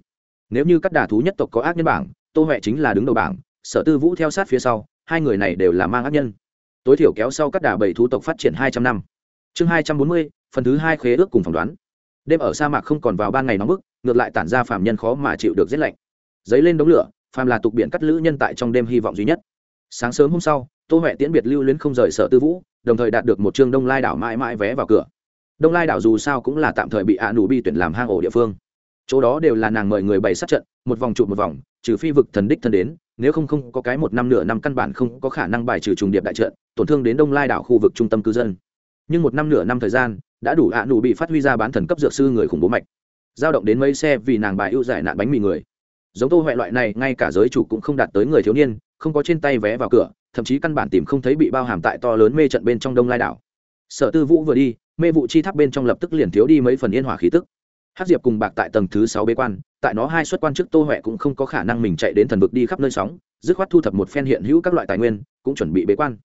Nếu như các đà thú nhất tộc có ác nhân bảng, tô huệ chính là đứng đầu bảng, sở tư vũ theo sát phía sau, hai người này đều là mang ác nhân tối thiểu kéo sau các đà bảy thú tộc phát triển hai trăm năm. Chương hai trăm bốn mươi, phần thứ hai khế ước cùng phỏng đoán. Đêm ở sa mạc không còn vào ban ngày nóng bức, ngược lại tản ra phạm nhân khó mà chịu được rét lạnh. Dấy lên đống lửa, phàm là tục biện cắt lữ nhân tại trong đêm hy vọng duy nhất. Sáng sớm hôm sau, tô huệ tiễn biệt lưu luyến không rời sở tư vũ, đồng thời đạt được một chương đông lai đảo mãi mãi vé vào cửa. Đông lai đảo dù sao cũng là tạm thời bị ạ nụ bi tuyển làm hang ổ địa phương. Chỗ đó đều là nàng mời người bày sát trận, một vòng trụ một vòng, trừ phi vực thần đích thân đến nếu không không có cái một năm nửa năm căn bản không có khả năng bài trừ trùng điệp đại trận, tổn thương đến đông lai đảo khu vực trung tâm cư dân. Nhưng một năm nửa năm thời gian, đã đủ ạ nụ bị phát huy ra bán thần cấp dược sư người khủng bố mạch. Giao động đến mấy xe vì nàng bài ưu giải nạn bánh mì người. Giống tô huệ loại này, ngay cả giới chủ cũng không đạt tới người thiếu niên, không có trên tay vé vào cửa, thậm chí căn bản tìm không thấy bị bao hàm tại to lớn mê trận bên trong đông lai đảo. Sở tư vũ vừa đi, mê vụ chi tháp bên trong lập tức liền thiếu đi mấy phần yên hòa khí tức hát diệp cùng bạc tại tầng thứ sáu bế quan, tại nó hai xuất quan trước tô huệ cũng không có khả năng mình chạy đến thần vực đi khắp nơi sóng, dứt khoát thu thập một phen hiện hữu các loại tài nguyên, cũng chuẩn bị bế quan.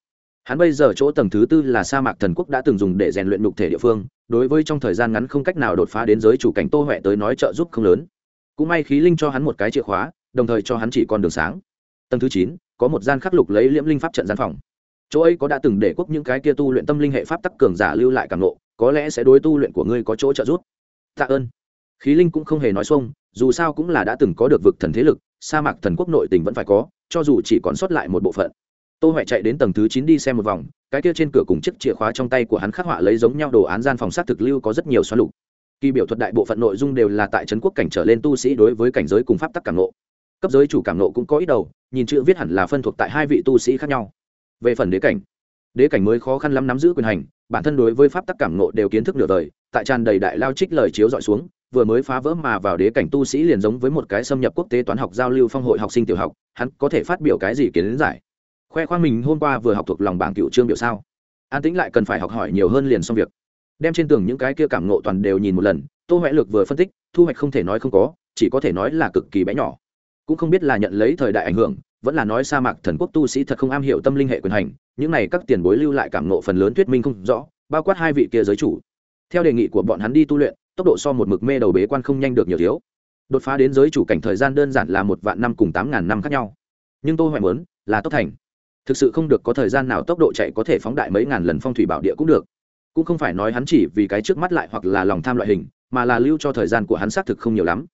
Hắn bây giờ chỗ tầng thứ tư là sa mạc thần quốc đã từng dùng để rèn luyện nhục thể địa phương, đối với trong thời gian ngắn không cách nào đột phá đến giới chủ cảnh tô huệ tới nói trợ giúp không lớn. Cũng may khí linh cho hắn một cái chìa khóa, đồng thời cho hắn chỉ con đường sáng. Tầng thứ chín, có một gian khắc lục lấy liễm linh pháp trận gian phòng. Chỗ ấy có đã từng để quốc những cái kia tu luyện tâm linh hệ pháp tắc cường giả lưu lại cảm nộ có lẽ sẽ đối tu luyện của ngươi có chỗ trợ giúp. Tạ ơn khí linh cũng không hề nói xuông, dù sao cũng là đã từng có được vực thần thế lực, sa mạc thần quốc nội tình vẫn phải có, cho dù chỉ còn sót lại một bộ phận. Tô huệ chạy đến tầng thứ chín đi xem một vòng, cái kia trên cửa cùng chiếc chìa khóa trong tay của hắn khắc họa lấy giống nhau đồ án gian phòng sát thực lưu có rất nhiều xoắn lục. Kỳ biểu thuật đại bộ phận nội dung đều là tại trấn quốc cảnh trở lên tu sĩ đối với cảnh giới cùng pháp tắc cảm nộ cấp giới chủ cảm nộ cũng có ít đầu, nhìn chữ viết hẳn là phân thuộc tại hai vị tu sĩ khác nhau. Về phần đế cảnh đế cảnh mới khó khăn lắm nắm giữ quyền hành, bản thân đối với pháp tắc cảm nộ đều kiến thức nửa đời, tại tràn đầy đại lao trích lời chiếu dọi xuống vừa mới phá vỡ mà vào đế cảnh tu sĩ liền giống với một cái xâm nhập quốc tế toán học giao lưu phong hội học sinh tiểu học, hắn có thể phát biểu cái gì kiến giải? Khoe khoang mình hôm qua vừa học thuộc lòng bảng cựu trương biểu sao? An tĩnh lại cần phải học hỏi nhiều hơn liền xong việc. Đem trên tường những cái kia cảm nộ toàn đều nhìn một lần, tô huệ lực vừa phân tích, thu hoạch không thể nói không có, chỉ có thể nói là cực kỳ bé nhỏ. Cũng không biết là nhận lấy thời đại ảnh hưởng, vẫn là nói sa mạc thần quốc tu sĩ thật không am hiểu tâm linh hệ quyền hành, những này các tiền bối lưu lại cảm nộ phần lớn thuyết minh không rõ, bao quát hai vị kia giới chủ. Theo đề nghị của bọn hắn đi tu luyện tốc độ so một mực mê đầu bế quan không nhanh được nhiều thiếu. Đột phá đến giới chủ cảnh thời gian đơn giản là một vạn năm cùng tám ngàn năm khác nhau. Nhưng tôi hoài muốn là tốc thành. Thực sự không được có thời gian nào tốc độ chạy có thể phóng đại mấy ngàn lần phong thủy bảo địa cũng được. Cũng không phải nói hắn chỉ vì cái trước mắt lại hoặc là lòng tham loại hình, mà là lưu cho thời gian của hắn xác thực không nhiều lắm.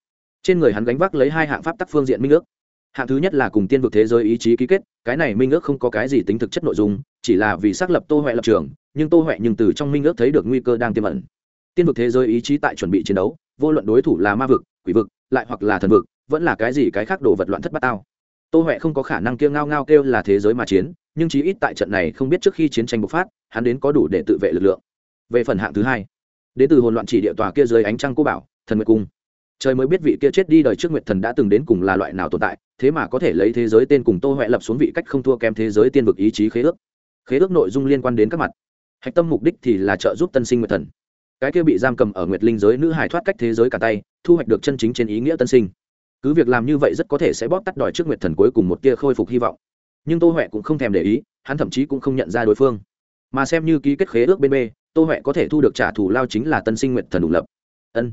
Trên người hắn gánh vác lấy hai hạng pháp tắc phương diện minh ước. Hạng thứ nhất là cùng tiên vực thế giới ý chí ký kết, cái này minh ước không có cái gì tính thực chất nội dung, chỉ là vì xác lập tô huệ lập trường, nhưng tô huệ nhưng từ trong minh ước thấy được nguy cơ đang tiềm ẩn tiên vực thế giới ý chí tại chuẩn bị chiến đấu, vô luận đối thủ là ma vực, quỷ vực, lại hoặc là thần vực, vẫn là cái gì cái khác đồ vật loạn thất bát tao. Tô huệ không có khả năng kia ngao ngao kêu là thế giới mà chiến, nhưng chí ít tại trận này không biết trước khi chiến tranh bộc phát, hắn đến có đủ để tự vệ lực lượng. Về phần hạng thứ hai, đến từ hồn loạn chỉ địa tòa kia dưới ánh trăng cô bảo, thần nguyệt cung. Trời mới biết vị kia chết đi đời trước nguyệt thần đã từng đến cùng là loại nào tồn tại, thế mà có thể lấy thế giới tên cùng tô huệ lập xuống vị cách không thua kém thế giới tiên vực ý chí khế ước. Khế ước nội dung liên quan đến các mặt. Hạch tâm mục đích thì là trợ giúp tân sinh nguyệt thần cái kia bị giam cầm ở nguyệt linh giới nữ hải thoát cách thế giới cả tay, thu hoạch được chân chính trên ý nghĩa tân sinh. Cứ việc làm như vậy rất có thể sẽ bóp tắt đòi trước nguyệt thần cuối cùng một tia khôi phục hy vọng. Nhưng tô huệ cũng không thèm để ý, hắn thậm chí cũng không nhận ra đối phương. Mà xem như ký kết khế ước bên b tô huệ có thể thu được trả thù lao chính là tân sinh nguyệt thần ủng lập. Ân,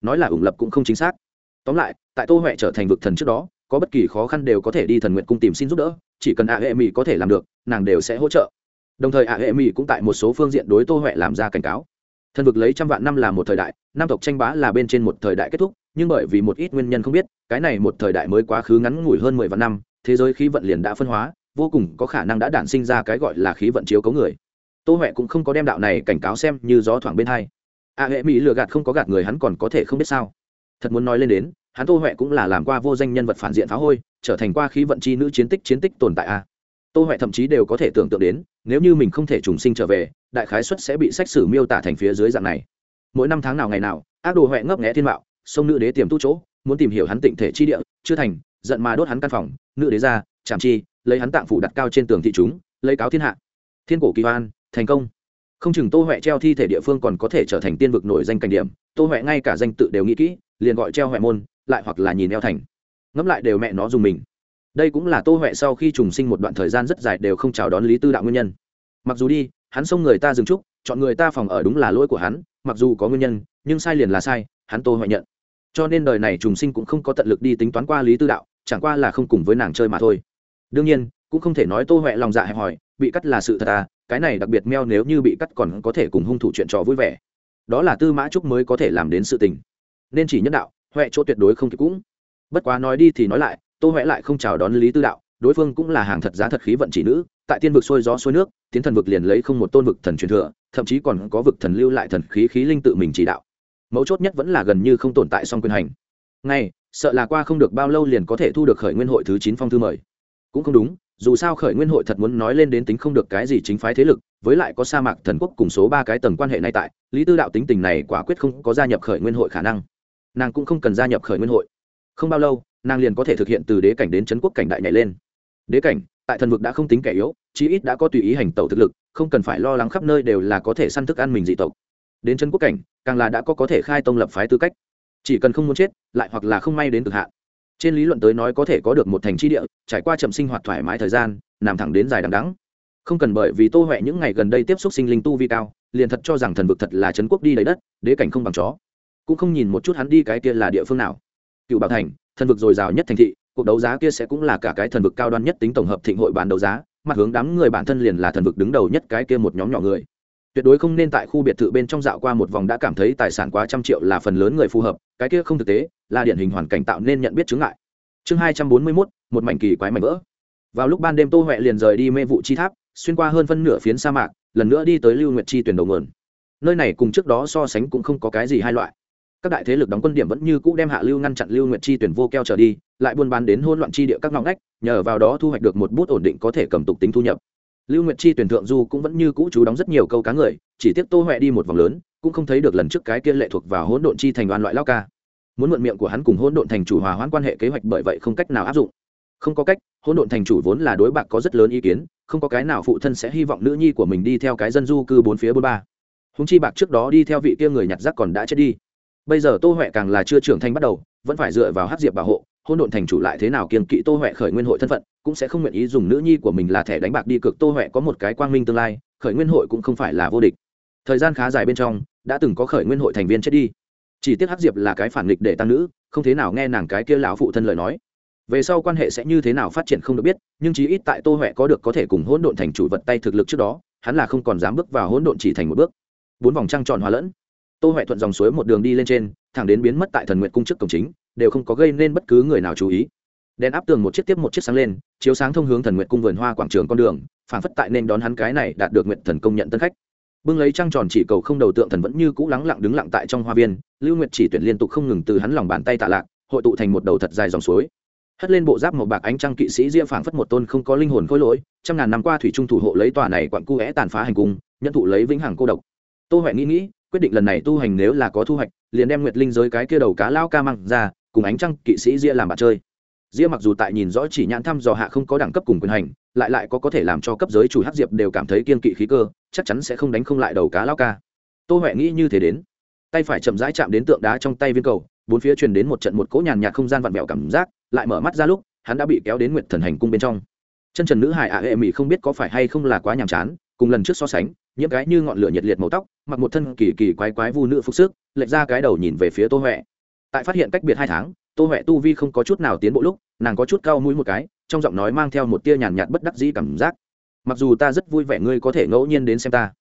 nói là ủng lập cũng không chính xác. Tóm lại, tại tô huệ trở thành vực thần trước đó, có bất kỳ khó khăn đều có thể đi thần nguyện cung tìm xin giúp đỡ, chỉ cần ạ hệ mỹ có thể làm được, nàng đều sẽ hỗ trợ. Đồng thời ạ hệ mỹ cũng tại một số phương diện đối tô huệ làm ra cảnh cáo thần vực lấy trăm vạn năm là một thời đại nam tộc tranh bá là bên trên một thời đại kết thúc, nhưng bởi vì một ít nguyên nhân không biết, cái này một thời đại mới quá khứ ngắn ngủi hơn mười vạn năm, thế giới khí vận liền đã phân hóa, vô cùng có khả năng đã đản sinh ra cái gọi là khí vận chiếu cấu người. Tô huệ cũng không có đem đạo này cảnh cáo xem như gió thoảng bên hai. A hệ mỹ lừa gạt không có gạt người hắn còn có thể không biết sao. Thật muốn nói lên đến, hắn tô huệ cũng là làm qua vô danh nhân vật phản diện phá hôi, trở thành qua khí vận chi nữ chiến tích chiến tích tồn tại a tô huệ thậm chí đều có thể tưởng tượng đến, nếu như mình không thể trùng sinh trở về, đại khái xuất sẽ bị sách sử miêu tả thành phía dưới dạng này. Mỗi năm tháng nào ngày nào, ác đồ huệ ngấp nghẽ thiên mạo, sông nữ đế tiềm tu chỗ, muốn tìm hiểu hắn tịnh thể chi địa, chưa thành, giận mà đốt hắn căn phòng, nữ đế ra, chạm chi, lấy hắn tạng phủ đặt cao trên tường thị chúng, lấy cáo thiên hạ. Thiên cổ kỳ hoan, thành công. Không chừng tô huệ treo thi thể địa phương còn có thể trở thành tiên vực nổi danh cảnh điểm, tô huệ ngay cả danh tự đều nghĩ kỹ, liền gọi treo huệ môn, lại hoặc là nhìn eo thành. Ngẫm lại đều mẹ nó dùng mình đây cũng là tô huệ sau khi trùng sinh một đoạn thời gian rất dài đều không chào đón lý tư đạo nguyên nhân. Mặc dù đi, hắn xông người ta dừng trúc, chọn người ta phòng ở đúng là lỗi của hắn, mặc dù có nguyên nhân, nhưng sai liền là sai, hắn tô huệ nhận. Cho nên đời này trùng sinh cũng không có tận lực đi tính toán qua lý tư đạo, chẳng qua là không cùng với nàng chơi mà thôi. Đương nhiên, cũng không thể nói tô huệ lòng dạ hẹp hòi, bị cắt là sự thật à cái này đặc biệt meo nếu như bị cắt còn có thể cùng hung thủ chuyện trò vui vẻ. Đó là tư mã trúc mới có thể làm đến sự tình. Nên chỉ nhân đạo, huệ chỗ tuyệt đối không kịp cũng. Bất quá nói đi thì nói lại tô huệ lại không chào đón lý tư đạo, đối phương cũng là hàng thật giá thật khí vận chỉ nữ, tại tiên vực sôi gió sôi nước, tiến thần vực liền lấy không một tôn vực thần truyền thừa, thậm chí còn có vực thần lưu lại thần khí khí linh tự mình chỉ đạo. Mấu chốt nhất vẫn là gần như không tồn tại song quyền hành. Ngay, sợ là qua không được bao lâu liền có thể thu được khởi nguyên hội thứ chín phong thư mời. Cũng không đúng, dù sao khởi nguyên hội thật muốn nói lên đến tính không được cái gì chính phái thế lực, với lại có sa mạc thần quốc cùng số ba cái tầng quan hệ này tại, lý tư đạo tính tình này quả quyết không có gia nhập khởi nguyên hội khả năng. Nàng cũng không cần gia nhập khởi nguyên hội. Không bao lâu nàng liền có thể thực hiện từ đế cảnh đến c quốc cảnh đại nhảy lên. Đế cảnh, tại thần vực đã không tính kẻ yếu, chí ít đã có tùy ý hành tẩu thực lực, không cần phải lo lắng khắp nơi đều là có thể săn thức ăn mình dị tộc. Đến c quốc cảnh, càng là đã có có thể khai tông lập phái tư cách. Chỉ cần không muốn chết, lại hoặc là không may đến cực hạn. Trên lý luận tới nói có thể có được một thành tri địa, trải qua chậm sinh hoạt thoải mái thời gian, nằm thẳng đến dài đằng đắng không cần bởi vì tô huệ những ngày gần đây tiếp xúc sinh linh tu vi cao, liền thật cho rằng thần vực thật là trấn quốc đi lấy đất, đế cảnh không bằng chó. Cũng không nhìn một chút hắn đi cái kia là địa phương nào. Cựu bảo thành thần vực dồi dào nhất thành thị, cuộc đấu giá kia sẽ cũng là cả cái thần vực cao đoan nhất tính tổng hợp thịnh hội bán đấu giá, mặt hướng đám người bản thân liền là thần vực đứng đầu nhất cái kia một nhóm nhỏ người. Tuyệt đối không nên tại khu biệt thự bên trong dạo qua một vòng đã cảm thấy tài sản quá trăm triệu là phần lớn người phù hợp, cái kia không thực tế, là điển hình hoàn cảnh tạo nên nhận biết chứng ngại. Chương hai trăm bốn mươi mốt, một mảnh kỳ quái mảnh vỡ. Vào lúc ban đêm tô huệ liền rời đi mê vụ chi tháp, xuyên qua hơn phân nửa phiến sa mạc, lần nữa đi tới lưu nguyệt chi tuyển đầu nguồn. Nơi này cùng trước đó so sánh cũng không có cái gì hai loại các đại thế lực đóng quân điểm vẫn như cũ đem hạ lưu ngăn chặn lưu nguyệt chi tuyển vô keo trở đi, lại buôn bán đến hôn loạn chi địa các ngõ ngách, nhờ vào đó thu hoạch được một bút ổn định có thể cầm tục tính thu nhập. Lưu nguyệt chi tuyển thượng du cũng vẫn như cũ chú đóng rất nhiều câu cá người, chỉ tiếc tô huệ đi một vòng lớn, cũng không thấy được lần trước cái kia lệ thuộc vào hỗn độn chi thành đoàn loại lao ca. Muốn mượn miệng của hắn cùng hỗn độn thành chủ hòa hoãn quan hệ kế hoạch bởi vậy không cách nào áp dụng. Không có cách, hỗn độn thành chủ vốn là đối bạc có rất lớn ý kiến, không có cái nào phụ thân sẽ hy vọng nữ nhi của mình đi theo cái dân du cư bốn phía bốn ba. Húng chi bạc trước đó đi theo vị kia người nhặt rác còn đã chết đi bây giờ tô huệ càng là chưa trưởng thành bắt đầu, vẫn phải dựa vào hát diệp bảo hộ hôn độn thành chủ lại thế nào kiên kỵ tô huệ khởi nguyên hội thân phận, cũng sẽ không nguyện ý dùng nữ nhi của mình là thẻ đánh bạc đi cực tô huệ có một cái quang minh tương lai, khởi nguyên hội cũng không phải là vô địch. Thời gian khá dài bên trong, đã từng có khởi nguyên hội thành viên chết đi. Chỉ tiếc hát diệp là cái phản nghịch để tăng nữ, không thế nào nghe nàng cái kia lão phụ thân lời nói. Về sau quan hệ sẽ như thế nào phát triển không được biết, nhưng chí ít tại tô huệ có được có thể cùng hỗn độn thành chủ vật tay thực lực trước đó, hắn là không còn dám bước vào hỗn độn chỉ thành một bước. Bốn vòng trăng tròn hòa lẫn tô huệ thuận dòng suối một đường đi lên trên, thẳng đến biến mất tại thần nguyện cung chức cổng chính, đều không có gây nên bất cứ người nào chú ý. Đèn áp tường một chiếc tiếp một chiếc sáng lên, chiếu sáng thông hướng thần nguyện cung vườn hoa quảng trường con đường, phản phất tại nên đón hắn cái này đạt được nguyện thần công nhận tân khách. Bưng lấy trăng tròn chỉ cầu không đầu tượng thần vẫn như cũ lắng lặng đứng lặng tại trong hoa viên, lưu nguyệt chỉ tuyển liên tục không ngừng từ hắn lòng bàn tay tạ lạc, hội tụ thành một đầu thật dài dòng suối. Hất lên bộ giáp màu bạc ánh trăng kỵ sĩ ria phảng phất một tôn không có linh hồn khôi lỗi, trăm ngàn năm qua thủy trung thủ hộ lấy tòa này quặn cu é tàn phá hành cung, nhận thụ lấy vĩnh hằng cô độc. Tô huệ nghĩ nghĩ quyết định lần này tu hành nếu là có thu hoạch, liền đem nguyệt linh giới cái kia đầu cá lao ca măng ra, cùng ánh trăng kỵ sĩ ria làm bạn chơi. Ria mặc dù tại nhìn rõ chỉ nhãn thăm dò hạ không có đẳng cấp cùng quyền hành, lại lại có có thể làm cho cấp giới chủ hắc diệp đều cảm thấy kiên kỵ khí cơ, chắc chắn sẽ không đánh không lại đầu cá lao ca. Tô huệ nghĩ như thế đến. Tay phải chậm rãi chạm đến tượng đá trong tay viên cầu, bốn phía truyền đến một trận một cỗ nhàn nhạt không gian vặn vẹo cảm giác, lại mở mắt ra lúc, hắn đã bị kéo đến nguyệt thần hành cung bên trong. Chân trần nữ hải ạ hệ mỹ không biết có phải hay không là quá nhàm chán cùng lần trước so sánh, những cái như ngọn lửa nhiệt liệt màu tóc, mặc một thân kỳ kỳ quái quái vu nữ phục sức, lệch ra cái đầu nhìn về phía tô huệ. Tại phát hiện cách biệt hai tháng, tô huệ tu vi không có chút nào tiến bộ lúc, nàng có chút cao mũi một cái, trong giọng nói mang theo một tia nhàn nhạt bất đắc dĩ cảm giác. Mặc dù ta rất vui vẻ ngươi có thể ngẫu nhiên đến xem ta,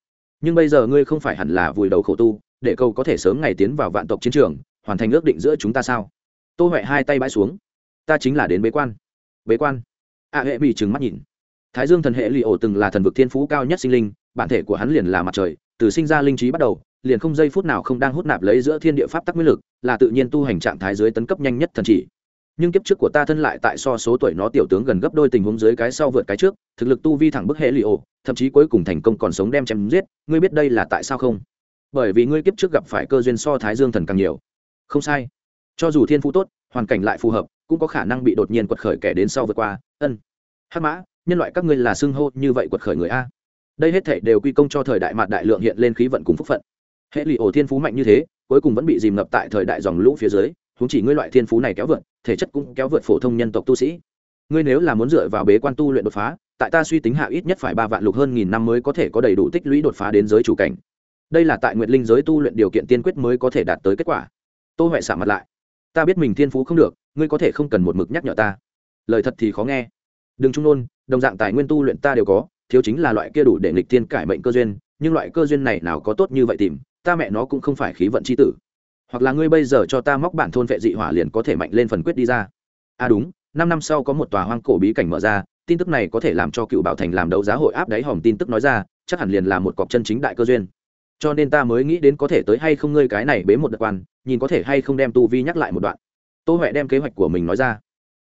nhưng bây giờ ngươi không phải hẳn là vùi đầu khổ tu, để cầu có thể sớm ngày tiến vào vạn tộc chiến trường, hoàn thành ước định giữa chúng ta sao? Tô huệ hai tay bãi xuống. Ta chính là đến bế quan. Bế quan. A hệ bị trừng mắt nhìn thái dương thần hệ lì ổ từng là thần vực thiên phú cao nhất sinh linh, bản thể của hắn liền là mặt trời, từ sinh ra linh trí bắt đầu, liền không giây phút nào không đang hút nạp lấy giữa thiên địa pháp tắc nguyên lực, là tự nhiên tu hành trạng thái dưới tấn cấp nhanh nhất thần chỉ. Nhưng kiếp trước của ta thân lại tại so số tuổi nó tiểu tướng gần gấp đôi tình huống dưới cái sau vượt cái trước, thực lực tu vi thẳng bức hệ lì ổ, thậm chí cuối cùng thành công còn sống đem chém giết, ngươi biết đây là tại sao không? Bởi vì ngươi kiếp trước gặp phải cơ duyên so thái dương thần càng nhiều. Không sai. Cho dù thiên phú tốt, hoàn cảnh lại phù hợp, cũng có khả năng bị đột nhiên quật khởi kẻ đến sau vượt qua. Ân. Hắc mã nhân loại các ngươi là xưng hô như vậy quật khởi người a. Đây hết thể đều quy công cho thời đại mạt đại lượng hiện lên khí vận cùng phúc phận. Hệ lụy ổ thiên phú mạnh như thế, cuối cùng vẫn bị dìm ngập tại thời đại dòng lũ phía dưới chúng chỉ ngươi loại thiên phú này kéo vượt, thể chất cũng kéo vượt phổ thông nhân tộc tu sĩ. Ngươi nếu là muốn dựa vào bế quan tu luyện đột phá, tại ta suy tính hạ ít nhất phải ba vạn lục hơn nghìn năm mới có thể có đầy đủ tích lũy đột phá đến giới chủ cảnh. Đây là tại nguyện linh giới tu luyện điều kiện tiên quyết mới có thể đạt tới kết quả. Tôi huệ xả mặt lại. Ta biết mình thiên phú không được, ngươi có thể không cần một mực nhắc nhở ta. Lời thật thì khó nghe. Đừng trung nôn đồng dạng tài nguyên tu luyện ta đều có, thiếu chính là loại kia đủ để nghịch thiên cải mệnh cơ duyên, nhưng loại cơ duyên này nào có tốt như vậy tìm, ta mẹ nó cũng không phải khí vận c h i tử. Hoặc là ngươi bây giờ cho ta móc bản thôn vệ dị hỏa liền có thể mạnh lên phần quyết đi ra. À đúng, năm năm sau có một tòa hoang cổ bí cảnh mở ra, tin tức này có thể làm cho cựu bảo thành làm đấu giá hội áp đáy hòm tin tức nói ra, chắc hẳn liền là một cọc chân chính đại cơ duyên. Cho nên ta mới nghĩ đến có thể tới hay không ngươi cái này bế một đợt quan, nhìn có thể hay không đem tu vi nhắc lại một đoạn. Tô huệ đem kế hoạch của mình nói ra.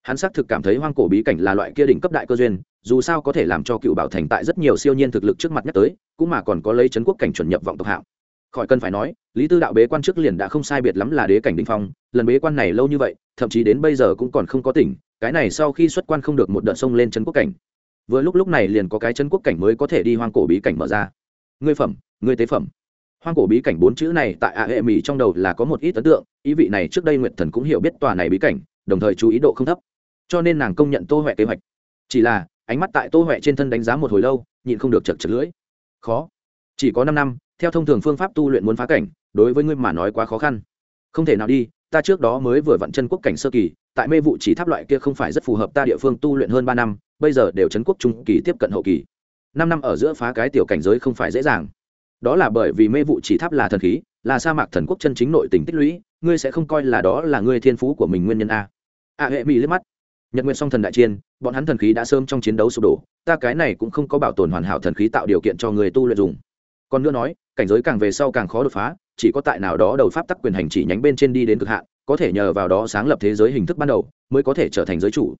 Hắn xác thực cảm thấy hoang cổ bí cảnh là loại kia đỉnh cấp đại cơ duyên dù sao có thể làm cho cựu bảo thành tại rất nhiều siêu nhiên thực lực trước mặt nhắc tới, cũng mà còn có lấy chấn quốc cảnh chuẩn nhập vọng tộc hạng. Khỏi cần phải nói, lý tư đạo bế quan trước liền đã không sai biệt lắm là đế cảnh đình phong, lần bế quan này lâu như vậy, thậm chí đến bây giờ cũng còn không có tỉnh, cái này sau khi xuất quan không được một đợt sông lên chân quốc cảnh. Vừa lúc lúc này liền có cái chân quốc cảnh mới có thể đi hoang cổ bí cảnh mở ra. Ngươi phẩm, ngươi tế phẩm. Hoang cổ bí cảnh bốn chữ này tại a hệ mỹ trong đầu là có một ít ấn tượng, ý vị này trước đây nguyện thần cũng hiểu biết tòa này bí cảnh, đồng thời chú ý độ không thấp. Cho nên nàng công nhận tô huệ kế hoạch. Chỉ là ánh mắt tại tô huệ trên thân đánh giá một hồi lâu, nhịn không được chật chật lưỡi. Khó. Chỉ có năm năm, theo thông thường phương pháp tu luyện muốn phá cảnh, đối với ngươi mà nói quá khó khăn. Không thể nào đi, ta trước đó mới vừa vặn chân quốc cảnh sơ kỳ, tại mê vụ chỉ tháp loại kia không phải rất phù hợp ta địa phương tu luyện hơn ba năm, bây giờ đều chấn quốc trung kỳ tiếp cận hậu kỳ. Năm năm ở giữa phá cái tiểu cảnh giới không phải dễ dàng. Đó là bởi vì mê vụ chỉ tháp là thần khí, là sa mạc thần quốc chân chính nội tình tích lũy, ngươi sẽ không coi là đó là ngươi thiên phú của mình nguyên nhân a. A hệ mỹ liếc mắt nhật nguyện song thần đại chiên bọn hắn thần khí đã sớm trong chiến đấu sụp đổ, ta cái này cũng không có bảo tồn hoàn hảo thần khí tạo điều kiện cho người tu luyện dùng. Còn nữa nói, cảnh giới càng về sau càng khó đột phá, chỉ có tại nào đó đầu pháp tắc quyền hành chỉ nhánh bên trên đi đến cực hạn, có thể nhờ vào đó sáng lập thế giới hình thức ban đầu, mới có thể trở thành giới chủ.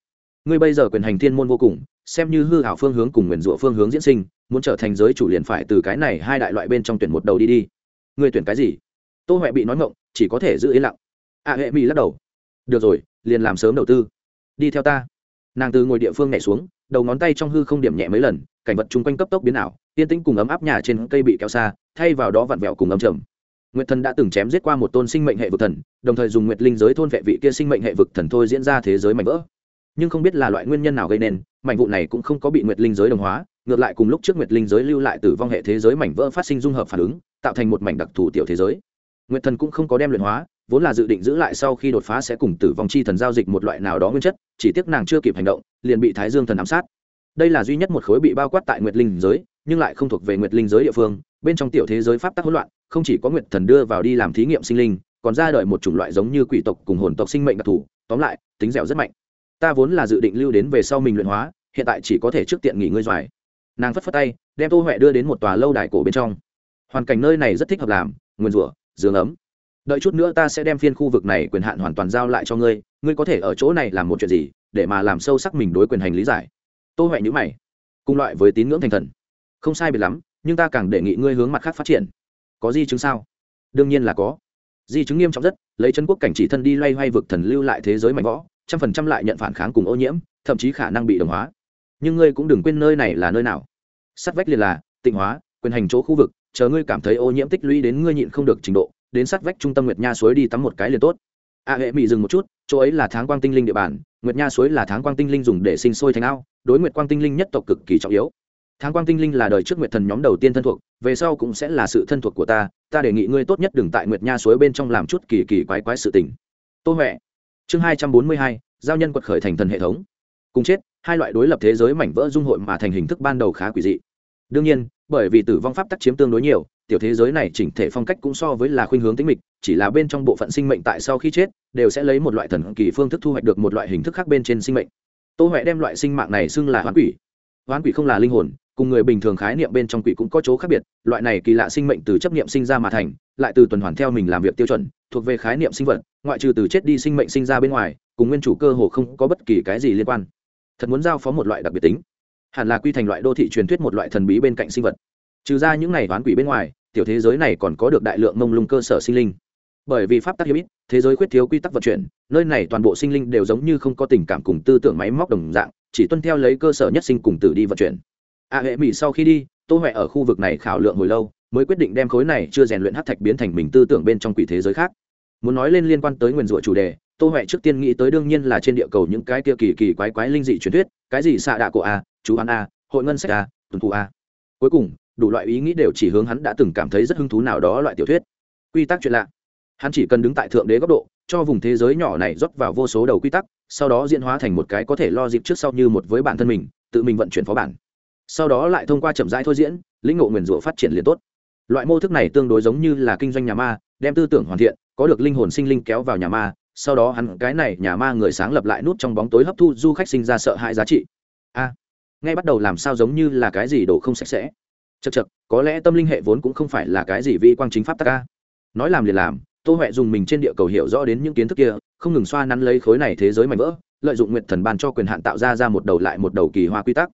Ngươi bây giờ quyền hành thiên môn vô cùng, xem như hư hảo phương hướng cùng nguyền rủa phương hướng diễn sinh, muốn trở thành giới chủ liền phải từ cái này hai đại loại bên trong tuyển một đầu đi đi. Ngươi tuyển cái gì? Tô huệ bị nói ngộng, chỉ có thể giữ yên lặng. A hệ mỹ lắc đầu. Được rồi, liền làm sớm đầu tư đi theo ta. Nàng từ ngồi địa phương nhảy xuống, đầu ngón tay trong hư không điểm nhẹ mấy lần, cảnh vật chung quanh cấp tốc biến ảo, tiên tĩnh cùng ấm áp nhà trên cây bị kéo xa, thay vào đó vặn vẹo cùng ấm trầm nguyệt thần đã từng chém giết qua một tôn sinh mệnh hệ vực thần, đồng thời dùng nguyệt linh giới thôn vệ vị kia sinh mệnh hệ vực thần thôi diễn ra thế giới mảnh vỡ. Nhưng không biết là loại nguyên nhân nào gây nên, mảnh vụ này cũng không có bị nguyệt linh giới đồng hóa, ngược lại cùng lúc trước nguyệt linh giới lưu lại tử vong hệ thế giới mảnh vỡ phát sinh dung hợp phản ứng, tạo thành một mảnh đặc thù tiểu thế giới. Nguyệt thần cũng không có đem luyện hóa, vốn là dự định giữ lại sau khi đột phá sẽ cùng tử vong chi thần giao dịch một loại nào đó nguyên chất chỉ tiếc nàng chưa kịp hành động, liền bị thái dương thần ám sát. Đây là duy nhất một khối bị bao quát tại nguyệt linh giới, nhưng lại không thuộc về nguyệt linh giới địa phương, bên trong tiểu thế giới pháp tắc hỗn loạn, không chỉ có nguyệt thần đưa vào đi làm thí nghiệm sinh linh, còn ra đời một chủng loại giống như quỷ tộc cùng hồn tộc sinh mệnh đặc thù, tóm lại, tính dẻo rất mạnh. Ta vốn là dự định lưu đến về sau mình luyện hóa, hiện tại chỉ có thể trước tiện nghỉ ngơi doài nàng phất phất tay, đem tô huệ đưa đến một tòa lâu đài cổ bên trong. Hoàn cảnh nơi này rất thích hợp làm, nguyên rủa giường ấm đợi chút nữa ta sẽ đem phiên khu vực này quyền hạn hoàn toàn giao lại cho ngươi ngươi có thể ở chỗ này làm một chuyện gì, để mà làm sâu sắc mình đối quyền hành lý giải. Tô huệ nhữ mày. Cùng loại với tín ngưỡng thành thần. Không sai biệt lắm, nhưng ta càng đề nghị ngươi hướng mặt khác phát triển. Có di chứng sao? Đương nhiên là có. Di chứng nghiêm trọng rất, lấy chân quốc cảnh chỉ thân đi loay hoay vực thần lưu lại thế giới mạnh võ, trăm phần trăm lại nhận phản kháng cùng ô nhiễm, thậm chí khả năng bị đồng hóa. Nhưng ngươi cũng đừng quên nơi này là nơi nào. Sắt vách liền là, tịnh hóa, quyền hành chỗ khu vực, chờ ngươi cảm thấy ô nhiễm tích lũy đến ngươi nhịn không được trình độ đến sát vách trung tâm nguyệt nha suối đi tắm một cái liền tốt. A hệ mỹ dừng một chút, chỗ ấy là tháng quang tinh linh địa bàn, nguyệt nha suối là tháng quang tinh linh dùng để sinh sôi thành ao, đối nguyệt quang tinh linh nhất tộc cực kỳ trọng yếu. Tháng quang tinh linh là đời trước nguyệt thần nhóm đầu tiên thân thuộc, về sau cũng sẽ là sự thân thuộc của ta ta đề nghị ngươi tốt nhất đừng tại nguyệt nha suối bên trong làm chút kỳ kỳ quái quái sự tình. Tô huệ. Chương hai trăm bốn mươi hai, giao nhân quật khởi thành thần hệ thống. Cùng chết, hai loại đối lập thế giới mảnh vỡ dung hội mà thành hình thức ban đầu khá quỷ dị. Đương nhiên, bởi vì tử vong pháp tắc chiếm tương đối nhiều tiểu thế giới này chỉnh thể phong cách cũng so với là khuynh hướng tính mịch, chỉ là bên trong bộ phận sinh mệnh tại sau khi chết, đều sẽ lấy một loại thần kỳ phương thức thu hoạch được một loại hình thức khác bên trên sinh mệnh. Tô huệ đem loại sinh mạng này xưng là hoán quỷ. Hoán quỷ không là linh hồn, cùng người bình thường khái niệm bên trong quỷ cũng có chỗ khác biệt, loại này kỳ lạ sinh mệnh từ chấp niệm sinh ra mà thành, lại từ tuần hoàn theo mình làm việc tiêu chuẩn, thuộc về khái niệm sinh vật, ngoại trừ từ chết đi sinh mệnh sinh ra bên ngoài, cùng nguyên chủ cơ hồ không có bất kỳ cái gì liên quan. Thật muốn giao phó một loại đặc biệt tính. Hẳn là quy thành loại đô thị truyền thuyết một loại thần bí bên cạnh sinh vật. Trừ ra những này toán quỷ bên ngoài tiểu thế giới này còn có được đại lượng mông lung cơ sở sinh linh. Bởi vì pháp tắc hiếm ít, thế giới khuyết thiếu quy tắc vận chuyển, nơi này toàn bộ sinh linh đều giống như không có tình cảm cùng tư tưởng máy móc đồng dạng, chỉ tuân theo lấy cơ sở nhất sinh cùng tử đi vận chuyển. A hệ mỹ sau khi đi, tô huệ ở khu vực này khảo lượng hồi lâu, mới quyết định đem khối này chưa rèn luyện hát thạch biến thành mình tư tưởng bên trong quỷ thế giới khác. Muốn nói lên liên quan tới nguyền rủa chủ đề, tô huệ trước tiên nghĩ tới đương nhiên là trên địa cầu những cái kia kỳ kỳ quái quái linh dị truyền thuyết, cái gì xạ đạ của a, chú án a, hội ngân sách a, tuần thủ a. Cuối cùng đủ loại ý nghĩ đều chỉ hướng hắn đã từng cảm thấy rất hứng thú nào đó loại tiểu thuyết. Quy tắc chuyện lạ. Hắn chỉ cần đứng tại thượng đế góc độ, cho vùng thế giới nhỏ này rót vào vô số đầu quy tắc, sau đó diễn hóa thành một cái có thể lo dịp trước sau như một với bản thân mình, tự mình vận chuyển phó bản. Sau đó lại thông qua chậm rãi thôi diễn, lĩnh ngộ nguyền rủa phát triển liền tốt. Loại mô thức này tương đối giống như là kinh doanh nhà ma, đem tư tưởng hoàn thiện, có được linh hồn sinh linh kéo vào nhà ma, sau đó hắn cái này nhà ma người sáng lập lại nút trong bóng tối hấp thu du khách sinh ra sợ hãi giá trị. A ngay bắt đầu làm sao giống như là cái gì đồ không sạch sẽ chật chật có lẽ tâm linh hệ vốn cũng không phải là cái gì vi quang chính pháp ta ca nói làm liền làm, tô huệ dùng mình trên địa cầu hiểu rõ đến những kiến thức kia, không ngừng xoa nắn lấy khối này thế giới mạnh vỡ, lợi dụng nguyện thần ban cho quyền hạn tạo ra ra một đầu lại một đầu kỳ hoa quy tắc.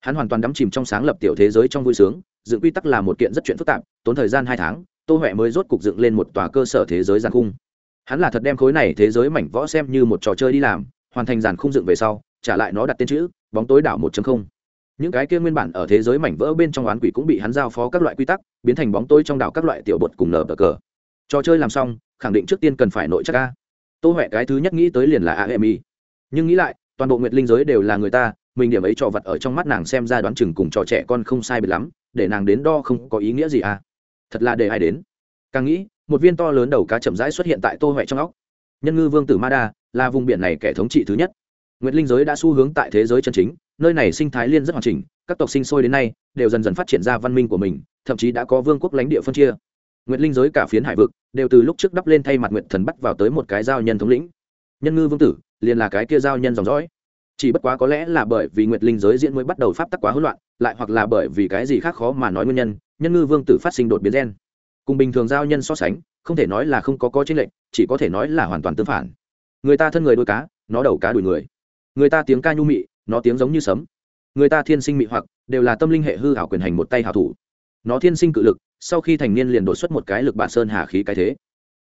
Hắn hoàn toàn đắm chìm trong sáng lập tiểu thế giới trong vui sướng, dựng quy tắc là một kiện rất chuyện phức tạp, tốn thời gian hai tháng, tô huệ mới rốt cục dựng lên một tòa cơ sở thế giới giàn khung. Hắn là thật đem khối này thế giới mảnh võ xem như một trò chơi đi làm, hoàn thành giàn khung dựng về sau, trả lại nó đặt tên chữ, bóng tối đảo một những cái kia nguyên bản ở thế giới mảnh vỡ bên trong oán quỷ cũng bị hắn giao phó các loại quy tắc, biến thành bóng tối trong đảo các loại tiểu bột cùng nở bờ cờ. Trò chơi làm xong, khẳng định trước tiên cần phải nội chắc ca tô huệ cái thứ nhất nghĩ tới liền là ami nhưng nghĩ lại, toàn bộ nguyệt linh giới đều là người ta, mình điểm ấy trò vật ở trong mắt nàng xem ra đoán chừng cùng trò trẻ con không sai biệt lắm, để nàng đến đo không có ý nghĩa gì à thật là để ai đến. Càng nghĩ, một viên to lớn đầu cá chậm rãi xuất hiện tại tô huệ trong óc. Nhân ngư vương tử ma đa là vùng biển này kẻ thống trị thứ nhất. Nguyệt linh giới đã xu hướng tại thế giới chân chính nơi này sinh thái liên rất hoàn chỉnh, các tộc sinh sôi đến nay đều dần dần phát triển ra văn minh của mình, thậm chí đã có vương quốc lãnh địa phân chia. Nguyện linh giới cả phiến hải vực đều từ lúc trước đắp lên thay mặt nguyệt thần bắt vào tới một cái giao nhân thống lĩnh. Nhân ngư vương tử liền là cái kia giao nhân dòng dõi. Chỉ bất quá có lẽ là bởi vì nguyệt linh giới diễn mới bắt đầu pháp tắc quá hỗn loạn, lại hoặc là bởi vì cái gì khác khó mà nói nguyên nhân nhân ngư vương tử phát sinh đột biến gen. Cùng bình thường giao nhân so sánh, không thể nói là không có có chính lệnh chỉ có thể nói là hoàn toàn tương phản. Người ta thân người đôi cá, nó đầu cá đuổi người. Người ta tiếng ca nhu mị nó tiếng giống như sấm. Người ta thiên sinh mị hoặc, đều là tâm linh hệ hư hảo quyền hành một tay hảo thủ. Nó thiên sinh cự lực, sau khi thành niên liền đột xuất một cái lực bản sơn hà khí cái thế.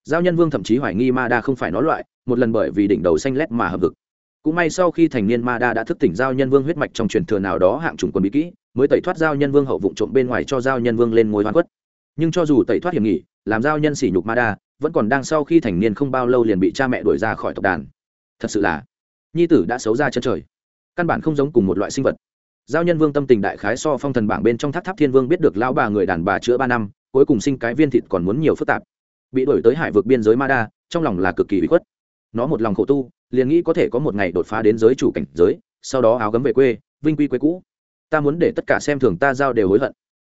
Giao nhân vương thậm chí hoài nghi ma đa không phải nó loại, một lần bởi vì đỉnh đầu xanh lét mà hợp vực. Cũng may sau khi thành niên ma đa đã thức tỉnh giao nhân vương huyết mạch trong truyền thừa nào đó hạng trùng quân bí kỹ, mới tẩy thoát giao nhân vương hậu vụ trộm bên ngoài cho giao nhân vương lên ngôi hoàn quất nhưng cho dù tẩy thoát hiểm nghỉ, làm giao nhân sỉ nhục ma đa, vẫn còn đang sau khi thành niên không bao lâu liền bị cha mẹ đuổi ra khỏi tộc đàn. Thật sự là, nhi tử đã xấu ra chân trời căn bản không giống cùng một loại sinh vật. Giao nhân vương tâm tình đại khái so phong thần bảng bên trong tháp tháp thiên vương biết được lão bà người đàn bà chữa ba năm, cuối cùng sinh cái viên thịt còn muốn nhiều phức tạp. Bị đổi tới hải vực biên giới ma đa trong lòng là cực kỳ bị khuất. Nó một lòng khổ tu, liền nghĩ có thể có một ngày đột phá đến giới chủ cảnh giới, sau đó áo gấm về quê, vinh quy quê cũ. Ta muốn để tất cả xem thường ta giao đều hối hận.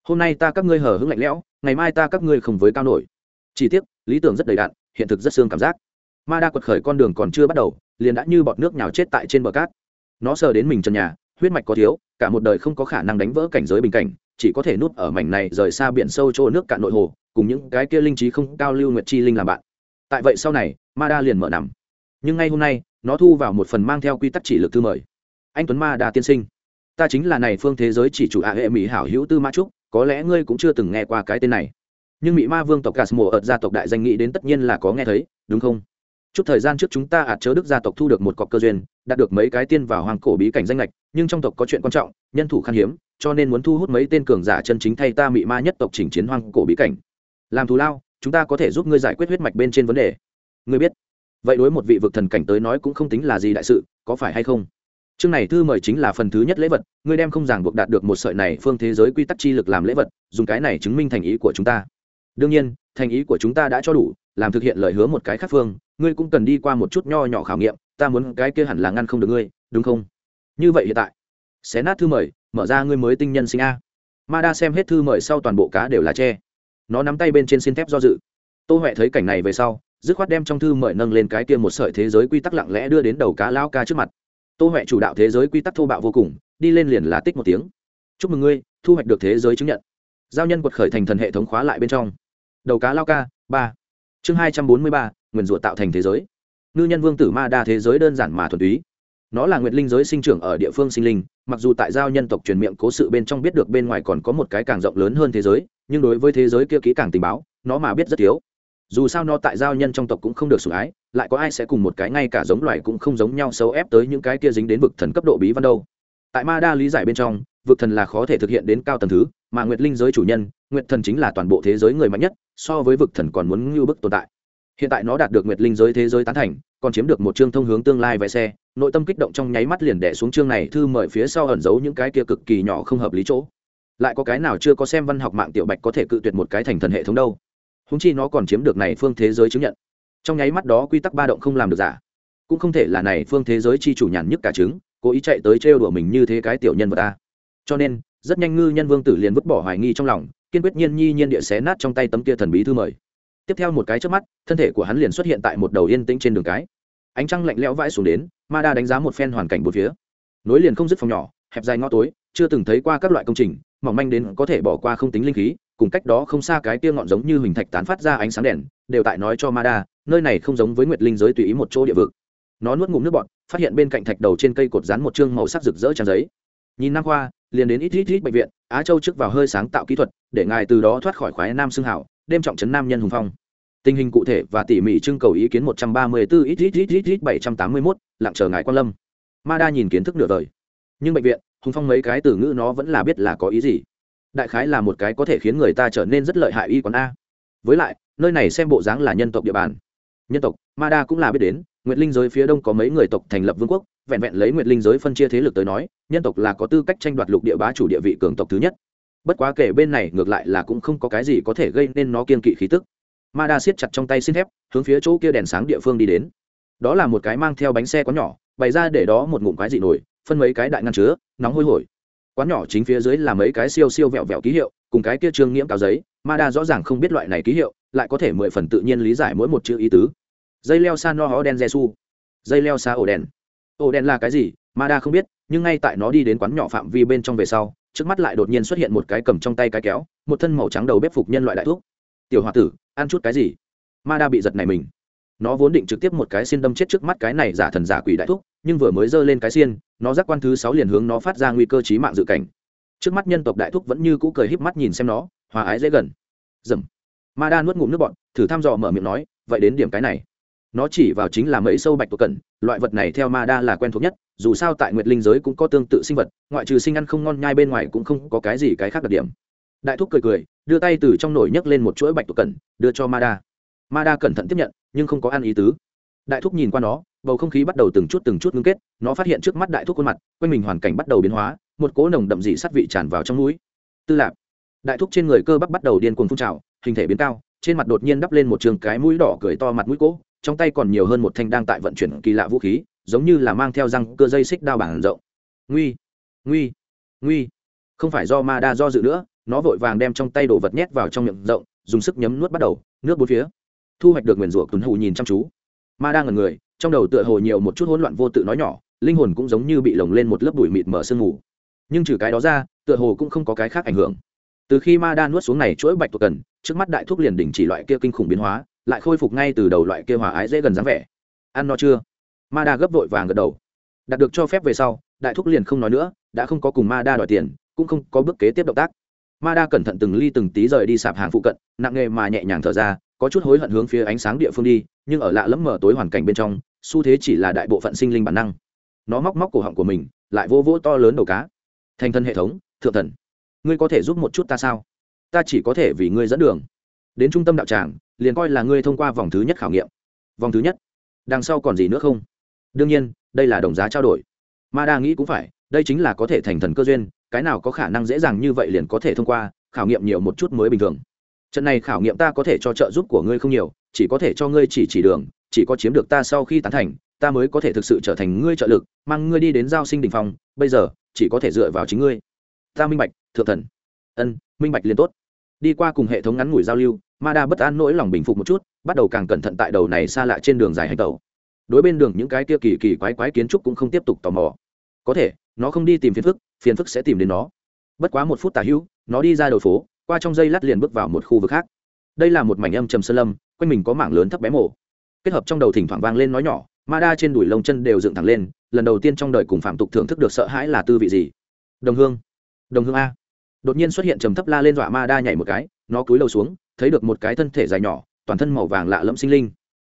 Hôm nay ta các ngươi hở hững lạnh lẽo, ngày mai ta các ngươi không với cao nổi. Chỉ tiếc, lý tưởng rất đầy đạn hiện thực rất xương cảm giác. Ma đa quật khởi con đường còn chưa bắt đầu, liền đã như bọt nước nhào chết tại trên bờ cát nó sờ đến mình trần nhà, huyết mạch có thiếu, cả một đời không có khả năng đánh vỡ cảnh giới bình cảnh, chỉ có thể nút ở mảnh này rời xa biển sâu chỗ nước cạn nội hồ, cùng những cái kia linh trí không cao lưu nguyệt chi linh làm bạn. Tại vậy sau này, ma đa liền mở nằm. Nhưng ngay hôm nay, nó thu vào một phần mang theo quy tắc chỉ lực thư mời. Anh tuấn ma đa tiên sinh, ta chính là này phương thế giới chỉ chủ ạ hệ mỹ hảo hữu tư ma trúc, có lẽ ngươi cũng chưa từng nghe qua cái tên này. Nhưng mỹ ma vương tộc cà mùa ợt gia tộc đại danh nghĩ đến tất nhiên là có nghe thấy, đúng không? Chút thời gian trước chúng ta ạt chớ đức gia tộc thu được một cọc cơ duyên, đạt được mấy cái tiên vào hoàng cổ bí cảnh danh lệch nhưng trong tộc có chuyện quan trọng, nhân thủ khan hiếm, cho nên muốn thu hút mấy tên cường giả chân chính thay ta mị ma nhất tộc chỉnh chiến hoang cổ bí cảnh. Làm thù lao, chúng ta có thể giúp ngươi giải quyết huyết mạch bên trên vấn đề. Ngươi biết, vậy đối một vị vực thần cảnh tới nói cũng không tính là gì đại sự, có phải hay không? Chương này thư mời chính là phần thứ nhất lễ vật, ngươi đem không ràng buộc đạt được một sợi này phương thế giới quy tắc chi lực làm lễ vật, dùng cái này chứng minh thành ý của chúng ta. Đương nhiên, thành ý của chúng ta đã cho đủ làm thực hiện lời hứa một cái khác phương, ngươi cũng cần đi qua một chút nho nhỏ khảo nghiệm, ta muốn cái kia hẳn là ngăn không được ngươi, đúng không? Như vậy hiện tại, xé nát thư mời, mở ra ngươi mới tinh nhân sinh a. Ma đa xem hết thư mời sau toàn bộ cá đều là tre nó nắm tay bên trên xin thép do dự. Tô huệ thấy cảnh này về sau, dứt khoát đem trong thư mời nâng lên cái kia một sợi thế giới quy tắc lặng lẽ đưa đến đầu cá lao ca trước mặt. Tô huệ chủ đạo thế giới quy tắc thô bạo vô cùng, đi lên liền là tích một tiếng. Chúc mừng ngươi, thu hoạch được thế giới chứng nhận. Giao nhân quật khởi thành thần hệ thống khóa lại bên trong. Đầu cá lao ca, ba chương hai trăm bốn mươi ba, nguyền rủa tạo thành thế giới. Ngư nhân vương tử ma đa thế giới đơn giản mà thuần túy. Nó là nguyệt linh giới sinh trưởng ở địa phương sinh linh, mặc dù tại giao nhân tộc truyền miệng cố sự bên trong biết được bên ngoài còn có một cái càng rộng lớn hơn thế giới, nhưng đối với thế giới kia kỹ càng tình báo, nó mà biết rất thiếu. Dù sao nó tại giao nhân trong tộc cũng không được sủng ái, lại có ai sẽ cùng một cái ngay cả giống loài cũng không giống nhau xấu ép tới những cái kia dính đến vực thần cấp độ bí văn đâu. Tại ma đa lý giải bên trong vực thần là khó thể thực hiện đến cao tầng thứ, mà nguyệt linh giới chủ nhân, nguyệt thần chính là toàn bộ thế giới người mạnh nhất, so với vực thần còn muốn ngưu bức tồn tại. Hiện tại nó đạt được nguyệt linh giới thế giới tán thành, còn chiếm được một chương thông hướng tương lai vé xe, nội tâm kích động trong nháy mắt liền đẻ xuống chương này thư mời phía sau ẩn giấu những cái kia cực kỳ nhỏ không hợp lý chỗ. Lại có cái nào chưa có xem văn học mạng tiểu bạch có thể cự tuyệt một cái thành thần hệ thống đâu? Húng chi nó còn chiếm được này phương thế giới chứng nhận. Trong nháy mắt đó quy tắc ba động không làm được giả. Cũng không thể là này phương thế giới chi chủ nhàn nhất cả chứng cố ý chạy tới trêu đùa mình như thế cái tiểu nhân vật ta cho nên, rất nhanh ngư nhân vương tử liền vứt bỏ hoài nghi trong lòng, kiên quyết nhiên nhi nhiên địa xé nát trong tay tấm kia thần bí thư mời. Tiếp theo một cái trước mắt, thân thể của hắn liền xuất hiện tại một đầu yên tĩnh trên đường cái. Ánh trăng lạnh lẽo vãi xuống đến, ma đa đánh giá một phen hoàn cảnh một phía. Nối liền không dứt phòng nhỏ, hẹp dài ngõ tối, chưa từng thấy qua các loại công trình, mỏng manh đến có thể bỏ qua không tính linh khí, cùng cách đó không xa cái kia ngọn giống như huỳnh thạch tán phát ra ánh sáng đèn, đều tại nói cho ma đa, nơi này không giống với nguyệt linh giới tùy ý một chỗ địa vực. Nó nuốt ngụm nước bọt, phát hiện bên cạnh thạch đầu trên cây cột rán một chương màu sắc rực rỡ trang giấy. Nhìn năm qua liền đến ít ít ít bệnh viện, á châu trước vào hơi sáng tạo kỹ thuật, để ngài từ đó thoát khỏi khoái nam xương hảo, đêm trọng trấn nam nhân hùng phong. Tình hình cụ thể và tỉ mỉ trưng cầu ý kiến một trăm ba mươi bốn ít ít ít ít ít, bảy trăm tám mươi mốt, lặng chờ ngài quan lâm. Ma đa nhìn kiến thức nửa đời. Nhưng bệnh viện, hùng phong mấy cái từ ngữ nó vẫn là biết là có ý gì. Đại khái là một cái có thể khiến người ta trở nên rất lợi hại y quán a. Với lại, nơi này xem bộ dáng là nhân tộc địa bàn. Nhân tộc, ma đa cũng là biết đến, nguyệt linh giới phía đông có mấy người tộc thành lập vương quốc vẹn vẹn lấy nguyệt linh giới phân chia thế lực tới nói, nhân tộc là có tư cách tranh đoạt lục địa bá chủ địa vị cường tộc thứ nhất. Bất quá kể bên này, ngược lại là cũng không có cái gì có thể gây nên nó kiên kỵ khí tức. Ma đa siết chặt trong tay xin thép, hướng phía chỗ kia đèn sáng địa phương đi đến. Đó là một cái mang theo bánh xe có nhỏ, bày ra để đó một ngụm cái dị nổi phân mấy cái đại ngăn chứa, nóng hôi hổi. Quán nhỏ chính phía dưới là mấy cái siêu siêu vẹo vẹo ký hiệu, cùng cái kia trương nghiễm cáo giấy, ma đa rõ ràng không biết loại này ký hiệu, lại có thể mười phần tự nhiên lý giải mỗi một chữ ý tứ. Dây leo sa no ho đen jesu. Dây leo sa ổ đen ổ đen là cái gì ma đa không biết, nhưng ngay tại nó đi đến quán nhỏ phạm vi bên trong về sau, trước mắt lại đột nhiên xuất hiện một cái cầm trong tay cái kéo, một thân màu trắng đầu bếp phục nhân loại đại thuốc tiểu h o a tử, ăn chút cái gì? Ma đa bị giật này mình. Nó vốn định trực tiếp một cái xiên đâm chết trước mắt cái này giả thần giả quỷ đại thuốc nhưng vừa mới giơ lên cái xiên, nó giác quan thứ sáu liền hướng nó phát ra nguy cơ trí mạng dự cảnh. Trước mắt nhân tộc đại thúc vẫn như cũ cười híp mắt nhìn xem nó, hòa ái dễ gần. Dầm. Ma đa nuốt ngụm nước bọn thử thăm dò mở miệng nói, vậy đến điểm cái này nó chỉ vào chính là mấy sâu bạch tuộc cẩn, loại vật này theo ma đa là quen thuộc nhất, dù sao tại nguyệt linh giới cũng có tương tự sinh vật, ngoại trừ sinh ăn không ngon nhai bên ngoài cũng không có cái gì cái khác đặc điểm. Đại thúc cười cười, đưa tay từ trong nồi nhấc lên một chuỗi bạch tuộc cẩn, đưa cho ma đa. Ma đa cẩn thận tiếp nhận, nhưng không có ăn ý tứ. Đại thúc nhìn qua nó, bầu không khí bắt đầu từng chút từng chút ngưng kết, nó phát hiện trước mắt đại thúc khuôn mặt, quanh mình hoàn cảnh bắt đầu biến hóa, một cỗ nồng đậm dị sắt vị tràn vào trong núi tư lạp. Đại thúc trên người cơ bắp bắt đầu điên cuồng phun trào, hình thể biến cao, trên mặt đột nhiên đắp lên một trường cái mũi đỏ cười to mặt mũi cỗ trong tay còn nhiều hơn một thanh đang tại vận chuyển kỳ lạ vũ khí, giống như là mang theo răng cơ dây xích đao bảng rộng. Nguy nguy nguy. Không phải do ma đa do dự nữa, nó vội vàng đem trong tay đồ vật nhét vào trong miệng rộng, dùng sức nhấm nuốt bắt đầu, nước bốn phía. Thu hoạch được nguyền rủa tuấn hù nhìn chăm chú. Ma đa ngần người, trong đầu tựa hồ nhiều một chút hỗn loạn vô tự nói nhỏ, linh hồn cũng giống như bị lồng lên một lớp bụi mịt mở sương mù. Nhưng trừ cái đó ra, tựa hồ cũng không có cái khác ảnh hưởng. Từ khi ma đa nuốt xuống này chuỗi bạch tuộc cần, trước mắt đại thuốc liền đỉnh chỉ loại kia kinh khủng biến hóa lại khôi phục ngay từ đầu loại kia hòa ái dễ gần dáng vẻ. Ăn no chưa? Ma đa gấp vội vàng gật đầu. Đạt được cho phép về sau, đại thúc liền không nói nữa, đã không có cùng ma đa đòi tiền, cũng không có bước kế tiếp động tác. Ma đa cẩn thận từng ly từng tí rời đi sạp hàng phụ cận, nặng nghề mà nhẹ nhàng thở ra, có chút hối hận hướng phía ánh sáng địa phương đi, nhưng ở lạ lẫm mở tối hoàn cảnh bên trong, xu thế chỉ là đại bộ phận sinh linh bản năng. Nó móc móc cổ họng của mình, lại vô vỗ to lớn đầu cá. Thành thân hệ thống, thượng thần. Ngươi có thể giúp một chút ta sao? Ta chỉ có thể vì ngươi dẫn đường đến trung tâm đạo tràng, liền coi là ngươi thông qua vòng thứ nhất khảo nghiệm. Vòng thứ nhất? Đằng sau còn gì nữa không? Đương nhiên, đây là đồng giá trao đổi. Ma đa nghĩ cũng phải, đây chính là có thể thành thần cơ duyên, cái nào có khả năng dễ dàng như vậy liền có thể thông qua, khảo nghiệm nhiều một chút mới bình thường. Trận này khảo nghiệm ta có thể cho trợ giúp của ngươi không nhiều, chỉ có thể cho ngươi chỉ chỉ đường, chỉ có chiếm được ta sau khi tán thành, ta mới có thể thực sự trở thành ngươi trợ lực, mang ngươi đi đến giao sinh đình phòng bây giờ, chỉ có thể dựa vào chính ngươi. Ta minh bạch, thượng thần. Ân, minh bạch liền tốt đi qua cùng hệ thống ngắn ngủi giao lưu, ma đa bất an nỗi lòng bình phục một chút, bắt đầu càng cẩn thận tại đầu này xa lạ trên đường dài hành tàu đối bên đường những cái kia kỳ kỳ quái quái kiến trúc cũng không tiếp tục tò mò. Có thể, nó không đi tìm phiền phức phiền phức sẽ tìm đến nó. Bất quá một phút tả hữu, nó đi ra đầu phố, qua trong dây lát liền bước vào một khu vực khác. Đây là một mảnh âm trầm sơn lâm, quanh mình có mảng lớn thấp bé mổ kết hợp trong đầu thỉnh thoảng vang lên nói nhỏ, ma đa trên đùi lông chân đều dựng thẳng lên, lần đầu tiên trong đời cùng phạm tục thưởng thức được sợ hãi là tư vị gì? Đồng hương. Đồng hương a đột nhiên xuất hiện trầm thấp la lên dọa ma đa nhảy một cái, nó cúi đầu xuống, thấy được một cái thân thể dài nhỏ, toàn thân màu vàng lạ lẫm sinh linh.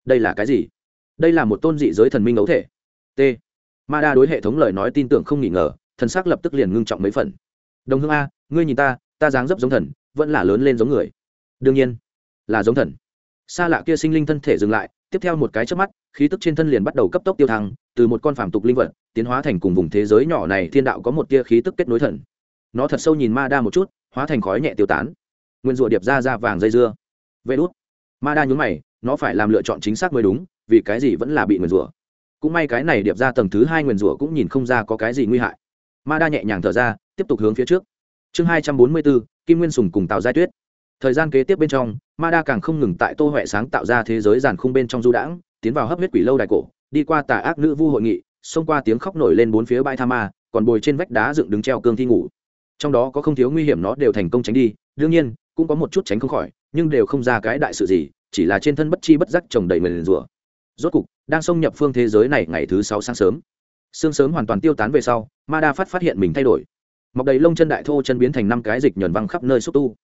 Đây là cái gì? Đây là một tôn dị giới thần minh ấu thể. T. Ma đa đối hệ thống lời nói tin tưởng không nghi ngờ, thần s ắ c lập tức liền ngưng trọng mấy phần. Đồng hương a, ngươi nhìn ta ta dáng dấp giống thần, vẫn là lớn lên giống người. Đương nhiên, là giống thần. Xa lạ kia sinh linh thân thể dừng lại, tiếp theo một cái trước mắt, khí tức trên thân liền bắt đầu cấp tốc tiêu thăng, từ một con phàm tục linh vật, tiến hóa thành cùng vùng thế giới nhỏ này thiên đạo có một tia khí tức kết nối thần nó thật sâu nhìn ma đa một chút, hóa thành khói nhẹ tiêu tán. Nguyên rùa điệp ra ra vàng dây dưa. Vê đốt ma đa nhún mày, nó phải làm lựa chọn chính xác mới đúng, vì cái gì vẫn là bị nguyền rủa cũng may cái này điệp ra tầng thứ hai nguyền rủa cũng nhìn không ra có cái gì nguy hại. Ma đa nhẹ nhàng thở ra, tiếp tục hướng phía trước. Chương hai trăm bốn mươi bốn, kim nguyên sùng cùng tào giai tuyết. Thời gian kế tiếp bên trong, ma đa càng không ngừng tại tô huệ sáng tạo ra thế giới giàn khung bên trong du đãng, tiến vào hấp huyết quỷ lâu đài cổ, đi qua tà ác nữ vu hội nghị, xông qua tiếng khóc nổi lên bốn phía bãi tha ma, còn bồi trên vách đá dựng đứng treo cương thi ngủ trong đó có không thiếu nguy hiểm nó đều thành công tránh đi, đương nhiên, cũng có một chút tránh không khỏi, nhưng đều không ra cái đại sự gì, chỉ là trên thân bất chi bất giác trồng đầy mền rùa. Rốt cục, đang xông nhập phương thế giới này ngày thứ sáu sáng sớm. Sương sớm hoàn toàn tiêu tán về sau, ma đa phát phát hiện mình thay đổi. Mọc đầy lông chân đại thô chân biến thành năm cái dịch nhờn văng khắp nơi xúc tu.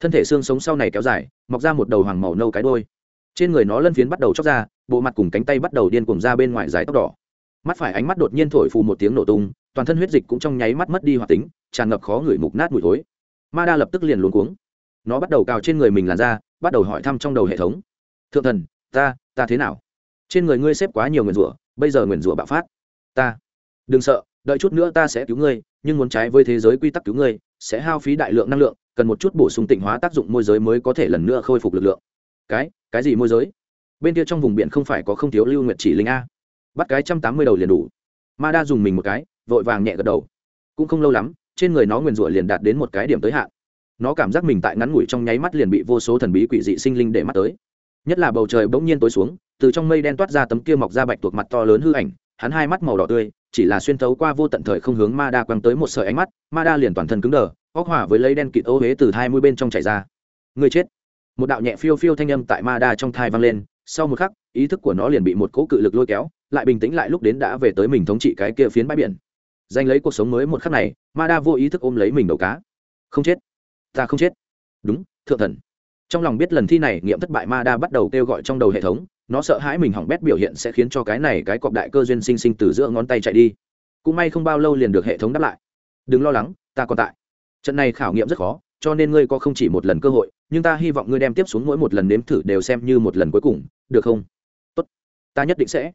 Thân thể xương sống sau này kéo dài, mọc ra một đầu hoàng màu nâu cái đôi trên người nó lân phiến bắt đầu chóc ra, bộ mặt cùng cánh tay bắt đầu điên cuồng ra bên ngoài dài tóc đỏ. Mắt phải ánh mắt đột nhiên thổi phù một tiếng nổ tung, toàn thân huyết dịch cũng trong nháy mắt mất đi hoạt tính tràn ngập khó ngửi mục nát mùi thối. Ma đa lập tức liền luống cuống. Nó bắt đầu cào trên người mình làn ra bắt đầu hỏi thăm trong đầu hệ thống. Thượng thần, ta ta thế nào? Trên người ngươi xếp quá nhiều nguyền rủa, bây giờ nguyền rủa bạo phát. Ta, đừng sợ, đợi chút nữa ta sẽ cứu ngươi, nhưng muốn trái với thế giới quy tắc cứu ngươi, sẽ hao phí đại lượng năng lượng, cần một chút bổ sung tịnh hóa tác dụng môi giới mới có thể lần nữa khôi phục lực lượng. Cái cái gì môi giới? Bên kia trong vùng biển không phải có không thiếu lưu nguyện chỉ linh a. Bắt cái trăm tám mươi đầu liền đủ. Ma đa dùng mình một cái, vội vàng nhẹ gật đầu. Cũng không lâu lắm trên người nó nguyền rủa liền đạt đến một cái điểm tới hạn. Nó cảm giác mình tại ngắn ngủi trong nháy mắt liền bị vô số thần bí quỷ dị sinh linh để mắt tới. Nhất là bầu trời bỗng nhiên tối xuống, từ trong mây đen toát ra tấm kia mọc ra bạch tuộc mặt to lớn hư ảnh, hắn hai mắt màu đỏ tươi, chỉ là xuyên thấu qua vô tận thời không hướng ma đa quăng tới một sợi ánh mắt, ma đa liền toàn thân cứng đờ, óc hỏa với lấy đen kịt ô huế từ hai mũi bên trong chảy ra. Người chết! Một đạo nhẹ phiêu phiêu thanh âm tại ma đa trong thai vang lên, sau một khắc, ý thức của nó liền bị một cỗ cự lực lôi kéo, lại bình tĩnh lại lúc đến đã về tới mình thống trị cái kia phiến bãi biển giành lấy cuộc sống mới một khắc này, ma đa vô ý thức ôm lấy mình đầu cá. Không chết. Ta không chết. Đúng, thượng thần. Trong lòng biết lần thi này nghiệm thất bại ma đa bắt đầu kêu gọi trong đầu hệ thống, nó sợ hãi mình hỏng bét biểu hiện sẽ khiến cho cái này cái cọp đại cơ duyên sinh sinh từ giữa ngón tay chạy đi. Cũng may không bao lâu liền được hệ thống đáp lại. Đừng lo lắng, ta còn tại. Trận này khảo nghiệm rất khó, cho nên ngươi có không chỉ một lần cơ hội, nhưng ta hy vọng ngươi đem tiếp xuống mỗi một lần nếm thử đều xem như một lần cuối cùng, được không? Tốt. Ta nhất định sẽ.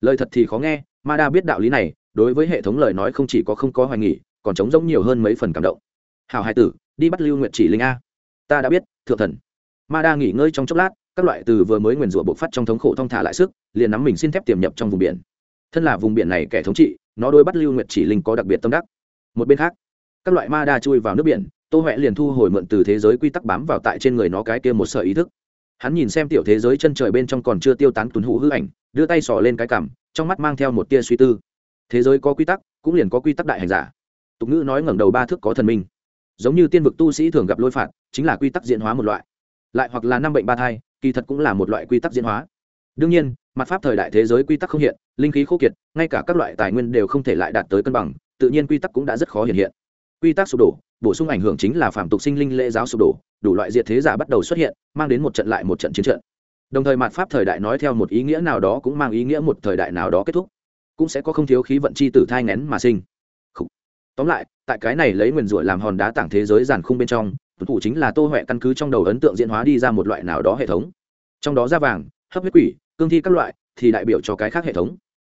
Lời thật thì khó nghe, ma đa biết đạo lý này đối với hệ thống lời nói không chỉ có không có hoài nghỉ còn trống rỗng nhiều hơn mấy phần cảm động. Hào hai tử, đi bắt lưu nguyện chỉ linh a. Ta đã biết, thượng thần. Ma đa nghỉ ngơi trong chốc lát, các loại từ vừa mới nguyền rủa bộc phát trong thống khổ thong thả lại sức, liền nắm mình xin thép tiềm nhập trong vùng biển. Thân là vùng biển này kẻ thống trị, nó đôi bắt lưu nguyệt chỉ linh có đặc biệt tâm đắc. Một bên khác, các loại ma đa chui vào nước biển, tô huệ liền thu hồi mượn từ thế giới quy tắc bám vào tại trên người nó cái kia một sợi ý thức. Hắn nhìn xem tiểu thế giới chân trời bên trong còn chưa tiêu tán tuấn hụ hư ảnh, đưa tay sỏ lên cái cằm, trong mắt mang theo một tia suy tư thế giới có quy tắc, cũng liền có quy tắc đại hành giả. Tục ngữ nói ngẩng đầu ba thước có thần minh. Giống như tiên vực tu sĩ thường gặp lôi phạt, chính là quy tắc diễn hóa một loại. Lại hoặc là năm bệnh ba thai, kỳ thật cũng là một loại quy tắc diễn hóa. Đương nhiên, mặt pháp thời đại thế giới quy tắc không hiện, linh khí khô kiệt, ngay cả các loại tài nguyên đều không thể lại đạt tới cân bằng, tự nhiên quy tắc cũng đã rất khó hiện hiện. Quy tắc sụp đổ, bổ sung ảnh hưởng chính là phạm tục sinh linh lễ giáo sụp đổ, đủ loại diệt thế giả bắt đầu xuất hiện, mang đến một trận lại một trận chiến trận. Đồng thời mặt pháp thời đại nói theo một ý nghĩa nào đó cũng mang ý nghĩa một thời đại nào đó kết thúc cũng sẽ có không thiếu khí vận chi tử thai ngén mà sinh. Tóm lại, tại cái này lấy nguyền rủa làm hòn đá tảng thế giới giàn khung bên trong tuân thủ chính là tô huệ căn cứ trong đầu ấn tượng diễn hóa đi ra một loại nào đó hệ thống. Trong đó da vàng, hấp huyết quỷ, cương thi các loại thì đại biểu cho cái khác hệ thống.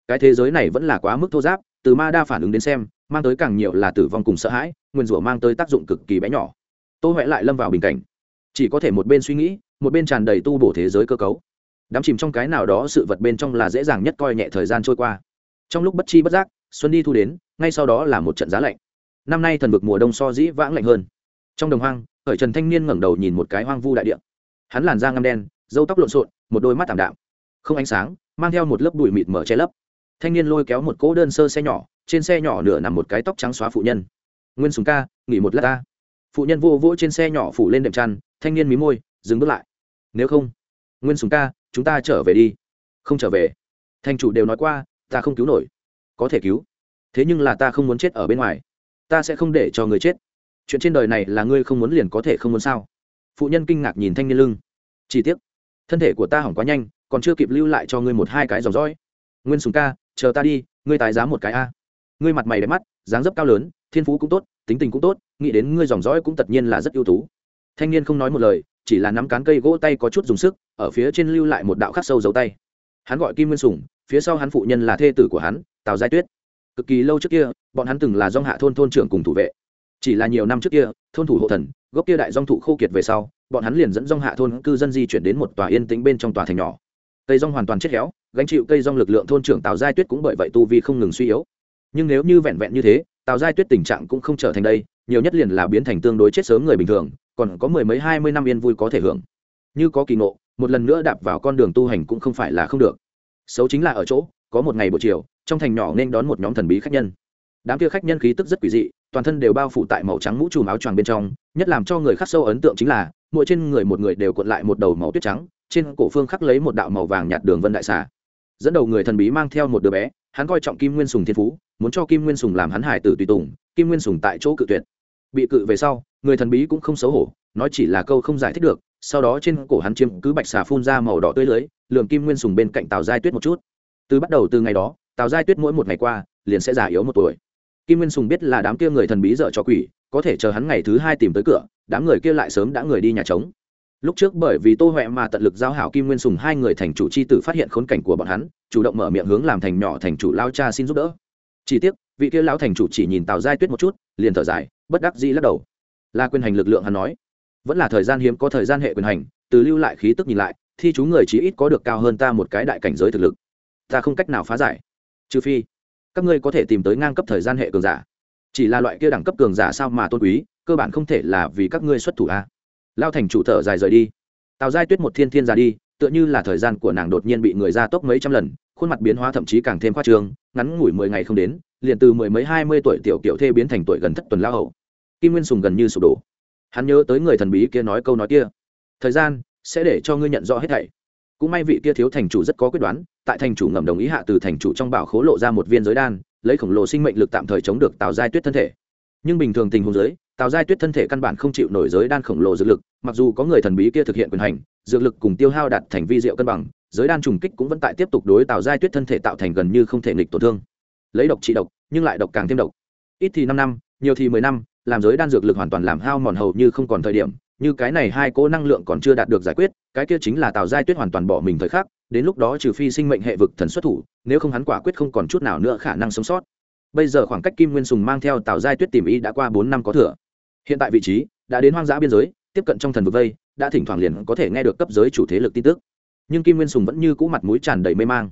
Cái thế giới này vẫn là quá mức thô giáp, từ ma đa phản ứng đến xem, mang tới càng nhiều là tử vong cùng sợ hãi nguyên rủa mang tới tác dụng cực kỳ bé nhỏ. Tô huệ lại lâm vào bình cảnh. Chỉ có thể một bên suy nghĩ, một bên tràn đầy tu bổ thế giới cơ cấu. Đắm chìm trong cái nào đó sự vật bên trong là dễ dàng nhất coi nhẹ thời gian trôi qua trong lúc bất chi bất giác, xuân đi thu đến, ngay sau đó là một trận giá lạnh. Năm nay thần vực mùa đông so dĩ vãng lạnh hơn. Trong đồng hoang, khởi trần thanh niên ngẩng đầu nhìn một cái hoang vu đại địa. Hắn làn da ngăm đen dâu tóc lộn xộn, một đôi mắt thảm đạm. Không ánh sáng, mang theo một lớp bụi mịt mở che lấp. Thanh niên lôi kéo một cỗ đơn sơ xe nhỏ, trên xe nhỏ nửa nằm một cái tóc trắng xóa phụ nhân. Nguyên sùng ca, nghỉ một lát ta. Phụ nhân vô vỗ trên xe nhỏ phủ lên đệm chăn, thanh niên mí môi, dừng bước lại. Nếu không, nguyên sùng ca, chúng ta trở về đi. Không trở về. Thành chủ đều nói qua ta không cứu nổi. Có thể cứu. Thế nhưng là ta không muốn chết ở bên ngoài. Ta sẽ không để cho người chết. Chuyện trên đời này là ngươi không muốn liền có thể không muốn sao? Phụ nhân kinh ngạc nhìn thanh niên lưng. Chỉ tiếc, thân thể của ta hỏng quá nhanh còn chưa kịp lưu lại cho ngươi một hai cái dòng dõi. Nguyên sùng ca chờ ta đi ngươi tài giá một cái a. Ngươi mặt mày đẹp mắt dáng dấp cao lớn thiên phú cũng tốt tính tình cũng tốt nghĩ đến ngươi dòng dõi cũng tất nhiên là rất ưu tú. Thanh niên không nói một lời chỉ là nắm cán cây gỗ tay có chút dùng sức ở phía trên lưu lại một đạo khắc sâu dấu tay. Hắn gọi kim nguyên sùng phía sau hắn phụ nhân là thê tử của hắn, tào giai tuyết. Cực kỳ lâu trước kia, bọn hắn từng là dong hạ thôn thôn trưởng cùng thủ vệ. Chỉ là nhiều năm trước kia, thôn thủ hộ thần, gốc kia đại dong thụ khô kiệt về sau, bọn hắn liền dẫn dong hạ thôn cư dân di chuyển đến một tòa yên tĩnh bên trong tòa thành nhỏ. Cây rong hoàn toàn chết héo, gánh chịu cây rong lực lượng thôn trưởng tào giai tuyết cũng bởi vậy tu vi không ngừng suy yếu. Nhưng nếu như vẹn vẹn như thế, tào giai tuyết tình trạng cũng không trở thành đây, nhiều nhất liền là biến thành tương đối chết sớm người bình thường, còn có mười mấy hai mươi năm yên vui có thể hưởng. Như có kỳ ngộ, một lần nữa đạp vào con đường tu hành cũng không phải là không được xấu chính là ở chỗ, có một ngày buổi chiều, trong thành nhỏ nên đón một nhóm thần bí khách nhân. Đám kia khách nhân khí tức rất quỷ dị, toàn thân đều bao phủ tại màu trắng mũ trùm áo choàng bên trong, nhất làm cho người khắc sâu ấn tượng chính là, mỗi trên người một người đều cuộn lại một đầu màu tuyết trắng, trên cổ phương khắc lấy một đạo màu vàng nhạt đường vân đại xà. Dẫn đầu người thần bí mang theo một đứa bé, hắn coi trọng kim nguyên sùng thiên phú, muốn cho kim nguyên sùng làm hắn hải tử tùy tùng, kim nguyên sùng tại chỗ cự tuyệt. Bị cự về sau, người thần bí cũng không xấu hổ, nói chỉ là câu không giải thích được, sau đó trên cổ hắn chiếm cứ bạch xà phun ra màu đỏ tươi lưới lường kim nguyên sùng bên cạnh Tào giai tuyết một chút từ bắt đầu từ ngày đó Tào giai tuyết mỗi một ngày qua liền sẽ già yếu một tuổi kim nguyên sùng biết là đám kia người thần bí dở cho quỷ có thể chờ hắn ngày thứ hai tìm tới cửa đám người kia lại sớm đã người đi nhà trống lúc trước bởi vì tô huệ mà tận lực giao hảo kim nguyên sùng hai người thành chủ c h i tử phát hiện khốn cảnh của bọn hắn chủ động mở miệng hướng làm thành nhỏ thành chủ lao cha xin giúp đỡ chỉ tiếc vị kia lão thành chủ chỉ nhìn tào giai tuyết một chút liền thở dài bất đắc dĩ lắc đầu là quyền hành lực lượng hắn nói vẫn là thời gian hiếm có thời gian hệ quyền hành từ lưu lại khí tức nhìn lại thi chú người chí ít có được cao hơn ta một cái đại cảnh giới thực lực. Ta không cách nào phá giải. Trừ phi, các ngươi có thể tìm tới ngang cấp thời gian hệ cường giả. Chỉ là loại kia đẳng cấp cường giả sao mà tôn quý, cơ bản không thể là vì các ngươi xuất thủ a. Lao thành chủ thở dài rời đi. Tào giai tuyết một thiên thiên ra đi, tựa như là thời gian của nàng đột nhiên bị người ra tốc mấy trăm lần, khuôn mặt biến hóa thậm chí càng thêm khoa trương, ngắn ngủi mười ngày không đến, liền từ mười mấy hai mươi tuổi tiểu kiểu thê biến thành tuổi gần thất tuần lao hậu. Kim nguyên sùng gần như sụp đổ. Hắn nhớ tới người thần bí kia nói câu nói kia. Thời gian sẽ để cho ngươi nhận rõ hết thảy. Cũng may vị kia thiếu thành chủ rất có quyết đoán, tại thành chủ ngầm đồng ý hạ từ thành chủ trong bảo khố lộ ra một viên giới đan, lấy khổng lồ sinh mệnh lực tạm thời chống được tào giai tuyết thân thể. Nhưng bình thường tình huống giới tào giai tuyết thân thể căn bản không chịu nổi giới đan khổng lồ dược lực, mặc dù có người thần bí kia thực hiện quyền hành, dược lực cùng tiêu hao đạt thành vi diệu cân bằng, giới đan trùng kích cũng vẫn tại tiếp tục đối tào giai tuyết thân thể tạo thành gần như không thể nghịch tổn thương. Lấy độc trị độc, nhưng lại độc càng thêm độc. Ít thì năm năm, nhiều thì mười năm, làm giới đan dược lực hoàn toàn làm hao mòn hầu như không còn thời điểm như cái này hai cỗ năng lượng còn chưa đạt được giải quyết, cái kia chính là tào giai tuyết hoàn toàn bỏ mình thời khắc, đến lúc đó trừ phi sinh mệnh hệ vực thần xuất thủ, nếu không hắn quả quyết không còn chút nào nữa khả năng sống sót. Bây giờ khoảng cách kim nguyên sùng mang theo tào giai tuyết tìm ý đã qua bốn năm có thừa. Hiện tại vị trí đã đến hoang dã biên giới, tiếp cận trong thần vực vây, đã thỉnh thoảng liền có thể nghe được cấp giới chủ thế lực tin tức. Nhưng kim nguyên sùng vẫn như cũ mặt mũi tràn đầy mê mang.